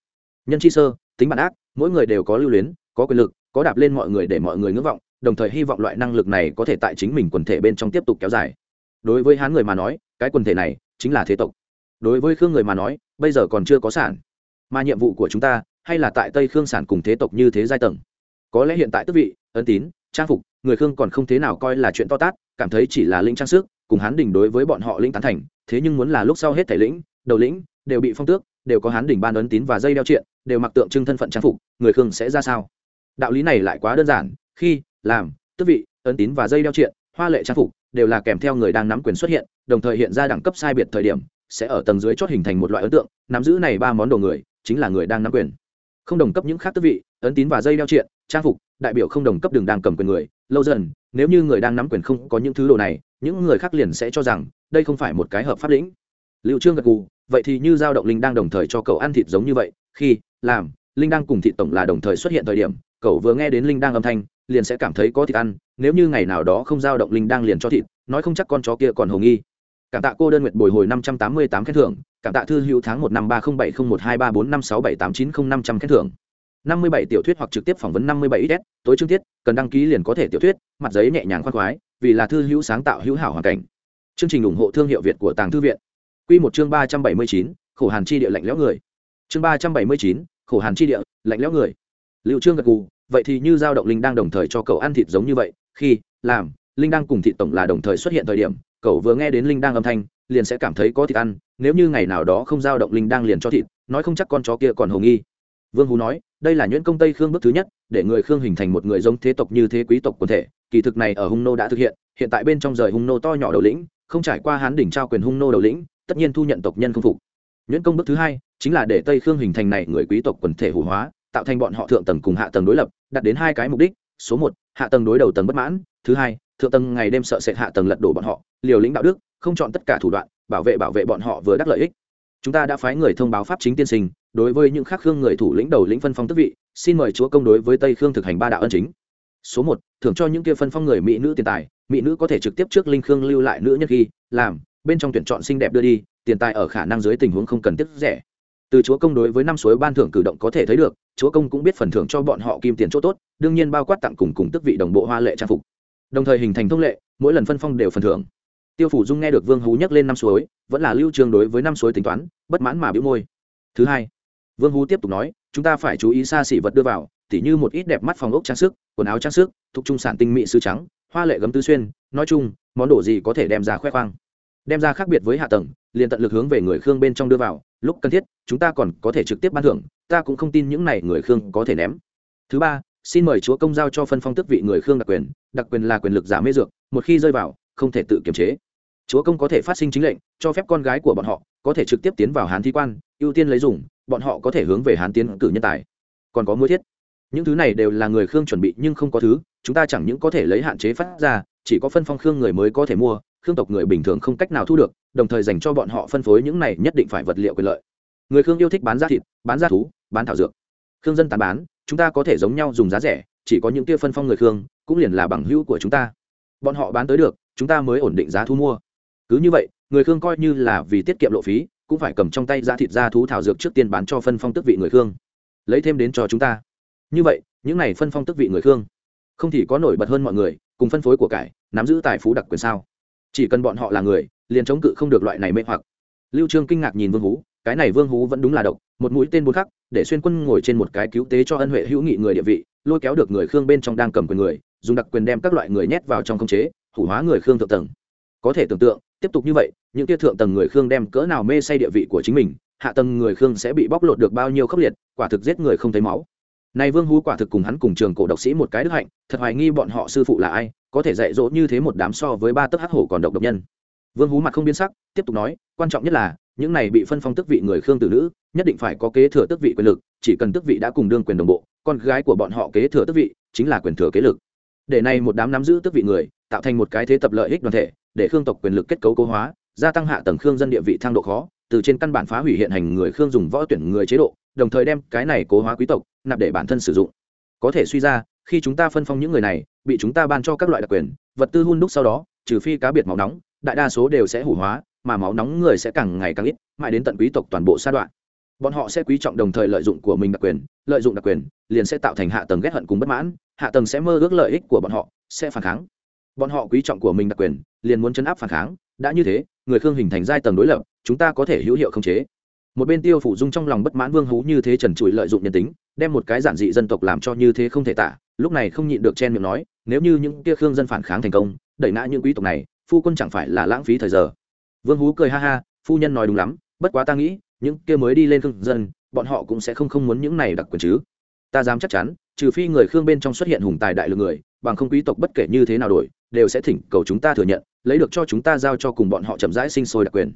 Nhân chi sơ, tính bản ác, mỗi người đều có lưu luyến, có quyền lực, có đạp lên mọi người để mọi người ngưỡng vọng, đồng thời hy vọng loại năng lực này có thể tại chính mình quần thể bên trong tiếp tục kéo dài đối với hán người mà nói, cái quần thể này chính là thế tộc. Đối với khương người mà nói, bây giờ còn chưa có sản. Mà nhiệm vụ của chúng ta hay là tại tây khương sản cùng thế tộc như thế giai tầng. Có lẽ hiện tại tức vị, ấn tín, trang phục, người khương còn không thế nào coi là chuyện to tát, cảm thấy chỉ là lĩnh trang sức, cùng hán đình đối với bọn họ lĩnh tán thành, thế nhưng muốn là lúc sau hết thể lĩnh, đầu lĩnh, đều bị phong tước, đều có hán đình ban ấn tín và dây đeo triện, đều mặc tượng trưng thân phận trang phục, người khương sẽ ra sao? Đạo lý này lại quá đơn giản, khi, làm tức vị, ấn tín và dây đeo triện, hoa lệ trang phục đều là kèm theo người đang nắm quyền xuất hiện, đồng thời hiện ra đẳng cấp sai biệt thời điểm, sẽ ở tầng dưới chót hình thành một loại ấn tượng, nắm giữ này ba món đồ người, chính là người đang nắm quyền. Không đồng cấp những khác tước vị, ấn tín và dây đeo triện, trang phục, đại biểu không đồng cấp đường đang cầm quyền người, lâu dần, nếu như người đang nắm quyền không có những thứ đồ này, những người khác liền sẽ cho rằng, đây không phải một cái hợp pháp lĩnh. Liệu trương gật gù, vậy thì như giao động linh đang đồng thời cho cậu ăn thịt giống như vậy, khi, làm, linh đang cùng thịt tổng là đồng thời xuất hiện thời điểm, cậu vừa nghe đến linh đang âm thanh, liền sẽ cảm thấy có thịt ăn nếu như ngày nào đó không giao động linh đang liền cho thịt, nói không chắc con chó kia còn hồ nghi. Cảm tạ cô đơn nguyệt bồi hồi năm trăm tám mươi tám khen thưởng, cảm tạ thư hữu tháng một năm ba không bảy không một hai ba bốn năm sáu bảy tám chín không năm trăm khen thưởng. năm mươi bảy tiểu thuyết hoặc trực tiếp phỏng vấn năm mươi bảy ít tối chương tiết cần đăng ký liền có thể tiểu thuyết, mặt giấy nhẹ nhàng khoan khoái, vì là thư hữu sáng tạo hữu hảo hoàn cảnh. Chương trình ủng hộ thương hiệu việt của tàng thư viện. Quy một chương ba trăm bảy mươi chín, khổ hàn chi địa lạnh lẽo người. Chương ba trăm bảy mươi chín, khổ hàn chi địa, lạnh lẽo người. Liệu trương gật gù, vậy thì như giao động linh đang đồng thời cho cậu ăn thịt giống như vậy khi, làm, linh đang cùng thị tổng là đồng thời xuất hiện thời điểm, cậu vừa nghe đến linh đang âm thanh, liền sẽ cảm thấy có thịt ăn, nếu như ngày nào đó không giao động linh đang liền cho thịt, nói không chắc con chó kia còn hồ nghi. Vương hú nói, đây là nhuyễn công tây khương bước thứ nhất, để người khương hình thành một người giống thế tộc như thế quý tộc quần thể, kỳ thực này ở hung nô đã thực hiện hiện tại bên trong rời hung nô to nhỏ đầu lĩnh, không trải qua hán đỉnh trao quyền hung nô đầu lĩnh, tất nhiên thu nhận tộc nhân không phục. Nhuyễn công bước thứ hai, chính là để tây khương hình thành này người quý tộc quần thể hủ hóa, tạo thành bọn họ thượng tầng cùng hạ tầng đối lập, đặt đến hai cái mục đích, số một hạ tầng đối đầu tầng bất mãn, thứ hai, thượng tầng ngày đêm sợ sệt hạ tầng lật đổ bọn họ, liều lĩnh đạo đức, không chọn tất cả thủ đoạn, bảo vệ bảo vệ bọn họ vừa đắc lợi ích. Chúng ta đã phái người thông báo pháp chính tiên sinh, đối với những khác khương người thủ lĩnh đầu lĩnh phân phong tức vị, xin mời chúa công đối với tây khương thực hành ba đạo ân chính. Số một, thưởng cho những kia phân phong người mỹ nữ tiền tài, mỹ nữ có thể trực tiếp trước linh khương lưu lại nữ nhất ghi làm, bên trong tuyển chọn xinh đẹp đưa đi, tiền tài ở khả năng dưới tình huống không cần tiếp rẻ từ chúa công đối với năm suối ban thưởng cử động có thể thấy được, chúa công cũng biết phần thưởng cho bọn họ kim tiền chỗ tốt, đương nhiên bao quát tặng cùng cùng tức vị đồng bộ hoa lệ trang phục. Đồng thời hình thành thông lệ, mỗi lần phân phong đều phần thưởng. Tiêu phủ dung nghe được vương hú nhắc lên năm suối, vẫn là lưu trường đối với năm suối tính toán, bất mãn mà bĩu môi. Thứ hai, vương hú tiếp tục nói, chúng ta phải chú ý xa xỉ vật đưa vào, tỉ như một ít đẹp mắt phòng ốc trang sức, quần áo trang sức, thuộc trung sản tinh mỹ sứ trắng, hoa lệ gấm tứ xuyên, nói chung, món đồ gì có thể đem ra khoe khoang. Đem ra khác biệt với hạ tầng, liền tận lực hướng về người khương bên trong đưa vào lúc cần thiết, chúng ta còn có thể trực tiếp ban thưởng, ta cũng không tin những này người khương có thể ném. Thứ ba, xin mời chúa công giao cho phân phong tước vị người khương đặc quyền đặc quyền là quyền lực giả mê dược, một khi rơi vào, không thể tự kiềm chế. Chúa công có thể phát sinh chính lệnh, cho phép con gái của bọn họ có thể trực tiếp tiến vào hán thi quan, ưu tiên lấy dùng, bọn họ có thể hướng về hán tiến cử nhân tài. Còn có mũi thiết. Những thứ này đều là người khương chuẩn bị nhưng không có thứ, chúng ta chẳng những có thể lấy hạn chế phát ra, chỉ có phân phong khương người mới có thể mua khương tộc người bình thường không cách nào thu được, đồng thời dành cho bọn họ phân phối những này nhất định phải vật liệu quyền lợi. Người khương yêu thích bán da thịt, bán da thú, bán thảo dược. Khương dân tán bán, chúng ta có thể giống nhau dùng giá rẻ, chỉ có những kia phân phong người khương, cũng liền là bằng hữu của chúng ta. Bọn họ bán tới được, chúng ta mới ổn định giá thu mua. Cứ như vậy, người khương coi như là vì tiết kiệm lộ phí, cũng phải cầm trong tay da thịt da thú thảo dược trước tiên bán cho phân phong tức vị người khương. Lấy thêm đến cho chúng ta. Như vậy, những này phân phong tức vị người khương, không thì có nổi bật hơn mọi người, cùng phân phối của cải, nắm giữ tài phú đặc quyền sao? Chỉ cần bọn họ là người, liền chống cự không được loại này mê hoặc. Lưu trương kinh ngạc nhìn vương hú, cái này vương hú vẫn đúng là độc, một mũi tên bốn khắc, để xuyên quân ngồi trên một cái cứu tế cho ân huệ hữu nghị người địa vị, lôi kéo được người khương bên trong đang cầm quyền người, dùng đặc quyền đem các loại người nhét vào trong công chế, hủ hóa người khương thượng tầng. Có thể tưởng tượng, tiếp tục như vậy, những kia thượng tầng người khương đem cỡ nào mê say địa vị của chính mình, hạ tầng người khương sẽ bị bóc lột được bao nhiêu khốc liệt, quả thực giết người không thấy máu. Này vương hú quả thực cùng hắn cùng trường cổ độc sĩ một cái đức hạnh, thật hoài nghi bọn họ sư phụ là ai có thể dạy dỗ như thế một đám so với ba tấc hắc hổ còn độc độc nhân. Vương hú mặt không biến sắc, tiếp tục nói, quan trọng nhất là, những này bị phân phong tước vị người khương tử nữ, nhất định phải có kế thừa tước vị quyền lực, chỉ cần tước vị đã cùng đương quyền đồng bộ, con gái của bọn họ kế thừa tước vị, chính là quyền thừa kế lực. Để này một đám nắm giữ tước vị người, tạo thành một cái thế tập lợi ích đoàn thể, để khương tộc quyền lực kết cấu cố hóa, gia tăng hạ tầng khương dân địa vị thang độ khó, từ trên căn bản phá hủy hiện hành người khương dùng võ tuyển người chế độ, đồng thời đem cái này cố hóa quý tộc, nạp để bản thân sử dụng. Có thể suy ra, khi chúng ta phân phong những người này bị chúng ta ban cho các loại đặc quyền, vật tư hun đúc sau đó, trừ phi cá biệt máu nóng, đại đa số đều sẽ hủ hóa, mà máu nóng người sẽ càng ngày càng ít, mãi đến tận quý tộc toàn bộ sa đoạn. Bọn họ sẽ quý trọng đồng thời lợi dụng của mình đặc quyền, lợi dụng đặc quyền, liền sẽ tạo thành hạ tầng ghét hận cùng bất mãn, hạ tầng sẽ mơ ước lợi ích của bọn họ, sẽ phản kháng. Bọn họ quý trọng của mình đặc quyền, liền muốn chấn áp phản kháng, đã như thế, người khương hình thành giai tầng đối lập, chúng ta có thể hữu hiệu khống chế. Một bên tiêu phủ dung trong lòng bất mãn vương hú như thế trần trụi lợi dụng nhân tính đem một cái giản dị dân tộc làm cho như thế không thể tả, lúc này không nhịn được chen miệng nói, nếu như những kia khương dân phản kháng thành công, đẩy nã những quý tộc này, phu quân chẳng phải là lãng phí thời giờ. Vương hú cười ha ha, phu nhân nói đúng lắm, bất quá ta nghĩ, những kia mới đi lên khương dân, bọn họ cũng sẽ không không muốn những này đặc quyền chứ. Ta dám chắc chắn, trừ phi người khương bên trong xuất hiện hùng tài đại lượng người, bằng không quý tộc bất kể như thế nào đổi, đều sẽ thỉnh cầu chúng ta thừa nhận, lấy được cho chúng ta giao cho cùng bọn họ chậm rãi sinh sôi đặc quyền.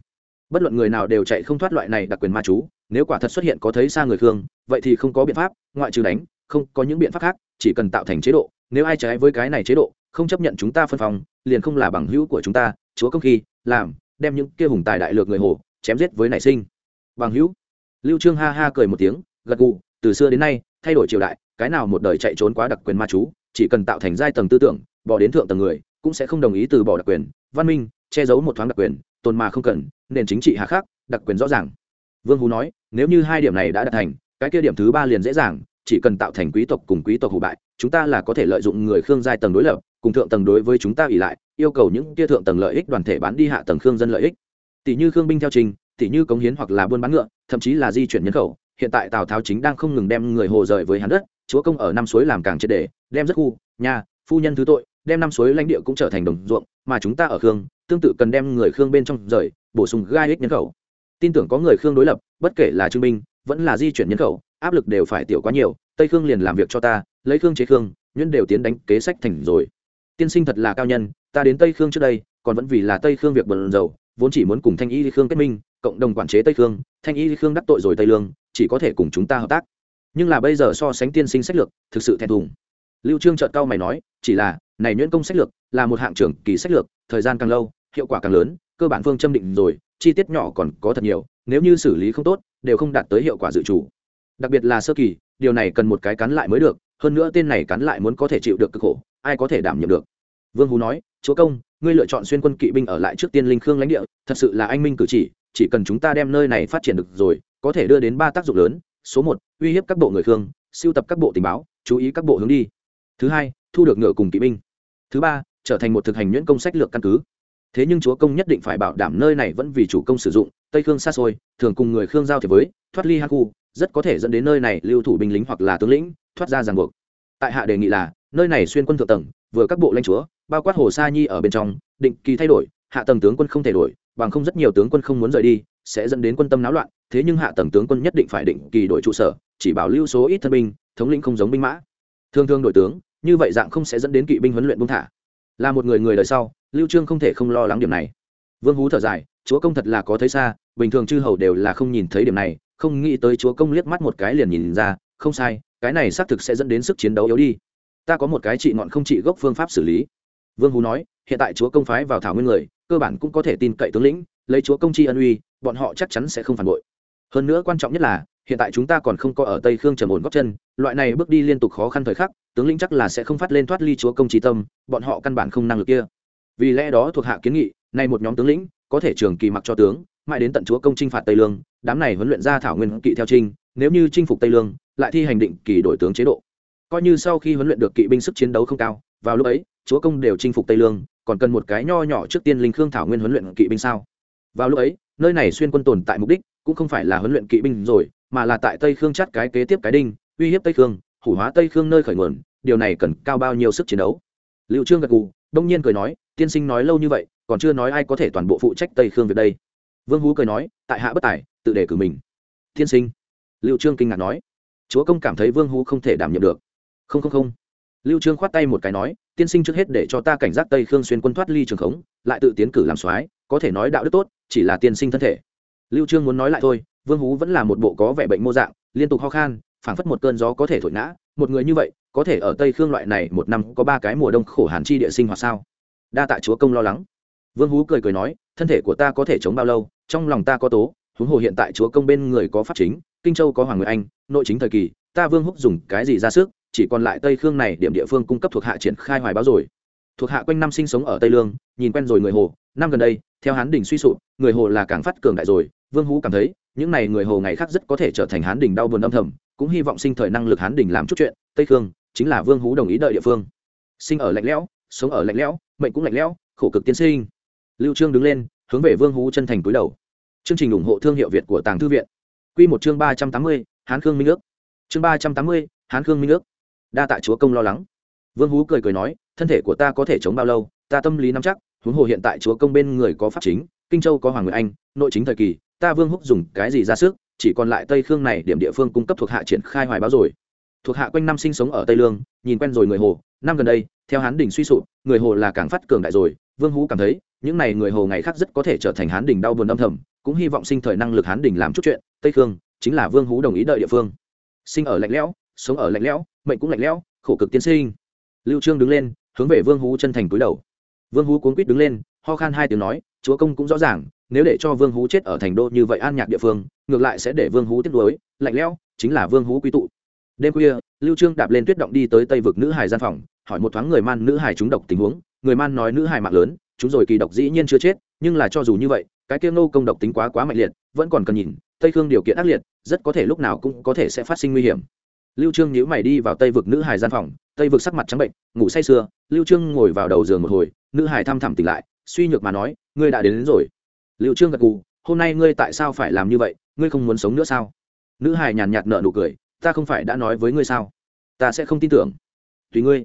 Bất luận người nào đều chạy không thoát loại này đặc quyền ma chú nếu quả thật xuất hiện có thấy xa người khương, vậy thì không có biện pháp, ngoại trừ đánh, không có những biện pháp khác, chỉ cần tạo thành chế độ. Nếu ai trái với cái này chế độ, không chấp nhận chúng ta phân phòng, liền không là bằng hữu của chúng ta, chúa công khi, làm, đem những kia hùng tài đại lược người hồ, chém giết với nảy sinh. Bằng hữu. Lưu trương ha ha cười một tiếng, gật gù, từ xưa đến nay, thay đổi triều đại, cái nào một đời chạy trốn quá đặc quyền ma chú, chỉ cần tạo thành giai tầng tư tưởng, bỏ đến thượng tầng người, cũng sẽ không đồng ý từ bỏ đặc quyền. Văn minh, che giấu một thoáng đặc quyền, tồn mà không cần, nền chính trị hạ khắc, đặc quyền rõ ràng vương hú nói, nếu như hai điểm này đã đạt thành, cái kia điểm thứ ba liền dễ dàng, chỉ cần tạo thành quý tộc cùng quý tộc hủ bại, chúng ta là có thể lợi dụng người khương giai tầng đối lập, cùng thượng tầng đối với chúng ta ỉ lại, yêu cầu những kia thượng tầng lợi ích đoàn thể bán đi hạ tầng khương dân lợi ích. Tỷ như khương binh theo trình, tỷ như cống hiến hoặc là buôn bán ngựa, thậm chí là di chuyển nhân khẩu, hiện tại tào tháo chính đang không ngừng đem người hồ rời với hắn đất, chúa công ở năm suối làm càng triệt đề đem rất khu, nhà, phu nhân thứ tội, đem năm suối lãnh địa cũng trở thành đồng ruộng, mà chúng ta ở khương, tương tự cần đem người khương bên trong rời, bổ sung gai ích nhân khẩu tin tưởng có người khương đối lập, bất kể là trương minh, vẫn là di chuyển nhân khẩu, áp lực đều phải tiểu quá nhiều, tây khương liền làm việc cho ta, lấy khương chế khương, nhuyễn đều tiến đánh kế sách thành rồi. Tiên sinh thật là cao nhân, ta đến tây khương trước đây, còn vẫn vì là tây khương việc bận dầu vốn chỉ muốn cùng thanh y khương kết minh, cộng đồng quản chế tây khương, thanh y khương đắc tội rồi tây lương, chỉ có thể cùng chúng ta hợp tác. Nhưng là bây giờ so sánh tiên sinh sách lược, thực sự thẹn thùng. Lưu trương trợt cao mày nói, chỉ là, này nhuyễn công sách lược, là một hạng trưởng kỳ sách lược, thời gian càng lâu, hiệu quả càng lớn, cơ bản phương châm định rồi chi tiết nhỏ còn có thật nhiều, nếu như xử lý không tốt, đều không đạt tới hiệu quả dự chủ đặc biệt là sơ kỳ, điều này cần một cái cắn lại mới được, hơn nữa tên này cắn lại muốn có thể chịu được cực khổ, ai có thể đảm nhiệm được? Vương hú nói, chúa công, ngươi lựa chọn xuyên quân kỵ binh ở lại trước tiên linh khương lãnh địa, thật sự là anh minh cử chỉ chỉ cần chúng ta đem nơi này phát triển được rồi, có thể đưa đến ba tác dụng lớn, số một, uy hiếp các bộ người khương, siêu tập các bộ tình báo, chú ý các bộ hướng đi. Thứ hai, thu được ngựa cùng kỵ binh. Thứ ba, trở thành một thực hành nhuyễn công sách lược căn cứ thế nhưng chúa công nhất định phải bảo đảm nơi này vẫn vì chủ công sử dụng, tây khương xa xôi, thường cùng người khương giao thiệp với, thoát ly haku khu, rất có thể dẫn đến nơi này lưu thủ binh lính hoặc là tướng lĩnh, thoát ra ràng buộc. Tại hạ đề nghị là, nơi này xuyên quân thượng tầng, vừa các bộ lãnh chúa, bao quát hồ sa nhi ở bên trong, định kỳ thay đổi, hạ tầng tướng quân không thể đổi, bằng không rất nhiều tướng quân không muốn rời đi, sẽ dẫn đến quân tâm náo loạn, thế nhưng hạ tầng tướng quân nhất định phải định kỳ đổi trụ sở, chỉ bảo lưu số ít thân binh, thống lĩnh không giống binh mã. Thường thường đổi tướng, như vậy dạng không sẽ dẫn đến kỵ binh huấn luyện buông thả là một người người đời sau, lưu trương không thể không lo lắng điểm này. Vương hú thở dài, chúa công thật là có thấy xa, bình thường chư hầu đều là không nhìn thấy điểm này, không nghĩ tới chúa công liếc mắt một cái liền nhìn ra, không sai, cái này xác thực sẽ dẫn đến sức chiến đấu yếu đi. Ta có một cái trị ngọn không trị gốc phương pháp xử lý. Vương hú nói, hiện tại chúa công phái vào thảo nguyên người, cơ bản cũng có thể tin cậy tướng lĩnh, lấy chúa công chi ân uy, bọn họ chắc chắn sẽ không phản bội. Hơn nữa quan trọng nhất là hiện tại chúng ta còn không có ở tây khương trầm ổn góc chân, loại này bước đi liên tục khó khăn thời khắc, tướng lĩnh chắc là sẽ không phát lên thoát ly chúa công trí tâm, bọn họ căn bản không năng lực kia. Vì lẽ đó thuộc hạ kiến nghị, nay một nhóm tướng lĩnh, có thể trường kỳ mặc cho tướng, mãi đến tận chúa công chinh phạt tây lương, đám này huấn luyện ra thảo nguyên kỵ theo trinh nếu như chinh phục tây lương, lại thi hành định kỳ đổi tướng chế độ. Coi như sau khi huấn luyện được kỵ binh sức chiến đấu không cao, vào lúc ấy, chúa công đều chinh phục tây lương, còn cần một cái nho nhỏ trước tiên linh khương thảo nguyên huấn luyện kỵ binh sao? Vào lúc ấy, nơi này xuyên quân tồn tại mục đích, cũng không phải là huấn luyện kỵ binh rồi mà là tại tây khương chắt cái kế tiếp cái đinh, uy hiếp tây khương, hủ hóa tây khương nơi khởi nguồn, điều này cần cao bao nhiêu sức chiến đấu? Liệu trương gật gù, đông nhiên cười nói, tiên sinh nói lâu như vậy, còn chưa nói ai có thể toàn bộ phụ trách tây khương việc đây. Vương hú cười nói, tại hạ bất tài, tự để cử mình. Tiên sinh liệu trương kinh ngạc nói. Chúa công cảm thấy vương hú không thể đảm nhiệm được. Không không không. Lưu trương khoát tay một cái nói, tiên sinh trước hết để cho ta cảnh giác tây khương xuyên quân thoát ly trường khống, lại tự tiến cử làm soái, có thể nói đạo đức tốt, chỉ là tiên sinh thân thể. Lưu trương muốn nói lại thôi vương hú vẫn là một bộ có vẻ bệnh mô dạng, liên tục ho khan, phảng phất một cơn gió có thể thổi ngã một người như vậy, có thể ở tây khương loại này một năm có ba cái mùa đông khổ hàn chi địa sinh hoạt sao? Đa tạ chúa công lo lắng. Vương hú cười cười nói, thân thể của ta có thể chống bao lâu, trong lòng ta có tố. Huống hồ hiện tại chúa công bên người có pháp chính, kinh châu có hoàng người anh, nội chính thời kỳ, ta vương húc dùng cái gì ra sức, chỉ còn lại tây khương này điểm địa phương cung cấp thuộc hạ triển khai hoài báo rồi. Thuộc hạ quanh năm sinh sống ở tây lương, nhìn quen rồi người hồ. Năm gần đây, theo hán đình suy sụp, người hồ là càng phát cường đại rồi. Vương hú cảm thấy những n à y người hồ ngày khác rất có thể trở thành hán đình đau buồn âm thầm, cũng hy vọng sinh thời năng lực hán đình làm chút chuyện. Tây khương chính là vương hú đồng ý đợi địa phương. Sinh ở lạnh lẽo, sống ở lạnh lẽo, mệnh cũng lạnh lẽo, khổ cực tiến sinh. Lưu trương đứng lên, hướng về vương hú chân thành cúi đầu. Chương trình ủng hộ thương hiệu việt của tàng thư viện. Quy một chương ba trăm tám mươi, hán khương minh ước. Chương ba trăm tám mươi, hán khương minh ước. Đa tạ chúa công lo lắng. Vương hú cười cười nói, thân thể của ta có thể chống bao lâu, ta tâm lý nắm chắc, huống hồ hiện tại chúa công bên người có pháp chính, kinh châu có hoàng người anh, nội chính thời kỳ ta vương húc dùng cái gì ra sức, chỉ còn lại tây khương này điểm địa phương cung cấp thuộc hạ triển khai hoài báo rồi. Thuộc hạ quanh năm sinh sống ở tây lương, nhìn quen rồi người hồ, năm gần đây, theo hán đình suy sụp, người hồ là càng phát cường đại rồi, vương hú cảm thấy, những n à y người hồ ngày khác rất có thể trở thành hán đình đau buồn âm thầm, cũng hy vọng sinh thời năng lực hán đình làm chút chuyện, tây khương chính là vương hú đồng ý đợi địa phương. Sinh ở lạnh lẽo, sống ở lạnh lẽo, mệnh cũng lạnh lẽo, khổ cực tiến sinh. Lưu trương đứng lên, hướng về vương hú chân thành cúi đầu. Vương hú cuốn quýt đứng lên, ho khan hai tiếng nói, chúa công cũng rõ ràng nếu để cho vương hú chết ở thành đô như vậy an nhạc địa phương ngược lại sẽ để vương hú tiếp nối lạnh lẽo chính là vương hú quy tụ. Đêm khuya lưu trương đạp lên tuyết động đi tới tây vực nữ hải gian phòng hỏi một thoáng người man nữ hải trúng độc tình huống. Người man nói nữ hải mạng lớn chúng rồi kỳ độc dĩ nhiên chưa chết nhưng là cho dù như vậy cái kia nô công độc tính quá quá mạnh liệt vẫn còn cần nhìn tây khương điều kiện ác liệt rất có thể lúc nào cũng có thể sẽ phát sinh nguy hiểm. Lưu trương nhíu mày đi vào tây vực nữ hải gian phòng tây vực sắc mặt trắng bệnh ngủ say sưa lưu trương ngồi vào đầu giường một hồi nữ hải thăm thẳm tỉnh lại suy nhược mà nói ngươi đã đến, đến rồi lưu trương gật gù, hôm nay ngươi tại sao phải làm như vậy? Ngươi không muốn sống nữa sao? Nữ hải nhàn nhạt nở nụ cười, ta không phải đã nói với ngươi sao? Ta sẽ không tin tưởng. Tùy ngươi.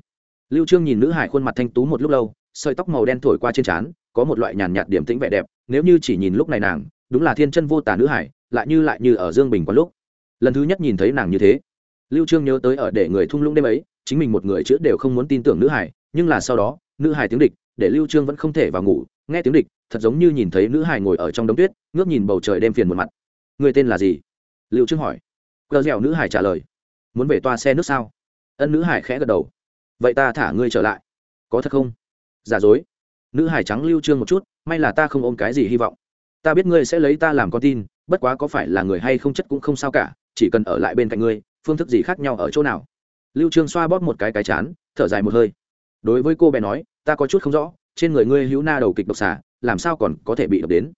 Lưu trương nhìn nữ hải khuôn mặt thanh tú một lúc lâu, sợi tóc màu đen thổi qua trên trán, có một loại nhàn nhạt điểm tĩnh vẻ đẹp, nếu như chỉ nhìn lúc này nàng, đúng là thiên chân vô tà nữ hải lại như lại như ở dương bình quán lúc. Lần thứ nhất nhìn thấy nàng như thế. Lưu trương nhớ tới ở để người thung lũng đêm ấy, chính mình một người chữ đều không muốn tin tưởng nữ hải nhưng là sau đó, nữ hải tiếng địch, để lưu trương vẫn không thể vào ngủ, nghe tiếng địch thật giống như nhìn thấy nữ hải ngồi ở trong đống tuyết, ngước nhìn bầu trời đêm phiền một mặt. Người tên là gì? Lưu trương hỏi. Cờ dẻo nữ hải trả lời. Muốn về toa xe nước sao? Ân nữ hải khẽ gật đầu. Vậy ta thả ngươi trở lại. Có thật không? Giả dối. Nữ hải trắng lưu trương một chút, may là ta không ôm cái gì hy vọng. Ta biết ngươi sẽ lấy ta làm con tin, bất quá có phải là người hay không chất cũng không sao cả, chỉ cần ở lại bên cạnh ngươi, phương thức gì khác nhau ở chỗ nào? Lưu trương xoa bóp một cái cái chán, thở dài một hơi. Đối với cô bé nói, ta có chút không rõ, trên người ngươi hữu na đầu kịch độc xả làm sao còn có thể bị đập đến?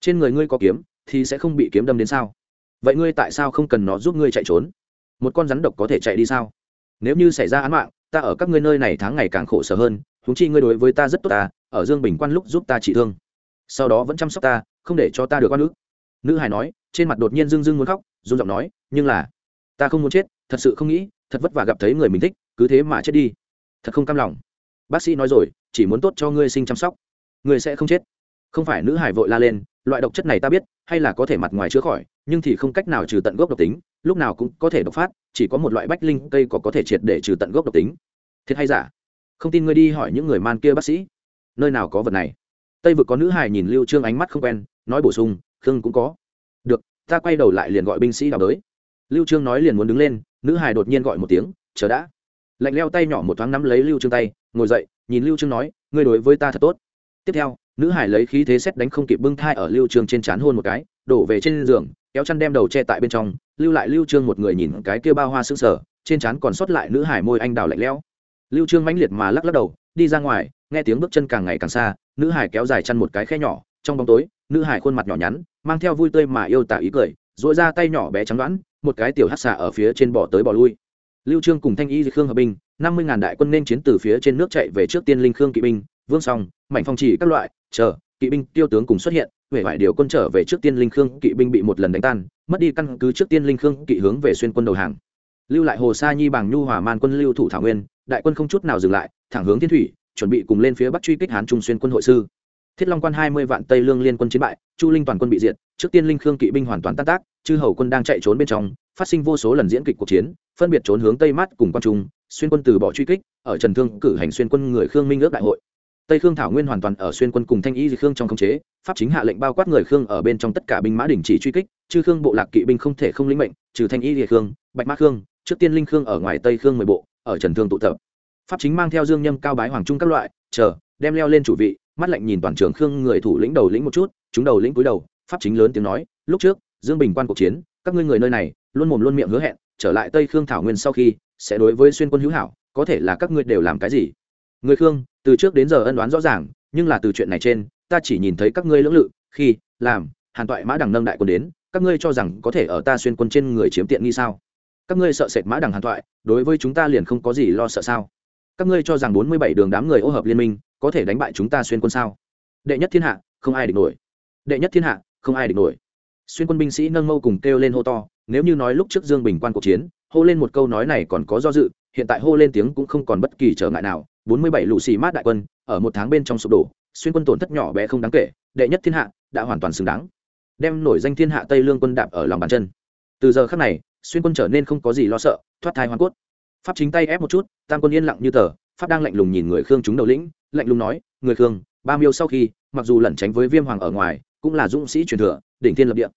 Trên người ngươi có kiếm thì sẽ không bị kiếm đâm đến sao? Vậy ngươi tại sao không cần nó giúp ngươi chạy trốn? Một con rắn độc có thể chạy đi sao? Nếu như xảy ra án mạng, ta ở các ngươi nơi này tháng ngày càng khổ sở hơn húng chi ngươi đối với ta rất tốt ta, ở dương bình quan lúc giúp ta trị thương. Sau đó vẫn chăm sóc ta, không để cho ta được oan ức. Nữ hải nói, trên mặt đột nhiên dưng dưng muốn khóc, run giọng nói, nhưng là, ta không muốn chết, thật sự không nghĩ, thật vất vả gặp thấy người mình thích, cứ thế mà chết đi. Thật không cam lòng. Bác sĩ nói rồi, chỉ muốn tốt cho ngươi sinh chăm sóc. Người sẽ không chết. Không phải nữ hải vội la lên, loại độc chất này ta biết, hay là có thể mặt ngoài chữa khỏi, nhưng thì không cách nào trừ tận gốc độc tính, lúc nào cũng có thể độc phát, chỉ có một loại bách linh cây có có thể triệt để trừ tận gốc độc tính. Thiệt hay giả? Không tin ngươi đi hỏi những người man kia bác sĩ. Nơi nào có vật này? Tây vực có nữ hài nhìn lưu trương ánh mắt không quen, nói bổ sung, khương cũng có. Được, ta quay đầu lại liền gọi binh sĩ đào đới lưu trương nói liền muốn đứng lên, nữ hài đột nhiên gọi một tiếng, chờ đã. Lạnh leo tay nhỏ một thoáng nắm lấy lưu trương tay, ngồi dậy, nhìn lưu trương nói, ngươi đối với ta thật tốt tiếp theo, nữ hải lấy khí thế xét đánh không kịp bưng thai ở lưu trương trên chán hôn một cái, đổ về trên giường, kéo chăn đem đầu che tại bên trong, lưu lại lưu trương một người nhìn cái kia bao hoa sững sở trên chán còn sót lại nữ hải môi anh đào lạnh lẽo. Lưu trương mãnh liệt mà lắc lắc đầu, đi ra ngoài, nghe tiếng bước chân càng ngày càng xa, nữ hải kéo dài chăn một cái khe nhỏ, trong bóng tối, nữ hải khuôn mặt nhỏ nhắn, mang theo vui tươi mà yêu tả ý cười dội ra tay nhỏ bé trắng đoán, một cái tiểu hắc xà ở phía trên bỏ tới bỏ lui. Lưu trương cùng thanh y khương hợp binh, năm mươi ngàn đại quân nên chiến từ phía trên nước chạy về trước tiên linh khương kỵ binh vương song mạnh phong chỉ các loại, chờ, kỵ binh, tiêu tướng cùng xuất hiện, huệ vải điều quân trở về trước tiên linh khương, kỵ binh bị một lần đánh tan, mất đi căn cứ trước tiên linh khương, kỵ hướng về xuyên quân đầu hàng. Lưu lại hồ sa nhi bằng nhu, hòa man quân, lưu thủ thảo nguyên, đại quân không chút nào dừng lại, thẳng hướng thiên thủy, chuẩn bị cùng lên phía bắc truy kích hán trung xuyên quân hội sư. Thiết long quan hai mươi vạn tây lương liên quân chiến bại, chu linh toàn quân bị diệt, trước tiên linh khương kỵ binh hoàn toàn tan tác, chư hầu quân đang chạy trốn bên trong, phát sinh vô số lần diễn kịch cuộc chiến, phân biệt trốn hướng tây mát cùng quan trung, xuyên quân từ bỏ truy kích, ở trần thương cử hành xuyên quân người khương minh ước đại hội tây khương thảo nguyên hoàn toàn ở xuyên quân cùng thanh y di khương trong khống chế, pháp chính hạ lệnh bao quát người khương ở bên trong tất cả binh mã đình chỉ truy kích, chư khương bộ lạc kỵ binh không thể không lĩnh mệnh, trừ thanh y di khương, bạch mã khương, trước tiên linh khương ở ngoài tây khương mười bộ, ở trần thương tụ tập. Pháp chính mang theo dương nhâm, cao bái, hoàng trung các loại, chờ, đem leo lên chủ vị, mắt lạnh nhìn toàn trường khương người thủ lĩnh đầu lĩnh một chút, chúng đầu lĩnh cúi đầu, pháp chính lớn tiếng nói, lúc trước, dương bình quan cuộc chiến, các ngươi người nơi này, luôn mồm luôn miệng hứa hẹn, trở lại tây khương thảo nguyên sau khi, sẽ đối với xuyên quân hữu hảo, có thể là các ngươi đều làm cái gì? Người khương từ trước đến giờ ân đoán rõ ràng, nhưng là từ chuyện này trên, ta chỉ nhìn thấy các ngươi lưỡng lự, khi, làm, hàn toại mã đằng nâng đại quân đến, các ngươi cho rằng có thể ở ta xuyên quân trên người chiếm tiện nghi sao? Các ngươi sợ sệt mã đằng hàn toại, đối với chúng ta liền không có gì lo sợ sao? Các ngươi cho rằng bốn mươi bảy đường đám người ô hợp liên minh, có thể đánh bại chúng ta xuyên quân sao? Đệ nhất thiên hạ, không ai địch nổi. Đệ nhất thiên hạ, không ai địch nổi. Xuyên quân binh sĩ nâng mâu cùng kêu lên hô to, nếu như nói lúc trước dương bình quan cuộc chiến, hô lên một câu nói này còn có do dự, hiện tại hô lên tiếng cũng không còn bất kỳ trở ngại nào bốn mươi bảy lũ xì mát đại quân, ở một tháng bên trong sụp đổ, xuyên quân tổn thất nhỏ bé không đáng kể, đệ nhất thiên hạ đã hoàn toàn xứng đáng. Đem nổi danh thiên hạ tây lương quân đạp ở lòng bàn chân. Từ giờ khắc này, xuyên quân trở nên không có gì lo sợ, thoát thai hoàn cốt. Pháp chính tay ép một chút, tam quân yên lặng như tờ, pháp đang lạnh lùng nhìn người khương chúng đầu lĩnh, lạnh lùng nói, người khương, ba miêu sau khi, mặc dù lẩn tránh với viêm hoàng ở ngoài, cũng là dũng sĩ truyền thừa, đỉnh thiên lập địa.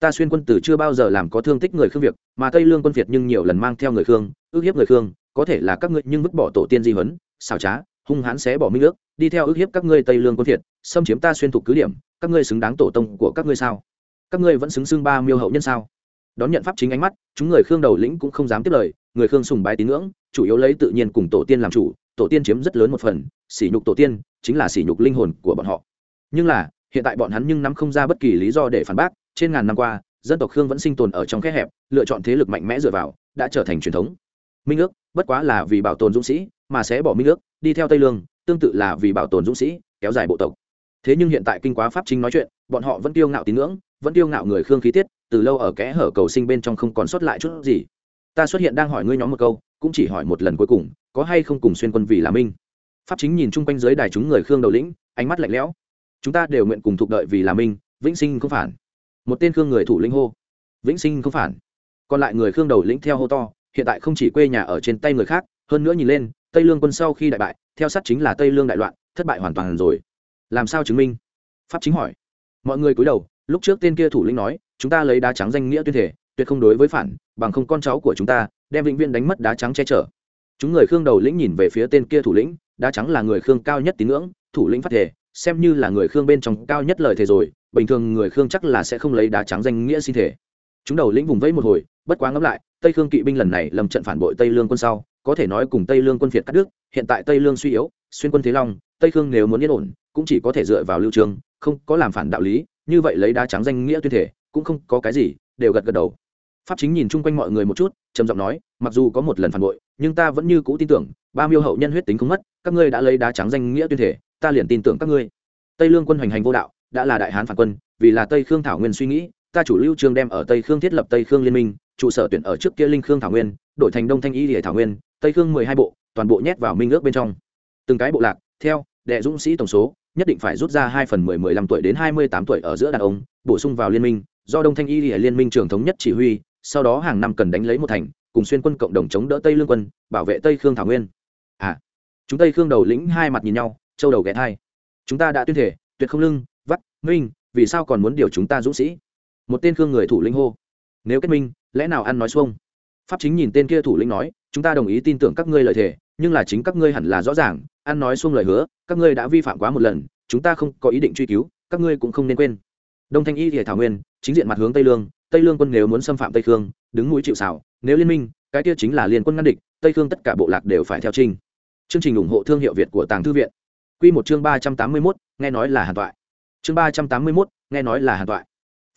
Ta xuyên quân tử chưa bao giờ làm có thương tích người khương việc, mà tây lương quân việt nhưng nhiều lần mang theo người khương, ước hiếp người khương, có thể là các ngươi nhưng vứt bỏ tổ tiên di huấn xảo trá hung hãn xé bỏ minh ước đi theo ước hiếp các ngươi tây lương quân thiện, xâm chiếm ta xuyên thục cứ điểm các ngươi xứng đáng tổ tông của các ngươi sao? Các ngươi vẫn xứng xưng ba miêu hậu nhân sao? Đón nhận pháp chính ánh mắt chúng người khương đầu lĩnh cũng không dám tiếp lời người khương sùng bái tín ngưỡng chủ yếu lấy tự nhiên cùng tổ tiên làm chủ tổ tiên chiếm rất lớn một phần sỉ nhục tổ tiên chính là sỉ nhục linh hồn của bọn họ. Nhưng là hiện tại bọn hắn nhưng nắm không ra bất kỳ lý do để phản bác trên ngàn năm qua dân tộc khương vẫn sinh tồn ở trong khe hẹp lựa chọn thế lực mạnh mẽ dựa vào đã trở thành truyền thống. Minh ước bất quá là vì bảo tồn dũng sĩ mà sẽ bỏ minh ước, đi theo tây lương, tương tự là vì bảo tồn dũng sĩ, kéo dài bộ tộc. Thế nhưng hiện tại kinh quá pháp chính nói chuyện, bọn họ vẫn tiêu ngạo tín ngưỡng, vẫn tiêu ngạo người khương khí tiết, từ lâu ở kẽ hở cầu sinh bên trong không còn sót lại chút gì. Ta xuất hiện đang hỏi ngươi nhóm một câu, cũng chỉ hỏi một lần cuối cùng, có hay không cùng xuyên quân vì là minh? Pháp chính nhìn chung quanh dưới đài chúng người khương đầu lĩnh, ánh mắt lạnh lẽo. Chúng ta đều nguyện cùng thuộc đợi vì là minh, vĩnh sinh không phản. Một tên khương người thủ lĩnh hô. Vĩnh sinh không phản. Còn lại người khương đầu lĩnh theo hô to, hiện tại không chỉ quê nhà ở trên tay người khác hơn nữa nhìn lên, tây lương quân sau khi đại bại, theo sát chính là tây lương đại loạn, thất bại hoàn toàn rồi. Làm sao chứng minh? Pháp chính hỏi. Mọi người cúi đầu, lúc trước tên kia thủ lĩnh nói, chúng ta lấy đá trắng danh nghĩa tuyên thể tuyệt không đối với phản, bằng không con cháu của chúng ta đem vĩnh viễn đánh mất đá trắng che chở. Chúng người khương đầu lĩnh nhìn về phía tên kia thủ lĩnh, đá trắng là người khương cao nhất tín ngưỡng, thủ lĩnh phát thể xem như là người khương bên trong cao nhất lời thề rồi, bình thường người khương chắc là sẽ không lấy đá trắng danh nghĩa xin thể chúng đầu lĩnh vùng vẫy một hồi, bất quá ngẫm lại, tây khương kỵ binh lần này lầm trận phản bội tây lương quân sau có thể nói cùng tây lương quân phiệt cắt đứt, hiện tại tây lương suy yếu, xuyên quân thế long, tây khương nếu muốn yên ổn, cũng chỉ có thể dựa vào lưu trường, không có làm phản đạo lý, như vậy lấy đá trắng danh nghĩa tuyên thể, cũng không có cái gì, đều gật gật đầu. Pháp chính nhìn chung quanh mọi người một chút, trầm giọng nói, mặc dù có một lần phản bội, nhưng ta vẫn như cũ tin tưởng, ba miêu hậu nhân huyết tính không mất, các ngươi đã lấy đá trắng danh nghĩa tuyên thể, ta liền tin tưởng các ngươi. Tây lương quân hoành hành vô đạo, đã là đại hán phản quân, vì là tây khương thảo nguyên suy nghĩ, ta chủ lưu trường đem ở tây khương thiết lập tây khương liên minh, trụ sở tuyển ở trước kia linh khương thảo nguyên, đổi thành đông thanh y địa thảo nguyên tây khương mười hai bộ, toàn bộ nhét vào minh ước bên trong. Từng cái bộ lạc, theo, đệ dũng sĩ tổng số, nhất định phải rút ra hai phần mười mười lăm tuổi đến hai mươi tám tuổi ở giữa đàn ông, bổ sung vào liên minh, do đông thanh y địa liên minh trường thống nhất chỉ huy, sau đó hàng năm cần đánh lấy một thành, cùng xuyên quân cộng đồng chống đỡ tây lương quân, bảo vệ tây khương thảo nguyên. À chúng tây khương đầu lĩnh hai mặt nhìn nhau, châu đầu ghé thai. Chúng ta đã tuyên thể, tuyệt không lưng, vắt minh vì sao còn muốn điều chúng ta dũng sĩ? Một tên khương người thủ lĩnh hô. Nếu kết minh, lẽ nào ăn nói xuông? Pháp chính nhìn tên kia thủ lĩnh nói, chúng ta đồng ý tin tưởng các ngươi lời thề, nhưng là chính các ngươi hẳn là rõ ràng, ăn nói xuông lời hứa, các ngươi đã vi phạm quá một lần, chúng ta không có ý định truy cứu, các ngươi cũng không nên quên. Đông thanh y thì thảo nguyên, chính diện mặt hướng tây lương tây lương quân nếu muốn xâm phạm tây khương, đứng mũi chịu xảo nếu liên minh, cái kia chính là liên quân ngăn địch, tây khương tất cả bộ lạc đều phải theo trinh chương trình ủng hộ thương hiệu việt của tàng thư viện. Q một chương ba trăm tám mươi mốt, nghe nói là hàn toại chương ba trăm tám mươi mốt, nghe nói là hàn toại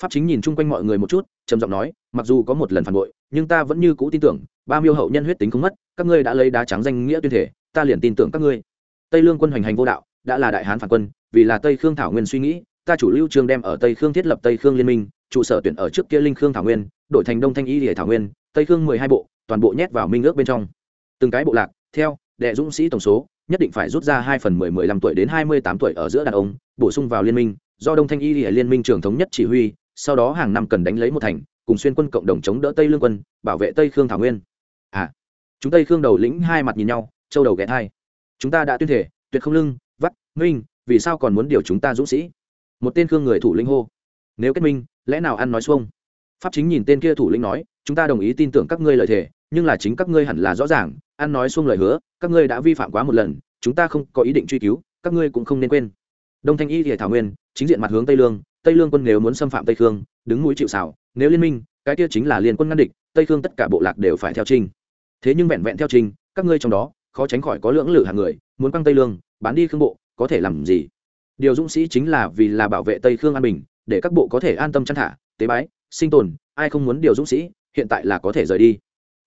pháp chính nhìn chung quanh mọi người một chút, trầm giọng nói, mặc dù có một lần phản bội nhưng ta vẫn như cũ tin tưởng, ba miêu hậu nhân huyết tính không mất, các ngươi đã lấy đá trắng danh nghĩa tuyên thể, ta liền tin tưởng các ngươi. Tây lương quân hoành hành vô đạo, đã là đại hán phản quân, vì là tây khương thảo nguyên suy nghĩ, ta chủ lưu trương đem ở tây khương thiết lập tây khương liên minh, trụ sở tuyển ở trước kia linh khương thảo nguyên, đổi thành đông thanh y địa thảo nguyên, tây khương mười hai bộ, toàn bộ nhét vào minh ước bên trong. Từng cái bộ lạc, theo đệ dũng sĩ tổng số, nhất định phải rút ra hai phần mười mười lăm tuổi đến hai mươi tám tuổi ở giữa đàn ông, bổ sung vào liên minh, do đông thanh y địa liên minh trường thống nhất chỉ huy, sau đó hàng năm cần đánh lấy một thành cùng xuyên quân cộng đồng chống đỡ tây lương quân, bảo vệ tây khương thảo nguyên. À chúng tây khương đầu lĩnh hai mặt nhìn nhau, châu đầu ghé thai. Chúng ta đã tuyên thể, tuyệt không lưng, vắt minh vì sao còn muốn điều chúng ta dũng sĩ? Một tên khương người thủ lĩnh hô. Nếu kết minh, lẽ nào ăn nói xuông? Pháp chính nhìn tên kia thủ lĩnh nói, chúng ta đồng ý tin tưởng các ngươi lời thề, nhưng là chính các ngươi hẳn là rõ ràng, ăn nói xuông lời hứa, các ngươi đã vi phạm quá một lần, chúng ta không có ý định truy cứu, các ngươi cũng không nên quên. Đông thanh y thì thảo nguyên, chính diện mặt hướng tây lương tây lương quân nếu muốn xâm phạm tây khương, đứng mũi chịu xảo nếu liên minh, cái kia chính là liên quân ngăn địch, tây khương tất cả bộ lạc đều phải theo trinh thế nhưng vẹn vẹn theo trinh các ngươi trong đó, khó tránh khỏi có lưỡng lự hàng người, muốn quăng tây lương, bán đi khương bộ, có thể làm gì? Điều dũng sĩ chính là vì là bảo vệ tây khương an bình, để các bộ có thể an tâm chăn thả, tế bái, sinh tồn, ai không muốn điều dũng sĩ, hiện tại là có thể rời đi.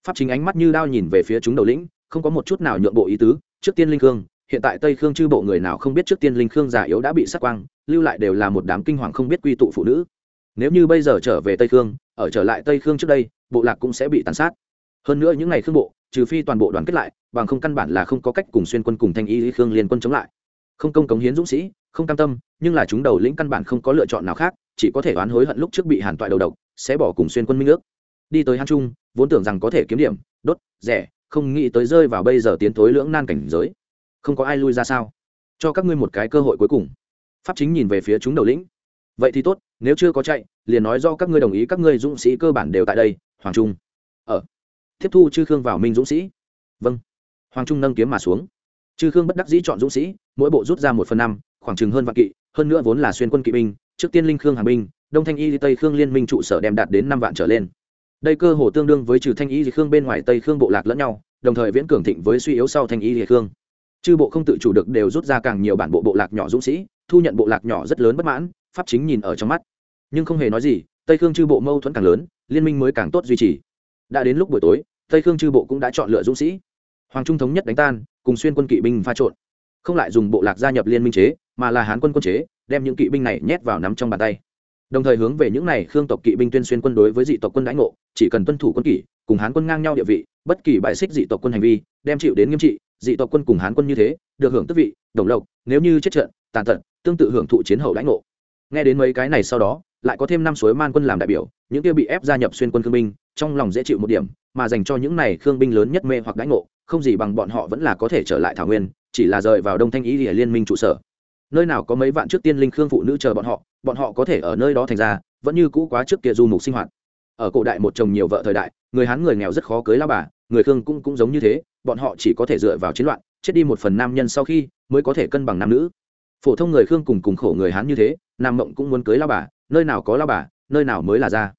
Pháp chính ánh mắt như đao nhìn về phía chúng đầu lĩnh, không có một chút nào nhượng bộ ý tứ, trước tiên linh khương hiện tại tây khương chư bộ người nào không biết trước tiên linh khương già yếu đã bị sát quang, lưu lại đều là một đám kinh hoàng không biết quy tụ phụ nữ. Nếu như bây giờ trở về tây khương, ở trở lại tây khương trước đây, bộ lạc cũng sẽ bị tàn sát. Hơn nữa những ngày khương bộ, trừ phi toàn bộ đoàn kết lại, bằng không căn bản là không có cách cùng xuyên quân cùng thanh y khương liên quân chống lại. Không công cống hiến dũng sĩ, không cam tâm, nhưng là chúng đầu lĩnh căn bản không có lựa chọn nào khác, chỉ có thể oán hối hận lúc trước bị hàn toại đầu độc, sẽ bỏ cùng xuyên quân minh ước. Đi tới hàn trung, vốn tưởng rằng có thể kiếm điểm, đốt, rẻ, không nghĩ tới rơi vào bây giờ tiến thối lưỡng nan cảnh giới không có ai lui ra sao? Cho các ngươi một cái cơ hội cuối cùng. Pháp chính nhìn về phía chúng đầu lĩnh. Vậy thì tốt, nếu chưa có chạy, liền nói do các ngươi đồng ý các ngươi dũng sĩ cơ bản đều tại đây, hoàng trung. Ở tiếp thu chư khương vào minh dũng sĩ. Vâng. Hoàng trung nâng kiếm mà xuống. Chư khương bất đắc dĩ chọn dũng sĩ, mỗi bộ rút ra một phần năm, khoảng chừng hơn vạn kỵ, hơn nữa vốn là xuyên quân kỵ binh, trước tiên linh khương hàng binh, đông thanh y tây khương liên minh trụ sở đem đạt đến năm vạn trở lên. Đây cơ hồ tương đương với trừ thanh y khương bên ngoài tây khương bộ lạc lẫn nhau, đồng thời viễn cường thịnh với suy yếu sau thanh y khương chư bộ không tự chủ được đều rút ra càng nhiều bản bộ bộ lạc nhỏ dũng sĩ, thu nhận bộ lạc nhỏ rất lớn bất mãn, pháp chính nhìn ở trong mắt. Nhưng không hề nói gì, tây khương chư bộ mâu thuẫn càng lớn, liên minh mới càng tốt duy trì. Đã đến lúc buổi tối, tây khương chư bộ cũng đã chọn lựa dũng sĩ. Hoàng trung thống nhất đánh tan, cùng xuyên quân kỵ binh pha trộn. Không lại dùng bộ lạc gia nhập liên minh chế, mà là hán quân quân chế, đem những kỵ binh này nhét vào nắm trong bàn tay. Đồng thời hướng về những này khương tộc kỵ binh tuyên xuyên quân đối với dị tộc quân đãi ngộ, chỉ cần tuân thủ quân kỷ, cùng hán quân ngang nhau địa vị, bất kỳ bại xích dị tộc quân hành vi, đem chịu đến nghiêm trị dị tộc quân cùng hán quân như thế, được hưởng tước vị, đồng lộc, nếu như chết trận, tàn tật, tương tự hưởng thụ chiến hậu lãnh ngộ. Nghe đến mấy cái này sau đó, lại có thêm năm suối man quân làm đại biểu, những kia bị ép gia nhập xuyên quân thương binh, trong lòng dễ chịu một điểm, mà dành cho những này thương binh lớn nhất mê hoặc đãi ngộ, không gì bằng bọn họ vẫn là có thể trở lại thảo nguyên, chỉ là rời vào đông thanh ý địa liên minh trụ sở. Nơi nào có mấy vạn trước tiên linh khương phụ nữ chờ bọn họ bọn họ có thể ở nơi đó thành ra, vẫn như cũ quá trước kia du mục sinh hoạt. Ở cổ đại một chồng nhiều vợ thời đại, người hán người nghèo rất khó cưới lao bà, người khương cũng cũng giống như thế bọn họ chỉ có thể dựa vào chiến loạn, chết đi một phần nam nhân sau khi mới có thể cân bằng nam nữ. Phổ thông người khương cùng cùng khổ người hán như thế, nam mộng cũng muốn cưới lao bà, nơi nào có lao bà, nơi nào mới là ra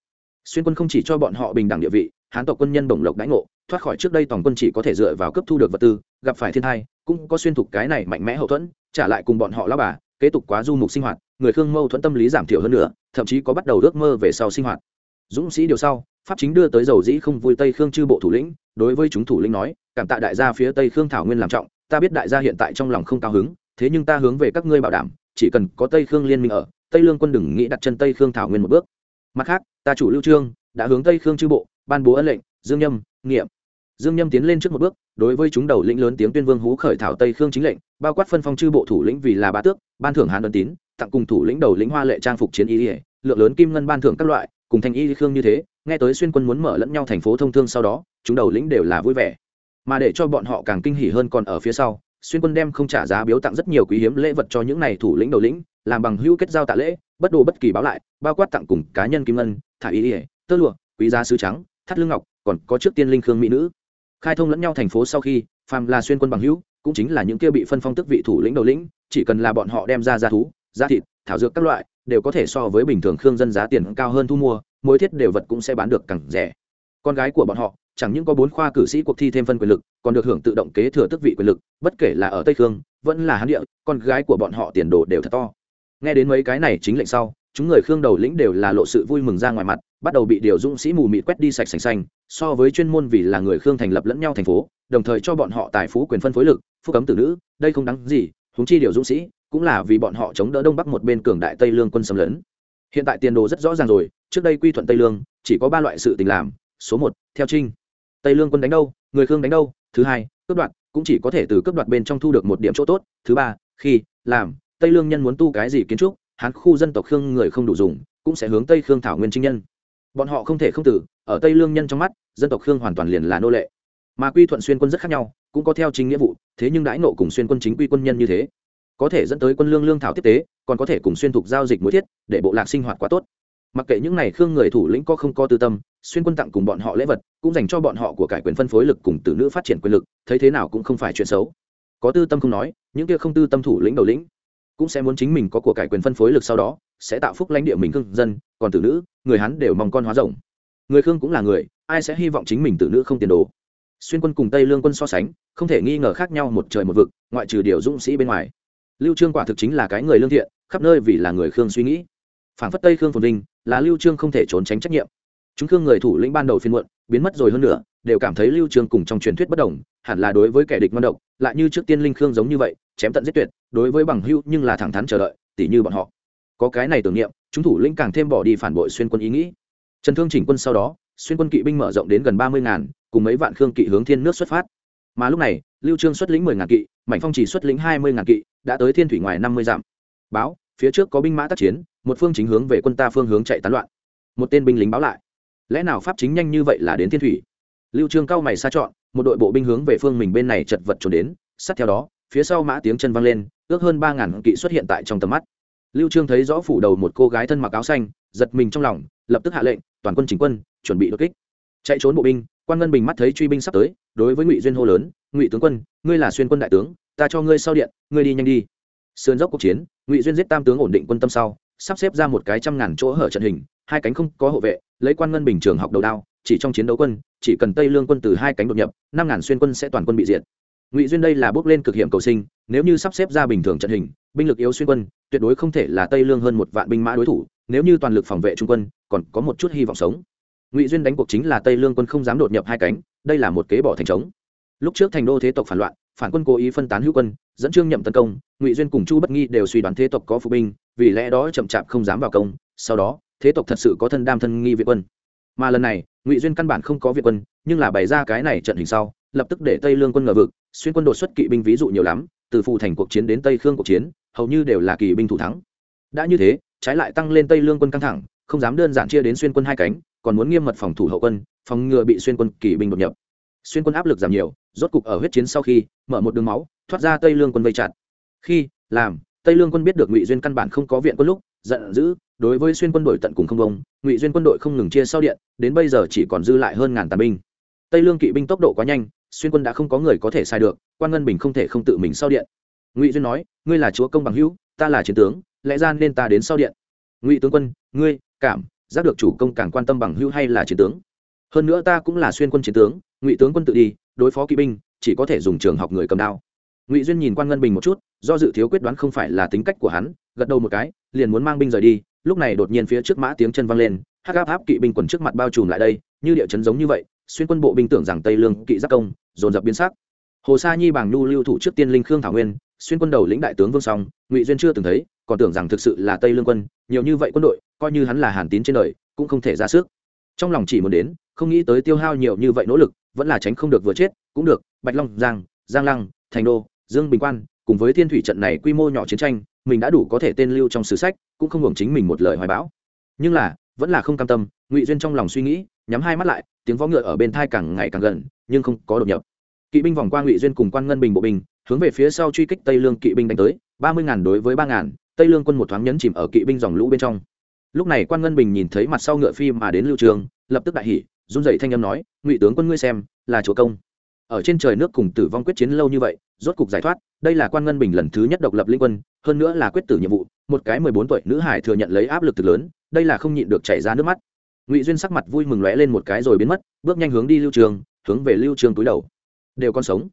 xuyên quân không chỉ cho bọn họ bình đẳng địa vị, hán tộc quân nhân bổng lộc đãi ngộ, thoát khỏi trước đây tổng quân chỉ có thể dựa vào cấp thu được vật tư, gặp phải thiên thai, cũng có xuyên thục cái này mạnh mẽ hậu thuẫn, trả lại cùng bọn họ lao bà, kế tục quá du mục sinh hoạt, người khương mâu thuẫn tâm lý giảm thiểu hơn nữa, thậm chí có bắt đầu ước mơ về sau sinh hoạt dũng sĩ điều sau, pháp chính đưa tới dầu dĩ không vui tây khương chư bộ thủ lĩnh, đối với chúng thủ lĩnh nói, cảm tạ đại gia phía tây khương thảo nguyên làm trọng, ta biết đại gia hiện tại trong lòng không cao hứng, thế nhưng ta hướng về các ngươi bảo đảm, chỉ cần có tây khương liên minh ở, tây lương quân đừng nghĩ đặt chân tây khương thảo nguyên một bước. Mặt khác, ta chủ lưu trương, đã hướng tây khương chư bộ, ban bố ân lệnh, dương nhâm, nghiệm. Dương nhâm tiến lên trước một bước, đối với chúng đầu lĩnh lớn tiếng tuyên vương hú khởi thảo tây khương chính lệnh, bao quát phân phong chư bộ thủ lĩnh vì là bá tước, ban thưởng hàn ân tín, tặng cùng thủ lĩnh đầu lĩnh hoa lệ trang phục chiến y, lượng lớn kim ngân ban thưởng các loại cùng thanh y khương như thế, nghe tới xuyên quân muốn mở lẫn nhau thành phố thông thương sau đó, chúng đầu lĩnh đều là vui vẻ. Mà để cho bọn họ càng kinh hỉ hơn còn ở phía sau, xuyên quân đem không trả giá biếu tặng rất nhiều quý hiếm lễ vật cho những này thủ lĩnh đầu lĩnh, làm bằng hữu kết giao tạ lễ, bất đồ bất kỳ báo lại, bao quát tặng cùng cá nhân kim ngân, thả y tơ lụa, quý giá sứ trắng, thắt lưng ngọc, còn có trước tiên linh khương mỹ nữ. Khai thông lẫn nhau thành phố sau khi, phàm là xuyên quân bằng hữu, cũng chính là những kia bị phân phong tức vị thủ lĩnh đầu lĩnh, chỉ cần là bọn họ đem ra gia thú gia thịt thảo dược các loại, đều có thể so với bình thường khương dân giá tiền cao hơn thu mua, mỗi thiết đều vật cũng sẽ bán được càng rẻ. Con gái của bọn họ, chẳng những có bốn khoa cử sĩ cuộc thi thêm phân quyền lực, còn được hưởng tự động kế thừa tức vị quyền lực, bất kể là ở tây khương, vẫn là hán địa, con gái của bọn họ tiền đồ đều thật to. Nghe đến mấy cái này chính lệnh sau, chúng người khương đầu lĩnh đều là lộ sự vui mừng ra ngoài mặt, bắt đầu bị điều dũng sĩ mù mịt quét đi sạch sành xanh, so với chuyên môn vì là người khương thành lập lẫn nhau thành phố, đồng thời cho bọn họ tài phú quyền phân phối lực, phúc cấm tử nữ, đây không đáng gì húng chi điều dũng sĩ cũng là vì bọn họ chống đỡ đông bắc một bên cường đại tây lương quân xâm lấn. Hiện tại tiền đồ rất rõ ràng rồi, trước đây quy thuận tây lương, chỉ có ba loại sự tình làm, số một, theo trinh. Tây lương quân đánh đâu, người khương đánh đâu, thứ hai, cướp đoạt, cũng chỉ có thể từ cướp đoạt bên trong thu được một điểm chỗ tốt, thứ ba, khi, làm, tây lương nhân muốn tu cái gì kiến trúc hán khu dân tộc khương người không đủ dùng, cũng sẽ hướng tây khương thảo nguyên trinh nhân. Bọn họ không thể không tử, ở tây lương nhân trong mắt, dân tộc khương hoàn toàn liền là nô lệ. Mà quy thuận xuyên quân rất khác nhau, cũng có theo chính nghĩa vụ, thế nhưng đãi nộ cùng xuyên quân chính quy quân nhân như thế có thể dẫn tới quân lương lương thảo tiếp tế, còn có thể cùng xuyên thục giao dịch mối thiết, để bộ lạc sinh hoạt quá tốt. Mặc kệ những n à y khương người thủ lĩnh có không có tư tâm, xuyên quân tặng cùng bọn họ lễ vật, cũng dành cho bọn họ của cải quyền phân phối lực cùng tử nữ phát triển quyền lực, thấy thế nào cũng không phải chuyện xấu. Có tư tâm không nói, những kia không tư tâm thủ lĩnh đầu lĩnh cũng sẽ muốn chính mình có của cải quyền phân phối lực sau đó, sẽ tạo phúc lãnh địa mình cưng dân, còn tử nữ, người hắn đều mong con hóa rộng người khương cũng là người, ai sẽ hy vọng chính mình tử nữ không tiền đồ? Xuyên quân cùng tây lương quân so sánh, không thể nghi ngờ khác nhau một trời một vực, ngoại trừ điều dũng sĩ bên ngoài lưu trương quả thực chính là cái người lương thiện, khắp nơi vì là người khương suy nghĩ. Phản phất tây khương phồn vinh, là lưu trương không thể trốn tránh trách nhiệm. Chúng khương người thủ lĩnh ban đầu phiên muộn, biến mất rồi hơn nữa đều cảm thấy lưu trương cùng trong truyền thuyết bất đồng, hẳn là đối với kẻ địch ngon động, lại như trước tiên linh khương giống như vậy, chém tận giết tuyệt, đối với bằng hữu nhưng là thẳng thắn chờ đợi tỷ như bọn họ. Có cái này tưởng niệm, chúng thủ lĩnh càng thêm bỏ đi phản bội xuyên quân ý nghĩ. Trần thương chỉnh quân sau đó, xuyên quân kỵ binh mở rộng đến gần ba mươi ngàn, cùng mấy vạn khương kỵ hướng thiên nước xuất phát mà lúc này, lưu trương xuất lĩnh mười ngàn kỵ mạnh phong chỉ xuất lĩnh hai mươi ngàn kỵ, đã tới thiên thủy ngoài năm mươi dặm. Báo, phía trước có binh mã tác chiến, một phương chính hướng về quân ta phương hướng chạy tán loạn. Một tên binh lính báo lại. Lẽ nào pháp chính nhanh như vậy là đến thiên thủy? Lưu trương cao mày xa chọn, một đội bộ binh hướng về phương mình bên này chật vật trốn đến. Sát theo đó, phía sau mã tiếng chân vang lên, ước hơn ba ngàn kỵ xuất hiện tại trong tầm mắt. Lưu trương thấy rõ phủ đầu một cô gái thân mặc áo xanh, giật mình trong lòng, lập tức hạ lệnh, toàn quân chính quân, chuẩn bị đột kích. Chạy trốn bộ binh quan ngân bình mắt thấy truy binh sắp tới, đối với ngụy duyên hô lớn, ngụy tướng quân, ngươi là xuyên quân đại tướng, ta cho ngươi sau điện, ngươi đi nhanh đi. Sườn dốc cuộc chiến, ngụy duyên giết tam tướng ổn định quân tâm sau, sắp xếp ra một cái trăm ngàn chỗ hở trận hình, hai cánh không có hộ vệ, lấy quan ngân bình trường học đầu đao, chỉ trong chiến đấu quân, chỉ cần tây lương quân từ hai cánh đột nhập, năm ngàn xuyên quân sẽ toàn quân bị diệt. Ngụy duyên đây là bước lên cực hiểm cầu sinh, nếu như sắp xếp ra bình thường trận hình, binh lực yếu xuyên quân, tuyệt đối không thể là tây lương hơn một vạn binh mã đối thủ, nếu như toàn lực phòng vệ trung quân, còn có một chút hy vọng sống ngụy duyên đánh cuộc chính là tây lương quân không dám đột nhập hai cánh đây là một kế bỏ thành trống lúc trước thành đô thế tộc phản loạn phản quân cố ý phân tán hữu quân dẫn trương nhậm tấn công ngụy duyên cùng chu bất nghi đều suy đoán thế tộc có phụ binh vì lẽ đó chậm chạp không dám vào công sau đó thế tộc thật sự có thân đam thân nghi viện quân mà lần này ngụy duyên căn bản không có viện quân nhưng là bày ra cái này trận hình sau lập tức để tây lương quân ngờ vực xuyên quân đột xuất kỵ binh ví dụ nhiều lắm từ phù thành cuộc chiến đến tây khương cuộc chiến hầu như đều là kỵ binh thủ thắng đã như thế trái lại tăng lên tây lương quân căng thẳng không dám đơn giản chia đến xuyên quân hai cánh, còn muốn nghiêm mật phòng thủ hậu quân, phòng ngừa bị xuyên quân kỵ binh đột nhập. Xuyên quân áp lực giảm nhiều, rốt cục ở huyết chiến sau khi, mở một đường máu, thoát ra tây lương quân vây chặt. Khi, làm, tây lương quân biết được ngụy duyên căn bản không có viện quân lúc, giận dữ, đối với xuyên quân đội tận cùng không công, ngụy duyên quân đội không ngừng chia sau điện, đến bây giờ chỉ còn dư lại hơn ngàn tàn binh. Tây lương kỵ binh tốc độ quá nhanh, xuyên quân đã không có người có thể sai được, quan ngân bình không thể không tự mình sau điện. Ngụy duyên nói, ngươi là chúa công bằng hữu, ta là chiến tướng, lẽ ra nên ta đến sau điện. Ngụy tướng quân ngươi, cảm, giác được chủ công càng quan tâm bằng hữu hay là chiến tướng. Hơn nữa ta cũng là xuyên quân chiến tướng, ngụy tướng quân tự đi, đối phó kỵ binh, chỉ có thể dùng trường học người cầm đao. Ngụy duyên nhìn quan ngân bình một chút, do dự thiếu quyết đoán không phải là tính cách của hắn, gật đầu một cái, liền muốn mang binh rời đi, lúc này đột nhiên phía trước mã tiếng chân văng lên, hắc áp áp kỵ binh quần trước mặt bao trùm lại đây, như địa chấn giống như vậy, xuyên quân bộ binh tưởng rằng tây lương kỵ giác công, dồn dập biến sắc. Hồ sa nhi bảng nhu lưu thủ trước tiên linh khương thảo nguyên xuyên quân đầu lĩnh đại tướng vương song, ngụy duyên chưa từng thấy, còn tưởng rằng thực sự là tây lương quân, nhiều như vậy quân đội, coi như hắn là hàn tín trên đời, cũng không thể ra sức trong lòng chỉ muốn đến, không nghĩ tới tiêu hao nhiều như vậy nỗ lực, vẫn là tránh không được vừa chết, cũng được, bạch long, giang giang lăng, thành đô, dương bình quan, cùng với thiên thủy trận này quy mô nhỏ chiến tranh, mình đã đủ có thể tên lưu trong sử sách, cũng không hưởng chính mình một lời hoài bão nhưng là, vẫn là không cam tâm, ngụy duyên trong lòng suy nghĩ, nhắm hai mắt lại, tiếng võ ngựa ở bên thai càng ngày càng gần, nhưng không có đột nhập kỵ binh vòng qua ngụy duyên cùng quan ngân bình bộ bình hướng về phía sau truy kích tây lương kỵ binh đánh tới, ba mươi ngàn đối với ba ngàn, tây lương quân một thoáng nhấn chìm ở kỵ binh dòng lũ bên trong. Lúc này quan ngân bình nhìn thấy mặt sau ngựa phi mà đến lưu trường, lập tức đại hỉ, run dậy thanh âm nói, ngụy tướng quân ngươi xem, là chúa công. Ở trên trời nước cùng tử vong quyết chiến lâu như vậy, rốt cục giải thoát, đây là quan ngân bình lần thứ nhất độc lập linh quân, hơn nữa là quyết tử nhiệm vụ, một cái mười bốn tuổi nữ hải thừa nhận lấy áp lực thực lớn, đây là không nhịn được chảy ra nước mắt. Ngụy duyên sắc mặt vui mừng lóe lên một cái rồi biến mất, bước nhanh hướng đi lưu trường, hướng về lưu trường túi đầu. Đều còn sống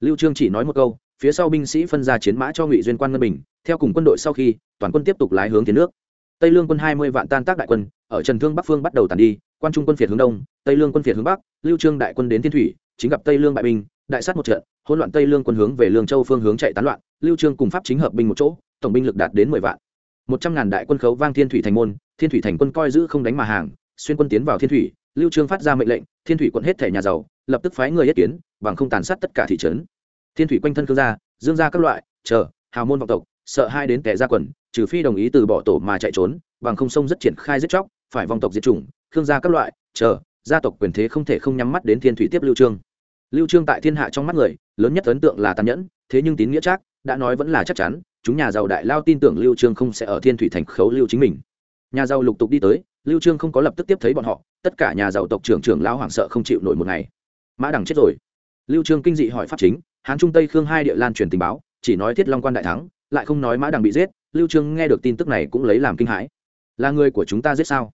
lưu trương chỉ nói một câu, phía sau binh sĩ phân ra chiến mã cho ngụy duyên quan ngân bình, theo cùng quân đội sau khi, toàn quân tiếp tục lái hướng tiến nước. Tây lương quân hai mươi vạn tan tác đại quân, ở trần thương bắc phương bắt đầu tàn đi, quan trung quân phiệt hướng đông, tây lương quân phiệt hướng bắc, lưu trương đại quân đến thiên thủy, chính gặp tây lương bại binh, đại sát một trận, hỗn loạn tây lương quân hướng về lương châu phương hướng chạy tán loạn, lưu trương cùng pháp chính hợp binh một chỗ, tổng binh lực đạt đến mười vạn. Một trăm ngàn đại quân khấu vang thiên thủy thành môn, thiên thủy thành quân coi giữ không đánh mà hàng, xuyên quân tiến vào thiên thủy, lưu trương phát ra mệnh lệnh, thiên thủy quận hết thể nhà giàu lập tức phái người yết kiến, bằng không tàn sát tất cả thị trấn. Thiên thủy quanh thân khương gia, dương gia các loại, chờ, hào môn vọng tộc, sợ hai đến kẻ ra quần, trừ phi đồng ý từ bỏ tổ mà chạy trốn, bằng không sông rất triển khai giết chóc, phải vòng tộc diệt chủng khương gia các loại, chờ, gia tộc quyền thế không thể không nhắm mắt đến thiên thủy tiếp lưu trương. Lưu trương tại thiên hạ trong mắt người, lớn nhất ấn tượng là tàn nhẫn, thế nhưng tín nghĩa chắc đã nói vẫn là chắc chắn, chúng nhà giàu đại lao tin tưởng lưu trương không sẽ ở thiên thủy thành khấu lưu chính mình. Nhà giàu lục tục đi tới, lưu trương không có lập tức tiếp thấy bọn họ, tất cả nhà giàu tộc trưởng trưởng lao hoảng sợ không chịu nổi một ngày mã đằng chết rồi. Lưu trương kinh dị hỏi pháp chính hán trung tây khương hai địa lan truyền tình báo chỉ nói thiết long quan đại thắng lại không nói mã đằng bị giết lưu trương nghe được tin tức này cũng lấy làm kinh hãi. Là người của chúng ta giết sao?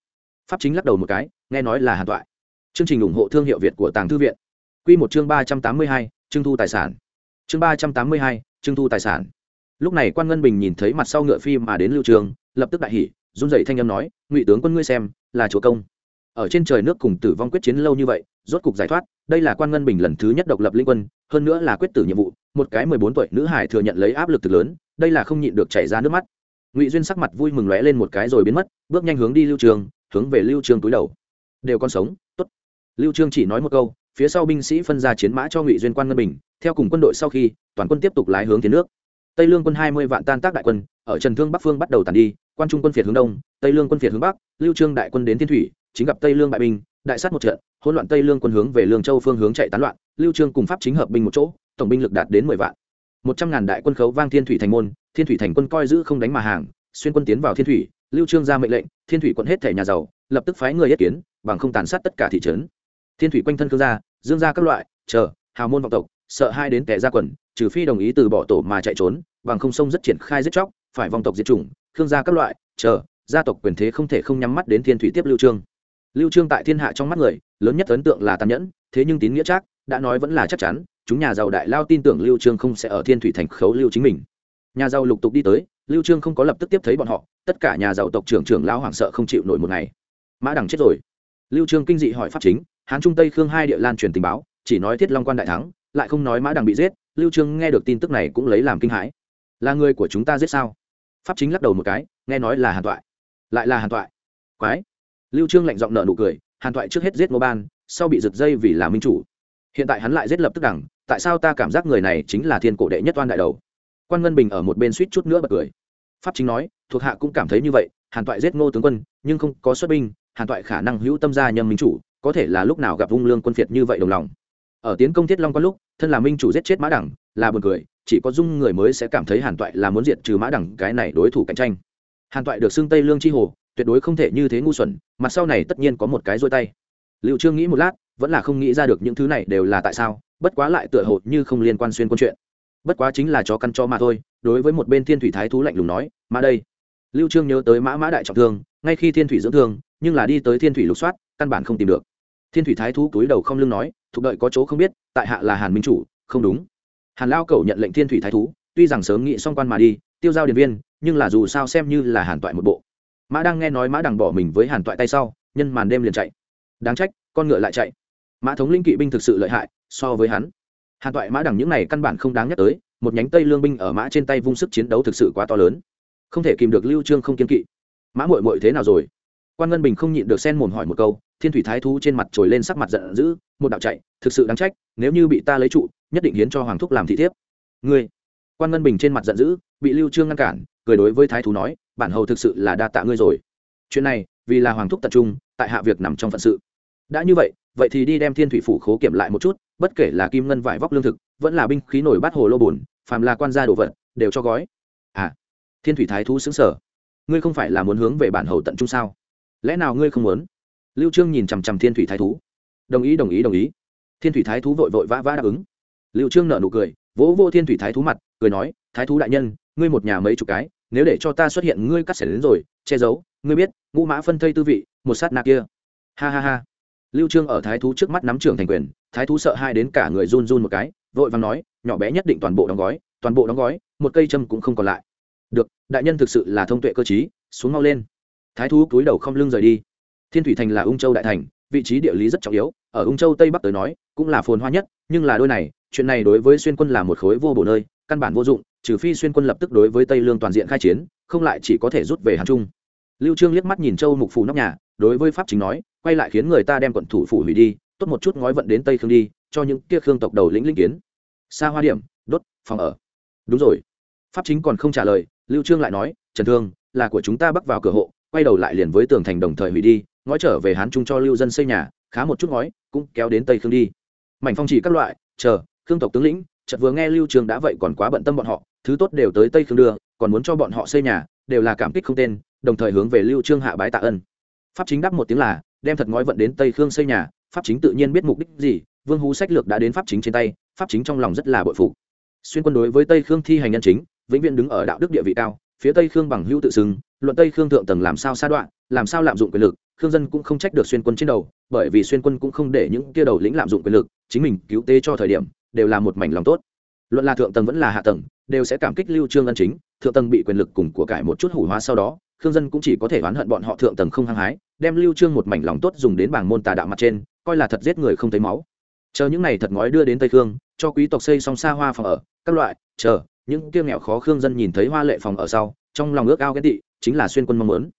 Pháp chính lắc đầu một cái nghe nói là hàn toại. Chương trình ủng hộ thương hiệu việt của tàng thư viện. Quy một chương ba trăm tám mươi hai, trưng thu tài sản. Chương ba trăm tám mươi hai, trưng thu tài sản. Lúc này quan ngân bình nhìn thấy mặt sau ngựa phi mà đến lưu trương lập tức đại hỉ run rẩy thanh âm nói ngụy tướng quân ngươi xem là chúa công ở trên trời nước cùng tử vong quyết chiến lâu như vậy, rốt cục giải thoát, đây là quan ngân bình lần thứ nhất độc lập linh quân, hơn nữa là quyết tử nhiệm vụ, một cái mười bốn tuổi nữ hải thừa nhận lấy áp lực thực lớn, đây là không nhịn được chảy ra nước mắt. Ngụy duyên sắc mặt vui mừng lóe lên một cái rồi biến mất, bước nhanh hướng đi lưu trường, hướng về lưu trường túi đầu. Đều còn sống, tốt. Lưu trương chỉ nói một câu, phía sau binh sĩ phân ra chiến mã cho ngụy duyên quan ngân bình, theo cùng quân đội sau khi, toàn quân tiếp tục lái hướng tiến nước. Tây lương quân hai mươi vạn tan tác đại quân, ở trần thương bắc phương bắt đầu tàn đi, quan trung quân phiệt hướng đông, tây lương quân phiệt hướng bắc, lưu trương đại quân đến thiên thủy chính gặp tây lương bại binh, đại sát một trận, hỗn loạn tây lương quân hướng về lương châu phương hướng chạy tán loạn, lưu trương cùng pháp chính hợp binh một chỗ, tổng binh lực đạt đến mười vạn. Một trăm ngàn đại quân khấu vang thiên thủy thành môn, thiên thủy thành quân coi giữ không đánh mà hàng, xuyên quân tiến vào thiên thủy, lưu trương ra mệnh lệnh, thiên thủy quận hết thể nhà giàu, lập tức phái người yết kiến, bằng không tàn sát tất cả thị trấn. Thiên thủy quanh thân cương gia, dương gia các loại, chờ, hào môn vọng tộc, sợ hai đến kẻ ra quần, trừ phi đồng ý từ bỏ tổ mà chạy trốn, bằng không sông rất triển khai giết chóc, phải vòng tộc diệt chủng khương gia các loại, chờ, gia tộc quyền thế không thể không nhắm mắt đến thiên thủy tiếp lưu trương lưu trương tại thiên hạ trong mắt người, lớn nhất ấn tượng là tàn nhẫn, thế nhưng tín nghĩa chắc đã nói vẫn là chắc chắn, chúng nhà giàu đại lao tin tưởng lưu trương không sẽ ở thiên thủy thành khấu lưu chính mình. Nhà giàu lục tục đi tới, lưu trương không có lập tức tiếp thấy bọn họ, tất cả nhà giàu tộc trưởng trưởng lao hoảng sợ không chịu nổi một ngày. Mã đằng chết rồi. Lưu trương kinh dị hỏi pháp chính, hán trung tây khương hai địa lan truyền tình báo, chỉ nói thiết long quan đại thắng, lại không nói mã đằng bị giết, lưu trương nghe được tin tức này cũng lấy làm kinh hãi. Là người của chúng ta giết sao? Pháp chính lắc đầu một cái, nghe nói là hàn toại. Lại là hàn toại. Quái lưu trương lạnh giọng nở nụ cười, hàn toại trước hết giết ngô ban, sau bị giật dây vì là minh chủ. Hiện tại hắn lại giết lập tức đẳng tại sao ta cảm giác người này chính là thiên cổ đệ nhất oan đại đầu? Quan ngân bình ở một bên suýt chút nữa bật cười. Pháp chính nói, thuộc hạ cũng cảm thấy như vậy, hàn toại giết ngô tướng quân, nhưng không có xuất binh, hàn toại khả năng hữu tâm gia nhâm minh chủ, có thể là lúc nào gặp ung lương quân phiệt như vậy đồng lòng. Ở tiến công thiết long có lúc, thân là minh chủ giết chết mã đẳng, là buồn cười, chỉ có dung người mới sẽ cảm thấy hàn toại là muốn diệt trừ mã đẳng cái này đối thủ cạnh tranh. Hàn toại được xưng tây lương chi hồ tuyệt đối không thể như thế ngu xuẩn mặt sau này tất nhiên có một cái rôi tay. Liệu trương nghĩ một lát, vẫn là không nghĩ ra được những thứ này đều là tại sao, bất quá lại tựa hồ như không liên quan xuyên quân chuyện. Bất quá chính là chó căn cho mà thôi, đối với một bên thiên thủy thái thú lạnh lùng nói mà đây. Lưu trương nhớ tới mã mã đại trọng thương, ngay khi thiên thủy dưỡng thương, nhưng là đi tới thiên thủy lục soát, căn bản không tìm được. Thiên thủy thái thú túi đầu không lưng nói, thuộc đợi có chỗ không biết, tại hạ là hàn minh chủ, không đúng. Hàn lao cầu nhận lệnh thiên thủy thái thú, tuy rằng sớm nghĩ xong quan mà đi, tiêu giao điện viên, nhưng là dù sao xem như là hàn toại một bộ mã đang nghe nói mã đằng bỏ mình với hàn toại tay sau, nhân màn đêm liền chạy. Đáng trách, con ngựa lại chạy. Mã thống lĩnh kỵ binh thực sự lợi hại, so với hắn. Hàn toại mã đằng những này căn bản không đáng nhắc tới, một nhánh tây lương binh ở mã trên tay vung sức chiến đấu thực sự quá to lớn. Không thể kìm được lưu trương không kiên kỵ. Mã muội muội thế nào rồi? Quan ngân bình không nhịn được sen mồm hỏi một câu, thiên thủy thái thú trên mặt trồi lên sắc mặt giận dữ, một đạo chạy, thực sự đáng trách, nếu như bị ta lấy trụ, nhất định hiến cho hoàng thúc làm thị thiếp. Ngươi! Quan ngân bình trên mặt giận dữ, bị lưu trương ngăn cản, cười đối với thái thú nói bản hầu thực sự là đa tạ ngươi rồi. Chuyện này, vì là hoàng thúc tập trung, tại hạ việc nằm trong phận sự. Đã như vậy vậy thì đi đem thiên thủy phủ khố kiểm lại một chút, bất kể là kim ngân vải vóc lương thực, vẫn là binh khí nổi bát hồ lô bùn, phàm là quan gia đồ vật, đều cho gói. À thiên thủy thái thú xứng sở ngươi không phải là muốn hướng về bản hầu tận trung sao? Lẽ nào ngươi không muốn? Lưu trương nhìn chằm chằm thiên thủy thái thú. Đồng ý đồng ý đồng ý. Thiên thủy thái thú vội vội vã vã đáp ứng. Lưu trương nở nụ cười, vỗ vô thiên thủy thái thú mặt, cười nói, thái thú đại nhân, ngươi một nhà mấy chục cái nếu để cho ta xuất hiện ngươi cắt xẻ đến rồi, che giấu, ngươi biết, ngũ mã phân thây tư vị, một sát na kia. Ha ha ha. Lưu trương ở thái thú trước mắt nắm trưởng thành quyền, thái thú sợ hai đến cả người run run một cái, vội vàng nói, nhỏ bé nhất định toàn bộ đóng gói, toàn bộ đóng gói, một cây châm cũng không còn lại. Được, đại nhân thực sự là thông tuệ cơ trí, xuống mau lên. Thái thú cúi đầu không lưng rời đi. Thiên thủy thành là ung châu đại thành, vị trí địa lý rất trọng yếu, ở ung châu tây bắc tới nói, cũng là phồn hoa nhất, nhưng là đôi này, chuyện này đối với xuyên quân là một khối vô bổ nơi, căn bản vô dụng trừ phi xuyên quân lập tức đối với tây lương toàn diện khai chiến, không lại chỉ có thể rút về hàn trung. Lưu trương liếc mắt nhìn châu mục phủ nóc nhà, đối với pháp chính nói, quay lại khiến người ta đem quận thủ phủ hủy đi, tốt một chút ngói vận đến tây khương đi, cho những kia khương tộc đầu lĩnh linh kiến. Xa hoa điểm, đốt, phòng ở. Đúng rồi. Pháp chính còn không trả lời, lưu trương lại nói, trần thương, là của chúng ta bắc vào cửa hộ, quay đầu lại liền với tường thành đồng thời hủy đi, ngói trở về hán trung cho lưu dân xây nhà, khá một chút ngói, cũng kéo đến tây khương đi. Mảnh phong chỉ các loại, chờ, khương tộc tướng lĩnh chợt vừa nghe lưu Trường đã vậy còn quá bận tâm bọn họ, thứ tốt đều tới tây khương đưa, còn muốn cho bọn họ xây nhà, đều là cảm kích không tên, đồng thời hướng về lưu trương hạ bái tạ ân. Pháp chính đáp một tiếng là, đem thật ngói vận đến tây khương xây nhà, pháp chính tự nhiên biết mục đích gì, vương hú sách lược đã đến pháp chính trên tay, pháp chính trong lòng rất là bội phục. Xuyên quân đối với tây khương thi hành nhân chính, vĩnh viễn đứng ở đạo đức địa vị cao, phía tây khương bằng hữu tự xưng, luận tây khương thượng tầng làm sao sa đoạn, làm sao lạm dụng quyền lực, khương dân cũng không trách được xuyên quân trên đầu, bởi vì xuyên quân cũng không để những kia đầu lĩnh lạm dụng quyền lực, chính mình cứu tế cho thời điểm đều là một mảnh lòng tốt. Luận là thượng tầng vẫn là hạ tầng, đều sẽ cảm kích lưu trương ân chính, thượng tầng bị quyền lực cùng của cải một chút hủ hóa sau đó, khương dân cũng chỉ có thể oán hận bọn họ thượng tầng không hăng hái, đem lưu trương một mảnh lòng tốt dùng đến bảng môn tà đạo mặt trên, coi là thật giết người không thấy máu. Chờ những này thật ngói đưa đến tây khương, cho quý tộc xây xong xa hoa phòng ở, các loại, chờ, những kia nghèo khó khương dân nhìn thấy hoa lệ phòng ở sau, trong lòng ước ao ghen tị, chính là xuyên quân mong muốn.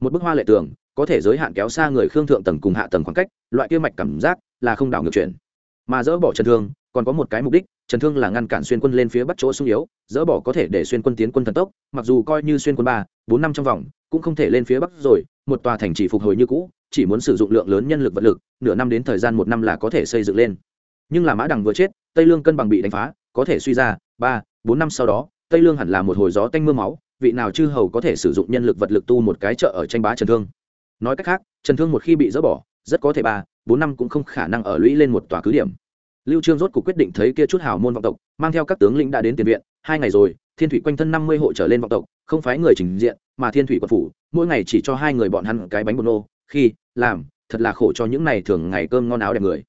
Một bức hoa lệ tường, có thể giới hạn kéo xa người khương thượng tầng cùng hạ tầng khoảng cách, loại kia mạch cảm giác là không đảo ngược chuyển mà dỡ bỏ chân thương còn có một cái mục đích, trần thương là ngăn cản xuyên quân lên phía bắc chỗ sung yếu, dỡ bỏ có thể để xuyên quân tiến quân thần tốc, mặc dù coi như xuyên quân ba, bốn năm trong vòng, cũng không thể lên phía bắc rồi, một tòa thành chỉ phục hồi như cũ, chỉ muốn sử dụng lượng lớn nhân lực vật lực, nửa năm đến thời gian một năm là có thể xây dựng lên. Nhưng là mã đằng vừa chết, tây lương cân bằng bị đánh phá, có thể suy ra, ba, bốn năm sau đó, tây lương hẳn là một hồi gió tanh m ư a máu, vị nào chư hầu có thể sử dụng nhân lực vật lực tu một cái chợ ở tranh bá trần thương. Nói cách khác, trần thương một khi bị dỡ bỏ, rất có thể ba, bốn năm cũng không khả năng ở lũy lên một tòa cứ điểm lưu trương rốt cuộc quyết định thấy kia chút hào môn vọng tộc, mang theo các tướng lĩnh đã đến tiền viện, hai ngày rồi, thiên thủy quanh thân năm mươi hộ trở lên vọng tộc, không phái người trình diện, mà thiên thủy quận phủ, mỗi ngày chỉ cho hai người bọn hắn cái bánh bột nô, khi, làm, thật là khổ cho những này thường ngày cơm ngon áo đẹp người.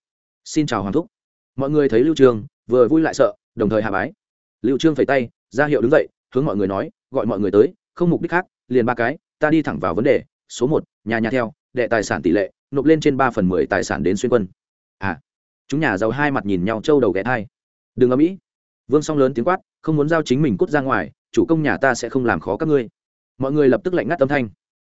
Xin chào hoàng thúc. Mọi người thấy lưu trương, vừa vui lại sợ, đồng thời hạ bái. Lưu trương phẩy tay, ra hiệu đứng dậy, hướng mọi người nói, gọi mọi người tới, không mục đích khác, liền ba cái, ta đi thẳng vào vấn đề, số một, nhà nhà theo, đệ tài sản tỷ lệ, nộp lên trên ba phần mười tài sản đến xuyên quân. À chúng nhà giàu hai mặt nhìn nhau trâu đầu ghé thai. Đừng ở mỹ vương song lớn tiếng quát, không muốn giao chính mình cút ra ngoài, chủ công nhà ta sẽ không làm khó các ngươi. Mọi người lập tức lạnh ngắt âm thanh.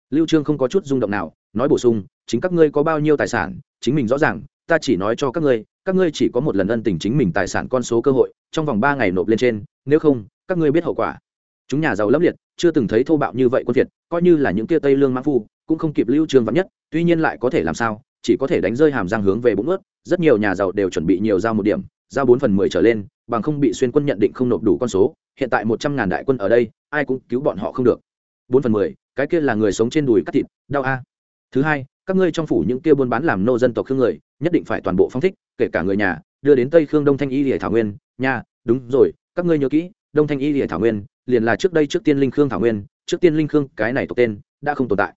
Lưu trương không có chút rung động nào, nói bổ sung, chính các ngươi có bao nhiêu tài sản, chính mình rõ ràng, ta chỉ nói cho các ngươi các ngươi chỉ có một lần ân tình chính mình tài sản con số cơ hội, trong vòng ba ngày nộp lên trên, nếu không, các ngươi biết hậu quả. Chúng nhà giàu lấp liệt, chưa từng thấy thô bạo như vậy quân việt coi như là những kia tây lương mãn phu, cũng không kịp lưu trương vắng nhất, tuy nhiên lại có thể làm sao chỉ có thể đánh rơi hàm răng hướng về bụng ướt, rất nhiều nhà giàu đều chuẩn bị nhiều giao một điểm, giao bốn phần mười trở lên, bằng không bị xuyên quân nhận định không nộp đủ con số, hiện tại một trăm ngàn đại quân ở đây, ai cũng cứu bọn họ không được. Bốn phần mười, cái kia là người sống trên đùi cắt thịt, đau a. Thứ hai, các ngươi trong phủ những kia buôn bán làm nô dân tộc khương người, nhất định phải toàn bộ phong thích, kể cả người nhà, đưa đến tây khương đông thanh y lìa thảo nguyên, nha, đúng rồi, các ngươi nhớ kỹ, đông thanh y lìa thảo nguyên, liền là trước đây trước tiên linh khương thảo nguyên, trước tiên linh khương, cái này tộc tên, đã không tồn tại.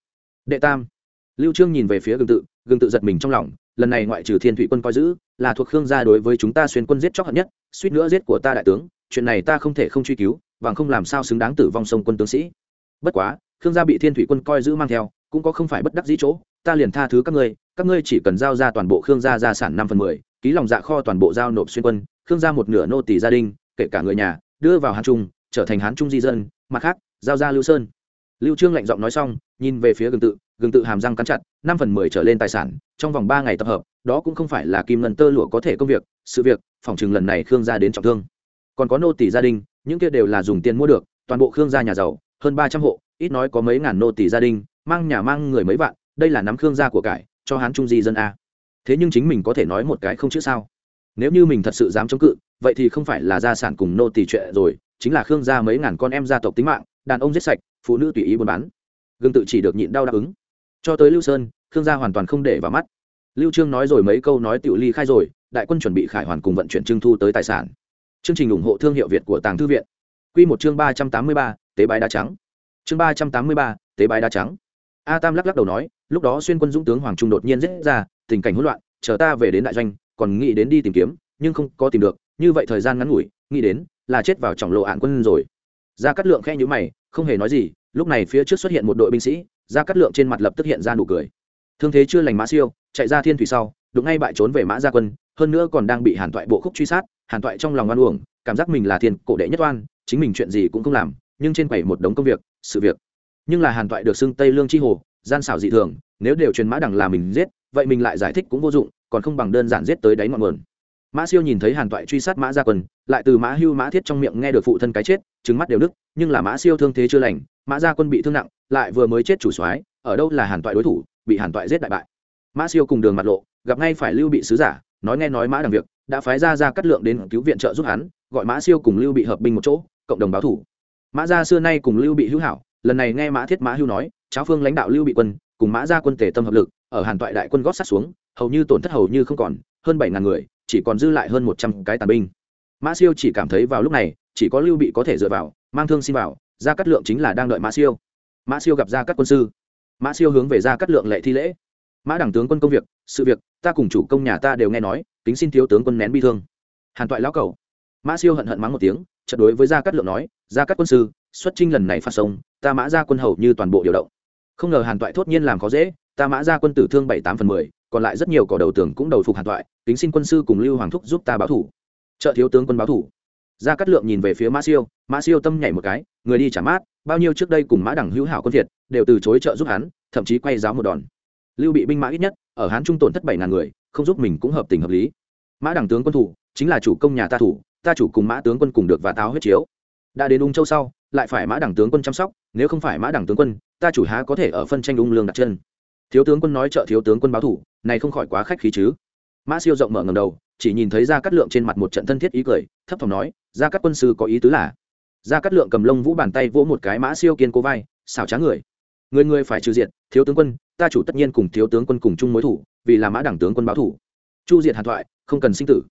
Đệ tam lưu trương nhìn về phía gương tự gương tự giật mình trong lòng, lần này ngoại trừ thiên thủy quân coi giữ, là thuộc khương gia đối với chúng ta xuyên quân giết chóc hận nhất, suýt nữa giết của ta đại tướng, chuyện này ta không thể không truy cứu, bằng không làm sao xứng đáng tử vong sông quân tướng sĩ. Bất quá, khương gia bị thiên thủy quân coi giữ mang theo, cũng có không phải bất đắc dĩ chỗ, ta liền tha thứ các ngươi các ngươi chỉ cần giao ra toàn bộ khương gia gia sản năm phần mười, ký lòng dạ kho toàn bộ giao nộp xuyên quân, khương gia một nửa nô tỳ gia đình, kể cả người nhà, đưa vào hán trung, trở thành hán trung di dân, mặt khác, giao ra lưu sơn. Lưu trương lạnh giọng nói xong, nhìn về phía gừng tự gừng tự hàm răng cắn chặt, năm phần mười trở lên tài sản, trong vòng ba ngày tập hợp, đó cũng không phải là kim ngân tơ lụa có thể công việc, sự việc, phòng chừng lần này khương gia đến trọng thương. Còn có nô tỷ gia đình, những kia đều là dùng tiền mua được, toàn bộ khương gia nhà giàu, hơn ba trăm hộ, ít nói có mấy ngàn nô tỷ gia đình, mang nhà mang người mấy vạn, đây là nắm khương gia của cải, cho hán trung di dân a. Thế nhưng chính mình có thể nói một cái không chữ sao? Nếu như mình thật sự dám chống cự, vậy thì không phải là gia sản cùng nô tỷ chuyện rồi, chính là khương gia mấy ngàn con em gia tộc tính mạng, đàn ông giết sạch, phụ nữ tùy ý buôn bán. Gương tự chỉ được nhịn đau đáp ứng cho tới lưu sơn khương gia hoàn toàn không để vào mắt. Lưu trương nói rồi mấy câu nói tiểu ly khai rồi đại quân chuẩn bị khải hoàn cùng vận chuyển trưng thu tới tài sản. Chương trình ủng hộ thương hiệu việt của tàng thư viện. Quy một chương ba trăm tám mươi ba, tế bái đá trắng. Chương ba trăm tám mươi ba, tế bái đá trắng. A tam lắc lắc đầu nói lúc đó xuyên quân dũng tướng hoàng trung đột nhiên giết ra tình cảnh hỗn loạn chờ ta về đến đại doanh còn nghĩ đến đi tìm kiếm nhưng không có tìm được như vậy thời gian ngắn ngủi nghĩ đến là chết vào trọng lộ ạn quân rồi. Ra cắt lượng khe như mày không hề nói gì lúc này phía trước xuất hiện một đội binh sĩ ra cắt lượng trên mặt lập tức hiện ra nụ cười. Thương thế chưa lành mã siêu, chạy ra thiên thủy sau đúng ngay bại trốn về mã gia quân, hơn nữa còn đang bị hàn toại bộ khúc truy sát, hàn toại trong lòng oan uổng, cảm giác mình là thiên cổ đệ nhất oan, chính mình chuyện gì cũng không làm, nhưng trên quầy một đống công việc, sự việc. Nhưng là hàn toại được xưng tây lương chi hồ, gian xảo dị thường, nếu đều truyền mã đằng là mình giết, vậy mình lại giải thích cũng vô dụng, còn không bằng đơn giản giết tới đáy ngọn nguồn mã siêu nhìn thấy hàn toại truy sát mã gia quân, lại từ mã hưu, mã thiết trong miệng nghe được phụ thân cái chết trứng mắt đều đức nhưng là mã siêu thương thế chưa lành, mã gia quân bị thương nặng, lại vừa mới chết chủ soái, ở đâu là hàn toại đối thủ, bị hàn toại giết đại bại. Mã siêu cùng đường mặt lộ, gặp ngay phải lưu bị sứ giả, nói nghe nói mã đằng việc đã phái ra ra cắt lượng đến cứu viện trợ giúp hắn, gọi mã siêu cùng lưu bị hợp binh một chỗ, cộng đồng báo thủ. Mã gia xưa nay cùng lưu bị hữu hảo, lần này nghe mã thiết mã hưu nói, cháo phương lãnh đạo lưu bị quân, cùng mã gia quân tề tâm hợp lực, ở hàn toại đại quân gót sát xuống hầu như tổn thất hầu như không còn, hơn bảy ngàn người, chỉ còn dư lại hơn một trăm cái tàn binh. Mã siêu chỉ cảm thấy vào lúc này, chỉ có lưu bị có thể dựa vào, mang thương xin vào, gia cát lượng chính là đang đợi mã siêu. Mã siêu gặp gia cát quân sư. Mã siêu hướng về gia cát lượng lệ thi lễ. Mã đẳng tướng quân công việc, sự việc, ta cùng chủ công nhà ta đều nghe nói, kính xin thiếu tướng quân nén bi thương. Hàn toại lão cầu mã siêu hận hận mắng một tiếng, chợt đối với gia cát lượng nói, gia cát quân sư, xuất trinh lần này phạt sông, ta mã gia quân hầu như toàn bộ điều động. Không ngờ hàn toại thốt nhiên làm khó dễ, ta mã gia quân tử thương bảy tám phần mười còn lại rất nhiều cỏ đầu tường cũng đầu phục hàn thoại, kính xin quân sư cùng lưu hoàng thúc giúp ta báo thủ. Trợ thiếu tướng quân báo thủ. Ra cát lượng nhìn về phía mã siêu mã siêu tâm nhảy một cái, người đi trả mát, bao nhiêu trước đây cùng mã đẳng hữu hảo quân việt đều từ chối trợ giúp hắn, thậm chí quay giáo một đòn. Lưu bị binh mã ít nhất, ở hán trung tổn thất bảy ngàn người, không giúp mình cũng hợp tình hợp lý. Mã đẳng tướng quân thủ, chính là chủ công nhà ta thủ, ta chủ cùng mã tướng quân cùng được và táo huyết chiếu. Đã đến ung châu sau, lại phải mã đẳng tướng quân chăm sóc, nếu không phải mã đẳng tướng quân, ta chủ há có thể ở phân tranh ung lương đặt chân thiếu tướng quân nói trợ thiếu tướng quân báo thủ, này không khỏi quá khách khí chứ. Mã siêu rộng mở ngầm đầu, chỉ nhìn thấy ra cắt lượng trên mặt một trận thân thiết ý cười, thấp thỏm nói ra cắt quân sư có ý tứ là? Ra cắt lượng cầm lông vũ bàn tay vỗ một cái mã siêu kiên cố vai, xảo trá người. Người người phải trừ diệt, thiếu tướng quân, ta chủ tất nhiên cùng thiếu tướng quân cùng chung mối thủ, vì là mã đảng tướng quân báo thủ. Chu diệt hàn thoại, không cần sinh tử.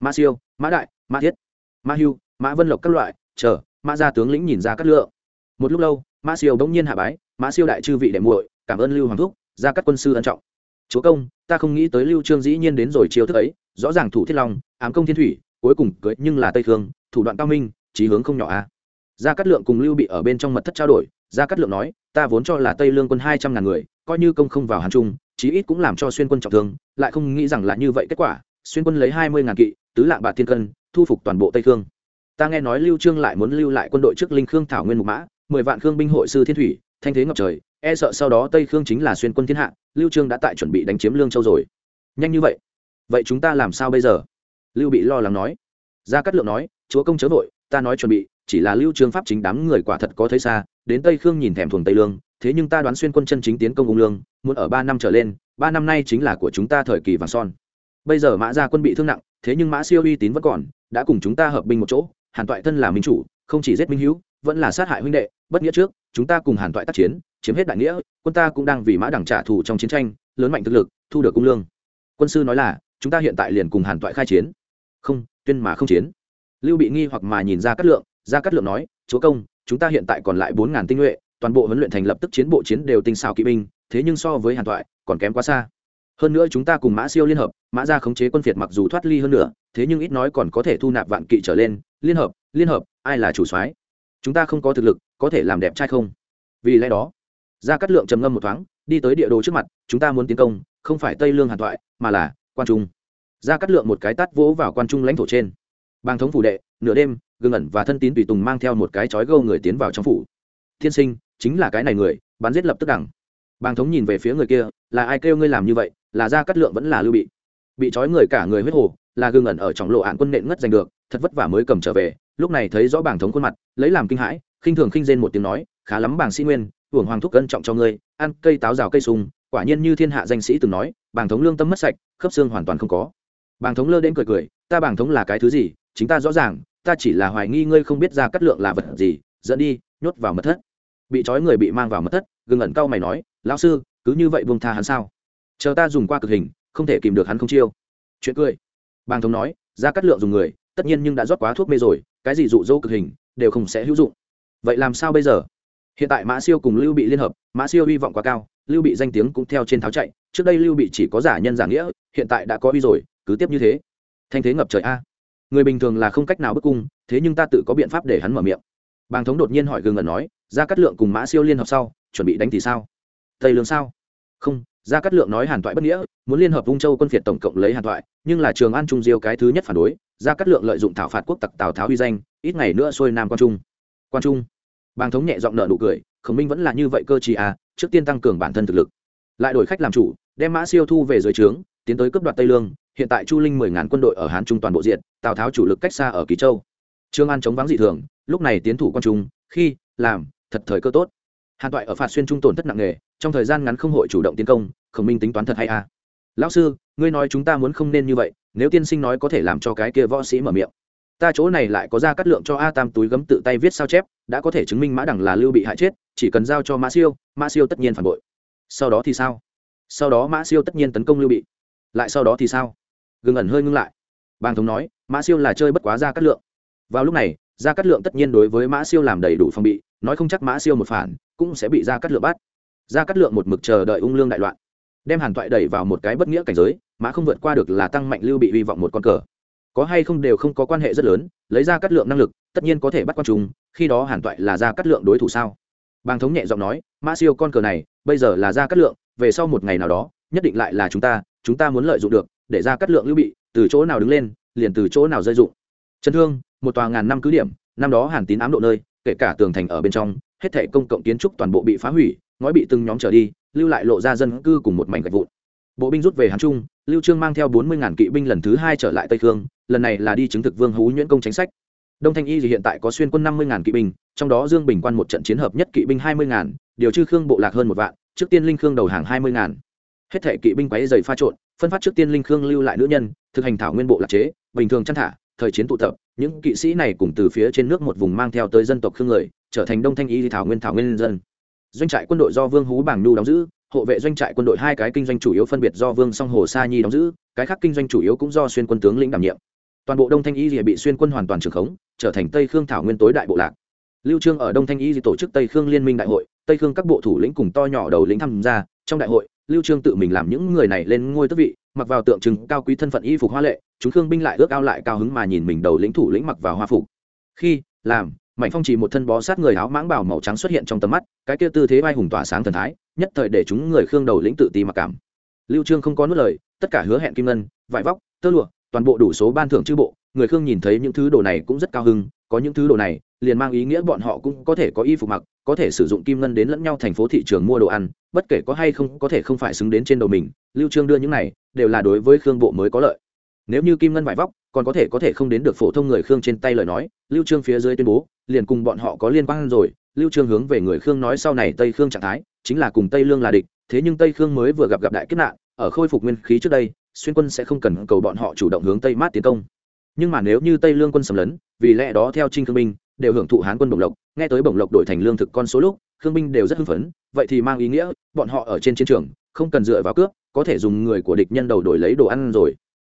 Mã siêu, mã đại, mã thiết, mã hưu, mã vân lộc các loại, chờ, mã gia tướng lĩnh nhìn ra cắt lượng. Một lúc lâu, mã siêu bỗng nhiên hạ bái, mã siêu đại chư vị đệ muội, cảm ơn lưu hoàng thúc ra các quân sư ân trọng chúa công ta không nghĩ tới lưu trương dĩ nhiên đến rồi chiêu thức ấy rõ ràng thủ thiết long ám công thiên thủy cuối cùng cưới nhưng là tây thương, thủ đoạn cao minh trí hướng không nhỏ a à. gia cát lượng cùng lưu bị ở bên trong mật thất trao đổi gia cát lượng nói ta vốn cho là tây lương quân hai trăm ngàn người coi như công không vào hàn trung chí ít cũng làm cho xuyên quân trọng thương lại không nghĩ rằng là như vậy kết quả xuyên quân lấy hai mươi ngàn kỵ tứ lạng bạc thiên cân thu phục toàn bộ tây thương. ta nghe nói lưu trương lại muốn lưu lại quân đội trước linh khương thảo nguyên mục mã mười vạn khương binh hội sư thiên thủy thanh thế ngập trời e sợ sau đó tây khương chính là xuyên quân thiên hạ, lưu trương đã tại chuẩn bị đánh chiếm lương châu rồi. Nhanh như vậy? Vậy chúng ta làm sao bây giờ? Lưu bị lo lắng nói. Gia cát lượng nói, chúa công chớ vội, ta nói chuẩn bị, chỉ là lưu trương pháp chính đám người quả thật có thấy xa, đến tây khương nhìn thèm thuồng tây lương, thế nhưng ta đoán xuyên quân chân chính tiến công ung lương, muốn ở ba năm trở lên, ba năm nay chính là của chúng ta thời kỳ vàng son. Bây giờ mã gia quân bị thương nặng, thế nhưng mã siêu uy tín vẫn còn, đã cùng chúng ta hợp binh một chỗ, hàn toại thân là minh chủ, không chỉ giết minh hữu, vẫn là sát hại huynh đệ, bất nghĩa trước chúng ta cùng hàn toại tác chiến, chiếm hết đại nghĩa, quân ta cũng đang vì mã đẳng trả thù trong chiến tranh, lớn mạnh thực lực, thu được cung lương. Quân sư nói là, chúng ta hiện tại liền cùng hàn toại khai chiến. Không, tuyên mà không chiến. Lưu bị nghi hoặc mà nhìn ra cát lượng ra cát lượng nói, chúa công, chúng ta hiện tại còn lại bốn ngàn tinh nhuệ, toàn bộ huấn luyện thành lập tức chiến bộ chiến đều tinh xào kỵ binh, thế nhưng so với hàn toại, còn kém quá xa. Hơn nữa chúng ta cùng mã siêu liên hợp, mã ra khống chế quân phiệt mặc dù thoát ly hơn nữa thế nhưng ít nói còn có thể thu nạp vạn kỵ trở lên. Liên hợp liên hợp, ai là chủ soái? Chúng ta không có thực lực, có thể làm đẹp trai không? Vì lẽ đó, gia cát lượng trầm ngâm một thoáng, đi tới địa đồ trước mặt, chúng ta muốn tiến công, không phải tây lương hàn thoại, mà là quan trung. Gia cát lượng một cái tát vỗ vào quan trung lãnh thổ trên. Bang thống phủ đệ, nửa đêm, gương ẩn và thân tín tùy tùng mang theo một cái chói gâu người tiến vào trong phủ. Thiên sinh, chính là cái này người, bắn giết lập tức đẳng bang thống nhìn về phía người kia, là ai kêu ngươi làm như vậy, là gia cát lượng vẫn là lưu bị. Bị trói người cả người huyết hồ, là gương ẩn ở trong lộ hạn quân nện ngất giành được, thật vất vả mới cầm trở về lúc này thấy rõ bảng thống khuôn mặt, lấy làm kinh hãi, khinh thường khinh rên một tiếng nói, khá lắm bảng sĩ nguyên hưởng hoàng thúc cân trọng cho ngươi, ăn cây táo rào cây sung, quả nhiên như thiên hạ danh sĩ từng nói, bảng thống lương tâm mất sạch, khớp xương hoàn toàn không có. Bảng thống lơ đến cười cười, ta bảng thống là cái thứ gì? Chính ta rõ ràng, ta chỉ là hoài nghi ngươi không biết ra cắt lượng là vật gì, dẫn đi, nhốt vào mật thất. Bị trói người bị mang vào mật thất, gừng ẩn cau mày nói, lão sư, cứ như vậy buông tha hắn sao? Chờ ta dùng qua cực hình, không thể kìm được hắn không chiêu. Chuyện cười. Bàng thống nói, ra cắt lượng dùng người, tất nhiên nhưng đã rót quá thuốc mê rồi cái gì dụ dỗ cực hình, đều không sẽ hữu dụng. Vậy làm sao bây giờ? Hiện tại mã siêu cùng lưu bị liên hợp, mã siêu hy vọng quá cao, lưu bị danh tiếng cũng theo trên tháo chạy. Trước đây lưu bị chỉ có giả nhân giả nghĩa, hiện tại đã có uy rồi, cứ tiếp như thế. Thanh thế ngập trời a. Người bình thường là không cách nào bức cung, thế nhưng ta tự có biện pháp để hắn mở miệng. Bàng thống đột nhiên hỏi gương ngẩn nói ra cắt lượng cùng mã siêu liên hợp sau, chuẩn bị đánh thì sao? Tây lương sao? Không Gia Cát lượng nói hàn toại bất nghĩa, muốn liên hợp vung châu quân phiệt tổng cộng lấy hàn toại nhưng là trường an trung diêu cái thứ nhất phản đối, Gia Cát lượng lợi dụng thảo phạt quốc tặc tào tháo uy danh, ít ngày nữa xuôi nam quan trung. Quan trung. Bàng thống nhẹ giọng nợ nụ cười, khổng minh vẫn là như vậy cơ chí à trước tiên tăng cường bản thân thực lực. Lại đổi khách làm chủ, đem mã siêu thu về dưới trướng, tiến tới cướp đoạt tây lương, hiện tại chu linh mười ngàn quân đội ở hán trung toàn bộ diện tào tháo chủ lực cách xa ở kỳ châu. Trương an chống vắng dị thường, lúc này tiến thủ quan trung, khi, làm, thật thời cơ tốt hàn toại ở phạt xuyên trung tổn thất nặng nề, trong thời gian ngắn không hội chủ động tiến công, khổng minh tính toán thật hay à. Lão sư, ngươi nói chúng ta muốn không nên như vậy, nếu tiên sinh nói có thể làm cho cái kia võ sĩ mở miệng. Ta chỗ này lại có ra cắt lượng cho a tam túi gấm tự tay viết sao chép, đã có thể chứng minh mã đẳng là lưu bị hại chết, chỉ cần giao cho mã siêu mã siêu tất nhiên phản bội. Sau đó thì sao? Sau đó mã siêu tất nhiên tấn công lưu bị. Lại sau đó thì sao? Gừng ẩn hơi ngưng lại. Bàng thống nói, mã siêu là chơi bất quá ra cắt lượng. Vào lúc này, ra cắt lượng tất nhiên đối với mã siêu làm đầy đủ phòng bị nói không chắc mã siêu một phản, cũng sẽ bị ra cắt lượng bắt. Ra cắt lượng một mực chờ đợi ung lương đại loạn, đem hàn toại đẩy vào một cái bất nghĩa cảnh giới mã không vượt qua được là tăng mạnh lưu bị hy vọng một con cờ. Có hay không đều không có quan hệ rất lớn, lấy ra cắt lượng năng lực, tất nhiên có thể bắt con trùng, khi đó hàn toại là ra cắt lượng đối thủ sao? Bàng thống nhẹ giọng nói, mã siêu con cờ này, bây giờ là ra cắt lượng, về sau một ngày nào đó, nhất định lại là chúng ta chúng ta muốn lợi dụng được, để ra cắt lượng lưu bị, từ chỗ nào đứng lên, liền từ chỗ nào rơi dụng. Trần thương, một tòa ngàn năm cứ điểm, năm đó hàn tín ám độ nơi kể cả tường thành ở bên trong, hết thể công cộng kiến trúc toàn bộ bị phá hủy, ngói bị từng nhóm trở đi, lưu lại lộ ra dân cư cùng một mảnh gạch vụn. Bộ binh rút về hán trung, lưu trương mang theo bốn mươi ngàn kỵ binh lần thứ hai trở lại tây khương, lần này là đi chứng thực vương hú nhuyễn công chính sách. Đông thanh y thì hiện tại có xuyên quân năm mươi ngàn kỵ binh, trong đó dương bình quan một trận chiến hợp nhất kỵ binh hai mươi ngàn, điều chư khương bộ lạc hơn một vạn, trước tiên linh khương đầu hàng hai mươi ngàn. Hết thể kỵ binh quấy dày pha trộn, phân phát trước tiên linh khương lưu lại nữ nhân, thực hành thảo nguyên bộ lạc chế, bình thường chăn thả thời chiến tụ tập, những kỵ sĩ này cùng từ phía trên nước một vùng mang theo tới dân tộc khương người, trở thành đông thanh y thảo nguyên thảo nguyên dân. Doanh trại quân đội do vương hú bảng nhu đóng giữ, hộ vệ doanh trại quân đội hai cái kinh doanh chủ yếu phân biệt do vương song hồ sa nhi đóng giữ, cái khác kinh doanh chủ yếu cũng do xuyên quân tướng lĩnh đảm nhiệm. Toàn bộ đông thanh y rìa bị xuyên quân hoàn toàn trưởng khống, trở thành tây khương thảo nguyên tối đại bộ lạc. Lưu trương ở đông thanh y tổ chức tây khương liên minh đại hội, tây khương các bộ thủ lĩnh cùng to nhỏ đầu lĩnh tham gia trong đại hội, lưu trương tự mình làm những người này lên ngôi tước vị, mặc vào tượng trưng cao quý thân phận y phục hoa lệ, chúng khương binh lại ước ao lại cao hứng mà nhìn mình đầu lĩnh thủ lĩnh mặc vào hoa phục khi, làm, mạnh phong chỉ một thân bó sát người áo mãng bảo màu trắng xuất hiện trong tầm mắt, cái kia tư thế vai hùng tỏa sáng thần thái, nhất thời để chúng người khương đầu lĩnh tự ti mặc cảm lưu trương không có nuốt lời, tất cả hứa hẹn kim ngân, vải vóc, tơ lụa, toàn bộ đủ số ban thưởng chư bộ, người khương nhìn thấy những thứ đồ này cũng rất cao hứng có những thứ đồ này, liền mang ý nghĩa bọn họ cũng có thể có y phục mặc, có thể sử dụng kim ngân đến lẫn nhau thành phố thị trường mua đồ ăn, bất kể có hay không, có thể không phải xứng đến trên đầu mình, lưu trương đưa những này, đều là đối với khương bộ mới có lợi. Nếu như kim ngân vải vóc, còn có thể có thể không đến được phổ thông người khương trên tay lời nói, lưu trương phía dưới tuyên bố, liền cùng bọn họ có liên quan rồi, lưu trương hướng về người khương nói sau này tây khương trạng thái, chính là cùng tây lương là địch, thế nhưng tây khương mới vừa gặp gặp đại kiếp nạn, ở khôi phục nguyên khí trước đây, xuyên quân sẽ không cần cầu bọn họ chủ động hướng tây mát tiến công nhưng mà nếu như tây lương quân sầm lấn, vì lẽ đó theo trinh khương binh đều hưởng thụ hán quân bổng lộc, nghe tới bổng lộc đổi thành lương thực con số lúc, khương binh đều rất hưng phấn, vậy thì mang ý nghĩa, bọn họ ở trên chiến trường, không cần dựa vào cướp, có thể dùng người của địch nhân đầu đổi lấy đồ ăn rồi.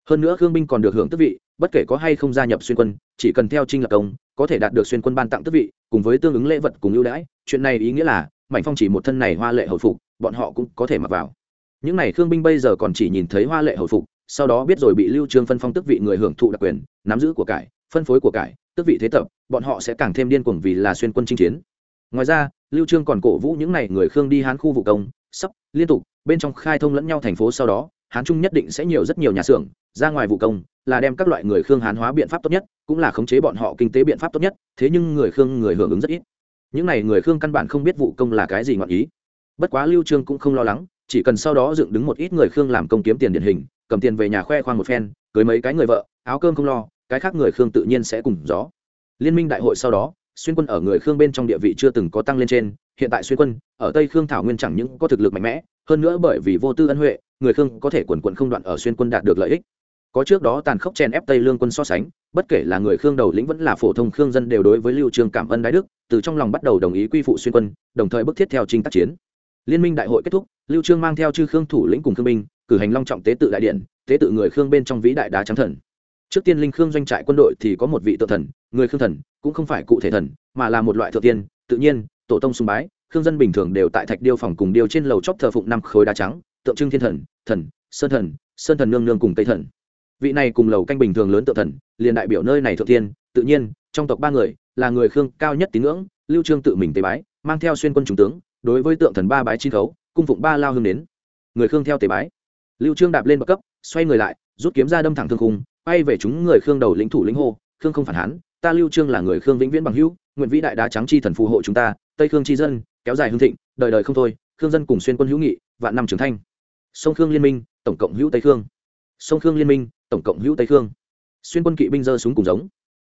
Hơn nữa khương binh còn được hưởng tước vị, bất kể có hay không gia nhập xuyên quân, chỉ cần theo trinh lập công, có thể đạt được xuyên quân ban tặng tước vị, cùng với tương ứng lễ vật cùng ưu đãi, chuyện này ý nghĩa là, mảnh phong chỉ một thân này hoa lệ hồi phục, bọn họ cũng có thể mặc vào. Những này khương binh bây giờ còn chỉ nhìn thấy hoa lệ hồi phục sau đó biết rồi bị lưu trương phân phong tước vị người hưởng thụ đặc quyền, nắm giữ của cải, phân phối của cải tước vị thế tập, bọn họ sẽ càng thêm điên cuồng vì là xuyên quân chinh chiến. Ngoài ra, lưu trương còn cổ vũ những này người khương đi hán khu vụ công, sắp, liên tục, bên trong khai thông lẫn nhau thành phố sau đó, hán trung nhất định sẽ nhiều rất nhiều nhà xưởng, ra ngoài vụ công, là đem các loại người khương hán hóa biện pháp tốt nhất, cũng là khống chế bọn họ kinh tế biện pháp tốt nhất, thế nhưng người khương, người hưởng ứng rất ít. Những này người khương căn bản không biết vụ công là cái gì ngọn ý. Bất quá lưu trương cũng không lo lắng, chỉ cần sau đó dựng đứng một ít người khương làm công kiếm tiền điển hình cầm tiền về nhà khoe khoang một phen, cưới mấy cái người vợ, áo cơm không lo, cái khác người khương tự nhiên sẽ cùng gió. Liên minh đại hội sau đó, xuyên quân ở người khương bên trong địa vị chưa từng có tăng lên trên, hiện tại xuyên quân ở tây khương thảo nguyên chẳng những có thực lực mạnh mẽ, hơn nữa bởi vì vô tư ân huệ, người khương có thể quần quận không đoạn ở xuyên quân đạt được lợi ích. Có trước đó tàn khốc chen ép tây lương quân so sánh, bất kể là người khương đầu lĩnh vẫn là phổ thông khương dân đều đối với lưu trương cảm ơn đái đức, từ trong lòng bắt đầu đồng ý quy phụ xuyên quân, đồng thời bức thiết theo trình tác chiến. Liên minh đại hội kết thúc, lưu trương mang theo chư khương thủ lĩnh cùng khương binh cử hành long trọng tế tự đại điện, tế tự người khương bên trong vĩ đại đá trắng thần. Trước tiên linh khương doanh trại quân đội thì có một vị tự thần, người khương thần, cũng không phải cụ thể thần, mà là một loại thượng tiên. Tự nhiên, tổ tông sùng bái, khương dân bình thường đều tại thạch điêu phòng cùng điêu trên lầu chóp thờ phụng năm khối đá trắng, tượng trưng thiên thần thần, sơn thần sơn thần nương nương cùng tây thần. Vị này cùng lầu canh bình thường lớn tự thần, liền đại biểu nơi này thượng tiên. Tự nhiên, trong tộc ba người, là người khương cao nhất tín ngưỡng, lưu trương tự mình tế bái, mang theo xuyên quân trung tướng, đối với tượng thần ba bái chi khấu, cung phụng ba lao hương đến. Người khương theo tế bái lưu trương đạp lên bậc cấp, xoay người lại, rút kiếm ra đâm thẳng thương khung bay về chúng người khương đầu lĩnh thủ lĩnh hô, khương không phản hán, ta lưu trương là người khương vĩnh viễn bằng hữu, nguyện vĩ đại đá trắng chi thần phù hộ chúng ta, tây khương chi dân, kéo dài hương thịnh, đời đời không thôi, khương dân cùng xuyên quân hữu nghị, vạn năm trưởng thanh sông khương liên minh, tổng cộng hữu tây khương. Sông khương liên minh, tổng cộng hữu tây khương. Xuyên quân kỵ binh giơ súng cùng giống.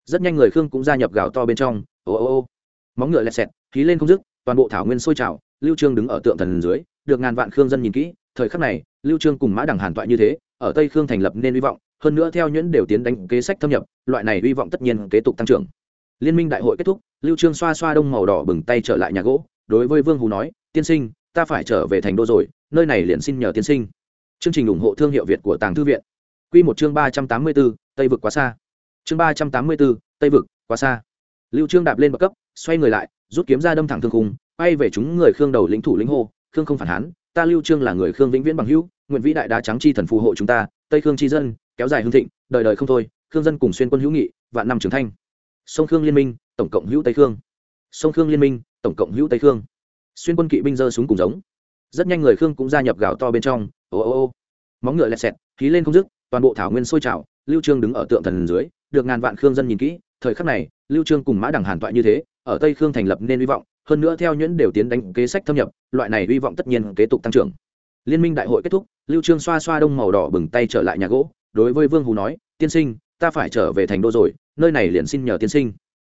Rất nhanh người khương cũng gia nhập gào to bên trong, ô ô ô. Móng ngựa lẹt xẹt, khí lên không dứt, toàn bộ thảo nguyên sôi trào, lưu trương đứng ở tượng thần dưới, được ngàn vạn khương dân nhìn kỹ, thời khắc này lưu trương cùng mã đằng hàn toại như thế ở tây khương thành lập nên hy vọng hơn nữa theo nhuyễn đều tiến đánh kế sách thâm nhập loại này hy vọng tất nhiên kế tục tăng trưởng. Liên minh đại hội kết thúc lưu trương xoa xoa đông màu đỏ bừng tay trở lại nhà gỗ đối với vương hú nói tiên sinh ta phải trở về thành đô rồi nơi này liền xin nhờ tiên sinh. Chương trình ủng hộ thương hiệu việt của tàng thư viện. Quy một chương ba trăm tám mươi 384, tây vực quá xa. Chương ba trăm tám mươi 384, tây vực quá xa. Lưu trương đạp lên bậc cấp xoay người lại rút kiếm ra đâm thẳng thương khung bay về chúng người khương đầu lĩnh thủ lĩnh hô khương không phản hán ta lưu trương là người khương vĩnh viễn bằng hữu nguyện vĩ đại đá trắng chi thần phù hộ chúng ta, tây khương chi dân, kéo dài hương thịnh, đời đời không thôi, khương dân cùng xuyên quân hữu nghị, vạn năm trưởng thanh sông khương liên minh, tổng cộng hữu tây khương. Sông khương liên minh, tổng cộng hữu tây khương. Xuyên quân kỵ binh giơ súng cùng giống. Rất nhanh người khương cũng gia nhập gạo to bên trong. Ô ô ô. Móng ngựa lẹt xẹt, khí lên không dứt, toàn bộ thảo nguyên sôi trào, lưu trương đứng ở tượng thần dưới, được ngàn vạn khương dân nhìn kỹ, thời khắc này, lưu trương cùng mã đẳng hàn toại như thế, ở tây khương thành lập nên hy vọng, hơn nữa theo nhuyễn đều tiến đánh kế sách thâm nhập, loại này hy vọng tất nhiên kế tục tăng trưởng liên minh đại hội kết thúc, lưu trương xoa xoa đông màu đỏ bừng tay trở lại nhà gỗ, đối với vương hú nói, tiên sinh, ta phải trở về thành đô rồi, nơi này liền xin nhờ tiên sinh.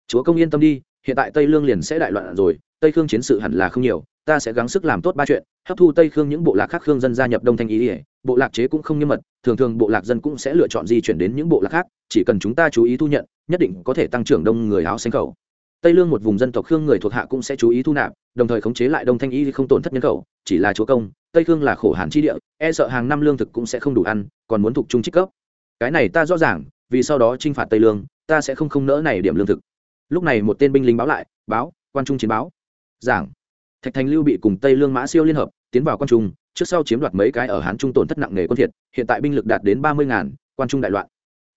Chúa công yên tâm đi, hiện tại tây lương liền sẽ đại loạn rồi, tây khương chiến sự hẳn là không nhiều, ta sẽ gắng sức làm tốt ba chuyện, hấp thu tây khương những bộ lạc khác khương dân gia nhập đông thanh ý ỉa bộ lạc chế cũng không nghiêm mật, thường thường bộ lạc dân cũng sẽ lựa chọn di chuyển đến những bộ lạc khác, chỉ cần chúng ta chú ý thu nhận, nhất định có thể tăng trưởng đông người áo xanh khẩu tây lương một vùng dân tộc khương người thuộc hạ cũng sẽ chú ý thu nạp, đồng thời khống chế lại đông thanh y không tổn thất nhân khẩu, chỉ là chúa công tây khương là khổ hàn chi địa e sợ hàng năm lương thực cũng sẽ không đủ ăn, còn muốn thuộc trung trích cấp. Cái này ta rõ ràng, vì sau đó t r i n h phạt tây lương, ta sẽ không không nỡ này điểm lương thực. Lúc này một tên binh lính báo lại, báo, quan trung chiến báo. Giảng. Thạch thành lưu bị cùng tây lương mã siêu liên hợp, tiến vào quan trung, trước sau chiếm đoạt mấy cái ở hán trung tổn thất nặng nề quân thiệt, hiện tại binh lực đạt đến ba mươi ngàn, quan trung đại loạn.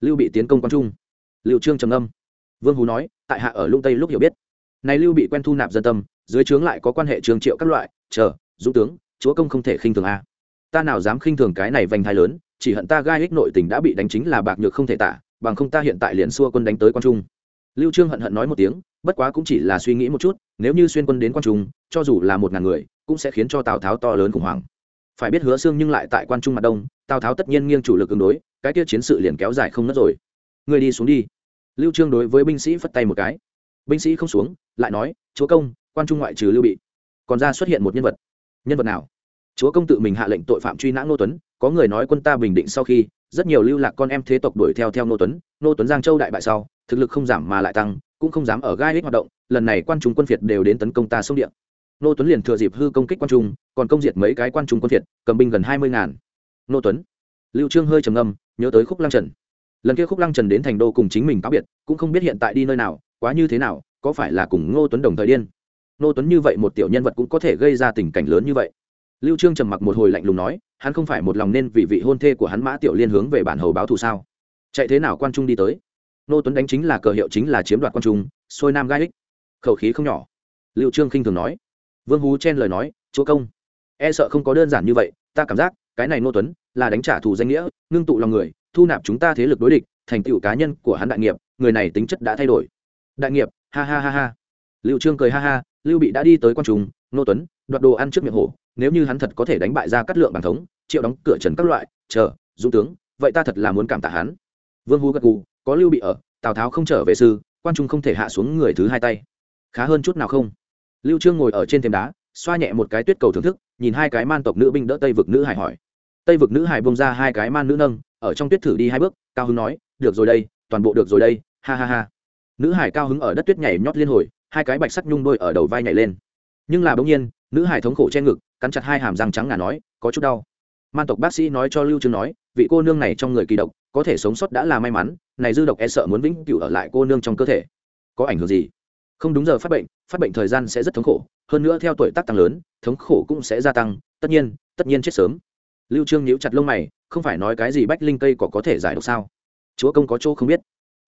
Lưu bị tiến công quan trung. Liệu trương trầm âm vương hú nói, tại hạ ở lung tây lúc hiểu biết. Này lưu bị quen thu nạp dân tâm, dưới trướng lại có quan hệ trường triệu các loại, chờ, dũng tướng chúa công không thể khinh thường a. Ta nào dám khinh thường cái này vành thai lớn, chỉ hận ta gai ích nội tình đã bị đánh chính là bạc nhược không thể tả, bằng không ta hiện tại liền xua quân đánh tới quan trung. Lưu trương hận hận nói một tiếng, bất quá cũng chỉ là suy nghĩ một chút, nếu như xuyên quân đến quan trung, cho dù là một ngàn người, cũng sẽ khiến cho tào tháo to lớn khủng hoảng. Phải biết hứa xương nhưng lại tại quan trung mặt đông, tào tháo tất nhiên nghiêng chủ lực ứng đối, cái kia chiến sự liền kéo dài không nứt rồi. Người đi xuống đi. Lưu trương đối với binh sĩ phất tay một cái. Binh sĩ không xuống, lại nói, chúa công, quan trung ngoại trừ lưu bị. Còn ra xuất hiện một nhân vật nhân vật nào? Chúa công tự mình hạ lệnh tội phạm truy nã ngô tuấn, có người nói quân ta bình định sau khi, rất nhiều lưu lạc con em thế tộc đuổi theo theo ngô tuấn ngô tuấn giang châu đại bại sau, thực lực không giảm mà lại tăng, cũng không dám ở gai lích hoạt động, lần này quan trung quân phiệt đều đến tấn công ta sông điện ngô tuấn liền thừa dịp hư công kích quan trung, còn công diệt mấy cái quan trung quân phiệt cầm binh gần hai mươi ngàn. Ngô tuấn, lưu trương hơi trầm ngâm, nhớ tới khúc lăng trần. Lần kia khúc lăng trần đến thành đô cùng chính mình cáo biệt, cũng không biết hiện tại đi nơi nào, quá như thế nào, có phải là cùng ngô tuấn đồng thời điên? Nô tuấn như vậy một tiểu nhân vật cũng có thể gây ra tình cảnh lớn như vậy. Lưu trương trầm mặc một hồi lạnh lùng nói, hắn không phải một lòng nên vì vị hôn thê của hắn mã tiểu liên hướng về bản hầu báo thù sao? Chạy thế nào quan trung đi tới? Nô tuấn đánh chính là cờ hiệu chính là chiếm đoạt quan trung xôi nam gai ích. Khẩu khí không nhỏ. Lưu trương khinh thường nói. Vương hú chen lời nói, chúa công e sợ không có đơn giản như vậy, ta cảm giác, cái này nô tuấn, là đánh trả thù danh nghĩa, ngưng tụ lòng người, thu nạp chúng ta thế lực đối địch, thành tựu cá nhân của hắn đại nghiệp, người này tính chất đã thay đổi. Đại nghiệp, ha ha ha ha. Lưu trương cười ha ha lưu bị đã đi tới quan trung, nô tuấn, đoạt đồ ăn trước miệng hổ, nếu như hắn thật có thể đánh bại ra cắt lượng bản thống, triệu đóng cửa trần các loại, chờ, dũng tướng, vậy ta thật là muốn cảm tạ hắn. Vương hú gật gù, có lưu bị ở, tào tháo không trở về sư, quan trung không thể hạ xuống người thứ hai tay. Khá hơn chút nào không? Lưu trương ngồi ở trên thềm đá, xoa nhẹ một cái tuyết cầu thưởng thức, nhìn hai cái man tộc nữ binh đỡ tây vực nữ hải hỏi. Tây vực nữ hải bông ra hai cái man nữ nâng, ở trong tuyết thử đi hai bước, cao hứng nói, được rồi đây, toàn bộ được rồi đây, ha ha ha. Nữ hải cao hứng ở đất tuyết nhảy nhót liên hồi hai cái bạch sắc nhung đôi ở đầu vai nhảy lên. Nhưng là bỗng nhiên, nữ hải thống khổ che ngực, cắn chặt hai hàm răng trắng ngà nói, có chút đau. Man tộc bác sĩ nói cho lưu trương nói, vị cô nương này trong người kỳ độc, có thể sống sót đã là may mắn, này dư độc e sợ muốn vĩnh cửu ở lại cô nương trong cơ thể. Có ảnh hưởng gì? Không đúng giờ phát bệnh phát bệnh thời gian sẽ rất thống khổ, hơn nữa theo tuổi tác tăng lớn, thống khổ cũng sẽ gia tăng, tất nhiên tất nhiên chết sớm. Lưu trương nhíu chặt lông mày, không phải nói cái gì bách linh cây có có thể giải độc sao? Chúa công có chỗ không biết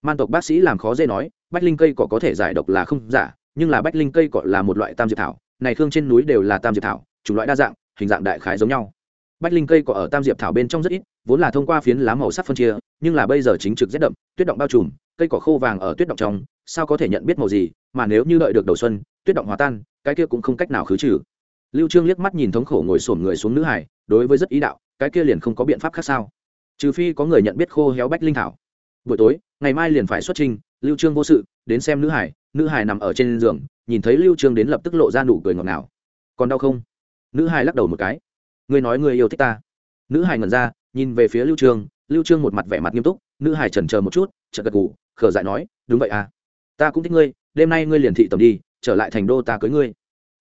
man tộc bác sĩ làm khó dễ nói, bách linh cây cỏ có thể giải độc là không giả, nhưng là bách linh cây cỏ là một loại tam diệp thảo, này khương trên núi đều là tam diệp thảo, chủng loại đa dạng, hình dạng đại khái giống nhau. Bách linh cây cỏ ở tam diệp thảo bên trong rất ít, vốn là thông qua phiến lá màu sắc phân chia, nhưng là bây giờ chính trực rét đậm, tuyết động bao trùm, cây cỏ khô vàng ở tuyết động trong, sao có thể nhận biết màu gì, mà nếu như đợi được đầu xuân, tuyết động hòa tan, cái kia cũng không cách nào khứ trừ. Lưu trương liếc mắt nhìn thống khổ ngồi xổm người xuống nữ hải, đối với rất ý đạo, cái kia liền không có biện pháp khác sao? Trừ phi có người nhận biết khô héo bách linh thảo buổi tối, ngày mai liền phải xuất trình, lưu trương vô sự, đến xem nữ hải nữ hải nằm ở trên giường, nhìn thấy lưu trương đến lập tức lộ ra nụ cười ngọt ngào. Còn đau không? Nữ hải lắc đầu một cái. Ngươi nói ngươi yêu thích ta. Nữ hải ngẩn ra, nhìn về phía lưu trương lưu trương một mặt vẻ mặt nghiêm túc, nữ hải chần chờ một chút, chợt gật gù, khờ dại nói, đúng vậy à. Ta cũng thích ngươi, đêm nay ngươi liền thị tầm đi, trở lại thành đô ta cưới ngươi.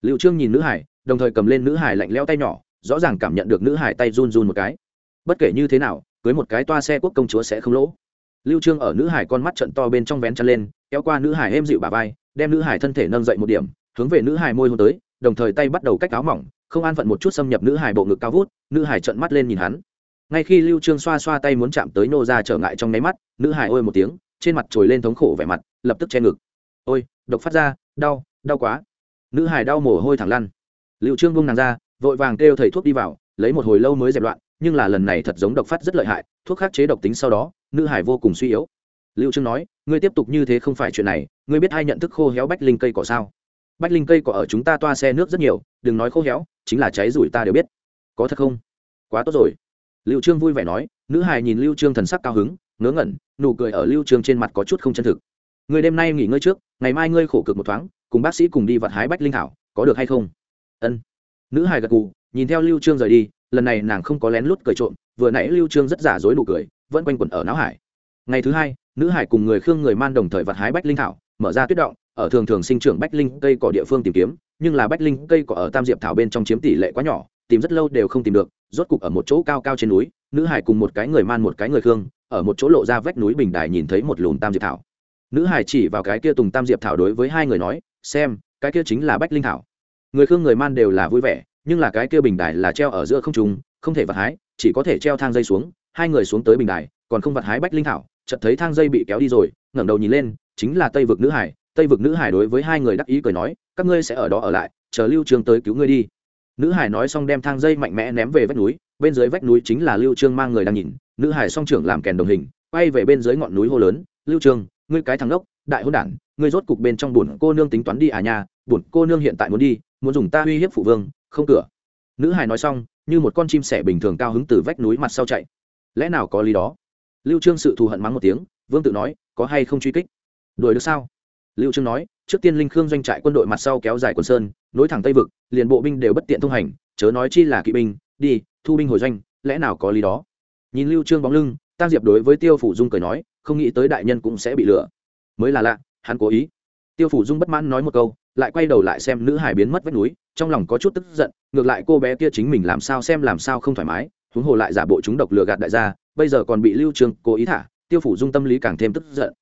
Lưu trương nhìn nữ hải, đồng thời cầm lên nữ hải lạnh lẽo tay nhỏ, rõ ràng cảm nhận được nữ hải tay run run một cái. Bất kể như thế nào, cưới một cái toa xe quốc công chúa sẽ không lỗ lưu trương ở nữ hải con mắt trận to bên trong vén chân lên, kéo qua nữ hải êm dịu bà vai, đem nữ hải thân thể nâng dậy một điểm, hướng về nữ hải môi hôn tới, đồng thời tay bắt đầu cách áo mỏng, không an phận một chút xâm nhập nữ hải bộ ngực cao vút, nữ hải trợn mắt lên nhìn hắn. Ngay khi lưu trương xoa xoa tay muốn chạm tới nô ra trở ngại trong nấy mắt, nữ hải ôi một tiếng, trên mặt trồi lên thống khổ vẻ mặt, lập tức che ngực. Ôi, độc phát ra, đau đau quá. Nữ hải đau mồ hôi thẳng lăn. Lưu trương buông nàng ra, vội vàng kêu thầy thuốc đi vào, lấy một hồi lâu mới dẹp loạn, nhưng là lần này thật giống độc phát rất lợi hại, thuốc khắc chế độc tính sau đó nữ hải vô cùng suy yếu. Lưu trương nói, ngươi tiếp tục như thế không phải chuyện này, ngươi biết ai nhận thức khô héo bách linh cây cỏ sao? Bách linh cây cỏ ở chúng ta toa xe nước rất nhiều, đừng nói khô héo, chính là cháy rủi ta đều biết. Có thật không? Quá tốt rồi. Lưu trương vui vẻ nói, nữ hài nhìn lưu trương thần sắc cao hứng, ngớ ngẩn, nụ cười ở lưu trương trên mặt có chút không chân thực. Ngươi đêm nay nghỉ ngơi trước, ngày mai ngươi khổ cực một thoáng, cùng bác sĩ cùng đi vặt hái bách linh thảo có được hay không? Ân. Nữ hài gật gù, nhìn theo lưu trương rời đi, lần này nàng không có lén lút cười trộm, vừa nãy lưu trương rất giả dối nụ cười vẫn quanh quẩn ở não hải. Ngày thứ hai, nữ hải cùng người khương người man đồng thời vặt hái bách linh thảo, mở ra tuyết động, ở thường thường sinh trưởng bách linh cây cỏ địa phương tìm kiếm, nhưng là bách linh cây cỏ ở tam diệp thảo bên trong chiếm tỷ lệ quá nhỏ, tìm rất lâu đều không tìm được, rốt cục ở một chỗ cao cao trên núi, nữ hải cùng một cái người man một cái người khương, ở một chỗ lộ ra vách núi bình đài nhìn thấy một lùm tam diệp thảo. Nữ hải chỉ vào cái kia tùng tam diệp thảo đối với hai người nói, xem, cái kia chính là bách linh thảo. Người khương người man đều là vui vẻ, nhưng là cái kia bình đài là treo ở giữa không trung, không thể vặt hái, chỉ có thể treo thang dây xuống hai người xuống tới bình đài, còn không vặt hái bách linh thảo, chợt thấy thang dây bị kéo đi rồi, ngẩng đầu nhìn lên, chính là tây vực nữ hải. Tây vực nữ hải đối với hai người đắc ý cười nói, các ngươi sẽ ở đó ở lại, chờ lưu trương tới cứu ngươi đi. Nữ hải nói xong đem thang dây mạnh mẽ ném về vách núi, bên dưới vách núi chính là lưu trương mang người đang nhìn. Nữ hải song trưởng làm kèn đồng hình, quay về bên dưới ngọn núi hô lớn, lưu trương, ngươi cái thằng đốc đại hỗn đản, ngươi rốt cục bên trong buồn cô nương tính toán đi à nha buồn cô nương hiện tại muốn đi, muốn dùng ta uy hiếp phụ vương, không cửa. Nữ hải nói xong, như một con chim sẻ bình thường cao hứng từ vách núi mặt sau chạy lẽ nào có lý đó? Lưu trương sự thù hận mắng một tiếng, vương tự nói, có hay không truy kích? Đuổi được sao? Lưu trương nói, trước tiên linh khương doanh trại quân đội mặt sau kéo dài quần sơn, nối thẳng tây vực, liền bộ binh đều bất tiện thông hành, chớ nói chi là kỵ binh, đi, thu binh hồi doanh, lẽ nào có lý đó? Nhìn lưu trương bóng lưng tăng diệp đối với tiêu phủ dung cười nói, không nghĩ tới đại nhân cũng sẽ bị lừa. Mới là lạ, hắn cố ý. Tiêu phủ dung bất mãn nói một câu, lại quay đầu lại xem nữ hải biến mất vách núi, trong lòng có chút tức giận, ngược lại cô bé kia chính mình làm sao xem làm sao không thoải mái huống hồ lại giả bộ chúng độc lừa gạt đại gia, bây giờ còn bị lưu trương cố ý thả, tiêu phủ dung tâm lý càng thêm tức giận.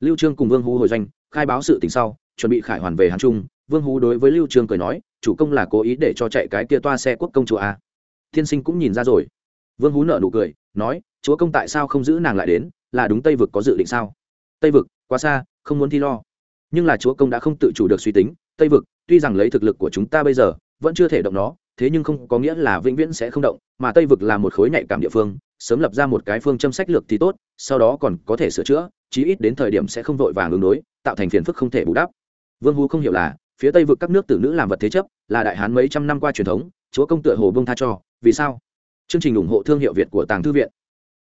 Lưu trương cùng vương hú hồi doanh, khai báo sự tình sau, chuẩn bị khải hoàn về hàng trung. Vương hú đối với lưu trương cười nói, chủ công là cố ý để cho chạy cái kia toa xe quốc công chúa a. Thiên sinh cũng nhìn ra rồi. Vương hú nở nụ cười, nói, chúa công tại sao không giữ nàng lại đến? Là đúng tây vực có dự định sao? Tây vực, quá xa, không muốn thi lo. Nhưng là chúa công đã không tự chủ được suy tính, tây vực, tuy rằng lấy thực lực của chúng ta bây giờ, vẫn chưa thể động nó thế nhưng không có nghĩa là vĩnh viễn sẽ không động, mà tây vực là một khối nhạy cảm địa phương, sớm lập ra một cái phương châm sách lược thì tốt, sau đó còn có thể sửa chữa, chí ít đến thời điểm sẽ không vội vàng ứng đối, tạo thành phiền phức không thể bù đắp. Vương hú không hiểu là, phía tây vực các nước tử nữ làm vật thế chấp, là đại hán mấy trăm năm qua truyền thống, chúa công tựa hồ bông tha cho, vì sao? Chương trình ủng hộ thương hiệu việt của tàng thư viện.